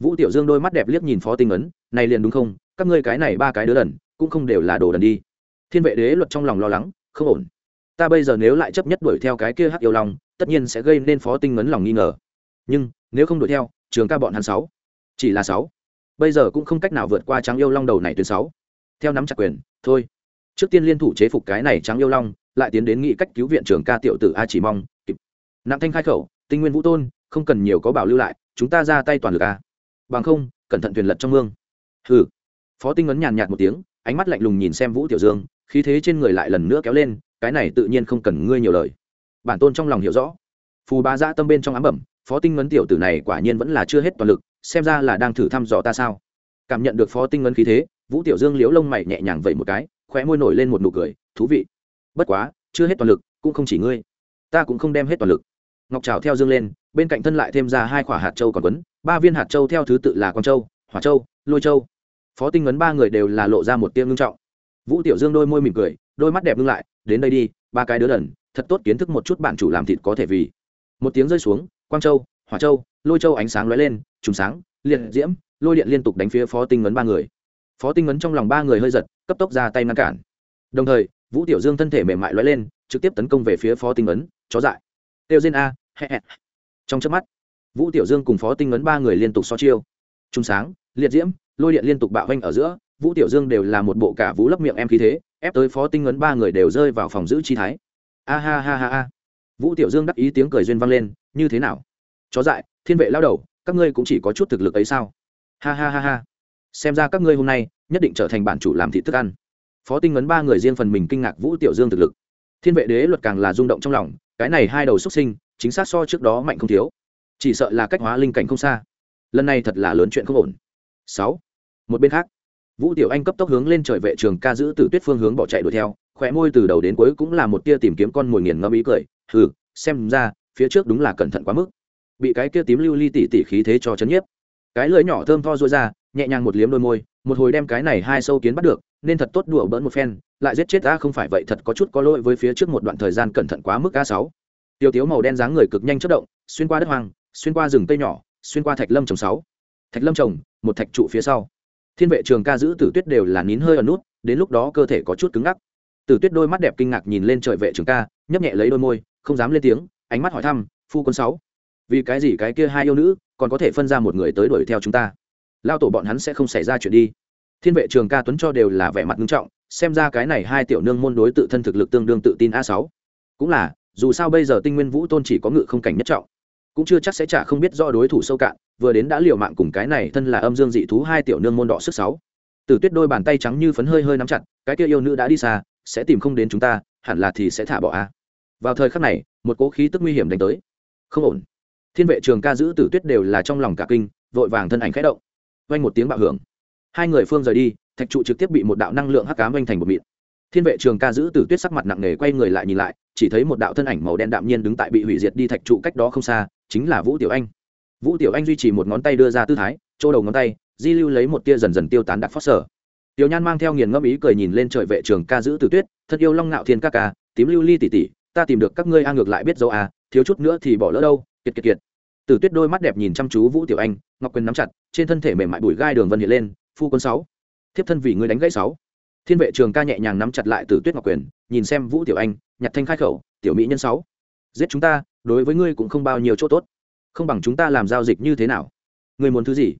vũ tiểu dương đôi mắt đẹp liếc nhìn phó tinh ấn, này liền đúng không? Các ngươi cái này ba cái đứa đần cũng không đều là đồ đần đi. Thiên vệ đế luật trong lòng lo lắng, không ổn. Ta bây giờ nếu lại chấp nhất đuổi theo cái kia hắc yêu lòng tất nhiên sẽ gây nên phó tinh ấn lòng nghi ngờ. Nhưng, nếu không đuổi theo, trường ca bọn hắn sáu, chỉ là sáu. Bây giờ cũng không cách nào vượt qua trắng yêu long đầu này tuyến sáu. Theo nắm chặt quyền, thôi. Trước tiên liên thủ chế phục cái này trắng yêu long, lại tiến đến nghị cách cứu viện trường ca tiểu tử a chỉ mong, kịp. Nặng thanh khai khẩu, tinh nguyên vũ tôn, không cần nhiều có bảo lưu lại, chúng ta ra tay toàn lực a bằng không, cẩn thận thuyền lật trong mương. Hừ. Phó tinh ấn nhàn nhạt một tiếng, ánh mắt lạnh lùng nhìn xem vũ tiểu dương, khí thế trên người lại lần nữa kéo lên, cái này tự nhiên không cần ngươi nhiều lời. Bản tôn trong lòng hiểu rõ. Phù ba dã tâm bên trong ám bẩm, phó tinh ấn tiểu tử này quả nhiên vẫn là chưa hết toàn lực, xem ra là đang thử thăm dò ta sao. Cảm nhận được phó tinh ấn khí thế, vũ tiểu dương liếu lông mày nhẹ nhàng vẩy một cái, khóe môi nổi lên một nụ cười, thú vị. Bất quá, chưa hết toàn lực, cũng không chỉ ngươi. Ta cũng không đem hết toàn lực. Ngọc trào theo dương lên, bên cạnh thân lại thêm ra hai quả hạt châu còn quấn ba viên hạt châu theo thứ tự là con châu, hỏa châu, lôi châu. Phó tinh ấn ba người đều là lộ ra một tiêm ngưng trọng. Vũ tiểu dương đôi môi mỉm cười, đôi mắt đẹp ngưng lại, đến đây đi, ba cái đứa đần, thật tốt kiến thức một chút bạn chủ làm thịt có thể vì. Một tiếng rơi xuống, quang châu, hỏa châu, lôi châu ánh sáng lóe lên, trùng sáng, liệt diễm, lôi điện liên tục đánh phía phó tinh ấn ba người. Phó tinh ấn trong lòng ba người hơi giật, cấp tốc ra tay ngăn cản. Đồng thời, vũ tiểu dương thân thể mềm mại lóe lên, trực tiếp tấn công về phía phó tinh ấn chó dại. Tiêu diên a trong chớp mắt vũ tiểu dương cùng phó tinh ấn ba người liên tục so chiêu. Trung sáng, liệt diễm, lôi điện liên tục bạo vanh ở giữa, vũ tiểu dương đều là một bộ cả vũ lấp miệng em khí thế, ép tới phó tinh ấn ba người đều rơi vào phòng giữ chi thái. A ha ha ha ha. Vũ tiểu dương đắc ý tiếng cười duyên vang lên, như thế nào? Chó dại, thiên vệ lao đầu, các ngươi cũng chỉ có chút thực lực ấy sao? Ha ha ha ha. Xem ra các ngươi hôm nay nhất định trở thành bản chủ làm thị thức ăn. Phó tinh ấn ba người riêng phần mình kinh ngạc vũ tiểu dương thực lực. Thiên vệ đế luật càng là rung động trong lòng, cái này hai đầu xuất sinh, chính xác so trước đó mạnh không thiếu chỉ sợ là cách hóa linh cảnh không xa. Lần này thật là lớn chuyện không ổn. Sáu. Một bên khác, vũ tiểu anh cấp tốc hướng lên trời vệ trường ca giữ từ tuyết phương hướng bỏ chạy đuổi theo, khóe môi từ đầu đến cuối cũng là một tia tìm kiếm con mồi nghiền ngẫm ý cười, hừ, xem ra, phía trước đúng là cẩn thận quá mức. Bị cái kia tím lưu ly tỉ tỉ khí thế cho chấn nhiếp. Cái lưỡi nhỏ thơm tho rối ra, nhẹ nhàng một liếm đôi môi, một hồi đem cái này hai sâu kiến bắt được, nên thật tốt đùa bỡn một phen, lại giết chết ta không phải vậy thật có chút có lỗi với phía trước một đoạn thời gian cẩn thận quá mức a sáu. Tiêu tiếu màu đen dáng người cực nhanh chất động, xuyên qua đất hoang xuyên qua rừng cây nhỏ, xuyên qua thạch lâm trồng sáu. Thạch lâm trồng, một thạch trụ phía sau. Thiên vệ trường ca giữ tử tuyết đều là nín hơi ở nút, đến lúc đó cơ thể có chút cứng ngắc. Tử tuyết đôi mắt đẹp kinh ngạc nhìn lên trời vệ trường ca, nhấp nhẹ lấy đôi môi, không dám lên tiếng, ánh mắt hỏi thăm, phu quân sáu, vì cái gì cái kia hai yêu nữ còn có thể phân ra một người tới đuổi theo chúng ta? Lao tổ bọn hắn sẽ không xảy ra chuyện đi. Thiên vệ trường ca tuấn cho đều là vẻ mặt nghiêm trọng, xem ra cái này hai tiểu nương môn đối tự thân thực lực tương đương tự tin a sáu. Cũng là, dù sao bây giờ tinh nguyên vũ tôn chỉ có ngự không cảnh nhất trọng cũng chưa chắc sẽ trả không biết rõ đối thủ sâu cạn, vừa đến đã liều mạng cùng cái này thân là âm dương dị thú hai tiểu nương môn đỏ sức sáu. Từ tuyết đôi bàn tay trắng như phấn hơi hơi nắm chặt, cái kia yêu nữ đã đi xa, sẽ tìm không đến chúng ta, hẳn là thì sẽ thả bỏ a. Vào thời khắc này, một cố khí tức nguy hiểm đánh tới. Không ổn. Thiên vệ trường ca giữ tử tuyết đều là trong lòng cả kinh, vội vàng thân ảnh khẽ động. Vang một tiếng bạo hưởng. Hai người phương rời đi, thạch trụ trực tiếp bị một đạo năng lượng hắc cám vanh thành một mịn. Thiên vệ trường ca giữ tử tuyết sắc mặt nặng nề quay người lại nhìn lại, chỉ thấy một đạo thân ảnh màu đen đạm nhiên đứng tại bị hủy diệt đi thạch trụ cách đó không xa chính là vũ tiểu anh. Vũ tiểu anh duy trì một ngón tay đưa ra tư thái, chỗ đầu ngón tay, di lưu lấy một tia dần dần tiêu tán đặc phát sở. Tiểu nhan mang theo nghiền ngẫm ý cười nhìn lên trời vệ trường ca giữ tử tuyết thật yêu long ngạo thiên ca ca, tím lưu ly tỉ tỉ, ta tìm được các ngươi a ngược lại biết dấu a, thiếu chút nữa thì bỏ lỡ đâu, kiệt kiệt kiệt. Tử tuyết đôi mắt đẹp nhìn chăm chú vũ tiểu anh, ngọc quyền nắm chặt, trên thân thể mềm mại bụi gai đường vân hiện lên, phu quân sáu, thiếp thân vì ngươi đánh gãy sáu. Thiên vệ trường ca nhẹ nhàng nắm chặt lại tử tuyết ngọc quyền, nhìn xem vũ tiểu anh, nhặt thanh khai khẩu, tiểu mỹ nhân sáu, giết chúng ta đối với ngươi cũng không bao nhiêu chỗ tốt. Không bằng chúng ta làm giao dịch như thế nào? Ngươi muốn thứ gì?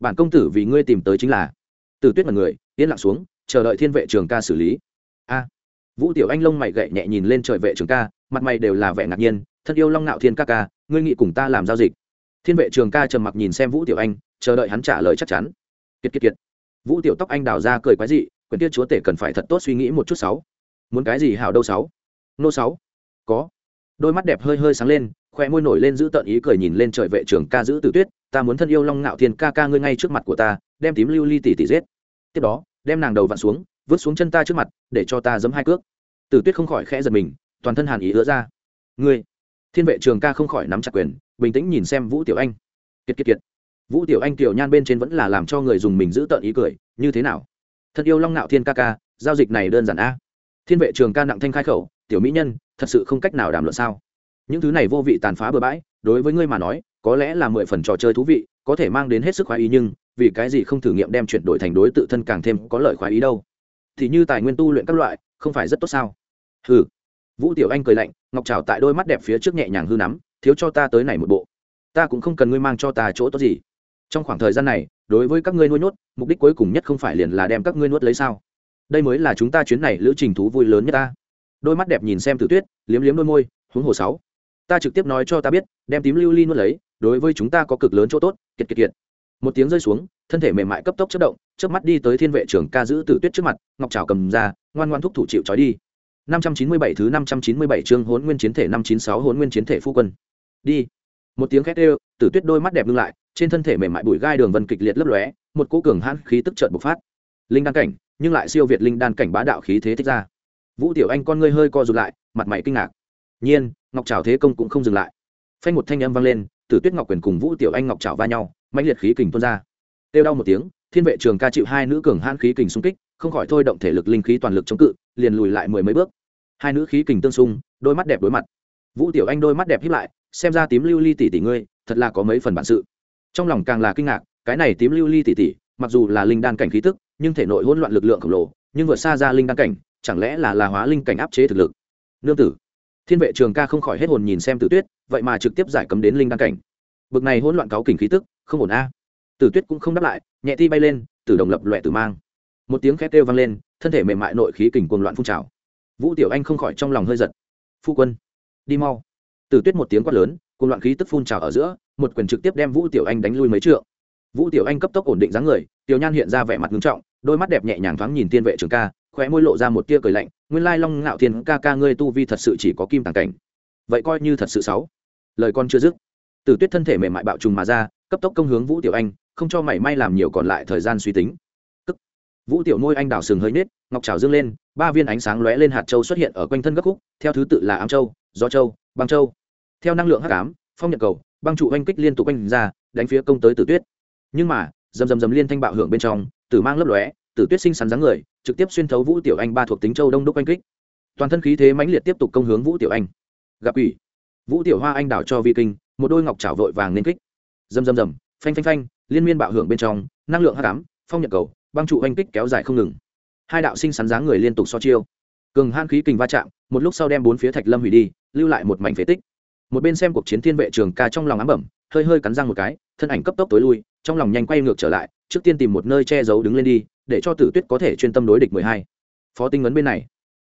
Bản công tử vì ngươi tìm tới chính là tử tuyết mật người, yên lặng xuống, chờ đợi thiên vệ trường ca xử lý. A. Vũ tiểu anh lông mày gậy nhẹ nhìn lên trời vệ trường ca, mặt mày đều là vẻ ngạc nhiên, thân yêu long nạo thiên ca ca, ngươi nghĩ cùng ta làm giao dịch? Thiên vệ trường ca trầm mặc nhìn xem vũ tiểu anh, chờ đợi hắn trả lời chắc chắn. Kiệt kiệt kiệt. Vũ tiểu tóc anh đào ra cười quái dị quyền tiết chúa tể cần phải thật tốt suy nghĩ một chút sáu. Muốn cái gì hảo đâu sáu? Nô sáu. Có đôi mắt đẹp hơi hơi sáng lên, khoe môi nổi lên giữ tận ý cười nhìn lên trời vệ trưởng ca giữ tử tuyết, ta muốn thân yêu long ngạo thiên ca ca ngươi ngay trước mặt của ta, đem tím lưu ly tỷ tỷ giết. Tiếp đó, đem nàng đầu vặn xuống, vứt xuống chân ta trước mặt, để cho ta giấm hai cước. Tử tuyết không khỏi khẽ giật mình, toàn thân hàn ý ứa ra. Ngươi! Thiên vệ trường ca không khỏi nắm chặt quyền, bình tĩnh nhìn xem vũ tiểu anh. Kiệt kiệt kiệt. Vũ tiểu anh tiểu nhan bên trên vẫn là làm cho người dùng mình giữ tợn ý cười, như thế nào? Thật yêu long ngạo thiên ca ca, giao dịch này đơn giản a? Thiên vệ trường ca nặng thanh khai khẩu, tiểu mỹ nhân, thật sự không cách nào đàm luận sao? Những thứ này vô vị tàn phá bừa bãi, đối với ngươi mà nói, có lẽ là mười phần trò chơi thú vị, có thể mang đến hết sức khoái ý nhưng, vì cái gì không thử nghiệm đem chuyển đổi thành đối tự thân càng thêm có lợi khoái ý đâu? Thì như tài nguyên tu luyện các loại, không phải rất tốt sao? Hừ. Vũ tiểu anh cười lạnh, ngọc trào tại đôi mắt đẹp phía trước nhẹ nhàng hư nắm, thiếu cho ta tới này một bộ. Ta cũng không cần ngươi mang cho ta chỗ tốt gì. Trong khoảng thời gian này, đối với các ngươi nuôi nhốt, mục đích cuối cùng nhất không phải liền là đem các ngươi nuốt lấy sao? Đây mới là chúng ta chuyến này lữ trình thú vui lớn nhất ta đôi mắt đẹp nhìn xem tử tuyết liếm liếm đôi môi huống hồ sáu ta trực tiếp nói cho ta biết đem tím lưu ly nuốt lấy đối với chúng ta có cực lớn chỗ tốt kiệt kiệt kiệt một tiếng rơi xuống thân thể mềm mại cấp tốc chất động trước mắt đi tới thiên vệ trưởng ca giữ tử tuyết trước mặt ngọc trào cầm ra ngoan ngoan thúc thủ chịu trói đi 597 thứ 597 chương Hỗn Nguyên Chiến Thể 596 Hỗn Nguyên Chiến Thể phu quân. Đi. Một tiếng khét kêu, Tử Tuyết đôi mắt đẹp ngưng lại, trên thân thể mềm mại bụi gai đường vân kịch liệt lấp lóe, một cỗ cường hãn khí tức chợt bộc phát. Linh đăng cảnh, nhưng lại siêu việt linh đan cảnh bá đạo khí thế thích ra. Vũ Tiểu Anh con ngươi hơi co rụt lại, mặt mày kinh ngạc. Nhiên, Ngọc Trảo thế công cũng không dừng lại. Phanh một thanh âm vang lên, Tử Tuyết Ngọc quyền cùng Vũ Tiểu Anh Ngọc Trảo va nhau, mãnh liệt khí kình tuôn ra. têu đau một tiếng, Thiên vệ trường ca chịu hai nữ cường hãn khí kình xung kích, không khỏi thôi động thể lực linh khí toàn lực chống cự, liền lùi lại mười mấy bước hai nữ khí kình tương xung đôi mắt đẹp đối mặt vũ tiểu anh đôi mắt đẹp hiếp lại xem ra tím lưu ly tỷ tỷ ngươi thật là có mấy phần bản sự trong lòng càng là kinh ngạc cái này tím lưu ly tỷ tỷ mặc dù là linh đan cảnh khí tức nhưng thể nội hỗn loạn lực lượng khổng lồ, nhưng vượt xa ra linh đăng cảnh, chẳng lẽ là là hóa linh cảnh áp chế thực lực? Nương tử, thiên vệ trường ca không khỏi hết hồn nhìn xem tử tuyết, vậy mà trực tiếp giải cấm đến linh đăng cảnh. Bực này hỗn loạn cáo kình khí tức, không ổn a. Tử tuyết cũng không đáp lại, nhẹ thi bay lên, tử đồng lập loẹ tử mang. Một tiếng khét kêu vang lên, thân thể mềm mại nội khí kình cuồng loạn phun trào. Vũ tiểu anh không khỏi trong lòng hơi giật. Phu quân, đi mau. Tử tuyết một tiếng quát lớn, cuồng loạn khí tức phun trào ở giữa, một quyền trực tiếp đem vũ tiểu anh đánh lui mấy trượng vũ tiểu anh cấp tốc ổn định dáng người, tiểu nhan hiện ra vẻ mặt nghiêm trọng, đôi mắt đẹp nhẹ nhàng thoáng nhìn tiên vệ trường ca, khóe môi lộ ra một tia cười lạnh, nguyên lai long ngạo thiên ca ca ngươi tu vi thật sự chỉ có kim tàng cảnh. Vậy coi như thật sự xấu lời con chưa dứt, từ tuyết thân thể mềm mại bạo trùng mà ra, cấp tốc công hướng vũ tiểu anh, không cho mảy may làm nhiều còn lại thời gian suy tính. Vũ tiểu môi anh đào sừng hơi nết ngọc trào dương lên, ba viên ánh sáng lóe lên hạt châu xuất hiện ở quanh thân gấp khúc, theo thứ tự là ám châu, gió châu, băng châu. Theo năng lượng hắc ám, phong nhận cầu, băng trụ oanh kích liên tục oanh ra, đánh phía công tới tử tuyết nhưng mà, dầm dầm dầm liên thanh bạo hưởng bên trong, tử mang lấp lóe, tử tuyết sinh sắn dáng người, trực tiếp xuyên thấu vũ tiểu anh ba thuộc tính châu đông đúc anh kích. Toàn thân khí thế mãnh liệt tiếp tục công hướng vũ tiểu anh. Gặp ủy vũ tiểu hoa anh đảo cho vi kinh, một đôi ngọc trảo vội vàng nên kích. Dầm dầm dầm, phanh phanh phanh, liên miên bạo hưởng bên trong, năng lượng h tám phong nhật cầu, băng trụ anh kích kéo dài không ngừng. Hai đạo sinh sắn dáng người liên tục so chiêu. Cường han khí kình va chạm, một lúc sau đem bốn phía thạch lâm hủy đi, lưu lại một mảnh phế tích. Một bên xem cuộc chiến thiên vệ trường ca trong lòng ám bẩm, hơi hơi cắn răng một cái, thân ảnh cấp tốc tối lui trong lòng nhanh quay ngược trở lại, trước tiên tìm một nơi che giấu đứng lên đi, để cho tử tuyết có thể chuyên tâm đối địch mười hai. Phó tinh ấn bên này.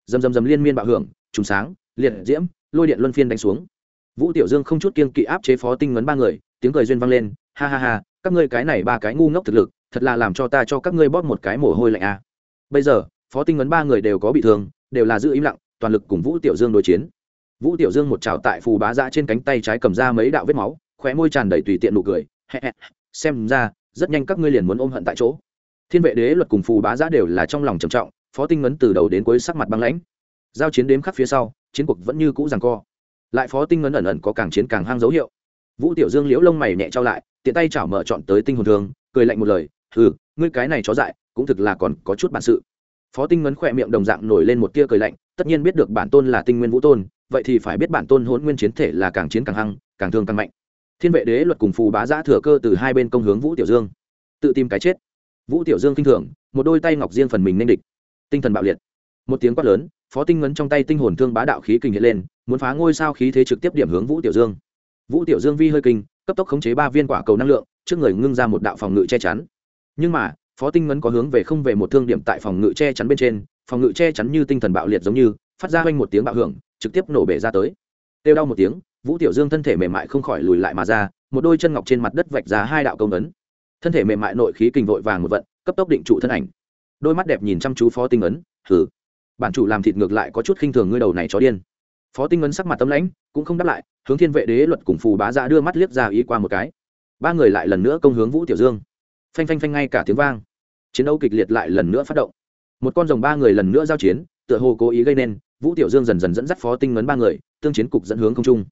Dầm dầm dầm liên miên bạo hưởng, trùng sáng, liệt diễm, lôi điện luân phiên đánh xuống. Vũ tiểu dương không chút kiên kỵ áp chế phó tinh ấn ba người, tiếng cười duyên vang lên, ha ha ha, các ngươi cái này ba cái ngu ngốc thực lực, thật là làm cho ta cho các ngươi bóp một cái mồ hôi lạnh a. Bây giờ, phó tinh ấn ba người đều có bị thương, đều là giữ im lặng, toàn lực cùng vũ tiểu dương đối chiến. Vũ tiểu dương một trào tại phù bá ra trên cánh tay trái cầm ra mấy đạo vết máu, khóe môi tràn đầy tùy tiện nụ cười xem ra, rất nhanh các ngươi liền muốn ôm hận tại chỗ. Thiên vệ đế luật cùng phù bá giã đều là trong lòng trầm trọng, phó tinh ngấn từ đầu đến cuối sắc mặt băng lãnh. Giao chiến đếm khắc phía sau, chiến cuộc vẫn như cũ rằng co. Lại phó tinh ngấn ẩn ẩn có càng chiến càng hang dấu hiệu. Vũ tiểu dương liễu lông mày nhẹ trao lại, tiện tay chảo mở chọn tới tinh hồn thương cười lạnh một lời ừ ngươi cái này chó dại, cũng thực là còn có chút bản sự. Phó tinh ngấn khỏe miệng đồng dạng nổi lên một tia cười lạnh, tất nhiên biết được bản tôn là tinh nguyên vũ tôn, vậy thì phải biết bản tôn hôn nguyên chiến thể là càng chiến càng hăng, càng thương càng mạnh thiên vệ đế luật cùng phù bá giã thừa cơ từ hai bên công hướng vũ tiểu dương. Tự tìm cái chết. Vũ tiểu dương kinh thường, một đôi tay ngọc riêng phần mình nên địch. Tinh thần bạo liệt. Một tiếng quát lớn, phó tinh ngấn trong tay tinh hồn thương bá đạo khí kinh hiện lên, muốn phá ngôi sao khí thế trực tiếp điểm hướng vũ tiểu dương. Vũ tiểu dương vi hơi kinh, cấp tốc khống chế ba viên quả cầu năng lượng, trước người ngưng ra một đạo phòng ngự che chắn. Nhưng mà, phó tinh ngấn có hướng về không về một thương điểm tại phòng ngự che chắn bên trên, phòng ngự che chắn như tinh thần bạo liệt giống như, phát ra quanh một tiếng bạo hưởng, trực tiếp nổ bể ra tới. Têu đau một tiếng vũ tiểu dương thân thể mềm mại không khỏi lùi lại mà ra, một đôi chân ngọc trên mặt đất vạch ra hai đạo công ấn. Thân thể mềm mại nội khí kinh vội vàng một vận, cấp tốc định trụ thân ảnh. Đôi mắt đẹp nhìn chăm chú phó tinh ấn thử bản chủ làm thịt ngược lại có chút khinh thường ngươi đầu này chó điên. Phó tinh ấn sắc mặt tâm lãnh, cũng không đáp lại, hướng thiên vệ đế luật cùng phù bá ra đưa mắt liếc ra ý qua một cái. Ba người lại lần nữa công hướng vũ tiểu dương. Phanh phanh phanh ngay cả tiếng vang. Chiến đấu kịch liệt lại lần nữa phát động. Một con rồng ba người lần nữa giao chiến, tựa hồ cố ý gây nên, vũ tiểu dương dần dần dẫn dắt phó tinh ấn ba người, tương chiến cục dẫn hướng không trung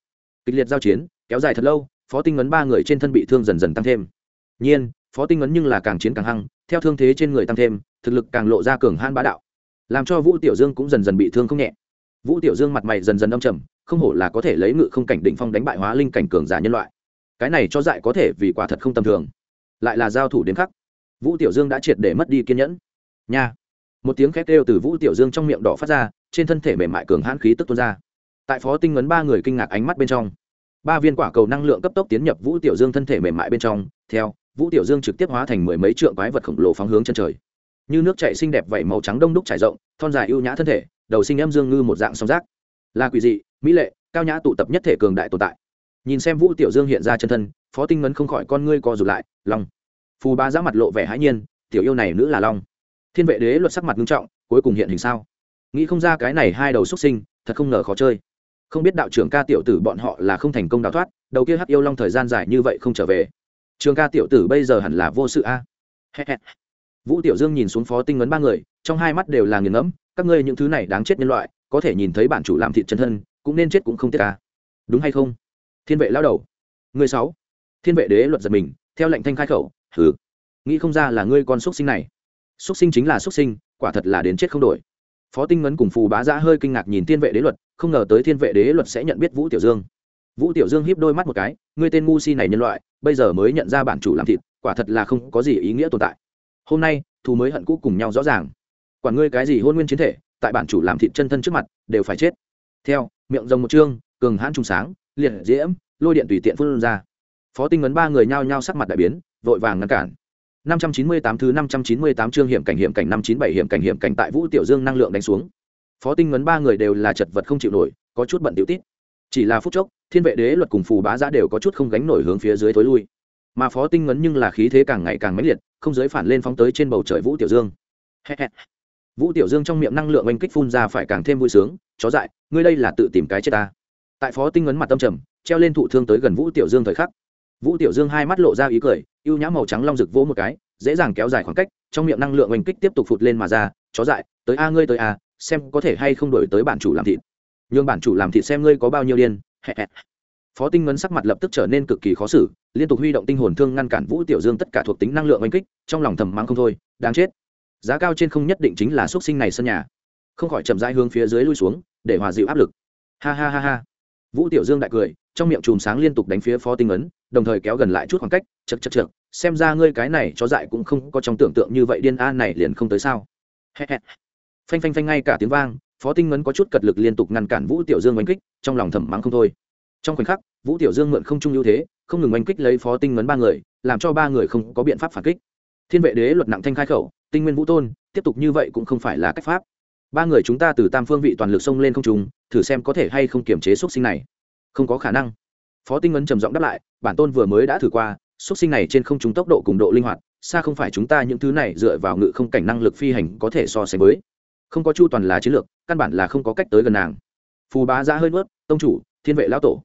kịch liệt giao chiến, kéo dài thật lâu, phó tinh ấn ba người trên thân bị thương dần dần tăng thêm. Nhiên, phó tinh ấn nhưng là càng chiến càng hăng, theo thương thế trên người tăng thêm, thực lực càng lộ ra cường han bá đạo. Làm cho vũ tiểu dương cũng dần dần bị thương không nhẹ. Vũ tiểu dương mặt mày dần dần âm trầm, không hổ là có thể lấy ngự không cảnh định phong đánh bại hóa linh cảnh cường giả nhân loại. Cái này cho dại có thể vì quả thật không tầm thường. Lại là giao thủ đến khắc. Vũ tiểu dương đã triệt để mất đi kiên nhẫn. Nha. Một tiếng khét kêu từ vũ tiểu dương trong miệng đỏ phát ra, trên thân thể mềm mại cường hãn khí tức tuôn ra tại phó tinh ngấn ba người kinh ngạc ánh mắt bên trong, ba viên quả cầu năng lượng cấp tốc tiến nhập vũ tiểu dương thân thể mềm mại bên trong. Theo, vũ tiểu dương trực tiếp hóa thành mười mấy trượng quái vật khổng lồ phóng hướng chân trời. Như nước chạy xinh đẹp vẩy màu trắng đông đúc trải rộng, thon dài ưu nhã thân thể, đầu sinh em dương ngư một dạng song rác là quỷ dị, mỹ lệ, cao nhã tụ tập nhất thể cường đại tồn tại. Nhìn xem vũ tiểu dương hiện ra chân thân, phó tinh ngấn không khỏi con ngươi co rụt lại, long. Phù ba giã mặt lộ vẻ hãi nhiên, tiểu yêu này nữ là long. Thiên vệ đế luật sắc mặt nghiêm trọng, cuối cùng hiện hình sao? Nghĩ không ra cái này hai đầu xuất sinh, thật không ngờ khó chơi không biết đạo trưởng ca tiểu tử bọn họ là không thành công đào thoát, đầu kia hắc yêu long thời gian dài như vậy không trở về. Trường ca tiểu tử bây giờ hẳn là vô sự a. Vũ tiểu dương nhìn xuống phó tinh ngấn ba người, trong hai mắt đều là nghiền ngẫm, các ngươi những thứ này đáng chết nhân loại, có thể nhìn thấy bản chủ làm thịt chân thân, cũng nên chết cũng không tiếc ca đúng hay không? Thiên vệ lao đầu. Người sáu. Thiên vệ đế luật giật mình, theo lệnh thanh khai khẩu thử nghĩ không ra là ngươi con xuất sinh này. Xuất sinh chính là xuất sinh, quả thật là đến chết không đổi phó tinh ngấn cùng phù bá giã hơi kinh ngạc nhìn thiên vệ đế luật, không ngờ tới thiên vệ đế luật sẽ nhận biết vũ tiểu dương. Vũ tiểu dương hiếp đôi mắt một cái, ngươi tên ngu si này nhân loại, bây giờ mới nhận ra bản chủ làm thịt, quả thật là không có gì ý nghĩa tồn tại. Hôm nay, thù mới hận cũ cùng nhau rõ ràng. Quản ngươi cái gì hôn nguyên chiến thể, tại bản chủ làm thịt chân thân trước mặt, đều phải chết. Theo, miệng rồng một chương, cường hãn trùng sáng, liệt diễm, lôi điện tùy tiện phun ra. Phó tinh ngấn ba người nhao nhao sắc mặt đại biến, vội vàng ngăn cản. 598 thứ 598 chương hiểm cảnh hiểm cảnh 597 hiểm cảnh hiểm cảnh tại Vũ Tiểu Dương năng lượng đánh xuống. Phó Tinh ngấn ba người đều là chật vật không chịu nổi, có chút bận tiểu tít. Chỉ là phút chốc, Thiên vệ đế luật cùng phù bá giá đều có chút không gánh nổi hướng phía dưới tối lui. Mà Phó Tinh ngấn nhưng là khí thế càng ngày càng mãnh liệt, không giới phản lên phóng tới trên bầu trời Vũ Tiểu Dương. Vũ Tiểu Dương trong miệng năng lượng oanh kích phun ra phải càng thêm vui sướng, chó dại, ngươi đây là tự tìm cái chết ta. Tại Phó Tinh ngấn mặt tâm trầm, treo lên thụ thương tới gần Vũ Tiểu Dương thời khắc. Vũ Tiểu Dương hai mắt lộ ra ý cười, ưu nhã màu trắng long rực vỗ một cái, dễ dàng kéo dài khoảng cách, trong miệng năng lượng oanh kích tiếp tục phụt lên mà ra, chó dại, tới a ngươi tới a, xem có thể hay không đổi tới bản chủ làm thịt. Nhường bản chủ làm thịt xem ngươi có bao nhiêu điên phó tinh ngấn sắc mặt lập tức trở nên cực kỳ khó xử, liên tục huy động tinh hồn thương ngăn cản vũ tiểu dương tất cả thuộc tính năng lượng oanh kích, trong lòng thầm mắng không thôi, đáng chết. Giá cao trên không nhất định chính là xuất sinh này sân nhà. Không khỏi chậm rãi hướng phía dưới lui xuống, để hòa dịu áp lực. Ha ha ha ha. Vũ tiểu dương đại cười trong miệng chùm sáng liên tục đánh phía phó tinh ấn, đồng thời kéo gần lại chút khoảng cách chật chật chật xem ra ngươi cái này cho dại cũng không có trong tưởng tượng như vậy điên a, này liền không tới sao? Phanh phanh phanh ngay cả tiếng vang, phó tinh ấn có chút cật lực liên tục ngăn cản vũ tiểu dương oanh kích, trong lòng thầm mắng không thôi. Trong khoảnh khắc, vũ tiểu dương mượn không trung ưu thế, không ngừng oanh kích lấy phó tinh ấn ba người, làm cho ba người không có biện pháp phản kích. Thiên vệ đế luật nặng thanh khai khẩu, tinh nguyên vũ tôn, tiếp tục như vậy cũng không phải là cách pháp. Ba người chúng ta từ tam phương vị toàn lực xông lên không trùng thử xem có thể hay không kiềm chế x u ấ t sinh này không có khả năng. Phó tinh ấn trầm giọng đáp lại, bản tôn vừa mới đã thử qua x u ấ t sinh này trên không trúng tốc độ cùng độ linh hoạt, xa không phải chúng ta những thứ này dựa vào ngự không cảnh năng lực phi hành có thể so sánh với. Không có chu toàn là chiến lược, căn bản là không có cách tới gần nàng. Phù bá giã hơi bớt tông chủ, thiên vệ lão tổ,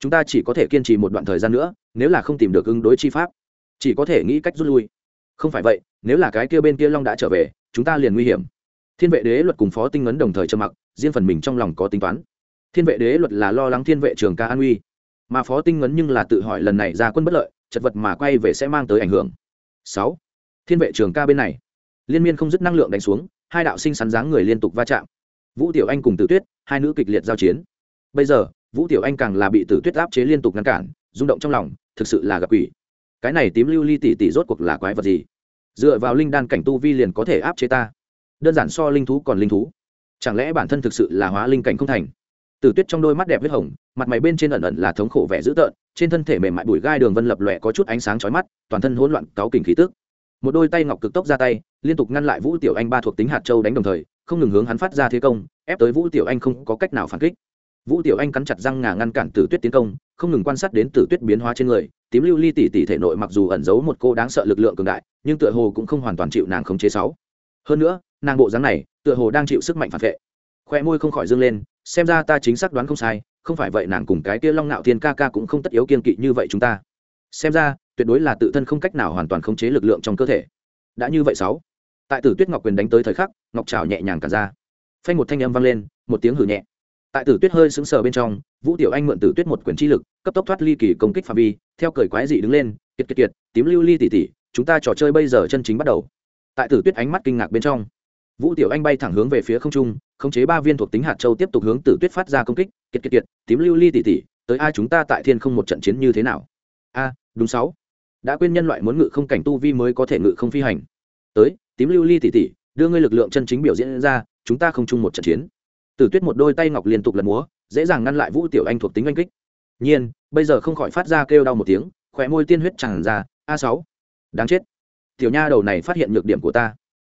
chúng ta chỉ có thể kiên trì một đoạn thời gian nữa, nếu là không tìm được ứng đối chi pháp, chỉ có thể nghĩ cách rút lui. Không phải vậy, nếu là cái kia bên kia long đã trở về, chúng ta liền nguy hiểm. Thiên vệ đế luật cùng phó tinh ấn đồng thời trầm mặc, riêng phần mình trong lòng có tính toán thiên vệ đế luật là lo lắng thiên vệ trường ca an uy. Mà phó tinh ngấn nhưng là tự hỏi lần này ra quân bất lợi, chật vật mà quay về sẽ mang tới ảnh hưởng. Sáu, thiên vệ trường ca bên này. Liên miên không dứt năng lượng đánh xuống, hai đạo sinh sắn dáng người liên tục va chạm. Vũ tiểu anh cùng tử tuyết, hai nữ kịch liệt giao chiến. Bây giờ, vũ tiểu anh càng là bị tử tuyết áp chế liên tục ngăn cản, rung động trong lòng, thực sự là gặp quỷ. Cái này tím lưu ly tỷ tỷ rốt cuộc là quái vật gì? Dựa vào linh đan cảnh tu vi liền có thể áp chế ta. Đơn giản so linh thú còn linh thú. Chẳng lẽ bản thân thực sự là hóa linh cảnh không thành? Tử tuyết trong đôi mắt đẹp huyết hồng, mặt mày bên trên ẩn ẩn là thống khổ vẻ dữ tợn, trên thân thể mềm mại bụi gai đường vân lập lòe có chút ánh sáng chói mắt, toàn thân hỗn loạn, cáu kình khí tức. Một đôi tay ngọc cực tốc ra tay, liên tục ngăn lại vũ tiểu anh ba thuộc tính hạt châu đánh đồng thời, không ngừng hướng hắn phát ra thế công, ép tới vũ tiểu anh không có cách nào phản kích. Vũ tiểu anh cắn chặt răng ngà ngăn cản tử tuyết tiến công, không ngừng quan sát đến tử tuyết biến hóa trên người, tím lưu ly tỷ tỷ thể nội mặc dù ẩn giấu một cô đáng sợ lực lượng cường đại, nhưng tựa hồ cũng không hoàn toàn chịu nàng khống chế sáu. Hơn nữa, nàng bộ dáng này, tựa hồ đang chịu sức mạnh phản vệ khoe môi không khỏi dâng lên, xem ra ta chính xác đoán không sai, không phải vậy nàng cùng cái kia long nạo thiên ca ca cũng không tất yếu kiên kỵ như vậy chúng ta. Xem ra, tuyệt đối là tự thân không cách nào hoàn toàn khống chế lực lượng trong cơ thể. Đã như vậy sáu. Tại tử tuyết ngọc quyền đánh tới thời khắc, ngọc trào nhẹ nhàng cả ra. Phanh một thanh âm vang lên, một tiếng hử nhẹ. Tại tử tuyết hơi sững sờ bên trong, vũ tiểu anh mượn tử tuyết một quyền chi lực, cấp tốc thoát ly kỳ công kích phạm vi, theo cởi quái dị đứng lên, kiệt kiệt kiệt, tím lưu ly tỉ tỉ, chúng ta trò chơi bây giờ chân chính bắt đầu. Tại tử tuyết ánh mắt kinh ngạc bên trong, vũ tiểu anh bay thẳng hướng về phía không trung khống chế ba viên thuộc tính hạt châu tiếp tục hướng tử tuyết phát ra công kích, kiệt kiệt kiệt, tím lưu ly tỉ tỉ, tới ai chúng ta tại thiên không một trận chiến như thế nào? A, đúng sáu. Đã quên nhân loại muốn ngự không cảnh tu vi mới có thể ngự không phi hành. Tới, tím lưu ly tỉ tỉ, đưa ngươi lực lượng chân chính biểu diễn ra, chúng ta không chung một trận chiến. Tử tuyết một đôi tay ngọc liên tục lật múa, dễ dàng ngăn lại vũ tiểu anh thuộc tính anh kích. Nhiên, bây giờ không khỏi phát ra kêu đau một tiếng khỏe môi tiên huyết tràn ra, a sáu. Đáng chết. Tiểu nha đầu này phát hiện nhược điểm của ta.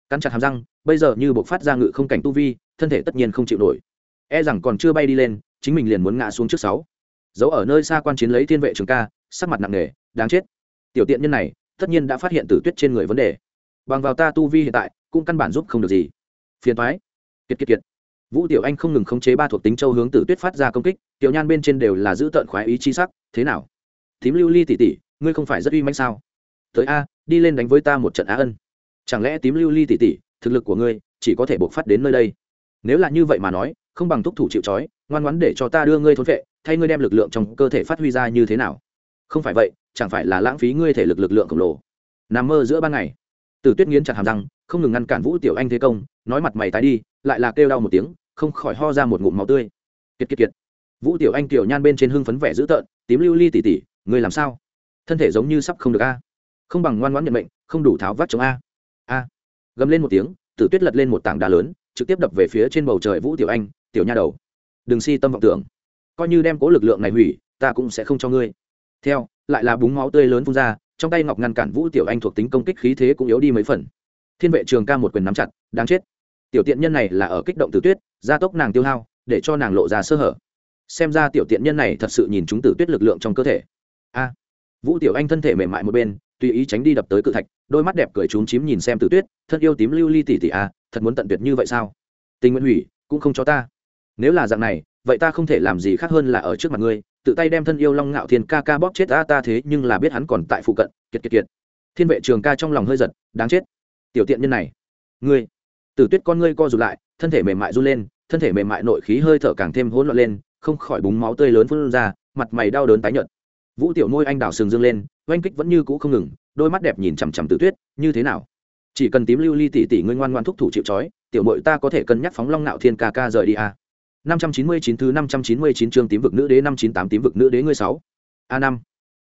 Cắn chặt hàm răng, bây giờ như buộc phát ra ngự không cảnh tu vi thân thể tất nhiên không chịu nổi. E rằng còn chưa bay đi lên, chính mình liền muốn ngã xuống trước sáu. Giấu ở nơi xa quan chiến lấy thiên vệ trường ca, sắc mặt nặng nề, đáng chết. Tiểu tiện nhân này, tất nhiên đã phát hiện tử tuyết trên người vấn đề. Bằng vào ta tu vi hiện tại, cũng căn bản giúp không được gì. Phiền thoái kiệt kiệt kiệt. Vũ tiểu anh không ngừng khống chế ba thuộc tính châu hướng tử tuyết phát ra công kích, tiểu nhan bên trên đều là giữ tợn khoái ý chi sắc, thế nào? Thím lưu ly tỉ tỉ ngươi không phải rất uy manh sao? Tới a, đi lên đánh với ta một trận á ân. Chẳng lẽ tím lưu ly tỉ tỉ thực lực của ngươi, chỉ có thể buộc phát đến nơi đây? Nếu là như vậy mà nói, không bằng thúc thủ chịu trói, ngoan ngoãn để cho ta đưa ngươi thốn vệ, thay ngươi đem lực lượng trong cơ thể phát huy ra như thế nào? Không phải vậy, chẳng phải là lãng phí ngươi thể lực lực lượng khổng lồ. Nằm mơ giữa ban ngày. Tử tuyết nghiến chặt hàm răng, không ngừng ngăn cản vũ tiểu anh thế công, nói mặt mày tái đi, lại là kêu đau một tiếng, không khỏi ho ra một ngụm máu tươi. Kiệt kiệt kiệt. Vũ tiểu anh tiểu nhan bên trên hưng phấn vẻ dữ tợn, tím lưu ly tỉ tỉ người làm sao? Thân thể giống như sắp không được a. Không bằng ngoan ngoãn nhận mệnh, không đủ tháo vắt chống a. A. Gầm lên một tiếng tử tuyết lật lên một tảng đá lớn trực tiếp đập về phía trên bầu trời vũ tiểu anh, tiểu nha đầu, đừng si tâm vọng tưởng. Coi như đem cố lực lượng này hủy, ta cũng sẽ không cho ngươi. Theo, lại là búng máu tươi lớn phun ra, trong tay ngọc ngăn cản vũ tiểu anh thuộc tính công kích khí thế cũng yếu đi mấy phần. Thiên vệ trường ca một quyền nắm chặt, đáng chết. Tiểu tiện nhân này là ở kích động tử tuyết, gia tốc nàng tiêu hao, để cho nàng lộ ra sơ hở. Xem ra tiểu tiện nhân này thật sự nhìn chúng tử tuyết lực lượng trong cơ thể. A. Vũ tiểu anh thân thể mềm mại một bên tùy ý tránh đi đập tới cự thạch, đôi mắt đẹp cười trúng chím nhìn xem tử tuyết, thân yêu tím lưu ly tỷ tỷ a thật muốn tận tuyệt như vậy sao? Tình nguyện hủy, cũng không cho ta. Nếu là dạng này, vậy ta không thể làm gì khác hơn là ở trước mặt ngươi, tự tay đem thân yêu long ngạo thiên ca ca bóp chết ta ta thế nhưng là biết hắn còn tại phụ cận. Kiệt kiệt kiệt. Thiên vệ trường ca trong lòng hơi giật, đáng chết. Tiểu tiện nhân này. Ngươi. Tử tuyết con ngươi co rụt lại, thân thể mềm mại run lên, thân thể mềm mại nội khí hơi thở càng thêm hỗn loạn lên, không khỏi búng máu tươi lớn phun ra, mặt mày đau đớn tái nhợt vũ tiểu môi anh đào sừng dương lên, oanh kích vẫn như cũ không ngừng, đôi mắt đẹp nhìn chằm chằm tử tuyết, như thế nào? Chỉ cần tím lưu ly tỷ tỷ ngươi ngoan ngoan thúc thủ chịu trói, tiểu mội ta có thể cân nhắc phóng long nạo thiên ca ca rời đi à. năm trăm chín mươi chín thứ năm trăm chín mươi chín chương tím vực nữ đế, năm chín tám tím vực nữ đế ngươi sáu. A năm.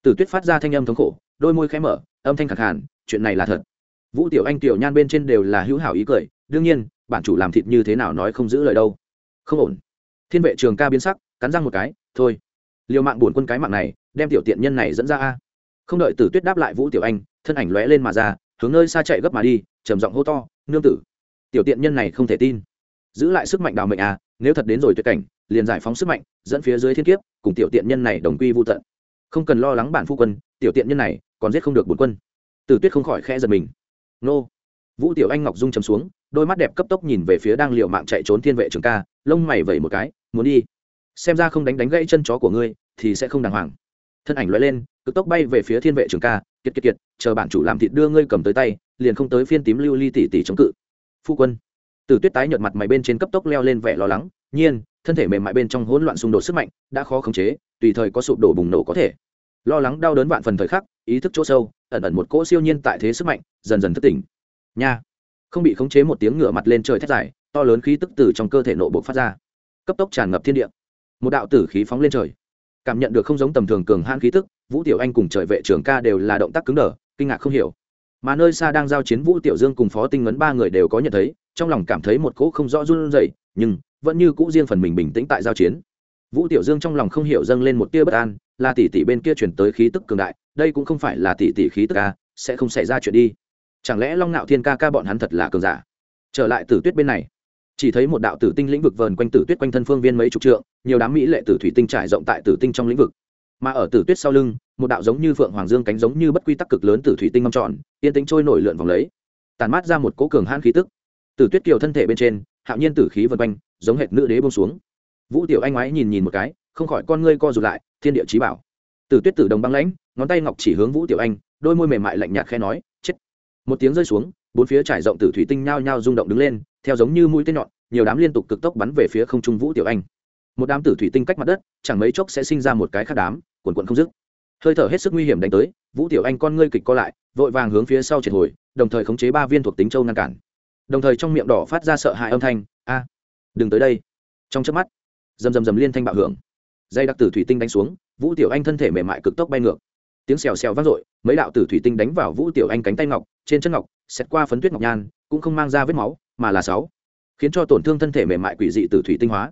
Tử tuyết phát ra thanh âm thống khổ, đôi môi khẽ mở, âm thanh khẳng hẳn chuyện này là thật. Vũ tiểu anh, tiểu nhan bên trên đều là hữu hảo ý cười, đương nhiên, bản chủ làm thịt như thế nào nói không giữ lời đâu. Không ổn. Thiên vệ trường ca biến sắc, cắn răng một cái, thôi liều mạng buồn quân cái mạng này, đem tiểu tiện nhân này dẫn ra a. Không đợi tử tuyết đáp lại vũ tiểu anh, thân ảnh lóe lên mà ra, hướng nơi xa chạy gấp mà đi, trầm giọng hô to, nương tử! Tiểu tiện nhân này không thể tin. Giữ lại sức mạnh đào mệnh à nếu thật đến rồi tuyệt cảnh, liền giải phóng sức mạnh, dẫn phía dưới thiên kiếp, cùng tiểu tiện nhân này đồng quy vô tận. Không cần lo lắng bản phu quân, tiểu tiện nhân này còn giết không được bổn quân. Tử tuyết không khỏi khẽ giật mình. Nô! Vũ tiểu anh ngọc dung chấm xuống, đôi mắt đẹp cấp tốc nhìn về phía đang liệu mạng chạy trốn thiên vệ trường ca, lông mày vẩy một cái, muốn đi xem ra không đánh đánh gãy chân chó của ngươi, thì sẽ không đàng hoàng. Thân ảnh loại lên, cực tốc bay về phía thiên vệ trường ca, kiệt kiệt kiệt, chờ bản chủ làm thịt đưa ngươi cầm tới tay, liền không tới phiên tím lưu ly tỷ tỷ chống cự. Phu quân. Từ tuyết tái nhợt mặt mày bên trên cấp tốc leo lên vẻ lo lắng, nhiên, thân thể mềm mại bên trong hỗn loạn xung đột sức mạnh, đã khó khống chế, tùy thời có sụp đổ bùng nổ có thể. Lo lắng đau đớn vạn phần thời khắc, ý thức chỗ sâu, ẩn ẩn một cỗ siêu nhiên tại thế sức mạnh, dần dần thức tỉnh. Nha. Không bị khống chế một tiếng ngửa mặt lên trời thét dài, to lớn khí tức từ trong cơ thể nội bộ phát ra. Cấp tốc tràn ngập thiên địa một đạo tử khí phóng lên trời. Cảm nhận được không giống tầm thường cường hãn khí tức, vũ tiểu anh cùng trời vệ trưởng ca đều là động tác cứng đờ, kinh ngạc không hiểu. Mà nơi xa đang giao chiến vũ tiểu dương cùng phó tinh ngấn ba người đều có nhận thấy, trong lòng cảm thấy một cỗ không rõ run rẩy, nhưng vẫn như cũ riêng phần mình bình tĩnh tại giao chiến. Vũ tiểu dương trong lòng không hiểu dâng lên một tia bất an, là tỷ tỷ bên kia chuyển tới khí tức cường đại, đây cũng không phải là tỷ tỷ khí tức ca sẽ không xảy ra chuyện đi. Chẳng lẽ long nạo thiên ca ca bọn hắn thật là cường giả? Trở lại tử tuyết bên này chỉ thấy một đạo tử tinh lĩnh vực vờn quanh tử tuyết quanh thân phương viên mấy chục trượng, nhiều đám mỹ lệ tử thủy tinh trải rộng tại tử tinh trong lĩnh vực. Mà ở tử tuyết sau lưng, một đạo giống như phượng hoàng dương cánh giống như bất quy tắc cực lớn tử thủy tinh ngâm tròn, yên tính trôi nổi lượn vòng lấy. Tàn mát ra một cố cường hãn khí tức. Tử tuyết kiều thân thể bên trên, hạo nhiên tử khí vân quanh, giống hệt nữ đế bông xuống. Vũ tiểu anh ngoái nhìn nhìn một cái, không khỏi con ngươi co rụt lại, thiên địa trí bảo. Tử tuyết tử đồng băng lãnh, ngón tay ngọc chỉ hướng vũ tiểu anh, đôi môi mềm mại lạnh nhạt khe nói, chết. Một tiếng rơi xuống, bốn phía trải rộng tử thủy tinh nhao nhao rung động đứng lên theo giống như mũi tên nhọn, nhiều đám liên tục cực tốc bắn về phía không trung vũ tiểu anh. Một đám tử thủy tinh cách mặt đất, chẳng mấy chốc sẽ sinh ra một cái khác đám, cuồn cuộn không dứt. Hơi thở hết sức nguy hiểm đánh tới, vũ tiểu anh con ngươi kịch co lại, vội vàng hướng phía sau triệt hồi, đồng thời khống chế ba viên thuộc tính châu ngăn cản. Đồng thời trong miệng đỏ phát ra sợ hãi âm thanh, a, đừng tới đây. Trong chớp mắt, rầm rầm rầm liên thanh bạo hưởng. Dây đặc tử thủy tinh đánh xuống, vũ tiểu anh thân thể mềm mại cực tốc bay ngược. Tiếng xèo xèo vang dội, mấy đạo tử thủy tinh đánh vào vũ tiểu anh cánh tay ngọc, trên chân ngọc xét qua phấn tuyết ngọc nhan, cũng không mang ra vết máu mà là sáu. Khiến cho tổn thương thân thể mềm mại quỷ dị từ thủy tinh hóa.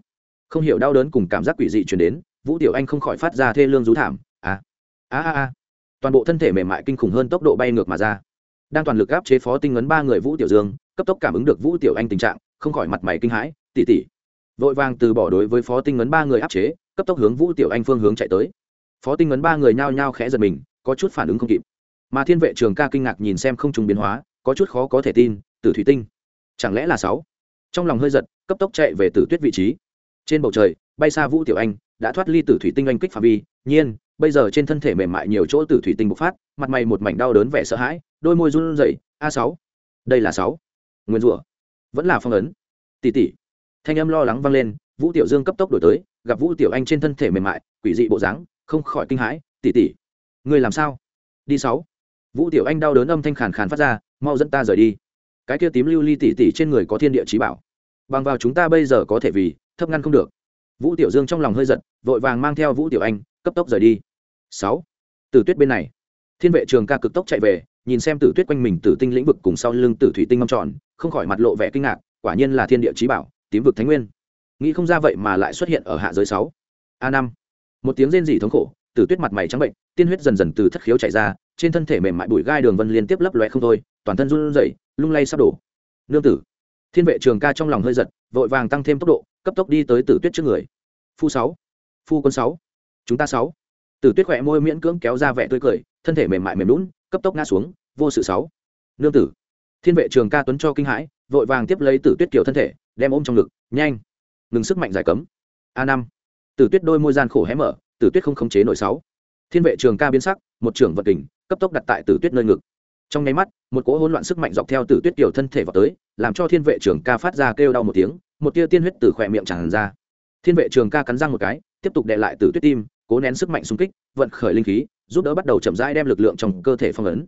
Không hiểu đau đớn cùng cảm giác quỷ dị truyền đến, vũ tiểu anh không khỏi phát ra thê lương rú thảm. À, a a a. Toàn bộ thân thể mềm mại kinh khủng hơn tốc độ bay ngược mà ra. Đang toàn lực áp chế phó tinh ngấn ba người vũ tiểu dương, cấp tốc cảm ứng được vũ tiểu anh tình trạng, không khỏi mặt mày kinh hãi, tỉ tỉ. Vội vàng từ bỏ đối với phó tinh ngấn ba người áp chế, cấp tốc hướng vũ tiểu anh phương hướng chạy tới. Phó tinh ngấn ba người nhao nhao khẽ giật mình, có chút phản ứng không kịp. Mà thiên vệ trường ca kinh ngạc nhìn xem không trùng biến hóa, có chút khó có thể tin, từ thủy tinh chẳng lẽ là sáu? Trong lòng hơi giật, cấp tốc chạy về tử tuyết vị trí. Trên bầu trời, bay xa vũ tiểu anh, đã thoát ly tử thủy tinh anh kích phạm vi. Nhiên, bây giờ trên thân thể mềm mại nhiều chỗ tử thủy tinh bộc phát, mặt mày một mảnh đau đớn vẻ sợ hãi, đôi môi run rẩy, a sáu? Đây là sáu? Nguyên rủa, vẫn là phong ấn. Tỷ tỷ thanh âm lo lắng vang lên, vũ tiểu dương cấp tốc đổi tới, gặp vũ tiểu anh trên thân thể mềm mại, quỷ dị bộ dáng, không khỏi kinh hãi tỷ tỷ người làm sao? Đi sáu. Vũ tiểu anh đau đớn âm thanh khàn khàn phát ra, mau dẫn ta rời đi cái kia tím lưu ly tỷ tỷ trên người có thiên địa trí bảo. Bằng vào chúng ta bây giờ có thể vì, thấp ngăn không được. Vũ tiểu dương trong lòng hơi giật, vội vàng mang theo vũ tiểu anh, cấp tốc rời đi. Sáu. Tử tuyết bên này. Thiên vệ trường ca cực tốc chạy về, nhìn xem tử tuyết quanh mình tử tinh lĩnh vực cùng sau lưng tử thủy tinh mâm tròn, không khỏi mặt lộ vẻ kinh ngạc, quả nhiên là thiên địa trí bảo, tím vực thánh nguyên. Nghĩ không ra vậy mà lại xuất hiện ở hạ giới sáu. A năm. Một tiếng rên rỉ thống khổ tử tuyết mặt mày trắng bệnh, tiên huyết dần dần từ thất khiếu chảy ra, trên thân thể mềm mại bụi gai đường vân liên tiếp lấp loe không thôi, toàn thân run rẩy, lung lay sắp đổ. Nương tử, thiên vệ trường ca trong lòng hơi giật, vội vàng tăng thêm tốc độ, cấp tốc đi tới tử tuyết trước người. Phu sáu, phu quân sáu, chúng ta sáu. Tử tuyết khỏe môi miễn cưỡng kéo ra vẻ tươi cười, thân thể mềm mại mềm lún, cấp tốc ngã xuống, vô sự sáu. Nương tử, thiên vệ trường ca tuấn cho kinh hãi, vội vàng tiếp lấy tử tuyết kiểu thân thể, đem ôm trong ngực, nhanh, ngừng sức mạnh giải cấm. A năm, tử tuyết đôi môi gian khổ hé mở tử tuyết không khống chế nổi sáu. Thiên vệ trường ca biến sắc, một trưởng vật kình, cấp tốc đặt tại tử tuyết nơi ngực. Trong nháy mắt, một cỗ hỗn loạn sức mạnh dọc theo tử tuyết kiểu thân thể vào tới, làm cho thiên vệ trường ca phát ra kêu đau một tiếng, một tia tiên huyết từ khỏe miệng tràn ra. Thiên vệ trường ca cắn răng một cái, tiếp tục đệ lại tử tuyết tim, cố nén sức mạnh xung kích, vận khởi linh khí, giúp đỡ bắt đầu chậm rãi đem lực lượng trong cơ thể phong ấn.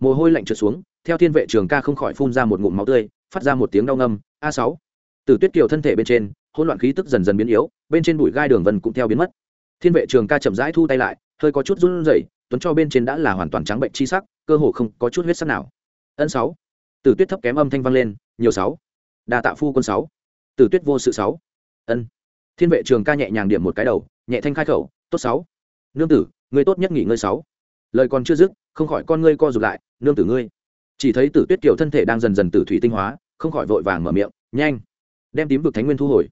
Mồ hôi lạnh trượt xuống, theo thiên vệ trường ca không khỏi phun ra một ngụm máu tươi, phát ra một tiếng đau ngâm, a sáu. Tử tuyết kiều thân thể bên trên, hỗn loạn khí tức dần dần biến yếu, bên trên bụi gai đường vân cũng theo biến mất thiên vệ trường ca chậm rãi thu tay lại, hơi có chút run rẩy, tuấn cho bên trên đã là hoàn toàn trắng bệnh chi sắc, cơ hồ không có chút huyết sắc nào. Ân sáu. Tử tuyết thấp kém âm thanh vang lên, nhiều sáu. Đa tạ phu quân sáu. Tử tuyết vô sự sáu. Ân. Thiên vệ trường ca nhẹ nhàng điểm một cái đầu, nhẹ thanh khai khẩu, tốt sáu. Nương tử, ngươi tốt nhất nghỉ ngơi sáu. Lời còn chưa dứt, không khỏi con ngươi co rụt lại, nương tử ngươi. Chỉ thấy tử tuyết kiểu thân thể đang dần dần tử thủy tinh hóa, không khỏi vội vàng mở miệng, nhanh. Đem tím vực thánh nguyên thu hồi.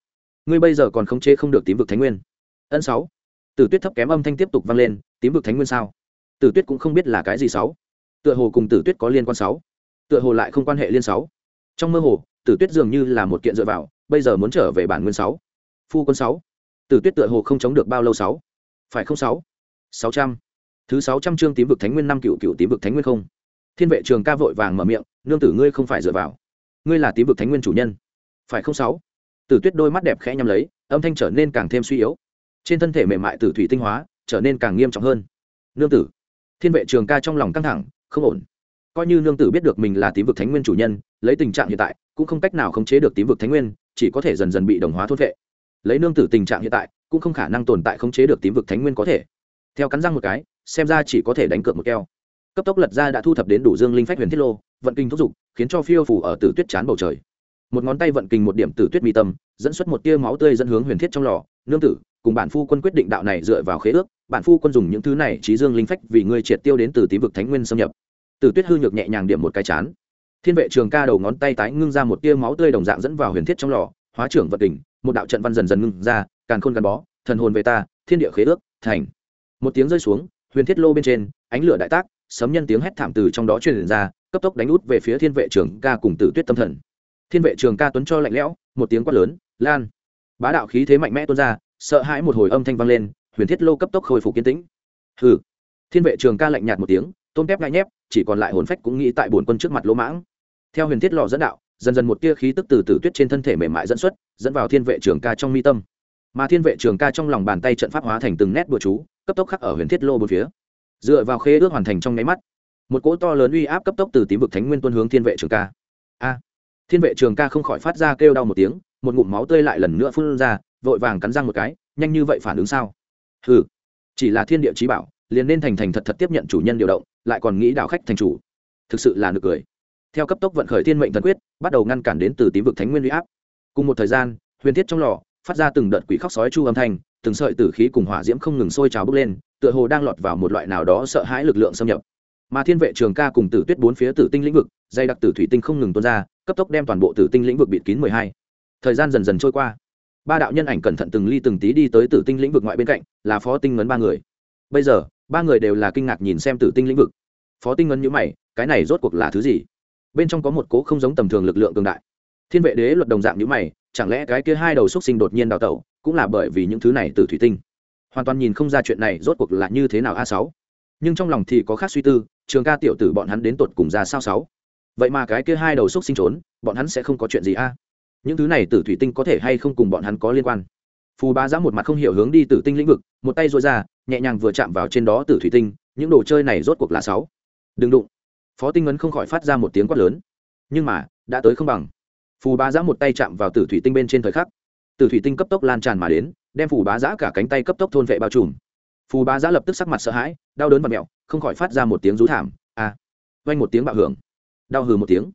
Ngươi bây giờ còn khống chế không được tím vực thánh nguyên. Ân sáu tử tuyết thấp kém âm thanh tiếp tục vang lên, tím vực thánh nguyên sao? Tử tuyết cũng không biết là cái gì sáu. Tựa hồ cùng tử tuyết có liên quan sáu. Tựa hồ lại không quan hệ liên sáu. Trong mơ hồ, tử tuyết dường như là một kiện dựa vào, bây giờ muốn trở về bản nguyên sáu. Phu quân sáu. Tử tuyết tựa hồ không chống được bao lâu sáu. Phải không sáu? Sáu trăm. Thứ sáu trăm chương tím vực thánh nguyên năm cựu cựu tím vực thánh nguyên không. Thiên vệ trường ca vội vàng mở miệng, nương tử ngươi không phải dựa vào. Ngươi là tím vực thánh nguyên chủ nhân. Phải không sáu? Tử tuyết đôi mắt đẹp khẽ nhắm lấy, âm thanh trở nên càng thêm suy yếu trên thân thể mềm mại tử thủy tinh hóa, trở nên càng nghiêm trọng hơn. Nương tử. Thiên vệ trường ca trong lòng căng thẳng, không ổn. Coi như nương tử biết được mình là tím vực thánh nguyên chủ nhân, lấy tình trạng hiện tại, cũng không cách nào khống chế được tím vực thánh nguyên, chỉ có thể dần dần bị đồng hóa thốt vệ. Lấy nương tử tình trạng hiện tại, cũng không khả năng tồn tại khống chế được tím vực thánh nguyên có thể. Theo cắn răng một cái, xem ra chỉ có thể đánh cược một keo. Cấp tốc lật ra đã thu thập đến đủ dương linh phách huyền thiết lô, vận kinh thúc giục khiến cho phiêu phủ ở tử tuyết chán bầu trời. Một ngón tay vận kinh một điểm tử tuyết mi tâm, dẫn xuất một tia máu tươi dẫn hướng huyền thiết trong lò. Nương tử cùng bản phu quân quyết định đạo này dựa vào khế ước, bản phu quân dùng những thứ này trí dương linh phách vì ngươi triệt tiêu đến từ tí vực thánh nguyên xâm nhập. Từ tuyết hư nhược nhẹ nhàng điểm một cái chán. Thiên vệ trường ca đầu ngón tay tái ngưng ra một tia máu tươi đồng dạng dẫn vào huyền thiết trong lò, hóa trưởng vật đỉnh, một đạo trận văn dần dần ngưng ra, càn khôn gắn bó, thần hồn về ta, thiên địa khế ước, thành. Một tiếng rơi xuống, huyền thiết lô bên trên, ánh lửa đại tác, sấm nhân tiếng hét thảm từ trong đó truyền ra, cấp tốc đánh út về phía thiên vệ trường ca cùng tử tuyết tâm thần. Thiên vệ trường ca tuấn cho lạnh lẽo, một tiếng quát lớn, lan! Bá đạo khí thế mạnh mẽ tuôn ra sợ hãi một hồi âm thanh vang lên, huyền thiết lô cấp tốc khôi phục kiên tĩnh. Hừ. Thiên vệ trường ca lạnh nhạt một tiếng, tôn kép ngại nhép, chỉ còn lại hồn phách cũng nghĩ tại bổn quân trước mặt lỗ mãng. Theo huyền thiết lò dẫn đạo, dần dần một tia khí tức từ tử tuyết trên thân thể mềm mại dẫn xuất, dẫn vào thiên vệ trường ca trong mi tâm. Mà thiên vệ trường ca trong lòng bàn tay trận pháp hóa thành từng nét bùa chú, cấp tốc khắc ở huyền thiết lô bốn phía. Dựa vào khế ước hoàn thành trong nháy mắt, một cỗ to lớn uy áp cấp tốc từ tím vực thánh nguyên tuân hướng thiên vệ trường ca. A. Thiên vệ trường ca không khỏi phát ra kêu đau một tiếng, một ngụm máu tươi lại lần nữa phun ra vội vàng cắn răng một cái, nhanh như vậy phản ứng sao? Ừ chỉ là thiên địa trí bảo, liền nên thành thành thật thật tiếp nhận chủ nhân điều động, lại còn nghĩ đạo khách thành chủ. Thực sự là nực cười. Theo cấp tốc vận khởi thiên mệnh thần quyết, bắt đầu ngăn cản đến từ tím vực thánh nguyên huy áp. Cùng một thời gian, huyền thiết trong lò, phát ra từng đợt quỷ khóc sói chu âm thanh, từng sợi tử khí cùng hỏa diễm không ngừng sôi trào bốc lên, tựa hồ đang lọt vào một loại nào đó sợ hãi lực lượng xâm nhập. Mà thiên vệ trường ca cùng tử tuyết bốn phía tử tinh lĩnh vực, dây đặc tử thủy tinh không ngừng tuôn ra, cấp tốc đem toàn bộ tử tinh lĩnh vực bịt kín mười hai. Thời gian dần dần trôi qua ba đạo nhân ảnh cẩn thận từng ly từng tí đi tới tử tinh lĩnh vực ngoại bên cạnh, là phó tinh ngấn ba người. Bây giờ, ba người đều là kinh ngạc nhìn xem tử tinh lĩnh vực. Phó tinh ngấn nhữ mày, cái này rốt cuộc là thứ gì? Bên trong có một cố không giống tầm thường lực lượng cường đại. Thiên vệ đế luật đồng dạng nhữ mày, chẳng lẽ cái kia hai đầu xúc sinh đột nhiên đào tẩu, cũng là bởi vì những thứ này từ thủy tinh? Hoàn toàn nhìn không ra chuyện này rốt cuộc là như thế nào a sáu. Nhưng trong lòng thì có khác suy tư, trường ca tiểu tử bọn hắn đến tột cùng ra sao sáu? Vậy mà cái kia hai đầu xúc sinh trốn, bọn hắn sẽ không có chuyện gì a? Những thứ này tử thủy tinh có thể hay không cùng bọn hắn có liên quan? Phù ba giã một mặt không hiểu hướng đi tử tinh lĩnh vực, một tay dội ra, nhẹ nhàng vừa chạm vào trên đó tử thủy tinh, những đồ chơi này rốt cuộc là sáu. Đừng đụng. Phó tinh ấn không khỏi phát ra một tiếng quát lớn. Nhưng mà, đã tới không bằng. Phù bá giã một tay chạm vào tử thủy tinh bên trên thời khắc. Tử thủy tinh cấp tốc lan tràn mà đến, đem phù bá giã cả cánh tay cấp tốc thôn vệ bao trùm. Phù bá giã lập tức sắc mặt sợ hãi, đau đớn và mẹo, không khỏi phát ra một tiếng rú thảm. A à. vanh một tiếng bạo hưởng. Đau hừ một tiếng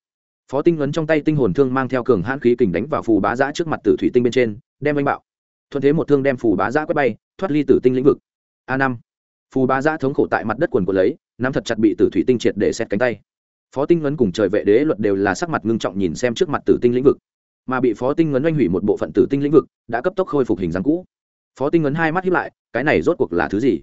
phó tinh ấn trong tay tinh hồn thương mang theo cường hãn khí kình đánh vào phù bá giã trước mặt tử thủy tinh bên trên, đem anh bạo. Thuận thế một thương đem phù bá giã quét bay, thoát ly tử tinh lĩnh vực. A năm. Phù bá giã thống khổ tại mặt đất quần của lấy, nắm thật chặt bị tử thủy tinh triệt để xét cánh tay. Phó tinh ấn cùng trời vệ đế luật đều là sắc mặt ngưng trọng nhìn xem trước mặt tử tinh lĩnh vực. Mà bị phó tinh ấn oanh hủy một bộ phận tử tinh lĩnh vực, đã cấp tốc khôi phục hình dáng cũ. Phó tinh ấn hai mắt hiếp lại, cái này rốt cuộc là thứ gì?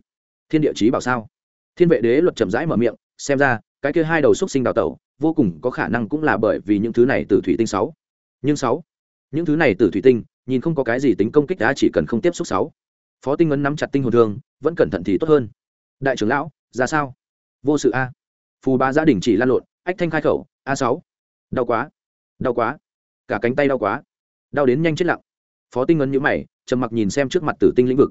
Thiên địa chí bảo sao? Thiên vệ đế luật chậm rãi mở miệng, xem ra, cái kia hai đầu xúc sinh đào tẩu vô cùng có khả năng cũng là bởi vì những thứ này từ thủy tinh sáu. Nhưng sáu, những thứ này từ thủy tinh, nhìn không có cái gì tính công kích đã chỉ cần không tiếp xúc sáu. Phó tinh ấn nắm chặt tinh hồn thương, vẫn cẩn thận thì tốt hơn. Đại trưởng lão, ra sao? Vô sự a. Phù ba gia đình chỉ lan lộn, ách thanh khai khẩu, a sáu. Đau quá đau quá, cả cánh tay đau quá. Đau đến nhanh chết lặng. Phó tinh ấn nhữ mày, trầm mặc nhìn xem trước mặt tử tinh lĩnh vực.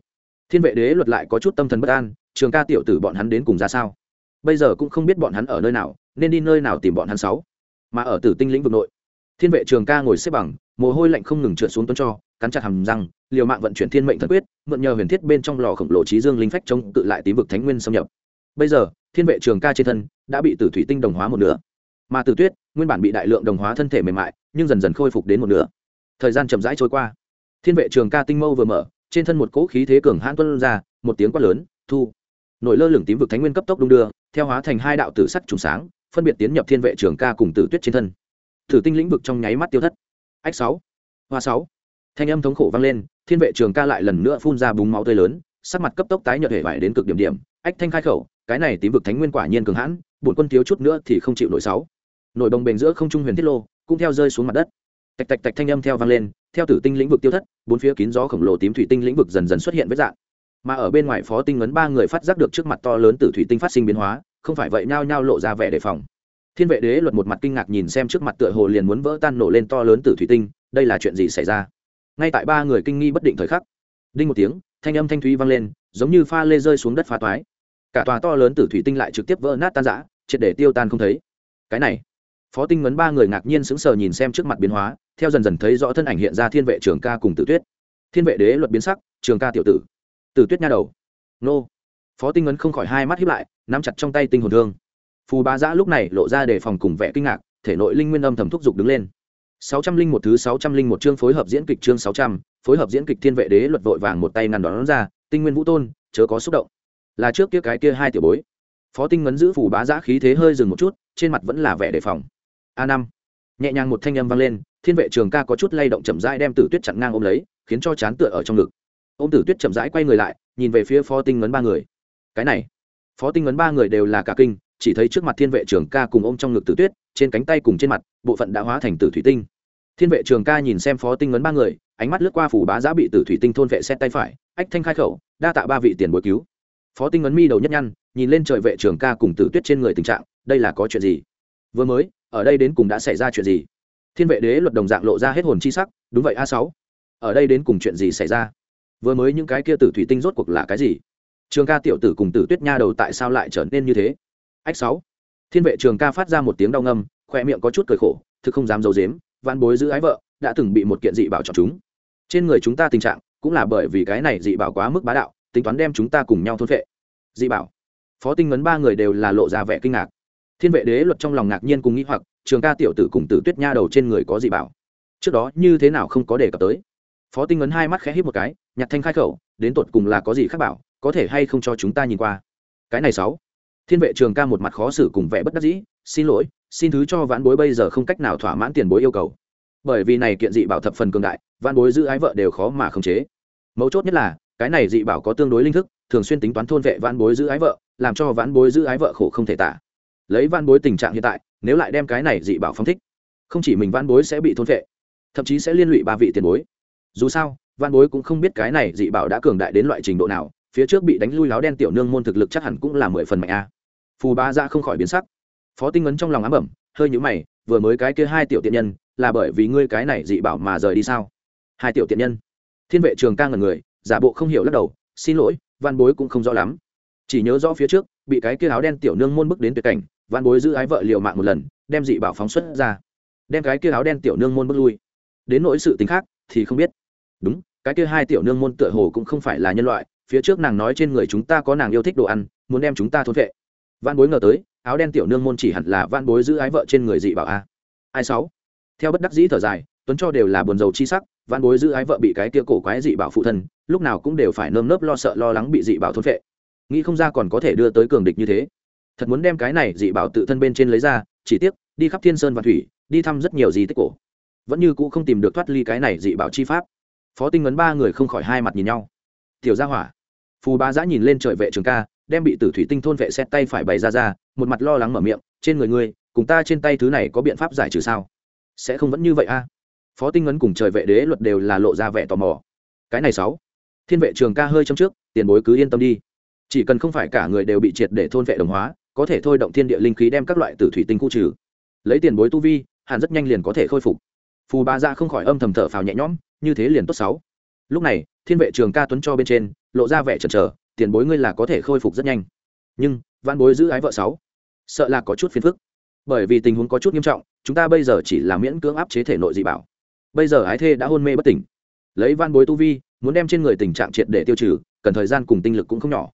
Thiên vệ đế luật lại có chút tâm thần bất an, trường ca tiểu tử bọn hắn đến cùng ra sao? Bây giờ cũng không biết bọn hắn ở nơi nào nên đi nơi nào tìm bọn hắn sáu? Mà ở tử tinh lĩnh vực nội, thiên vệ trường ca ngồi xếp bằng, mồ hôi lạnh không ngừng trượt xuống tuấn cho, cắn chặt hàm răng, liều mạng vận chuyển thiên mệnh thần quyết, mượn nhờ huyền thiết bên trong lò khổng lồ trí dương linh phách chống cự lại tím vực thánh nguyên xâm nhập. Bây giờ, thiên vệ trường ca trên thân đã bị tử thủy tinh đồng hóa một nửa. Mà tử tuyết, nguyên bản bị đại lượng đồng hóa thân thể mềm mại, nhưng dần dần khôi phục đến một nửa. Thời gian chậm rãi trôi qua. Thiên vệ trường ca tinh mâu vừa mở, trên thân một cỗ khí thế cường hãn tuân ra, một tiếng quát lớn, thu. Nổi lơ lửng tím vực thánh nguyên cấp tốc đung đưa, theo hóa thành hai đạo tử sắc trùng sáng phân biệt tiến nhập thiên vệ trường ca cùng tử tuyết trên thân. Thử tinh lĩnh vực trong nháy mắt tiêu thất. Ách sáu, hoa sáu. Thanh âm thống khổ vang lên, thiên vệ trường ca lại lần nữa phun ra búng máu tươi lớn, sắc mặt cấp tốc tái nhợt hệ vải đến cực điểm điểm. Ách thanh khai khẩu, cái này tím vực thánh nguyên quả nhiên cường hãn, bổn quân thiếu chút nữa thì không chịu nổi sáu. Nổi bồng bềnh giữa không trung huyền thiết lô, cũng theo rơi xuống mặt đất. Tạch tạch tạch thanh âm theo vang lên, theo tử tinh lĩnh vực tiêu thất, bốn phía kín gió khổng lồ tím thủy tinh lĩnh vực dần dần xuất hiện với dạng. Mà ở bên ngoài phó tinh ngấn ba người phát giác được trước mặt to lớn tử thủy tinh phát sinh biến hóa không phải vậy nhao nhao lộ ra vẻ đề phòng. Thiên vệ đế luật một mặt kinh ngạc nhìn xem trước mặt tựa hồ liền muốn vỡ tan nổ lên to lớn từ thủy tinh, đây là chuyện gì xảy ra? Ngay tại ba người kinh nghi bất định thời khắc, đinh một tiếng, thanh âm thanh thúy vang lên, giống như pha lê rơi xuống đất phá toái. Cả tòa to lớn từ thủy tinh lại trực tiếp vỡ nát tan rã, triệt để tiêu tan không thấy. Cái này, phó tinh ngấn ba người ngạc nhiên sững sờ nhìn xem trước mặt biến hóa, theo dần dần thấy rõ thân ảnh hiện ra thiên vệ trường ca cùng tử tuyết. Thiên vệ đế luật biến sắc, trường ca tiểu tử tử tuyết nha đầu. Nô. Phó tinh ngấn không khỏi hai mắt hiếp lại nắm chặt trong tay tinh hồn thương. Phù bá giã lúc này lộ ra đề phòng cùng vẻ kinh ngạc, thể nội linh nguyên âm thầm thúc giục đứng lên. Sáu trăm linh một thứ sáu trăm linh một chương phối hợp diễn kịch chương sáu trăm, phối hợp diễn kịch thiên vệ đế luật vội vàng một tay ngăn đón ra, tinh nguyên vũ tôn, chớ có xúc động. Là trước kia cái kia hai tiểu bối. Phó tinh ngấn giữ phù bá giã khí thế hơi dừng một chút, trên mặt vẫn là vẻ đề phòng. A năm. Nhẹ nhàng một thanh âm vang lên, thiên vệ trường ca có chút lay động chậm rãi đem tử tuyết chặn ngang ôm lấy, khiến cho chán tựa ở trong ngực. Ô m tử tuyết chậm rãi quay người lại, nhìn về phía phó tinh ngấn ba người. Cái này phó tinh ngấn ba người đều là cả kinh, chỉ thấy trước mặt thiên vệ trường ca cùng ôm trong ngực tử tuyết, trên cánh tay cùng trên mặt, bộ phận đã hóa thành tử thủy tinh. Thiên vệ trường ca nhìn xem phó tinh ngấn ba người, ánh mắt lướt qua phủ bá giã bị tử thủy tinh thôn vệ xét tay phải, ách thanh khai khẩu, đa tạ ba vị tiền bồi cứu. Phó tinh ngấn mi đầu nhất nhăn, nhìn lên trời vệ trường ca cùng tử tuyết trên người tình trạng, đây là có chuyện gì? Vừa mới, ở đây đến cùng đã xảy ra chuyện gì? Thiên vệ đế luật đồng dạng lộ ra hết hồn chi sắc, đúng vậy a sáu. Ở đây đến cùng chuyện gì xảy ra? Vừa mới những cái kia tử thủy tinh rốt cuộc là cái gì? Trường ca tiểu tử cùng tử tuyết nha đầu tại sao lại trở nên như thế? Ách sáu. Thiên vệ trường ca phát ra một tiếng đau ngâm khoe miệng có chút cười khổ, thực không dám d i ấ u dếm van bối giữ ái vợ, đã từng bị một kiện dị bảo chọn chúng. Trên người chúng ta tình trạng, cũng là bởi vì cái này dị bảo quá mức bá đạo, tính toán đem chúng ta cùng nhau thôn vệ dị bảo. Phó tinh ngấn ba người đều là lộ ra vẻ kinh ngạc. Thiên vệ đế luật trong lòng ngạc nhiên cùng nghĩ hoặc, trường ca tiểu tử cùng tử tuyết nha đầu trên người có dị bảo. Trước đó như thế nào không có đề cập tới phó tinh ngấn hai mắt khẽ hít một cái nhặt thanh khai khẩu, đến tột cùng là có gì khác bảo, có thể hay không cho chúng ta nhìn qua. Cái này sáu. Thiên vệ trường ca một mặt khó xử cùng vẻ bất đắc dĩ, xin lỗi, xin thứ cho vãn bối bây giờ không cách nào thỏa mãn tiền bối yêu cầu. Bởi vì này kiện dị bảo thập phần cường đại, vãn bối giữ ái vợ đều khó mà khống chế. Mấu chốt nhất là, cái này dị bảo có tương đối linh thức, thường xuyên tính toán thôn vệ vãn bối giữ ái vợ, làm cho vãn bối giữ ái vợ khổ không thể tả. Lấy vãn bối tình trạng hiện tại, nếu lại đem cái này dị bảo phong thích, không chỉ mình vãn bối sẽ bị thôn vệ, thậm chí sẽ liên lụy ba vị tiền bối dù sao, văn bối cũng không biết cái này dị bảo đã cường đại đến loại trình độ nào, phía trước bị đánh lui láo đen tiểu nương môn thực lực chắc hẳn cũng là mười phần mạnh a. Phù ba ra dạ không khỏi biến sắc. Phó tinh ấn trong lòng ám ẩm, hơi nhũ mày, vừa mới cái kia hai tiểu tiện nhân, là bởi vì ngươi cái này dị bảo mà rời đi sao? Hai tiểu tiện nhân. Thiên vệ trường ca ngần người, giả bộ không hiểu lắc đầu, xin lỗi, văn bối cũng không rõ lắm. Chỉ nhớ rõ phía trước, bị cái kia áo đen tiểu nương môn bước đến tuyệt cảnh, văn bối giữ ái vợ liều mạng một lần, đem dị bảo phóng xuất ra. Đem cái kia áo đen tiểu nương môn bước lui. Đến nỗi sự tính khác thì không biết đúng, cái kia hai tiểu nương môn tựa hồ cũng không phải là nhân loại, phía trước nàng nói trên người chúng ta có nàng yêu thích đồ ăn, muốn đem chúng ta thôn vệ. Văn bối ngờ tới, áo đen tiểu nương môn chỉ hẳn là văn bối giữ ái vợ trên người dị bảo a. Ai sáu? Theo bất đắc dĩ thở dài, tuấn cho đều là buồn rầu chi sắc văn bối giữ ái vợ bị cái kia cổ quái dị bảo phụ thân, lúc nào cũng đều phải nơm nớp lo sợ lo lắng bị dị bảo thôn vệ. Nghĩ không ra còn có thể đưa tới cường địch như thế. Thật muốn đem cái này dị bảo tự thân bên trên lấy ra, chỉ tiếc, đi khắp thiên sơn và thủy, đi thăm rất nhiều di tích cổ. Vẫn như cũ không tìm được thoát ly cái này dị bảo chi pháp phó tinh ngấn ba người không khỏi hai mặt nhìn nhau. Tiểu gia hỏa, phù ba giã nhìn lên trời vệ trường ca, đem bị tử thủy tinh thôn vệ xét tay phải bày ra ra, một mặt lo lắng mở miệng, trên người ngươi, cùng ta trên tay thứ này có biện pháp giải trừ sao? Sẽ không vẫn như vậy a? Phó tinh ngấn cùng trời vệ đế luật đều là lộ ra vẻ tò mò. Cái này sáu, thiên vệ trường ca hơi trong trước, tiền bối cứ yên tâm đi. Chỉ cần không phải cả người đều bị triệt để thôn vệ đồng hóa, có thể thôi động thiên địa linh khí đem các loại tử thủy tinh khu trừ. Lấy tiền bối tu vi hàn rất nhanh liền có thể khôi phục phù ba ra không khỏi âm thầm thở phào nhẹ nhõm, như thế liền tốt sáu. Lúc này, thiên vệ trường ca tuấn cho bên trên, lộ ra vẻ chần chờ, tiền bối ngươi là có thể khôi phục rất nhanh. Nhưng văn bối giữ ái vợ sáu. Sợ là có chút phiền phức. Bởi vì tình huống có chút nghiêm trọng, chúng ta bây giờ chỉ là miễn cưỡng áp chế thể nội dị bảo. Bây giờ ái thê đã hôn mê bất tỉnh. Lấy van bối tu vi, muốn đem trên người tình trạng triệt để tiêu trừ, cần thời gian cùng tinh lực cũng không nhỏ.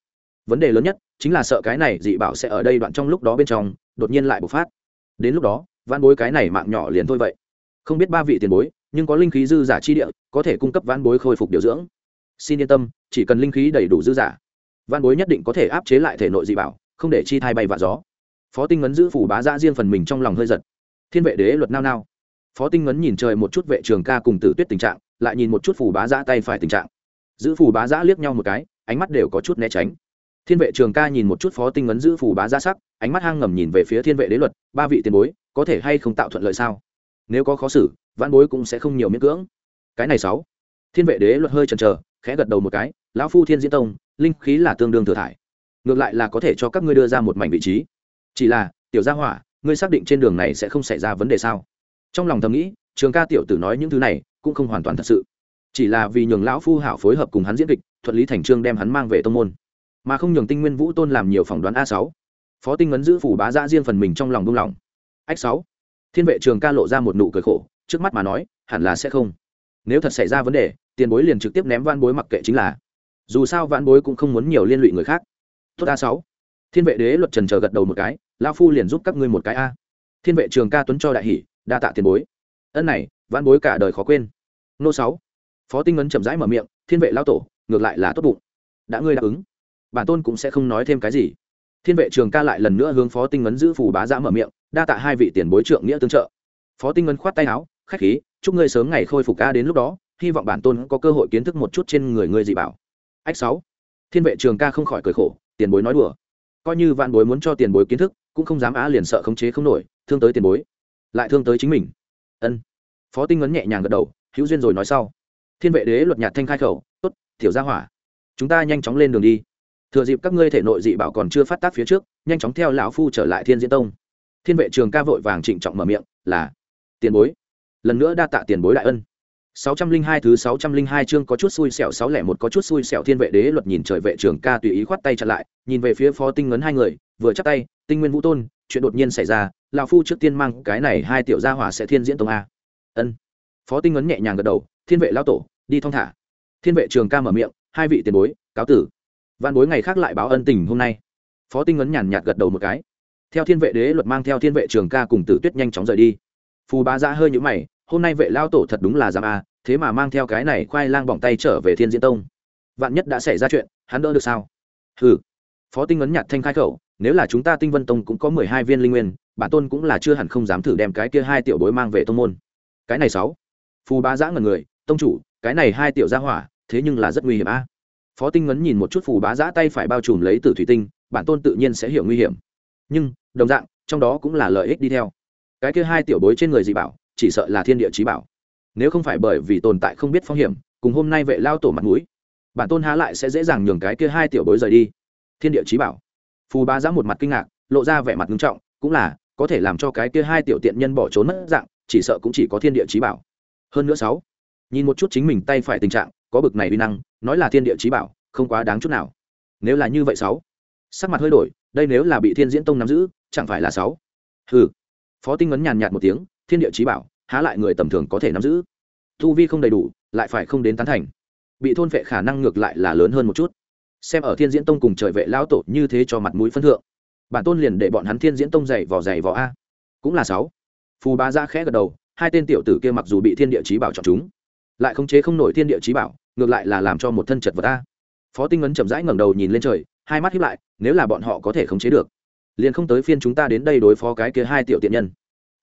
Vấn đề lớn nhất, chính là sợ cái này dị bảo sẽ ở đây đoạn trong lúc đó bên trong, đột nhiên lại bộc phát. Đến lúc đó van bối cái này mạng nhỏ liền thôi vậy không biết ba vị tiền bối, nhưng có linh khí dư giả chi địa, có thể cung cấp van bối khôi phục điều dưỡng. Xin yên tâm, chỉ cần linh khí đầy đủ dư giả van bối nhất định có thể áp chế lại thể nội dị bảo, không để chi thai bay và gió. Phó tinh ngấn giữ phủ bá giã riêng phần mình trong lòng hơi giật. Thiên vệ đế luật nao nao. Phó tinh ngấn nhìn trời một chút vệ trường ca cùng tử tuyết tình trạng, lại nhìn một chút phủ bá giã tay phải tình trạng. Giữ phủ bá giã liếc nhau một cái, ánh mắt đều có chút né tránh. Thiên vệ trường ca nhìn một chút phó tinh ngấn giữ phủ bá giã sắc, ánh mắt hang ngầm nhìn về phía thiên vệ đế luật, ba vị tiền bối, có thể hay không tạo thuận lợi sao? Nếu có khó xử văn bối cũng sẽ không nhiều miễn cưỡng. Cái này sáu. Thiên vệ đế luật hơi chần chờ, khẽ gật đầu một cái, lão phu thiên diễn tông, linh khí là tương đương thừa thải. Ngược lại là có thể cho các ngươi đưa ra một mảnh vị trí. Chỉ là, tiểu gia hỏa, ngươi xác định trên đường này sẽ không xảy ra vấn đề sao? Trong lòng thầm nghĩ, trường ca tiểu tử nói những thứ này, cũng không hoàn toàn thật sự. Chỉ là vì nhường lão phu hảo phối hợp cùng hắn diễn kịch thuận lý thành trương đem hắn mang về tông môn. Mà không nhường tinh nguyên vũ tôn làm nhiều phỏng đoán a sáu. Phó tinh ấn giữ phủ bá ra riêng phần mình trong lòng đông lòng ách sáu thiên vệ trường ca lộ ra một nụ cười khổ, trước mắt mà nói, hẳn là sẽ không. Nếu thật xảy ra vấn đề, tiền bối liền trực tiếp ném van bối mặc kệ chính là. Dù sao van bối cũng không muốn nhiều liên lụy người khác. Tốt a sáu. Thiên vệ đế luật trần chờ gật đầu một cái lao phu liền giúp các ngươi một cái a. Thiên vệ trường ca tuấn cho đại hỷ đa tạ tiền bối. Ân này van bối cả đời khó quên. Nô sáu. Phó tinh ấn chậm rãi mở miệng, thiên vệ lao tổ, ngược lại là tốt bụng. Đã ngươi đáp ứng, bản tôn cũng sẽ không nói thêm cái gì thiên vệ trường ca lại lần nữa hướng phó tinh ấn giữ phù bá giã mở miệng, đa tạ hai vị tiền bối trượng nghĩa tương trợ. Phó tinh ấn khoát tay áo, khách khí, chúc ngươi sớm ngày khôi phục ca đến lúc đó, hy vọng bản tôn có cơ hội kiến thức một chút trên người ngươi dị bảo. Ách sáu. Thiên vệ trường ca không khỏi cười khổ, tiền bối nói đùa. Coi như vạn bối muốn cho tiền bối kiến thức, cũng không dám á liền sợ khống chế không nổi, thương tới tiền bối, lại thương tới chính mình. Ân. Phó tinh ấn nhẹ nhàng gật đầu, hữu duyên rồi nói sau. Thiên vệ đế luật nhạt thanh khai khẩu, tốt, tiểu gia hỏa, chúng ta nhanh chóng lên đường đi thừa dịp các ngươi thể nội dị bảo còn chưa phát tác phía trước nhanh chóng theo lão phu trở lại thiên diễn tông thiên vệ trường ca vội vàng trịnh trọng mở miệng là tiền bối lần nữa đa tạ tiền bối đại ân 602 thứ 602 chương có chút xui xẻo 601 có chút xui xẻo thiên vệ đế luật nhìn trời vệ trường ca tùy ý khoát tay chặn lại, nhìn về phía Phó Tinh Ngấn hai người, vừa chắp tay, Tinh Nguyên Vũ Tôn, chuyện đột nhiên xảy ra, lão phu trước tiên mang cái này hai tiểu gia hỏa sẽ thiên diễn tông a. Ân. Phó Tinh Ngấn nhẹ nhàng gật đầu, thiên vệ lão tổ, đi thong thả. Thiên vệ trường ca mở miệng, hai vị tiền bối, cáo tử văn bối ngày khác lại báo ân tình hôm nay. Phó Tinh ấn nhàn nhạt gật đầu một cái. Theo thiên vệ đế luật mang theo thiên vệ trường ca cùng Tử Tuyết nhanh chóng rời đi. Phù Bá Giã hơi nhũ mày, hôm nay vệ lao tổ thật đúng là dám a thế mà mang theo cái này khoai lang bỏng tay trở về thiên diễn tông vạn nhất đã xảy ra chuyện hắn đỡ được sao ừ phó tinh ấn nhạt thanh khai khẩu nếu là chúng ta tinh vân tông cũng có mười hai viên linh nguyên bản tôn cũng là chưa hẳn không dám thử đem cái kia hai tiểu bối mang về tông môn cái này sáu phù bá giã ngần người tông chủ cái này hai tiểu gia hỏa thế nhưng là rất nguy hiểm a phó tinh ngấn nhìn một chút phù bá giã tay phải bao trùm lấy từ thủy tinh, bản tôn tự nhiên sẽ hiểu nguy hiểm. Nhưng, đồng dạng, trong đó cũng là lợi ích đi theo. Cái kia hai tiểu bối trên người dị bảo, chỉ sợ là thiên địa trí bảo. Nếu không phải bởi vì tồn tại không biết phong hiểm, cùng hôm nay vệ lao tổ mặt mũi, bản tôn há lại sẽ dễ dàng nhường cái kia hai tiểu bối rời đi. Thiên địa trí bảo. Phù bá giã một mặt kinh ngạc, lộ ra vẻ mặt nghiêm trọng, cũng là, có thể làm cho cái kia hai tiểu tiện nhân bỏ trốn mất dạng, chỉ sợ cũng chỉ có thiên địa trí bảo. Hơn nữa sáu nhìn một chút chính mình tay phải tình trạng, có bực này uy năng, nói là thiên địa trí bảo, không quá đáng chút nào. Nếu là như vậy sáu, sắc mặt hơi đổi, đây nếu là bị thiên diễn tông nắm giữ, chẳng phải là sáu? Ừ phó tinh ngấn nhàn nhạt một tiếng, thiên địa trí bảo, há lại người tầm thường có thể nắm giữ? Thu vi không đầy đủ, lại phải không đến tán thành. Bị thôn vệ khả năng ngược lại là lớn hơn một chút. Xem ở thiên diễn tông cùng trời vệ lão tổ như thế cho mặt mũi phân thượng. Bản tôn liền để bọn hắn thiên diễn tông dày vò dày vò a. Cũng là sáu. Phù ba ra khẽ gật đầu, hai tên tiểu tử kia mặc dù bị thiên địa trí bảo chọn chúng lại không chế không nổi thiên địa trí bảo, ngược lại là làm cho một thân chật vật ta. Phó tinh ấn chậm rãi ngẩng đầu nhìn lên trời, hai mắt hiếp lại, nếu là bọn họ có thể khống chế được, liền không tới phiên chúng ta đến đây đối phó cái kia hai tiểu tiện nhân.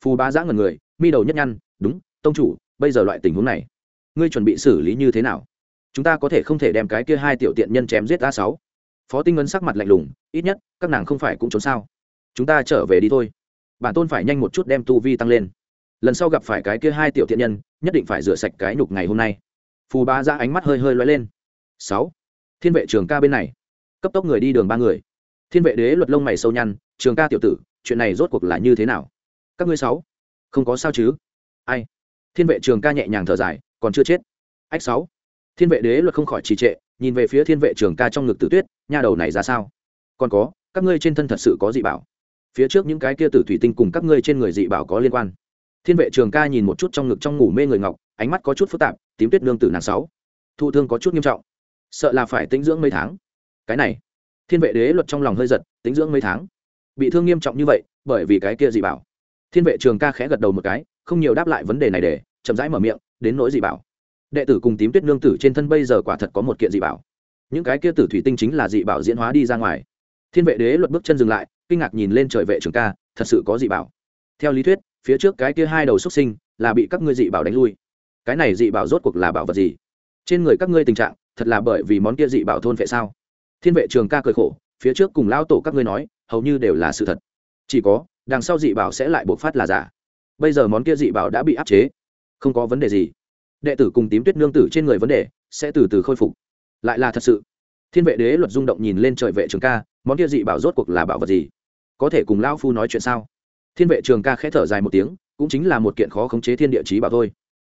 Phù bá giã ngần người, mi đầu nhất nhăn, đúng, tông chủ, bây giờ loại tình huống này, ngươi chuẩn bị xử lý như thế nào? Chúng ta có thể không thể đem cái kia hai tiểu tiện nhân chém giết a sáu. Phó tinh ngân sắc mặt lạnh lùng, ít nhất, các nàng không phải cũng trốn sao. Chúng ta trở về đi thôi. Bản tôn phải nhanh một chút đem tu vi tăng lên lần sau gặp phải cái kia hai tiểu thiện nhân, nhất định phải rửa sạch cái nhục ngày hôm nay. Phù ba ra ánh mắt hơi hơi loay lên. Sáu, thiên vệ trường ca bên này. Cấp tốc người đi đường ba người. Thiên vệ đế luật lông mày sâu nhăn, trường ca tiểu tử, chuyện này rốt cuộc là như thế nào? Các ngươi sáu, không có sao chứ? Ai? Thiên vệ trường ca nhẹ nhàng thở dài, còn chưa chết. Ách sáu. Thiên vệ đế luật không khỏi trì trệ, nhìn về phía thiên vệ trường ca trong ngực tử tuyết, nha đầu này ra sao? Còn có, các ngươi trên thân thật sự có dị bảo. Phía trước những cái kia tử thủy tinh cùng các ngươi trên người dị bảo có liên quan thiên vệ trường ca nhìn một chút trong ngực trong ngủ mê người ngọc, ánh mắt có chút phức tạp, tím tuyết nương tử nàng sáu. Thụ thương có chút nghiêm trọng. Sợ là phải tĩnh dưỡng mấy tháng. Cái này, thiên vệ đế luật trong lòng hơi giật, tĩnh dưỡng mấy tháng. Bị thương nghiêm trọng như vậy, bởi vì cái kia dị bảo. Thiên vệ trường ca khẽ gật đầu một cái, không nhiều đáp lại vấn đề này để, chậm rãi mở miệng, đến nỗi dị bảo. Đệ tử cùng tím tuyết nương tử trên thân bây giờ quả thật có một kiện dị bảo. Những cái kia tử thủy tinh chính là dị bảo diễn hóa đi ra ngoài. Thiên vệ đế luật bước chân dừng lại, kinh ngạc nhìn lên trời vệ trường ca, thật sự có dị bảo. Theo lý thuyết phía trước cái kia hai đầu xuất sinh là bị các ngươi dị bảo đánh lui. Cái này dị bảo rốt cuộc là bảo vật gì? Trên người các ngươi tình trạng, thật là bởi vì món kia dị bảo thôn vệ sao? Thiên vệ trường ca cười khổ, phía trước cùng lao tổ các ngươi nói, hầu như đều là sự thật. Chỉ có, đằng sau dị bảo sẽ lại bộc phát là giả. Bây giờ món kia dị bảo đã bị áp chế. Không có vấn đề gì. Đệ tử cùng tím tuyết nương tử trên người vấn đề sẽ từ từ khôi phục. Lại là thật sự. Thiên vệ đế luật rung động nhìn lên trời vệ trường ca, món kia dị bảo rốt cuộc là bảo vật gì? Có thể cùng lao phu nói chuyện sao? Thiên vệ trường ca khẽ thở dài một tiếng, cũng chính là một kiện khó khống chế thiên địa trí bảo thôi.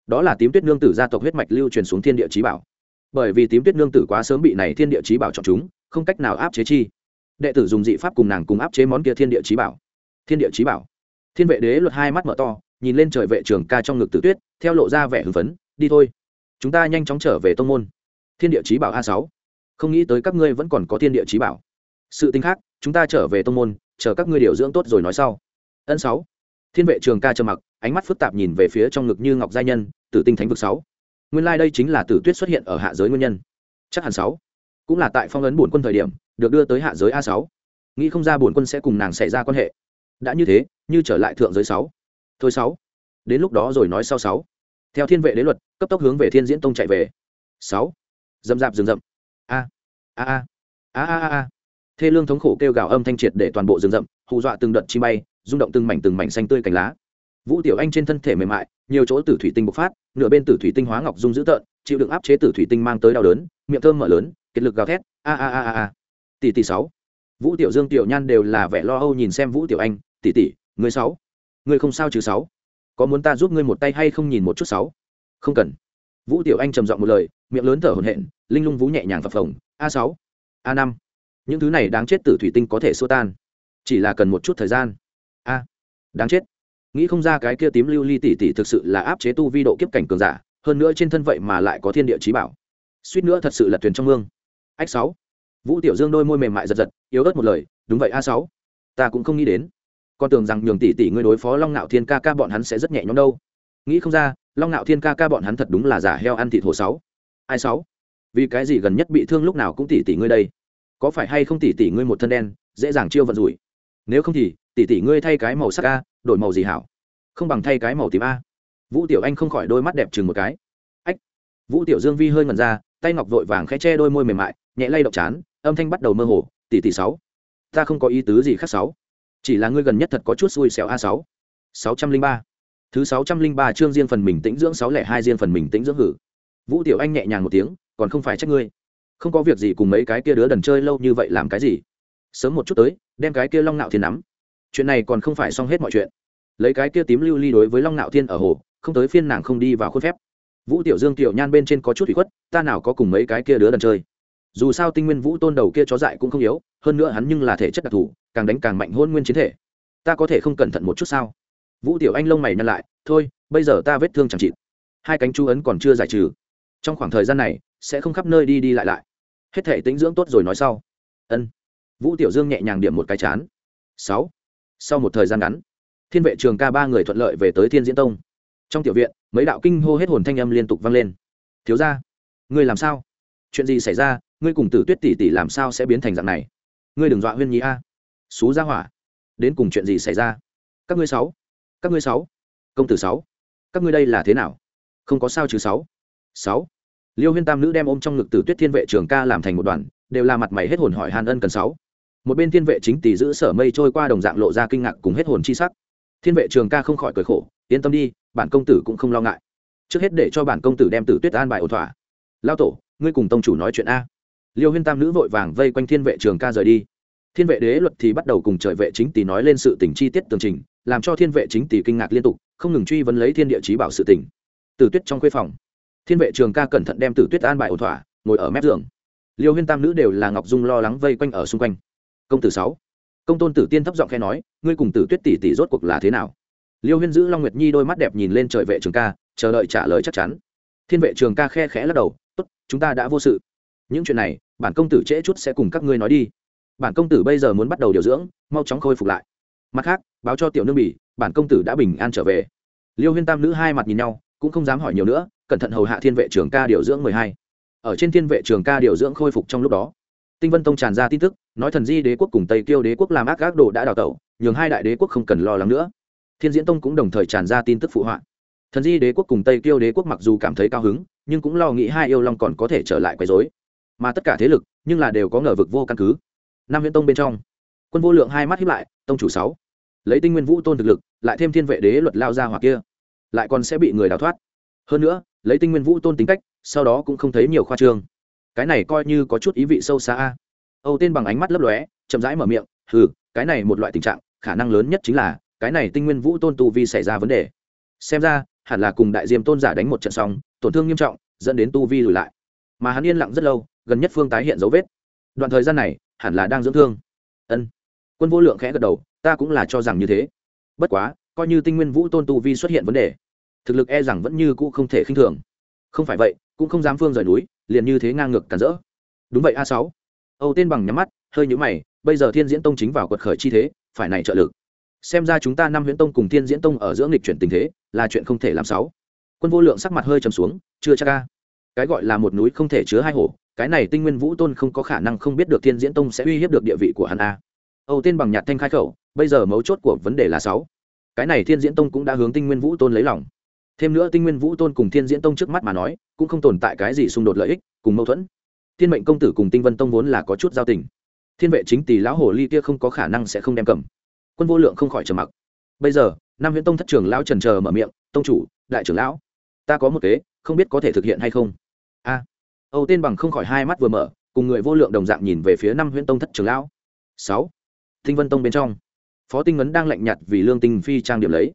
Đó là tím tuyết nương tử gia tộc huyết mạch lưu truyền xuống thiên địa trí bảo. Bởi vì tím tuyết nương tử quá sớm bị này thiên địa trí bảo chọn chúng, không cách nào áp chế chi. Đệ tử dùng dị pháp cùng nàng cùng áp chế món kia thiên địa trí bảo. Thiên địa trí bảo. Thiên vệ đế luật hai mắt mở to, nhìn lên trời vệ trường ca trong ngực tử tuyết, theo lộ ra vẻ hưng phấn, đi thôi, chúng ta nhanh chóng trở về tông môn. Thiên địa trí bảo a sáu. Không nghĩ tới các ngươi vẫn còn có thiên địa trí bảo. Sự tính khác, chúng ta trở về tông môn, chờ các ngươi điều dưỡng tốt rồi nói sau ân sáu. Thiên vệ trường ca trầm mặc, ánh mắt phức tạp nhìn về phía trong ngực như ngọc giai nhân, tử tinh thánh vực sáu. Nguyên lai、like、đây chính là tử tuyết xuất hiện ở hạ giới nguyên nhân. Chắc hẳn sáu. Cũng là tại phong ấn bổn quân thời điểm, được đưa tới hạ giới a sáu. Nghĩ không ra bổn quân sẽ cùng nàng xảy ra quan hệ. Đã như thế, như trở lại thượng giới sáu. Thôi sáu. Đến lúc đó rồi nói sau sáu. Theo thiên vệ đế luật, cấp tốc hướng về thiên diễn tông chạy về. Sáu. Dầm dạp rừng rậm. A. A a. A a a thê lương thống khổ kêu gào âm thanh triệt để toàn bộ rừng rậm, hù dọa từng đợt chi bay rung động từng mảnh từng mảnh xanh tươi cành lá. Vũ tiểu anh trên thân thể mềm mại, nhiều chỗ tử thủy tinh bộc phát, nửa bên tử thủy tinh hóa ngọc dung dữ tợn, chịu đựng áp chế tử thủy tinh mang tới đau đớn, miệng thơm mở lớn, kiệt lực gào thét, a a a a a. Tỷ tỷ sáu. Vũ tiểu dương, tiểu nhan đều là vẻ lo âu nhìn xem vũ tiểu anh, tỷ tỷ người sáu? Người không sao chứ sáu? Có muốn ta giúp ngươi một tay hay không nhìn một chút sáu? Không cần. Vũ tiểu anh trầm giọng một lời, miệng lớn thở hổn hển, linh lung vũ nhẹ nhàng phập phồng, a sáu, a năm. Những thứ này đáng chết tử thủy tinh có thể xua tan. Chỉ là cần một chút thời gian đáng chết. Nghĩ không ra cái kia tím lưu ly tỷ tỷ thực sự là áp chế tu vi độ kiếp cảnh cường giả, hơn nữa trên thân vậy mà lại có thiên địa trí bảo. Suýt nữa thật sự là thuyền trong mương. Ách sáu. Vũ tiểu dương đôi môi mềm mại giật giật, yếu ớt một lời, đúng vậy a sáu. Ta cũng không nghĩ đến. Con tưởng rằng nhường tỷ tỷ ngươi đối phó long nạo thiên ca ca bọn hắn sẽ rất nhẹ nhõm đâu. Nghĩ không ra, long nạo thiên ca ca bọn hắn thật đúng là giả heo ăn thịt hồ sáu. Ai sáu? Vì cái gì gần nhất bị thương lúc nào cũng tỷ tỷ ngươi đây? Có phải hay không tỷ tỷ ngươi một thân đen, dễ dàng chiêu vận rủi? Nếu không thì tỷ tỷ ngươi thay cái màu sắc a, đổi màu gì hảo? Không bằng thay cái màu tím a. Vũ tiểu anh không khỏi đôi mắt đẹp chừng một cái. Ách. Vũ tiểu dương vi hơi ngần ra, tay ngọc vội vàng khẽ che đôi môi mềm mại, nhẹ lay động chán, âm thanh bắt đầu mơ hồ, tỷ tỷ sáu, ta không có ý tứ gì khác sáu. Chỉ là ngươi gần nhất thật có chút xui xẻo a sáu. sáu trăm linh ba. Thứ sáu trăm linh ba chương riêng phần mình tĩnh dưỡng sáu lẻ hai riêng phần mình tĩnh dưỡng hử. Vũ tiểu anh nhẹ nhàng một tiếng, còn không phải trách ngươi. Không có việc gì cùng mấy cái kia đứa đần chơi lâu như vậy làm cái gì. Sớm một chút tới, đem cái kia long nạo thiên nắm chuyện này còn không phải xong hết mọi chuyện. Lấy cái kia tím lưu ly đối với long nạo thiên ở hồ, không tới phiên nàng không đi vào khuôn phép. Vũ tiểu dương, tiểu nhan bên trên có chút bị khuất, ta nào có cùng mấy cái kia đứa đần chơi. Dù sao tinh nguyên vũ tôn đầu kia chó dại cũng không yếu, hơn nữa hắn nhưng là thể chất đặc thù, càng đánh càng mạnh hôn nguyên chiến thể. Ta có thể không cẩn thận một chút sao? Vũ tiểu anh lông mày nhăn lại, thôi, bây giờ ta vết thương chẳng chịt. Hai cánh chú ấn còn chưa giải trừ. Trong khoảng thời gian này, sẽ không khắp nơi đi đi lại lại. Hết thể tính dưỡng tốt rồi nói sau. Ân. Vũ tiểu dương nhẹ nhàng điểm một cái chán. Sáu sau một thời gian ngắn, thiên vệ trường ca ba người thuận lợi về tới thiên diễn tông. Trong tiểu viện, mấy đạo kinh hô hết hồn thanh âm liên tục vang lên. Thiếu ra ngươi làm sao? Chuyện gì xảy ra? Ngươi cùng tử tuyết tỷ tỷ làm sao sẽ biến thành dạng này? Ngươi đừng dọa huyên nhí a. Xú ra hỏa, đến cùng chuyện gì xảy ra? Các ngươi sáu, các ngươi sáu, công tử sáu, các ngươi đây là thế nào? Không có sao chứ sáu. Sáu. Liêu huyên tam nữ đem ôm trong ngực tử tuyết thiên vệ trường ca làm thành một đoàn, đều là mặt mày hết hồn hỏi hàn ân cần sáu một bên thiên vệ chính tỷ giữ sở mây trôi qua đồng dạng lộ ra kinh ngạc cùng hết hồn chi sắc. Thiên vệ trường ca không khỏi cười khổ, yên tâm đi, bản công tử cũng không lo ngại. Trước hết để cho bản công tử đem tử tuyết an bài ổn thỏa. Lao tổ, ngươi cùng tông chủ nói chuyện a. Liêu huyên tam nữ vội vàng vây quanh thiên vệ trường ca rời đi. Thiên vệ đế luật thì bắt đầu cùng trời vệ chính tỷ nói lên sự tình chi tiết tường trình, làm cho thiên vệ chính tỷ kinh ngạc liên tục, không ngừng truy vấn lấy thiên địa chí bảo sự tình. Tử tuyết trong khuê phòng, thiên vệ trường ca cẩn thận đem tử tuyết an bài ổn thỏa, ngồi ở mép giường. Liêu huyên tam nữ đều là ngọc dung lo lắng vây quanh ở xung quanh công tử sáu. Công tôn tử tiên thấp giọng khe nói, ngươi cùng tử tuyết tỷ tỷ rốt cuộc là thế nào? Liêu huyên giữ long nguyệt nhi đôi mắt đẹp nhìn lên trời vệ trường ca, chờ đợi trả lời chắc chắn. Thiên vệ trường ca khe khẽ lắc đầu, tốt, chúng ta đã vô sự. Những chuyện này, bản công tử trễ chút sẽ cùng các ngươi nói đi. Bản công tử bây giờ muốn bắt đầu điều dưỡng, mau chóng khôi phục lại. Mặt khác, báo cho tiểu nương bỉ, bản công tử đã bình an trở về. Liêu huyên tam nữ hai mặt nhìn nhau, cũng không dám hỏi nhiều nữa, cẩn thận hầu hạ thiên vệ trường ca điều dưỡng mười hai. Ở trên thiên vệ trường ca điều dưỡng khôi phục trong lúc đó tinh vân tông tràn ra tin tức, nói thần di đế quốc cùng tây kiêu đế quốc làm ác gác đồ đã đào tẩu, nhường hai đại đế quốc không cần lo lắng nữa. Thiên diễn tông cũng đồng thời tràn ra tin tức phụ họa. Thần di đế quốc cùng tây kiêu đế quốc mặc dù cảm thấy cao hứng, nhưng cũng lo nghĩ hai yêu long còn có thể trở lại quấy dối mà tất cả thế lực, nhưng là đều có ngờ vực vô căn cứ. Nam viễn tông bên trong, quân vô lượng hai mắt hiếp lại, tông chủ sáu. Lấy tinh nguyên vũ tôn thực lực, lại thêm thiên vệ đế luật lao ra hoặc kia, lại còn sẽ bị người đào thoát. Hơn nữa, lấy tinh nguyên vũ tôn tính cách, sau đó cũng không thấy nhiều khoa trương cái này coi như có chút ý vị sâu xa a. Âu tên bằng ánh mắt lấp lóe chậm rãi mở miệng hừ, cái này một loại tình trạng khả năng lớn nhất chính là cái này tinh nguyên vũ tôn tu vi xảy ra vấn đề. Xem ra hẳn là cùng đại diêm tôn giả đánh một trận xong tổn thương nghiêm trọng dẫn đến tu vi lùi lại. Mà hắn yên lặng rất lâu gần nhất phương tái hiện dấu vết. Đoạn thời gian này hẳn là đang dưỡng thương. Ân. Quân vô lượng khẽ gật đầu ta cũng là cho rằng như thế. Bất quá coi như tinh nguyên vũ tôn tu vi xuất hiện vấn đề thực lực e rằng vẫn như cũ không thể khinh thường không phải vậy, cũng không dám phương rời núi, liền như thế ngang ngược cản rỡ. Đúng vậy, a sáu. Âu tên bằng nhắm mắt, hơi nhũ mày, bây giờ thiên diễn tông chính vào quật khởi chi thế, phải này trợ lực. Xem ra chúng ta năm huyễn tông cùng thiên diễn tông ở giữa nghịch chuyển tình thế, là chuyện không thể làm sáu. Quân vô lượng sắc mặt hơi trầm xuống, chưa chắc ca cái gọi là một núi không thể chứa hai hổ, cái này tinh nguyên vũ tôn không có khả năng không biết được thiên diễn tông sẽ uy hiếp được địa vị của hắn a. Âu tên bằng nhạt thanh khai khẩu, bây giờ mấu chốt của vấn đề là sáu. Cái này thiên diễn tông cũng đã hướng tinh nguyên vũ tôn lấy lòng thêm nữa tinh nguyên vũ tôn cùng thiên diễn tông trước mắt mà nói, cũng không tồn tại cái gì xung đột lợi ích, cùng mâu thuẫn. Thiên mệnh công tử cùng tinh vân tông vốn là có chút giao tình. Thiên vệ chính tỷ lão hồ ly kia không có khả năng sẽ không đem cầm. Quân vô lượng không khỏi trầm mặc. Bây giờ, nam huyễn tông thất trưởng lão trần chờ mở miệng, tông chủ, đại trưởng lão, ta có một kế, không biết có thể thực hiện hay không? A. Âu tên bằng không khỏi hai mắt vừa mở, cùng người vô lượng đồng dạng nhìn về phía năm huyễn tông thất trưởng lão. Sáu. Tinh vân tông bên trong, phó tinh ngấn đang lạnh nhạt vì lương tinh phi trang điểm lấy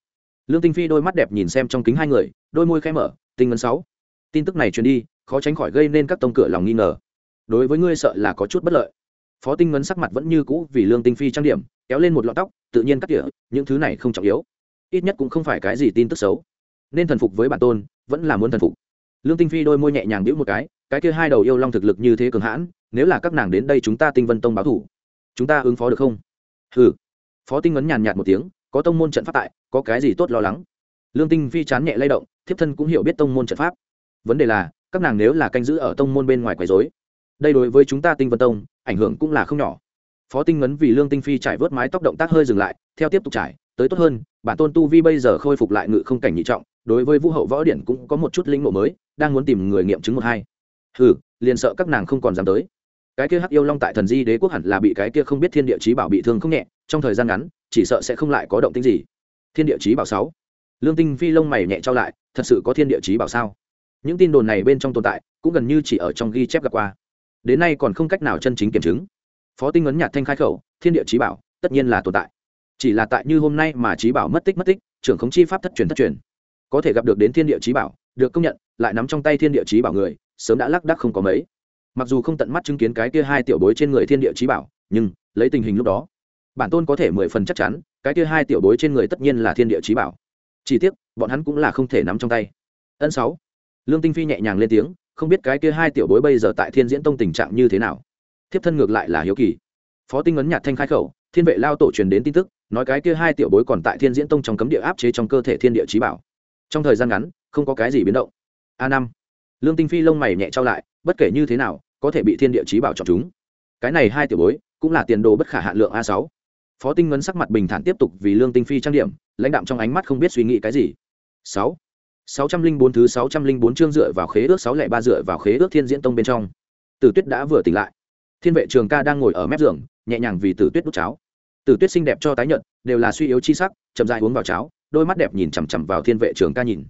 lương tinh phi đôi mắt đẹp nhìn xem trong kính hai người đôi môi khẽ mở tinh ngấn sáu. Tin tức này truyền đi khó tránh khỏi gây nên các tông cửa lòng nghi ngờ. Đối với ngươi sợ là có chút bất lợi. Phó tinh ngấn sắc mặt vẫn như cũ vì lương tinh phi trang điểm kéo lên một lọn tóc tự nhiên cắt tỉa những thứ này không trọng yếu. Ít nhất cũng không phải cái gì tin tức xấu. Nên thần phục với bản tôn vẫn là muốn thần phục. Lương tinh phi đôi môi nhẹ nhàng đĩu một cái cái kia hai đầu yêu long thực lực như thế cường hãn nếu là các nàng đến đây chúng ta tinh vân tông báo thủ chúng ta ứng phó được không? Hừ, phó tinh ngấn nhàn nhạt một tiếng có tông môn trận pháp tại, có cái gì tốt lo lắng? Lương tinh phi chán nhẹ lay động, thiếp thân cũng hiểu biết tông môn trận pháp. Vấn đề là, các nàng nếu là canh giữ ở tông môn bên ngoài quấy dối đây đối với chúng ta tinh vân tông, ảnh hưởng cũng là không nhỏ. Phó tinh ngấn vì lương tinh phi trải vớt mái tóc động tác hơi dừng lại, theo tiếp tục trải, tới tốt hơn, bản tôn tu vi bây giờ khôi phục lại ngự không cảnh nhị trọng, đối với vũ hậu võ điển cũng có một chút linh mộ mới, đang muốn tìm người nghiệm chứng một hai. Ừ liền sợ các nàng không còn dám tới. Cái kia hắc yêu long tại thần di đế quốc hẳn là bị cái kia không biết thiên địa chí bảo bị thương không nhẹ, trong thời gian ngắn chỉ sợ sẽ không lại có động tĩnh gì. Thiên địa chí bảo sáu. Lương tinh phi lông mày nhẹ trao lại, thật sự có thiên địa chí bảo sao? Những tin đồn này bên trong tồn tại, cũng gần như chỉ ở trong ghi chép gặp qua. Đến nay còn không cách nào chân chính kiểm chứng. Phó tinh ấn nhạt thanh khai khẩu, thiên địa chí bảo, tất nhiên là tồn tại. Chỉ là tại như hôm nay mà chí bảo mất tích mất tích, trưởng khống chi pháp thất truyền thất truyền. Có thể gặp được đến thiên địa chí bảo, được công nhận, lại nắm trong tay thiên địa chí bảo người, sớm đã lắc đắc không có mấy. Mặc dù không tận mắt chứng kiến cái kia hai tiểu bối trên người thiên địa chí bảo, nhưng, lấy tình hình lúc đó bản tôn có thể mười phần chắc chắn, cái kia hai tiểu bối trên người tất nhiên là thiên địa chí bảo. Chỉ tiếc, bọn hắn cũng là không thể nắm trong tay. Ân sáu. Lương tinh phi nhẹ nhàng lên tiếng, không biết cái kia hai tiểu bối bây giờ tại thiên diễn tông tình trạng như thế nào. Thiếp thân ngược lại là hiếu kỳ. Phó tinh ấn nhạt thanh khai khẩu, thiên vệ lao tổ truyền đến tin tức, nói cái kia hai tiểu bối còn tại thiên diễn tông trong cấm địa áp chế trong cơ thể thiên địa trí bảo. Trong thời gian ngắn, không có cái gì biến động. A năm. Lương tinh phi lông mày nhẹ trao lại, bất kể như thế nào, có thể bị thiên địa trí bảo chọn chúng. Cái này hai tiểu bối, cũng là tiền đồ bất khả hạn lượng a sáu phó tinh ngấn sắc mặt bình thản tiếp tục vì lương tinh phi trang điểm, lãnh đạm trong ánh mắt không biết suy nghĩ cái gì. Sáu. Sáu trăm linh bốn thứ sáu trăm linh bốn chương dựa vào khế ước sáu lẻ ba dựa vào khế ước thiên diễn tông bên trong. Tử tuyết đã vừa tỉnh lại. Thiên vệ trường ca đang ngồi ở mép giường, nhẹ nhàng vì tử tuyết đút cháo. Tử tuyết xinh đẹp cho tái nhợt, đều là suy yếu chi sắc, chậm dại uống vào cháo, đôi mắt đẹp nhìn chằm chằm vào thiên vệ trường ca nhìn.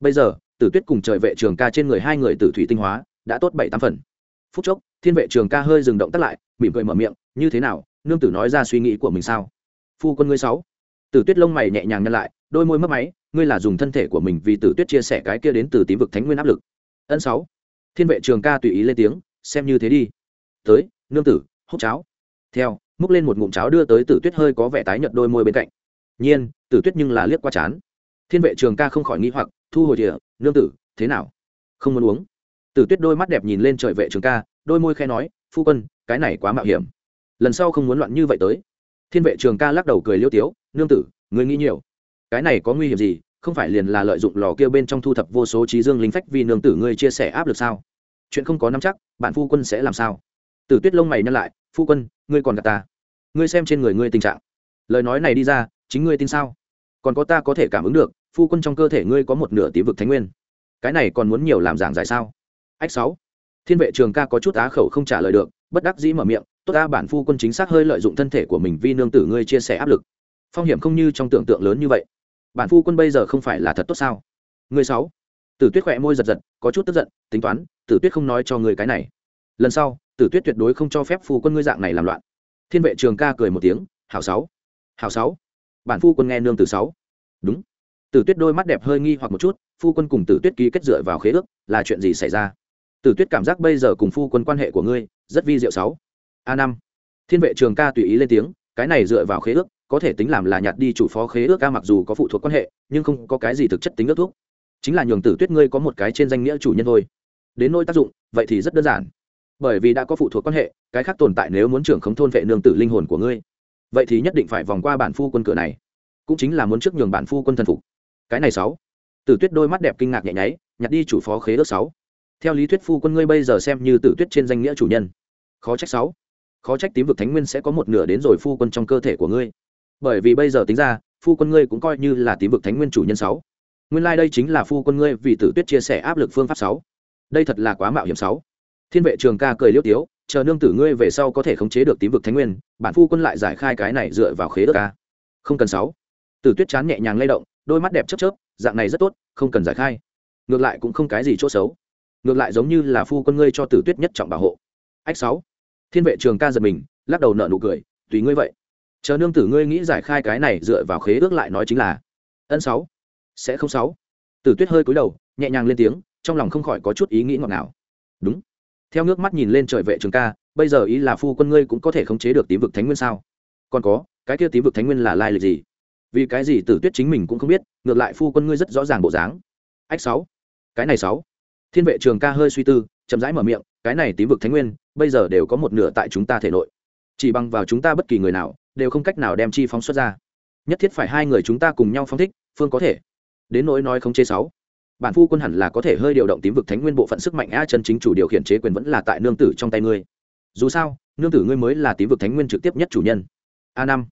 Bây giờ, tử tuyết cùng trời vệ trường ca trên người hai người tử thủy tinh hóa, đã tốt bảy tám phần. Phút chốc, thiên vệ trường ca hơi dừng động tắt lại, mỉm cười mở miệng, như thế nào nương tử nói ra suy nghĩ của mình sao? Phu quân ngươi sáu. Tử tuyết lông mày nhẹ nhàng nhăn lại, đôi môi mất máy, ngươi là dùng thân thể của mình vì tử tuyết chia sẻ cái kia đến từ tím vực thánh nguyên áp lực. Ân sáu. Thiên vệ trường ca tùy ý lên tiếng, xem như thế đi. Tới, nương tử, hút cháo. Theo, múc lên một ngụm cháo đưa tới tử tuyết hơi có vẻ tái nhợt đôi môi bên cạnh. Nhiên, tử tuyết nhưng là liếc qua chán. Thiên vệ trường ca không khỏi nghĩ hoặc, thu hồi địa nương tử, thế nào? Không muốn uống? Tử tuyết đôi mắt đẹp nhìn lên trời vệ trường ca, đôi môi khe nói, phu quân, cái này quá mạo hiểm lần sau không muốn loạn như vậy tới. Thiên vệ trường ca lắc đầu cười liêu tiếu, nương tử người nghĩ nhiều. Cái này có nguy hiểm gì? Không phải liền là lợi dụng lò kia bên trong thu thập vô số trí dương linh phách vì nương tử ngươi chia sẻ áp lực sao? Chuyện không có nắm chắc, bạn phu quân sẽ làm sao? Tử tuyết lông mày nhăn lại, phu quân, ngươi còn gạt ta. Ngươi xem trên người ngươi tình trạng. Lời nói này đi ra, chính ngươi tin sao? Còn có ta có thể cảm ứng được, phu quân trong cơ thể ngươi có một nửa tí vực thánh nguyên. Cái này còn muốn nhiều làm giảng giải sao? Ách sáu. Thiên vệ trường ca có chút á khẩu không trả lời được, bất đắc dĩ mở miệng tốt ta bản phu quân chính xác hơi lợi dụng thân thể của mình vì nương tử ngươi chia sẻ áp lực. Phong hiểm không như trong tưởng tượng lớn như vậy. Bản phu quân bây giờ không phải là thật tốt sao? Người sáu. Tử tuyết khỏe môi giật giật, có chút tức giận, tính toán, tử tuyết không nói cho người cái này. Lần sau, tử tuyết tuyệt đối không cho phép phu quân ngươi dạng này làm loạn. Thiên vệ trường ca cười một tiếng, hảo sáu hảo sáu. Bản phu quân nghe nương từ sáu. Đúng. Tử tuyết đôi mắt đẹp hơi nghi hoặc một chút, phu quân cùng tử tuyết ký kết dựa vào khế ước, là chuyện gì xảy ra? Tử tuyết cảm giác bây giờ cùng phu quân quan hệ của ngươi rất vi diệu sáu a năm. Thiên vệ trường ca tùy ý lên tiếng, cái này dựa vào khế ước, có thể tính làm là nhạt đi chủ phó khế ước ca mặc dù có phụ thuộc quan hệ, nhưng không có cái gì thực chất tính ước thuốc chính là nhường tử tuyết ngươi có một cái trên danh nghĩa chủ nhân thôi. Đến nỗi tác dụng, vậy thì rất đơn giản. Bởi vì đã có phụ thuộc quan hệ, cái khác tồn tại nếu muốn trưởng khống thôn vệ nương tử linh hồn của ngươi, vậy thì nhất định phải vòng qua bản phu quân cửa này. Cũng chính là muốn trước nhường bản phu quân thần phục. Cái này sáu. Tử tuyết đôi mắt đẹp kinh ngạc nhẹ nháy nhặt đi chủ phó khế ước sáu. Theo lý thuyết phu quân ngươi bây giờ xem như tử tuyết trên danh nghĩa chủ nhân. Khó trách sáu khó trách tím vực thánh nguyên sẽ có một nửa đến rồi phu quân trong cơ thể của ngươi. Bởi vì bây giờ tính ra, phu quân ngươi cũng coi như là tím vực thánh nguyên chủ nhân sáu. Nguyên lai、like、đây chính là phu quân ngươi vì tử tuyết chia sẻ áp lực phương pháp sáu. Đây thật là quá mạo hiểm sáu. Thiên vệ trường ca cười liêu tiếu, chờ nương tử ngươi về sau có thể khống chế được tím vực thánh nguyên, bản phu quân lại giải khai cái này dựa vào khế ước ca. Không cần sáu. Tử tuyết chán nhẹ nhàng lay động, đôi mắt đẹp chớp chớp, dạng này rất tốt, không cần giải khai. Ngược lại cũng không cái gì chỗ xấu. Ngược lại giống như là phu quân ngươi cho tử tuyết nhất trọng bảo hộ. Ách sáu thiên vệ trường ca giật mình, lắc đầu nợ nụ cười, tùy ngươi vậy. Chờ nương tử ngươi nghĩ giải khai cái này dựa vào khế ước lại nói chính là, ân sáu, sẽ không sáu. Tử tuyết hơi cúi đầu, nhẹ nhàng lên tiếng, trong lòng không khỏi có chút ý nghĩ ngọt ngào. Đúng. Theo nước mắt nhìn lên trời vệ trường ca, bây giờ ý là phu quân ngươi cũng có thể khống chế được tím vực thánh nguyên sao? Còn có, cái kia tím vực thánh nguyên là lai lịch gì? Vì cái gì tử tuyết chính mình cũng không biết, ngược lại phu quân ngươi rất rõ ràng bộ dáng. Ách sáu, cái này sáu thiên vệ trường ca hơi suy tư, chậm rãi mở miệng, cái này tím vực thánh nguyên, bây giờ đều có một nửa tại chúng ta thể nội. Chỉ bằng vào chúng ta bất kỳ người nào, đều không cách nào đem chi phóng xuất ra. Nhất thiết phải hai người chúng ta cùng nhau phóng thích, phương có thể. Đến nỗi nói không chế sáu. Bản phu quân hẳn là có thể hơi điều động tím vực thánh nguyên bộ phận sức mạnh a chân chính chủ điều khiển chế quyền vẫn là tại nương tử trong tay ngươi. Dù sao, nương tử ngươi mới là tím vực thánh nguyên trực tiếp nhất chủ nhân. A năm.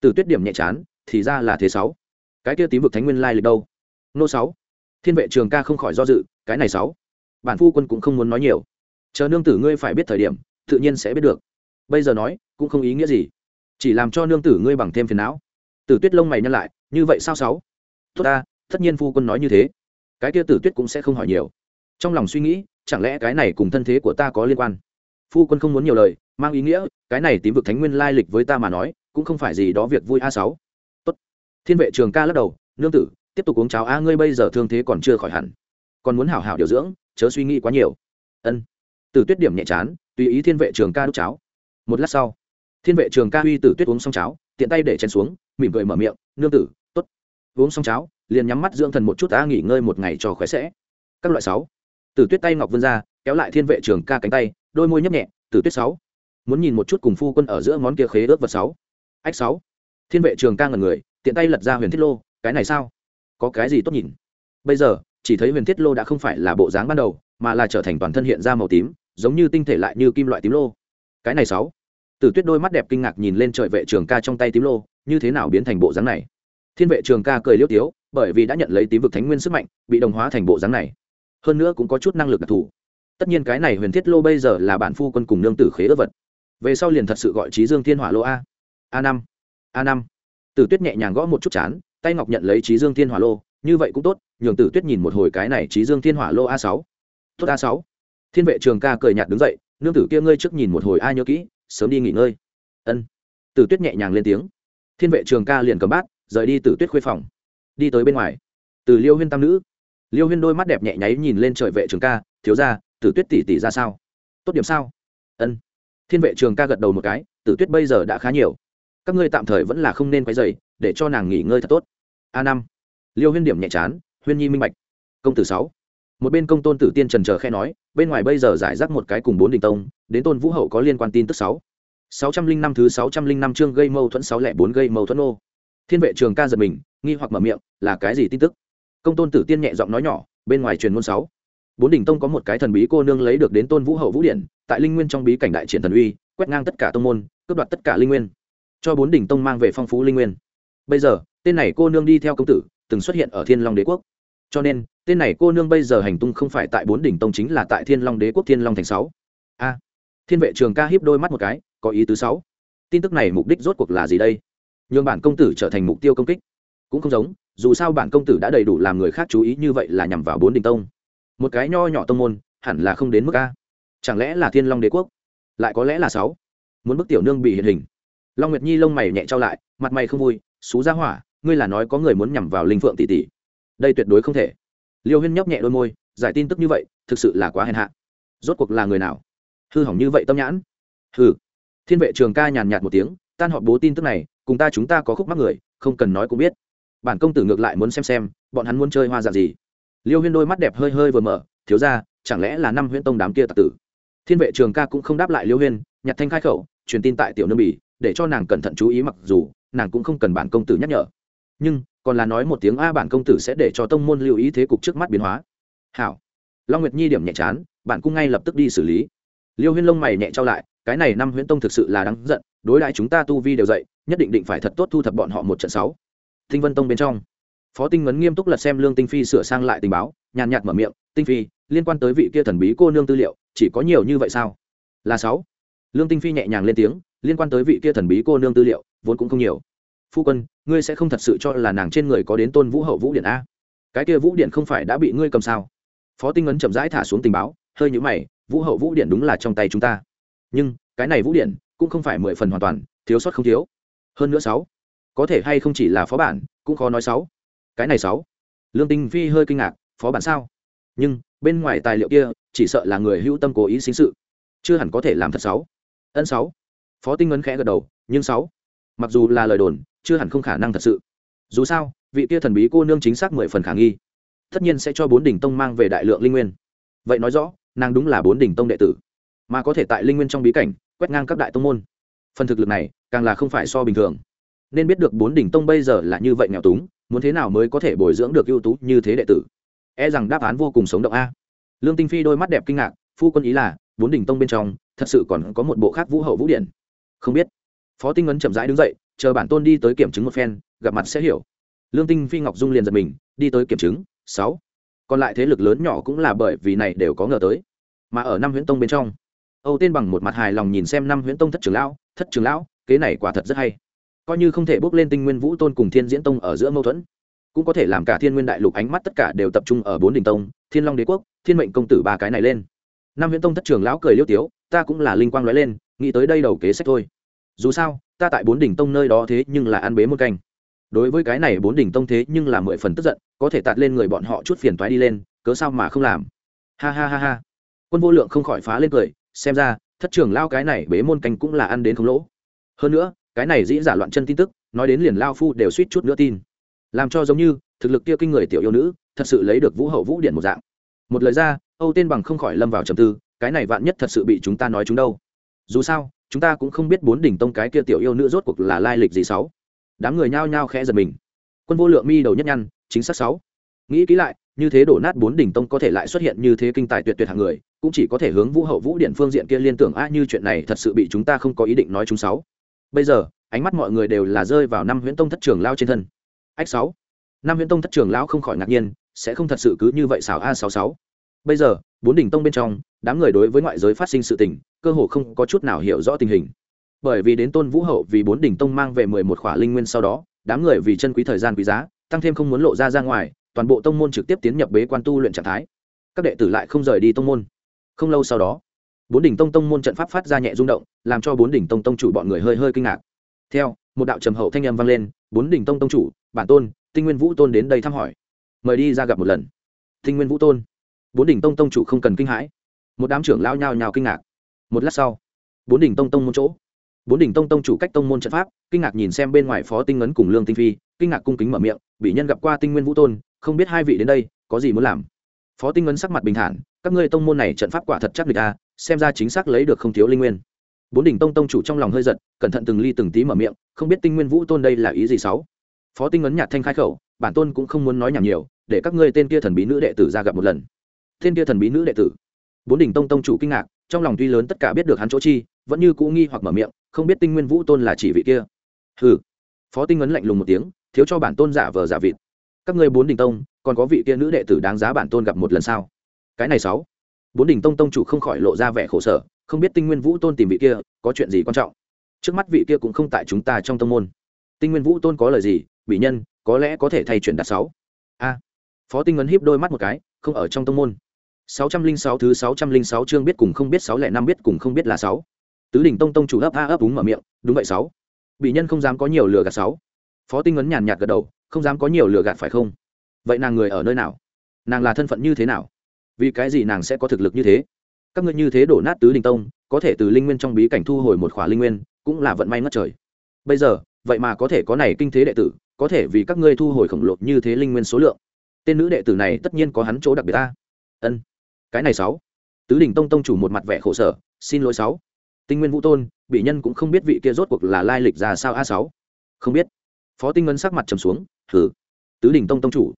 Từ tuyết điểm nhẹ chán, thì ra là thế sáu. Cái kia tím vực thánh nguyên lai lịch đâu? Nô sáu. Thiên vệ trường ca không khỏi do dự, cái này sáu bản phu quân cũng không muốn nói nhiều. Chờ nương tử ngươi phải biết thời điểm, tự nhiên sẽ biết được. Bây giờ nói, cũng không ý nghĩa gì. Chỉ làm cho nương tử ngươi bằng thêm phiền não. Tử tuyết lông mày nhăn lại, như vậy sao sáu? Tốt ta, tất nhiên phu quân nói như thế. Cái kia tử tuyết cũng sẽ không hỏi nhiều. Trong lòng suy nghĩ, chẳng lẽ cái này cùng thân thế của ta có liên quan? Phu quân không muốn nhiều lời, mang ý nghĩa, cái này tím vực thánh nguyên lai lịch với ta mà nói, cũng không phải gì đó việc vui a sáu. Tốt. Thiên vệ trường ca lắc đầu, nương tử, tiếp tục uống cháo a, ngươi bây giờ thương thế còn chưa khỏi hẳn. Còn muốn hảo hảo điều dưỡng chớ suy nghĩ quá nhiều. Ân. Tử tuyết điểm nhẹ chán, tùy ý thiên vệ trường ca đút cháo. Một lát sau, thiên vệ trường ca uy tử tuyết uống xong cháo, tiện tay để chén xuống, mỉm cười mở miệng, nương tử t ố t uống xong cháo, liền nhắm mắt dưỡng thần một chút, ta nghỉ ngơi một ngày cho khỏe sẽ. Các loại sáu. Tử tuyết tay ngọc vươn ra, kéo lại thiên vệ trường ca cánh tay, đôi môi nhấp nhẹ, tử tuyết sáu, muốn nhìn một chút cùng phu quân ở giữa ngón kia khế ước vật sáu. Ách sáu. Thiên vệ trường ca ngần người, tiện tay lật ra huyền thiết lô, cái này sao? Có cái gì tốt nhìn? Bây giờ chỉ thấy huyền thiết lô đã không phải là bộ dáng ban đầu mà là trở thành toàn thân hiện ra màu tím giống như tinh thể lại như kim loại tím lô cái này sáu Tử Tuyết đôi mắt đẹp kinh ngạc nhìn lên trời vệ trường ca trong tay tím lô, như thế nào biến thành bộ dáng này? Thiên vệ trường ca cười liêu tiếu, bởi vì đã nhận lấy tím vực thánh nguyên sức mạnh, bị đồng hóa thành bộ dáng này. Hơn nữa cũng có chút năng lực đặc thù. Tất nhiên cái này huyền thiết lô bây giờ là bản phu quân cùng nương tử khế ước vật. Về sau liền thật sự gọi trí dương thiên hỏa lô a. a năm a năm Tử Tuyết nhẹ nhàng gõ một chút chán, tay ngọc nhận lấy trí dương thiên hỏa lô, như vậy cũng tốt, nhường Tử Tuyết nhìn một hồi cái này trí dương thiên hỏa lô a sáu. Tốt a sáu. Thiên vệ trường ca cười nhạt đứng dậy, nương tử kia ngươi trước nhìn một hồi ai nhớ kỹ, sớm đi nghỉ ngơi. Ân. Tử tuyết nhẹ nhàng lên tiếng. Thiên vệ trường ca liền cầm bát rời đi tử tuyết khuê phòng. Đi tới bên ngoài. Từ liêu huyên tam nữ. Liêu huyên đôi mắt đẹp nhẹ nháy nhìn lên trời vệ trường ca thiếu ra tử tuyết tỷ tỷ ra sao? Tốt điểm sao? Ân. Thiên vệ trường ca gật đầu một cái tử tuyết bây giờ đã khá nhiều. Các ngươi tạm thời vẫn là không nên quay dày để cho nàng nghỉ ngơi thật tốt. A năm liêu huyên điểm nhẹ chán, huyên nhi minh bạch. Công tử sáu. Một bên công tôn tử tiên trần chờ khe nói, bên ngoài bây giờ giải rác một cái cùng bốn đình tông, đến tôn vũ hậu có liên quan tin tức sáu. Sáu trăm linh năm thứ sáu trăm linh năm chương gây mâu thuẫn sáu lẻ bốn gây mâu thuẫn ô. Thiên vệ trường ca giật mình, nghi hoặc mở miệng, là cái gì tin tức? Công tôn tử tiên nhẹ giọng nói nhỏ, bên ngoài truyền môn sáu. Bốn đỉnh tông có một cái thần bí cô nương lấy được đến tôn vũ hậu vũ điện tại linh nguyên trong bí cảnh đại triển thần uy, quét ngang tất cả tông môn, cướp đoạt tất cả linh nguyên. Cho bốn đỉnh tông mang về phong phú linh nguyên. Bây giờ, tên này cô nương đi theo công tử từng xuất hiện ở thiên long đế quốc. Cho nên, tên này cô nương bây giờ hành tung không phải tại bốn đỉnh tông chính là tại thiên long đế quốc thiên long thành sáu. A, thiên vệ trường ca hiếp đôi mắt một cái, có ý tứ sáu. Tin tức này mục đích rốt cuộc là gì đây? Nhường bản công tử trở thành mục tiêu công kích. Cũng không giống, dù sao bản công tử đã đầy đủ làm người khác chú ý như vậy là nhằm vào bốn đỉnh tông. Một cái nho nhỏ tông môn, hẳn là không đến mức a. Chẳng lẽ là thiên long đế quốc? Lại có lẽ là sáu. Muốn bức tiểu nương bị hiện hình. Long nguyệt nhi lông mày nhẹ trao lại, mặt mày không vui, xú ra hỏa ngươi là nói có người muốn nhằm vào linh phượng tỷ tỷ. Đây tuyệt đối không thể. Liêu huyên nhấp nhẹ đôi môi, giải tin tức như vậy, thực sự là quá hèn hạ. Rốt cuộc là người nào? Hư hỏng như vậy tâm nhãn. Hư thiên vệ trường ca nhàn nhạt một tiếng, tan họp bố tin tức này, cùng ta chúng ta có khúc mắc người, không cần nói cũng biết. Bản công tử ngược lại muốn xem xem, bọn hắn muốn chơi hoa dạng gì. Liêu huyên đôi mắt đẹp hơi hơi vừa mở, thiếu ra chẳng lẽ là năm huyễn tông đám kia tạc tử? Thiên vệ trường ca cũng không đáp lại liêu huyên, nhặt thanh khai khẩu, truyền tin tại tiểu nương bỉ để cho nàng cẩn thận chú ý mặc dù, nàng cũng không cần bản công tử nhắc nhở nhưng, còn là nói một tiếng a bản công tử sẽ để cho tông môn lưu ý thế cục trước mắt biến hóa. Hảo. Long nguyệt nhi điểm nhẹ chán bạn cũng ngay lập tức đi xử lý. Liêu huyên lông mày nhẹ trao lại, cái này năm huyễn tông thực sự là đáng giận, đối lại chúng ta tu vi đều dậy, nhất định định phải thật tốt thu thập bọn họ một trận sáu. Tinh vân tông bên trong. Phó tinh ngấn nghiêm túc lật xem lương tinh phi sửa sang lại tình báo, nhàn nhạt mở miệng, tinh phi, liên quan tới vị kia thần bí cô nương tư liệu, chỉ có nhiều như vậy sao? Là sáu. Lương tinh phi nhẹ nhàng lên tiếng, liên quan tới vị kia thần bí cô nương tư liệu, vốn cũng không nhiều phu quân, ngươi sẽ không thật sự cho là nàng trên người có đến tôn vũ hậu vũ điện a? Cái kia vũ điện không phải đã bị ngươi cầm sao? Phó tinh ấn chậm rãi thả xuống tình báo, hơi nhũ mày, vũ hậu vũ điện đúng là trong tay chúng ta. Nhưng, cái này vũ điện cũng không phải mười phần hoàn toàn, thiếu sót không thiếu. Hơn nữa sáu, có thể hay không chỉ là phó bản, cũng khó nói sáu. Cái này sáu. Lương tinh phi hơi kinh ngạc, phó bản sao? Nhưng, bên ngoài tài liệu kia, chỉ sợ là người hữu tâm cố ý sinh sự. Chưa hẳn có thể làm thật sáu. Ân sáu. Phó tinh ấn khẽ gật đầu, nhưng sáu mặc dù là lời đồn, chưa hẳn không khả năng thật sự. Dù sao, vị kia thần bí cô nương chính xác mười phần khả nghi. Tất nhiên sẽ cho bốn đỉnh tông mang về đại lượng linh nguyên. Vậy nói rõ, nàng đúng là bốn đỉnh tông đệ tử, mà có thể tại linh nguyên trong bí cảnh, quét ngang các đại tông môn. Phần thực lực này, càng là không phải so bình thường. Nên biết được bốn đỉnh tông bây giờ là như vậy nghèo túng, muốn thế nào mới có thể bồi dưỡng được ưu tú như thế đệ tử? E rằng đáp án vô cùng sống động a. Lương tinh phi đôi mắt đẹp kinh ngạc, phu quân ý là, bốn đỉnh tông bên trong, thật sự còn có một bộ khác vũ hậu vũ điện. Không biết phó tinh ấn chậm rãi đứng dậy, chờ bản tôn đi tới kiểm chứng một phen, gặp mặt sẽ hiểu. Lương tinh phi ngọc dung liền giật mình, đi tới kiểm chứng, sáu. Còn lại thế lực lớn nhỏ cũng là bởi vì này đều có ngờ tới. Mà ở năm huyễn tông bên trong, âu tên bằng một mặt hài lòng nhìn xem năm huyễn tông thất trưởng lão, thất trưởng lão, kế này quả thật rất hay. Coi như không thể bước lên tinh nguyên vũ tôn cùng thiên diễn tông ở giữa mâu thuẫn, cũng có thể làm cả thiên nguyên đại lục ánh mắt tất cả đều tập trung ở bốn đình tông, thiên long đế quốc, thiên mệnh công tử ba cái này lên. Năm huyễn tông thất trưởng lão cười liêu tiếu, ta cũng là linh quang nói lên, nghĩ tới đây đầu kế sách thôi dù sao, ta tại bốn đỉnh tông nơi đó thế nhưng là ăn bế một canh. Đối với cái này bốn đỉnh tông thế nhưng là mười phần tức giận, có thể tạt lên người bọn họ chút phiền toái đi lên, cớ sao mà không làm? Ha ha ha ha. Quân vô lượng không khỏi phá lên cười, xem ra, thất trưởng lao cái này bế môn canh cũng là ăn đến không lỗ. Hơn nữa, cái này dĩ giả loạn chân tin tức, nói đến liền lao phu đều suýt chút nữa tin. Làm cho giống như, thực lực kia kinh người tiểu yêu nữ, thật sự lấy được vũ hậu vũ điện một dạng. Một lời ra, âu tên bằng không khỏi lâm vào trầm tư, cái này vạn nhất thật sự bị chúng ta nói chúng đâu? Dù sao chúng ta cũng không biết bốn đỉnh tông cái kia tiểu yêu nữ rốt cuộc là lai lịch gì sáu. Đám người nhao nhao khẽ giật mình. Quân vô lượng mi đầu nhất nhăn, chính xác sáu. Nghĩ kỹ lại, như thế đổ nát bốn đỉnh tông có thể lại xuất hiện như thế kinh tài tuyệt tuyệt hàng người, cũng chỉ có thể hướng vũ hậu vũ điện phương diện kia liên tưởng, a, như chuyện này thật sự bị chúng ta không có ý định nói chúng sáu. Bây giờ, ánh mắt mọi người đều là rơi vào năm huyễn tông thất trường lao trên thân. Ách sáu. Năm huyễn tông thất trường lão không khỏi ngạc nhiên, sẽ không thật sự cứ như vậy xảo a sáu sáu. Bây giờ bốn đỉnh tông bên trong, đám người đối với ngoại giới phát sinh sự tình, cơ hồ không có chút nào hiểu rõ tình hình. Bởi vì đến tôn vũ hậu vì bốn đỉnh tông mang về mười một khỏa linh nguyên sau đó, đám người vì chân quý thời gian quý giá, tăng thêm không muốn lộ ra ra ngoài, toàn bộ tông môn trực tiếp tiến nhập bế quan tu luyện trạng thái. Các đệ tử lại không rời đi tông môn. Không lâu sau đó, bốn đỉnh tông tông môn trận pháp phát ra nhẹ rung động, làm cho bốn đỉnh tông tông chủ bọn người hơi hơi kinh ngạc. Theo, một đạo trầm hậu thanh âm vang lên, bốn đỉnh tông tông chủ, bản tôn, tinh nguyên vũ tôn đến đây thăm hỏi. Mời đi ra gặp một lần. Tinh nguyên vũ tôn bốn đỉnh tông tông chủ không cần kinh hãi. Một đám trưởng lao nhào nhào kinh ngạc. Một lát sau, bốn đỉnh tông tông môn chỗ, bốn đỉnh tông tông chủ cách tông môn trận pháp, kinh ngạc nhìn xem bên ngoài phó tinh ấn cùng lương tinh phi, kinh ngạc cung kính mở miệng bị nhân gặp qua tinh nguyên vũ tôn, không biết hai vị đến đây, có gì muốn làm? Phó tinh ấn sắc mặt bình thản, các ngươi tông môn này trận pháp quả thật chắc địch a xem ra chính xác lấy được không thiếu linh nguyên. Bốn đỉnh tông tông chủ trong lòng hơi giật, cẩn thận từng ly từng tí mở miệng, không biết tinh nguyên vũ tôn đây là ý gì sáu? Phó tinh ấn nhạt thanh khai khẩu, bản tôn cũng không muốn nói nhảm nhiều, để các ngươi tên kia thần bí nữ đệ tử ra gặp một lần thiên kia thần bí nữ đệ tử. Bốn đỉnh tông tông chủ kinh ngạc, trong lòng tuy lớn tất cả biết được hắn chỗ chi, vẫn như cũ nghi hoặc mở miệng, không biết tinh nguyên vũ tôn là chỉ vị kia. Hừ. Phó tinh ấn lạnh lùng một tiếng, thiếu cho bản tôn giả vờ giả vịt. Các ngươi bốn đỉnh tông, còn có vị kia nữ đệ tử đáng giá bản tôn gặp một lần sao? Cái này sáu. Bốn đỉnh tông tông chủ không khỏi lộ ra vẻ khổ sở, không biết tinh nguyên vũ tôn tìm vị kia, có chuyện gì quan trọng? Trước mắt vị kia cũng không tại chúng ta trong tông môn. Tinh nguyên vũ tôn có lời gì? Bị nhân, có lẽ có thể thay chuyển đạt sáu. A. Phó tinh ấn híp đôi mắt một cái, không ở trong tông môn sáu trăm linh sáu thứ sáu trăm linh sáu chương biết cùng không biết sáu lẻ năm biết cùng không biết là sáu. Tứ đỉnh tông tông chủ ấp a ấp úng mở miệng, đúng vậy sáu. Bị nhân không dám có nhiều lừa gạt sáu. Phó tinh ấn nhàn nhạt gật đầu, không dám có nhiều lừa gạt phải không? Vậy nàng người ở nơi nào? Nàng là thân phận như thế nào? Vì cái gì nàng sẽ có thực lực như thế? Các ngươi như thế đổ nát tứ đỉnh tông, có thể từ linh nguyên trong bí cảnh thu hồi một khỏa linh nguyên, cũng là vận may ngất trời. Bây giờ, vậy mà có thể có này kinh thế đệ tử, có thể vì các ngươi thu hồi khổng lồ như thế linh nguyên số lượng. Tên nữ đệ tử này tất nhiên có hắn chỗ đặc biệt ta. Ân cái này sáu. Tứ đình tông tông chủ một mặt vẻ khổ sở, xin lỗi sáu. Tinh nguyên vũ tôn bị nhân cũng không biết vị kia rốt cuộc là lai lịch ra sao a sáu. Không biết. Phó tinh ngân sắc mặt trầm xuống thử tứ đình tông tông chủ,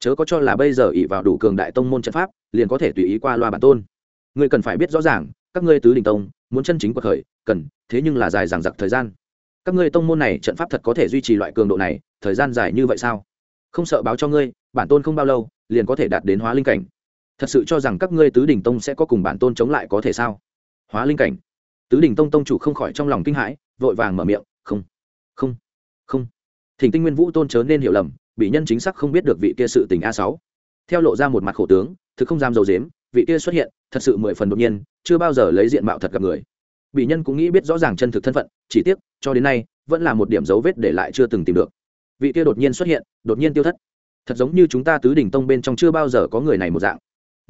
chớ có cho là bây giờ ỉ vào đủ cường đại tông môn trận pháp, liền có thể tùy ý qua loa bản tôn. Ngươi cần phải biết rõ ràng, các ngươi tứ đình tông, muốn chân chính cuộc khởi, cần, thế nhưng là dài dằng dặc thời gian. Các ngươi tông môn này trận pháp thật có thể duy trì loại cường độ này, thời gian dài như vậy sao? Không sợ báo cho ngươi, bản tôn không bao lâu, liền có thể đạt đến hóa linh cảnh thật sự cho rằng các ngươi tứ đình tông sẽ có cùng bản tôn chống lại có thể sao? Hóa linh cảnh. Tứ đình tông tông chủ không khỏi trong lòng kinh hãi, vội vàng mở miệng, không không không. Thỉnh tinh nguyên vũ tôn chớ nên hiểu lầm, bị nhân chính xác không biết được vị kia sự tình a sáu. Theo lộ ra một mặt khổ tướng, thực không dám dầu dếm, vị kia xuất hiện, thật sự mười phần đột nhiên, chưa bao giờ lấy diện mạo thật gặp người. Bị nhân cũng nghĩ biết rõ ràng chân thực thân phận, chỉ tiếc, cho đến nay, vẫn là một điểm dấu vết để lại chưa từng tìm được. Vị kia đột nhiên xuất hiện, đột nhiên tiêu thất. Thật giống như chúng ta tứ đỉnh tông bên trong chưa bao giờ có người này một dạng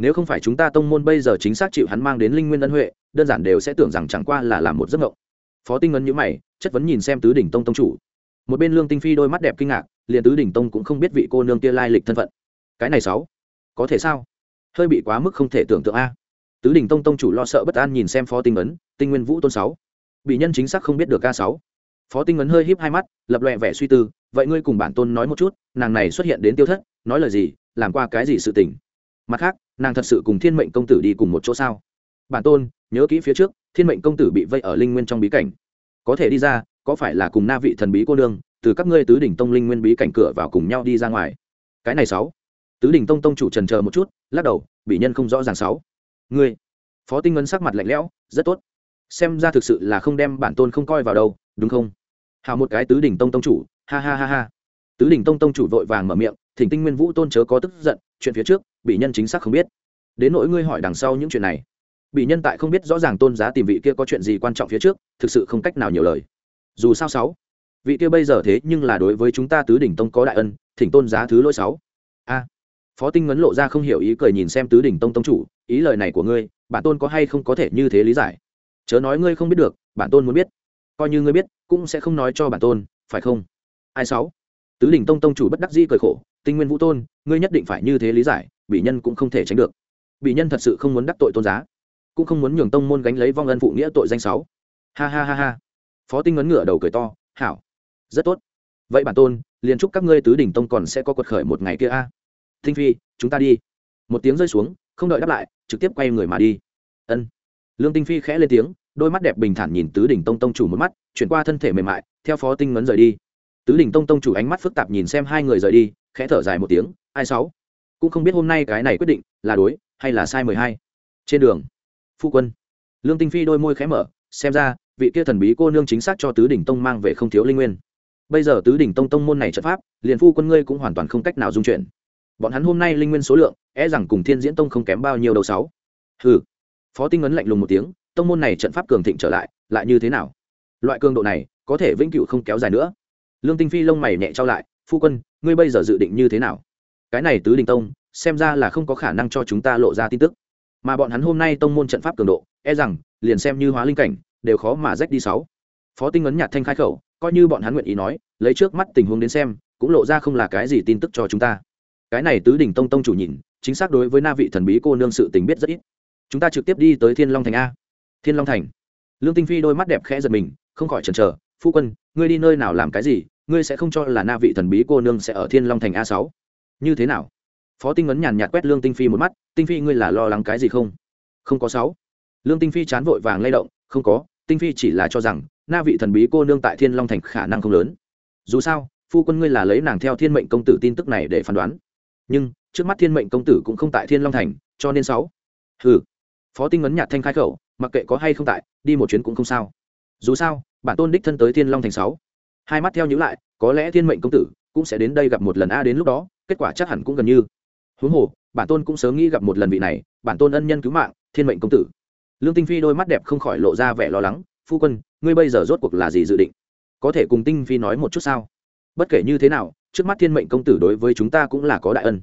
nếu không phải chúng ta tông môn bây giờ chính xác chịu hắn mang đến linh nguyên ân huệ, đơn giản đều sẽ tưởng rằng chẳng qua là làm một giấc mộng. Phó tinh ngân nhữ mày, chất vấn nhìn xem tứ đỉnh tông tông chủ. Một bên lương tinh phi đôi mắt đẹp kinh ngạc, liền tứ đỉnh tông cũng không biết vị cô nương kia lai lịch thân phận. Cái này sáu, có thể sao? Hơi bị quá mức không thể tưởng tượng a. Tứ đỉnh tông tông chủ lo sợ bất an nhìn xem phó tinh ấn tinh nguyên vũ tôn sáu. Bị nhân chính xác không biết được ca sáu. Phó tinh ấn hơi híp hai mắt, lập lòe vẻ suy tư, vậy ngươi cùng bản tôn nói một chút, nàng này xuất hiện đến tiêu thất, nói lời gì, làm qua cái gì sự tình? Mặt khác nàng thật sự cùng thiên mệnh công tử đi cùng một chỗ sao? Bản tôn, nhớ kỹ phía trước, thiên mệnh công tử bị vây ở linh nguyên trong bí cảnh. Có thể đi ra, có phải là cùng na vị thần bí cô nương, từ các ngươi tứ đỉnh tông linh nguyên bí cảnh cửa vào cùng nhau đi ra ngoài? Cái này sáu. Tứ đỉnh tông tông chủ trần chờ một chút, lắc đầu, bị nhân không rõ ràng sáu. Ngươi. Phó tinh ngân sắc mặt lạnh lẽo, rất tốt. Xem ra thực sự là không đem bản tôn không coi vào đâu, đúng không? Hào một cái tứ đỉnh tông tông chủ, ha ha ha ha. Tứ đỉnh tông tông chủ vội vàng mở miệng, thỉnh tinh nguyên vũ tôn chớ có tức giận, chuyện phía trước bị nhân chính xác không biết. Đến nỗi ngươi hỏi đằng sau những chuyện này, bị nhân tại không biết rõ ràng tôn giá tìm vị kia có chuyện gì quan trọng phía trước, thực sự không cách nào nhiều lời. Dù sao sáu, vị kia bây giờ thế nhưng là đối với chúng ta tứ đỉnh tông có đại ân, thỉnh tôn giá thứ lỗi sáu. A, phó tinh ngấn lộ ra không hiểu ý cười nhìn xem tứ đỉnh tông tông chủ, ý lời này của ngươi, bản tôn có hay không có thể như thế lý giải? Chớ nói ngươi không biết được, bản tôn muốn biết. Coi như ngươi biết, cũng sẽ không nói cho bản tôn, phải không? Ai sáu? Tứ đỉnh tông tông chủ bất đắc dĩ cười khổ tinh nguyên vũ tôn, ngươi nhất định phải như thế lý giải bị nhân cũng không thể tránh được. Bị nhân thật sự không muốn đắc tội tôn giá, cũng không muốn nhường tông môn gánh lấy vong ân phụ nghĩa tội danh sáu. Ha ha ha ha. Phó tinh ngấn ngửa đầu cười to, hảo, rất tốt. Vậy bản tôn, liền chúc các ngươi tứ đỉnh tông còn sẽ có quật khởi một ngày kia a. Thinh phi, chúng ta đi. Một tiếng rơi xuống, không đợi đáp lại, trực tiếp quay người mà đi. Ân. Lương tinh phi khẽ lên tiếng, đôi mắt đẹp bình thản nhìn tứ đỉnh tông tông chủ một mắt, chuyển qua thân thể mềm mại, theo phó tinh ngấn rời đi. Tứ đỉnh tông tông chủ ánh mắt phức tạp nhìn xem hai người rời đi khẽ thở dài một tiếng, ai sáu? Cũng không biết hôm nay cái này quyết định là đối hay là sai mười hai. Trên đường, phu quân, lương tinh phi đôi môi khẽ mở, xem ra vị kia thần bí cô nương chính xác cho tứ đỉnh tông mang về không thiếu linh nguyên. Bây giờ tứ đỉnh tông tông môn này trận pháp, liền phu quân ngươi cũng hoàn toàn không cách nào dung chuyển. Bọn hắn hôm nay linh nguyên số lượng e rằng cùng thiên diễn tông không kém bao nhiêu đầu sáu. Hừ. Phó tinh ấn lạnh lùng một tiếng, tông môn này trận pháp cường thịnh trở lại lại như thế nào? Loại cường độ này, có thể vĩnh cửu không kéo dài nữa. Lương tinh phi lông mày nhẹ trao lại, phu quân ngươi bây giờ dự định như thế nào? Cái này tứ đình tông, xem ra là không có khả năng cho chúng ta lộ ra tin tức. Mà bọn hắn hôm nay tông môn trận pháp cường độ e rằng, liền xem như hóa linh cảnh, đều khó mà rách đi sáu. Phó tinh ấn nhạt thanh khai khẩu, coi như bọn hắn nguyện ý nói, lấy trước mắt tình huống đến xem, cũng lộ ra không là cái gì tin tức cho chúng ta. Cái này tứ đỉnh tông tông chủ nhìn, chính xác đối với na vị thần bí cô nương sự tình biết rất ít. Chúng ta trực tiếp đi tới thiên long thành a. Thiên long thành. Lương tinh phi đôi mắt đẹp khẽ giật mình, không khỏi chần chờ, phu quân, ngươi đi nơi nào làm cái gì? Ngươi sẽ không cho là na vị thần bí cô nương sẽ ở thiên long thành a sáu. Như thế nào? Phó tinh ấn nhàn nhạt quét lương tinh phi một mắt, tinh phi ngươi là lo lắng cái gì không? Không có sáu. Lương tinh phi chán vội vàng lay động, không có, tinh phi chỉ là cho rằng, na vị thần bí cô nương tại thiên long thành khả năng không lớn. Dù sao, phu quân ngươi là lấy nàng theo thiên mệnh công tử tin tức này để phán đoán. Nhưng, trước mắt thiên mệnh công tử cũng không tại thiên long thành, cho nên sáu. Hừ. Phó tinh ấn nhạt thanh khai khẩu, mặc kệ có hay không tại, đi một chuyến cũng không sao. Dù sao, bản tôn đích thân tới thiên long thành sáu hai mắt theo nhữ lại, có lẽ thiên mệnh công tử cũng sẽ đến đây gặp một lần a, đến lúc đó, kết quả chắc hẳn cũng gần như. Huống hồ, bản tôn cũng sớm nghĩ gặp một lần vị này, bản tôn ân nhân cứu mạng, thiên mệnh công tử. Lương tinh phi đôi mắt đẹp không khỏi lộ ra vẻ lo lắng, phu quân, ngươi bây giờ rốt cuộc là gì dự định? Có thể cùng tinh phi nói một chút sao? Bất kể như thế nào, trước mắt thiên mệnh công tử đối với chúng ta cũng là có đại ân.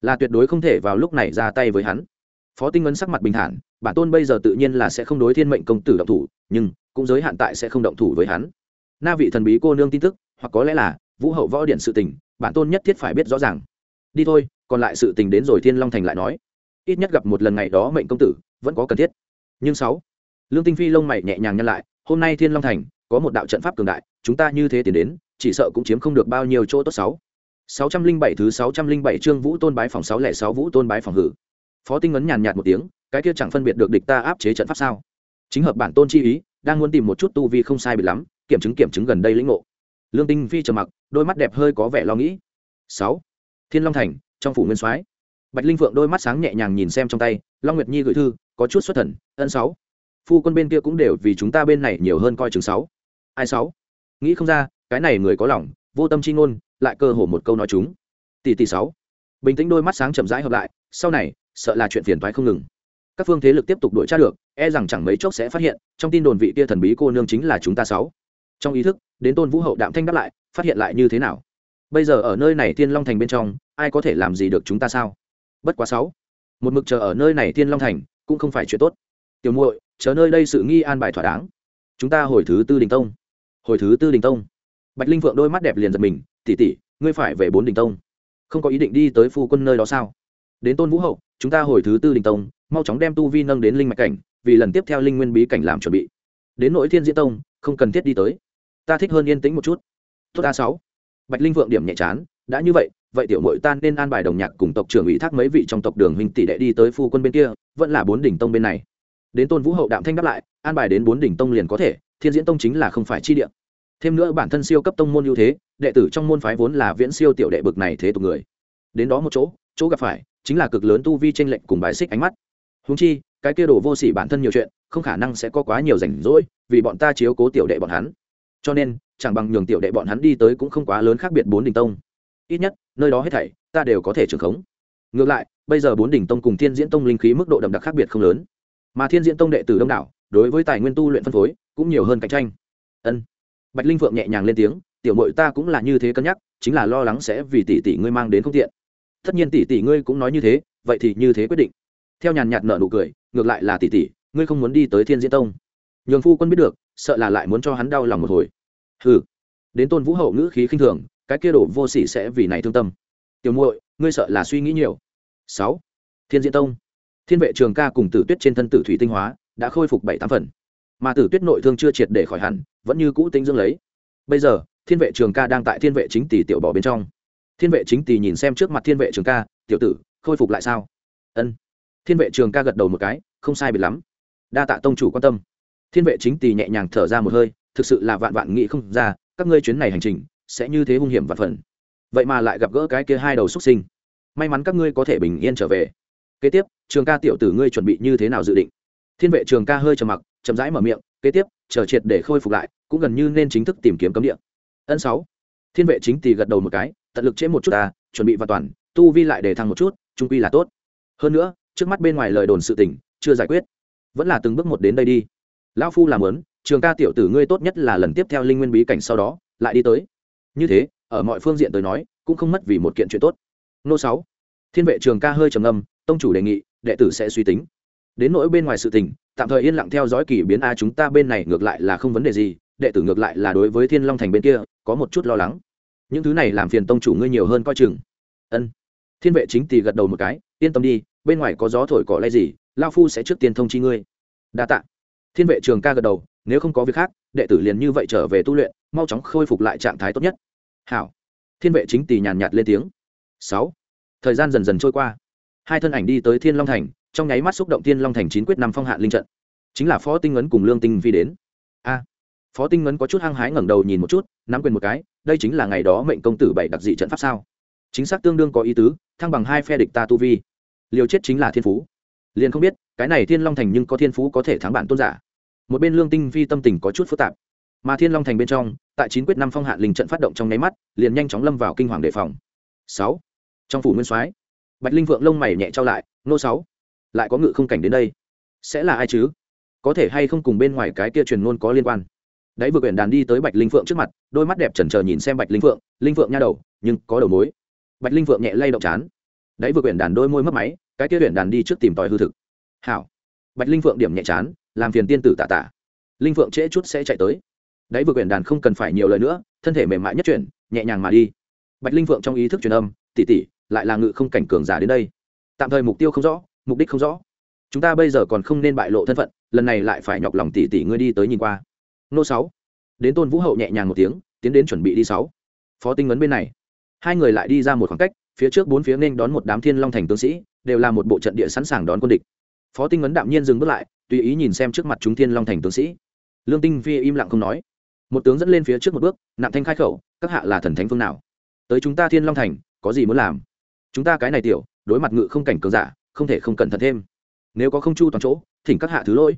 Là tuyệt đối không thể vào lúc này ra tay với hắn. Phó tinh ấn sắc mặt bình thản, bản tôn bây giờ tự nhiên là sẽ không đối thiên mệnh công tử động thủ, nhưng cũng giới hạn tại sẽ không động thủ với hắn na vị thần bí cô nương tin tức, hoặc có lẽ là vũ hậu võ điện sự tình, bản tôn nhất thiết phải biết rõ ràng. Đi thôi, còn lại sự tình đến rồi thiên long thành lại nói. Ít nhất gặp một lần ngày đó mệnh công tử, vẫn có cần thiết. Nhưng sáu, lương tinh phi lông mày nhẹ nhàng nhăn lại, hôm nay thiên long thành, có một đạo trận pháp cường đại, chúng ta như thế tiến đến, chỉ sợ cũng chiếm không được bao nhiêu chỗ tốt sáu. sáu trăm linh bảy thứ sáu trăm linh bảy chương vũ tôn bái phòng sáu lẻ sáu vũ tôn bái phòng hử. Phó tinh ấn nhàn nhạt một tiếng, cái kia chẳng phân biệt được địch ta áp chế trận pháp sao? Chính hợp bản tôn chi ý, đang muốn tìm một chút tu vi không sai bị lắm kiểm chứng kiểm chứng gần đây lĩnh ngộ. Lương tinh phi trầm mặc, đôi mắt đẹp hơi có vẻ lo nghĩ. Sáu, thiên long thành, trong phủ nguyên soái. Bạch linh phượng đôi mắt sáng nhẹ nhàng nhìn xem trong tay, long nguyệt nhi gửi thư, có chút xuất thần, ân sáu, phu quân bên kia cũng đều vì chúng ta bên này nhiều hơn coi chừng sáu. Ai sáu? Nghĩ không ra, cái này người có lòng, vô tâm chi ngôn, lại cơ hồ một câu nói chúng. Tỷ tỷ sáu. Bình tĩnh đôi mắt sáng chậm rãi hợp lại, sau này, sợ là chuyện phiền toái không ngừng. Các phương thế lực tiếp tục đuổi tra được e rằng chẳng mấy chốc sẽ phát hiện, trong tin đồn vị kia thần bí cô nương chính là chúng ta sáu trong ý thức, đến tôn vũ hậu đạm thanh đáp lại, phát hiện lại như thế nào? Bây giờ ở nơi này thiên long thành bên trong, ai có thể làm gì được chúng ta sao? Bất quá sáu. Một mực chờ ở nơi này thiên long thành, cũng không phải chuyện tốt. Tiểu muội, chờ nơi đây sự nghi an bài thỏa đáng. Chúng ta hồi thứ tư đình tông. Hồi thứ tư đình tông. Bạch linh vượng đôi mắt đẹp liền giật mình tỉ tỉ ngươi phải về bốn đình tông. Không có ý định đi tới phu quân nơi đó sao? Đến tôn vũ hậu, chúng ta hồi thứ tư đình tông, mau chóng đem tu vi nâng đến linh mạch cảnh, vì lần tiếp theo linh nguyên bí cảnh làm chuẩn bị. Đến nội thiên diễn tông, không cần thiết đi tới ta thích hơn yên tĩnh một chút. Tốt a sáu. Bạch linh vượng điểm nhẹ chán, đã như vậy vậy tiểu mội ta nên an bài đồng nhạc cùng tộc trưởng ủy thác mấy vị trong tộc đường huynh tỷ đệ đi tới phu quân bên kia, vẫn là bốn đỉnh tông bên này. Đến tôn vũ hậu đạm thanh đáp lại, an bài đến bốn đỉnh tông liền có thể, thiên diễn tông chính là không phải chi địa. Thêm nữa bản thân siêu cấp tông môn ưu thế, đệ tử trong môn phái vốn là viễn siêu tiểu đệ bực này thế tục người. Đến đó một chỗ chỗ gặp phải, chính là cực lớn tu vi tranh lệnh cùng bài xích ánh mắt. Húng chi, cái kia đồ vô sỉ bản thân nhiều chuyện, không khả năng sẽ có quá nhiều rảnh rỗi, vì bọn ta chiếu cố tiểu đệ bọn hắn cho nên, chẳng bằng nhường tiểu đệ bọn hắn đi tới cũng không quá lớn khác biệt bốn đình tông. Ít nhất, nơi đó hết thảy, ta đều có thể trưởng khống. Ngược lại, bây giờ bốn đỉnh tông cùng thiên diễn tông linh khí mức độ đậm đặc khác biệt không lớn. Mà thiên diễn tông đệ tử đông đảo, đối với tài nguyên tu luyện phân phối, cũng nhiều hơn cạnh tranh. Ân. Bạch linh phượng nhẹ nhàng lên tiếng, tiểu mội ta cũng là như thế cân nhắc, chính là lo lắng sẽ vì tỷ tỷ ngươi mang đến không tiện. Tất nhiên tỷ tỷ ngươi cũng nói như thế, vậy thì như thế quyết định. Theo nhàn nhạt nợ nụ cười, ngược lại là tỷ tỷ, ngươi không muốn đi tới thiên diễn tông. Nhường phu quân biết được sợ là lại muốn cho hắn đau lòng một hồi. Hừ. Đến tôn vũ hậu ngữ khí khinh thường, cái kia đổ vô sỉ sẽ vì này thương tâm. Tiểu muội, ngươi sợ là suy nghĩ nhiều. Sáu. Thiên diễn tông. Thiên vệ trường ca cùng tử tuyết trên thân tử thủy tinh hóa, đã khôi phục bảy tám phần. Mà tử tuyết nội thương chưa triệt để khỏi hẳn, vẫn như cũ tinh dương lấy. Bây giờ, thiên vệ trường ca đang tại thiên vệ chính tỷ tiểu bỏ bên trong. Thiên vệ chính tỷ nhìn xem trước mặt thiên vệ trường ca, tiểu tử, khôi phục lại sao? Ân. Thiên vệ trường ca gật đầu một cái, không sai biệt lắm. Đa tạ tông chủ quan tâm thiên vệ chính tỳ nhẹ nhàng thở ra một hơi, thực sự là vạn vạn nghĩ không ra, các ngươi chuyến này hành trình sẽ như thế hung hiểm và phần. Vậy mà lại gặp gỡ cái kia hai đầu xuất sinh. May mắn các ngươi có thể bình yên trở về. Kế tiếp, trường ca tiểu tử ngươi chuẩn bị như thế nào dự định? Thiên vệ trường ca hơi trầm mặc, chậm rãi mở miệng, kế tiếp, chờ triệt để khôi phục lại, cũng gần như nên chính thức tìm kiếm cấm địa. Ân sáu. Thiên vệ chính tỳ gật đầu một cái, tận lực chế một chút ta, chuẩn bị và toàn, tu vi lại để thăng một chút, trung quy là tốt. Hơn nữa, trước mắt bên ngoài lời đồn sự tình, chưa giải quyết. Vẫn là từng bước một đến đây đi lão phu làm lớn trường ca tiểu tử ngươi tốt nhất là lần tiếp theo linh nguyên bí cảnh sau đó, lại đi tới. Như thế, ở mọi phương diện tới nói, cũng không mất vì một kiện chuyện tốt. Nô sáu. Thiên vệ trường ca hơi trầm âm tông chủ đề nghị, đệ tử sẽ suy tính. Đến nỗi bên ngoài sự tình, tạm thời yên lặng theo dõi kỳ biến a chúng ta bên này ngược lại là không vấn đề gì, đệ tử ngược lại là đối với thiên long thành bên kia, có một chút lo lắng. Những thứ này làm phiền tông chủ ngươi nhiều hơn coi chừng. Ân. Thiên vệ chính tỳ gật đầu một cái, yên tâm đi, bên ngoài có gió thổi cỏ lay gì lao phu sẽ trước tiên thông chi ngươi. Đa tạ thiên vệ trường ca gật đầu, nếu không có việc khác, đệ tử liền như vậy trở về tu luyện, mau chóng khôi phục lại trạng thái tốt nhất. Hảo. Thiên vệ chính tỷ nhàn nhạt lên tiếng. Sáu. Thời gian dần dần trôi qua. Hai thân ảnh đi tới thiên long thành, trong nháy mắt xúc động thiên long thành chín quyết năm phong hạn linh trận. Chính là phó tinh ấn cùng lương tinh vi đến. A. Phó tinh ấn có chút hăng hái ngẩng đầu nhìn một chút, nắm quyền một cái, đây chính là ngày đó mệnh công tử bảy đặc dị trận pháp sao? Chính xác tương đương có ý tứ, thăng bằng hai phe địch ta tu vi. Liều chết chính là thiên phú liền không biết, cái này thiên long thành nhưng có thiên phú có thể thắng bản tôn giả. Một bên lương tinh vi tâm tình có chút phức tạp. Mà thiên long thành bên trong, tại chín quyết năm phong hạ linh trận phát động trong nháy mắt, liền nhanh chóng lâm vào kinh hoàng đề phòng. Sáu. Trong phủ nguyên soái, bạch linh vượng lông mày nhẹ trao lại, nô sáu, lại có ngự không cảnh đến đây? Sẽ là ai chứ? Có thể hay không cùng bên ngoài cái kia truyền ngôn có liên quan? Đấy vừa quyển đàn đi tới bạch linh phượng trước mặt, đôi mắt đẹp chần chờ nhìn xem bạch linh phượng linh phượng nha đầu, nhưng có đầu mối. Bạch linh phượng nhẹ lay động chán. Đấy vừa quyển đàn đôi môi mất máy cái kia huyện đàn đi trước tìm tòi hư thực. Hảo. Bạch linh phượng điểm nhẹ chán, làm phiền tiên tử tạ tạ. Linh phượng trễ chút sẽ chạy tới. Đáy vừa huyện đàn không cần phải nhiều lời nữa, thân thể mềm mại nhất chuyển, nhẹ nhàng mà đi. Bạch linh phượng trong ý thức truyền âm tỉ tỉ lại là ngự không cảnh cường giả đến đây. Tạm thời mục tiêu không rõ, mục đích không rõ. Chúng ta bây giờ còn không nên bại lộ thân phận, lần này lại phải nhọc lòng tỉ tỉ ngươi đi tới nhìn qua. Nô sáu. Đến tôn vũ hậu nhẹ nhàng một tiếng, tiến đến chuẩn bị đi sáu. Phó tinh ấn bên này. Hai người lại đi ra một khoảng cách, phía trước bốn phía nên đón một đám thiên long thành tướng sĩ đều là một bộ trận địa sẵn sàng đón quân địch. Phó tinh ấn đạm nhiên dừng bước lại, tùy ý nhìn xem trước mặt chúng thiên long thành tướng sĩ. Lương tinh phi im lặng không nói. Một tướng dẫn lên phía trước một bước nặng thanh khai khẩu, các hạ là thần thánh phương nào? Tới chúng ta thiên long thành, có gì muốn làm? Chúng ta cái này tiểu, đối mặt ngự không cảnh cường giả, không thể không cẩn thận thêm. Nếu có không chu toàn chỗ, thỉnh các hạ thứ lỗi.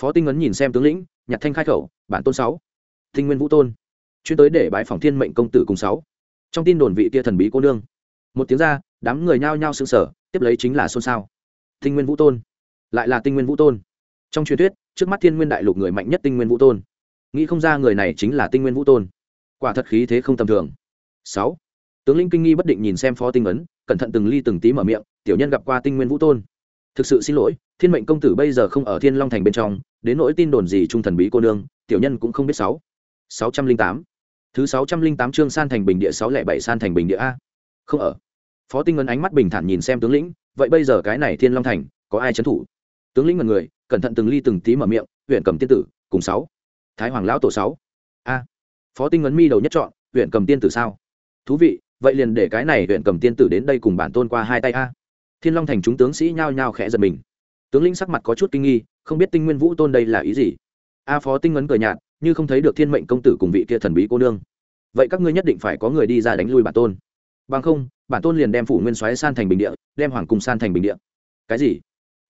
Phó tinh ấn nhìn xem tướng lĩnh, nhặt thanh khai khẩu, bản tôn sáu. Thinh nguyên vũ tôn. Chuyên tới để bãi phòng thiên mệnh công tử cùng sáu. Trong tin đồn vị kia thần bí cô nương. Một tiếng ra đám người nhao nhao sững sờ, tiếp lấy chính là xôn xao. Tinh nguyên vũ tôn. Lại là tinh nguyên vũ tôn. Trong truyền thuyết, trước mắt thiên nguyên đại lục người mạnh nhất tinh nguyên vũ tôn. Nghĩ không ra người này chính là tinh nguyên vũ tôn. Quả thật khí thế không tầm thường. Sáu. Tướng lĩnh kinh nghi bất định nhìn xem phó tinh ấn, cẩn thận từng ly từng tí mở miệng, tiểu nhân gặp qua tinh nguyên vũ tôn. Thực sự xin lỗi, thiên mệnh công tử bây giờ không ở thiên long thành bên trong, đến nỗi tin đồn gì trung thần bí cô nương, tiểu nhân cũng không biết sáu. Sáu trăm linh tám. Thứ sáu trăm linh tám chương san thành bình địa sáu lẻ bảy san thành bình địa a. Không ở phó tinh Ngân ánh mắt bình thản nhìn xem tướng lĩnh, vậy bây giờ cái này thiên long thành, có ai trấn thủ? Tướng lĩnh mật người, cẩn thận từng ly từng tí mở miệng, huyện cầm tiên tử, cùng sáu. Thái hoàng lão tổ sáu. A. Phó tinh Ngân mi đầu nhất chọn huyện cầm tiên tử sao? Thú vị, vậy liền để cái này huyện cầm tiên tử đến đây cùng bản tôn qua hai tay a. Thiên long thành chúng tướng sĩ nhao nhao khẽ giật mình. Tướng lĩnh sắc mặt có chút kinh nghi, không biết tinh nguyên vũ tôn đây là ý gì. A phó tinh Ngân cười nhạt, như không thấy được thiên mệnh công tử cùng vị kia thần bí cô nương. Vậy các ngươi nhất định phải có người đi ra đánh lui bản tôn. Bằng không bản tôn liền đem phủ nguyên soái san thành bình địa, đem hoàng cung san thành bình địa. Cái gì?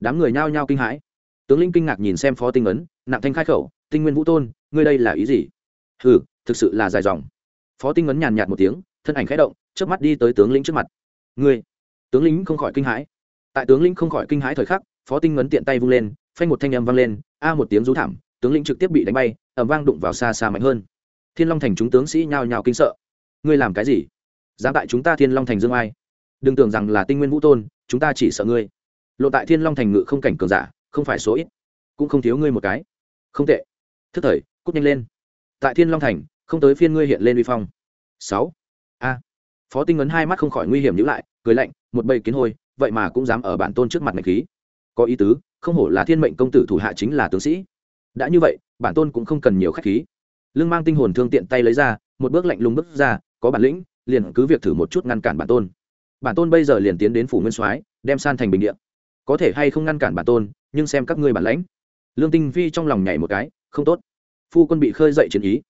Đám người nhao nhao kinh hãi. Tướng lĩnh kinh ngạc nhìn xem phó tinh ấn, nặng thanh khai khẩu, tinh nguyên vũ tôn, ngươi đây là ý gì? Hừ, thực sự là dài dòng. Phó tinh ấn nhàn nhạt một tiếng, thân ảnh khẽ động trước mắt đi tới tướng lĩnh trước mặt. Ngươi? Tướng lĩnh không khỏi kinh hãi. Tại tướng lĩnh không khỏi kinh hãi thời khắc, phó tinh ấn tiện tay vung lên, phanh một thanh âm vang lên, a một tiếng rú thảm, tướng lĩnh trực tiếp bị đánh bay ẩm vang đụng vào xa xa mạnh hơn. Thiên long thành chúng tướng sĩ nhao nhao kinh sợ. Ngươi làm cái gì? Dám tại chúng ta thiên long thành dương ai? Đừng tưởng rằng là tinh nguyên vũ tôn, chúng ta chỉ sợ ngươi. Lộ tại thiên long thành ngự không cảnh cường giả, không phải số ít, cũng không thiếu ngươi một cái. Không tệ. Thức thời, cút nhanh lên. Tại thiên long thành, không tới phiên ngươi hiện lên uy phong. Sáu. A. Phó tinh ấn hai mắt không khỏi nguy hiểm nhữ lại, cười lạnh, một bầy kiến hôi, vậy mà cũng dám ở bản tôn trước mặt ngạch khí. Có ý tứ, không hổ là thiên mệnh công tử thủ hạ chính là tướng sĩ. Đã như vậy, bản tôn cũng không cần nhiều khách khí. Lương mang tinh hồn thương tiện tay lấy ra, một bước lạnh lùng bước ra, có bản lĩnh liền cứ việc thử một chút ngăn cản bản tôn. Bản tôn bây giờ liền tiến đến phủ nguyên soái, đem san thành bình địa. Có thể hay không ngăn cản bản tôn, nhưng xem các ngươi bản lãnh. Lương tinh vi trong lòng nhảy một cái, không tốt. Phu quân bị khơi dậy chiến ý.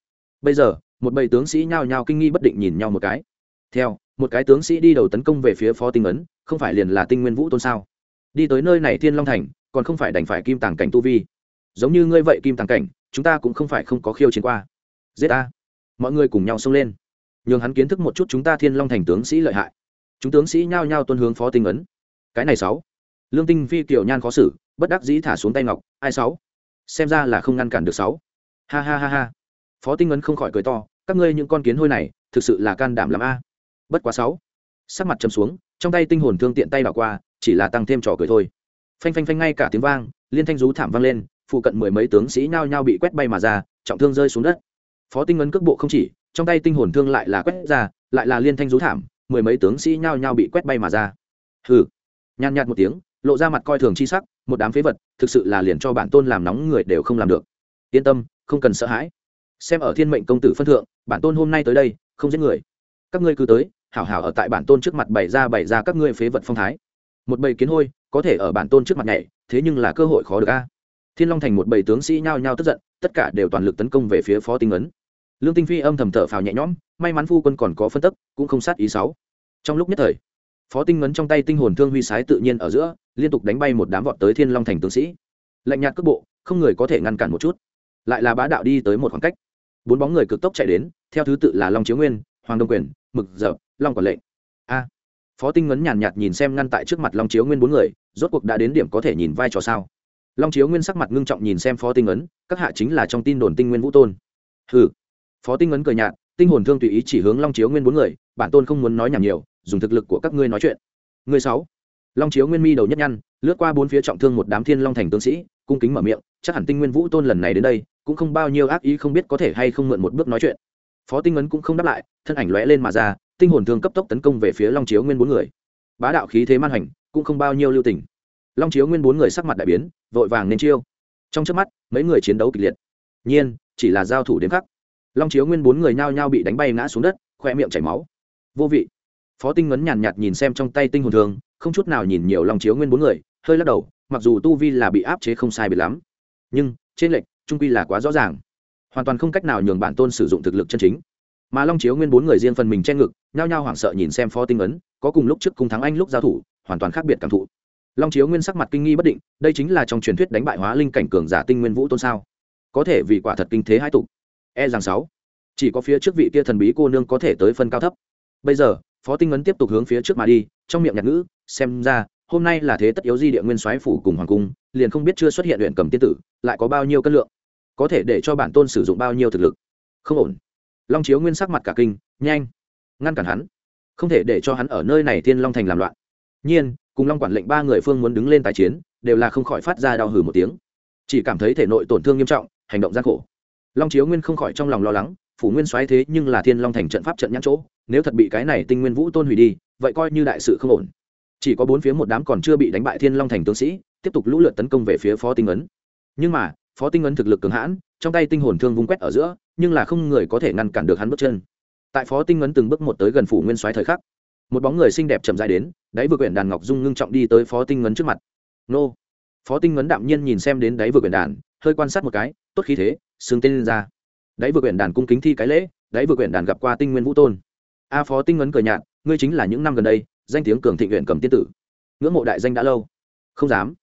Bây giờ, một bầy tướng sĩ nhao nhao kinh nghi bất định nhìn nhau một cái. Theo, một cái tướng sĩ đi đầu tấn công về phía phó tinh ấn, không phải liền là tinh nguyên vũ tôn sao? Đi tới nơi này thiên long thành, còn không phải đành phải kim tàng cảnh tu vi. Giống như ngươi vậy kim tàng cảnh, chúng ta cũng không phải không có khiêu chiến qua. Giết ta. Mọi người cùng nhau xông lên nhường hắn kiến thức một chút chúng ta thiên long thành tướng sĩ lợi hại. Chúng tướng sĩ nhao nhao tuân hướng phó tinh ấn. Cái này sáu. Lương tinh phi kiểu nhan khó xử, bất đắc dĩ thả xuống tay ngọc, ai sáu? Xem ra là không ngăn cản được sáu. Ha ha ha ha. Phó tinh ấn không khỏi cười to, các ngươi những con kiến hôi này, thực sự là can đảm làm a. Bất quá sáu. Sắc mặt chầm xuống, trong tay tinh hồn thương tiện tay đảo qua, chỉ là tăng thêm trò cười thôi. Phanh phanh phanh ngay cả tiếng vang, liên thanh rú thảm vang lên, phụ cận mười mấy tướng sĩ nhao nhao bị quét bay mà ra, trọng thương rơi xuống đất. Phó tinh ấn cước bộ không chỉ trong tay tinh hồn thương lại là quét ra, lại là liên thanh rú thảm, mười mấy tướng sĩ nhao nhao bị quét bay mà ra. Hừ. Nhàn nhạt một tiếng, lộ ra mặt coi thường chi sắc, một đám phế vật, thực sự là liền cho bản tôn làm nóng người đều không làm được. Yên tâm, không cần sợ hãi. Xem ở thiên mệnh công tử phân thượng, bản tôn hôm nay tới đây, không giết người. Các ngươi cứ tới, hảo hảo ở tại bản tôn trước mặt bày ra bày ra các ngươi phế vật phong thái. Một bầy kiến hôi, có thể ở bản tôn trước mặt nhảy, thế nhưng là cơ hội khó được a. Thiên long thành một bầy tướng sĩ nhao nhao tức giận, tất cả đều toàn lực tấn công về phía phó tinh ấn lương tinh phi âm thầm thở phào nhẹ nhõm, may mắn phu quân còn có phân tức, cũng không sát ý sáu. Trong lúc nhất thời, phó tinh ngấn trong tay tinh hồn thương huy sái tự nhiên ở giữa, liên tục đánh bay một đám vọt tới thiên long thành tướng sĩ. Lạnh nhạt cước bộ, không người có thể ngăn cản một chút. Lại là bá đạo đi tới một khoảng cách. Bốn bóng người cực tốc chạy đến, theo thứ tự là long chiếu nguyên, hoàng đông quyền, mực dở long quản lệnh. A! Phó tinh ngấn nhàn nhạt nhìn xem ngăn tại trước mặt long chiếu nguyên bốn người, rốt cuộc đã đến điểm có thể nhìn vai trò sao? Long chiếu nguyên sắc mặt ngưng trọng nhìn xem phó tinh ấn các hạ chính là trong tin đồn tinh nguyên vũ tôn. Hừ! Phó tinh ấn cười nhạt, tinh hồn thương tùy ý chỉ hướng long chiếu nguyên bốn người, bản tôn không muốn nói nhảm nhiều, dùng thực lực của các ngươi nói chuyện. Người sáu. Long chiếu nguyên mi đầu nhất nhăn, lướt qua bốn phía trọng thương một đám thiên long thành tướng sĩ, cung kính mở miệng, chắc hẳn tinh nguyên vũ tôn lần này đến đây, cũng không bao nhiêu ác ý không biết có thể hay không mượn một bước nói chuyện. Phó tinh ấn cũng không đáp lại, thân ảnh lóe lên mà ra, tinh hồn thương cấp tốc tấn công về phía long chiếu nguyên bốn người. Bá đạo khí thế man hành, cũng không bao nhiêu lưu tình. Long chiếu nguyên bốn người sắc mặt đại biến, vội vàng nên chiêu. Trong trước mắt, mấy người chiến đấu kịch liệt. Nhiên, chỉ là giao thủ đến khắc long chiếu nguyên bốn người nhao nhao bị đánh bay ngã xuống đất, khoe miệng chảy máu. Vô vị. Phó tinh ngấn nhàn nhạt nhìn xem trong tay tinh hồn thường không chút nào nhìn nhiều long chiếu nguyên bốn người, hơi lắc đầu, mặc dù tu vi là bị áp chế không sai biệt lắm. Nhưng, trên lệnh trung quy là quá rõ ràng. Hoàn toàn không cách nào nhường bản tôn sử dụng thực lực chân chính. Mà long chiếu nguyên bốn người riêng phần mình che ngực, nhao nhao hoảng sợ nhìn xem phó tinh ấn có cùng lúc trước cùng thắng anh lúc giao thủ, hoàn toàn khác biệt cảm thụ. Long chiếu nguyên sắc mặt kinh nghi bất định, đây chính là trong truyền thuyết đánh bại hóa linh cảnh cường giả tinh nguyên vũ tôn sao? Có thể vì quả thật kinh thế hai tục e rằng sáu. Chỉ có phía trước vị kia thần bí cô nương có thể tới phân cao thấp. Bây giờ, phó tinh ấn tiếp tục hướng phía trước mà đi, trong miệng nhạc ngữ, xem ra, hôm nay là thế tất yếu di địa nguyên soái phủ cùng hoàng cung, liền không biết chưa xuất hiện luyện cầm tiên tử, lại có bao nhiêu cân lượng. Có thể để cho bản tôn sử dụng bao nhiêu thực lực. Không ổn. Long chiếu nguyên sắc mặt cả kinh, nhanh, ngăn cản hắn. Không thể để cho hắn ở nơi này thiên long thành làm loạn. Nhiên, cùng long quản lệnh ba người phương muốn đứng lên tái chiến, đều là không khỏi phát ra đau hử một tiếng. Chỉ cảm thấy thể nội tổn thương nghiêm trọng, hành động gian khổ long chiếu nguyên không khỏi trong lòng lo lắng, phủ nguyên xoáy thế nhưng là thiên long thành trận pháp trận nhãn chỗ, nếu thật bị cái này tinh nguyên vũ tôn hủy đi, vậy coi như đại sự không ổn. Chỉ có bốn phía một đám còn chưa bị đánh bại thiên long thành tướng sĩ, tiếp tục lũ lượt tấn công về phía phó tinh ấn. Nhưng mà, phó tinh ấn thực lực cường hãn, trong tay tinh hồn thương vung quét ở giữa, nhưng là không người có thể ngăn cản được hắn bước chân. Tại phó tinh ấn từng bước một tới gần phủ nguyên soái thời khắc, một bóng người xinh đẹp chậm dài đến, đáy vừa quyển đàn ngọc dung ngưng trọng đi tới phó tinh ấn trước mặt. Nô. Phó tinh ấn đạm nhiên nhìn xem đến đáy vừa quyển đàn, hơi quan sát một cái, tốt khí thế xương tên ra. Đáy vừa quyển đàn cung kính thi cái lễ, đáy vừa quyển đàn gặp qua tinh nguyên vũ tôn. A phó tinh ngấn cười nhạt, ngươi chính là những năm gần đây, danh tiếng cường thịnh huyện cầm tiên tử. Ngưỡng mộ đại danh đã lâu. Không dám.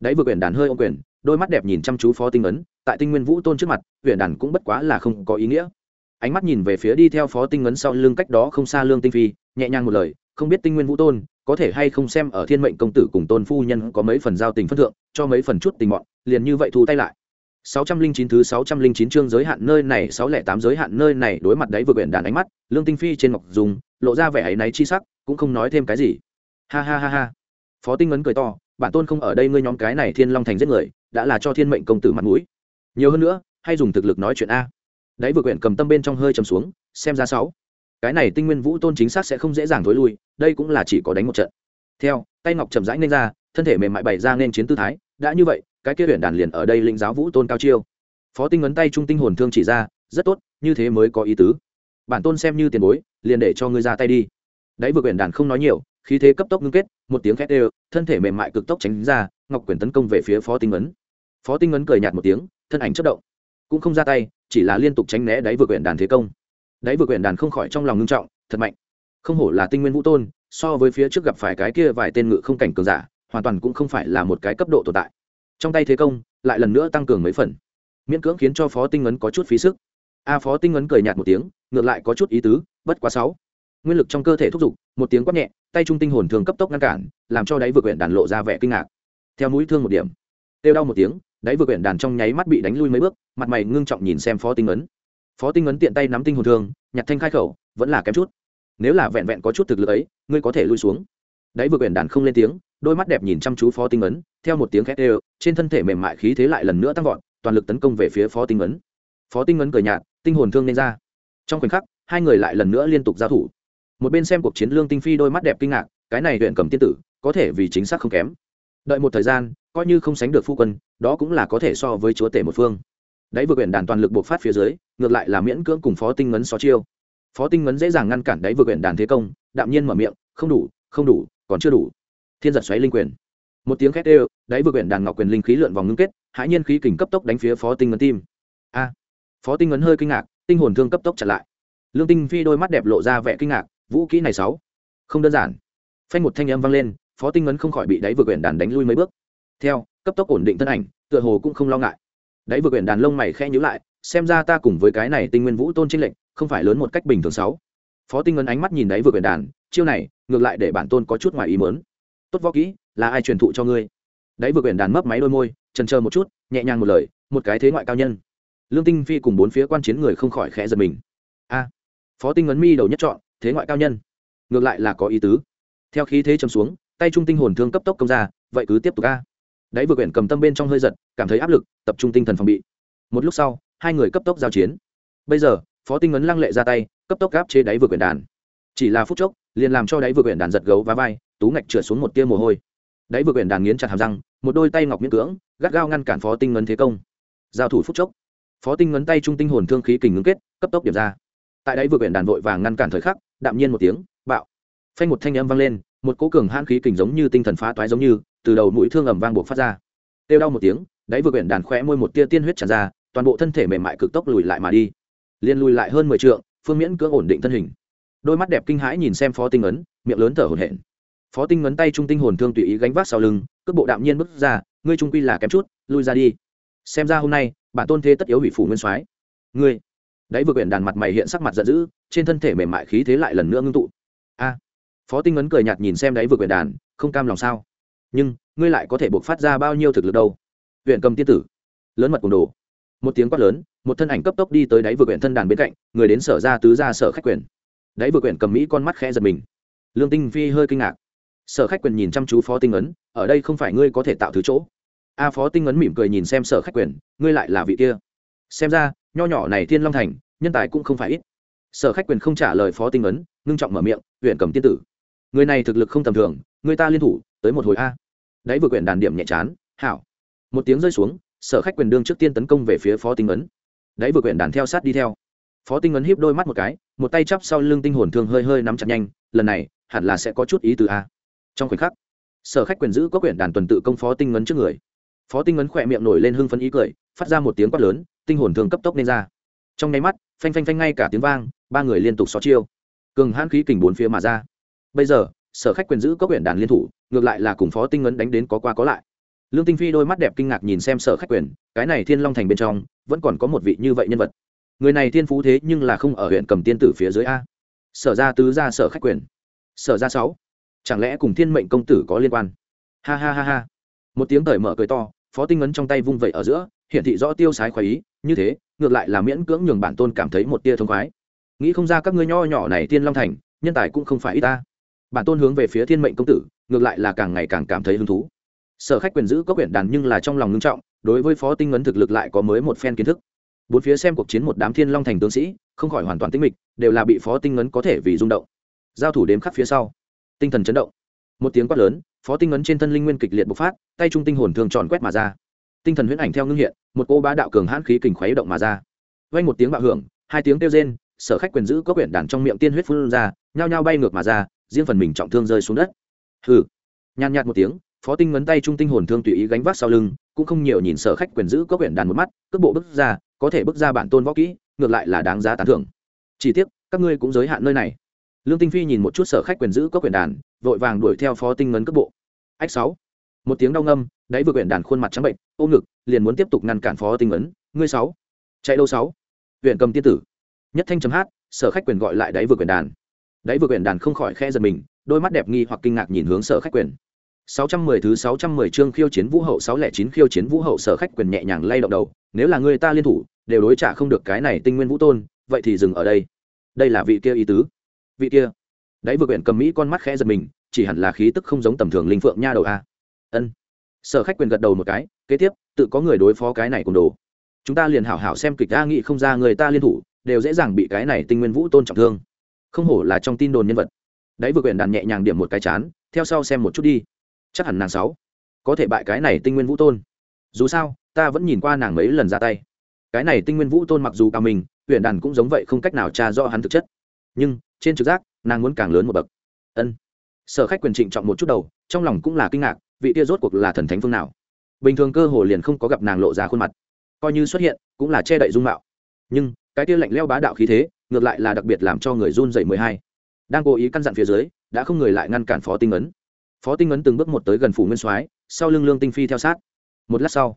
Đáy vừa quyển đàn hơi ô quyền, đôi mắt đẹp nhìn chăm chú phó tinh ấn tại tinh nguyên vũ tôn trước mặt, huyện đàn cũng bất quá là không có ý nghĩa. Ánh mắt nhìn về phía đi theo phó tinh ấn sau lưng cách đó không xa lương tinh phi, nhẹ nhàng một lời, không biết tinh nguyên vũ tôn có thể hay không xem ở thiên mệnh công tử cùng tôn phu nhân có mấy phần giao tình phân thượng, cho mấy phần chút tình bọn liền như vậy thu tay lại. 609 thứ 609 chương giới hạn nơi này 608 giới hạn nơi này, đối mặt đấy vừa quyển đàn ánh mắt, lương tinh phi trên ngọc dùng, lộ ra vẻ ấy náy chi sắc, cũng không nói thêm cái gì. Ha ha ha ha. Phó tinh ấn cười to, bản tôn không ở đây, ngươi nhóm cái này thiên long thành giết người, đã là cho thiên mệnh công tử mặt mũi. Nhiều hơn nữa, hay dùng thực lực nói chuyện a. Đấy vừa quyển cầm tâm bên trong hơi trầm xuống, xem ra sáu. Cái này tinh nguyên vũ tôn chính xác sẽ không dễ dàng thối lui, đây cũng là chỉ có đánh một trận. Theo, tay ngọc chậm rãi lên ra, thân thể mềm mại bày ra nên chiến tư thái đã như vậy, cái kia huyện đàn liền ở đây linh giáo vũ tôn cao chiêu. Phó tinh ấn tay trung tinh hồn thương chỉ ra, rất tốt, như thế mới có ý tứ. Bản tôn xem như tiền bối, liền để cho ngươi ra tay đi. Đấy vừa quyển đàn không nói nhiều, khí thế cấp tốc ngưng kết, một tiếng khét đều, thân thể mềm mại cực tốc tránh ra, ngọc quyền tấn công về phía phó tinh ấn phó tinh ấn cười nhạt một tiếng, thân ảnh chất động, cũng không ra tay, chỉ là liên tục tránh né đáy vừa quyển đàn thế công. Đáy vừa quyển đàn không khỏi trong lòng ngưng trọng, thật mạnh. Không hổ là tinh nguyên vũ tôn, so với phía trước gặp phải cái kia vài tên ngự không cảnh cường giả hoàn toàn cũng không phải là một cái cấp độ tồn tại. Trong tay thế công, lại lần nữa tăng cường mấy phần. Miễn cưỡng khiến cho phó tinh ấn có chút phí sức. A phó tinh ấn cười nhạt một tiếng, ngược lại có chút ý tứ, bất quá sáu. Nguyên lực trong cơ thể thúc giục, một tiếng quát nhẹ, tay trung tinh hồn thường cấp tốc ngăn cản, làm cho đáy vừa quyển đàn lộ ra vẻ kinh ngạc. Theo mũi thương một điểm têu đau một tiếng, đáy vừa quyển đàn trong nháy mắt bị đánh lui mấy bước, mặt mày ngưng trọng nhìn xem phó tinh ấn. Phó tinh ấn tiện tay nắm tinh hồn thương, nhặt thanh khai khẩu, vẫn là kém chút. Nếu là vẹn vẹn có chút thực lực ấy, ngươi có thể lui xuống. Đáy vừa quyển đàn không lên tiếng đôi mắt đẹp nhìn chăm chú phó tinh ấn, theo một tiếng khét đều, trên thân thể mềm mại khí thế lại lần nữa tăng vọt, toàn lực tấn công về phía phó tinh ấn. Phó tinh ấn cười nhạt, tinh hồn thương nên ra. Trong khoảnh khắc, hai người lại lần nữa liên tục giao thủ. Một bên xem cuộc chiến lương tinh phi đôi mắt đẹp kinh ngạc, cái này huyện cầm tiên tử, có thể vì chính xác không kém. Đợi một thời gian, coi như không sánh được phu quân, đó cũng là có thể so với chúa tể một phương. Đáy vừa huyện đàn toàn lực bộc phát phía dưới, ngược lại là miễn cưỡng cùng phó tinh ngấn xó chiêu. Phó tinh ngấn dễ dàng ngăn cản đáy vừa huyện đàn thế công, đạm nhiên mở miệng, không đủ không đủ, còn chưa đủ thiên giật xoáy linh quyền. Một tiếng khét ê đáy vừa quyển đàn ngọc quyền linh khí lượn vòng ngưng kết, hãi nhiên khí kình cấp tốc đánh phía phó tinh ngấn tim. A! Phó tinh ngấn hơi kinh ngạc, tinh hồn thương cấp tốc chặn lại. Lương tinh phi đôi mắt đẹp lộ ra vẻ kinh ngạc, vũ kỹ này sáu. Không đơn giản. Phanh một thanh âm vang lên, phó tinh ngấn không khỏi bị đáy vừa quyển đàn đánh lui mấy bước. Theo, cấp tốc ổn định thân ảnh, tựa hồ cũng không lo ngại. Đáy vừa quyển đàn lông mày khẽ nhíu lại, xem ra ta cùng với cái này tinh nguyên vũ tôn trinh lệnh không phải lớn một cách bình thường sáu. Phó tinh ngấn ánh mắt nhìn đáy vừa quyển đàn, chiêu này, ngược lại để bản tôn có chút ngoài ý mớn tốt võ kỹ, là ai truyền thụ cho ngươi? Đáy vừa quyển đàn mấp máy đôi môi trần chờ một chút, nhẹ nhàng một lời, một cái thế ngoại cao nhân. Lương tinh phi cùng bốn phía quan chiến người không khỏi khẽ giật mình. A, phó tinh ấn mi đầu nhất chọn, thế ngoại cao nhân. Ngược lại là có ý tứ. Theo khí thế chấm xuống, tay trung tinh hồn thương cấp tốc công ra, vậy cứ tiếp tục a. Đáy vừa quyển cầm tâm bên trong hơi giật, cảm thấy áp lực, tập trung tinh thần phòng bị. Một lúc sau, hai người cấp tốc giao chiến. Bây giờ, phó tinh ấn lăng lệ ra tay, cấp tốc gáp chế đáy vừa quyển đàn. Chỉ là phút chốc, liền làm cho đáy vừa quyển đàn giật gấu và vai tú ngạch trượt xuống một tia mồ hôi. Đáy vừa quyển đàn nghiến chặt hàm răng, một đôi tay ngọc miễn cưỡng, gắt gao ngăn cản phó tinh ngấn thế công. Giao thủ phút chốc, phó tinh ngấn tay trung tinh hồn thương khí kình ngưng kết, cấp tốc điểm ra. Tại đáy vừa quyển đàn vội vàng ngăn cản thời khắc, đạm nhiên một tiếng, bạo. Phanh một thanh âm vang lên, một cỗ cường hãn khí kình giống như tinh thần phá toái giống như, từ đầu mũi thương ầm vang buộc phát ra. Têu đau một tiếng, đáy vừa quyển đàn khẽ môi một tia tiên huyết tràn ra, toàn bộ thân thể mềm mại cực tốc lùi lại mà đi. Liên lùi lại hơn mười trượng, phương miễn cưỡng ổn định thân hình. Đôi mắt đẹp kinh hãi nhìn xem phó tinh ấn miệng lớn thở hổn hển phó tinh ngấn tay trung tinh hồn thương tùy ý gánh vác sau lưng, cước bộ đạm nhiên bước ra, ngươi trung quy là kém chút, lui ra đi. Xem ra hôm nay, bản tôn thế tất yếu hủy phủ nguyên soái. Ngươi đấy vừa quyển đàn mặt mày hiện sắc mặt giận dữ, trên thân thể mềm mại khí thế lại lần nữa ngưng tụ. A, phó tinh ấn cười nhạt nhìn xem đấy vừa quyển đàn, không cam lòng sao? Nhưng, ngươi lại có thể buộc phát ra bao nhiêu thực lực đâu? Huyện cầm tiên tử, lớn mật cùng đồ. Một tiếng quát lớn, một thân ảnh cấp tốc đi tới đáy vừa quyển thân đàn bên cạnh, người đến sở ra tứ ra sở khách quyền đáy vừa quyển cầm mỹ con mắt khẽ giật mình. Lương tinh phi hơi kinh ngạc sở khách quyền nhìn chăm chú phó tinh ấn, ở đây không phải ngươi có thể tạo thứ chỗ. A phó tinh ấn mỉm cười nhìn xem sở khách quyền, ngươi lại là vị kia. Xem ra, nho nhỏ này thiên long thành, nhân tài cũng không phải ít. Sở khách quyền không trả lời phó tinh ấn, ngưng trọng mở miệng, huyện cầm tiên tử, người này thực lực không tầm thường, người ta liên thủ, tới một hồi a. Đáy vừa quyển đàn điểm nhẹ chán, hảo. Một tiếng rơi xuống, sở khách quyền đương trước tiên tấn công về phía phó tinh ấn. Đáy vừa quyển đàn theo sát đi theo. Phó tinh ấn hiếp đôi mắt một cái, một tay chắp sau lưng tinh hồn thương hơi hơi nắm chặt nhanh, lần này, hẳn là sẽ có chút ý từ a trong khoảnh khắc, sở khách quyền giữ có quyển đàn tuần tự công phó tinh ngấn trước người. Phó tinh ngấn khỏe miệng nổi lên hưng phấn ý cười, phát ra một tiếng quát lớn, tinh hồn thường cấp tốc nên ra. Trong nháy mắt, phanh phanh phanh ngay cả tiếng vang, ba người liên tục xó chiêu. Cường hãn khí kình bốn phía mà ra. Bây giờ, sở khách quyền giữ có quyển đàn liên thủ, ngược lại là cùng phó tinh ngấn đánh đến có qua có lại. Lương tinh phi đôi mắt đẹp kinh ngạc nhìn xem sở khách quyền, cái này thiên long thành bên trong, vẫn còn có một vị như vậy nhân vật. Người này thiên phú thế nhưng là không ở huyện cầm tiên tử phía dưới a. Sở ra tứ ra sở khách quyền. Sở ra sáu chẳng lẽ cùng thiên mệnh công tử có liên quan? Ha ha ha ha. Một tiếng cởi mở cười to, phó tinh ấn trong tay vung vẩy ở giữa, hiển thị rõ tiêu sái khoái ý, như thế, ngược lại là miễn cưỡng nhường bản tôn cảm thấy một tia thông khoái. Nghĩ không ra các ngươi nho nhỏ này tiên long thành, nhân tài cũng không phải ít ta. Bản tôn hướng về phía thiên mệnh công tử, ngược lại là càng ngày càng cảm thấy hứng thú. Sở khách quyền giữ có quyển đàn nhưng là trong lòng ngưng trọng, đối với phó tinh ấn thực lực lại có mới một phen kiến thức. Bốn phía xem cuộc chiến một đám thiên long thành tướng sĩ, không khỏi hoàn toàn tinh mịch, đều là bị phó tinh ấn có thể vì rung động. Giao thủ đếm khắp phía sau tinh thần chấn động. Một tiếng quát lớn, phó tinh ấn trên thân linh nguyên kịch liệt bộc phát, tay trung tinh hồn thường tròn quét mà ra. Tinh thần huyễn ảnh theo ngưng hiện, một cô bá đạo cường hãn khí kình khuấy động mà ra. Vang một tiếng bạo hưởng, hai tiếng kêu rên, sở khách quyền giữ có quyển đàn trong miệng tiên huyết phun ra, nhao nhao bay ngược mà ra, riêng phần mình trọng thương rơi xuống đất. Hừ. Nhàn nhạt một tiếng, phó tinh ngấn tay trung tinh hồn thương tùy ý gánh vác sau lưng, cũng không nhiều nhìn sở khách quyền giữ có quyển đàn một mắt, cước bộ bước ra, có thể bước ra bản tôn võ kỹ, ngược lại là đáng giá tán thưởng. Chỉ tiếc, các ngươi cũng giới hạn nơi này lương tinh phi nhìn một chút sở khách quyền giữ có quyền đàn vội vàng đuổi theo phó tinh ngấn cấp bộ. Ách sáu. Một tiếng đau ngâm đáy vừa quyển đàn khuôn mặt trắng bệnh ôm ngực liền muốn tiếp tục ngăn cản phó tinh ngấn. Ngươi sáu. Chạy đâu sáu? Huyện cầm tiên tử. Nhất thanh chấm hát sở khách quyền gọi lại đáy vừa quyển đàn. Đáy vừa quyển đàn không khỏi khe giật mình đôi mắt đẹp nghi hoặc kinh ngạc nhìn hướng sở khách quyền. 610 thứ 610 chương khiêu chiến vũ hậu 609 khiêu chiến vũ hậu sở khách quyền nhẹ nhàng lay động đầu, nếu là người ta liên thủ, đều đối trả không được cái này tinh nguyên vũ tôn, vậy thì dừng ở đây. Đây là vị kia ý tứ. Vị kia. Đấy vừa quyển cầm mỹ con mắt khẽ giật mình, chỉ hẳn là khí tức không giống tầm thường linh phượng nha đầu a. Ân. Sở khách quyền gật đầu một cái, kế tiếp, tự có người đối phó cái này cùng đồ. Chúng ta liền hảo hảo xem kịch a nghị không ra người ta liên thủ, đều dễ dàng bị cái này tinh nguyên vũ tôn trọng thương. Không hổ là trong tin đồn nhân vật. Đấy vừa quyển đàn nhẹ nhàng điểm một cái chán, theo sau xem một chút đi chắc hẳn nàng sáu có thể bại cái này tinh nguyên vũ tôn dù sao ta vẫn nhìn qua nàng mấy lần ra tay cái này tinh nguyên vũ tôn mặc dù cao mình huyện đàn cũng giống vậy không cách nào tra rõ hắn thực chất nhưng trên trực giác, nàng muốn càng lớn một bậc. Ân. Sở khách quyền trịnh trọng một chút đầu, trong lòng cũng là kinh ngạc, vị tia rốt cuộc là thần thánh phương nào? Bình thường cơ hồ liền không có gặp nàng lộ ra khuôn mặt. Coi như xuất hiện, cũng là che đậy dung mạo. Nhưng, cái tia lạnh leo bá đạo khí thế, ngược lại là đặc biệt làm cho người run dậy mười hai. Đang cố ý căn dặn phía dưới, đã không người lại ngăn cản phó tinh ấn. Phó tinh ấn từng bước một tới gần phủ nguyên soái, sau lưng lương tinh phi theo sát. Một lát sau,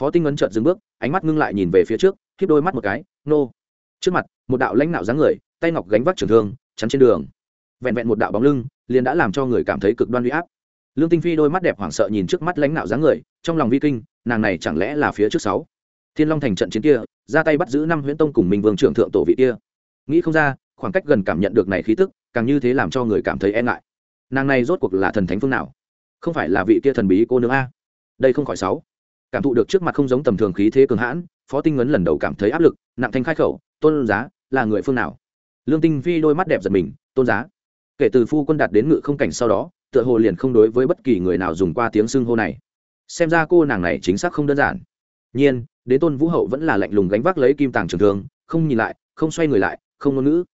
phó tinh ấn chợt dừng bước, ánh mắt ngưng lại nhìn về phía trước khiếp đôi mắt một cái, nô. Trước mặt, một đạo lãnh đạo dáng người tay ngọc gánh vác trường thương, chắn trên đường. Vẹn vẹn một đạo bóng lưng, liền đã làm cho người cảm thấy cực đoan huy áp. Lương tinh phi đôi mắt đẹp hoảng sợ nhìn trước mắt lãnh đạo dáng người, trong lòng vi kinh, nàng này chẳng lẽ là phía trước sáu? Thiên long thành trận chiến kia, ra tay bắt giữ năm huyễn tông cùng minh vương trưởng thượng tổ vị kia. Nghĩ không ra, khoảng cách gần cảm nhận được này khí tức, càng như thế làm cho người cảm thấy e ngại. Nàng này rốt cuộc là thần thánh phương nào? Không phải là vị kia thần bí cô nương a? Đây không khỏi sáu. Cảm thụ được trước mặt không giống tầm thường khí thế cường hãn, phó tinh ngấn lần đầu cảm thấy áp lực, nặng thanh khai khẩu, tôn giá, là người phương nào? Lương tinh phi đôi mắt đẹp giật mình, tôn giá. Kể từ phu quân đạt đến ngự không cảnh sau đó, tựa hồ liền không đối với bất kỳ người nào dùng qua tiếng xưng hô này. Xem ra cô nàng này chính xác không đơn giản. Nhiên, đến tôn vũ hậu vẫn là lạnh lùng gánh vác lấy kim tàng trường thương, không nhìn lại, không xoay người lại, không ngôn ngữ.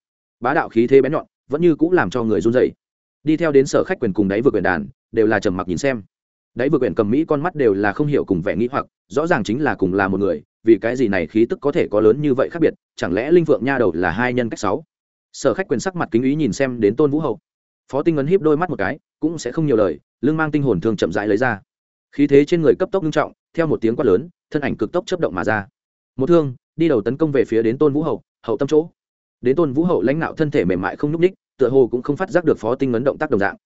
Bá đạo khí thế bén nhọn, vẫn như cũng làm cho người run dậy đi theo đến sở khách quyền cùng đáy vừa quyền đàn, đều là trầm mặc nhìn xem. Đáy vừa quyền cầm mỹ con mắt đều là không hiểu cùng vẻ nghĩ hoặc, rõ ràng chính là cùng là một người, vì cái gì này khí tức có thể có lớn như vậy khác biệt, chẳng lẽ linh vượng nha đầu là hai nhân cách sáu? Sở khách quyền sắc mặt kính ý nhìn xem đến tôn vũ hậu. Phó tinh ấn híp đôi mắt một cái, cũng sẽ không nhiều lời lương mang tinh hồn thường chậm rãi lấy ra. Khí thế trên người cấp tốc nghiêm trọng, theo một tiếng quát lớn, thân ảnh cực tốc chấp động mà ra. Một thương, đi đầu tấn công về phía đến tôn vũ hậu hậu tâm chỗ. Đến tôn vũ hậu lãnh đạo thân thể mềm mại không n ú c ních tựa hồ cũng không phát giác được phó tinh ấn động tác đồng dạng.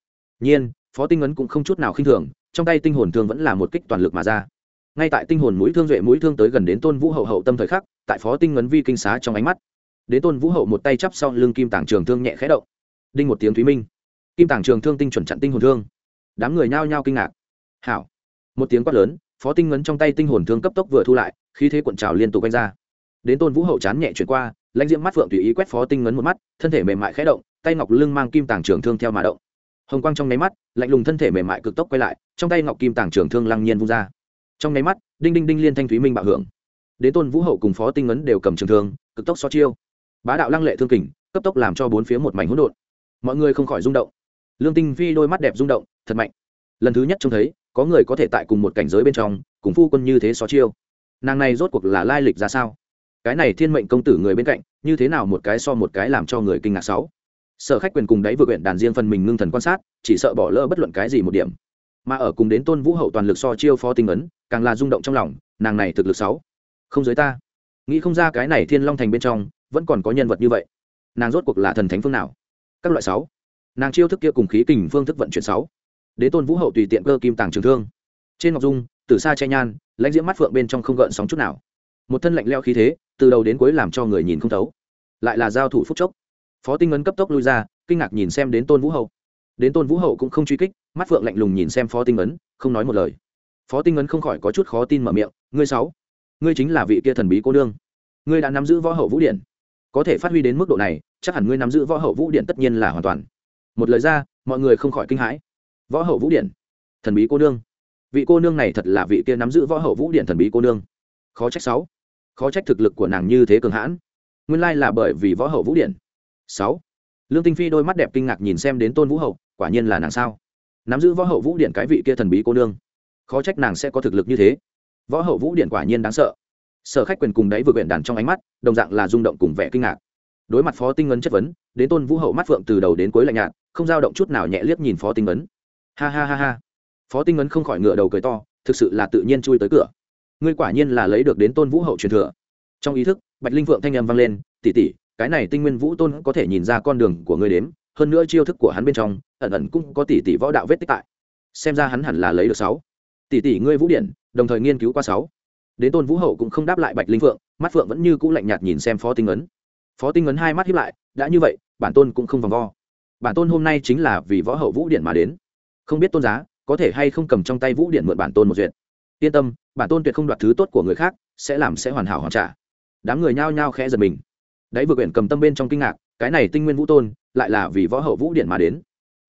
Nhiên, phó tinh ấn cũng không chút nào khinh thường, trong tay tinh hồn thương vẫn là một kích toàn lực mà ra. Ngay tại tinh hồn mũi thương duệ mũi thương tới gần đến tôn vũ hậu hậu tâm thời khắc, tại phó tinh ấn vi kinh xá trong ánh mắt đến tôn vũ hậu một tay chắp sau lưng kim tảng trường thương nhẹ khẽ động. Đinh một tiếng thúy minh. Kim tảng trường thương tinh chuẩn chặn tinh hồn thương. Đám người nhao nhao kinh ngạc. Hảo. Một tiếng quát lớn, phó tinh ngấn trong tay tinh hồn thương cấp tốc vừa thu lại khi thế cuộn trào liên tục quanh ra. Đến tôn vũ hậu chán nhẹ chuyển qua, lãnh diễm mắt phượng tùy ý quét phó tinh ngấn một mắt, thân thể mềm mại khẽ động, tay ngọc lưng mang kim tàng trường thương theo mà động. Hồng quang trong nháy mắt, lạnh lùng thân thể mềm mại cực tốc quay lại, trong tay ngọc kim tàng trường thương lăng nhiên vung ra. Trong nháy mắt, đinh đinh đinh liên thanh thúy minh bạo hưởng. Đến tôn vũ hậu cùng phó tinh ngấn đều cầm trường thương, cực tốc so chiêu bá đạo lăng lệ thương kình, cấp tốc làm cho bốn phía một mảnh hỗn độn. Mọi người không khỏi rung động. Lương tinh phi đôi mắt đẹp rung động, thật mạnh. Lần thứ nhất trông thấy, có người có thể tại cùng một cảnh giới bên trong, cùng phu quân như thế xó chiêu. Nàng này rốt cuộc là lai lịch ra sao? Cái này thiên mệnh công tử người bên cạnh, như thế nào một cái so một cái làm cho người kinh ngạc sáu? Sở khách quyền cùng đấy vượt quyển đàn riêng phần mình ngưng thần quan sát, chỉ sợ bỏ lỡ bất luận cái gì một điểm. Mà ở cùng đến tôn vũ hậu toàn lực so chiêu phó tinh ấn, càng là rung động trong lòng, nàng này thực lực sáu? Không giới ta nghĩ không ra cái này thiên long thành bên trong, vẫn còn có nhân vật như vậy. Nàng rốt cuộc là thần thánh phương nào? Các loại sáu. Nàng chiêu thức kia cùng khí kình phương thức vận chuyển sáu. Đế tôn vũ hậu tùy tiện cơ kim tàng trường thương. Trên ngọc dung, từ xa che nhan, lãnh diễm mắt phượng bên trong không gợn sóng chút nào. Một thân lạnh leo khí thế, từ đầu đến cuối làm cho người nhìn không thấu. Lại là giao thủ phúc chốc. Phó tinh ấn cấp tốc lui ra, kinh ngạc nhìn xem đến tôn vũ hậu. Đến tôn vũ hậu cũng không truy kích, mắt phượng lạnh lùng nhìn xem phó tinh ấn không nói một lời. Phó tinh ấn không khỏi có chút khó tin mở miệng, ngươi sáu ngươi chính là vị kia thần bí cô nương. Ngươi đã nắm giữ võ hậu vũ điện. Có thể phát huy đến mức độ này, chắc hẳn ngươi nắm giữ võ hậu vũ điện tất nhiên là hoàn toàn. Một lời ra, mọi người không khỏi kinh hãi. Võ hậu vũ điện? Thần bí cô nương. Vị cô nương này thật là vị kia nắm giữ võ hậu vũ điện thần bí cô nương. Khó trách sáu. Khó trách thực lực của nàng như thế cường hãn. Nguyên lai là bởi vì võ hậu vũ điện. Sáu. Lương tinh phi đôi mắt đẹp kinh ngạc nhìn xem đến tôn vũ hậu, quả nhiên là nàng sao? Nắm giữ võ hậu vũ điện cái vị kia thần bí cô nương. Khó trách nàng sẽ có thực lực như thế võ hậu vũ điện quả nhiên đáng sợ. Sở khách quyền cùng đáy vừa quyển đàn trong ánh mắt, đồng dạng là rung động cùng vẻ kinh ngạc. Đối mặt phó tinh ấn chất vấn, đến tôn vũ hậu mắt phượng từ đầu đến cuối lạnh nhạt, không dao động chút nào nhẹ liếc nhìn phó tinh ấn ha ha ha ha. Phó tinh ấn không khỏi ngựa đầu cười to, thực sự là tự nhiên chui tới cửa. Ngươi quả nhiên là lấy được đến tôn vũ hậu truyền thừa. Trong ý thức, bạch linh vượng thanh âm vang lên tỉ tỉ cái này tinh nguyên vũ tôn có thể nhìn ra con đường của ngươi đếm, hơn nữa chiêu thức của hắn bên trong, ẩn ẩn cũng có tỷ tỷ võ đạo vết tích tại. Xem ra hắn hẳn là lấy được sáu tỷ tỷ ngươi vũ điện đồng thời nghiên cứu qua sáu. Đến tôn vũ hậu cũng không đáp lại bạch linh phượng, mắt phượng vẫn như cũ lạnh nhạt nhìn xem phó tinh ấn. Phó tinh ấn hai mắt hiếp lại, đã như vậy, bản tôn cũng không vòng vo. Bản tôn hôm nay chính là vì võ hậu vũ điện mà đến. Không biết tôn giá, có thể hay không cầm trong tay vũ điện mượn bản tôn một duyệt. Yên tâm, bản tôn tuyệt không đoạt thứ tốt của người khác, sẽ làm sẽ hoàn hảo hoàn trả. Đám người nhao nhao khẽ giật mình. Đấy vừa quyển cầm tâm bên trong kinh ngạc, cái này tinh nguyên vũ tôn, lại là vì võ hậu vũ điện mà đến.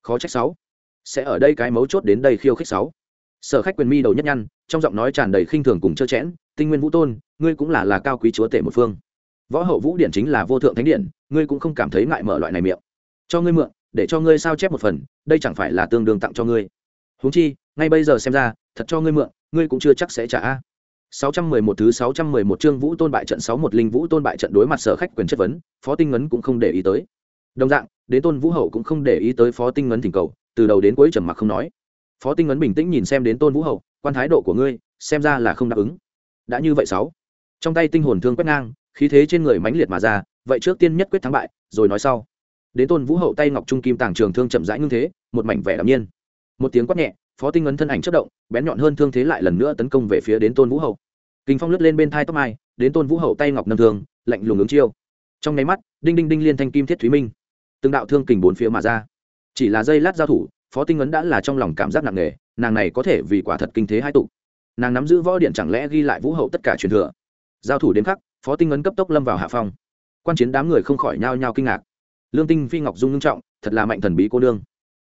Khó trách sáu. Sẽ ở đây cái mấu chốt đến đây khiêu khích sáu sở khách quyền mi đầu nhất nhăn trong giọng nói tràn đầy khinh thường cùng trơ chẽn tinh nguyên vũ tôn ngươi cũng là là cao quý chúa tể một phương võ hậu vũ điện chính là vô thượng thánh điện ngươi cũng không cảm thấy ngại mở loại này miệng cho ngươi mượn để cho ngươi sao chép một phần đây chẳng phải là tương đương tặng cho ngươi huống chi ngay bây giờ xem ra thật cho ngươi mượn ngươi cũng chưa chắc sẽ trả a 611 thứ 611 chương Vũ Tôn bại trận 61 linh Vũ Tôn bại trận đối mặt sở khách quyền chất vấn, Phó Tinh Ngấn cũng không để ý tới. Đồng dạng, đến Tôn Vũ Hậu cũng không để ý tới Phó Tinh Ngấn thỉnh cầu, từ đầu đến cuối trầm mặc không nói. Phó Tinh Ngấn bình tĩnh nhìn xem đến Tôn Vũ Hậu, quan thái độ của ngươi, xem ra là không đáp ứng. Đã như vậy sáu. Trong tay tinh hồn thương quét ngang, khí thế trên người mãnh liệt mà ra, vậy trước tiên nhất quyết thắng bại, rồi nói sau. Đến Tôn Vũ Hậu tay ngọc trung kim tàng trường thương chậm rãi ngưng thế, một mảnh vẻ đạm nhiên. Một tiếng quát nhẹ, Phó Tinh Ngấn thân ảnh chất động, bén nhọn hơn thương thế lại lần nữa tấn công về phía đến Tôn Vũ Hậu kinh phong lướt lên bên thai tóc mai đến tôn vũ hậu tay ngọc nâm thường lạnh lùng ứng chiêu trong nháy mắt đinh đinh đinh liên thanh kim thiết thúy minh từng đạo thương kình bốn phía mà ra chỉ là dây lát giao thủ phó tinh ấn đã là trong lòng cảm giác nặng nề, nàng này có thể vì quả thật kinh thế hai tụ. Nàng nắm giữ võ điện chẳng lẽ ghi lại vũ hậu tất cả truyền thừa? Giao thủ đến khắc, phó tinh ấn cấp tốc lâm vào hạ phong. Quan chiến đám người không khỏi nhao nhao kinh ngạc. Lương tinh phi ngọc dung ngưng trọng, thật là mạnh thần bí cô nương.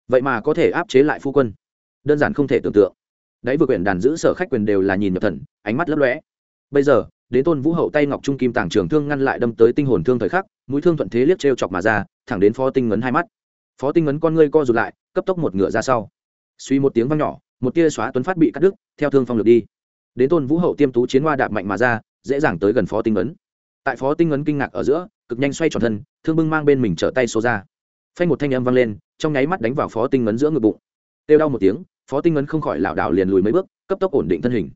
Vậy mà có thể áp chế lại phu quân. Đơn giản không thể tưởng tượng. Đấy vừa quyển đàn giữ sở khách quyền đều là nhìn nhập thần, ánh mắt lấp lóe. Bây giờ, đến tôn vũ hậu tay ngọc trung kim tàng trường thương ngăn lại đâm tới tinh hồn thương thời khắc, mũi thương thuận thế liếc t chọc mà ra, thẳng đến phó tinh ngấn hai mắt. Phó tinh ngấn con ngươi co rụt lại cấp tốc một ngựa ra sau. Suy một tiếng văng nhỏ, một tia xóa tuấn phát bị cắt đứt, theo thương phong lược đi. Đến tôn vũ hậu tiêm tú chiến hoa đạp mạnh mà ra, dễ dàng tới gần phó tinh ấn. Tại phó tinh ấn kinh ngạc ở giữa, cực nhanh xoay tròn thân, thương bưng mang bên mình trở tay xô ra. Phanh một thanh âm vang lên, trong nháy mắt đánh vào phó tinh ấn giữa ngực bụng. Têu đau một tiếng, phó tinh ấn không khỏi lảo đảo liền lùi mấy bước, cấp tốc ổn định thân hình.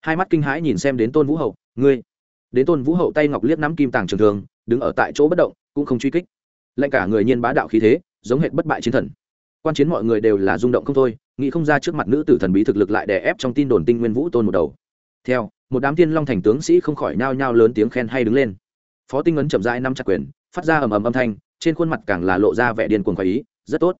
Hai mắt kinh hãi nhìn xem đến tôn vũ hậu, ngươi? Đến tôn vũ hậu tay ngọc liếc nắm kim tàng trường thường đứng ở tại chỗ bất động, cũng không truy kích. Lạnh cả người nhiên bá đạo khí thế, giống hệt bất bại chiến thần quan chiến mọi người đều là rung động không thôi, nghĩ không ra trước mặt nữ tử thần bí thực lực lại đè ép trong tin đồn tinh nguyên vũ tôn một đầu. Theo, một đám thiên long thành tướng sĩ không khỏi nhao nhao lớn tiếng khen hay đứng lên. Phó tinh ấn chậm rãi năm chặt quyền, phát ra ầm ầm âm thanh, trên khuôn mặt càng là lộ ra vẻ điên cuồng khoái ý, rất tốt.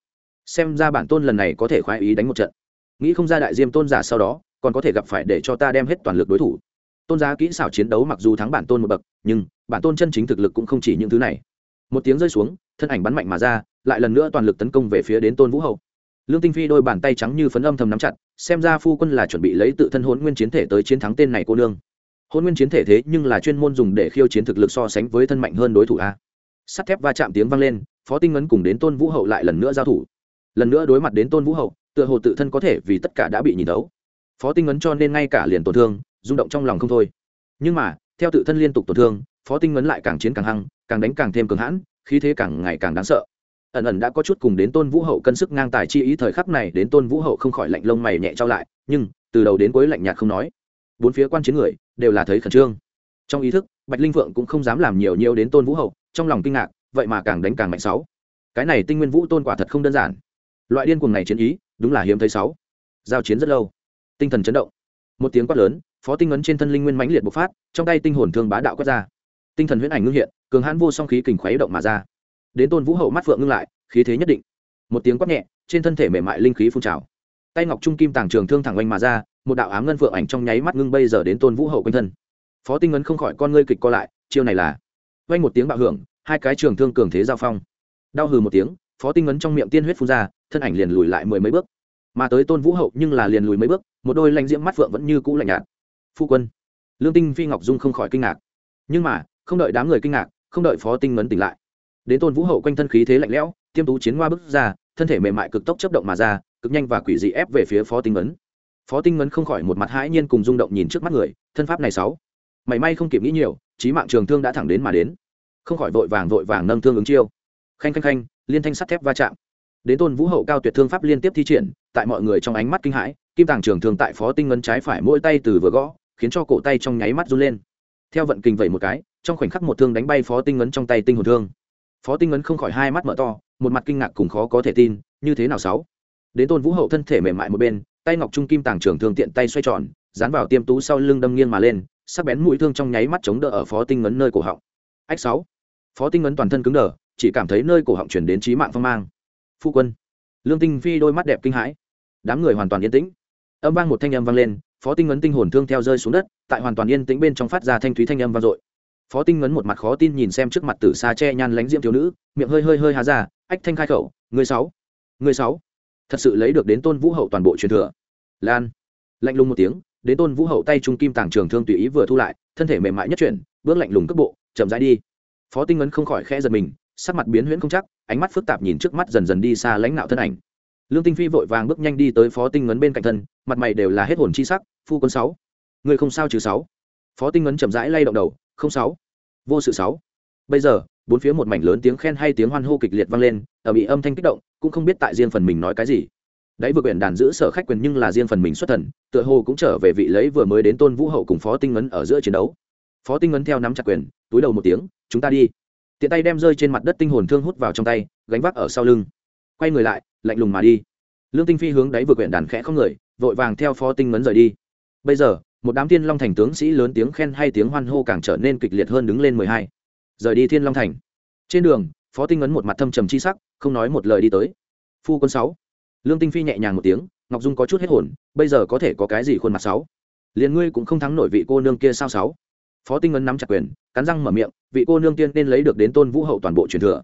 Xem ra bản tôn lần này có thể khoái ý đánh một trận. Nghĩ không ra đại diêm tôn giả sau đó, còn có thể gặp phải để cho ta đem hết toàn lực đối thủ. Tôn giá kỹ xảo chiến đấu mặc dù thắng bản tôn một bậc, nhưng bản tôn chân chính thực lực cũng không chỉ những thứ này. Một tiếng rơi xuống thân ảnh bắn mạnh mà ra, lại lần nữa toàn lực tấn công về phía đến tôn vũ hậu lương tinh phi đôi bàn tay trắng như phấn âm thầm nắm chặt, xem ra phu quân là chuẩn bị lấy tự thân hôn nguyên chiến thể tới chiến thắng tên này cô nương. Hôn nguyên chiến thể thế nhưng là chuyên môn dùng để khiêu chiến thực lực so sánh với thân mạnh hơn đối thủ a. Sắt thép va chạm tiếng vang lên, phó tinh ngấn cùng đến tôn vũ hậu lại lần nữa giao thủ. Lần nữa đối mặt đến tôn vũ hậu, tựa hồ tự thân có thể vì tất cả đã bị nhìn đấu. phó tinh ngấn cho nên ngay cả liền tổn thương, rung động trong lòng không thôi. Nhưng mà, theo tự thân liên tục tổn thương, phó tinh ngấn lại càng chiến càng hăng, càng đánh càng thêm cường hãn khí thế càng ngày càng đáng sợ. Ẩn ẩn đã có chút cùng đến tôn vũ hậu cân sức ngang tài chi ý thời khắc này đến tôn vũ hậu không khỏi lạnh lông mày nhẹ trao lại, nhưng, từ đầu đến cuối lạnh nhạt không nói. Bốn phía quan chiến người, đều là thấy khẩn trương. Trong ý thức, bạch linh vượng cũng không dám làm nhiều nhiều đến tôn vũ hậu, trong lòng kinh ngạc, vậy mà càng đánh càng mạnh sáu. Cái này tinh nguyên vũ tôn quả thật không đơn giản. Loại điên cuồng này chiến ý, đúng là hiếm thấy sáu. Giao chiến rất lâu. Tinh thần chấn động. Một tiếng quát lớn, phó tinh ấn trên thân linh nguyên mãnh liệt bộc phát, trong tay tinh hồn thương bá đạo quát ra tinh thần huyễn ảnh ngưng hiện, cường hãn vô song khí kình khuấy động mà ra. Đến tôn vũ hậu mắt phượng ngưng lại, khí thế nhất định. Một tiếng quát nhẹ, trên thân thể mềm mại linh khí phun trào. Tay ngọc trung kim tàng trường thương thẳng oanh mà ra, một đạo ám ngân phượng ảnh trong nháy mắt ngưng bây giờ đến tôn vũ hậu quanh thân. Phó tinh ấn không khỏi con ngươi kịch co lại, chiêu này là oanh một tiếng bạo hưởng, hai cái trường thương cường thế giao phong. Đau hừ một tiếng, phó tinh ấn trong miệng tiên huyết phun ra, thân ảnh liền lùi lại mười mấy bước. Mà tới tôn vũ hậu nhưng là liền lùi mấy bước, một đôi lanh diễm mắt phượng vẫn như cũ lạnh nhạt. Phu quân, lương tinh phi ngọc dung không khỏi kinh ngạc. Nhưng mà không đợi đám người kinh ngạc, không đợi phó tinh ngấn tỉnh lại. Đến tôn vũ hậu quanh thân khí thế lạnh lẽo, tiêm tú chiến hoa bước ra, thân thể mềm mại cực tốc chấp động mà ra, cực nhanh và quỷ dị ép về phía phó tinh ngấn. Phó tinh ngấn không khỏi một mặt hãi nhiên cùng rung động nhìn trước mắt người, thân pháp này sáu. Mảy may không kịp nghĩ nhiều trí mạng trường thương đã thẳng đến mà đến. Không khỏi vội vàng vội vàng nâng thương ứng chiêu. Khanh khanh khanh, liên thanh sắt thép va chạm. Đến tôn vũ hậu cao tuyệt thương pháp liên tiếp thi triển, tại mọi người trong ánh mắt kinh hãi, kim tàng trường thương tại phó tinh ngân trái phải mỗi tay từ vừa gõ, khiến cho cổ tay trong nháy mắt run lên theo vận kinh vẩy một cái, trong khoảnh khắc một thương đánh bay phó tinh ngấn trong tay tinh hồn thương. Phó tinh ngấn không khỏi hai mắt mở to, một mặt kinh ngạc cùng khó có thể tin, như thế nào sáu? Đến tôn vũ hậu thân thể mềm mại một bên, tay ngọc trung kim tàng trưởng thương tiện tay xoay tròn, dán vào tiêm tú sau lưng đâm nghiêng mà lên, sắc bén mũi thương trong nháy mắt chống đỡ ở phó tinh ngấn nơi cổ họng. Ách sáu. Phó tinh ngấn toàn thân cứng đờ, chỉ cảm thấy nơi cổ họng chuyển đến trí mạng phong mang. Phu quân. Lương tinh phi đôi mắt đẹp kinh hãi. Đám người hoàn toàn yên tĩnh. Âm vang một thanh âm vang lên phó tinh ngấn tinh hồn thương theo rơi xuống đất, tại hoàn toàn yên tĩnh bên trong phát ra thanh thúy thanh âm vang dội. Phó tinh ngấn một mặt khó tin nhìn xem trước mặt tử xa che nhan lánh diễm thiếu nữ, miệng hơi hơi hơi há ra, ách thanh khai khẩu, người sáu người sáu. Thật sự lấy được đến tôn vũ hậu toàn bộ truyền thừa. Lan, lạnh lùng một tiếng, đến tôn vũ hậu tay trung kim tàng trường thương tùy ý vừa thu lại, thân thể mềm mại nhất chuyển, bước lạnh lùng cước bộ, chậm rãi đi. Phó tinh ấn không khỏi khẽ giật mình, sắc mặt biến huyễn không chắc, ánh mắt phức tạp nhìn trước mắt dần dần đi xa lãnh nạo thân ảnh lương tinh phi vội vàng bước nhanh đi tới phó tinh Ngấn bên cạnh thân, mặt mày đều là hết hồn chi sắc, phu quân sáu, người không sao chứ sáu. Phó tinh Ngấn chậm rãi lay động đầu, không sáu, vô sự sáu. Bây giờ, bốn phía một mảnh lớn tiếng khen hay tiếng hoan hô kịch liệt vang lên, ở bị âm thanh kích động, cũng không biết tại riêng phần mình nói cái gì. Đấy vừa quyển đàn giữ sở khách quyền nhưng là riêng phần mình xuất thần, tựa hồ cũng trở về vị lấy vừa mới đến tôn vũ hậu cùng phó tinh Ngấn ở giữa chiến đấu. Phó tinh Ngấn theo nắm chặt quyền, túi đầu một tiếng, chúng ta đi. Tiện tay đem rơi trên mặt đất tinh hồn thương hút vào trong tay, gánh vác ở sau lưng. Quay người lại lạnh lùng mà đi. Lương tinh phi hướng đáy vừa quyển đàn khẽ không người, vội vàng theo phó tinh ấn rời đi. Bây giờ, một đám thiên long thành tướng sĩ lớn tiếng khen hay tiếng hoan hô càng trở nên kịch liệt hơn đứng lên mười hai. Rời đi thiên long thành. Trên đường, phó tinh ấn một mặt thâm trầm chi sắc, không nói một lời đi tới. Phu quân sáu. Lương tinh phi nhẹ nhàng một tiếng, ngọc dung có chút hết hồn, bây giờ có thể có cái gì khuôn mặt sáu? Liền ngươi cũng không thắng nổi vị cô nương kia sao sáu? Phó tinh ấn nắm chặt quyền, cắn răng mở miệng, vị cô nương tiên nên lấy được đến tôn vũ hậu toàn bộ truyền thừa.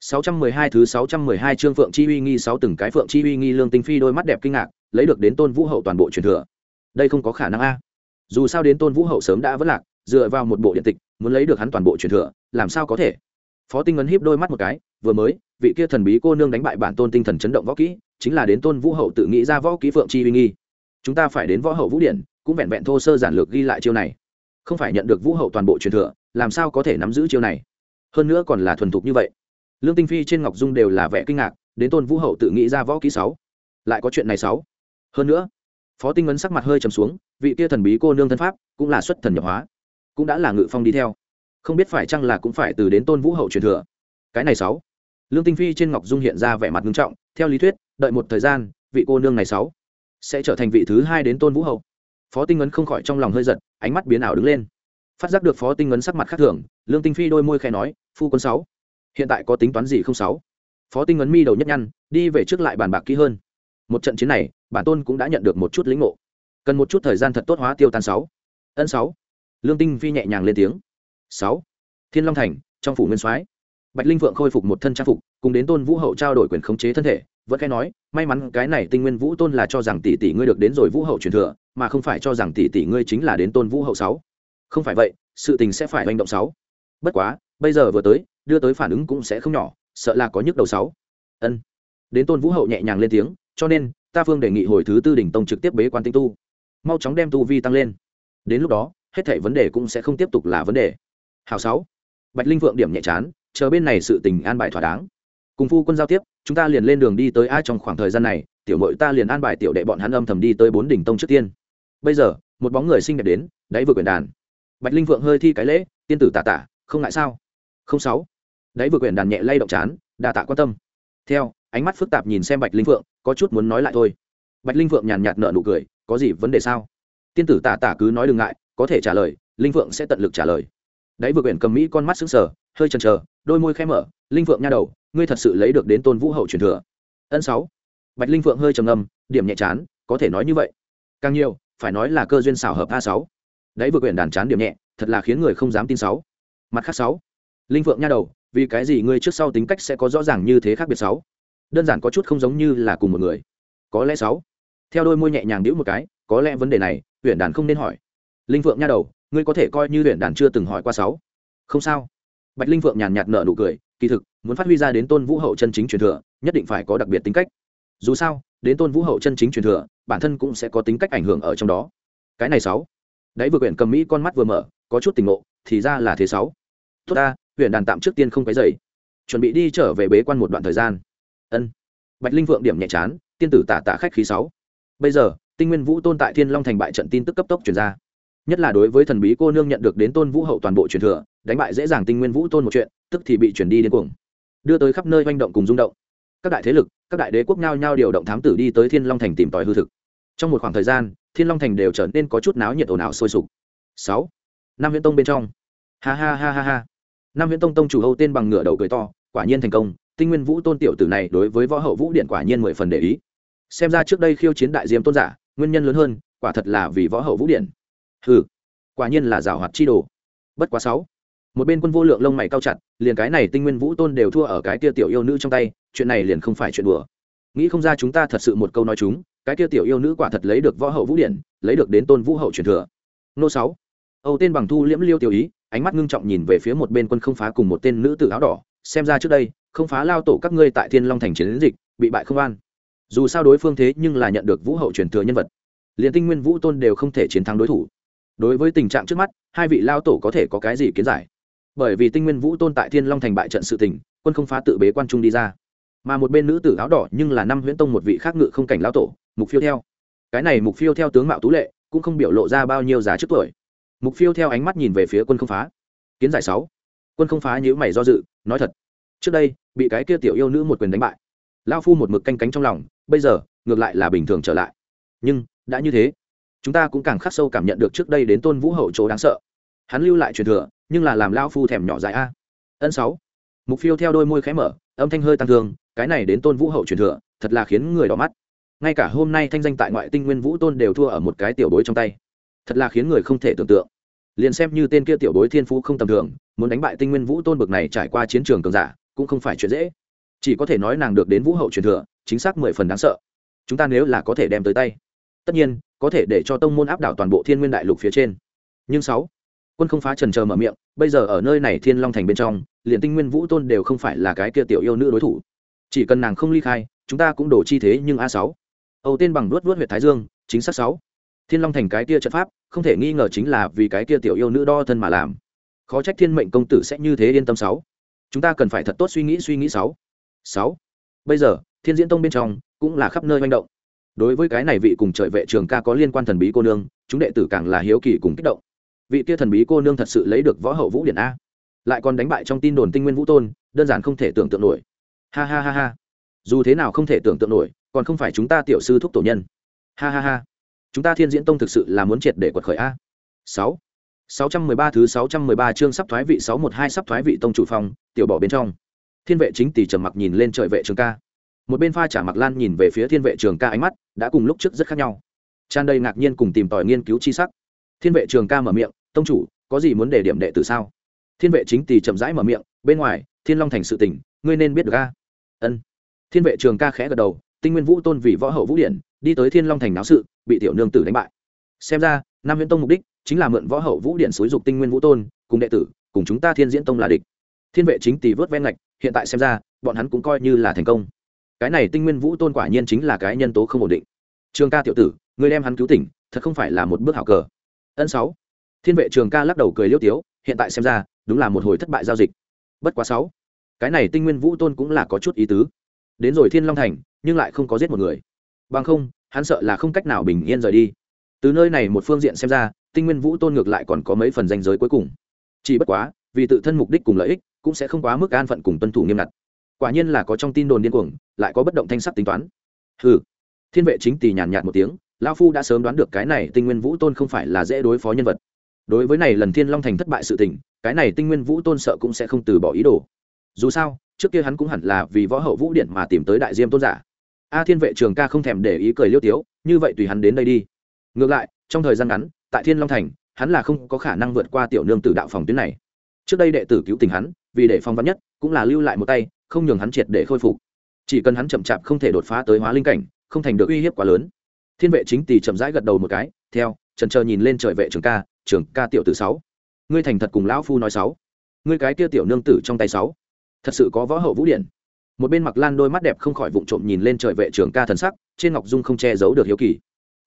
612 thứ 612 chương Phượng Chi Uy nghi 6 từng cái Phượng Chi Uy nghi Lương Tinh Phi đôi mắt đẹp kinh ngạc, lấy được đến Tôn Vũ Hậu toàn bộ truyền thừa. Đây không có khả năng a. Dù sao đến Tôn Vũ Hậu sớm đã vẫn lạc, dựa vào một bộ điện tịch, muốn lấy được hắn toàn bộ truyền thừa, làm sao có thể? Phó Tinh ngân híp đôi mắt một cái, vừa mới, vị kia thần bí cô nương đánh bại bản tôn tinh thần chấn động võ kỹ, chính là đến Tôn Vũ Hậu tự nghĩ ra võ kỹ Phượng Chi Uy nghi. Chúng ta phải đến võ hậu vũ điện, cũng vẹn vẹn thô sơ giản lược ghi lại chiêu này. Không phải nhận được Vũ Hậu toàn bộ truyền thừa, làm sao có thể nắm giữ chiêu này? Hơn nữa còn là thuần thục như vậy lương tinh phi trên ngọc dung đều là vẻ kinh ngạc, đến tôn vũ hậu tự nghĩ ra võ kỹ sáu. Lại có chuyện này sáu. Hơn nữa, phó tinh ấn sắc mặt hơi trầm xuống, vị kia thần bí cô nương thân pháp cũng là xuất thần nhập hóa, cũng đã là ngự phong đi theo. Không biết phải chăng là cũng phải từ đến tôn vũ hậu truyền thừa. Cái này sáu. Lương tinh phi trên ngọc dung hiện ra vẻ mặt nghiêm trọng, theo lý thuyết, đợi một thời gian, vị cô nương này sáu sẽ trở thành vị thứ hai đến tôn vũ hậu. Phó tinh ấn không khỏi trong lòng hơi giật, ánh mắt biến ảo đứng lên. Phát giác được phó tinh ấn sắc mặt khác thường, lương tinh phi đôi môi khẽ nói, phu quân sáu hiện tại có tính toán gì không sáu? Phó tinh ấn mi đầu nhất nhăn, đi về trước lại bàn bạc kỹ hơn. Một trận chiến này, bản tôn cũng đã nhận được một chút lĩnh ngộ. Cần một chút thời gian thật tốt hóa tiêu tan sáu. Ân sáu. Lương tinh phi nhẹ nhàng lên tiếng. Sáu. Thiên long thành, trong phủ nguyên soái. Bạch linh vượng khôi phục một thân trang phục, cùng đến tôn vũ hậu trao đổi quyền khống chế thân thể, vẫn khai nói, may mắn cái này tinh nguyên vũ tôn là cho rằng tỷ tỷ ngươi được đến rồi vũ hậu truyền thừa, mà không phải cho rằng tỷ tỷ ngươi chính là đến tôn vũ hậu sáu. Không phải vậy, sự tình sẽ phải hành động sáu. Bất quá, bây giờ vừa tới đưa tới phản ứng cũng sẽ không nhỏ, sợ là có nhức đầu sáu. Ân. Đến tôn vũ hậu nhẹ nhàng lên tiếng, cho nên, ta phương đề nghị hồi thứ tư đỉnh tông trực tiếp bế quan tinh tu. Mau chóng đem tu vi tăng lên. Đến lúc đó, hết thảy vấn đề cũng sẽ không tiếp tục là vấn đề. Hào sáu. Bạch linh vượng điểm nhẹ chán, chờ bên này sự tình an bài thỏa đáng. Cùng phu quân giao tiếp, chúng ta liền lên đường đi tới ai trong khoảng thời gian này, tiểu mội ta liền an bài tiểu đệ bọn hắn âm thầm đi tới bốn đỉnh tông trước tiên. Bây giờ, một bóng người xinh đẹp đến, đáy vừa quyển đàn. Bạch linh vượng hơi thi cái lễ, tiên tử tà tả, không ngại sao? Không sáu đấy vừa quyển đàn nhẹ lay động chán đà tạ quan tâm. Theo, ánh mắt phức tạp nhìn xem bạch linh phượng, có chút muốn nói lại thôi. Bạch linh phượng nhàn nhạt nợ nụ cười, có gì vấn đề sao? Tiên tử tả tả cứ nói đừng ngại, có thể trả lời, linh phượng sẽ tận lực trả lời. Đấy vừa quyển cầm mỹ con mắt sững sờ, hơi chần chờ, đôi môi khẽ mở, linh phượng nha đầu, ngươi thật sự lấy được đến tôn vũ hậu truyền thừa. Ân sáu. Bạch linh phượng hơi trầm ngâm, điểm nhẹ chán, có thể nói như vậy. Càng nhiều, phải nói là cơ duyên xảo hợp a sáu. Đấy vừa quyển đàn chán điểm nhẹ, thật là khiến người không dám tin sáu. Mặt khác sáu. Linh phượng nha đầu vì cái gì ngươi trước sau tính cách sẽ có rõ ràng như thế khác biệt sáu? Đơn giản có chút không giống như là cùng một người. Có lẽ sáu. Theo đôi môi nhẹ nhàng đĩu một cái, có lẽ vấn đề này huyện đàn không nên hỏi. Linh phượng nha đầu, ngươi có thể coi như huyện đàn chưa từng hỏi qua sáu. Không sao. Bạch linh phượng nhàn nhạt nở nụ cười, kỳ thực, muốn phát huy ra đến tôn vũ hậu chân chính truyền thừa, nhất định phải có đặc biệt tính cách. Dù sao, đến tôn vũ hậu chân chính truyền thừa, bản thân cũng sẽ có tính cách ảnh hưởng ở trong đó. Cái này sáu. Đấy vừa quyển cầm mỹ con mắt vừa mở, có chút tình ngộ, thì ra là thế sáu. Tốt ta huyện đàn tạm trước tiên không cái dày chuẩn bị đi trở về bế quan một đoạn thời gian. Ân. Bạch linh vượng điểm nhẹ chán, tiên tử tả tả khách khí sáu. Bây giờ, tinh nguyên vũ tôn tại thiên long thành bại trận tin tức cấp tốc chuyển ra. Nhất là đối với thần bí cô nương nhận được đến tôn vũ hậu toàn bộ truyền thừa, đánh bại dễ dàng tinh nguyên vũ tôn một chuyện, tức thì bị chuyển đi đến cuồng. Đưa tới khắp nơi manh động cùng rung động. Các đại thế lực, các đại đế quốc nhao nhao điều động thám tử đi tới thiên long thành tìm tòi hư thực. Trong một khoảng thời gian, thiên long thành đều trở nên có chút náo nhiệt ồn ào sôi sục. Sáu. Năm viễn tông bên trong. Ha ha ha ha ha nam viễn tông tông chủ Âu tên bằng ngựa đầu cười to quả nhiên thành công tinh nguyên vũ tôn tiểu tử này đối với võ hậu vũ điện quả nhiên mười phần để ý. Xem ra trước đây khiêu chiến đại diêm tôn giả nguyên nhân lớn hơn quả thật là vì võ hậu vũ điện. Ừ quả nhiên là rào hoạt chi đồ. Bất quá sáu một bên quân vô lượng lông mày cao chặt liền cái này tinh nguyên vũ tôn đều thua ở cái tia tiểu yêu nữ trong tay chuyện này liền không phải chuyện đùa. Nghĩ không ra chúng ta thật sự một câu nói chúng cái kia tiểu yêu nữ quả thật lấy được võ hậu vũ điện, lấy được đến tôn vũ hậu truyền thừa. Nô sáu âu tên bằng thu liễm liêu tiểu ý, ánh mắt ngưng trọng nhìn về phía một bên quân không phá cùng một tên nữ tử áo đỏ, xem ra trước đây, không phá lao tổ các ngươi tại thiên long thành chiến dịch, bị bại không an. Dù sao đối phương thế nhưng là nhận được vũ hậu truyền thừa nhân vật. Liền tinh nguyên vũ tôn đều không thể chiến thắng đối thủ. Đối với tình trạng trước mắt, hai vị lao tổ có thể có cái gì kiến giải? Bởi vì tinh nguyên vũ tôn tại thiên long thành bại trận sự tình, quân không phá tự bế quan trung đi ra. Mà một bên nữ tử áo đỏ nhưng là năm huyễn tông một vị khác ngự không cảnh lao tổ, mục phiêu theo. Cái này mục phiêu theo tướng mạo tú lệ, cũng không biểu lộ ra bao nhiêu giá trước tuổi mục phiêu theo ánh mắt nhìn về phía quân không phá. Kiến giải sáu. Quân không phá nhữ mày do dự, nói thật. Trước đây, bị cái kia tiểu yêu nữ một quyền đánh bại. Lao phu một mực canh cánh trong lòng, bây giờ, ngược lại là bình thường trở lại. Nhưng, đã như thế, chúng ta cũng càng khắc sâu cảm nhận được trước đây đến tôn vũ hậu chỗ đáng sợ. Hắn lưu lại truyền thừa, nhưng là làm lao phu thèm nhỏ dài a. Ân sáu. Mục phiêu theo đôi môi khẽ mở, âm thanh hơi tăng thương, cái này đến tôn vũ hậu truyền thừa, thật là khiến người đỏ mắt. Ngay cả hôm nay thanh danh tại ngoại tinh nguyên vũ tôn đều thua ở một cái tiểu bối trong tay thật là khiến người không thể tưởng tượng. Liền xem như tên kia tiểu bối thiên phú không tầm thường, muốn đánh bại tinh nguyên vũ tôn bực này trải qua chiến trường cường giả, cũng không phải chuyện dễ. Chỉ có thể nói nàng được đến vũ hậu truyền thừa, chính xác mười phần đáng sợ. Chúng ta nếu là có thể đem tới tay, tất nhiên, có thể để cho tông môn áp đảo toàn bộ thiên nguyên đại lục phía trên. Nhưng sáu, quân không phá trần chờ mở miệng, bây giờ ở nơi này thiên long thành bên trong, liền tinh nguyên vũ tôn đều không phải là cái kia tiểu yêu nữ đối thủ. Chỉ cần nàng không ly khai, chúng ta cũng đổ chi thế nhưng a sáu. Âu tên bằng luốt luốt huyện thái dương, chính xác sáu thiên long thành cái kia trận pháp, không thể nghi ngờ chính là vì cái kia tiểu yêu nữ đo thân mà làm. Khó trách thiên mệnh công tử sẽ như thế yên tâm sáu. Chúng ta cần phải thật tốt suy nghĩ suy nghĩ sáu. Sáu. Bây giờ, thiên diễn tông bên trong cũng là khắp nơi manh động. Đối với cái này vị cùng trời vệ trường ca có liên quan thần bí cô nương, chúng đệ tử càng là hiếu kỳ cùng kích động. Vị kia thần bí cô nương thật sự lấy được võ hậu vũ điển a. Lại còn đánh bại trong tin đồn tinh nguyên vũ tôn, đơn giản không thể tưởng tượng nổi. Ha ha ha ha. Dù thế nào không thể tưởng tượng nổi, còn không phải chúng ta tiểu sư thúc tổ nhân. Ha ha ha chúng ta thiên diễn tông thực sự là muốn triệt để quật khởi a. Sáu. Sáu trăm mười ba thứ sáu trăm mười ba chương sắp thoái vị sáu một hai sắp thoái vị tông chủ phòng tiểu bỏ bên trong. Thiên vệ chính tỷ trầm mặc nhìn lên trời vệ trường ca. Một bên pha trả mặc lan nhìn về phía thiên vệ trường ca ánh mắt đã cùng lúc trước rất khác nhau. Tràn đầy ngạc nhiên cùng tìm tòi nghiên cứu chi sắc. Thiên vệ trường ca mở miệng, tông chủ, có gì muốn để điểm đệ từ sao? Thiên vệ chính tỷ chậm rãi mở miệng, bên ngoài, thiên long thành sự tỉnh ngươi nên biết được ca ân. Thiên vệ trường ca khẽ gật đầu, tinh nguyên vũ tôn vì võ hậu vũ điển, đi tới thiên long thành náo sự bị tiểu nương tử đánh bại. Xem ra, nam Huyễn tông mục đích chính là mượn võ hậu vũ điện xúi dục tinh nguyên vũ tôn, cùng đệ tử, cùng chúng ta thiên diễn tông là địch. Thiên vệ chính tỷ vớt ven ngạch, hiện tại xem ra, bọn hắn cũng coi như là thành công. Cái này tinh nguyên vũ tôn quả nhiên chính là cái nhân tố không ổn định. Trường ca tiểu tử người đem hắn cứu tỉnh, thật không phải là một bước hảo cờ. Ân sáu. Thiên vệ trường ca lắc đầu cười liêu tiếu, hiện tại xem ra, đúng là một hồi thất bại giao dịch. Bất quá sáu. Cái này tinh nguyên vũ tôn cũng là có chút ý tứ. Đến rồi thiên long thành, nhưng lại không có giết một người. Bằng không hắn sợ là không cách nào bình yên rời đi. Từ nơi này một phương diện xem ra, tinh nguyên vũ tôn ngược lại còn có mấy phần danh giới cuối cùng. Chỉ bất quá, vì tự thân mục đích cùng lợi ích, cũng sẽ không quá mức an phận cùng tuân thủ nghiêm ngặt. Quả nhiên là có trong tin đồn điên cuồng, lại có bất động thanh sắc tính toán. Hừ. Thiên vệ chính tỳ nhàn nhạt một tiếng lao phu đã sớm đoán được cái này tinh nguyên vũ tôn không phải là dễ đối phó nhân vật. Đối với này lần thiên long thành thất bại sự tình, cái này tinh nguyên vũ tôn sợ cũng sẽ không từ bỏ ý đồ. Dù sao, trước kia hắn cũng hẳn là vì võ hậu vũ điện mà tìm tới đại diêm tôn giả a thiên vệ trường ca không thèm để ý cười liêu tiếu, như vậy tùy hắn đến đây đi. Ngược lại, trong thời gian ngắn, tại thiên long thành, hắn là không có khả năng vượt qua tiểu nương tử đạo phòng tuyến này. Trước đây đệ tử cứu tình hắn, vì để phong vắn nhất, cũng là lưu lại một tay, không nhường hắn triệt để khôi phục. Chỉ cần hắn chậm chạp không thể đột phá tới hóa linh cảnh, không thành được uy hiếp quá lớn. Thiên vệ chính tỷ chậm rãi gật đầu một cái, theo, trần chờ nhìn lên trời vệ trường ca trường ca tiểu tử sáu. Ngươi thành thật cùng lão phu nói sáu. Ngươi cái kia tiểu nương tử trong tay sáu. Thật sự có võ hậu vũ điện một bên mặc lan đôi mắt đẹp không khỏi vụng trộm nhìn lên trời vệ trường ca thần sắc, trên ngọc dung không che giấu được hiếu kỳ.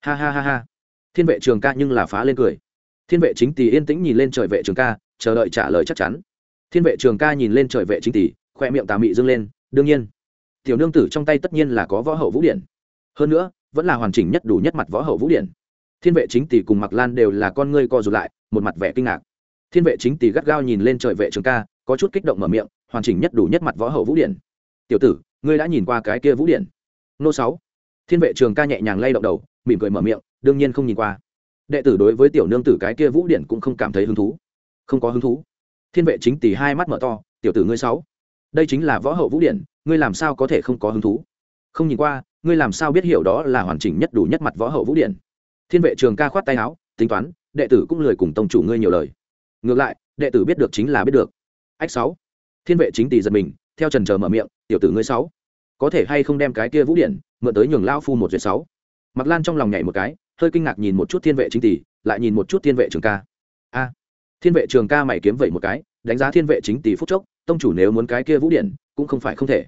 Ha ha ha ha. Thiên vệ trường ca nhưng là phá lên cười. Thiên vệ chính tỷ yên tĩnh nhìn lên trời vệ trường ca, chờ đợi trả lời chắc chắn. Thiên vệ trường ca nhìn lên trời vệ chính tỷ khoe miệng tà mị dâng lên, đương nhiên, tiểu nương tử trong tay tất nhiên là có võ hậu vũ điện hơn nữa, vẫn là hoàn chỉnh nhất đủ nhất mặt võ hậu vũ điện thiên vệ chính tỷ cùng mặc lan đều là con ngươi co rụt lại, một mặt vẻ kinh ngạc. Thiên vệ chính tỷ gắt gao nhìn lên trời vệ trường ca, có chút kích động mở miệng, hoàn chỉnh nhất đủ nhất mặt võ hậu vũ điện tiểu tử, ngươi đã nhìn qua cái kia vũ điện. Nô sáu. Thiên vệ trường ca nhẹ nhàng lay động đầu, mỉm cười mở miệng, đương nhiên không nhìn qua. Đệ tử đối với tiểu nương tử cái kia vũ điện cũng không cảm thấy hứng thú. Không có hứng thú. Thiên vệ chính tỷ hai mắt mở to, tiểu tử ngươi sáu. Đây chính là võ hậu vũ điện, ngươi làm sao có thể không có hứng thú? Không nhìn qua, ngươi làm sao biết hiểu đó là hoàn chỉnh nhất đủ nhất mặt võ hậu vũ điện? Thiên vệ trường ca khoát tay áo, tính toán, đệ tử cũng lười cùng tông chủ ngươi nhiều lời. Ngược lại, đệ tử biết được chính là biết được. Ách sáu. Thiên vệ chính tỷ giật mình theo trần chờ mở miệng, tiểu tử ngươi sáu, có thể hay không đem cái kia vũ điện mượn tới nhường lao phu một duyệt sáu? Mặc lan trong lòng nhảy một cái, hơi kinh ngạc nhìn một chút thiên vệ chính tỷ, lại nhìn một chút thiên vệ trường ca. A, thiên vệ trường ca mày kiếm vậy một cái, đánh giá thiên vệ chính tỷ phúc chốc, tông chủ nếu muốn cái kia vũ điện cũng không phải không thể.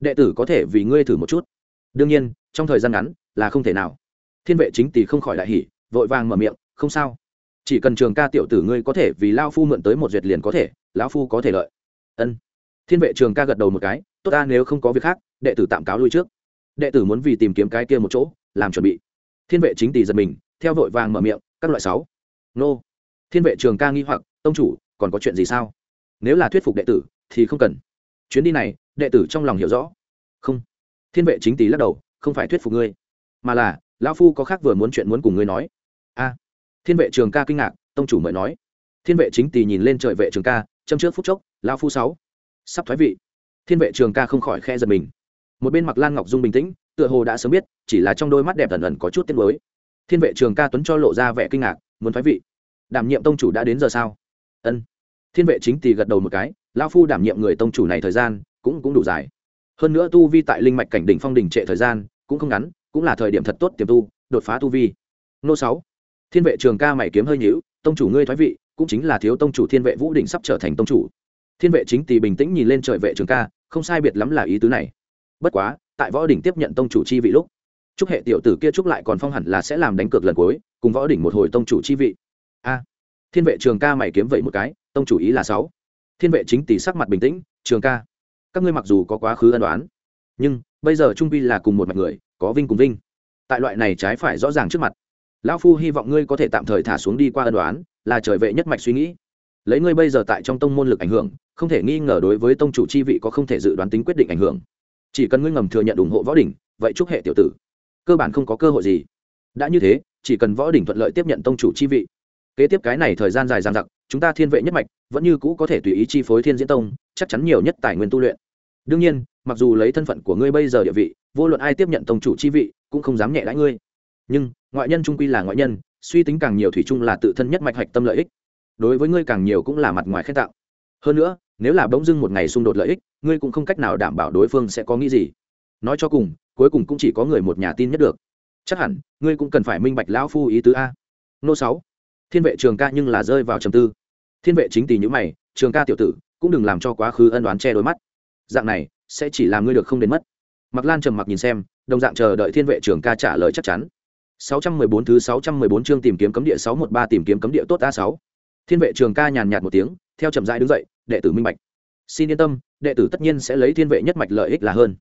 Đệ tử có thể vì ngươi thử một chút. Đương nhiên, trong thời gian ngắn là không thể nào. Thiên vệ chính tỷ không khỏi đại hỉ, vội vàng mở miệng, không sao. Chỉ cần trường ca tiểu tử ngươi có thể vì lao phu mượn tới một duyệt liền có thể, lão phu có thể lợi. Ân thiên vệ trường ca gật đầu một cái, tốt ta, nếu không có việc khác, đệ tử tạm cáo lui trước. Đệ tử muốn vì tìm kiếm cái kia một chỗ, làm chuẩn bị. Thiên vệ chính tỷ giật mình, theo vội vàng mở miệng, các loại sáu. Nô. Thiên vệ trường ca nghi hoặc, tông chủ, còn có chuyện gì sao? Nếu là thuyết phục đệ tử, thì không cần. Chuyến đi này, đệ tử trong lòng hiểu rõ. Không. Thiên vệ chính tỷ lắc đầu, không phải thuyết phục ngươi, mà là, lão phu có khác vừa muốn chuyện muốn cùng ngươi nói. A. Thiên vệ trường ca kinh ngạc, tông chủ mời nói. Thiên vệ chính tỷ nhìn lên trời vệ trường ca, châm trước phút chốc, lão phu sáu sắp thoái vị. Thiên vệ trường ca không khỏi khe giật mình. Một bên mặc lan ngọc dung bình tĩnh, tựa hồ đã sớm biết, chỉ là trong đôi mắt đẹp thần ẩn có chút tiếc mới thiên vệ trường ca tuấn cho lộ ra vẻ kinh ngạc, muốn thoái vị. Đảm nhiệm tông chủ đã đến giờ sao? Ân. Thiên vệ chính tỳ gật đầu một cái lao phu đảm nhiệm người tông chủ này thời gian, cũng cũng đủ dài. Hơn nữa tu vi tại linh mạch cảnh đỉnh phong đỉnh trệ thời gian, cũng không ngắn, cũng là thời điểm thật tốt tiềm tu, đột phá tu vi. Nô sáu. Thiên vệ trường ca mày kiếm hơi nhữu tông chủ ngươi thoái vị, cũng chính là thiếu tông chủ thiên vệ vũ đỉnh sắp trở thành tông chủ thiên vệ chính tỷ bình tĩnh nhìn lên trời vệ trường ca, không sai biệt lắm là ý tứ này. Bất quá, tại võ đỉnh tiếp nhận tông chủ chi vị lúc, chúc hệ tiểu tử kia chúc lại còn phong hẳn là sẽ làm đánh cược lần cuối, cùng võ đỉnh một hồi tông chủ chi vị. A, thiên vệ trường ca mày kiếm vậy một cái, tông chủ ý là sáu. Thiên vệ chính tỷ sắc mặt bình tĩnh, trường ca, các ngươi mặc dù có quá khứ ân đoán nhưng bây giờ trung vi là cùng một mạch người, có vinh cùng vinh. Tại loại này trái phải rõ ràng trước mặt, lão phu hy vọng ngươi có thể tạm thời thả xuống đi qua ân đoán là trời vệ nhất mạch suy nghĩ lấy ngươi bây giờ tại trong tông môn lực ảnh hưởng, không thể nghi ngờ đối với tông chủ chi vị có không thể dự đoán tính quyết định ảnh hưởng. Chỉ cần ngươi ngầm thừa nhận ủng hộ võ đỉnh, vậy chúc hệ tiểu tử. Cơ bản không có cơ hội gì. Đã như thế, chỉ cần võ đỉnh thuận lợi tiếp nhận tông chủ chi vị. Kế tiếp cái này thời gian dài dằng dặc, chúng ta thiên vệ nhất mạch, vẫn như cũ có thể tùy ý chi phối thiên diễn tông, chắc chắn nhiều nhất tài nguyên tu luyện. Đương nhiên, mặc dù lấy thân phận của ngươi bây giờ địa vị, vô luận ai tiếp nhận tông chủ chi vị, cũng không dám nhẹ đãi ngươi. Nhưng, ngoại nhân trung quy là ngoại nhân, suy tính càng nhiều thủy chung là tự thân nhất mạch hạch tâm lợi ích đối với ngươi càng nhiều cũng là mặt ngoài khen tạo hơn nữa, nếu là bỗng dưng một ngày xung đột lợi ích, ngươi cũng không cách nào đảm bảo đối phương sẽ có nghĩ gì. Nói cho cùng, cuối cùng cũng chỉ có người một nhà tin nhất được. Chắc hẳn, ngươi cũng cần phải minh bạch lão phu ý tứ a. Nô sáu, thiên vệ trường ca nhưng là rơi vào trầm tư. Thiên vệ chính tỷ nhữ mày, trường ca tiểu tử, cũng đừng làm cho quá khứ ân đoán che đôi mắt. Dạng này, sẽ chỉ làm ngươi được không đến mất. Mặc lan trầm mặc nhìn xem, đồng dạng chờ đợi thiên vệ trường ca trả lời chắc chắn. 614 thứ 614 chương tìm kiếm cấm địa 613 tìm kiếm cấm địa tốt A6. Thiên vệ trường ca nhàn nhạt một tiếng, theo chậm rãi đứng dậy, đệ tử minh bạch. Xin yên tâm, đệ tử tất nhiên sẽ lấy thiên vệ nhất mạch lợi ích là hơn.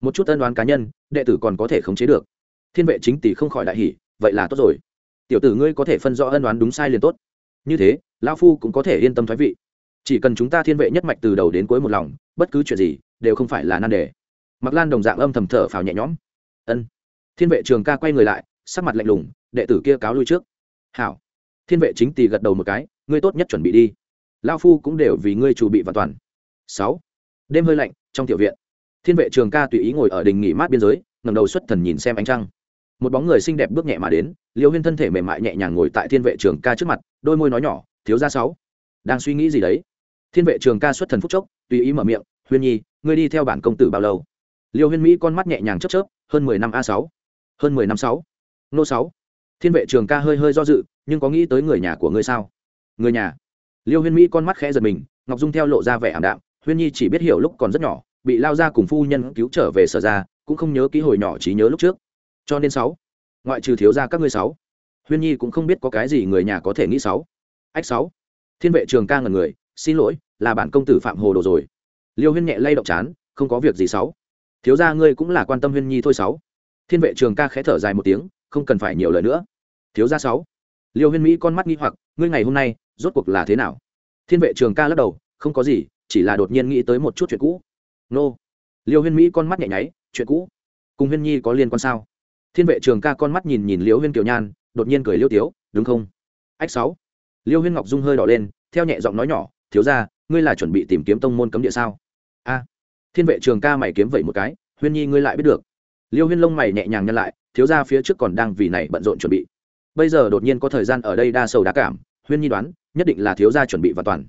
Một chút ân đoán cá nhân, đệ tử còn có thể khống chế được. Thiên vệ chính tỷ không khỏi đại hỉ, vậy là tốt rồi. Tiểu tử ngươi có thể phân rõ ân đoán đúng sai liền tốt. Như thế, lão phu cũng có thể yên tâm thoái vị. Chỉ cần chúng ta thiên vệ nhất mạch từ đầu đến cuối một lòng, bất cứ chuyện gì đều không phải là nan đề. Mặc Lan đồng dạng âm thầm thở phào nhẹ nhõm. Ân. Thiên vệ trường ca quay người lại, sắc mặt lạnh lùng đệ tử kia cáo lui trước hảo thiên vệ chính tỷ gật đầu một cái ngươi tốt nhất chuẩn bị đi. Lao phu cũng đều vì ngươi chủ bị và toàn. Sáu. Đêm hơi lạnh, trong tiểu viện, thiên vệ trường ca tùy ý ngồi ở đình nghỉ mát biên giới ngầm đầu xuất thần nhìn xem ánh trăng. Một bóng người xinh đẹp bước nhẹ mà đến, liêu huyên thân thể mềm mại nhẹ nhàng ngồi tại thiên vệ trường ca trước mặt, đôi môi nói nhỏ, thiếu ra sáu, đang suy nghĩ gì đấy? Thiên vệ trường ca xuất thần phúc chốc, tùy ý mở miệng, huyên nhi, ngươi đi theo bản công tử bao lâu? Liêu huyên mỹ con mắt nhẹ nhàng chớp chớp, hơn mười năm a sáu. Hơn mười năm sáu. Nô sáu. Thiên vệ trường ca hơi hơi do dự, nhưng có nghĩ tới người nhà của ngươi sao? Người nhà. Liêu huyên mỹ con mắt khẽ giật mình, ngọc dung theo lộ ra vẻ ảm đạm, huyên nhi chỉ biết hiểu lúc còn rất nhỏ, bị lao ra cùng phu nhân cứu trở về sở ra, cũng không nhớ ký hồi nhỏ trí nhớ lúc trước. Cho nên sáu, ngoại trừ thiếu ra các ngươi sáu, huyên nhi cũng không biết có cái gì người nhà có thể nghĩ sáu. Ách sáu, thiên vệ trường ca ngần người, xin lỗi, là bản công tử phạm hồ đồ rồi. Liêu huyên nhẹ lay động chán, không có việc gì sáu. Thiếu ra ngươi cũng là quan tâm huyên nhi thôi sáu. Thiên vệ trường ca khẽ thở dài một tiếng, không cần phải nhiều lời nữa. Thiếu gia sáu liêu huyên mỹ con mắt nghi hoặc, ngươi ngày hôm nay, rốt cuộc là thế nào? Thiên vệ trường ca lắc đầu, không có gì, chỉ là đột nhiên nghĩ tới một chút chuyện cũ. Nô. Liêu huyên mỹ con mắt nhẹ nháy, chuyện cũ? Cùng huyên nhi có liên quan sao? Thiên vệ trường ca con mắt nhìn nhìn liêu huyên kiều nhan, đột nhiên cười liêu tiếu, đúng không? Ách sáu. Liêu huyên ngọc dung hơi đỏ lên, theo nhẹ giọng nói nhỏ, thiếu ra ngươi là chuẩn bị tìm kiếm tông môn cấm địa sao? A. Thiên vệ trường ca mày kiếm vậy một cái, huyên nhi ngươi lại biết được. Liêu huyên lông mày nhẹ nhàng nhăn lại, thiếu gia phía trước còn đang vì này bận rộn chuẩn bị bây giờ đột nhiên có thời gian ở đây đa sầu đa cảm, huyên nhi đoán, nhất định là thiếu gia chuẩn bị và toàn.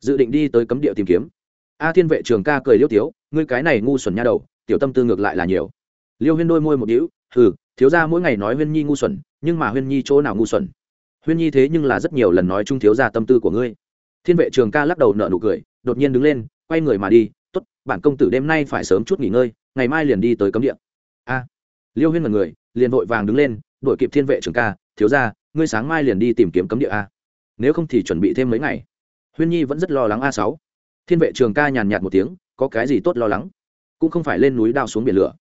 Dự định đi tới cấm địa tìm kiếm. A thiên vệ trường ca cười liêu tiếu, ngươi cái này ngu xuẩn nha đầu, tiểu tâm tư ngược lại là nhiều. Liêu huyên đôi môi một đĩu hừ, thiếu gia mỗi ngày nói huyên nhi ngu xuẩn, nhưng mà huyên nhi chỗ nào ngu xuẩn? Huyên nhi thế nhưng là rất nhiều lần nói chung thiếu gia tâm tư của ngươi. Thiên vệ trường ca lắc đầu nợ nụ cười, đột nhiên đứng lên, quay người mà đi t ố t bản công tử đêm nay phải sớm chút nghỉ ngơi, ngày mai liền đi tới cấm địa. A. Liêu huyên mật người, liền vội vàng đứng lên đội kịp thiên vệ trường ca thiếu ra, ngươi sáng mai liền đi tìm kiếm cấm địa a. Nếu không thì chuẩn bị thêm mấy ngày. Huyên nhi vẫn rất lo lắng a sáu. Thiên vệ trường ca nhàn nhạt một tiếng, có cái gì tốt lo lắng? Cũng không phải lên núi đao xuống biển lửa.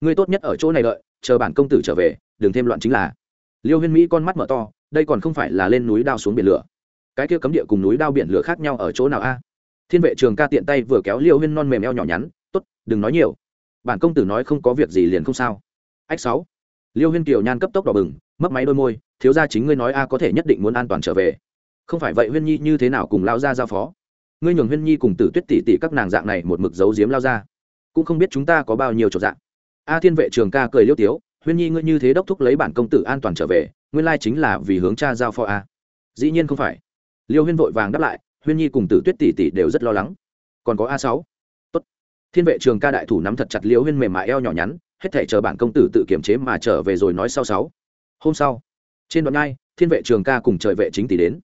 Ngươi tốt nhất ở chỗ này đợi, chờ bản công tử trở về, đừng thêm loạn chính là. Liêu huyên mỹ con mắt mở to, đây còn không phải là lên núi đao xuống biển lửa. Cái kia cấm địa cùng núi đao biển lửa khác nhau ở chỗ nào a? Thiên vệ trường ca tiện tay vừa kéo liêu huyên non mềm eo nhỏ nhắn, tốt, đừng nói nhiều. Bản công tử nói không có việc gì liền không sao. Ách sáu. Liêu huyên kiều nhan cấp tốc đỏ bừng mấp máy đôi môi, thiếu gia chính ngươi nói a có thể nhất định muốn an toàn trở về. Không phải vậy huyên nhi như thế nào cùng lao ra giao phó? Ngươi nhường huyên nhi cùng tử tuyết tỷ tỷ các nàng dạng này một mực giấu giếm lao ra cũng không biết chúng ta có bao nhiêu trọn dạng. A thiên vệ trường ca cười liêu tiếu, huyên nhi ngươi như thế đốc thúc lấy bản công tử an toàn trở về, nguyên lai chính là vì hướng cha giao phó a. Dĩ nhiên không phải. Liêu huyên vội vàng đáp lại, huyên nhi cùng tử tuyết tỷ tỷ đều rất lo lắng. Còn có a sáu. Tốt. Thiên vệ trường ca đại thủ nắm thật chặt liêu huyên mềm mại eo nhỏ nhắn, hết thể chờ bản công tử tự kiểm chế mà trở về rồi nói sau sáu hôm sau, trên đoạn ngai thiên vệ trường ca cùng trời vệ chính tỷ đến.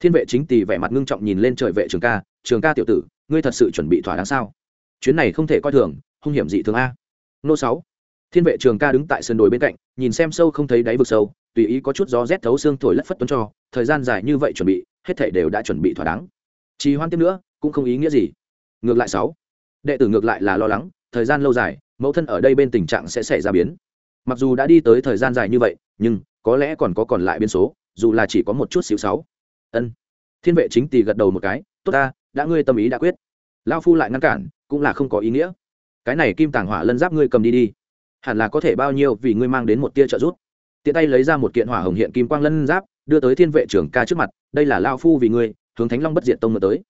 Thiên vệ chính tỷ vẻ mặt ngưng trọng nhìn lên trời vệ trường ca trường ca tiểu tử, ngươi thật sự chuẩn bị thỏa đáng sao? Chuyến này không thể coi thường, hung hiểm dị thường a. Nô sáu. Thiên vệ trường ca đứng tại sườn đồi bên cạnh, nhìn xem sâu không thấy đáy vực sâu, tùy ý có chút gió rét thấu xương thổi lất phất tuấn cho, thời gian dài như vậy chuẩn bị, hết thể đều đã chuẩn bị thỏa đáng. Trì hoan tiếp nữa, cũng không ý nghĩa gì. Ngược lại sáu. Đệ tử ngược lại là lo lắng, thời gian lâu dài, mẫu thân ở đây bên tình trạng sẽ xảy ra biến mặc dù đã đi tới thời gian dài như vậy, nhưng có lẽ còn có còn lại biên số, dù là chỉ có một chút xíu sáu. Ân. Thiên vệ chính tỳ gật đầu một cái, tốt ta, đã ngươi tâm ý đã quyết. Lao phu lại ngăn cản, cũng là không có ý nghĩa. Cái này kim tàng hỏa lân giáp ngươi cầm đi đi. Hẳn là có thể bao nhiêu vì ngươi mang đến một tia trợ giúp. Tiện tay lấy ra một kiện hỏa hồng hiện kim quang lân giáp, đưa tới thiên vệ trưởng ca trước mặt, đây là lao phu vì ngươi, hướng thánh long bất diện tông mở tới.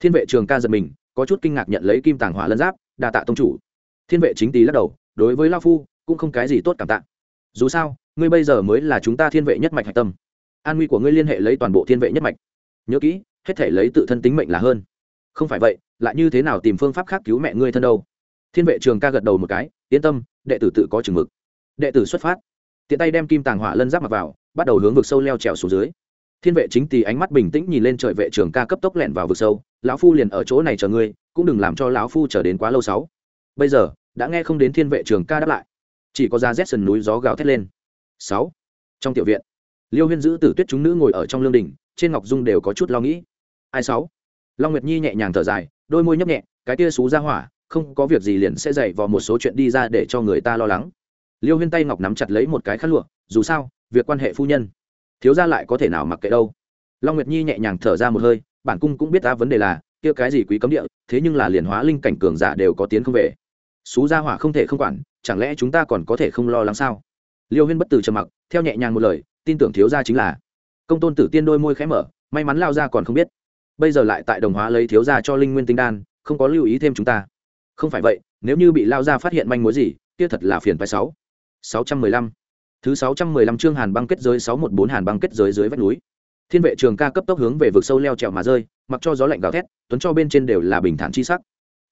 Thiên vệ trường ca giật mình, có chút kinh ngạc nhận lấy kim tàng hỏa lân giáp, đa tạ tông chủ. Thiên vệ chính tý lắc đầu, đối với lao phu cũng không cái gì tốt cảm tạ. Dù sao, ngươi bây giờ mới là chúng ta thiên vệ nhất mạch hạch tâm. An nguy của ngươi liên hệ lấy toàn bộ thiên vệ nhất mạch. Nhớ kỹ, hết thể lấy tự thân tính mệnh là hơn. Không phải vậy, lại như thế nào tìm phương pháp khác cứu mẹ ngươi thân đâu? Thiên vệ trường ca gật đầu một cái, yên tâm, đệ tử tự có chừng mực. Đệ tử xuất phát. Tiện tay đem kim tàng hỏa lân giáp mặc vào, bắt đầu hướng vực sâu leo trèo xuống dưới. Thiên vệ chính tì ánh mắt bình tĩnh nhìn lên trời vệ trường ca cấp tốc lẹn vào vực sâu, lão phu liền ở chỗ này chờ ngươi, cũng đừng làm cho lão phu chờ đến quá lâu sáu. Bây giờ, đã nghe không đến thiên vệ trường ca đáp lại chỉ có ra rét sần núi gió gào thét lên. Sáu. Trong tiểu viện, liêu huyên giữ tử tuyết chúng nữ ngồi ở trong lương đình trên ngọc dung đều có chút lo nghĩ. Ai sáu? Long nguyệt nhi nhẹ nhàng thở dài, đôi môi nhấp nhẹ, cái tia xú ra hỏa, không có việc gì liền sẽ dậy vào một số chuyện đi ra để cho người ta lo lắng. Liêu huyên tay ngọc nắm chặt lấy một cái khát lụa, dù sao, việc quan hệ phu nhân. Thiếu ra lại có thể nào mặc kệ đâu. Long nguyệt nhi nhẹ nhàng thở ra một hơi, bản cung cũng biết ta vấn đề là, kia cái gì quý cấm địa, thế nhưng là liền hóa linh cảnh cường giả đều có tiến không về xú gia hỏa không thể không quản, chẳng lẽ chúng ta còn có thể không lo lắng sao? Liêu huyên bất từ trầm mặc, theo nhẹ nhàng một lời, tin tưởng thiếu gia chính là. Công tôn tử tiên đôi môi khẽ mở, may mắn lao ra còn không biết. Bây giờ lại tại đồng hóa lấy thiếu gia cho linh nguyên tinh đan, không có lưu ý thêm chúng ta. Không phải vậy, nếu như bị lao ra phát hiện manh mối gì, kia thật là phiền phải sáu. Sáu trăm mười lăm. Thứ sáu trăm mười lăm chương hàn băng kết giới, sáu một bốn hàn băng kết giới dưới vách núi. Thiên vệ trường ca cấp tốc hướng về vực sâu leo trèo mà rơi, mặc cho gió lạnh gào thét, tuấn cho bên trên đều là bình thản chi sắc.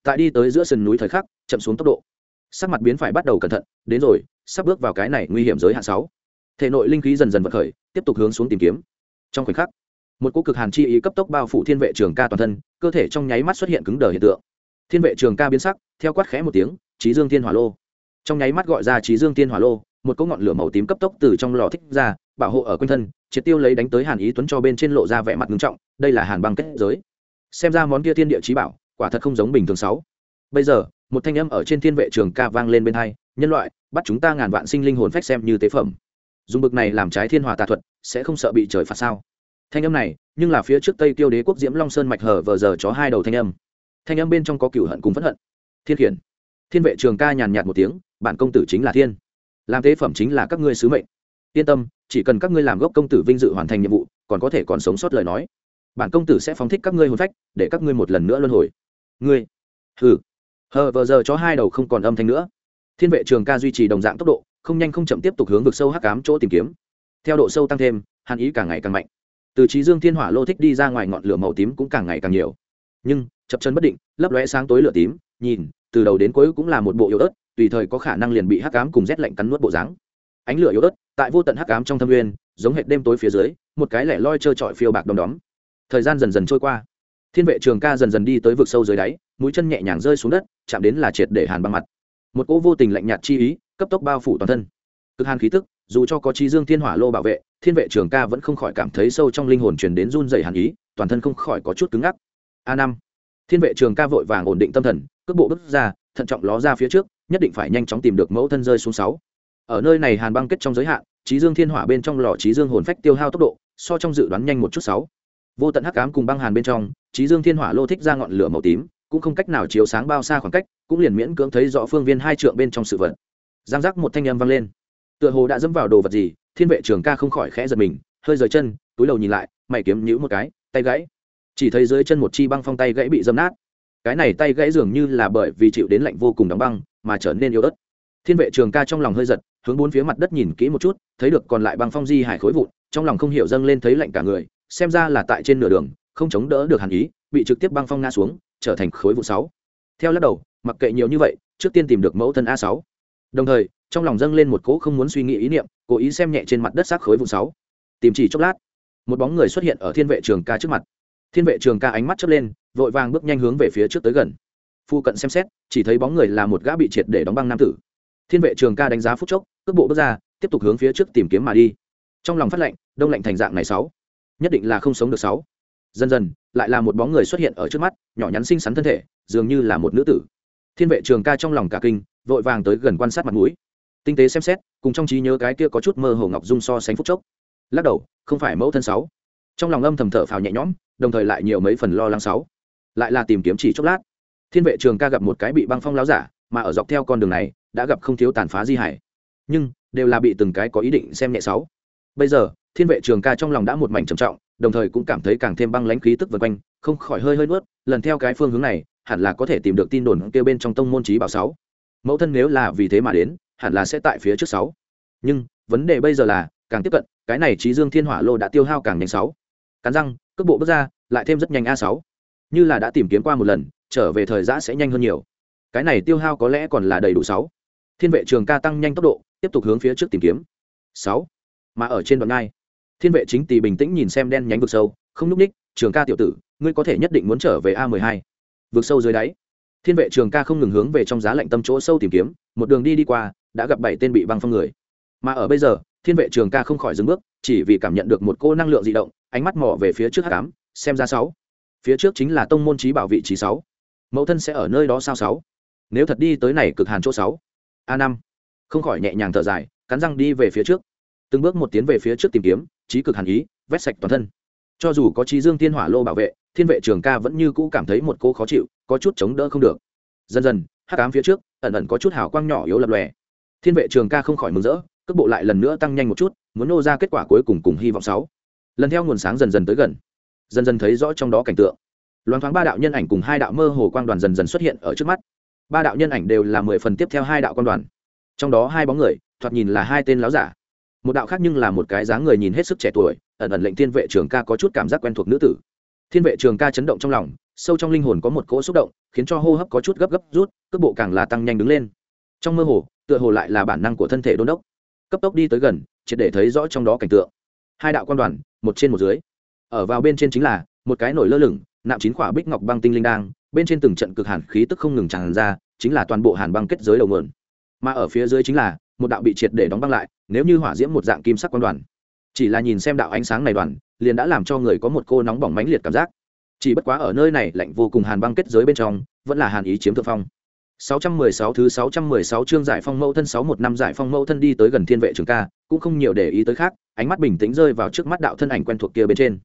Tại đi tới giữa sườn núi thời khắc chậm xuống tốc độ. Sắc mặt biến phải bắt đầu cẩn thận, đến rồi, sắp bước vào cái này nguy hiểm giới hạn sáu. Thể nội linh khí dần dần vận khởi, tiếp tục hướng xuống tìm kiếm. Trong khoảnh khắc, một cỗ cực hàn chi ý cấp tốc bao phủ thiên vệ trường ca toàn thân, cơ thể trong nháy mắt xuất hiện cứng đờ hiện tượng. Thiên vệ trường ca biến sắc, theo quát khẽ một tiếng trí dương thiên hỏa lô. Trong nháy mắt gọi ra trí dương thiên hỏa lô, một cỗ ngọn lửa màu tím cấp tốc từ trong lò thích ra, bảo hộ ở quanh thân, triệt tiêu lấy đánh tới hàn ý tuấn cho bên trên lộ ra vẻ mặt nghiêm trọng, đây là hàn băng kết giới. Xem ra món kia thiên địa trí bảo, quả thật không giống bình thường sáu. Bây giờ một thanh âm ở trên thiên vệ trường ca vang lên bên hai, nhân loại, bắt chúng ta ngàn vạn sinh linh hồn phách xem như tế phẩm. Dùng bực này làm trái thiên hòa tà thuật, sẽ không sợ bị trời phạt sao? Thanh âm này, nhưng là phía trước tây tiêu đế quốc diễm long sơn mạch hở vờ giờ chó hai đầu thanh âm. Thanh âm bên trong có cửu hận cùng phẫn hận. Thiên khiển. Thiên vệ trường ca nhàn nhạt một tiếng, bản công tử chính là thiên. Làm tế phẩm chính là các ngươi sứ mệnh. Yên tâm, chỉ cần các ngươi làm gốc công tử vinh dự hoàn thành nhiệm vụ, còn có thể còn sống sót lời nói. Bản công tử sẽ phóng thích các ngươi hồn phách, để các ngươi một lần nữa luân hồi. Ngươi? Hừ hờ, vờ giờ cho hai đầu không còn âm thanh nữa. Thiên vệ trường ca duy trì đồng dạng tốc độ, không nhanh không chậm tiếp tục hướng vực sâu hắc cám chỗ tìm kiếm. Theo độ sâu tăng thêm, hàn ý càng ngày càng mạnh. Từ trí dương thiên hỏa lô thích đi ra ngoài ngọn lửa màu tím cũng càng ngày càng nhiều. Nhưng, chập chân bất định, lấp lóe sáng tối lửa tím, nhìn, từ đầu đến cuối cũng là một bộ yếu ớt, tùy thời có khả năng liền bị hắc ám cùng rét lạnh cắn nuốt bộ dáng. Ánh lửa yếu ớt, tại vô tận hắc ám trong thâm nguyên, giống hệt đêm tối phía dưới, một cái lẻ loi trơ trọi phiêu bạc đom đóm. Thời gian dần dần trôi qua thiên vệ trường ca dần dần đi tới vực sâu dưới đáy, mũi chân nhẹ nhàng rơi xuống đất, chạm đến là triệt để hàn băng mặt. Một cỗ vô tình lạnh nhạt chi ý, cấp tốc bao phủ toàn thân. Cực hàn khí tức, dù cho có trí dương thiên hỏa lô bảo vệ, thiên vệ trường ca vẫn không khỏi cảm thấy sâu trong linh hồn truyền đến run dày hàn ý, toàn thân không khỏi có chút cứng ngắc. A năm. Thiên vệ trường ca vội vàng ổn định tâm thần, cước bộ bước ra, thận trọng ló ra phía trước, nhất định phải nhanh chóng tìm được mẫu thân rơi xuống sáu. Ở nơi này hàn băng kết trong giới hạn, trí dương thiên hỏa bên trong lò trí dương hồn phách tiêu hao tốc độ, so trong dự đoán nhanh một chút sáu vô tận hắc ám cùng băng hàn bên trong, trí dương thiên hỏa lô thích ra ngọn lửa màu tím, cũng không cách nào chiếu sáng bao xa khoảng cách, cũng liền miễn cưỡng thấy rõ phương viên hai trượng bên trong sự vật. Giang giác một thanh âm vang lên. Tựa hồ đã dẫm vào đồ vật gì, thiên vệ trường ca không khỏi khẽ giật mình, hơi rời chân, túi đầu nhìn lại, mày kiếm nhũ một cái, tay gãy. Chỉ thấy dưới chân một chi băng phong tay gãy bị dâm nát. Cái này tay gãy dường như là bởi vì chịu đến lạnh vô cùng đóng băng, mà trở nên yếu ớt. Thiên vệ trường ca trong lòng hơi giật, hướng bốn phía mặt đất nhìn kỹ một chút, thấy được còn lại băng phong di hải khối vụn, trong lòng không hiểu dâng lên thấy lạnh cả người xem ra là tại trên nửa đường, không chống đỡ được hàn ý, bị trực tiếp băng phong ngã xuống, trở thành khối vụ sáu. Theo lắc đầu, mặc kệ nhiều như vậy, trước tiên tìm được mẫu thân a sáu. Đồng thời, trong lòng dâng lên một cỗ không muốn suy nghĩ ý niệm, cố ý xem nhẹ trên mặt đất xác khối vụ sáu. Tìm chỉ chốc lát, một bóng người xuất hiện ở thiên vệ trường ca trước mặt. Thiên vệ trường ca ánh mắt chớp lên, vội vàng bước nhanh hướng về phía trước tới gần. Phu cận xem xét, chỉ thấy bóng người là một gã bị triệt để đóng băng nam tử. Thiên vệ trường ca đánh giá phút chốc, cước bộ bước ra, tiếp tục hướng phía trước tìm kiếm mà đi. Trong lòng phát lệnh, đông lạnh thành dạng này sáu nhất định là không sống được sáu. Dần dần, lại là một bóng người xuất hiện ở trước mắt, nhỏ nhắn xinh xắn thân thể, dường như là một nữ tử. Thiên vệ trường ca trong lòng cả kinh, vội vàng tới gần quan sát mặt mũi. Tinh tế xem xét, cùng trong trí nhớ cái kia có chút mơ hồ ngọc dung so sánh phúc chốc. Lắc đầu, không phải mẫu thân sáu. Trong lòng âm thầm thở phào nhẹ nhõm, đồng thời lại nhiều mấy phần lo lắng sáu. Lại là tìm kiếm chỉ chốc lát. Thiên vệ trường ca gặp một cái bị băng phong láo giả, mà ở dọc theo con đường này, đã gặp không thiếu tàn phá di hải. Nhưng, đều là bị từng cái có ý định xem nhẹ sáu bây giờ, thiên vệ trường ca trong lòng đã một mảnh trầm trọng, đồng thời cũng cảm thấy càng thêm băng lãnh khí tức vân quanh, không khỏi hơi hơi nuốt, lần theo cái phương hướng này, hẳn là có thể tìm được tin đồn kêu bên trong tông môn trí bảo sáu. Mẫu thân nếu là vì thế mà đến, hẳn là sẽ tại phía trước sáu. Nhưng, vấn đề bây giờ là, càng tiếp cận, cái này trí dương thiên hỏa lô đã tiêu hao càng nhanh sáu. Cắn răng, cước bộ bước ra, lại thêm rất nhanh a sáu. Như là đã tìm kiếm qua một lần, trở về thời gian sẽ nhanh hơn nhiều. Cái này tiêu hao có lẽ còn là đầy đủ sáu. Thiên vệ trường ca tăng nhanh tốc độ, tiếp tục hướng phía trước tìm kiếm. Sáu mà ở trên đoạn ngai. Thiên vệ chính tỳ bình tĩnh nhìn xem đen nhánh vực sâu, không núp ních trường ca tiểu tử, ngươi có thể nhất định muốn trở về a mười hai. Vực sâu dưới đáy, thiên vệ trường ca không ngừng hướng về trong giá lạnh tâm chỗ sâu tìm kiếm, một đường đi đi qua, đã gặp bảy tên bị băng phong người. Mà ở bây giờ, thiên vệ trường ca không khỏi dừng bước, chỉ vì cảm nhận được một cô năng lượng di động, ánh mắt mò về phía trước h tám xem ra sáu. Phía trước chính là tông môn trí bảo vị trí sáu. Mẫu thân sẽ ở nơi đó sao sáu? Nếu thật đi tới này cực hàn chỗ sáu. A năm. Không khỏi nhẹ nhàng thở dài, cắn răng đi về phía trước từng bước một tiến về phía trước tìm kiếm, trí cực hàn ý, vét sạch toàn thân. Cho dù có trí dương thiên hỏa lô bảo vệ, thiên vệ trường ca vẫn như cũ cảm thấy một cô khó chịu, có chút chống đỡ không được. Dần dần, hắc ám phía trước, ẩn ẩn có chút hào quang nhỏ yếu lập lòe. Thiên vệ trường ca không khỏi mừng rỡ, cước bộ lại lần nữa tăng nhanh một chút, muốn nô ra kết quả cuối cùng cùng hy vọng sáu. Lần theo nguồn sáng dần dần tới gần. Dần dần thấy rõ trong đó cảnh tượng. Loáng thoáng ba đạo nhân ảnh cùng hai đạo mơ hồ quang đoàn dần dần xuất hiện ở trước mắt. Ba đạo nhân ảnh đều là mười phần tiếp theo hai đạo quang đoàn. Trong đó hai bóng người, thoạt nhìn là hai tên láo giả một đạo khác nhưng là một cái dáng người nhìn hết sức trẻ tuổi, ẩn ẩn lệnh thiên vệ trường ca có chút cảm giác quen thuộc nữ tử. Thiên vệ trường ca chấn động trong lòng, sâu trong linh hồn có một cỗ xúc động, khiến cho hô hấp có chút gấp gấp rút, cước bộ càng là tăng nhanh đứng lên. Trong mơ hồ, tựa hồ lại là bản năng của thân thể đôn đốc. Cấp tốc đi tới gần, triệt để thấy rõ trong đó cảnh tượng. Hai đạo quan đoàn, một trên một dưới. Ở vào bên trên chính là, một cái nổi lơ lửng, nạm chín quả bích ngọc băng tinh linh đang, bên trên từng trận cực hàn khí tức không ngừng tràn ra, chính là toàn bộ hàn băng kết giới đầu nguồn. Mà ở phía dưới chính là, một đạo bị triệt để đóng băng lại nếu như hỏa diễm một dạng kim sắc quan đoàn. Chỉ là nhìn xem đạo ánh sáng này đoàn liền đã làm cho người có một cô nóng bỏng mãnh liệt cảm giác. Chỉ bất quá ở nơi này lạnh vô cùng hàn băng kết giới bên trong vẫn là hàn ý chiếm thượng phong. 616 thứ 616 chương giải phong mẫu thân 61 năm giải phong mẫu thân đi tới gần thiên vệ trường ca, cũng không nhiều để ý tới khác, ánh mắt bình tĩnh rơi vào trước mắt đạo thân ảnh quen thuộc kia bên trên.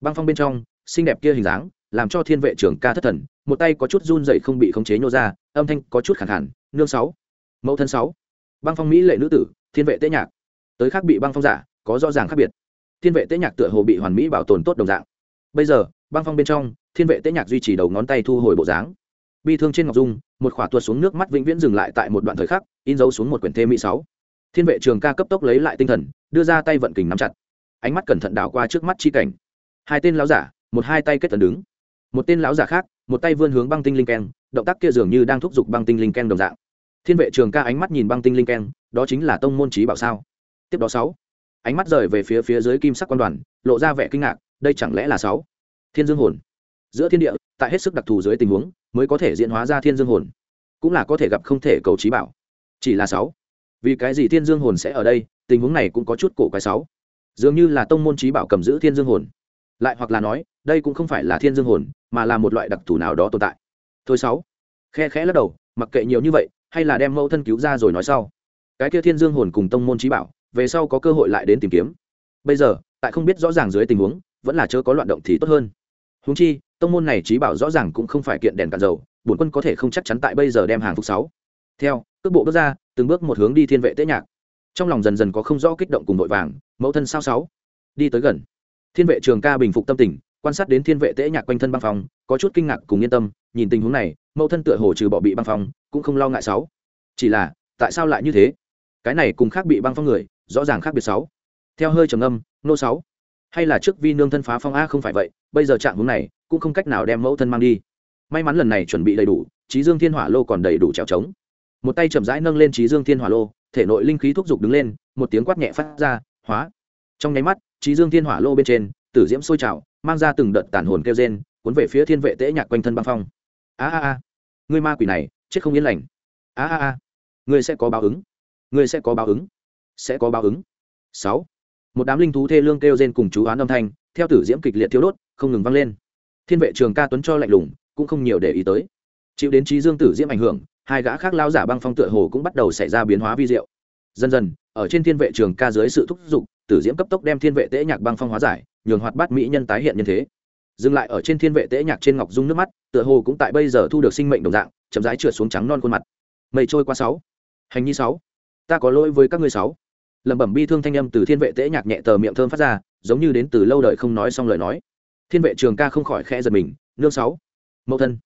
Băng phong bên trong, xinh đẹp kia hình dáng, làm cho thiên vệ trường ca thất thần, một tay có chút run rẩy không bị khống chế nhô ra, âm thanh có chút khẳng hẳn nương sáu, mẫu thân sáu, băng phong mỹ lệ nữ tử, thiên vệ tế nhạc, tới khác bị băng phong giả, có rõ ràng khác biệt. Thiên vệ tế nhạc tựa hồ bị hoàn mỹ bảo tồn tốt đồng dạng. Bây giờ, băng phong bên trong, thiên vệ tế nhạc duy trì đầu ngón tay thu hồi bộ dáng. Bi thương trên ngọc dung một khỏa tuột xuống nước mắt vĩnh viễn dừng lại tại một đoạn thời khắc in dấu xuống một quyển thê mỹ sáu. Thiên vệ trường ca cấp tốc lấy lại tinh thần đưa ra tay vận kình nắm chặt. Ánh mắt cẩn thận đảo qua trước mắt chi cảnh. Hai tên lão giả một hai tay kết tần đứng. Một tên lão giả khác một tay vươn hướng băng tinh linh keng động tác kia dường như đang thúc giục băng tinh linh keng đồng dạng. Thiên vệ trường ca ánh mắt nhìn băng tinh linh keng đó chính là tông môn trí bảo sao? Tiếp đó sáu. Ánh mắt rời về phía phía dưới kim sắc quan đoàn, lộ ra vẻ kinh ngạc, đây chẳng lẽ là sáu? Thiên dương hồn. Giữa thiên địa, tại hết sức đặc thù dưới tình huống, mới có thể diễn hóa ra thiên dương hồn. Cũng là có thể gặp không thể cầu trí bảo. Chỉ là sáu. Vì cái gì thiên dương hồn sẽ ở đây, tình huống này cũng có chút cổ quái sáu. Dường như là tông môn trí bảo cầm giữ thiên dương hồn. Lại hoặc là nói, đây cũng không phải là thiên dương hồn, mà là một loại đặc thù nào đó tồn tại. Thôi sáu. Khe khẽ lắc đầu, mặc kệ nhiều như vậy, hay là đem mẫu thân cứu ra rồi nói sau cái kia thiên dương hồn cùng tông môn trí bảo, về sau có cơ hội lại đến tìm kiếm. Bây giờ, tại không biết rõ ràng dưới tình huống, vẫn là chớ có loạn động thì tốt hơn. Húng chi, tông môn này trí bảo rõ ràng cũng không phải kiện đèn cạn dầu, bổn quân có thể không chắc chắn tại bây giờ đem hàng phục sáu. Theo, cước bộ bước ra, từng bước một hướng đi thiên vệ tế nhạc. Trong lòng dần dần có không rõ kích động cùng vội vàng, mẫu thân sao sáu? Đi tới gần. Thiên vệ trường ca bình phục tâm tình, quan sát đến thiên vệ tế nhạc quanh thân băng phòng có chút kinh ngạc cùng yên tâm, nhìn tình huống này, mẫu thân tựa hồ trừ bỏ bị băng phong, cũng không lo ngại sáu. Chỉ là, tại sao lại như thế? Cái này cùng khác bị băng phong người, rõ ràng khác biệt sáu. Theo hơi trầm âm nô sáu. Hay là trước vi nương thân phá phong a không phải vậy, bây giờ trạng hướng này, cũng không cách nào đem mẫu thân mang đi. May mắn lần này chuẩn bị đầy đủ trí dương thiên hỏa lô còn đầy đủ trèo trống. Một tay chậm rãi nâng lên trí dương thiên hỏa lô, thể nội linh khí thúc giục đứng lên, một tiếng quát nhẹ phát ra, hóa. Trong nháy mắt trí dương thiên hỏa lô bên trên, tử diễm sôi trào, mang ra từng đợt tàn hồn kêu rên, cuốn về phía thiên vệ tễ nhạc quanh thân băng phong. A a a. Ngươi ma quỷ này, chết không yên lành. A a a. Ngươi sẽ có báo ứng ngươi sẽ có báo ứng. Sẽ có báo ứng. Sáu. Một đám linh thú thê lương kêu rên cùng chú oán âm thanh, theo tử diễm kịch liệt thiếu đốt, không ngừng vang lên. Thiên vệ trường ca tuấn cho lạnh lùng, cũng không nhiều để ý tới. Chịu đến trí dương tử diễm ảnh hưởng, hai gã khác lao giả băng phong tựa hồ cũng bắt đầu xảy ra biến hóa vi diệu. Dần dần, ở trên thiên vệ trường ca dưới sự thúc giục, tử diễm cấp tốc đem thiên vệ tễ nhạc băng phong hóa giải, nhường hoạt bát mỹ nhân tái hiện nhân thế. Dừng lại ở trên thiên vệ tễ nhạc trên ngọc dung nước mắt, tựa hồ cũng tại bây giờ thu được sinh mệnh đồng dạng, chậm rãi trượt xuống trắng non khuôn mặt. Mây trôi qua sáu. Hành nhi sáu ta có lỗi với các ngươi sáu. Lẩm bẩm bi thương thanh âm từ thiên vệ tễ nhạc nhẹ tờ miệng thơm phát ra, giống như đến từ lâu đời không nói xong lời nói. Thiên vệ trường ca không khỏi khẽ giật mình, nương sáu, mẫu thân.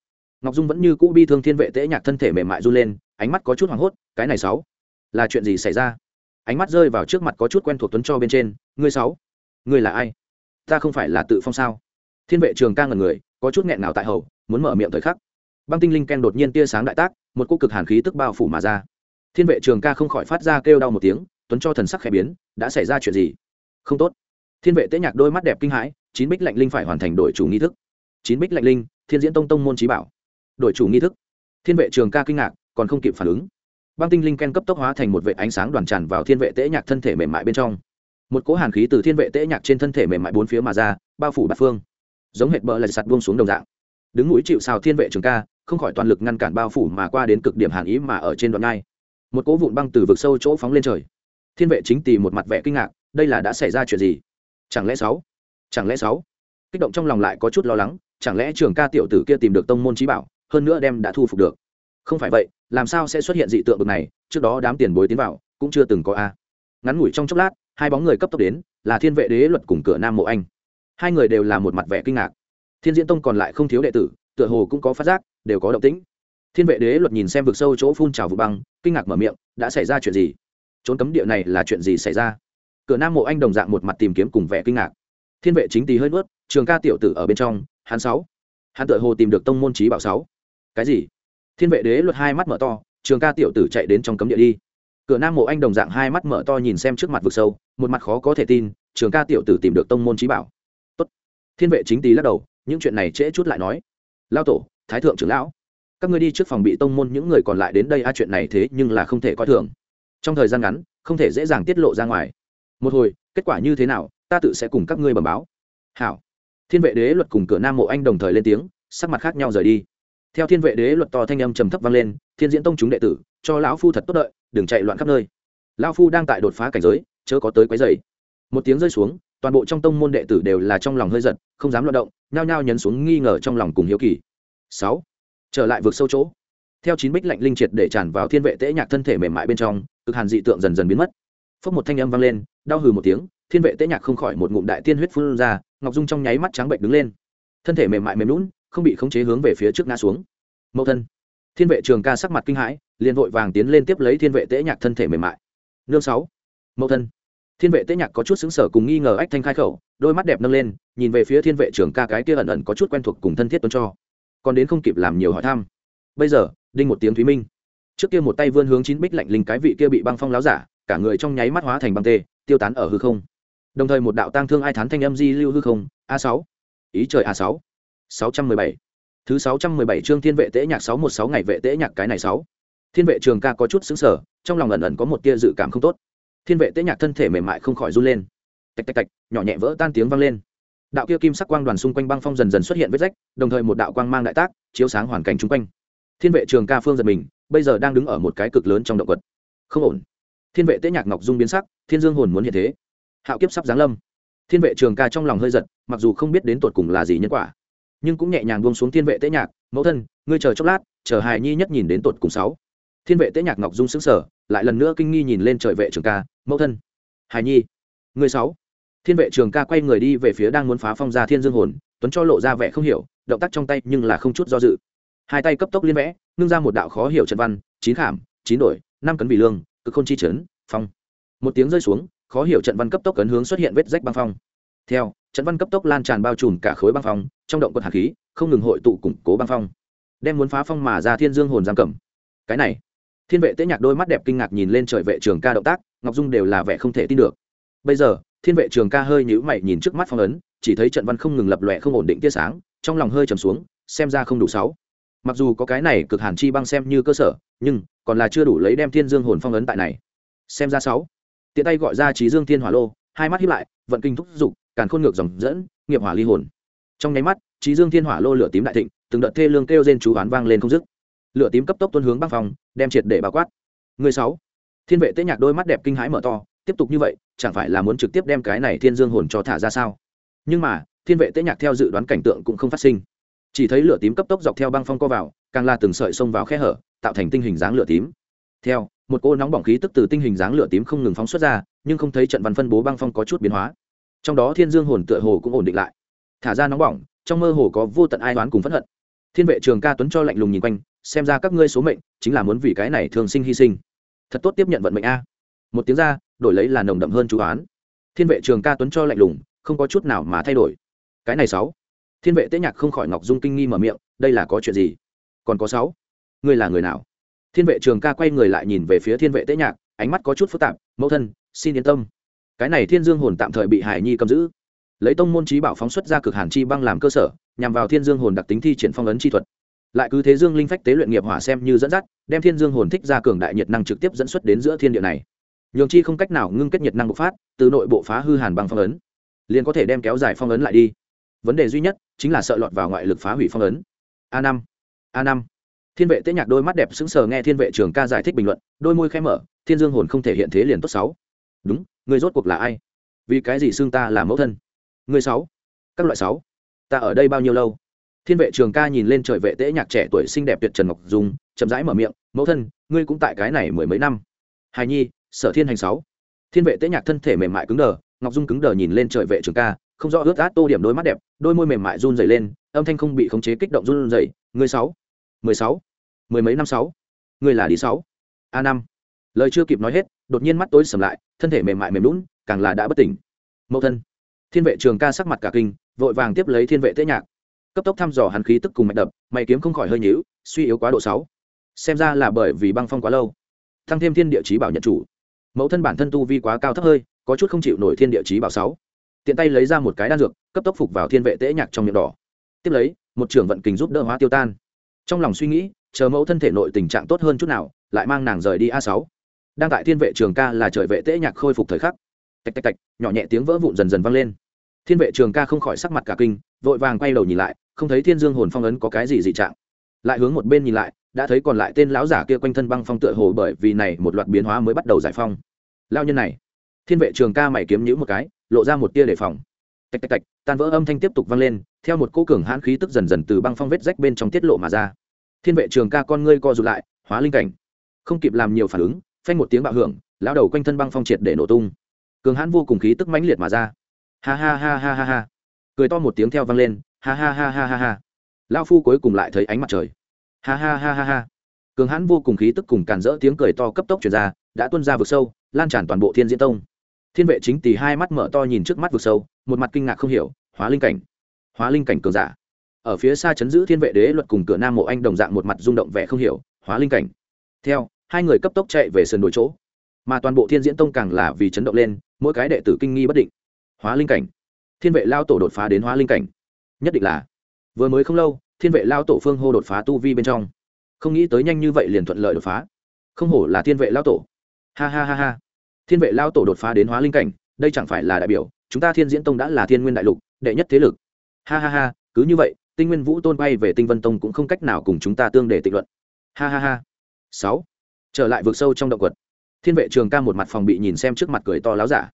Ngọc dung vẫn như cũ bi thương thiên vệ tễ nhạc thân thể mềm mại run lên, ánh mắt có chút hoảng hốt, cái này sáu, là chuyện gì xảy ra? Ánh mắt rơi vào trước mặt có chút quen thuộc tuấn cho bên trên, ngươi sáu, ngươi là ai? Ta không phải là tự phong sao? Thiên vệ trường ca ngần người, có chút nghẹn nào tại hầu, muốn mở miệng thời khắc. Băng tinh linh ken đột nhiên tia sáng đại tác, một cô cực hàn khí tức bao phủ mà ra thiên vệ trường ca không khỏi phát ra kêu đau một tiếng, tuấn cho thần sắc khẽ biến, đã xảy ra chuyện gì? Không tốt. Thiên vệ tế nhạc đôi mắt đẹp kinh hãi, chín bích lạnh linh phải hoàn thành đổi chủ nghi thức. Chín bích lạnh linh, thiên diễn tông tông môn trí bảo. Đổi chủ nghi thức. Thiên vệ trường ca kinh ngạc, còn không kịp phản ứng. Băng tinh linh ken cấp tốc hóa thành một vệ ánh sáng đoàn tràn vào thiên vệ tế nhạc thân thể mềm mại bên trong. Một cỗ hàn khí từ thiên vệ tế nhạc trên thân thể mềm mại bốn phía mà ra, bao phủ bát phương. Giống hệt bờ lạch sạt buông xuống đồng dạng. Đứng núi chịu xào thiên vệ trường ca, không khỏi toàn lực ngăn cản bao phủ mà qua đến cực điểm hàn ý mà ở trên đoạn ngai một cỗ vụn băng từ vực sâu chỗ phóng lên trời. Thiên vệ chính tì một mặt vẻ kinh ngạc, đây là đã xảy ra chuyện gì? Chẳng lẽ sáu? Chẳng lẽ sáu? Kích động trong lòng lại có chút lo lắng, chẳng lẽ trường ca tiểu tử kia tìm được tông môn trí bảo, hơn nữa đem đã thu phục được? Không phải vậy, làm sao sẽ xuất hiện dị tượng bực này, trước đó đám tiền bối tiến vào, cũng chưa từng có a. Ngắn ngủi trong chốc lát, hai bóng người cấp tốc đến, là thiên vệ đế luật cùng cửa nam mộ anh. Hai người đều là một mặt vẻ kinh ngạc. Thiên diễn tông còn lại không thiếu đệ tử, tựa hồ cũng có phát giác, đều có động tĩnh thiên vệ đế luật nhìn xem vực sâu chỗ phun trào vực băng, kinh ngạc mở miệng, đã xảy ra chuyện gì? Trốn cấm địa này là chuyện gì xảy ra? Cửa nam mộ anh đồng dạng một mặt tìm kiếm cùng vẻ kinh ngạc. Thiên vệ chính tì hơi nuốt, trường ca tiểu tử ở bên trong, hắn sáu. Hắn tựa hồ tìm được tông môn trí bảo sáu. Cái gì? Thiên vệ đế luật hai mắt mở to, trường ca tiểu tử chạy đến trong cấm địa đi. Cửa nam mộ anh đồng dạng hai mắt mở to nhìn xem trước mặt vực sâu, một mặt khó có thể tin, trường ca tiểu tử tìm được tông môn trí bảo. Tốt. thiên vệ chính tý lắc đầu, những chuyện này trễ chút lại nói. Lao tổ, thái thượng trưởng lão các ngươi đi trước phòng bị tông môn những người còn lại đến đây, a, chuyện này thế nhưng là không thể coi thường. Trong thời gian ngắn, không thể dễ dàng tiết lộ ra ngoài. Một hồi, kết quả như thế nào, ta tự sẽ cùng các ngươi bẩm báo. Hảo. Thiên vệ đế luật cùng cửa nam mộ anh đồng thời lên tiếng, sắc mặt khác nhau rời đi. Theo thiên vệ đế luật to thanh âm trầm thấp vang lên, thiên diễn tông chúng đệ tử, cho lão phu thật tốt đợi, đừng chạy loạn khắp nơi. Lão phu đang tại đột phá cảnh giới, chớ có tới quấy dày một tiếng rơi xuống, toàn bộ trong tông môn đệ tử đều là trong lòng hơi giật, không dám loạt động, nhao nhao nhấn xuống nghi ngờ trong lòng cùng hiếu kỳ. Sáu trở lại vượt sâu chỗ. Theo chín bích lạnh linh triệt để tràn vào thiên vệ tễ nhạc thân thể mềm mại bên trong, cực hàn dị tượng dần dần biến mất. Phốc một thanh âm vang lên, đau hừ một tiếng, thiên vệ tễ nhạc không khỏi một ngụm đại tiên huyết phun ra, ngọc dung trong nháy mắt trắng bệnh đứng lên. Thân thể mềm mại mềm lún không bị khống chế hướng về phía trước ngã xuống. Mẫu thân. Thiên vệ trường ca sắc mặt kinh hãi, liền vội vàng tiến lên tiếp lấy thiên vệ tễ nhạc thân thể mềm mại. Nương sáu. Mẫu thân. Thiên vệ tễ nhạc có chút xứng sở cùng nghi ngờ ách thanh khai khẩu, đôi mắt đẹp nâng lên, nhìn về phía thiên vệ trường ca cái kia ẩn ẩn có chút quen thuộc cùng thân thiết tuấn cho còn đến không kịp làm nhiều hỏi thăm. Bây giờ, đinh một tiếng thúy minh. Trước kia một tay vươn hướng chín bích lạnh linh cái vị kia bị băng phong láo giả, cả người trong nháy mắt hóa thành băng tê, tiêu tán ở hư không. Đồng thời một đạo tang thương ai thán thanh âm di lưu hư không, a sáu. Ý trời a sáu. sáu trăm mười bảy. Thứ sáu trăm mười bảy chương thiên vệ tễ nhạc sáu một sáu ngày vệ tễ nhạc cái này sáu. Thiên vệ trường ca có chút xứng sở trong lòng ẩn ẩn có một tia dự cảm không tốt. Thiên vệ tễ nhạc thân thể mềm mại không khỏi run lên. Tạch tạch tạch, nhỏ nhẹ vỡ tan tiếng vang lên đạo kia kim sắc quang đoàn xung quanh băng phong dần dần xuất hiện vết rách, đồng thời một đạo quang mang đại tác, chiếu sáng hoàn cảnh chung quanh. Thiên vệ trường ca phương giật mình, bây giờ đang đứng ở một cái cực lớn trong động vật không ổn. Thiên vệ tế nhạc ngọc dung biến sắc, thiên dương hồn muốn hiện thế. Hạo kiếp sắp giáng lâm. Thiên vệ trường ca trong lòng hơi giật, mặc dù không biết đến tột cùng là gì nhân quả, nhưng cũng nhẹ nhàng buông xuống thiên vệ tế nhạc, mẫu thân, ngươi chờ chốc lát, chờ hài nhi nhất nhìn đến tột cùng sáu. Thiên vệ tế nhạc ngọc dung xứng sở lại lần nữa kinh nghi nhìn lên trời vệ trường ca, mẫu thân, hài nhi, ngươi sáu thiên vệ trường ca quay người đi về phía đang muốn phá phong ra thiên dương hồn, tuấn cho lộ ra vẻ không hiểu, động tác trong tay nhưng là không chút do dự. Hai tay cấp tốc liên vẽ, ngưng ra một đạo khó hiểu trận văn, chín khảm, chín đổi, năm cấn vị lương, cực khôn chi trấn phong. Một tiếng rơi xuống, khó hiểu trận văn cấp tốc cấn hướng xuất hiện vết rách băng phong. Theo, trận văn cấp tốc lan tràn bao trùm cả khối băng phong, trong động quật hạt khí, không ngừng hội tụ củng cố băng phong. Đem muốn phá phong mà ra thiên dương hồn giam cầm. Cái này, thiên vệ tế nhạc đôi mắt đẹp kinh ngạc nhìn lên trời vệ trường ca động tác, ngọc dung đều là vẻ không thể tin được. Bây giờ thiên vệ trường ca hơi nhữ mày nhìn trước mắt phong ấn, chỉ thấy trận văn không ngừng lập lòe không ổn định tia sáng, trong lòng hơi trầm xuống, xem ra không đủ sáu. Mặc dù có cái này cực hàn chi băng xem như cơ sở, nhưng còn là chưa đủ lấy đem thiên dương hồn phong ấn tại này. Xem ra sáu. Tiện tay gọi ra trí dương thiên hỏa lô, hai mắt hiếp lại, vận kinh thúc giục càn khôn ngược dòng dẫn, nghiệp hỏa ly hồn. Trong nháy mắt, trí dương thiên hỏa lô lửa tím đại thịnh, từng đợt thê lương kêu trên chú oán vang lên không dứt. Lửa tím cấp tốc tuân hướng băng phòng, đem triệt để bao quát. Người sáu. Thiên vệ tế nhạc đôi mắt đẹp kinh hãi mở to, tiếp tục như vậy chẳng phải là muốn trực tiếp đem cái này thiên dương hồn cho thả ra sao? Nhưng mà, thiên vệ tế nhạc theo dự đoán cảnh tượng cũng không phát sinh. Chỉ thấy lửa tím cấp tốc dọc theo băng phong co vào, càng là từng sợi xông vào khe hở, tạo thành tinh hình dáng lửa tím. Theo, một cô nóng bỏng khí tức từ tinh hình dáng lửa tím không ngừng phóng xuất ra, nhưng không thấy trận văn phân bố băng phong có chút biến hóa. Trong đó thiên dương hồn tựa hồ cũng ổn định lại. Thả ra nóng bỏng, trong mơ hồ có vô tận ai đoán cùng phẫn hận. Thiên vệ trường ca tuấn cho lạnh lùng nhìn quanh, xem ra các ngươi số mệnh, chính là muốn vì cái này thường sinh hy sinh. Thật tốt tiếp nhận vận mệnh a một tiếng ra, đổi lấy là nồng đậm hơn chú án thiên vệ trường ca tuấn cho lạnh lùng, không có chút nào mà thay đổi. Cái này sáu. Thiên vệ tế nhạc không khỏi ngọc dung kinh nghi mở miệng, đây là có chuyện gì? Còn có sáu. Ngươi là người nào? Thiên vệ trường ca quay người lại nhìn về phía thiên vệ tế nhạc, ánh mắt có chút phức tạp, mẫu thân, xin yên tâm. Cái này thiên dương hồn tạm thời bị hải nhi cầm giữ. Lấy tông môn trí bảo phóng xuất ra cực hàn chi băng làm cơ sở, nhằm vào thiên dương hồn đặc tính thi triển phong ấn chi thuật. Lại cứ thế dương linh phách tế luyện nghiệp hỏa xem như dẫn dắt, đem thiên dương hồn thích ra cường đại nhiệt năng trực tiếp dẫn xuất đến giữa thiên địa này nhường chi không cách nào ngưng kết nhiệt năng bộc phát, từ nội bộ phá hư hàn băng phong ấn, liền có thể đem kéo dài phong ấn lại đi. Vấn đề duy nhất chính là sợ lọt vào ngoại lực phá hủy phong ấn. A năm a năm. Thiên vệ tế nhạc đôi mắt đẹp sững sờ nghe thiên vệ trường ca giải thích bình luận, đôi môi khẽ mở, thiên dương hồn không thể hiện thế liền tốt sáu. Đúng, người rốt cuộc là ai? Vì cái gì xương ta là mẫu thân? Người sáu. Các loại sáu. Ta ở đây bao nhiêu lâu? Thiên vệ trường ca nhìn lên trời vệ tế nhạc trẻ tuổi xinh đẹp tuyệt trần ngọc dung, chậm rãi mở miệng, mẫu thân, ngươi cũng tại cái này mười mấy năm. Hài nhi sở thiên hành sáu. Thiên vệ tế nhạc thân thể mềm mại cứng đờ, ngọc dung cứng đờ nhìn lên trời vệ trường ca, không rõ ướt át tô điểm đôi mắt đẹp, đôi môi mềm mại run dày lên, âm thanh không bị khống chế kích động run dày người sáu, mười sáu, mười mấy năm sáu. Người là đi sáu. A năm. Lời chưa kịp nói hết, đột nhiên mắt tối sầm lại, thân thể mềm mại mềm lún càng là đã bất tỉnh. Mẫu thân. Thiên vệ trường ca sắc mặt cả kinh, vội vàng tiếp lấy thiên vệ tế nhạc. Cấp tốc thăm dò hắn khí tức cùng mạch đập, mày kiếm không khỏi hơi nhíu, suy yếu quá độ sáu. Xem ra là bởi vì băng phong quá lâu. Thăng thêm thiên địa chí bảo nhận chủ mẫu thân bản thân tu vi quá cao thấp hơi, có chút không chịu nổi thiên địa chí bảo sáu. Tiện tay lấy ra một cái đan dược, cấp tốc phục vào thiên vệ tế nhạc trong miệng đỏ. Tiếp lấy, một trưởng vận kình giúp đỡ hóa tiêu tan. Trong lòng suy nghĩ, chờ mẫu thân thể nội tình trạng tốt hơn chút nào, lại mang nàng rời đi a sáu. Đang tại thiên vệ trường ca là trời vệ tế nhạc khôi phục thời khắc. Tạch tạch tạch, nhỏ nhẹ tiếng vỡ vụn dần dần vang lên. Thiên vệ trường ca không khỏi sắc mặt cả kinh, vội vàng quay đầu nhìn lại, không thấy thiên dương hồn phong ấn có cái gì dị trạng. Lại hướng một bên nhìn lại đã thấy còn lại tên lão giả kia quanh thân băng phong tựa hồ bởi vì này một loạt biến hóa mới bắt đầu giải phong. Lao nhân này, thiên vệ trường ca mày kiếm nhữ một cái, lộ ra một tia đề phòng. Tạch tạch tạch, tan vỡ âm thanh tiếp tục vang lên, theo một cỗ cường hãn khí tức dần dần từ băng phong vết rách bên trong tiết lộ mà ra. Thiên vệ trường ca con ngươi co rụt lại, hóa linh cảnh. Không kịp làm nhiều phản ứng, phanh một tiếng bạo hưởng, lão đầu quanh thân băng phong triệt để nổ tung. Cường hãn vô cùng khí tức mãnh liệt mà ra. Ha ha ha ha ha ha. Cười to một tiếng theo vang lên, ha ha ha ha ha ha. Lão phu cuối cùng lại thấy ánh mặt trời ha ha ha ha ha. Cường hãn vô cùng khí tức cùng càn rỡ tiếng cười to cấp tốc truyền ra, đã tuôn ra vực sâu, lan tràn toàn bộ thiên diễn tông. Thiên vệ chính tì hai mắt mở to nhìn trước mắt vực sâu, một mặt kinh ngạc không hiểu, hóa linh cảnh. Hóa linh cảnh cường giả. Ở phía xa chấn giữ thiên vệ đế luật cùng cửa nam mộ anh đồng dạng một mặt rung động vẻ không hiểu, hóa linh cảnh. Theo, hai người cấp tốc chạy về sườn đồi chỗ. Mà toàn bộ thiên diễn tông càng là vì chấn động lên, mỗi cái đệ tử kinh nghi bất định. Hóa linh cảnh. Thiên vệ lao tổ đột phá đến hóa linh cảnh. Nhất định là, vừa mới không lâu thiên vệ lao tổ phương hô đột phá tu vi bên trong. Không nghĩ tới nhanh như vậy liền thuận lợi đột phá. Không hổ là thiên vệ lao tổ. Ha ha ha ha. Thiên vệ lao tổ đột phá đến hóa linh cảnh, đây chẳng phải là đại biểu, chúng ta thiên diễn tông đã là thiên nguyên đại lục, đệ nhất thế lực. Ha ha ha, cứ như vậy, tinh nguyên vũ tôn bay về tinh vân tông cũng không cách nào cùng chúng ta tương để tịnh luận. Ha ha ha. Sáu. Trở lại vượt sâu trong động quật. Thiên vệ trường ca một mặt phòng bị nhìn xem trước mặt cười to láo giả.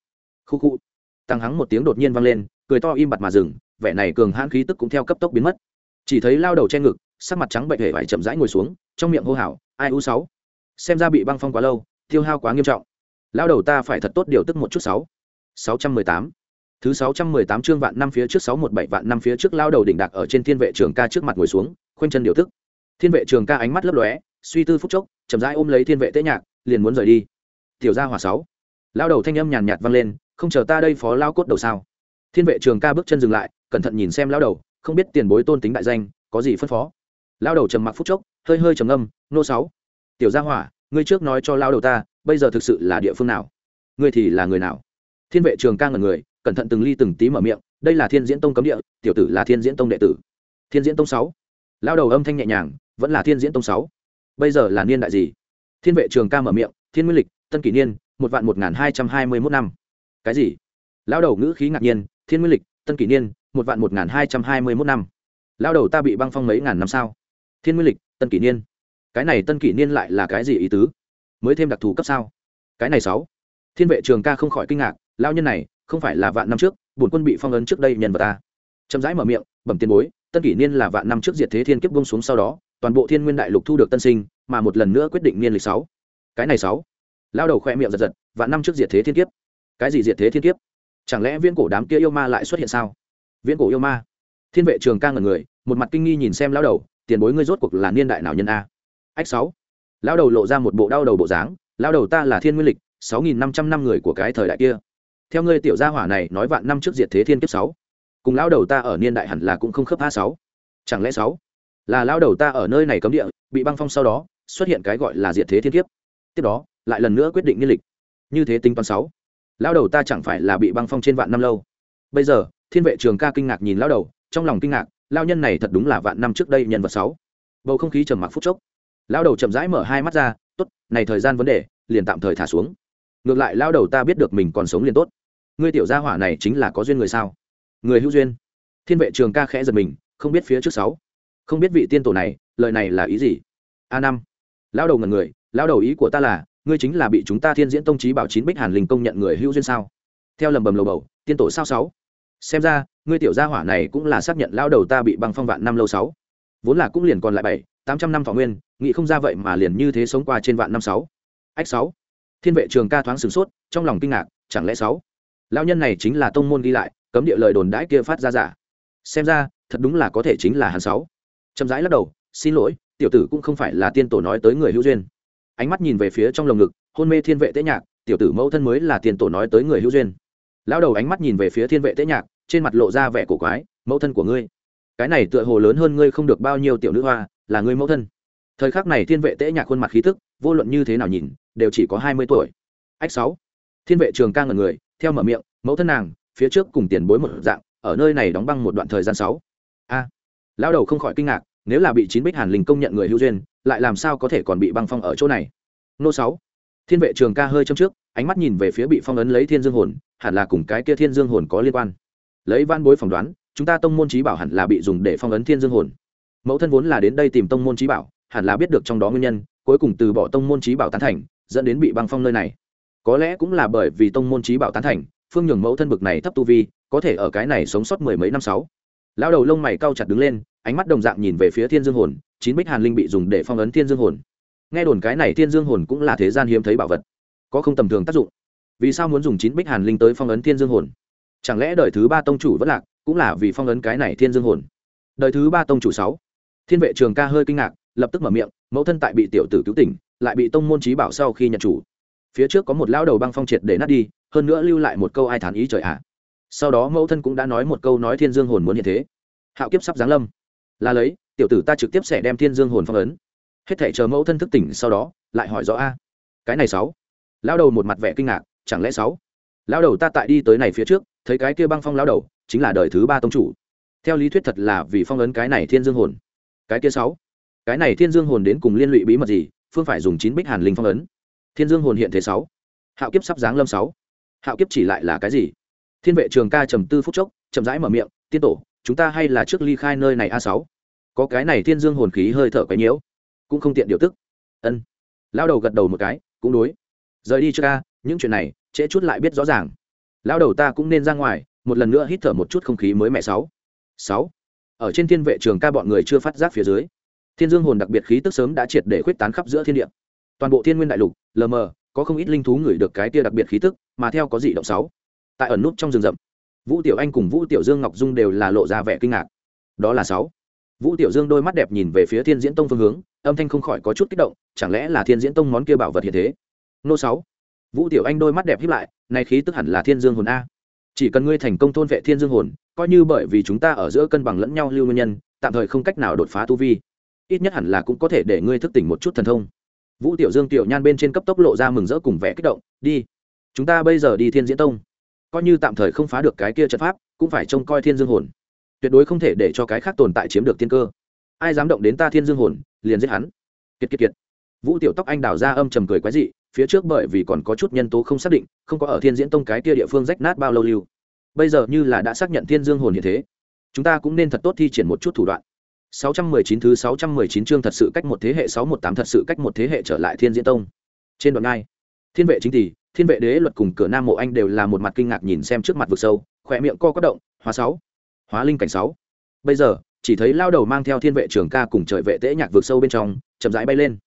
Khu khu. Tăng hắng một tiếng đột nhiên vang lên, cười to im bặt mà dừng, vẻ này cường hãn khí tức cũng theo cấp tốc biến mất chỉ thấy lao đầu che ngực, sắc mặt trắng bệnh, hề phải chậm rãi ngồi xuống, trong miệng hô hào, ai u sáu? Xem ra bị băng phong quá lâu, tiêu hao quá nghiêm trọng. Lao đầu ta phải thật tốt điều tức một chút sáu. Sáu trăm mười tám. Thứ sáu trăm mười tám chương vạn năm phía trước sáu một bảy, vạn năm phía trước lao đầu đỉnh đạc ở trên thiên vệ trường ca trước mặt ngồi xuống, khoanh chân điều tức. Thiên vệ trường ca ánh mắt lấp lóe, suy tư phút chốc, chậm rãi ôm lấy thiên vệ tế nhạc, liền muốn rời đi. Tiểu gia hỏa sáu. Lao đầu thanh âm nhàn nhạt vang lên, không chờ ta đây phó lao cốt đầu sao? Thiên vệ trường ca bước chân dừng lại, cẩn thận nhìn xem lao đầu không biết tiền bối tôn tính đại danh, có gì phân phó? Lao đầu trầm mặc phút chốc, hơi hơi trầm âm nô sáu, tiểu gia hỏa, ngươi trước nói cho lao đầu ta, bây giờ thực sự là địa phương nào? Ngươi thì là người nào? Thiên vệ trường ca ngẩn người, cẩn thận từng ly từng tí mở miệng, đây là thiên diễn tông cấm địa, tiểu tử là thiên diễn tông đệ tử. Thiên diễn tông sáu? Lao đầu âm thanh nhẹ nhàng, vẫn là thiên diễn tông sáu? Bây giờ là niên đại gì? Thiên vệ trường ca mở miệng, thiên nguyên lịch, tân kỷ niên, một vạn một nghìn hai trăm hai mươi mốt năm. Cái gì? Lao đầu ngữ khí ngạc nhiên, thiên nguyên lịch, tân kỷ niên một vạn một n g h n hai trăm hai mươi mốt năm. Lao đầu ta bị băng phong mấy ngàn năm sao? Thiên nguyên lịch, tân kỷ niên. Cái này tân kỷ niên lại là cái gì ý tứ? Mới thêm đặc thù cấp sao? Cái này sáu. Thiên vệ trường ca không khỏi kinh ngạc, lao nhân này, không phải là vạn năm trước, bổn quân bị phong ấn trước đây nhân vật ta. Chậm rãi mở miệng, bẩm tiền bối, tân kỷ niên là vạn năm trước diệt thế thiên kiếp bông xuống sau đó, toàn bộ thiên nguyên đại lục thu được tân sinh, mà một lần nữa quyết định niên lịch sáu. Cái này sáu. Lao đầu khoe miệng giật giật, vạn năm trước diệt thế thiên kiếp. Cái gì diệt thế thiên kiếp? Chẳng lẽ viễn cổ đám kia yêu ma lại xuất hiện sao? Viễn cổ yêu ma. Thiên vệ trường ca ngẩn người, một mặt kinh nghi nhìn xem lao đầu, tiền bối ngươi rốt cuộc là niên đại nào nhân a? Ách sáu. Lao đầu lộ ra một bộ đau đầu bộ dáng lao đầu ta là thiên nguyên lịch, sáu nghìn năm trăm năm người của cái thời đại kia. Theo ngươi tiểu gia hỏa này nói vạn năm trước diệt thế thiên kiếp sáu. Cùng lao đầu ta ở niên đại hẳn là cũng không khớp a sáu. Chẳng lẽ sáu là lao đầu ta ở nơi này cấm địa, bị băng phong sau đó, xuất hiện cái gọi là diệt thế thiên kiếp? Tiếp đó, lại lần nữa quyết định niên lịch. Như thế tính toán sáu. Lao đầu ta chẳng phải là bị băng phong trên vạn năm lâu. Bây giờ thiên vệ trường ca kinh ngạc nhìn lao đầu, trong lòng kinh ngạc lao nhân này thật đúng là vạn năm trước đây nhân vật sáu. Bầu không khí trầm mặc phút chốc. Lao đầu chậm rãi mở hai mắt ra, tốt, này thời gian vấn đề, liền tạm thời thả xuống. Ngược lại lao đầu ta biết được mình còn sống liền tốt. Ngươi tiểu gia hỏa này chính là có duyên người sao? Người hữu duyên. Thiên vệ trường ca khẽ giật mình, không biết phía trước sáu. Không biết vị tiên tổ này, lời này là ý gì? A năm. Lao đầu ngần người lao đầu ý của ta là, ngươi chính là bị chúng ta thiên diễn tông trí bảo chín bích hàn linh công nhận người hữu duyên sao? Theo lầm bầm lầu bầu, tiên tổ sao sáu? Xem ra, ngươi tiểu gia hỏa này cũng là xác nhận lao đầu ta bị băng phong vạn năm lâu sáu. Vốn là cũng liền còn lại bảy, tám trăm năm thọ nguyên, nghĩ không ra vậy mà liền như thế sống qua trên vạn năm sáu. Ách sáu. Thiên vệ trường ca thoáng sửng sốt, trong lòng kinh ngạc, chẳng lẽ sáu? Lao nhân này chính là tông môn ghi lại, cấm địa lời đồn đãi kia phát ra giả. Xem ra, thật đúng là có thể chính là hắn sáu. Chậm rãi lắc đầu, xin lỗi, tiểu tử cũng không phải là tiên tổ nói tới người hữu duyên. Ánh mắt nhìn về phía trong lồng ngực, hôn mê thiên vệ tế nhạc, tiểu tử mẫu thân mới là tiên tổ nói tới người hữu duyên. Lão đầu ánh mắt nhìn về phía thiên vệ tế nhạc trên mặt lộ ra vẻ cổ quái, mẫu thân của ngươi, cái này tựa hồ lớn hơn ngươi không được bao nhiêu tiểu nữ hoa, là ngươi mẫu thân. Thời khắc này thiên vệ tễ nhạc khuôn mặt khí thức vô luận như thế nào nhìn, đều chỉ có hai mươi tuổi. Ách sáu. Thiên vệ trường ca ngần người, theo mở miệng, mẫu thân nàng, phía trước cùng tiền bối một dạng, ở nơi này đóng băng một đoạn thời gian sáu. A. Lão đầu không khỏi kinh ngạc, nếu là bị chín bích hàn linh công nhận người hữu duyên, lại làm sao có thể còn bị băng phong ở chỗ này? Nô sáu. Thiên vệ trường ca hơi châm trước, ánh mắt nhìn về phía bị phong ấn lấy thiên dương hồn, hẳn là cùng cái kia thiên dương hồn có liên quan lấy van bối phỏng đoán, chúng ta tông môn trí bảo hẳn là bị dùng để phong ấn thiên dương hồn. Mẫu thân vốn là đến đây tìm tông môn trí bảo, hẳn là biết được trong đó nguyên nhân, cuối cùng từ bỏ tông môn trí bảo tán thành, dẫn đến bị băng phong nơi này. Có lẽ cũng là bởi vì tông môn trí bảo tán thành, phương nhường mẫu thân bực này thấp tu vi, có thể ở cái này sống sót mười mấy năm sáu. Lao đầu lông mày cau chặt đứng lên, ánh mắt đồng dạng nhìn về phía thiên dương hồn, chín bích hàn linh bị dùng để phong ấn thiên dương hồn. Nghe đồn cái này thiên dương hồn cũng là thế gian hiếm thấy bảo vật, có không tầm thường tác dụng. Vì sao muốn dùng chín bích hàn linh tới phong ấn thiên dương hồn? Chẳng lẽ đời thứ ba tông chủ vẫn lạc, cũng là vì phong ấn cái này thiên dương hồn? Đời thứ ba tông chủ sáu. Thiên vệ trường ca hơi kinh ngạc, lập tức mở miệng, mẫu thân tại bị tiểu tử cứu tỉnh, lại bị tông môn trí bảo sau khi nhận chủ. Phía trước có một lão đầu băng phong triệt để nát đi, hơn nữa lưu lại một câu ai thán ý trời ạ. À. Sau đó mẫu thân cũng đã nói một câu nói thiên dương hồn muốn hiện thế. Hạo kiếp sắp giáng lâm. Là lấy, tiểu tử ta trực tiếp sẽ đem thiên dương hồn phong ấn. Hết thể chờ mẫu thân thức tỉnh sau đó, lại hỏi rõ a. Cái này sáu. Lao đầu một mặt vẻ kinh ngạc, chẳng lẽ sáu? Lao đầu ta tại đi tới này phía trước thấy cái kia băng phong lao đầu, chính là đời thứ ba tông chủ. Theo lý thuyết thật là vì phong ấn cái này thiên dương hồn. Cái kia sáu, cái này thiên dương hồn đến cùng liên lụy bí mật gì, phương phải dùng chín bích hàn linh phong ấn. Thiên dương hồn hiện thế sáu, hạo kiếp sắp giáng lâm sáu. Hạo kiếp chỉ lại là cái gì? Thiên vệ trường ca trầm tư phút chốc, chậm rãi mở miệng, tiên tổ, chúng ta hay là trước ly khai nơi này a sáu? Có cái này thiên dương hồn khí hơi thở quấy nhiễu, cũng không tiện điều tức. Ân. Lao đầu gật đầu một cái, cũng đối. Rời đi trước ca những chuyện này, trễ chút lại biết rõ ràng lao đầu ta cũng nên ra ngoài, một lần nữa hít thở một chút không khí mới mẹ sáu. Sáu. Ở trên thiên vệ trường ca bọn người chưa phát giác phía dưới, thiên dương hồn đặc biệt khí tức sớm đã triệt để khuyết tán khắp giữa thiên địa. Toàn bộ thiên nguyên đại lục, lờ mờ, có không ít linh thú ngửi được cái tia đặc biệt khí tức, mà theo có dị động sáu. Tại ẩn nút trong rừng rậm, vũ tiểu anh cùng vũ tiểu dương ngọc dung đều là lộ ra vẻ kinh ngạc. Đó là sáu. Vũ tiểu dương đôi mắt đẹp nhìn về phía thiên diễn tông phương hướng, âm thanh không khỏi có chút kích động, chẳng lẽ là thiên diễn tông món kia bảo vật hiện thế? Nô sáu. Vũ tiểu anh đôi mắt đẹp hiếp lại nay khí tức hẳn là thiên dương hồn a. Chỉ cần ngươi thành công thôn vệ thiên dương hồn, coi như bởi vì chúng ta ở giữa cân bằng lẫn nhau lưu nguyên nhân, tạm thời không cách nào đột phá tu vi. Ít nhất hẳn là cũng có thể để ngươi thức tỉnh một chút thần thông. Vũ tiểu dương tiểu nhan bên trên cấp tốc lộ ra mừng rỡ cùng vẻ kích động, đi, chúng ta bây giờ đi thiên diễn tông. Coi như tạm thời không phá được cái kia trận pháp, cũng phải trông coi thiên dương hồn. Tuyệt đối không thể để cho cái khác tồn tại chiếm được thiên cơ. Ai dám động đến ta thiên dương hồn, liền giết hắn. Kiệt kiệt kiệt. Vũ tiểu tóc anh đào ra âm trầm cười quái dị phía trước bởi vì còn có chút nhân tố không xác định không có ở thiên diễn tông cái kia địa phương rách nát bao lâu lưu bây giờ như là đã xác nhận thiên dương hồn như thế chúng ta cũng nên thật tốt thi triển một chút thủ đoạn 619 thứ 619 chương thật sự cách một thế hệ 618 thật sự cách một thế hệ trở lại Thiên Diễn Tông. Trên đoạn ngay, Thiên vệ chính tỷ, Thiên vệ đế luật cùng cửa Nam Mộ Anh đều là một mặt kinh ngạc nhìn xem trước mặt vực sâu, khỏe miệng co có động, hóa sáu, hóa linh cảnh sáu. Bây giờ, chỉ thấy lao đầu mang theo Thiên vệ Trường ca cùng trời vệ tế nhạc vực sâu bên trong, chậm rãi bay lên.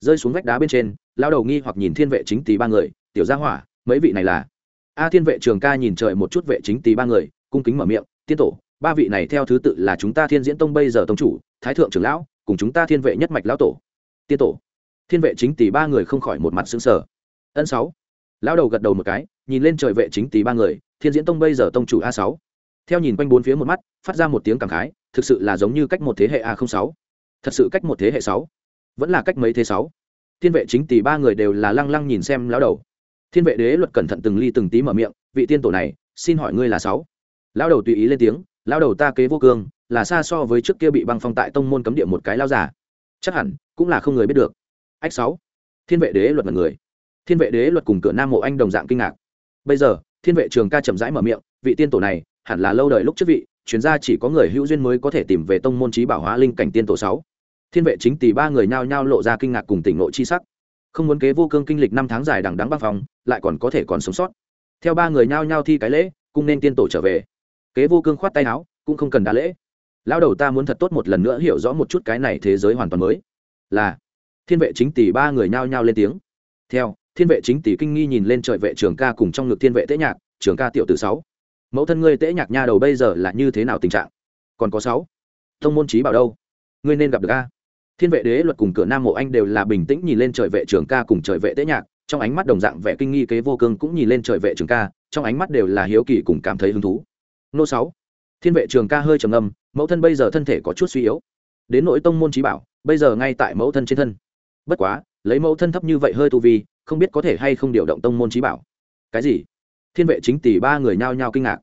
Rơi xuống vách đá bên trên, lao đầu nghi hoặc nhìn Thiên vệ chính tỷ ba người, tiểu gia hỏa, mấy vị này là? A Thiên vệ trường ca nhìn trời một chút vệ chính tỷ ba người, cung kính mở miệng, tiên tổ, ba vị này theo thứ tự là chúng ta thiên diễn tông bây giờ tông chủ thái thượng trưởng lão cùng chúng ta thiên vệ nhất mạch lão tổ. Tiên tổ. Thiên vệ chính tỷ ba người không khỏi một mặt xứng sở ân sáu. Lão đầu gật đầu một cái nhìn lên trời vệ chính tỷ ba người thiên diễn tông bây giờ tông chủ a sáu. Theo nhìn quanh bốn phía một mắt phát ra một tiếng cảm khái thực sự là giống như cách một thế hệ a sáu. Thật sự cách một thế hệ sáu. Vẫn là cách mấy thế sáu thiên vệ chính tỷ ba người đều là lăng lăng nhìn xem lão đầu. Thiên vệ đế luật cẩn thận từng ly từng tí mở miệng, vị tiên tổ này, xin hỏi ngươi là sáu. Lão đầu tùy ý lên tiếng, Lão đầu ta kế vô cương, là xa so với trước kia bị băng phong tại tông môn cấm địa một cái lao giả chắc hẳn, cũng là không người biết được. Ách sáu. Thiên vệ đế luật mật người. Thiên vệ đế luật cùng cửa nam mộ anh đồng dạng kinh ngạc. Bây giờ, thiên vệ trường ca chậm rãi mở miệng, vị tiên tổ này, hẳn là lâu đời lúc trước vị, chuyên gia chỉ có người hữu duyên mới có thể tìm về tông môn trí bảo hóa linh cảnh tiên tổ sáu thiên vệ chính tỷ ba người nhao nhao lộ ra kinh ngạc cùng tỉnh nội chi sắc. Không muốn kế vô cương kinh lịch năm tháng dài đằng đắng băng phòng lại còn có thể còn sống sót. Theo ba người nhao nhao thi cái lễ, cũng nên tiên tổ trở về. Kế vô cương khoát tay áo, cũng không cần đá lễ. Lao đầu ta muốn thật tốt một lần nữa hiểu rõ một chút cái này thế giới hoàn toàn mới. Là, thiên vệ chính tỷ ba người nhao nhao lên tiếng. Theo, thiên vệ chính tỷ kinh nghi nhìn lên trời vệ trường ca cùng trong ngực thiên vệ tế nhạc, trường ca tiểu từ sáu. Mẫu thân ngươi tế nhạc nha đầu bây giờ là như thế nào tình trạng? Còn có sáu. Thông môn trí bảo đâu? Ngươi nên gặp được a? Thiên vệ đế luật cùng cửa nam mộ anh đều là bình tĩnh nhìn lên trời vệ trường ca cùng trời vệ tế nhạc trong ánh mắt đồng dạng vẻ kinh nghi kế vô cương cũng nhìn lên trời vệ trường ca trong ánh mắt đều là hiếu kỳ cùng cảm thấy hứng thú. Nô sáu thiên vệ trường ca hơi trầm âm, mẫu thân bây giờ thân thể có chút suy yếu. Đến nội tông môn trí bảo bây giờ ngay tại mẫu thân trên thân. Bất quá lấy mẫu thân thấp như vậy hơi tu vi không biết có thể hay không điều động tông môn trí bảo. Cái gì? Thiên vệ chính tỷ ba người nhao nhao kinh ngạc.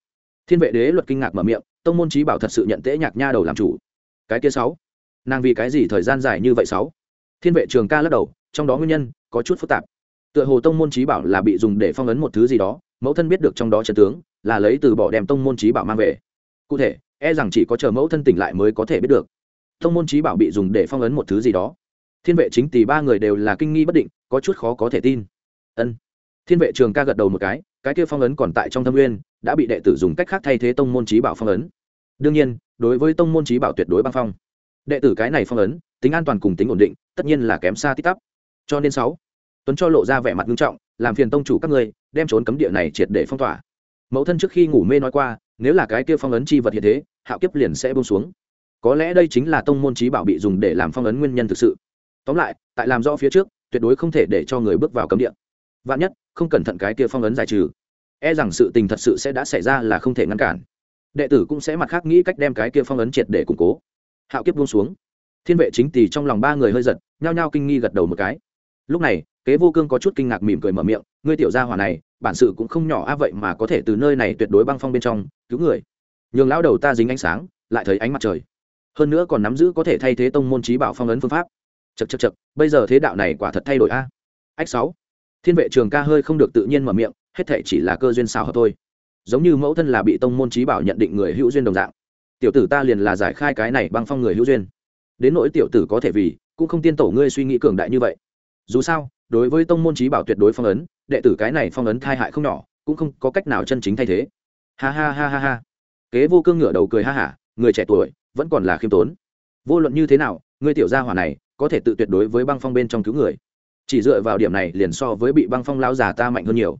Thiên vệ đế luật kinh ngạc mở miệng tông môn trí bảo thật sự nhận tễ nhạc nha đầu làm chủ. Cái kia sáu nàng vì cái gì thời gian dài như vậy sáu? Thiên vệ trường ca lắc đầu, trong đó nguyên nhân có chút phức tạp. Tựa hồ tông môn trí bảo là bị dùng để phong ấn một thứ gì đó, mẫu thân biết được trong đó trận tướng, là lấy từ bỏ đem tông môn trí bảo mang về. Cụ thể e rằng chỉ có chờ mẫu thân tỉnh lại mới có thể biết được. Tông môn trí bảo bị dùng để phong ấn một thứ gì đó. Thiên vệ chính tỷ ba người đều là kinh nghi bất định, có chút khó có thể tin. Ân. Thiên vệ trường ca gật đầu một cái cái kia phong ấn còn tại trong thâm nguyên, đã bị đệ tử dùng cách khác thay thế tông môn trí bảo phong ấn. Đương nhiên, đối với tông môn trí bảo tuyệt đối băng phong đệ tử cái này phong ấn, tính an toàn cùng tính ổn định, tất nhiên là kém xa tít tắp. Cho nên sáu, tuấn cho lộ ra vẻ mặt nghiêm trọng, làm phiền tông chủ các ngươi, đem trốn cấm địa này triệt để phong tỏa. Mẫu thân trước khi ngủ mê nói qua, nếu là cái kia phong ấn chi vật hiện thế, hạo kiếp liền sẽ bông xuống. Có lẽ đây chính là tông môn trí bảo bị dùng để làm phong ấn nguyên nhân thực sự. Tóm lại, tại làm rõ phía trước, tuyệt đối không thể để cho người bước vào cấm địa. Vạn nhất, không cẩn thận cái kia phong ấn giải trừ. E rằng sự tình thật sự sẽ đã xảy ra là không thể ngăn cản. Đệ tử cũng sẽ mặt khác nghĩ cách đem cái kia phong ấn triệt để củng cố hạo kiếp buông xuống. Thiên vệ chính tỷ trong lòng ba người hơi giật, nhao nhao kinh nghi gật đầu một cái. Lúc này, kế vô cương có chút kinh ngạc mỉm cười mở miệng, ngươi tiểu gia hỏa này, bản sự cũng không nhỏ a vậy mà có thể từ nơi này tuyệt đối băng phong bên trong, cứu người. Nhường lão đầu ta dính ánh sáng, lại thấy ánh mặt trời. Hơn nữa còn nắm giữ có thể thay thế tông môn trí bảo phong ấn phương pháp. Chật chật chật bây giờ thế đạo này quả thật thay đổi a ách sáu. Thiên vệ trường ca hơi không được tự nhiên mở miệng, hết thể chỉ là cơ duyên xào hợp thôi. Giống như mẫu thân là bị tông môn trí bảo nhận định người hữu duyên đồng dạng tiểu tử ta liền là giải khai cái này băng phong người hữu duyên. Đến nỗi tiểu tử có thể vì, cũng không tiên tổ ngươi suy nghĩ cường đại như vậy. Dù sao, đối với tông môn trí bảo tuyệt đối phong ấn, đệ tử cái này phong ấn thai hại không nhỏ, cũng không có cách nào chân chính thay thế. Ha ha ha ha ha. Kế vô cương ngửa đầu cười ha hả, người trẻ tuổi, vẫn còn là khiêm tốn. Vô luận như thế nào ngươi tiểu gia hỏa này, có thể tự tuyệt đối với băng phong bên trong cứu người. Chỉ dựa vào điểm này liền so với bị băng phong lao già ta mạnh hơn nhiều.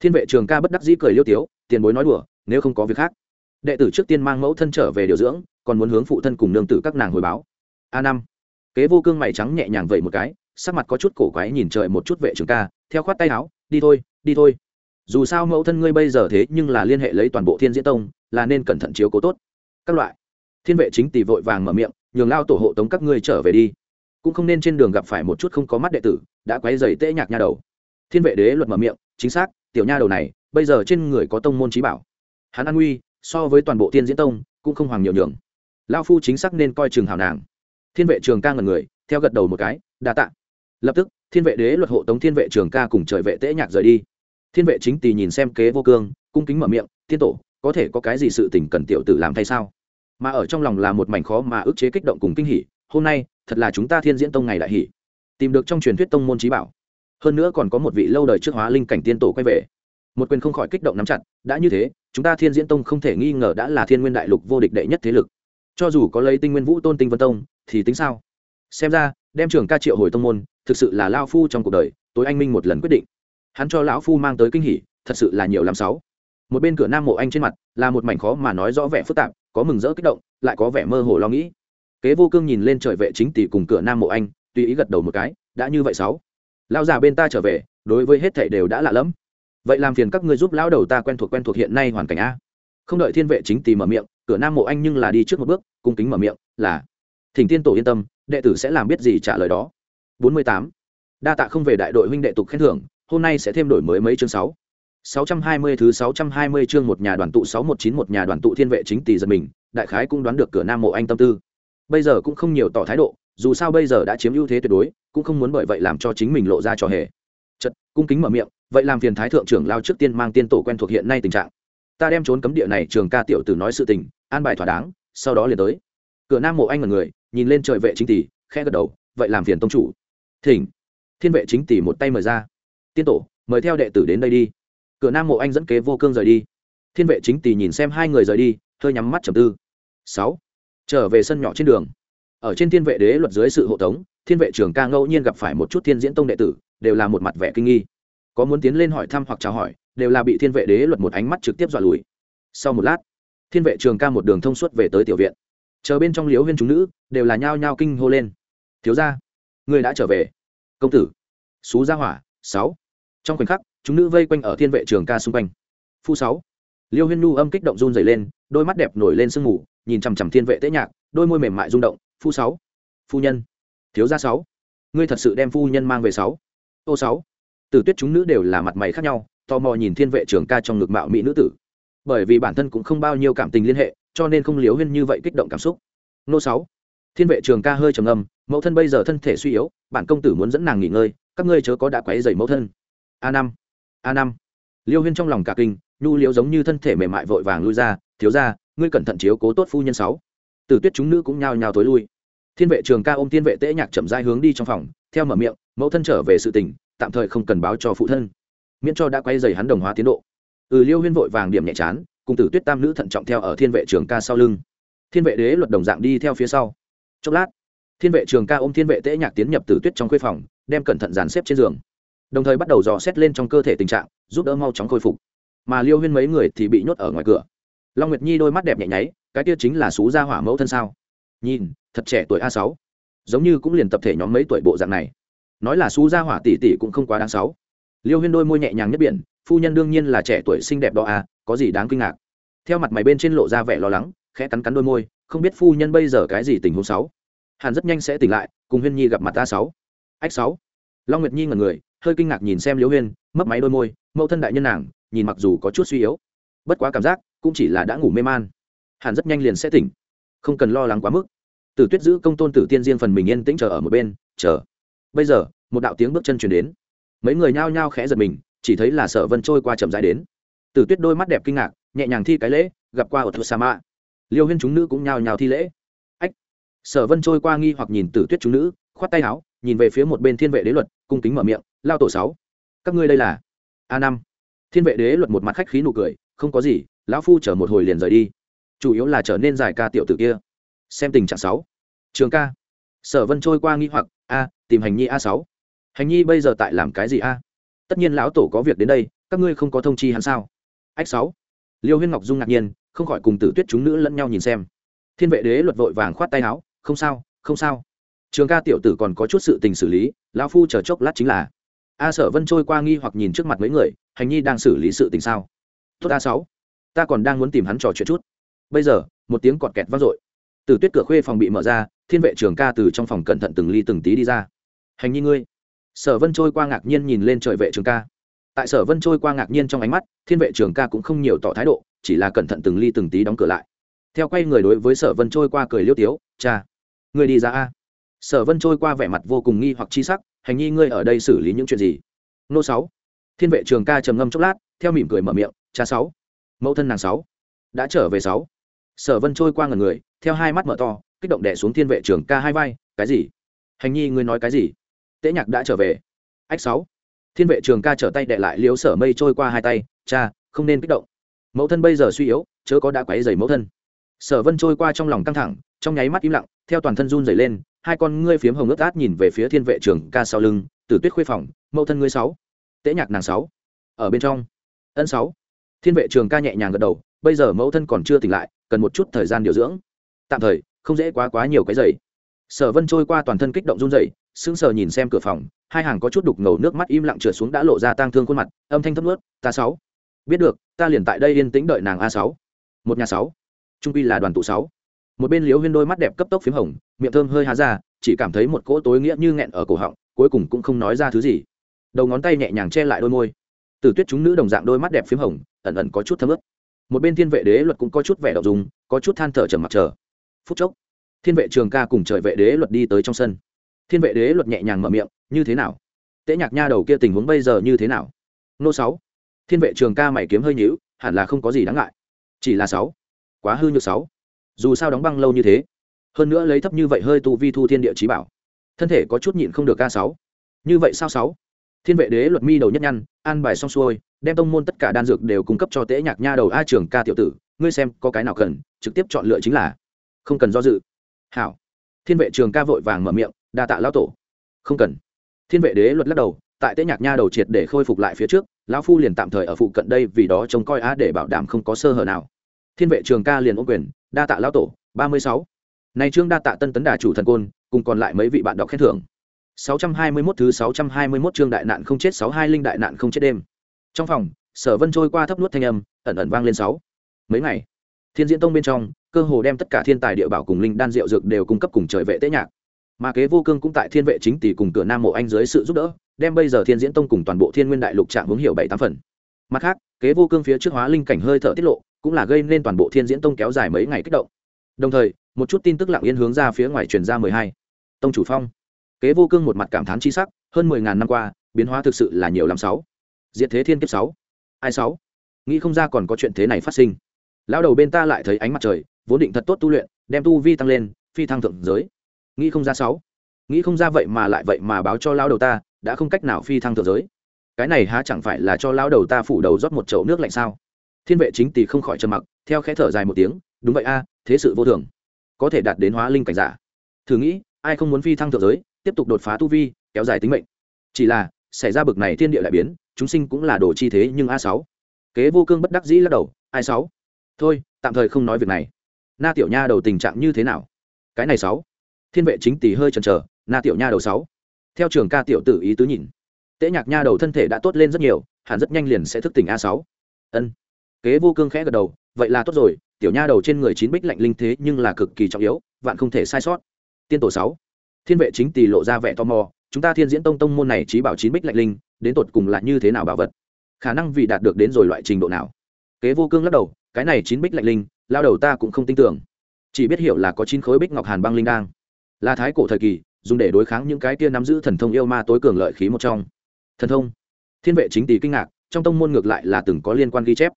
Thiên vệ trường ca bất đắc dĩ cười liêu tiếu, tiền bối nói đùa, nếu không có việc khác đệ tử trước tiên mang mẫu thân trở về điều dưỡng, còn muốn hướng phụ thân cùng nương tử các nàng hồi báo. A năm. Kế vô cương mày trắng nhẹ nhàng vậy một cái, sắc mặt có chút cổ quái nhìn trời một chút vệ trường ca, theo khoát tay áo, đi thôi đi thôi. Dù sao mẫu thân ngươi bây giờ thế nhưng là liên hệ lấy toàn bộ thiên diễn tông, là nên cẩn thận chiếu cố tốt. Các loại. Thiên vệ chính tỷ vội vàng mở miệng, nhường lao tổ hộ tống các ngươi trở về đi. Cũng không nên trên đường gặp phải một chút không có mắt đệ tử, đã quấy dày tễ nhạc nha đầu. Thiên vệ đế luật mở miệng, chính xác, tiểu nha đầu này, bây giờ trên người có tông môn trí bảo. Hắn an nguy so với toàn bộ thiên diễn tông, cũng không hoàng nhiều nhường. Lao phu chính xác nên coi trường hào nàng. Thiên vệ trường ca ngần người, theo gật đầu một cái, đa tạ. Lập tức, thiên vệ đế luật hộ tống thiên vệ trường ca cùng trời vệ tễ nhạc rời đi. Thiên vệ chính tỳ nhìn xem kế vô cương, cung kính mở miệng thiên tổ, có thể có cái gì sự tình cần tiểu tử làm thay sao? Mà ở trong lòng là một mảnh khó mà ức chế kích động cùng kinh hỉ, hôm nay, thật là chúng ta thiên diễn tông ngày đại hỉ. Tìm được trong truyền thuyết tông môn trí bảo. Hơn nữa còn có một vị lâu đời trước hóa linh cảnh tiên tổ quay về. Một quyền không khỏi kích động nắm chặt, đã như thế chúng ta thiên diễn tông không thể nghi ngờ đã là thiên nguyên đại lục vô địch đệ nhất thế lực. Cho dù có lấy tinh nguyên vũ tôn tinh vân tông, thì tính sao? Xem ra, đem trưởng ca triệu hồi tông môn, thực sự là lao phu trong cuộc đời, tối anh minh một lần quyết định. Hắn cho lão phu mang tới kinh hỉ, thật sự là nhiều làm sáu. Một bên cửa nam mộ anh trên mặt, là một mảnh khó mà nói rõ vẻ phức tạp, có mừng rỡ kích động, lại có vẻ mơ hồ lo nghĩ. Kế vô cương nhìn lên trời vệ chính tỷ cùng cửa nam mộ anh, tùy ý gật đầu một cái, đã như vậy sáu. Lao già bên ta trở về, đối với hết thảy đều đã lạ lẫm vậy làm phiền các ngươi giúp lão đầu ta quen thuộc quen thuộc hiện nay hoàn cảnh a không đợi thiên vệ chính tì mở miệng cửa nam mộ anh nhưng là đi trước một bước cung kính mở miệng là thỉnh tiên tổ yên tâm đệ tử sẽ làm biết gì trả lời đó 48. đa tạ không về đại đội huynh đệ tục khen thưởng hôm nay sẽ thêm đổi mới mấy chương sáu 620 thứ 620 chương một nhà đoàn tụ 619 một nhà đoàn tụ thiên vệ chính tỷ giật mình, đại khái cũng đoán được cửa Nam Mộ Anh tâm tư. Bây giờ cũng không nhiều tỏ thái độ, dù sao bây giờ đã chiếm ưu thế tuyệt đối, cũng không muốn bởi vậy làm cho chính mình lộ ra trò hề. Chợt, cung kính mở miệng, vậy làm phiền thái thượng trưởng lao trước tiên mang tiên tổ quen thuộc hiện nay tình trạng. Ta đem trốn cấm địa này trường ca tiểu tử nói sự tình, an bài thỏa đáng, sau đó liền tới. Cửa Nam Mộ Anh là người, nhìn lên trời vệ chính tỷ, khẽ gật đầu, vậy làm phiền tông chủ. Thỉnh. Thiên vệ chính tỷ một tay mời ra. Tiên tổ, mời theo đệ tử đến đây đi cửa nam mộ anh dẫn kế vô cương rời đi thiên vệ chính tỷ nhìn xem hai người rời đi hơi nhắm mắt trầm tư sáu trở về sân nhỏ trên đường ở trên thiên vệ đế luật dưới sự hộ tống thiên vệ trường ca ngẫu nhiên gặp phải một chút thiên diễn tông đệ tử đều là một mặt vẻ kinh nghi có muốn tiến lên hỏi thăm hoặc chào hỏi, đều là bị thiên vệ đế luật một ánh mắt trực tiếp dọa lùi. Sau một lát, thiên vệ trường ca một đường thông suốt về tới tiểu viện. Chờ bên trong liếu huyên chúng nữ đều là nhao nhao kinh hô lên. Thiếu ra người đã trở về. Công tử. Xú gia hỏa, sáu. Trong khoảnh khắc, chúng nữ vây quanh ở thiên vệ trường ca xung quanh. Phu sáu liêu huyên nu âm kích động run dày lên, đôi mắt đẹp nổi lên sương mù, nhìn chằm chằm thiên vệ tế nhạc, đôi môi mềm mại rung động. Phu sáu, phu nhân. Thiếu gia sáu, ngươi thật sự đem phu nhân mang về sáu. Ô sáu từ tuyết chúng nữ đều là mặt mày khác nhau, tò mò nhìn thiên vệ trường ca trong ngực mạo mỹ nữ tử. Bởi vì bản thân cũng không bao nhiêu cảm tình liên hệ, cho nên không liếu huyên như vậy kích động cảm xúc. Nô sáu. Thiên vệ trường ca hơi trầm âm mẫu thân bây giờ thân thể suy yếu, bản công tử muốn dẫn nàng nghỉ ngơi, các ngươi chớ có đã quấy dày mẫu thân. A năm. A năm. Liêu huyên trong lòng cả kinh, nhu liễu giống như thân thể mềm mại vội vàng lui ra, thiếu ra, ngươi cẩn thận chiếu cố tốt phu nhân sáu. Từ tuyết chúng nữ cũng nhao nhao tối lui. Thiên vệ trường ca ôm thiên vệ tễ nhạc chậm dai hướng đi trong phòng, theo mở miệng, mẫu thân trở về sự tình tạm thời không cần báo cho phụ thân. Miễn cho đã quay dày hắn đồng hóa tiến độ. Ừ liêu huyên vội vàng điểm nhẹ chán, cùng tử tuyết tam nữ thận trọng theo ở thiên vệ trường ca sau lưng. Thiên vệ đế luật đồng dạng đi theo phía sau. Chốc lát, thiên vệ trường ca ôm thiên vệ tễ nhạc tiến nhập tử tuyết trong khuê phòng, đem cẩn thận dàn xếp trên giường. Đồng thời bắt đầu dò xét lên trong cơ thể tình trạng, giúp đỡ mau chóng khôi phục. Mà liêu huyên mấy người thì bị nhốt ở ngoài cửa. Long nguyệt nhi đôi mắt đẹp nhẹ nháy, cái kia chính là xú gia hỏa mẫu thân sao? Nhìn, thật trẻ tuổi a sáu. Giống như cũng liền tập thể nhóm mấy tuổi bộ dạng này nói là xú gia hỏa tỷ tỷ cũng không quá đáng sáu. Liêu huyên đôi môi nhẹ nhàng nhất biển phu nhân đương nhiên là trẻ tuổi xinh đẹp đó à, có gì đáng kinh ngạc. Theo mặt mày bên trên lộ ra vẻ lo lắng khẽ cắn cắn đôi môi không biết phu nhân bây giờ cái gì tình huống sáu. Hàn rất nhanh sẽ tỉnh lại cùng huyên nhi gặp mặt ta sáu. Ách sáu. Long nguyệt nhi ngẩn người hơi kinh ngạc nhìn xem liễu huyên mấp máy đôi môi mẫu thân đại nhân nàng nhìn mặc dù có chút suy yếu bất quá cảm giác cũng chỉ là đã ngủ mê man. Hàn rất nhanh liền sẽ tỉnh. Không cần lo lắng quá mức. Tử tuyết giữ công tôn tử tiên riêng phần mình yên tĩnh chờ ở một bên chờ bây giờ, một đạo tiếng bước chân chuyển đến. Mấy người nhao nhao khẽ giật mình, chỉ thấy là sở vân trôi qua chậm rãi đến. Tử tuyết đôi mắt đẹp kinh ngạc, nhẹ nhàng thi cái lễ, gặp qua ở thua sa mạ liêu huyên chúng nữ cũng nhao nhao thi lễ. Ách! Sở vân trôi qua nghi hoặc nhìn tử tuyết chúng nữ, khoát tay áo, nhìn về phía một bên thiên vệ đế luật, cung kính mở miệng, lao tổ sáu, các ngươi đây là? A năm. Thiên vệ đế luật một mặt khách khí nụ cười, không có gì, lão phu chở một hồi liền rời đi. Chủ yếu là trở nên dài ca tiểu tử kia. Xem tình trạng sáu. Trường ca. Sở vân trôi qua nghi hoặc a, tìm hành nhi a sáu. Hành nhi bây giờ tại làm cái gì a? Tất nhiên lão tổ có việc đến đây, các ngươi không có thông chi hắn sao? Ách sáu. Liêu huyên ngọc dung ngạc nhiên, không khỏi cùng tử tuyết chúng nữ lẫn nhau nhìn xem. Thiên vệ đế luật vội vàng khoát tay áo, không sao không sao. Trường ca tiểu tử còn có chút sự tình xử lý, lão phu chờ chốc lát chính là. A sở vân trôi qua nghi hoặc nhìn trước mặt mấy người, hành nhi đang xử lý sự tình sao? Tốt a sáu. Ta còn đang muốn tìm hắn trò chuyện chút. Bây giờ, một tiếng cọt kẹt vang dội từ tuyết cửa khuê phòng bị mở ra, thiên vệ trường ca từ trong phòng cẩn thận từng ly từng tí đi ra. Hành nhi ngươi. Sở vân trôi qua ngạc nhiên nhìn lên trời vệ trường ca. Tại sở vân trôi qua ngạc nhiên trong ánh mắt, thiên vệ trường ca cũng không nhiều tỏ thái độ, chỉ là cẩn thận từng ly từng tí đóng cửa lại. Theo quay người đối với sở vân trôi qua cười liêu tiếu, cha, ngươi đi ra a. Sở vân trôi qua vẻ mặt vô cùng nghi hoặc chi sắc, hành nhi ngươi ở đây xử lý những chuyện gì? Nô sáu. Thiên vệ trường ca trầm ngâm chốc lát, theo mỉm cười mở miệng, cha sáu. Mẫu thân nàng sáu. Đã trở về sáu sở vân trôi qua ngần người, theo hai mắt mở to, kích động đẻ xuống thiên vệ trường ca hai vai, cái gì? Hành nhi ngươi nói cái gì? Tễ nhạc đã trở về. Ách sáu. Thiên vệ trường ca trở tay đệ lại liếu sở mây trôi qua hai tay, cha, không nên kích động. Mẫu thân bây giờ suy yếu, chớ có đã quấy dày mẫu thân. Sở vân trôi qua trong lòng căng thẳng, trong nháy mắt im lặng, theo toàn thân run dày lên, hai con ngươi phiếm hồng ướt át nhìn về phía thiên vệ trường ca sau lưng từ tuyết khuê phòng, mẫu thân ngươi sáu. Tễ nhạc nàng sáu. Ở bên trong. Ân sáu. Thiên vệ trường ca nhẹ nhàng gật đầu, bây giờ mẫu thân còn chưa tỉnh lại cần một chút thời gian điều dưỡng. Tạm thời, không dễ quá quá nhiều cái giày. Sở vân trôi qua toàn thân kích động run rẩy, sững sờ nhìn xem cửa phòng, hai hàng có chút đục ngầu nước mắt im lặng trượt xuống đã lộ ra tang thương khuôn mặt, âm thanh thấp ướt, ta sáu, biết được, ta liền tại đây yên tĩnh đợi nàng a sáu, một nhà sáu, trung quy là đoàn tụ sáu. Một bên liễu huyên đôi mắt đẹp cấp tốc phím hồng, miệng thơm hơi há ra, chỉ cảm thấy một cỗ tối nghĩa như nghẹn ở cổ họng, cuối cùng cũng không nói ra thứ gì. Đầu ngón tay nhẹ nhàng che lại đôi môi. Từ tuyết chúng nữ đồng dạng đôi mắt đẹp phím hồng, ẩn ẩn có chút thấm ướt một bên thiên vệ đế luật cũng có chút vẻ đậu dùng có chút than thở trầm mặc chờ. Phút chốc, thiên vệ trường ca cùng trời vệ đế luật đi tới trong sân. Thiên vệ đế luật nhẹ nhàng mở miệng, như thế nào? Tễ nhạc nha đầu kia tình huống bây giờ như thế nào? Nô sáu. Thiên vệ trường ca mày kiếm hơi nhữu hẳn là không có gì đáng ngại. Chỉ là sáu. Quá hư nhược sáu. Dù sao đóng băng lâu như thế, hơn nữa lấy thấp như vậy hơi tu vi thu thiên địa trí bảo, thân thể có chút nhịn không được ca sáu. Như vậy sao sáu? Thiên vệ đế luật mi đầu nhất nhăn, an bài xong xuôi, đem tông môn tất cả đan dược đều cung cấp cho tễ nhạc nha đầu a trường ca tiểu tử, ngươi xem có cái nào cần, trực tiếp chọn lựa chính là. Không cần do dự. Hảo. Thiên vệ trường ca vội vàng mở miệng, đa tạ lão tổ. Không cần. Thiên vệ đế luật lắc đầu, tại tễ nhạc nha đầu triệt để khôi phục lại phía trước, lão phu liền tạm thời ở phụ cận đây vì đó trông coi á để bảo đảm không có sơ hở nào. Thiên vệ trường ca liền ôm quyền, đa tạ lão tổ, ba mươi sáu. Này trương đa tạ tân tấn đà chủ thần côn, cùng còn lại mấy vị bạn đọc khen thưởng. 621 thứ 621 chương đại nạn không chết 62 linh đại nạn không chết đêm. Trong phòng, Sở Vân trôi qua thấp nuốt thanh âm, ẩn ẩn vang lên sáu. Mấy ngày, Thiên Diễn Tông bên trong, cơ hồ đem tất cả thiên tài địa bảo cùng linh đan rượu dược đều cung cấp cùng trời vệ tế nhạc. Mà kế vô cương cũng tại Thiên vệ chính tỷ cùng cửa Nam Mộ Anh dưới sự giúp đỡ, đem bây giờ Thiên Diễn Tông cùng toàn bộ Thiên Nguyên Đại Lục trạng hướng hiểu bảy tám phần. Mặt khác, kế vô cương phía trước hóa linh cảnh hơi thở tiết lộ, cũng là gây nên toàn bộ Thiên Diễn Tông kéo dài mấy ngày kích động. Đồng thời, một chút tin tức lặng yên hướng ra phía ngoài truyền ra mười hai. Tông chủ phong kế vô cương một mặt cảm thán chi sắc, hơn mười ngàn năm qua, biến hóa thực sự là nhiều lắm sáu. Diệt thế thiên kiếp sáu. Ai sáu? Nghĩ không ra còn có chuyện thế này phát sinh. Lão đầu bên ta lại thấy ánh mặt trời, vốn định thật tốt tu luyện, đem tu vi tăng lên, phi thăng thượng giới. Nghĩ không ra sáu. Nghĩ không ra vậy mà lại vậy mà báo cho lão đầu ta, đã không cách nào phi thăng thượng giới. Cái này há chẳng phải là cho lão đầu ta phủ đầu rót một chậu nước lạnh sao? Thiên vệ chính tỷ không khỏi trầm mặc, theo khẽ thở dài một tiếng, đúng vậy a, thế sự vô thường. Có thể đạt đến hóa linh cảnh giả. Thử nghĩ, ai không muốn phi thăng thượng giới tiếp tục đột phá tu vi, kéo dài tính mệnh. Chỉ là, xảy ra bực này thiên địa lại biến, chúng sinh cũng là đồ chi thế nhưng a sáu. Kế vô cương bất đắc dĩ lắc đầu, ai sáu? Thôi, tạm thời không nói việc này. Na tiểu nha đầu tình trạng như thế nào? Cái này sáu. Thiên vệ chính tỷ hơi chần chờ, na tiểu nha đầu sáu. Theo trường ca tiểu tử ý tứ nhìn, tễ nhạc nha đầu thân thể đã tốt lên rất nhiều, hẳn rất nhanh liền sẽ thức tỉnh a sáu. Ân. Kế vô cương khẽ gật đầu, vậy là tốt rồi, tiểu nha đầu trên người chín bích lạnh linh thế nhưng là cực kỳ trọng yếu, vạn không thể sai sót. Tiên tổ sáu thiên vệ chính tỷ lộ ra vẻ tò mò, chúng ta thiên diễn tông tông môn này trí bảo chín bích lạnh linh, đến tột cùng là như thế nào bảo vật? Khả năng vì đạt được đến rồi loại trình độ nào? Kế vô cương lắc đầu, cái này chín bích lạnh linh, lao đầu ta cũng không tin tưởng. Chỉ biết hiểu là có chín khối bích ngọc hàn băng linh đang. Là thái cổ thời kỳ, dùng để đối kháng những cái kia nắm giữ thần thông yêu ma tối cường lợi khí một trong. Thần thông? Thiên vệ chính tỷ kinh ngạc, trong tông môn ngược lại là từng có liên quan ghi chép.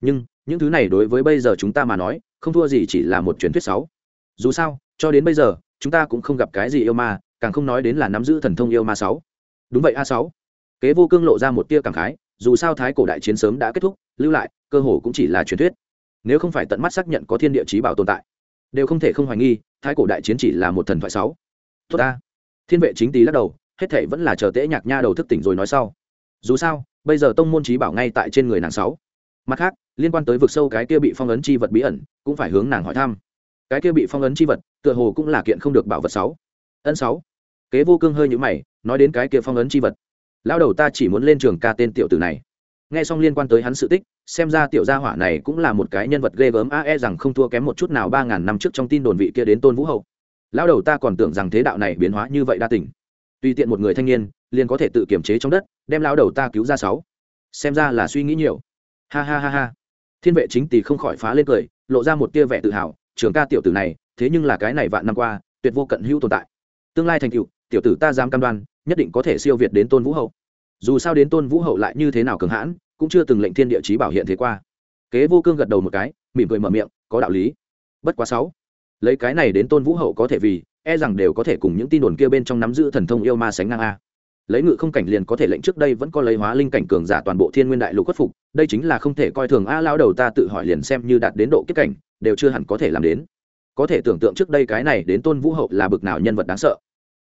Nhưng, những thứ này đối với bây giờ chúng ta mà nói, không thua gì chỉ là một truyền thuyết sáu. Dù sao, cho đến bây giờ chúng ta cũng không gặp cái gì yêu ma, càng không nói đến là nắm giữ thần thông yêu ma sáu. Đúng vậy, a sáu. Kế vô cương lộ ra một tia cảm khái, dù sao thái cổ đại chiến sớm đã kết thúc, lưu lại, cơ hồ cũng chỉ là truyền thuyết. Nếu không phải tận mắt xác nhận có thiên địa chí bảo tồn tại, đều không thể không hoài nghi, thái cổ đại chiến chỉ là một thần thoại sáu. Tốt ta. Thiên vệ chính tý lắc đầu, hết thảy vẫn là chờ tễ nhạc nha đầu thức tỉnh rồi nói sau. Dù sao, bây giờ tông môn chí bảo ngay tại trên người nàng sáu. Mặt khác, liên quan tới vực sâu cái kia bị phong ấn chi vật bí ẩn, cũng phải hướng nàng hỏi thăm cái kia bị phong ấn chi vật, tựa hồ cũng là kiện không được bảo vật sáu. Ân sáu. Kế vô cương hơi nhũ mày, nói đến cái kia phong ấn chi vật. Lao đầu ta chỉ muốn lên trường ca tên tiểu tử này. Nghe xong liên quan tới hắn sự tích, xem ra tiểu gia hỏa này cũng là một cái nhân vật ghê gớm a e rằng không thua kém một chút nào ba ngàn năm trước trong tin đồn vị kia đến tôn vũ hậu. Lão đầu ta còn tưởng rằng thế đạo này biến hóa như vậy đa tỉnh tùy tiện một người thanh niên, liền có thể tự kiểm chế trong đất, đem lão đầu ta cứu ra sáu. Xem ra là suy nghĩ nhiều. Ha ha ha ha. Thiên vệ chính tỷ không khỏi phá lên cười, lộ ra một tia vẻ tự hào trường ca tiểu tử này, thế nhưng là cái này vạn năm qua, tuyệt vô cận hữu tồn tại. Tương lai thành tựu, tiểu tử ta dám cam đoan, nhất định có thể siêu việt đến tôn vũ hậu. Dù sao đến tôn vũ hậu lại như thế nào cường hãn, cũng chưa từng lệnh thiên địa chí bảo hiện thế qua. Kế vô cương gật đầu một cái, mỉm cười mở miệng, có đạo lý. Bất quá sáu, lấy cái này đến tôn vũ hậu có thể vì e rằng đều có thể cùng những tin đồn kia bên trong nắm giữ thần thông yêu ma sánh ngang a lấy ngự không cảnh liền có thể lệnh trước đây vẫn có lấy hóa linh cảnh cường giả toàn bộ thiên nguyên đại lục khuất phục, đây chính là không thể coi thường a lao đầu ta tự hỏi liền xem như đạt đến độ kiếp cảnh, đều chưa hẳn có thể làm đến. Có thể tưởng tượng trước đây cái này đến tôn vũ hậu là bực nào nhân vật đáng sợ.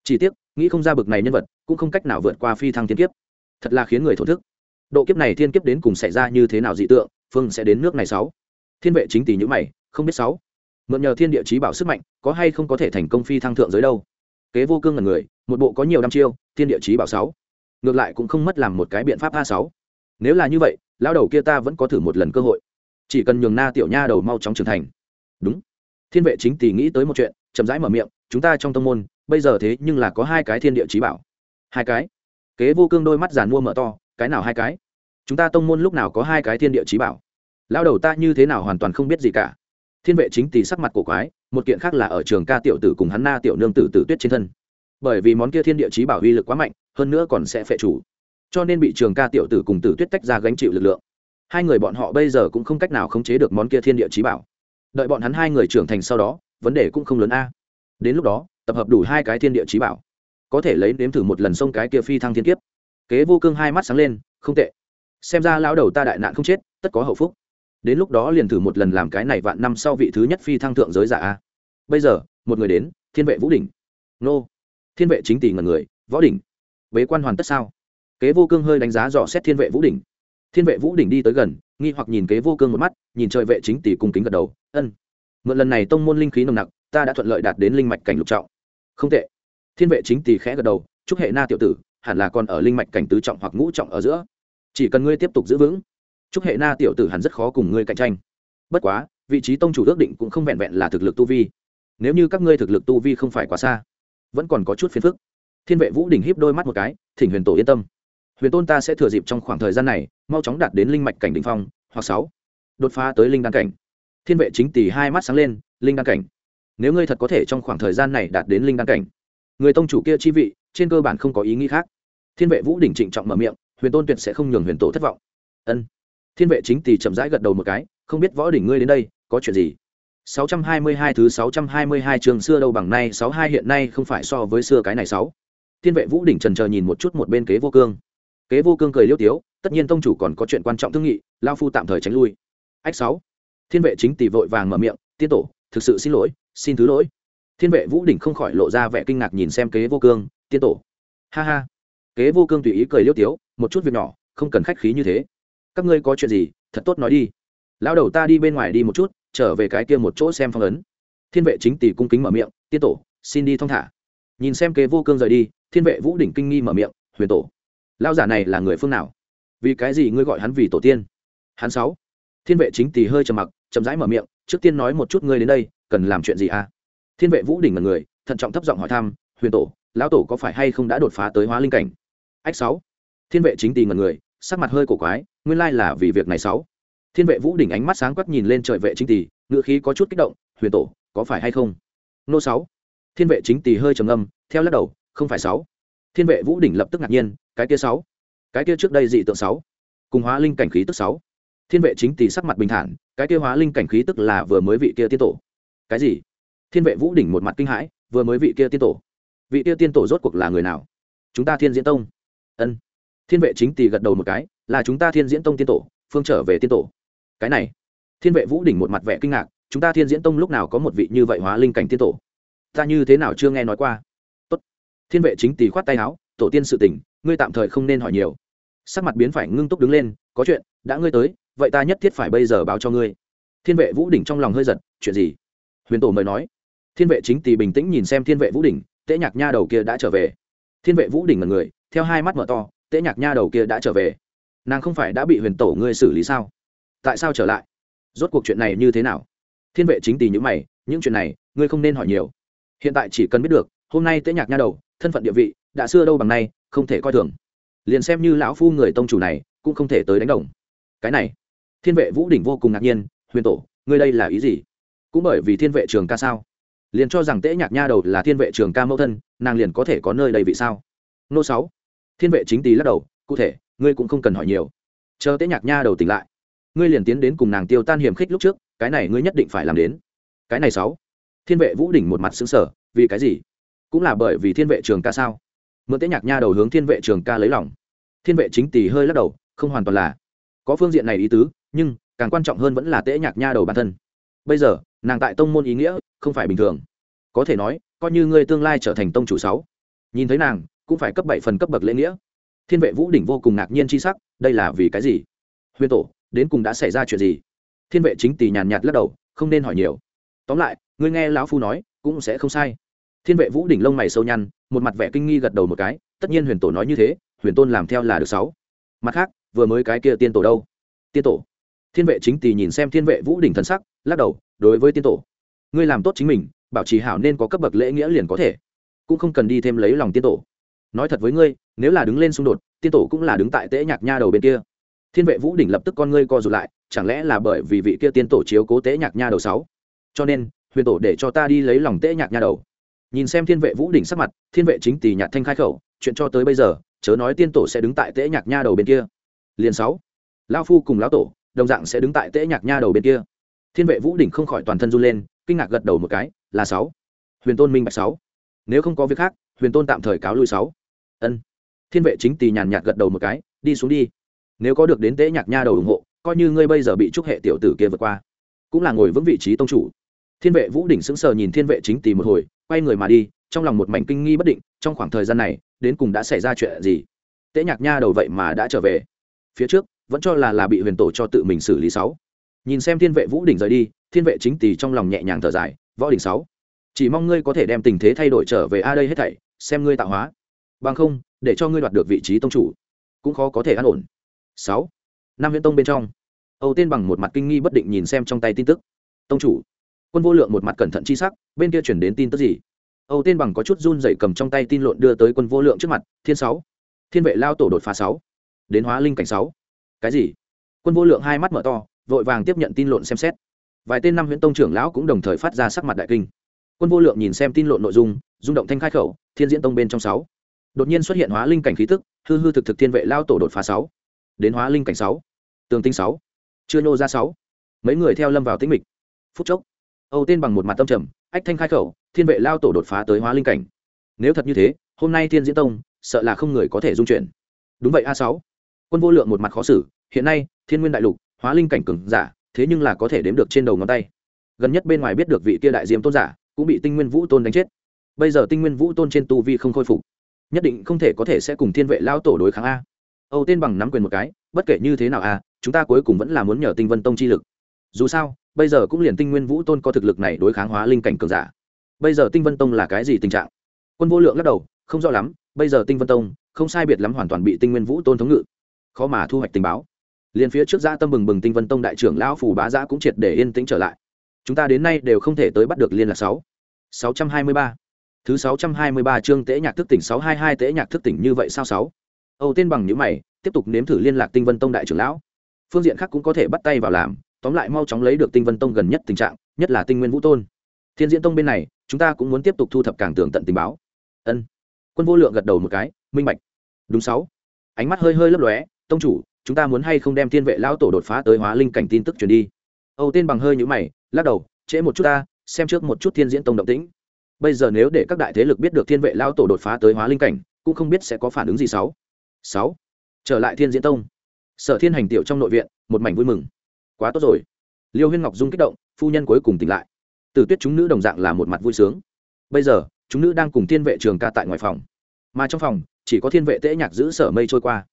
Chỉ tiếc, nghĩ không ra bực này nhân vật, cũng không cách nào vượt qua phi thăng thiên kiếp. Thật là khiến người thổ thức. Độ kiếp này thiên kiếp đến cùng xảy ra như thế nào dị tượng, phương sẽ đến nước này sáu. Thiên vệ chính tỷ nhữ mày, không biết sáu. Mượn nhờ thiên địa chí bảo sức mạnh, có hay không có thể thành công phi thăng thượng giới đâu? Kế vô cương là người, một bộ có nhiều năm chiêu, thiên địa chí bảo sáu. Ngược lại cũng không mất làm một cái biện pháp a sáu. Nếu là như vậy, lão đầu kia ta vẫn có thử một lần cơ hội. Chỉ cần nhường na tiểu nha đầu mau chóng trưởng thành. Đúng. Thiên vệ chính tỷ nghĩ tới một chuyện, chậm rãi mở miệng, chúng ta trong tông môn, bây giờ thế nhưng là có hai cái thiên địa chí bảo. Hai cái? Kế vô cương đôi mắt giàn mua mở to, cái nào hai cái? Chúng ta tông môn lúc nào có hai cái thiên địa chí bảo? Lao đầu ta như thế nào hoàn toàn không biết gì cả thiên vệ chính tỷ sắc mặt cổ quái, một kiện khác là ở trường ca tiểu tử cùng hắn na tiểu nương tử tử tuyết trên thân. Bởi vì món kia thiên địa chí bảo uy lực quá mạnh, hơn nữa còn sẽ phệ chủ. Cho nên bị trường ca tiểu tử cùng tử tuyết tách ra gánh chịu lực lượng. Hai người bọn họ bây giờ cũng không cách nào khống chế được món kia thiên địa chí bảo. Đợi bọn hắn hai người trưởng thành sau đó, vấn đề cũng không lớn a. Đến lúc đó, tập hợp đủ hai cái thiên địa chí bảo, có thể lấy nếm thử một lần sông cái kia phi thăng thiên kiếp. Kế vô cương hai mắt sáng lên, không tệ. Xem ra lão đầu ta đại nạn không chết, tất có hậu phúc đến lúc đó liền thử một lần làm cái này vạn năm sau vị thứ nhất phi thăng thượng giới giả a. Bây giờ, một người đến, thiên vệ vũ đỉnh. Nô. Thiên vệ chính tỷ ngần người, võ đỉnh. Bế quan hoàn tất sao? Kế vô cương hơi đánh giá dò xét thiên vệ vũ đỉnh. Thiên vệ vũ đỉnh đi tới gần, nghi hoặc nhìn kế vô cương một mắt, nhìn trời vệ chính tỷ cùng kính gật đầu, ân. Mượn lần này tông môn linh khí nồng nặc, ta đã thuận lợi đạt đến linh mạch cảnh lục trọng. Không tệ. Thiên vệ chính tỷ khẽ gật đầu, chúc hệ na tiểu tử, hẳn là còn ở linh mạch cảnh tứ trọng hoặc ngũ trọng ở giữa. Chỉ cần ngươi tiếp tục giữ vững chúc hệ na tiểu tử hắn rất khó cùng ngươi cạnh tranh. Bất quá, vị trí tông chủ ước định cũng không vẹn vẹn là thực lực tu vi. Nếu như các ngươi thực lực tu vi không phải quá xa, vẫn còn có chút phiền phức. Thiên vệ vũ đỉnh híp đôi mắt một cái, thỉnh huyền tổ yên tâm. Huyền tôn ta sẽ thừa dịp trong khoảng thời gian này, mau chóng đạt đến linh mạch cảnh đ ỉ n h phong, hoặc sáu. Đột phá tới linh đan cảnh. Thiên vệ chính tỷ hai mắt sáng lên, linh đan cảnh. Nếu ngươi thật có thể trong khoảng thời gian này đạt đến linh đan cảnh. Người tông chủ kia chi vị, trên cơ bản không có ý nghĩ khác. Thiên vệ vũ đỉnh trịnh trọng mở miệng, huyền tôn tuyệt sẽ không nhường huyền tổ thất vọng. Ân thiên vệ chính tỷ chậm rãi gật đầu một cái không biết võ đỉnh ngươi đến đây có chuyện gì 622 thứ 622 trường xưa đâu bằng nay 62 hiện nay không phải so với xưa cái này 6. Thiên vệ Vũ đỉnh trần chờ nhìn một chút một bên kế vô cương. Kế vô cương cười liêu tiếu, tất nhiên tông chủ còn có chuyện quan trọng thương nghị, lão phu tạm thời tránh lui. Ách 6. Thiên vệ chính tỷ vội vàng mở miệng, tiên tổ, thực sự xin lỗi, xin thứ lỗi. Thiên vệ Vũ đỉnh không khỏi lộ ra vẻ kinh ngạc nhìn xem kế vô cương, tiên tổ. Ha ha. Kế vô cương tùy ý cười liêu tiếu, một chút việc nhỏ, không cần khách khí như thế. Các ngươi có chuyện gì, thật tốt nói đi. Lão đầu ta đi bên ngoài đi một chút, trở về cái kia một chỗ xem phong ấn. Thiên vệ chính tỷ cung kính mở miệng tiên tổ xin đi thong thả. Nhìn xem kế vô cương rời đi thiên vệ vũ đỉnh kinh nghi mở miệng huyền tổ lao giả này là người phương nào? Vì cái gì ngươi gọi hắn vì tổ tiên? Hắn sáu. Thiên vệ chính tỷ hơi trầm mặc chậm rãi mở miệng trước tiên nói một chút ngươi đến đây cần làm chuyện gì à? Thiên vệ vũ đỉnh là người thận trọng thấp giọng hỏi thăm huyền tổ lão tổ có phải hay không đã đột phá tới hóa linh cảnh? Ách sáu. Thiên vệ chính tỷ ngần người sắc mặt hơi cổ quái, nguyên lai là vì việc này sáu. Thiên vệ vũ đỉnh ánh mắt sáng quắc nhìn lên trời vệ chính tỷ ngựa khí có chút kích động, huyền tổ, có phải hay không? Nô sáu. Thiên vệ chính tỷ hơi trầm âm theo lắc đầu, không phải sáu. Thiên vệ vũ đỉnh lập tức ngạc nhiên, cái kia sáu? Cái kia trước đây dị tượng sáu? Cùng hóa linh cảnh khí tức sáu? Thiên vệ chính tỷ sắc mặt bình thản, cái kia hóa linh cảnh khí tức là vừa mới vị kia tiên tổ. Cái gì? Thiên vệ vũ đỉnh một mặt kinh hãi, vừa mới vị kia tiên tổ? Vị kia tiên tổ rốt cuộc là người nào? Chúng ta thiên diễn tông. Ân thiên vệ chính tỳ gật đầu một cái, là chúng ta thiên diễn tông tiên tổ, phương trở về tiên tổ. Cái này, thiên vệ vũ đỉnh một mặt vẻ kinh ngạc, chúng ta thiên diễn tông lúc nào có một vị như vậy hóa linh cảnh tiên tổ? Ta như thế nào chưa nghe nói qua? Tốt. thiên vệ chính tỳ khoát tay áo, tổ tiên sự tình, ngươi tạm thời không nên hỏi nhiều. Sắc mặt biến phải ngưng túc đứng lên, có chuyện, đã ngươi tới, vậy ta nhất thiết phải bây giờ báo cho ngươi. Thiên vệ vũ đỉnh trong lòng hơi giật, chuyện gì? Huyền tổ mời nói. Thiên vệ chính tỳ bình tĩnh nhìn xem thiên vệ vũ đỉnh, tễ nhạc nha đầu kia đã trở về. Thiên vệ vũ đỉnh là người, theo hai mắt mở to tễ nhạc nha đầu kia đã trở về. Nàng không phải đã bị huyền tổ ngươi xử lý sao? Tại sao trở lại? Rốt cuộc chuyện này như thế nào? Thiên vệ chính tì những mày, những chuyện này, ngươi không nên hỏi nhiều. Hiện tại chỉ cần biết được, hôm nay tễ nhạc nha đầu, thân phận địa vị, đã xưa đâu bằng nay, không thể coi thường. Liền xem như lão phu người tông chủ này, cũng không thể tới đánh đồng. Cái này, thiên vệ vũ đỉnh vô cùng ngạc nhiên, huyền tổ, ngươi đây là ý gì? Cũng bởi vì thiên vệ trường ca sao? Liền cho rằng tễ nhạc nha đầu là thiên vệ trường ca mẫu thân, nàng liền có thể có nơi đầy vị sao? Nô sáu thiên vệ chính tý lắc đầu, cụ thể, ngươi cũng không cần hỏi nhiều. Chờ Tế nhạc nha đầu tỉnh lại, ngươi liền tiến đến cùng nàng tiêu tan hiểm khích lúc trước, cái này ngươi nhất định phải làm đến. Cái này sáu. Thiên vệ vũ đỉnh một mặt xứng sở vì cái gì? Cũng là bởi vì thiên vệ trường ca sao? Mượn tế nhạc nha đầu hướng thiên vệ trường ca lấy lòng. Thiên vệ chính tỷ hơi lắc đầu, không hoàn toàn là. Có phương diện này ý tứ, nhưng càng quan trọng hơn vẫn là tế nhạc nha đầu bản thân. Bây giờ, nàng tại tông môn ý nghĩa không phải bình thường. Có thể nói, coi như ngươi tương lai trở thành tông chủ sáu, nhìn thấy nàng cũng phải cấp bảy phần cấp bậc lễ nghĩa. Thiên vệ vũ đỉnh vô cùng ngạc nhiên c h i sắc, đây là vì cái gì? Huyền tổ, đến cùng đã xảy ra chuyện gì? Thiên vệ chính tỷ nhàn nhạt lắc đầu, không nên hỏi nhiều. Tóm lại, ngươi nghe lão phu nói, cũng sẽ không sai. Thiên vệ vũ đỉnh lông mày sâu nhăn, một mặt vẻ kinh nghi gật đầu một cái, tất nhiên huyền tổ nói như thế, huyền tôn làm theo là được sáu. Mặt khác, vừa mới cái kia tiên tổ đâu? Tiên tổ. Thiên vệ chính tỷ nhìn xem thiên vệ vũ đỉnh thần sắc, lắc đầu, đối với tiên tổ. Ngươi làm tốt chính mình, bảo trì hảo nên có cấp bậc lễ nghĩa liền có thể. Cũng không cần đi thêm lấy lòng tiên tổ nói thật với ngươi, nếu là đứng lên xung đột, tiên tổ cũng là đứng tại tễ nhạc nha đầu bên kia. Thiên vệ vũ đỉnh lập tức con ngươi co rụt lại, chẳng lẽ là bởi vì vị kia tiên tổ chiếu cố tễ nhạc nha đầu sáu? Cho nên, huyền tổ để cho ta đi lấy lòng tễ nhạc nha đầu. Nhìn xem thiên vệ vũ đỉnh sắc mặt, thiên vệ chính tỷ nhạc thanh khai khẩu, chuyện cho tới bây giờ, chớ nói tiên tổ sẽ đứng tại tễ nhạc nha đầu bên kia. Liền sáu lao phu cùng lão tổ, đồng dạng sẽ đứng tại tễ nhạc nha đầu bên kia. Thiên vệ vũ đỉnh không khỏi toàn thân run lên, kinh ngạc gật đầu một cái, là sáu. Huyền tôn minh bạch sáu. Nếu không có việc khác, huyền tôn tạm thời cáo lui sáu ân. Thiên vệ chính tỳ nhàn nhạt gật đầu một cái, đi xuống đi. Nếu có được đến Tế nhạc nha đầu ủng hộ, coi như ngươi bây giờ bị trúc hệ tiểu tử kia vượt qua, cũng là ngồi vững vị trí tông chủ. Thiên vệ vũ đỉnh sững sờ nhìn thiên vệ chính tỳ một hồi, quay người mà đi, trong lòng một mảnh kinh nghi bất định, trong khoảng thời gian này, đến cùng đã xảy ra chuyện gì? Tế nhạc nha đầu vậy mà đã trở về. Phía trước, vẫn cho là là bị huyền tổ cho tự mình xử lý sáu. Nhìn xem thiên vệ vũ đỉnh rời đi, thiên vệ chính tỳ trong lòng nhẹ nhàng thở dài, võ đỉnh sáu, chỉ mong ngươi có thể đem tình thế thay đổi trở về a đây hết thảy, xem ngươi tạo hóa bằng không, để cho ngươi đoạt được vị trí tông chủ, cũng khó có thể an ổn. Sáu năm viễn tông bên trong, âu tên bằng một mặt kinh nghi bất định nhìn xem trong tay tin tức. Tông chủ, quân vô lượng một mặt cẩn thận chi sắc, bên kia chuyển đến tin tức gì? Âu tên bằng có chút run dậy cầm trong tay tin lộn đưa tới quân vô lượng trước mặt, thiên sáu, thiên vệ lao tổ đột phá sáu, đến hóa linh cảnh sáu. Cái gì? Quân vô lượng hai mắt mở to, vội vàng tiếp nhận tin lộn xem xét. Vài tên năm huyện tông trưởng lão cũng đồng thời phát ra sắc mặt đại kinh. Quân vô lượng nhìn xem tin lộn nội dung, rung động thanh khai khẩu, thiên diễn tông bên trong sáu đột nhiên xuất hiện hóa linh cảnh khí tức, hư hư thực thực thiên vệ lao tổ đột phá sáu, đến hóa linh cảnh sáu, tường tinh sáu, chưa nô ra sáu. Mấy người theo lâm vào tĩnh mịch. Phút chốc, âu tên bằng một mặt tâm trầm, ách thanh khai khẩu, thiên vệ lao tổ đột phá tới hóa linh cảnh. Nếu thật như thế, hôm nay thiên diễn tông, sợ là không người có thể dung chuyển đúng vậy a sáu. Quân vô lượng một mặt khó xử, hiện nay, thiên nguyên đại lục, hóa linh cảnh cừng giả, thế nhưng là có thể đếm được trên đầu ngón tay. Gần nhất bên ngoài biết được vị kia đại diêm tôn giả, cũng bị tinh nguyên vũ tôn đánh chết. Bây giờ tinh nguyên vũ tôn trên tu vi không khôi phục nhất định không thể có thể sẽ cùng thiên vệ lao tổ đối kháng a. Âu tên bằng nắm quyền một cái, bất kể như thế nào a chúng ta cuối cùng vẫn là muốn nhờ tinh vân tông chi lực. Dù sao, bây giờ cũng liền tinh nguyên vũ tôn có thực lực này đối kháng hóa linh cảnh cường giả. Bây giờ tinh vân tông là cái gì tình trạng? Quân vô lượng lắc đầu, không rõ lắm, bây giờ tinh vân tông không sai biệt lắm hoàn toàn bị tinh nguyên vũ tôn thống ngự. Khó mà thu hoạch tình báo. Liền phía trước ra tâm bừng bừng tinh vân tông đại trưởng lão phủ bá giã cũng triệt để yên tĩnh trở lại. Chúng ta đến nay đều không thể tới bắt được liên lạc sáu. Sáu trăm hai mươi ba thứ sáu trăm hai mươi ba chương Tế nhạc thức tỉnh, sáu hai hai nhạc thức tỉnh như vậy sao sáu? Âu tên bằng nhíu mày, tiếp tục nếm thử liên lạc tinh vân tông đại trưởng lão. Phương diện khác cũng có thể bắt tay vào làm, tóm lại mau chóng lấy được tinh vân tông gần nhất tình trạng, nhất là tinh nguyên vũ tôn. Thiên diễn tông bên này, chúng ta cũng muốn tiếp tục thu thập càng tường tận tình báo. Ân. Quân vô lượng gật đầu một cái, minh bạch. Đúng sáu. Ánh mắt hơi hơi lấp lóe, tông chủ, chúng ta muốn hay không đem thiên vệ lão tổ đột phá tới hóa linh cảnh tin tức truyền đi? Âu tên bằng hơi nhũ mày, lắc đầu, trễ một chút ta, xem trước một chút thiên diễn tông động tĩnh bây giờ nếu để các đại thế lực biết được thiên vệ lao tổ đột phá tới hóa linh cảnh, cũng không biết sẽ có phản ứng gì sáu. Sáu. Trở lại thiên diễn tông. Sở thiên hành tiểu trong nội viện, một mảnh vui mừng. Quá tốt rồi. Liêu huyên ngọc dung kích động, phu nhân cuối cùng tỉnh lại. Từ tuyết chúng nữ đồng dạng là một mặt vui sướng. Bây giờ, chúng nữ đang cùng thiên vệ trường ca tại ngoài phòng. Mà trong phòng, chỉ có thiên vệ tễ nhạc giữ sở mây trôi qua.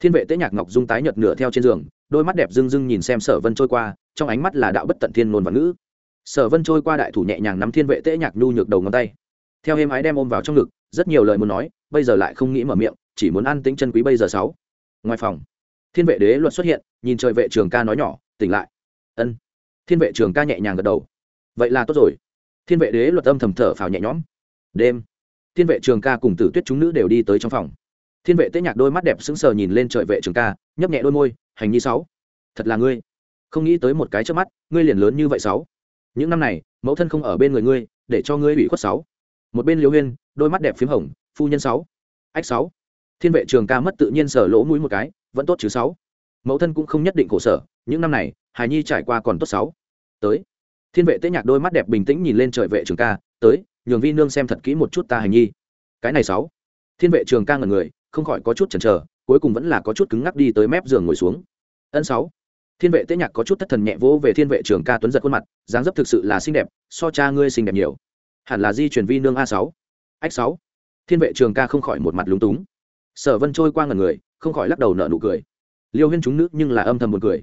Thiên vệ tễ nhạc ngọc dung tái nhợt nửa theo trên giường, đôi mắt đẹp rưng rưng nhìn xem sở vân trôi qua, trong ánh mắt là đạo bất tận thiên ngôn và ngữ sở vân trôi qua đại thủ nhẹ nhàng nắm thiên vệ tễ nhạc nhu nhược đầu ngón tay. Theo hêm ái đem ôm vào trong ngực, rất nhiều lời muốn nói, bây giờ lại không nghĩ mở miệng, chỉ muốn ăn tính chân quý bây giờ sáu. Ngoài phòng, thiên vệ đế luật xuất hiện, nhìn trời vệ trường ca nói nhỏ, tỉnh lại. Ân. Thiên vệ trường ca nhẹ nhàng gật đầu. Vậy là tốt rồi. Thiên vệ đế luật âm thầm thở phào nhẹ nhõm. Đêm. Thiên vệ trường ca cùng tử tuyết chúng nữ đều đi tới trong phòng. Thiên vệ tế nhạc đôi mắt đẹp sững sờ nhìn lên trời vệ trường ca, nhấp nhẹ đôi môi, hành nhi sáu, thật là ngươi. Không nghĩ tới một cái trước mắt, ngươi liền lớn như vậy sáu những năm này, mẫu thân không ở bên người ngươi, để cho ngươi ủy khuất sáu. Một bên liêu huyên, đôi mắt đẹp p h í m hồng, phu nhân sáu. Ách sáu. Thiên vệ trường ca mất tự nhiên sở lỗ mũi một cái, vẫn tốt chứ sáu. Mẫu thân cũng không nhất định khổ sở, những năm này, hài nhi trải qua còn tốt sáu. Tới. Thiên vệ tế nhạc đôi mắt đẹp bình tĩnh nhìn lên trời vệ trường ca, tới, nhường vi nương xem thật kỹ một chút ta hành nhi. Cái này sáu. Thiên vệ trường ca ngần người, không khỏi có chút chần chờ, cuối cùng vẫn là có chút cứng ngắc đi tới mép giường ngồi xuống. Ân sáu thiên vệ tế nhạc có chút thất thần nhẹ vỗ về thiên vệ trường ca tuấn giật khuôn mặt, dáng dấp thực sự là xinh đẹp, so cha ngươi xinh đẹp nhiều. Hẳn là di truyền vi nương a sáu. Ách sáu. Thiên vệ trường ca không khỏi một mặt lúng túng. Sở vân trôi qua ngần người, không khỏi lắc đầu nợ nụ cười. Liêu huyên chúng nữ nhưng là âm thầm một cười.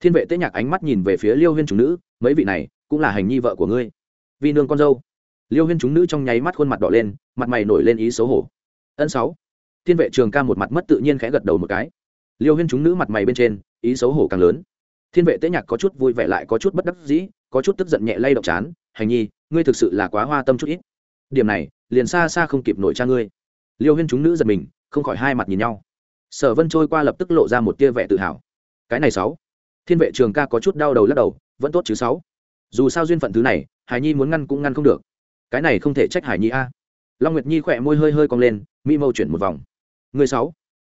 Thiên vệ tế nhạc ánh mắt nhìn về phía liêu huyên chúng nữ, mấy vị này cũng là hành nhi vợ của ngươi. Vi nương con dâu. Liêu huyên chúng nữ trong nháy mắt khuôn mặt đỏ lên, mặt mày nổi lên ý xấu hổ. Ân sáu. Thiên vệ trường ca một mặt mất tự nhiên khẽ gật đầu một cái. Liêu huyên chúng nữ mặt mày bên trên, ý xấu hổ càng lớn thiên vệ tế nhạc có chút vui vẻ lại có chút bất đắc dĩ, có chút tức giận nhẹ lay động chán, hành nhi, ngươi thực sự là quá hoa tâm chút ít. Điểm này, liền xa xa không kịp nổi cha ngươi. Liêu huyên chúng nữ giật mình, không khỏi hai mặt nhìn nhau. Sở vân trôi qua lập tức lộ ra một tia vẻ tự hào. Cái này sáu. Thiên vệ trường ca có chút đau đầu lắc đầu, vẫn tốt chứ sáu. Dù sao duyên phận thứ này, hải nhi muốn ngăn cũng ngăn không được. Cái này không thể trách hải nhi a. Long nguyệt nhi khỏe môi hơi hơi cong lên, mỹ mâu chuyển một vòng. Người sáu.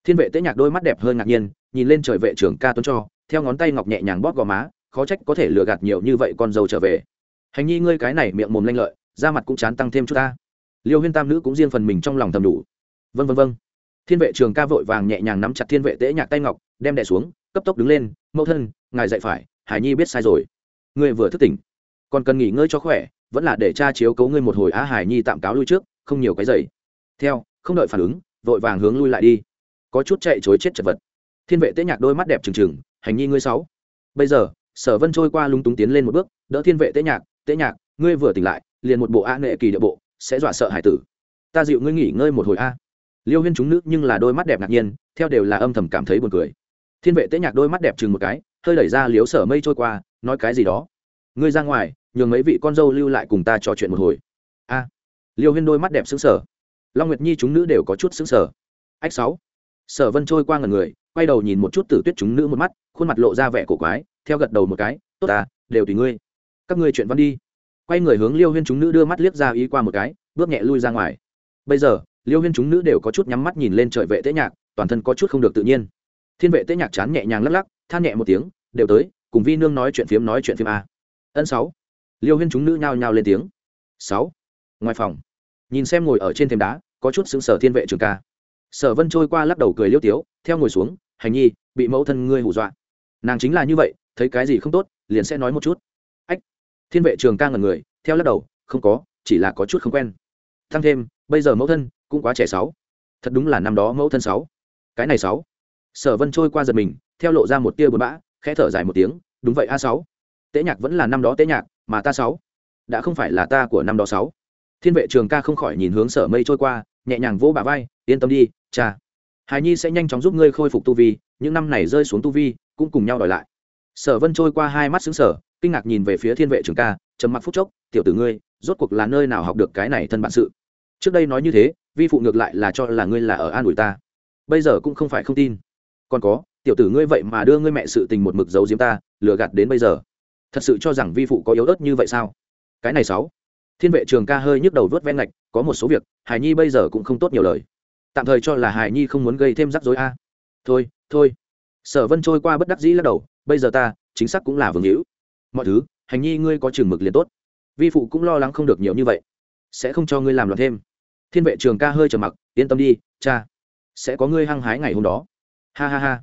Thiên vệ tế nhạc đôi mắt đẹp hơi ngạc nhiên nhìn lên trời vệ trưởng ca tuấn cho, theo ngón tay ngọc nhẹ nhàng bóp gò má, khó trách có thể lừa gạt nhiều như vậy con dâu trở về. Hành nhi ngươi cái này miệng mồm lanh lợi, da mặt cũng chán tăng thêm chút ta. Liêu huyên tam nữ cũng riêng phần mình trong lòng thầm đủ. Vân vân vân thiên vệ trường ca vội vàng nhẹ nhàng nắm chặt thiên vệ tễ nhạc tay ngọc, đem đẻ xuống, cấp tốc đứng lên, mẫu thân, ngài dạy phải, hải nhi biết sai rồi. Ngươi vừa thức tỉnh, còn cần nghỉ ngơi cho khỏe, vẫn là để cha chiếu cấu ngươi một hồi á, hải nhi tạm cáo lui trước, không nhiều cái giày. Theo, không đợi phản ứng, vội vàng hướng lui lại đi. Có chút chạy chối chết chật vật thiên vệ tế nhạc đôi mắt đẹp trừng trừng, hành nhi ngươi sáu. Bây giờ, sở vân trôi qua lúng túng tiến lên một bước, đỡ thiên vệ tế nhạc tế nhạc, ngươi vừa tỉnh lại, liền một bộ a nghệ kỳ địa bộ, sẽ dọa sợ hải tử. Ta dịu ngươi nghỉ ngơi một hồi a. Liêu huyên chúng nữ nhưng là đôi mắt đẹp ngạc nhiên, theo đều là âm thầm cảm thấy buồn cười. Thiên vệ tế nhạc đôi mắt đẹp chừng một cái, hơi đẩy ra liếu sở mây trôi qua, nói cái gì đó. Ngươi ra ngoài, nhường mấy vị con dâu lưu lại cùng ta trò chuyện một hồi. A. Liêu huyên đôi mắt đẹp xứng sở long nguyệt nhi chúng nữ đều có chút xứng sở ách sáu. Sở vân trôi qua ngần người quay đầu nhìn một chút tử tuyết chúng nữ một mắt, khuôn mặt lộ ra vẻ cổ quái, theo gật đầu một cái, tốt ta, đều tùy ngươi. Các ngươi chuyện văn đi. Quay người hướng liêu huyên chúng nữ đưa mắt liếc ra ý qua một cái, bước nhẹ lui ra ngoài. Bây giờ, liêu huyên chúng nữ đều có chút nhắm mắt nhìn lên trời vệ tế nhạc, toàn thân có chút không được tự nhiên. Thiên vệ tế nhạc chán nhẹ nhàng lắc lắc, than nhẹ một tiếng, đều tới, cùng vi nương nói chuyện phiếm nói chuyện phim a. Ân sáu. Liêu huyên chúng nữ nhao nhao lên tiếng. Sáu. Ngoài phòng, nhìn xem ngồi ở trên thềm đá, có chút xứng sở thiên vệ trường ca. Sở vân trôi qua lắc đầu cười liêu tiếu, theo ngồi xuống hành nhi, bị mẫu thân ngươi hù dọa. Nàng chính là như vậy, thấy cái gì không tốt, liền sẽ nói một chút. Ách. Thiên vệ trường ca ngần người, theo lắc đầu, không có, chỉ là có chút không quen. Thăng thêm, bây giờ mẫu thân cũng quá trẻ sáu. Thật đúng là năm đó mẫu thân sáu. Cái này sáu. Sở vân trôi qua giật mình, theo lộ ra một tia buồn bã, khẽ thở dài một tiếng, đúng vậy a sáu. Tế nhạc vẫn là năm đó tế nhạc, mà ta sáu. Đã không phải là ta của năm đó sáu. Thiên vệ trường ca không khỏi nhìn hướng sở mây trôi qua, nhẹ nhàng vỗ bà vai, yên tâm đi, cha hài nhi sẽ nhanh chóng giúp ngươi khôi phục tu vi, những năm này rơi xuống tu vi, cũng cùng nhau đòi lại. Sở vân trôi qua hai mắt xứng sở kinh ngạc nhìn về phía thiên vệ trường ca, trầm mặc phúc chốc, tiểu tử ngươi, rốt cuộc là nơi nào học được cái này thân bản sự? Trước đây nói như thế, vi phụ ngược lại là cho là ngươi là ở an ủi ta. Bây giờ cũng không phải không tin. Còn có, tiểu tử ngươi vậy mà đưa ngươi mẹ sự tình một mực giấu giếm ta, lừa gạt đến bây giờ. Thật sự cho rằng vi phụ có yếu ớt như vậy sao? Cái này sáu. Thiên vệ trường ca hơi nhức đầu vớt ven ngạch, có một số việc, hải nhi bây giờ cũng không tốt nhiều lời tạm thời cho là hải nhi không muốn gây thêm rắc rối a. Thôi thôi. Sở vân trôi qua bất đắc dĩ lắc đầu, bây giờ ta, chính xác cũng là vương hữu. Mọi thứ hành nhi ngươi có chừng mực liền tốt. Vi phụ cũng lo lắng không được nhiều như vậy. Sẽ không cho ngươi làm loạn thêm. Thiên vệ trường ca hơi trầm mặc, yên tâm đi, cha. Sẽ có ngươi hăng hái ngày hôm đó. Ha ha ha.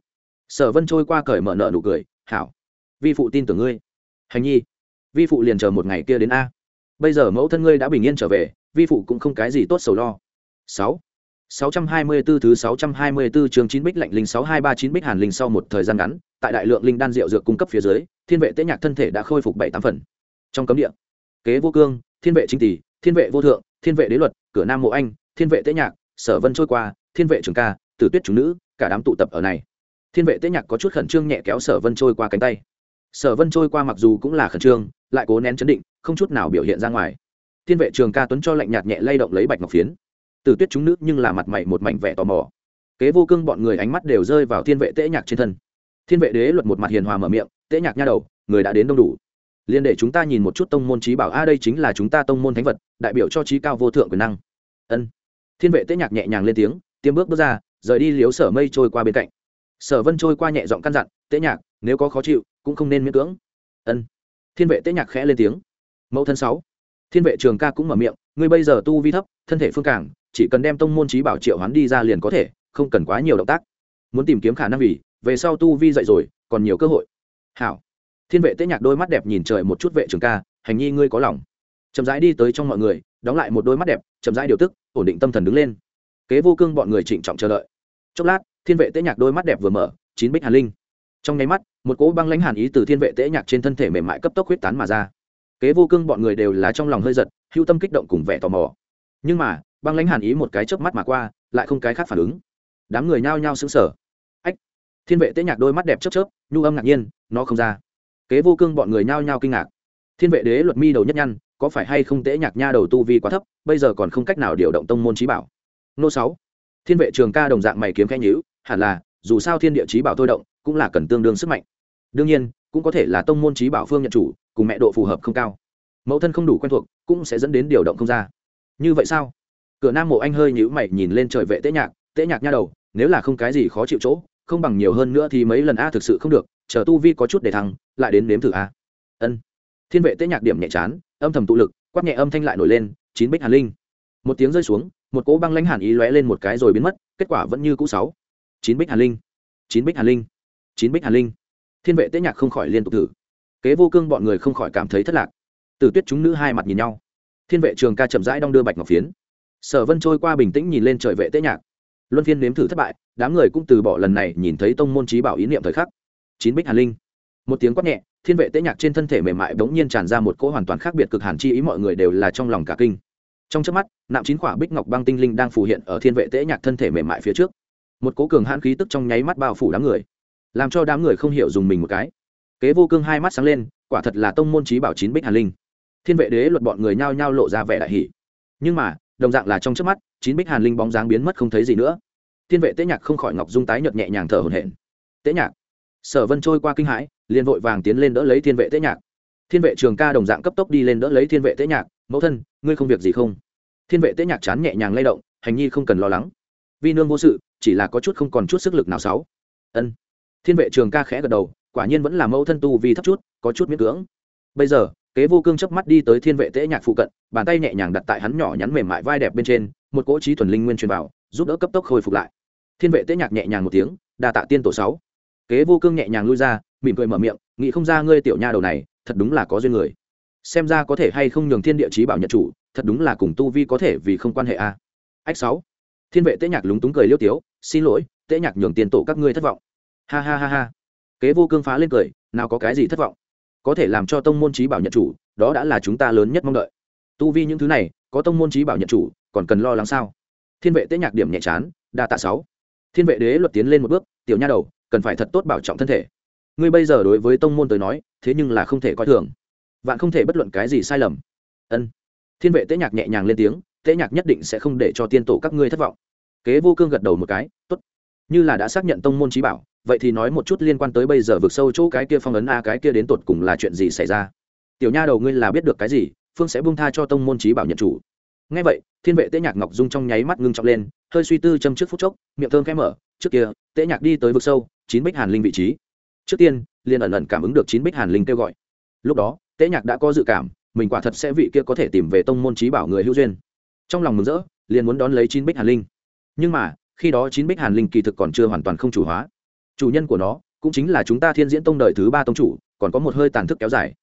Sở vân trôi qua cởi mở nợ nụ cười, hảo. Vi phụ tin tưởng ngươi. Hành nhi, vi phụ liền chờ một ngày kia đến a. Bây giờ mẫu thân ngươi đã bình yên trở về, vi phụ cũng không cái gì tốt sầu lo. Sáu. 624 thứ 624 trường 9 bích lạnh linh 6239 bích hàn linh sau một thời gian ngắn, tại đại lượng linh đan rượu dược cung cấp phía dưới, thiên vệ tế nhạc thân thể đã khôi phục 7, 8 phần. Trong cấm địa, kế vô cương, thiên vệ chính tỷ, thiên vệ vô thượng, thiên vệ đế luật, cửa nam mộ anh, thiên vệ tế nhạc, sở vân trôi qua, thiên vệ trường ca, tử tuyết chúng nữ, cả đám tụ tập ở này. Thiên vệ tế nhạc có chút khẩn trương nhẹ kéo sở vân trôi qua cánh tay. Sở vân trôi qua mặc dù cũng là khẩn trương, lại cố nén chấn định, không chút nào biểu hiện ra ngoài. Thiên vệ trường ca tuấn cho lạnh nhạt nhẹ lay động lấy bạch ngọc phiến từ tuyết chúng nữ nhưng là mặt mày một mảnh vẻ tò mò. Kế vô cương bọn người ánh mắt đều rơi vào thiên vệ tễ nhạc trên thân. Thiên vệ đế luật một mặt hiền hòa mở miệng, tễ nhạc nha đầu, người đã đến đông đủ. Liên để chúng ta nhìn một chút tông môn trí bảo. A, đây chính là chúng ta tông môn thánh vật, đại biểu cho trí cao vô thượng quyền năng. Ân. Thiên vệ tễ nhạc nhẹ nhàng lên tiếng, tiêm bước bước ra, rời đi liếu sở mây trôi qua bên cạnh. Sở vân trôi qua nhẹ giọng căn dặn, tễ nhạc, nếu có khó chịu, cũng không nên miễn cưỡng. Ân. Thiên vệ tễ nhạc khẽ lên tiếng, mẫu thân sáu. Thiên vệ trường ca cũng mở miệng ngươi bây giờ tu vi thấp, thân thể phương cảng, chỉ cần đem tông môn trí bảo triệu hoán đi ra liền có thể, không cần quá nhiều động tác. Muốn tìm kiếm khả năng vì, về sau tu vi dậy rồi, còn nhiều cơ hội. Hảo. Thiên vệ tế nhạc đôi mắt đẹp nhìn trời một chút vệ trường ca, hành nhi ngươi có lòng. Chậm rãi đi tới trong mọi người, đóng lại một đôi mắt đẹp, chậm rãi điều tức, ổn định tâm thần đứng lên. Kế vô cương bọn người trịnh trọng chờ đợi. Chốc lát, thiên vệ tế nhạc đôi mắt đẹp vừa mở, chín bích hàn linh. Trong nháy mắt, một cỗ băng lãnh hàn ý từ thiên vệ tế nhạc trên thân thể mềm mại cấp tốc huyết tán mà ra kế vô cương bọn người đều là trong lòng hơi giật, hưu tâm kích động cùng vẻ tò mò. Nhưng mà, băng lãnh hàn ý một cái chớp mắt mà qua, lại không cái khác phản ứng. Đám người nhao nhao sững sờ. Ách! Thiên vệ tế nhạc đôi mắt đẹp chớp chớp, nhu âm ngạc nhiên, nó không ra. Kế vô cương bọn người nhao nhao kinh ngạc. Thiên vệ đế luật mi đầu nhất nhăn, có phải hay không tế nhạc nha đầu tu vi quá thấp, bây giờ còn không cách nào điều động tông môn trí bảo? Nô sáu. Thiên vệ trường ca đồng dạng mày kiếm khẽ nhíu, hẳn là, dù sao thiên địa trí bảo thôi động, cũng là cần tương đương sức mạnh. Đương nhiên cũng có thể là tông môn trí bảo phương nhận chủ, cùng mẹ độ phù hợp không cao. Mẫu thân không đủ quen thuộc, cũng sẽ dẫn đến điều động không ra. Như vậy sao? Cửa nam mộ anh hơi nhữ mày nhìn lên trời vệ tế nhạc tế nhạc nha đầu, nếu là không cái gì khó chịu chỗ, không bằng nhiều hơn nữa thì mấy lần a thực sự không được, chờ tu vi có chút để thăng, lại đến nếm thử a. Ân. Thiên vệ tế nhạc điểm nhẹ chán, âm thầm tụ lực, quát nhẹ âm thanh lại nổi lên, chín bích hàn linh. Một tiếng rơi xuống, một cỗ băng lãnh hàn ý lóe lên một cái rồi biến mất, kết quả vẫn như cũ sáu. Chín bích hàn linh. Chín bích hàn linh. Chín bích hàn linh thiên vệ tế nhạc không khỏi liên tục thử. Kế vô cương bọn người không khỏi cảm thấy thất lạc. Từ tuyết chúng nữ hai mặt nhìn nhau. Thiên vệ trường ca chậm rãi đong đưa bạch ngọc phiến. Sở vân trôi qua bình tĩnh nhìn lên trời vệ tế nhạc. Luân phiên nếm thử thất bại, đám người cũng từ bỏ lần này nhìn thấy tông môn trí bảo ý niệm thời khắc. Chín bích hàn linh. Một tiếng quát nhẹ, thiên vệ tế nhạc trên thân thể mềm mại bỗng nhiên tràn ra một cỗ hoàn toàn khác biệt cực hàn chi ý, mọi người đều là trong lòng cả kinh. Trong chớp mắt, nạm chín quả bích ngọc băng tinh linh đang phù hiện ở thiên vệ tế nhạc thân thể mềm mại phía trước. Một cỗ cường hãn khí tức trong nháy mắt bao phủ đám người làm cho đám người không hiểu dùng mình một cái. Kế vô cương hai mắt sáng lên, quả thật là tông môn trí bảo chín bích hàn linh. Thiên vệ đế luật bọn người nhao nhao lộ ra vẻ đại hỷ nhưng mà, đồng dạng là trong trước mắt, chín bích hàn linh bóng dáng biến mất không thấy gì nữa. Thiên vệ tế nhạc không khỏi ngọc dung tái nhợt nhẹ nhàng thở hổn hển. Tế nhạc. Sở vân trôi qua kinh hãi, liền vội vàng tiến lên đỡ lấy thiên vệ tế nhạc. Thiên vệ trường ca đồng dạng cấp tốc đi lên đỡ lấy thiên vệ tế nhạc, mẫu thân, ngươi không việc gì không? Thiên vệ tế nhạc chán nhẹ nhàng lay động, hành nhi không cần lo lắng. Vi nương vô sự, chỉ là có chút không còn chút sức lực nào sáu ân thiên vệ trường ca khẽ gật đầu, quả nhiên vẫn là mẫu thân tu vì thấp chút, có chút miễn cưỡng. Bây giờ, kế vô cương chớp mắt đi tới thiên vệ tễ nhạc phụ cận, bàn tay nhẹ nhàng đặt tại hắn nhỏ nhắn mềm mại vai đẹp bên trên, một cỗ trí thuần linh nguyên truyền vào, giúp đỡ cấp tốc khôi phục lại. Thiên vệ tễ nhạc nhẹ nhàng một tiếng đà tạ tiên tổ sáu. Kế vô cương nhẹ nhàng lui ra, mỉm cười mở miệng, nghĩ không ra ngươi tiểu nha đầu này, thật đúng là có duyên người. Xem ra có thể hay không nhường thiên địa chí bảo nhật chủ, thật đúng là cùng tu vi có thể vì không quan hệ a. Ách sáu. Thiên vệ tễ nhạc lúng túng cười liêu tiếu, xin lỗi tễ nhạc nhường tiền tổ các ngươi thất vọng ha ha ha ha. Kế vô cương phá lên cười, nào có cái gì thất vọng. Có thể làm cho tông môn trí bảo nhận chủ, đó đã là chúng ta lớn nhất mong đợi. Tu vi những thứ này, có tông môn trí bảo nhận chủ, còn cần lo lắng sao? Thiên vệ tế nhạc điểm nhẹ chán, đa tạ sáu. Thiên vệ đế luật tiến lên một bước, tiểu nha đầu, cần phải thật tốt bảo trọng thân thể. Ngươi bây giờ đối với tông môn tới nói, thế nhưng là không thể coi thường. Vạn không thể bất luận cái gì sai lầm. Ân. Thiên vệ tế nhạc nhẹ nhàng lên tiếng, tế nhạc nhất định sẽ không để cho tiên tổ các ngươi thất vọng. Kế vô cương gật đầu một cái, tốt như là đã xác nhận tông môn trí bảo, vậy thì nói một chút liên quan tới bây giờ vực sâu chỗ cái kia phong ấn a, cái kia đến tột cùng là chuyện gì xảy ra? Tiểu nha đầu ngươi là biết được cái gì, phương sẽ buông tha cho tông môn trí bảo nhận chủ. Ngay vậy, thiên vệ tế nhạc ngọc dung trong nháy mắt ngưng trọng lên, hơi suy tư châm trước phút chốc, miệng thơm khẽ mở, trước kia, tế nhạc đi tới vực sâu, chín bích hàn linh vị trí. Trước tiên, liền ẩn ẩn cảm ứng được chín bích hàn linh kêu gọi. Lúc đó, tế nhạc đã có dự cảm, mình quả thật sẽ vị kia có thể tìm về tông môn trí bảo người hữu duyên. Trong lòng mừng rỡ, liền muốn đón lấy chín bích hàn linh. Nhưng mà khi đó chín bích hàn linh kỳ thực còn chưa hoàn toàn không chủ hóa. Chủ nhân của nó cũng chính là chúng ta thiên diễn tông đời thứ ba tông chủ, còn có một hơi tàn thức kéo dài.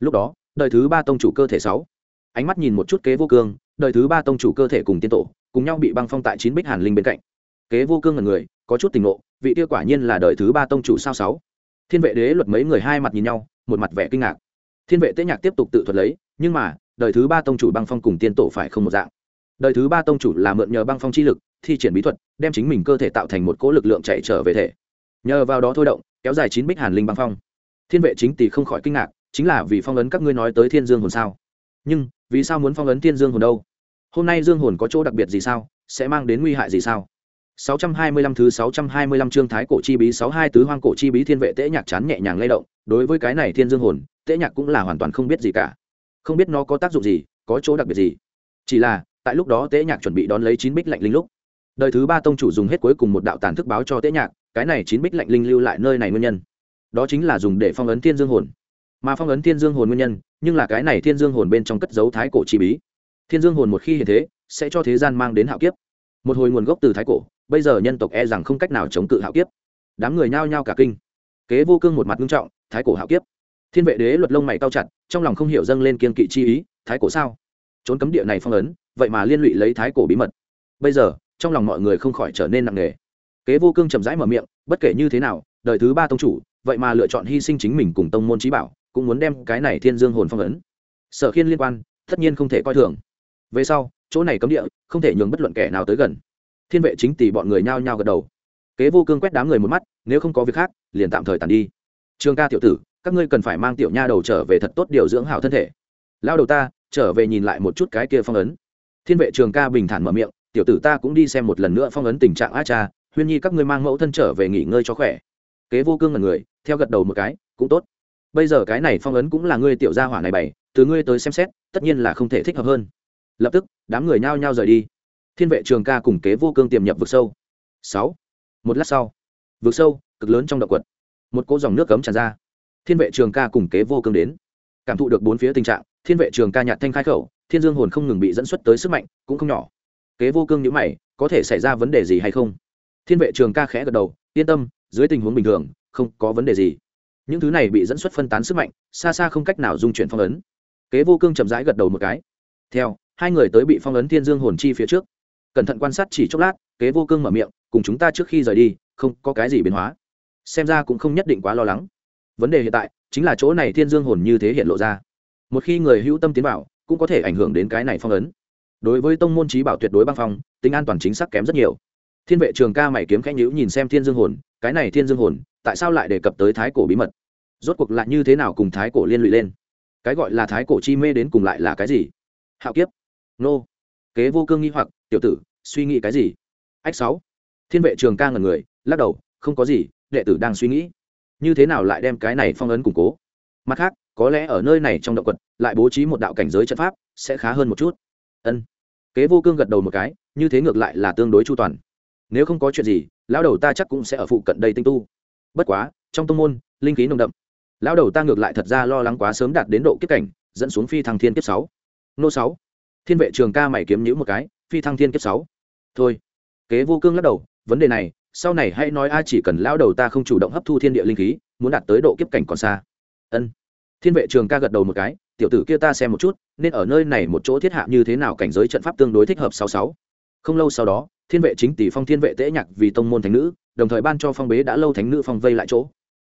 Lúc đó, đời thứ ba tông chủ cơ thể sáu. Ánh mắt nhìn một chút kế vô cương, đời thứ ba tông chủ cơ thể cùng tiên tổ, cùng nhau bị băng phong tại chín bích hàn linh bên cạnh. Kế vô cương là người, có chút tình ngộ, vị tiêu quả nhiên là đời thứ ba tông chủ sao sáu. Thiên vệ đế luật mấy người hai mặt nhìn nhau, một mặt vẻ kinh ngạc. Thiên vệ tế nhạc tiếp tục tự thuật lấy, nhưng mà, đời thứ ba tông chủ băng phong cùng tiên tổ phải không một dạng. Đời thứ ba tông chủ là mượn nhờ băng phong chi lực thi triển bí thuật đem chính mình cơ thể tạo thành một cỗ lực lượng chạy trở về thể. Nhờ vào đó thôi động kéo dài chín bích hàn linh băng phong. Thiên vệ chính tỷ không khỏi kinh ngạc chính là vì phong ấn các ngươi nói tới thiên dương hồn sao? Nhưng vì sao muốn phong ấn thiên dương hồn đâu? Hôm nay dương hồn có chỗ đặc biệt gì sao? Sẽ mang đến nguy hại gì sao? 625 thứ 625 chương thái cổ chi bí 62 tứ hoang cổ chi bí thiên vệ tế nhạc chán nhẹ nhàng lay động, đối với cái này thiên dương hồn, tế nhạc cũng là hoàn toàn không biết gì cả. Không biết nó có tác dụng gì, có chỗ đặc biệt gì. Chỉ là, tại lúc đó tế nhạc chuẩn bị đón lấy chín bích lạnh linh lúc, đời thứ ba tông chủ dùng hết cuối cùng một đạo tàn thức báo cho tế nhạc, cái này chín bích lạnh linh lưu lại nơi này nguyên nhân. Đó chính là dùng để phong ấn thiên dương hồn. Mà phong ấn thiên dương hồn nguyên nhân, nhưng là cái này thiên dương hồn bên trong cất giấu thái cổ chi bí. Thiên dương hồn một khi hiện thế, sẽ cho thế gian mang đến hạo kiếp. Một hồi nguồn gốc từ thái cổ, bây giờ nhân tộc e rằng không cách nào chống cự hạo kiếp đám người nhao nhao cả kinh kế vô cương một mặt nghiêm trọng thái cổ hạo kiếp thiên vệ đế luật lông mày cao chặt trong lòng không hiểu dâng lên kiên kỵ chi ý thái cổ sao trốn cấm địa này phong ấn vậy mà liên lụy lấy thái cổ bí mật bây giờ trong lòng mọi người không khỏi trở nên nặng nề. Kế vô cương chậm rãi mở miệng, bất kể như thế nào, đời thứ ba tông chủ, vậy mà lựa chọn hy sinh chính mình cùng tông môn trí bảo, cũng muốn đem cái này thiên dương hồn phong ấn. Sở khiên liên quan, tất nhiên không thể coi thường. Về sau, chỗ này cấm địa, không thể nhường bất luận kẻ nào tới gần. Thiên vệ chính tỷ bọn người nhao nhao gật đầu. Kế vô cương quét đám người một mắt, nếu không có việc khác, liền tạm thời tàn đi. Trường ca tiểu tử, các ngươi cần phải mang tiểu nha đầu trở về thật tốt điều dưỡng hảo thân thể. Lao đầu ta, trở về nhìn lại một chút cái kia phong ấn. Thiên vệ trường ca bình thản mở miệng tiểu tử ta cũng đi xem một lần nữa phong ấn tình trạng a cha, huyên nhi các ngươi mang mẫu thân trở về nghỉ ngơi cho khỏe. Kế vô cương là người, theo gật đầu một cái, cũng tốt. Bây giờ cái này phong ấn cũng là ngươi tiểu gia hỏa này bày, từ ngươi tới xem xét, tất nhiên là không thể thích hợp hơn. Lập tức, đám người nhao nhao rời đi. Thiên vệ trường ca cùng kế vô cương tiềm nhập vực sâu. Sáu. Một lát sau, vực sâu, cực lớn trong động quật. Một cỗ dòng nước cấm tràn ra. Thiên vệ trường ca cùng kế vô cương đến. Cảm thụ được bốn phía tình trạng, thiên vệ trường ca nhạt thanh khai khẩu, thiên dương hồn không ngừng bị dẫn xuất tới sức mạnh, cũng không nhỏ kế vô cương nhữ mày, có thể xảy ra vấn đề gì hay không? Thiên vệ trường ca khẽ gật đầu, yên tâm, dưới tình huống bình thường, không có vấn đề gì. Những thứ này bị dẫn xuất phân tán sức mạnh, xa xa không cách nào dung chuyển phong ấn. Kế vô cương chậm rãi gật đầu một cái. Theo, hai người tới bị phong ấn thiên dương hồn chi phía trước. Cẩn thận quan sát chỉ chốc lát, kế vô cương mở miệng, cùng chúng ta trước khi rời đi, không có cái gì biến hóa. Xem ra cũng không nhất định quá lo lắng. Vấn đề hiện tại, chính là chỗ này thiên dương hồn như thế hiện lộ ra. Một khi người hữu tâm tiến vào, cũng có thể ảnh hưởng đến cái này phong ấn đối với tông môn trí bảo tuyệt đối băng phong, tính an toàn chính xác kém rất nhiều. Thiên vệ trường ca mày kiếm khẽ nhữ nhìn xem thiên dương hồn, cái này thiên dương hồn, tại sao lại đề cập tới thái cổ bí mật? Rốt cuộc lại như thế nào cùng thái cổ liên lụy lên? Cái gọi là thái cổ chi mê đến cùng lại là cái gì? Hạo kiếp. Nô. Kế vô cương nghi hoặc, tiểu tử, suy nghĩ cái gì? Ách sáu. Thiên vệ trường ca ngần người, lắc đầu, không có gì, đệ tử đang suy nghĩ. Như thế nào lại đem cái này phong ấn củng cố? Mặt khác, có lẽ ở nơi này trong động quật, lại bố trí một đạo cảnh giới trận pháp, sẽ khá hơn một chút ân. Kế vô cương gật đầu một cái, như thế ngược lại là tương đối chu toàn. Nếu không có chuyện gì, lão đầu ta chắc cũng sẽ ở phụ cận đây tinh tu. Bất quá, trong tông môn, linh khí nồng đậm. Lão đầu ta ngược lại thật ra lo lắng quá sớm đạt đến độ kiếp cảnh, dẫn xuống phi thăng thiên kiếp sáu. Nô sáu. Thiên vệ trường ca mày kiếm nhữ một cái, phi thăng thiên kiếp sáu. Thôi. Kế vô cương lắc đầu, vấn đề này, sau này hãy nói a chỉ cần lão đầu ta không chủ động hấp thu thiên địa linh khí, muốn đạt tới độ kiếp cảnh còn xa. Ân. Thiên vệ trường ca gật đầu một cái tiểu tử kia ta xem một chút, nên ở nơi này một chỗ thiết hạ như thế nào cảnh giới trận pháp tương đối thích hợp sáu sáu. Không lâu sau đó, thiên vệ chính tỷ phong thiên vệ tễ nhạc vì tông môn thánh nữ, đồng thời ban cho phong bế đã lâu thánh nữ phong vây lại chỗ.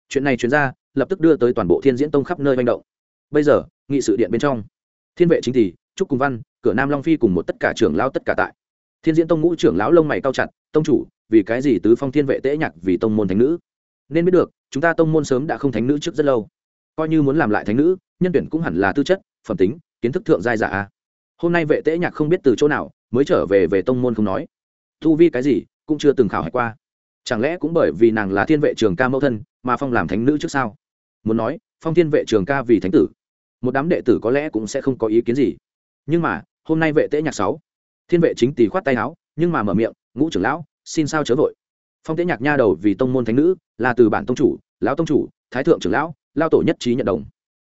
Chuyện này chuyển ra, lập tức đưa tới toàn bộ thiên diễn tông khắp nơi manh động. Bây giờ, nghị sự điện bên trong, thiên vệ chính tỷ, trúc cùng văn, cửa nam long phi cùng một tất cả trưởng lao tất cả tại. Thiên diễn tông ngũ trưởng lão lông mày cao chặt, tông chủ, vì cái gì tứ phong thiên vệ tễ nhạc vì tông môn thánh nữ? Nên biết được, chúng ta tông môn sớm đã không thánh nữ trước rất lâu coi như muốn làm lại thánh nữ, nhân tuyển cũng hẳn là tư chất, phẩm tính, kiến thức thượng giai giả hôm nay vệ tễ nhạc không biết từ chỗ nào, mới trở về về tông môn không nói. Thu vi cái gì, cũng chưa từng khảo hạch qua. Chẳng lẽ cũng bởi vì nàng là thiên vệ trường ca mẫu thân, mà phong làm thánh nữ trước sao? Muốn nói, phong thiên vệ trường ca vì thánh tử. Một đám đệ tử có lẽ cũng sẽ không có ý kiến gì. Nhưng mà, hôm nay vệ tễ nhạc sáu. Thiên vệ chính tì khoát tay áo, nhưng mà mở miệng, ngũ trưởng lão, xin sao chớ vội? Phong tễ nhạc nha đầu vì tông môn thánh nữ, là từ bản tông chủ, lão tông chủ, thái thượng trưởng lão lao tổ nhất trí nhận đồng.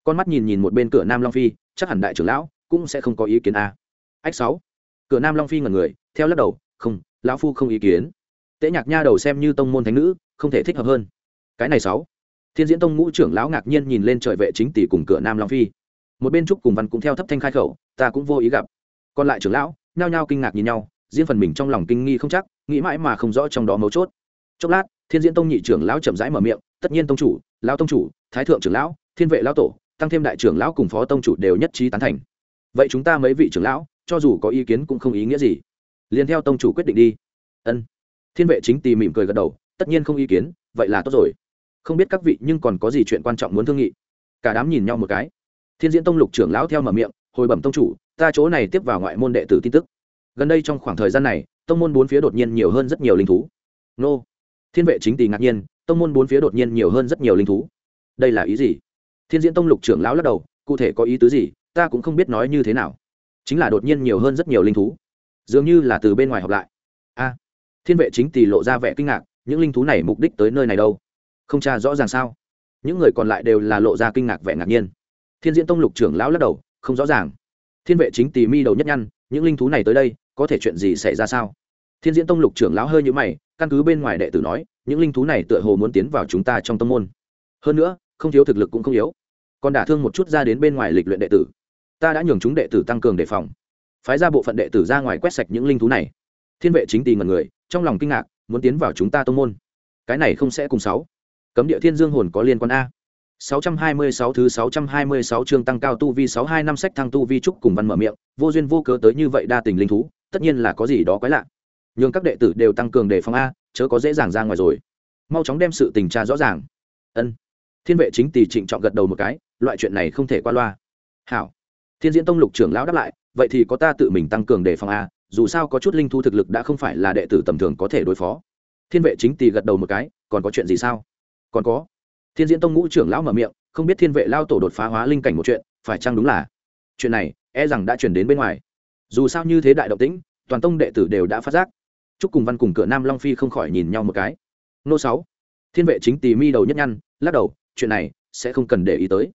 Con mắt nhìn nhìn một bên cửa nam long phi, chắc hẳn đại trưởng lão cũng sẽ không có ý kiến a. Ách sáu. Cửa nam long phi ngần người, theo lắc đầu, không, lão phu không ý kiến. Tễ nhạc nha đầu xem như tông môn thánh nữ, không thể thích hợp hơn. Cái này sáu. Thiên diễn tông ngũ trưởng lão ngạc nhiên nhìn lên trời vệ chính tỷ cùng cửa nam long phi. Một bên trúc cùng văn cũng theo thấp thanh khai khẩu, ta cũng vô ý gặp. Còn lại trưởng lão, nhao nhao kinh ngạc nhìn nhau, riêng phần mình trong lòng kinh nghi không chắc, nghĩ mãi mà không rõ trong đó mấu chốt. Chốc lát, thiên diễn tông nhị trưởng lão chậm rãi mở miệng, tất nhiên tông chủ, lão tông chủ thái thượng trưởng lão, thiên vệ lão tổ, tăng thêm đại trưởng lão cùng phó tông chủ đều nhất trí tán thành. Vậy chúng ta mấy vị trưởng lão, cho dù có ý kiến cũng không ý nghĩa gì. Liền theo tông chủ quyết định đi. Ân. Thiên vệ chính tì mỉm cười gật đầu, tất nhiên không ý kiến, vậy là tốt rồi. Không biết các vị nhưng còn có gì chuyện quan trọng muốn thương nghị? Cả đám nhìn nhau một cái. Thiên diễn tông lục trưởng lão theo mở miệng, hồi bẩm tông chủ, ta chỗ này tiếp vào ngoại môn đệ tử tin tức. Gần đây trong khoảng thời gian này, tông môn bốn phía đột nhiên nhiều hơn rất nhiều linh thú. Nô. Thiên vệ chính tì ngạc nhiên, tông môn bốn phía đột nhiên nhiều hơn rất nhiều linh thú đây là ý gì? Thiên diễn tông lục trưởng lão lắc đầu, cụ thể có ý tứ gì, ta cũng không biết nói như thế nào. Chính là đột nhiên nhiều hơn rất nhiều linh thú. Dường như là từ bên ngoài học lại. A, thiên vệ chính tỷ lộ ra vẻ kinh ngạc, những linh thú này mục đích tới nơi này đâu? Không tra rõ ràng sao? Những người còn lại đều là lộ ra kinh ngạc vẻ ngạc nhiên. Thiên diễn tông lục trưởng lão lắc đầu, không rõ ràng. Thiên vệ chính tỷ mi đầu nhất nhăn, những linh thú này tới đây, có thể chuyện gì xảy ra sao? Thiên diễn tông lục trưởng lão hơi nhũ mày, căn cứ bên ngoài đệ tử nói, những linh thú này tựa hồ muốn tiến vào chúng ta trong tâm môn. Hơn nữa không thiếu thực lực cũng không yếu còn đả thương một chút ra đến bên ngoài lịch luyện đệ tử ta đã nhường chúng đệ tử tăng cường đề phòng phái ra bộ phận đệ tử ra ngoài quét sạch những linh thú này thiên vệ chính tì ngần người trong lòng kinh ngạc muốn tiến vào chúng ta tông môn cái này không sẽ cùng sáu cấm địa thiên dương hồn có liên quan a 626 thứ 626 chương tăng cao tu vi 62 năm sách thăng tu vi trúc cùng văn mở miệng, vô duyên vô cớ tới như vậy đa tình linh thú, tất nhiên là có gì đó quái lạ. Nhưng các đệ tử đều tăng cường đề phòng a, chớ có dễ dàng ra ngoài rồi. Mau chóng đem sự tình tra rõ ràng. Ân. Thiên vệ chính tỷ trịnh trọng gật đầu một cái, loại chuyện này không thể qua loa. Hảo. Thiên Diễn Tông lục trưởng lão đáp lại, vậy thì có ta tự mình tăng cường đề phòng a, dù sao có chút linh thu thực lực đã không phải là đệ tử tầm thường có thể đối phó. Thiên vệ chính tỷ gật đầu một cái, còn có chuyện gì sao? Còn có thiên diễn tông ngũ trưởng lão mở miệng không biết thiên vệ lao tổ đột phá hóa linh cảnh một chuyện phải chăng đúng là chuyện này e rằng đã chuyển đến bên ngoài dù sao như thế đại động tĩnh toàn tông đệ tử đều đã phát giác chúc cùng văn cùng cửa nam long phi không khỏi nhìn nhau một cái nô sáu thiên vệ chính tì mi đầu nhất nhăn lắc đầu chuyện này sẽ không cần để ý tới.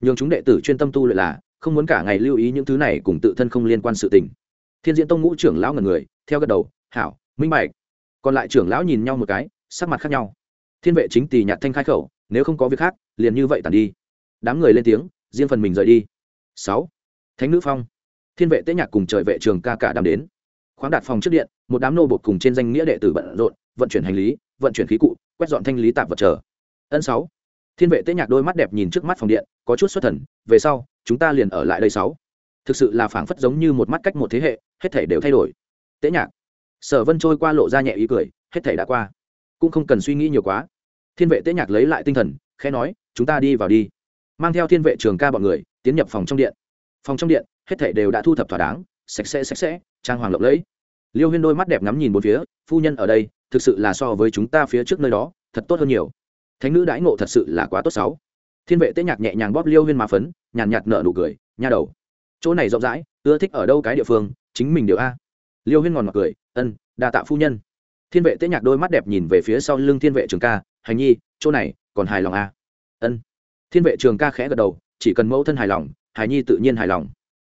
Nhường chúng đệ tử chuyên tâm tu luyện là, không muốn cả ngày lưu ý những thứ này cùng tự thân không liên quan sự tình. Thiên diễn tông ngũ trưởng lão ngần người, theo gật đầu, hảo, minh bạch. Còn lại trưởng lão nhìn nhau một cái, sắc mặt khác nhau. Thiên vệ chính tì nhạt thanh khai khẩu, nếu không có việc khác, liền như vậy tàn đi. Đám người lên tiếng, riêng phần mình rời đi. Sáu, thánh nữ phong. Thiên vệ tế nhạc cùng trời vệ trường ca cả đám đến. Khoáng đạt phòng trước điện, một đám nô bột cùng trên danh nghĩa đệ tử bận rộn, vận chuyển hành lý, vận chuyển khí cụ, quét dọn thanh lý tạp vật chờ. Ân sáu thiên vệ tế nhạc đôi mắt đẹp nhìn trước mắt phòng điện, có chút xuất thần, về sau, chúng ta liền ở lại đây sáu. Thực sự là phảng phất giống như một mắt cách một thế hệ, hết thể đều thay đổi. Tế nhạc. Sở vân trôi qua lộ ra nhẹ ý cười, hết thể đã qua. Cũng không cần suy nghĩ nhiều quá. Thiên vệ tế nhạc lấy lại tinh thần, khẽ nói, chúng ta đi vào đi. Mang theo thiên vệ trường ca bọn người, tiến nhập phòng trong điện. Phòng trong điện, hết thảy đều đã thu thập thỏa đáng, sạch sẽ sạch sẽ, trang hoàng lộng lẫy. Liêu huyên đôi mắt đẹp ngắm nhìn bốn phía, phu nhân ở đây, thực sự là so với chúng ta phía trước nơi đó, thật tốt hơn nhiều thánh nữ đãi ngộ thật sự là quá tốt sáu. Thiên vệ tế nhạc nhẹ nhàng bóp liêu huyên mà phấn, nhàn nhạt nở nụ cười, nha đầu. Chỗ này rộng rãi, ưa thích ở đâu cái địa phương, chính mình đều a. Liêu huyên ngòn mặt cười, ân, đa tạ phu nhân. Thiên vệ tế nhạc đôi mắt đẹp nhìn về phía sau lưng thiên vệ trường ca, hành nhi, chỗ này còn hài lòng à? ân. Thiên vệ trường ca khẽ gật đầu, chỉ cần mẫu thân hài lòng hài nhi tự nhiên hài lòng.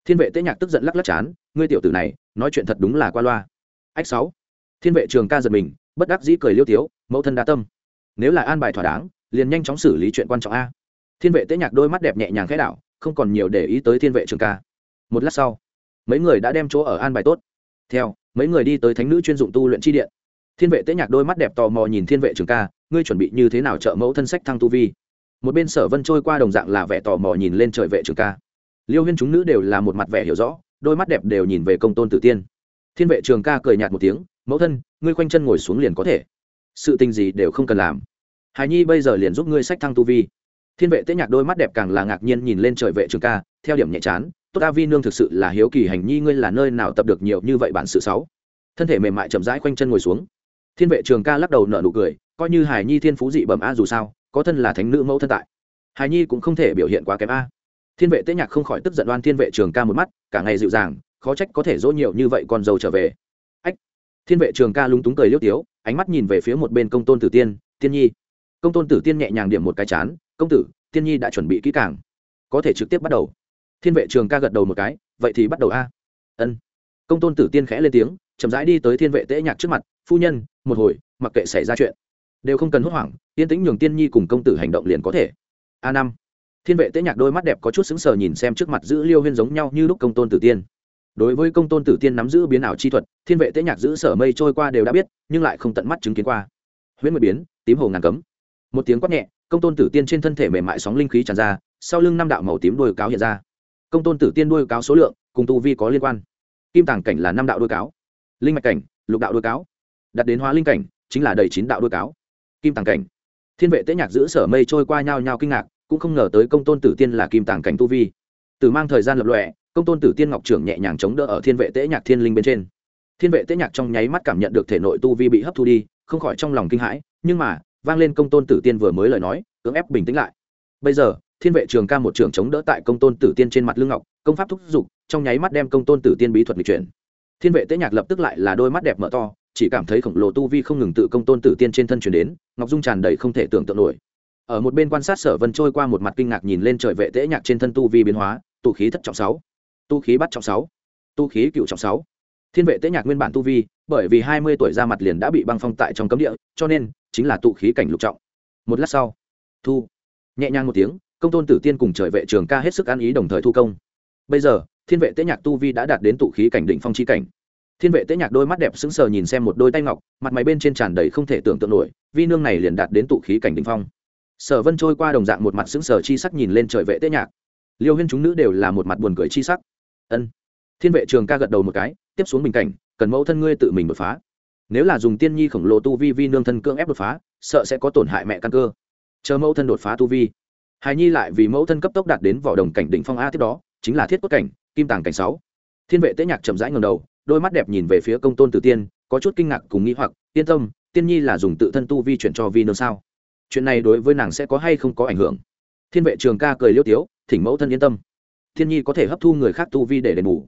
Thiên vệ tế nhạc tức giận lắc lắc chán, ngươi tiểu tử này, nói chuyện thật đúng là qua loa. Ách sáu. Thiên vệ trường ca giật mình, bất đắc dĩ cười liêu tiếu, mẫu thân đa tâm nếu là an bài thỏa đáng, liền nhanh chóng xử lý chuyện quan trọng a. Thiên vệ tế nhạc đôi mắt đẹp nhẹ nhàng khẽ đảo, không còn nhiều để ý tới thiên vệ trường ca. Một lát sau, mấy người đã đem chỗ ở an bài tốt. Theo, mấy người đi tới thánh nữ chuyên dụng tu luyện chi điện. Thiên vệ tế nhạc đôi mắt đẹp tò mò nhìn thiên vệ trường ca, ngươi chuẩn bị như thế nào trợ mẫu thân sách thăng tu vi? Một bên sở vân trôi qua đồng dạng là vẻ tò mò nhìn lên trời vệ trường ca. Liêu huyên chúng nữ đều là một mặt vẻ hiểu rõ, đôi mắt đẹp đều nhìn về công tôn tử tiên. Thiên vệ trường ca cười nhạt một tiếng, mẫu thân, ngươi khoanh chân ngồi xuống liền có thể sự tình gì đều không cần làm. Hài nhi bây giờ liền giúp ngươi sách thăng tu vi. Thiên vệ tế nhạc đôi mắt đẹp càng là ngạc nhiên nhìn lên trời vệ trường ca, theo điểm nhẹ chán, tốt ta vi nương thực sự là hiếu kỳ, hành nhi ngươi là nơi nào tập được nhiều như vậy bản sự sáu? Thân thể mềm mại chậm rãi quanh chân ngồi xuống. Thiên vệ trường ca lắc đầu nở nụ cười, coi như hải nhi thiên phú dị bẩm a dù sao, có thân là thánh nữ mẫu thân tại, hải nhi cũng không thể biểu hiện quá kém a. Thiên vệ tế nhạc không khỏi tức giận đoan thiên vệ trường ca một mắt, cả ngày dịu dàng, khó trách có thể dỗ nhiều như vậy con dâu trở về. Ách! Thiên vệ trường ca lúng túng cười liêu tiếu ánh mắt nhìn về phía một bên công tôn tử tiên tiên nhi. Công tôn tử tiên nhẹ nhàng điểm một cái chán, công tử, tiên nhi đã chuẩn bị kỹ càng, có thể trực tiếp bắt đầu. Thiên vệ trường ca gật đầu một cái, vậy thì bắt đầu a. Ân. Công tôn tử tiên khẽ lên tiếng, chậm rãi đi tới thiên vệ tễ nhạc trước mặt, phu nhân, một hồi, mặc kệ xảy ra chuyện, đều không cần hốt hoảng, yên tĩnh nhường tiên nhi cùng công tử hành động liền có thể. A năm. Thiên vệ tễ nhạc đôi mắt đẹp có chút sững sờ nhìn xem trước mặt giữ liêu huyên giống nhau như lúc công tôn tử tiên đối với công tôn tử tiên nắm giữ biến ảo chi thuật, thiên vệ tế nhạc giữ sở mây trôi qua đều đã biết, nhưng lại không tận mắt chứng kiến qua. Huyễn nguyệt biến, tím hồ ngàn cấm. Một tiếng quát nhẹ, công tôn tử tiên trên thân thể mềm mại sóng linh khí tràn ra, sau lưng năm đạo màu tím đôi cáo hiện ra. Công tôn tử tiên đôi cáo số lượng, cùng tu vi có liên quan. Kim tàng cảnh là năm đạo đôi cáo. Linh mạch cảnh, lục đạo đôi cáo. Đặt đến hóa linh cảnh, chính là đầy chín đạo đôi cáo. Kim tàng cảnh. Thiên vệ tế nhạc giữ sở mây trôi qua nhau nhau kinh ngạc, cũng không ngờ tới công tôn tử tiên là kim tàng cảnh tu vi. Từ mang thời gian lập lọe công tôn tử tiên ngọc trưởng nhẹ nhàng chống đỡ ở thiên vệ tế nhạc thiên linh bên trên. Thiên vệ tế nhạc trong nháy mắt cảm nhận được thể nội tu vi bị hấp thu đi, không khỏi trong lòng kinh hãi, nhưng mà, vang lên công tôn tử tiên vừa mới lời nói, cưỡng ép bình tĩnh lại. Bây giờ, thiên vệ trường ca một trường chống đỡ tại công tôn tử tiên trên mặt lưng ngọc, công pháp thúc giục, trong nháy mắt đem công tôn tử tiên bí thuật lịch chuyển. Thiên vệ tế nhạc lập tức lại là đôi mắt đẹp mở to, chỉ cảm thấy khổng lồ tu vi không ngừng tự công tôn tử tiên trên thân chuyển đến, ngọc dung tràn đầy không thể tưởng tượng nổi. Ở một bên quan sát sở vân trôi qua một mặt kinh ngạc nhìn lên trời vệ tế nhạc trên thân tu vi biến hóa, tụ khí thất trọng sáu tu khí bắt trọng sáu, tu khí cựu trọng sáu. Thiên vệ tế nhạc nguyên bản tu vi, bởi vì hai mươi tuổi ra mặt liền đã bị băng phong tại trong cấm địa, cho nên chính là tụ khí cảnh lục trọng. Một lát sau, thu, nhẹ nhàng một tiếng, công tôn tử tiên cùng trời vệ trường ca hết sức ăn ý đồng thời thu công. Bây giờ, thiên vệ tế nhạc tu vi đã đạt đến tụ khí cảnh đỉnh phong chi cảnh. Thiên vệ tế nhạc đôi mắt đẹp sững sờ nhìn xem một đôi tay ngọc, mặt mày bên trên tràn đầy không thể tưởng tượng nổi, vi nương này liền đạt đến tụ khí cảnh đỉnh phong. Sở vân trôi qua đồng dạng một mặt sững sờ chi sắc nhìn lên trời vệ tế nhạc. Liêu huyên chúng nữ đều là một mặt buồn cười chi sắc ân. Thiên vệ trường ca gật đầu một cái, tiếp xuống bình cảnh, cần mẫu thân ngươi tự mình đột phá. Nếu là dùng tiên nhi khổng lồ tu vi vi nương thân cưỡng ép đột phá, sợ sẽ có tổn hại mẹ căn cơ. Chờ mẫu thân đột phá tu vi. Hài nhi lại vì mẫu thân cấp tốc đạt đến vỏ đồng cảnh đỉnh phong a tiếp đó, chính là thiết quốc cảnh, kim tàng cảnh sáu. Thiên vệ tế nhạc chậm rãi ngầm đầu, đôi mắt đẹp nhìn về phía công tôn tử tiên, có chút kinh ngạc cùng nghĩ hoặc, yên tâm, tiên nhi là dùng tự thân tu vi chuyển cho vi nương sao? Chuyện này đối với nàng sẽ có hay không có ảnh hưởng? Thiên vệ trường ca cười liêu tiếu, thỉnh mẫu thân yên tâm thiên nhi có thể hấp thu người khác tu vi để đền bù.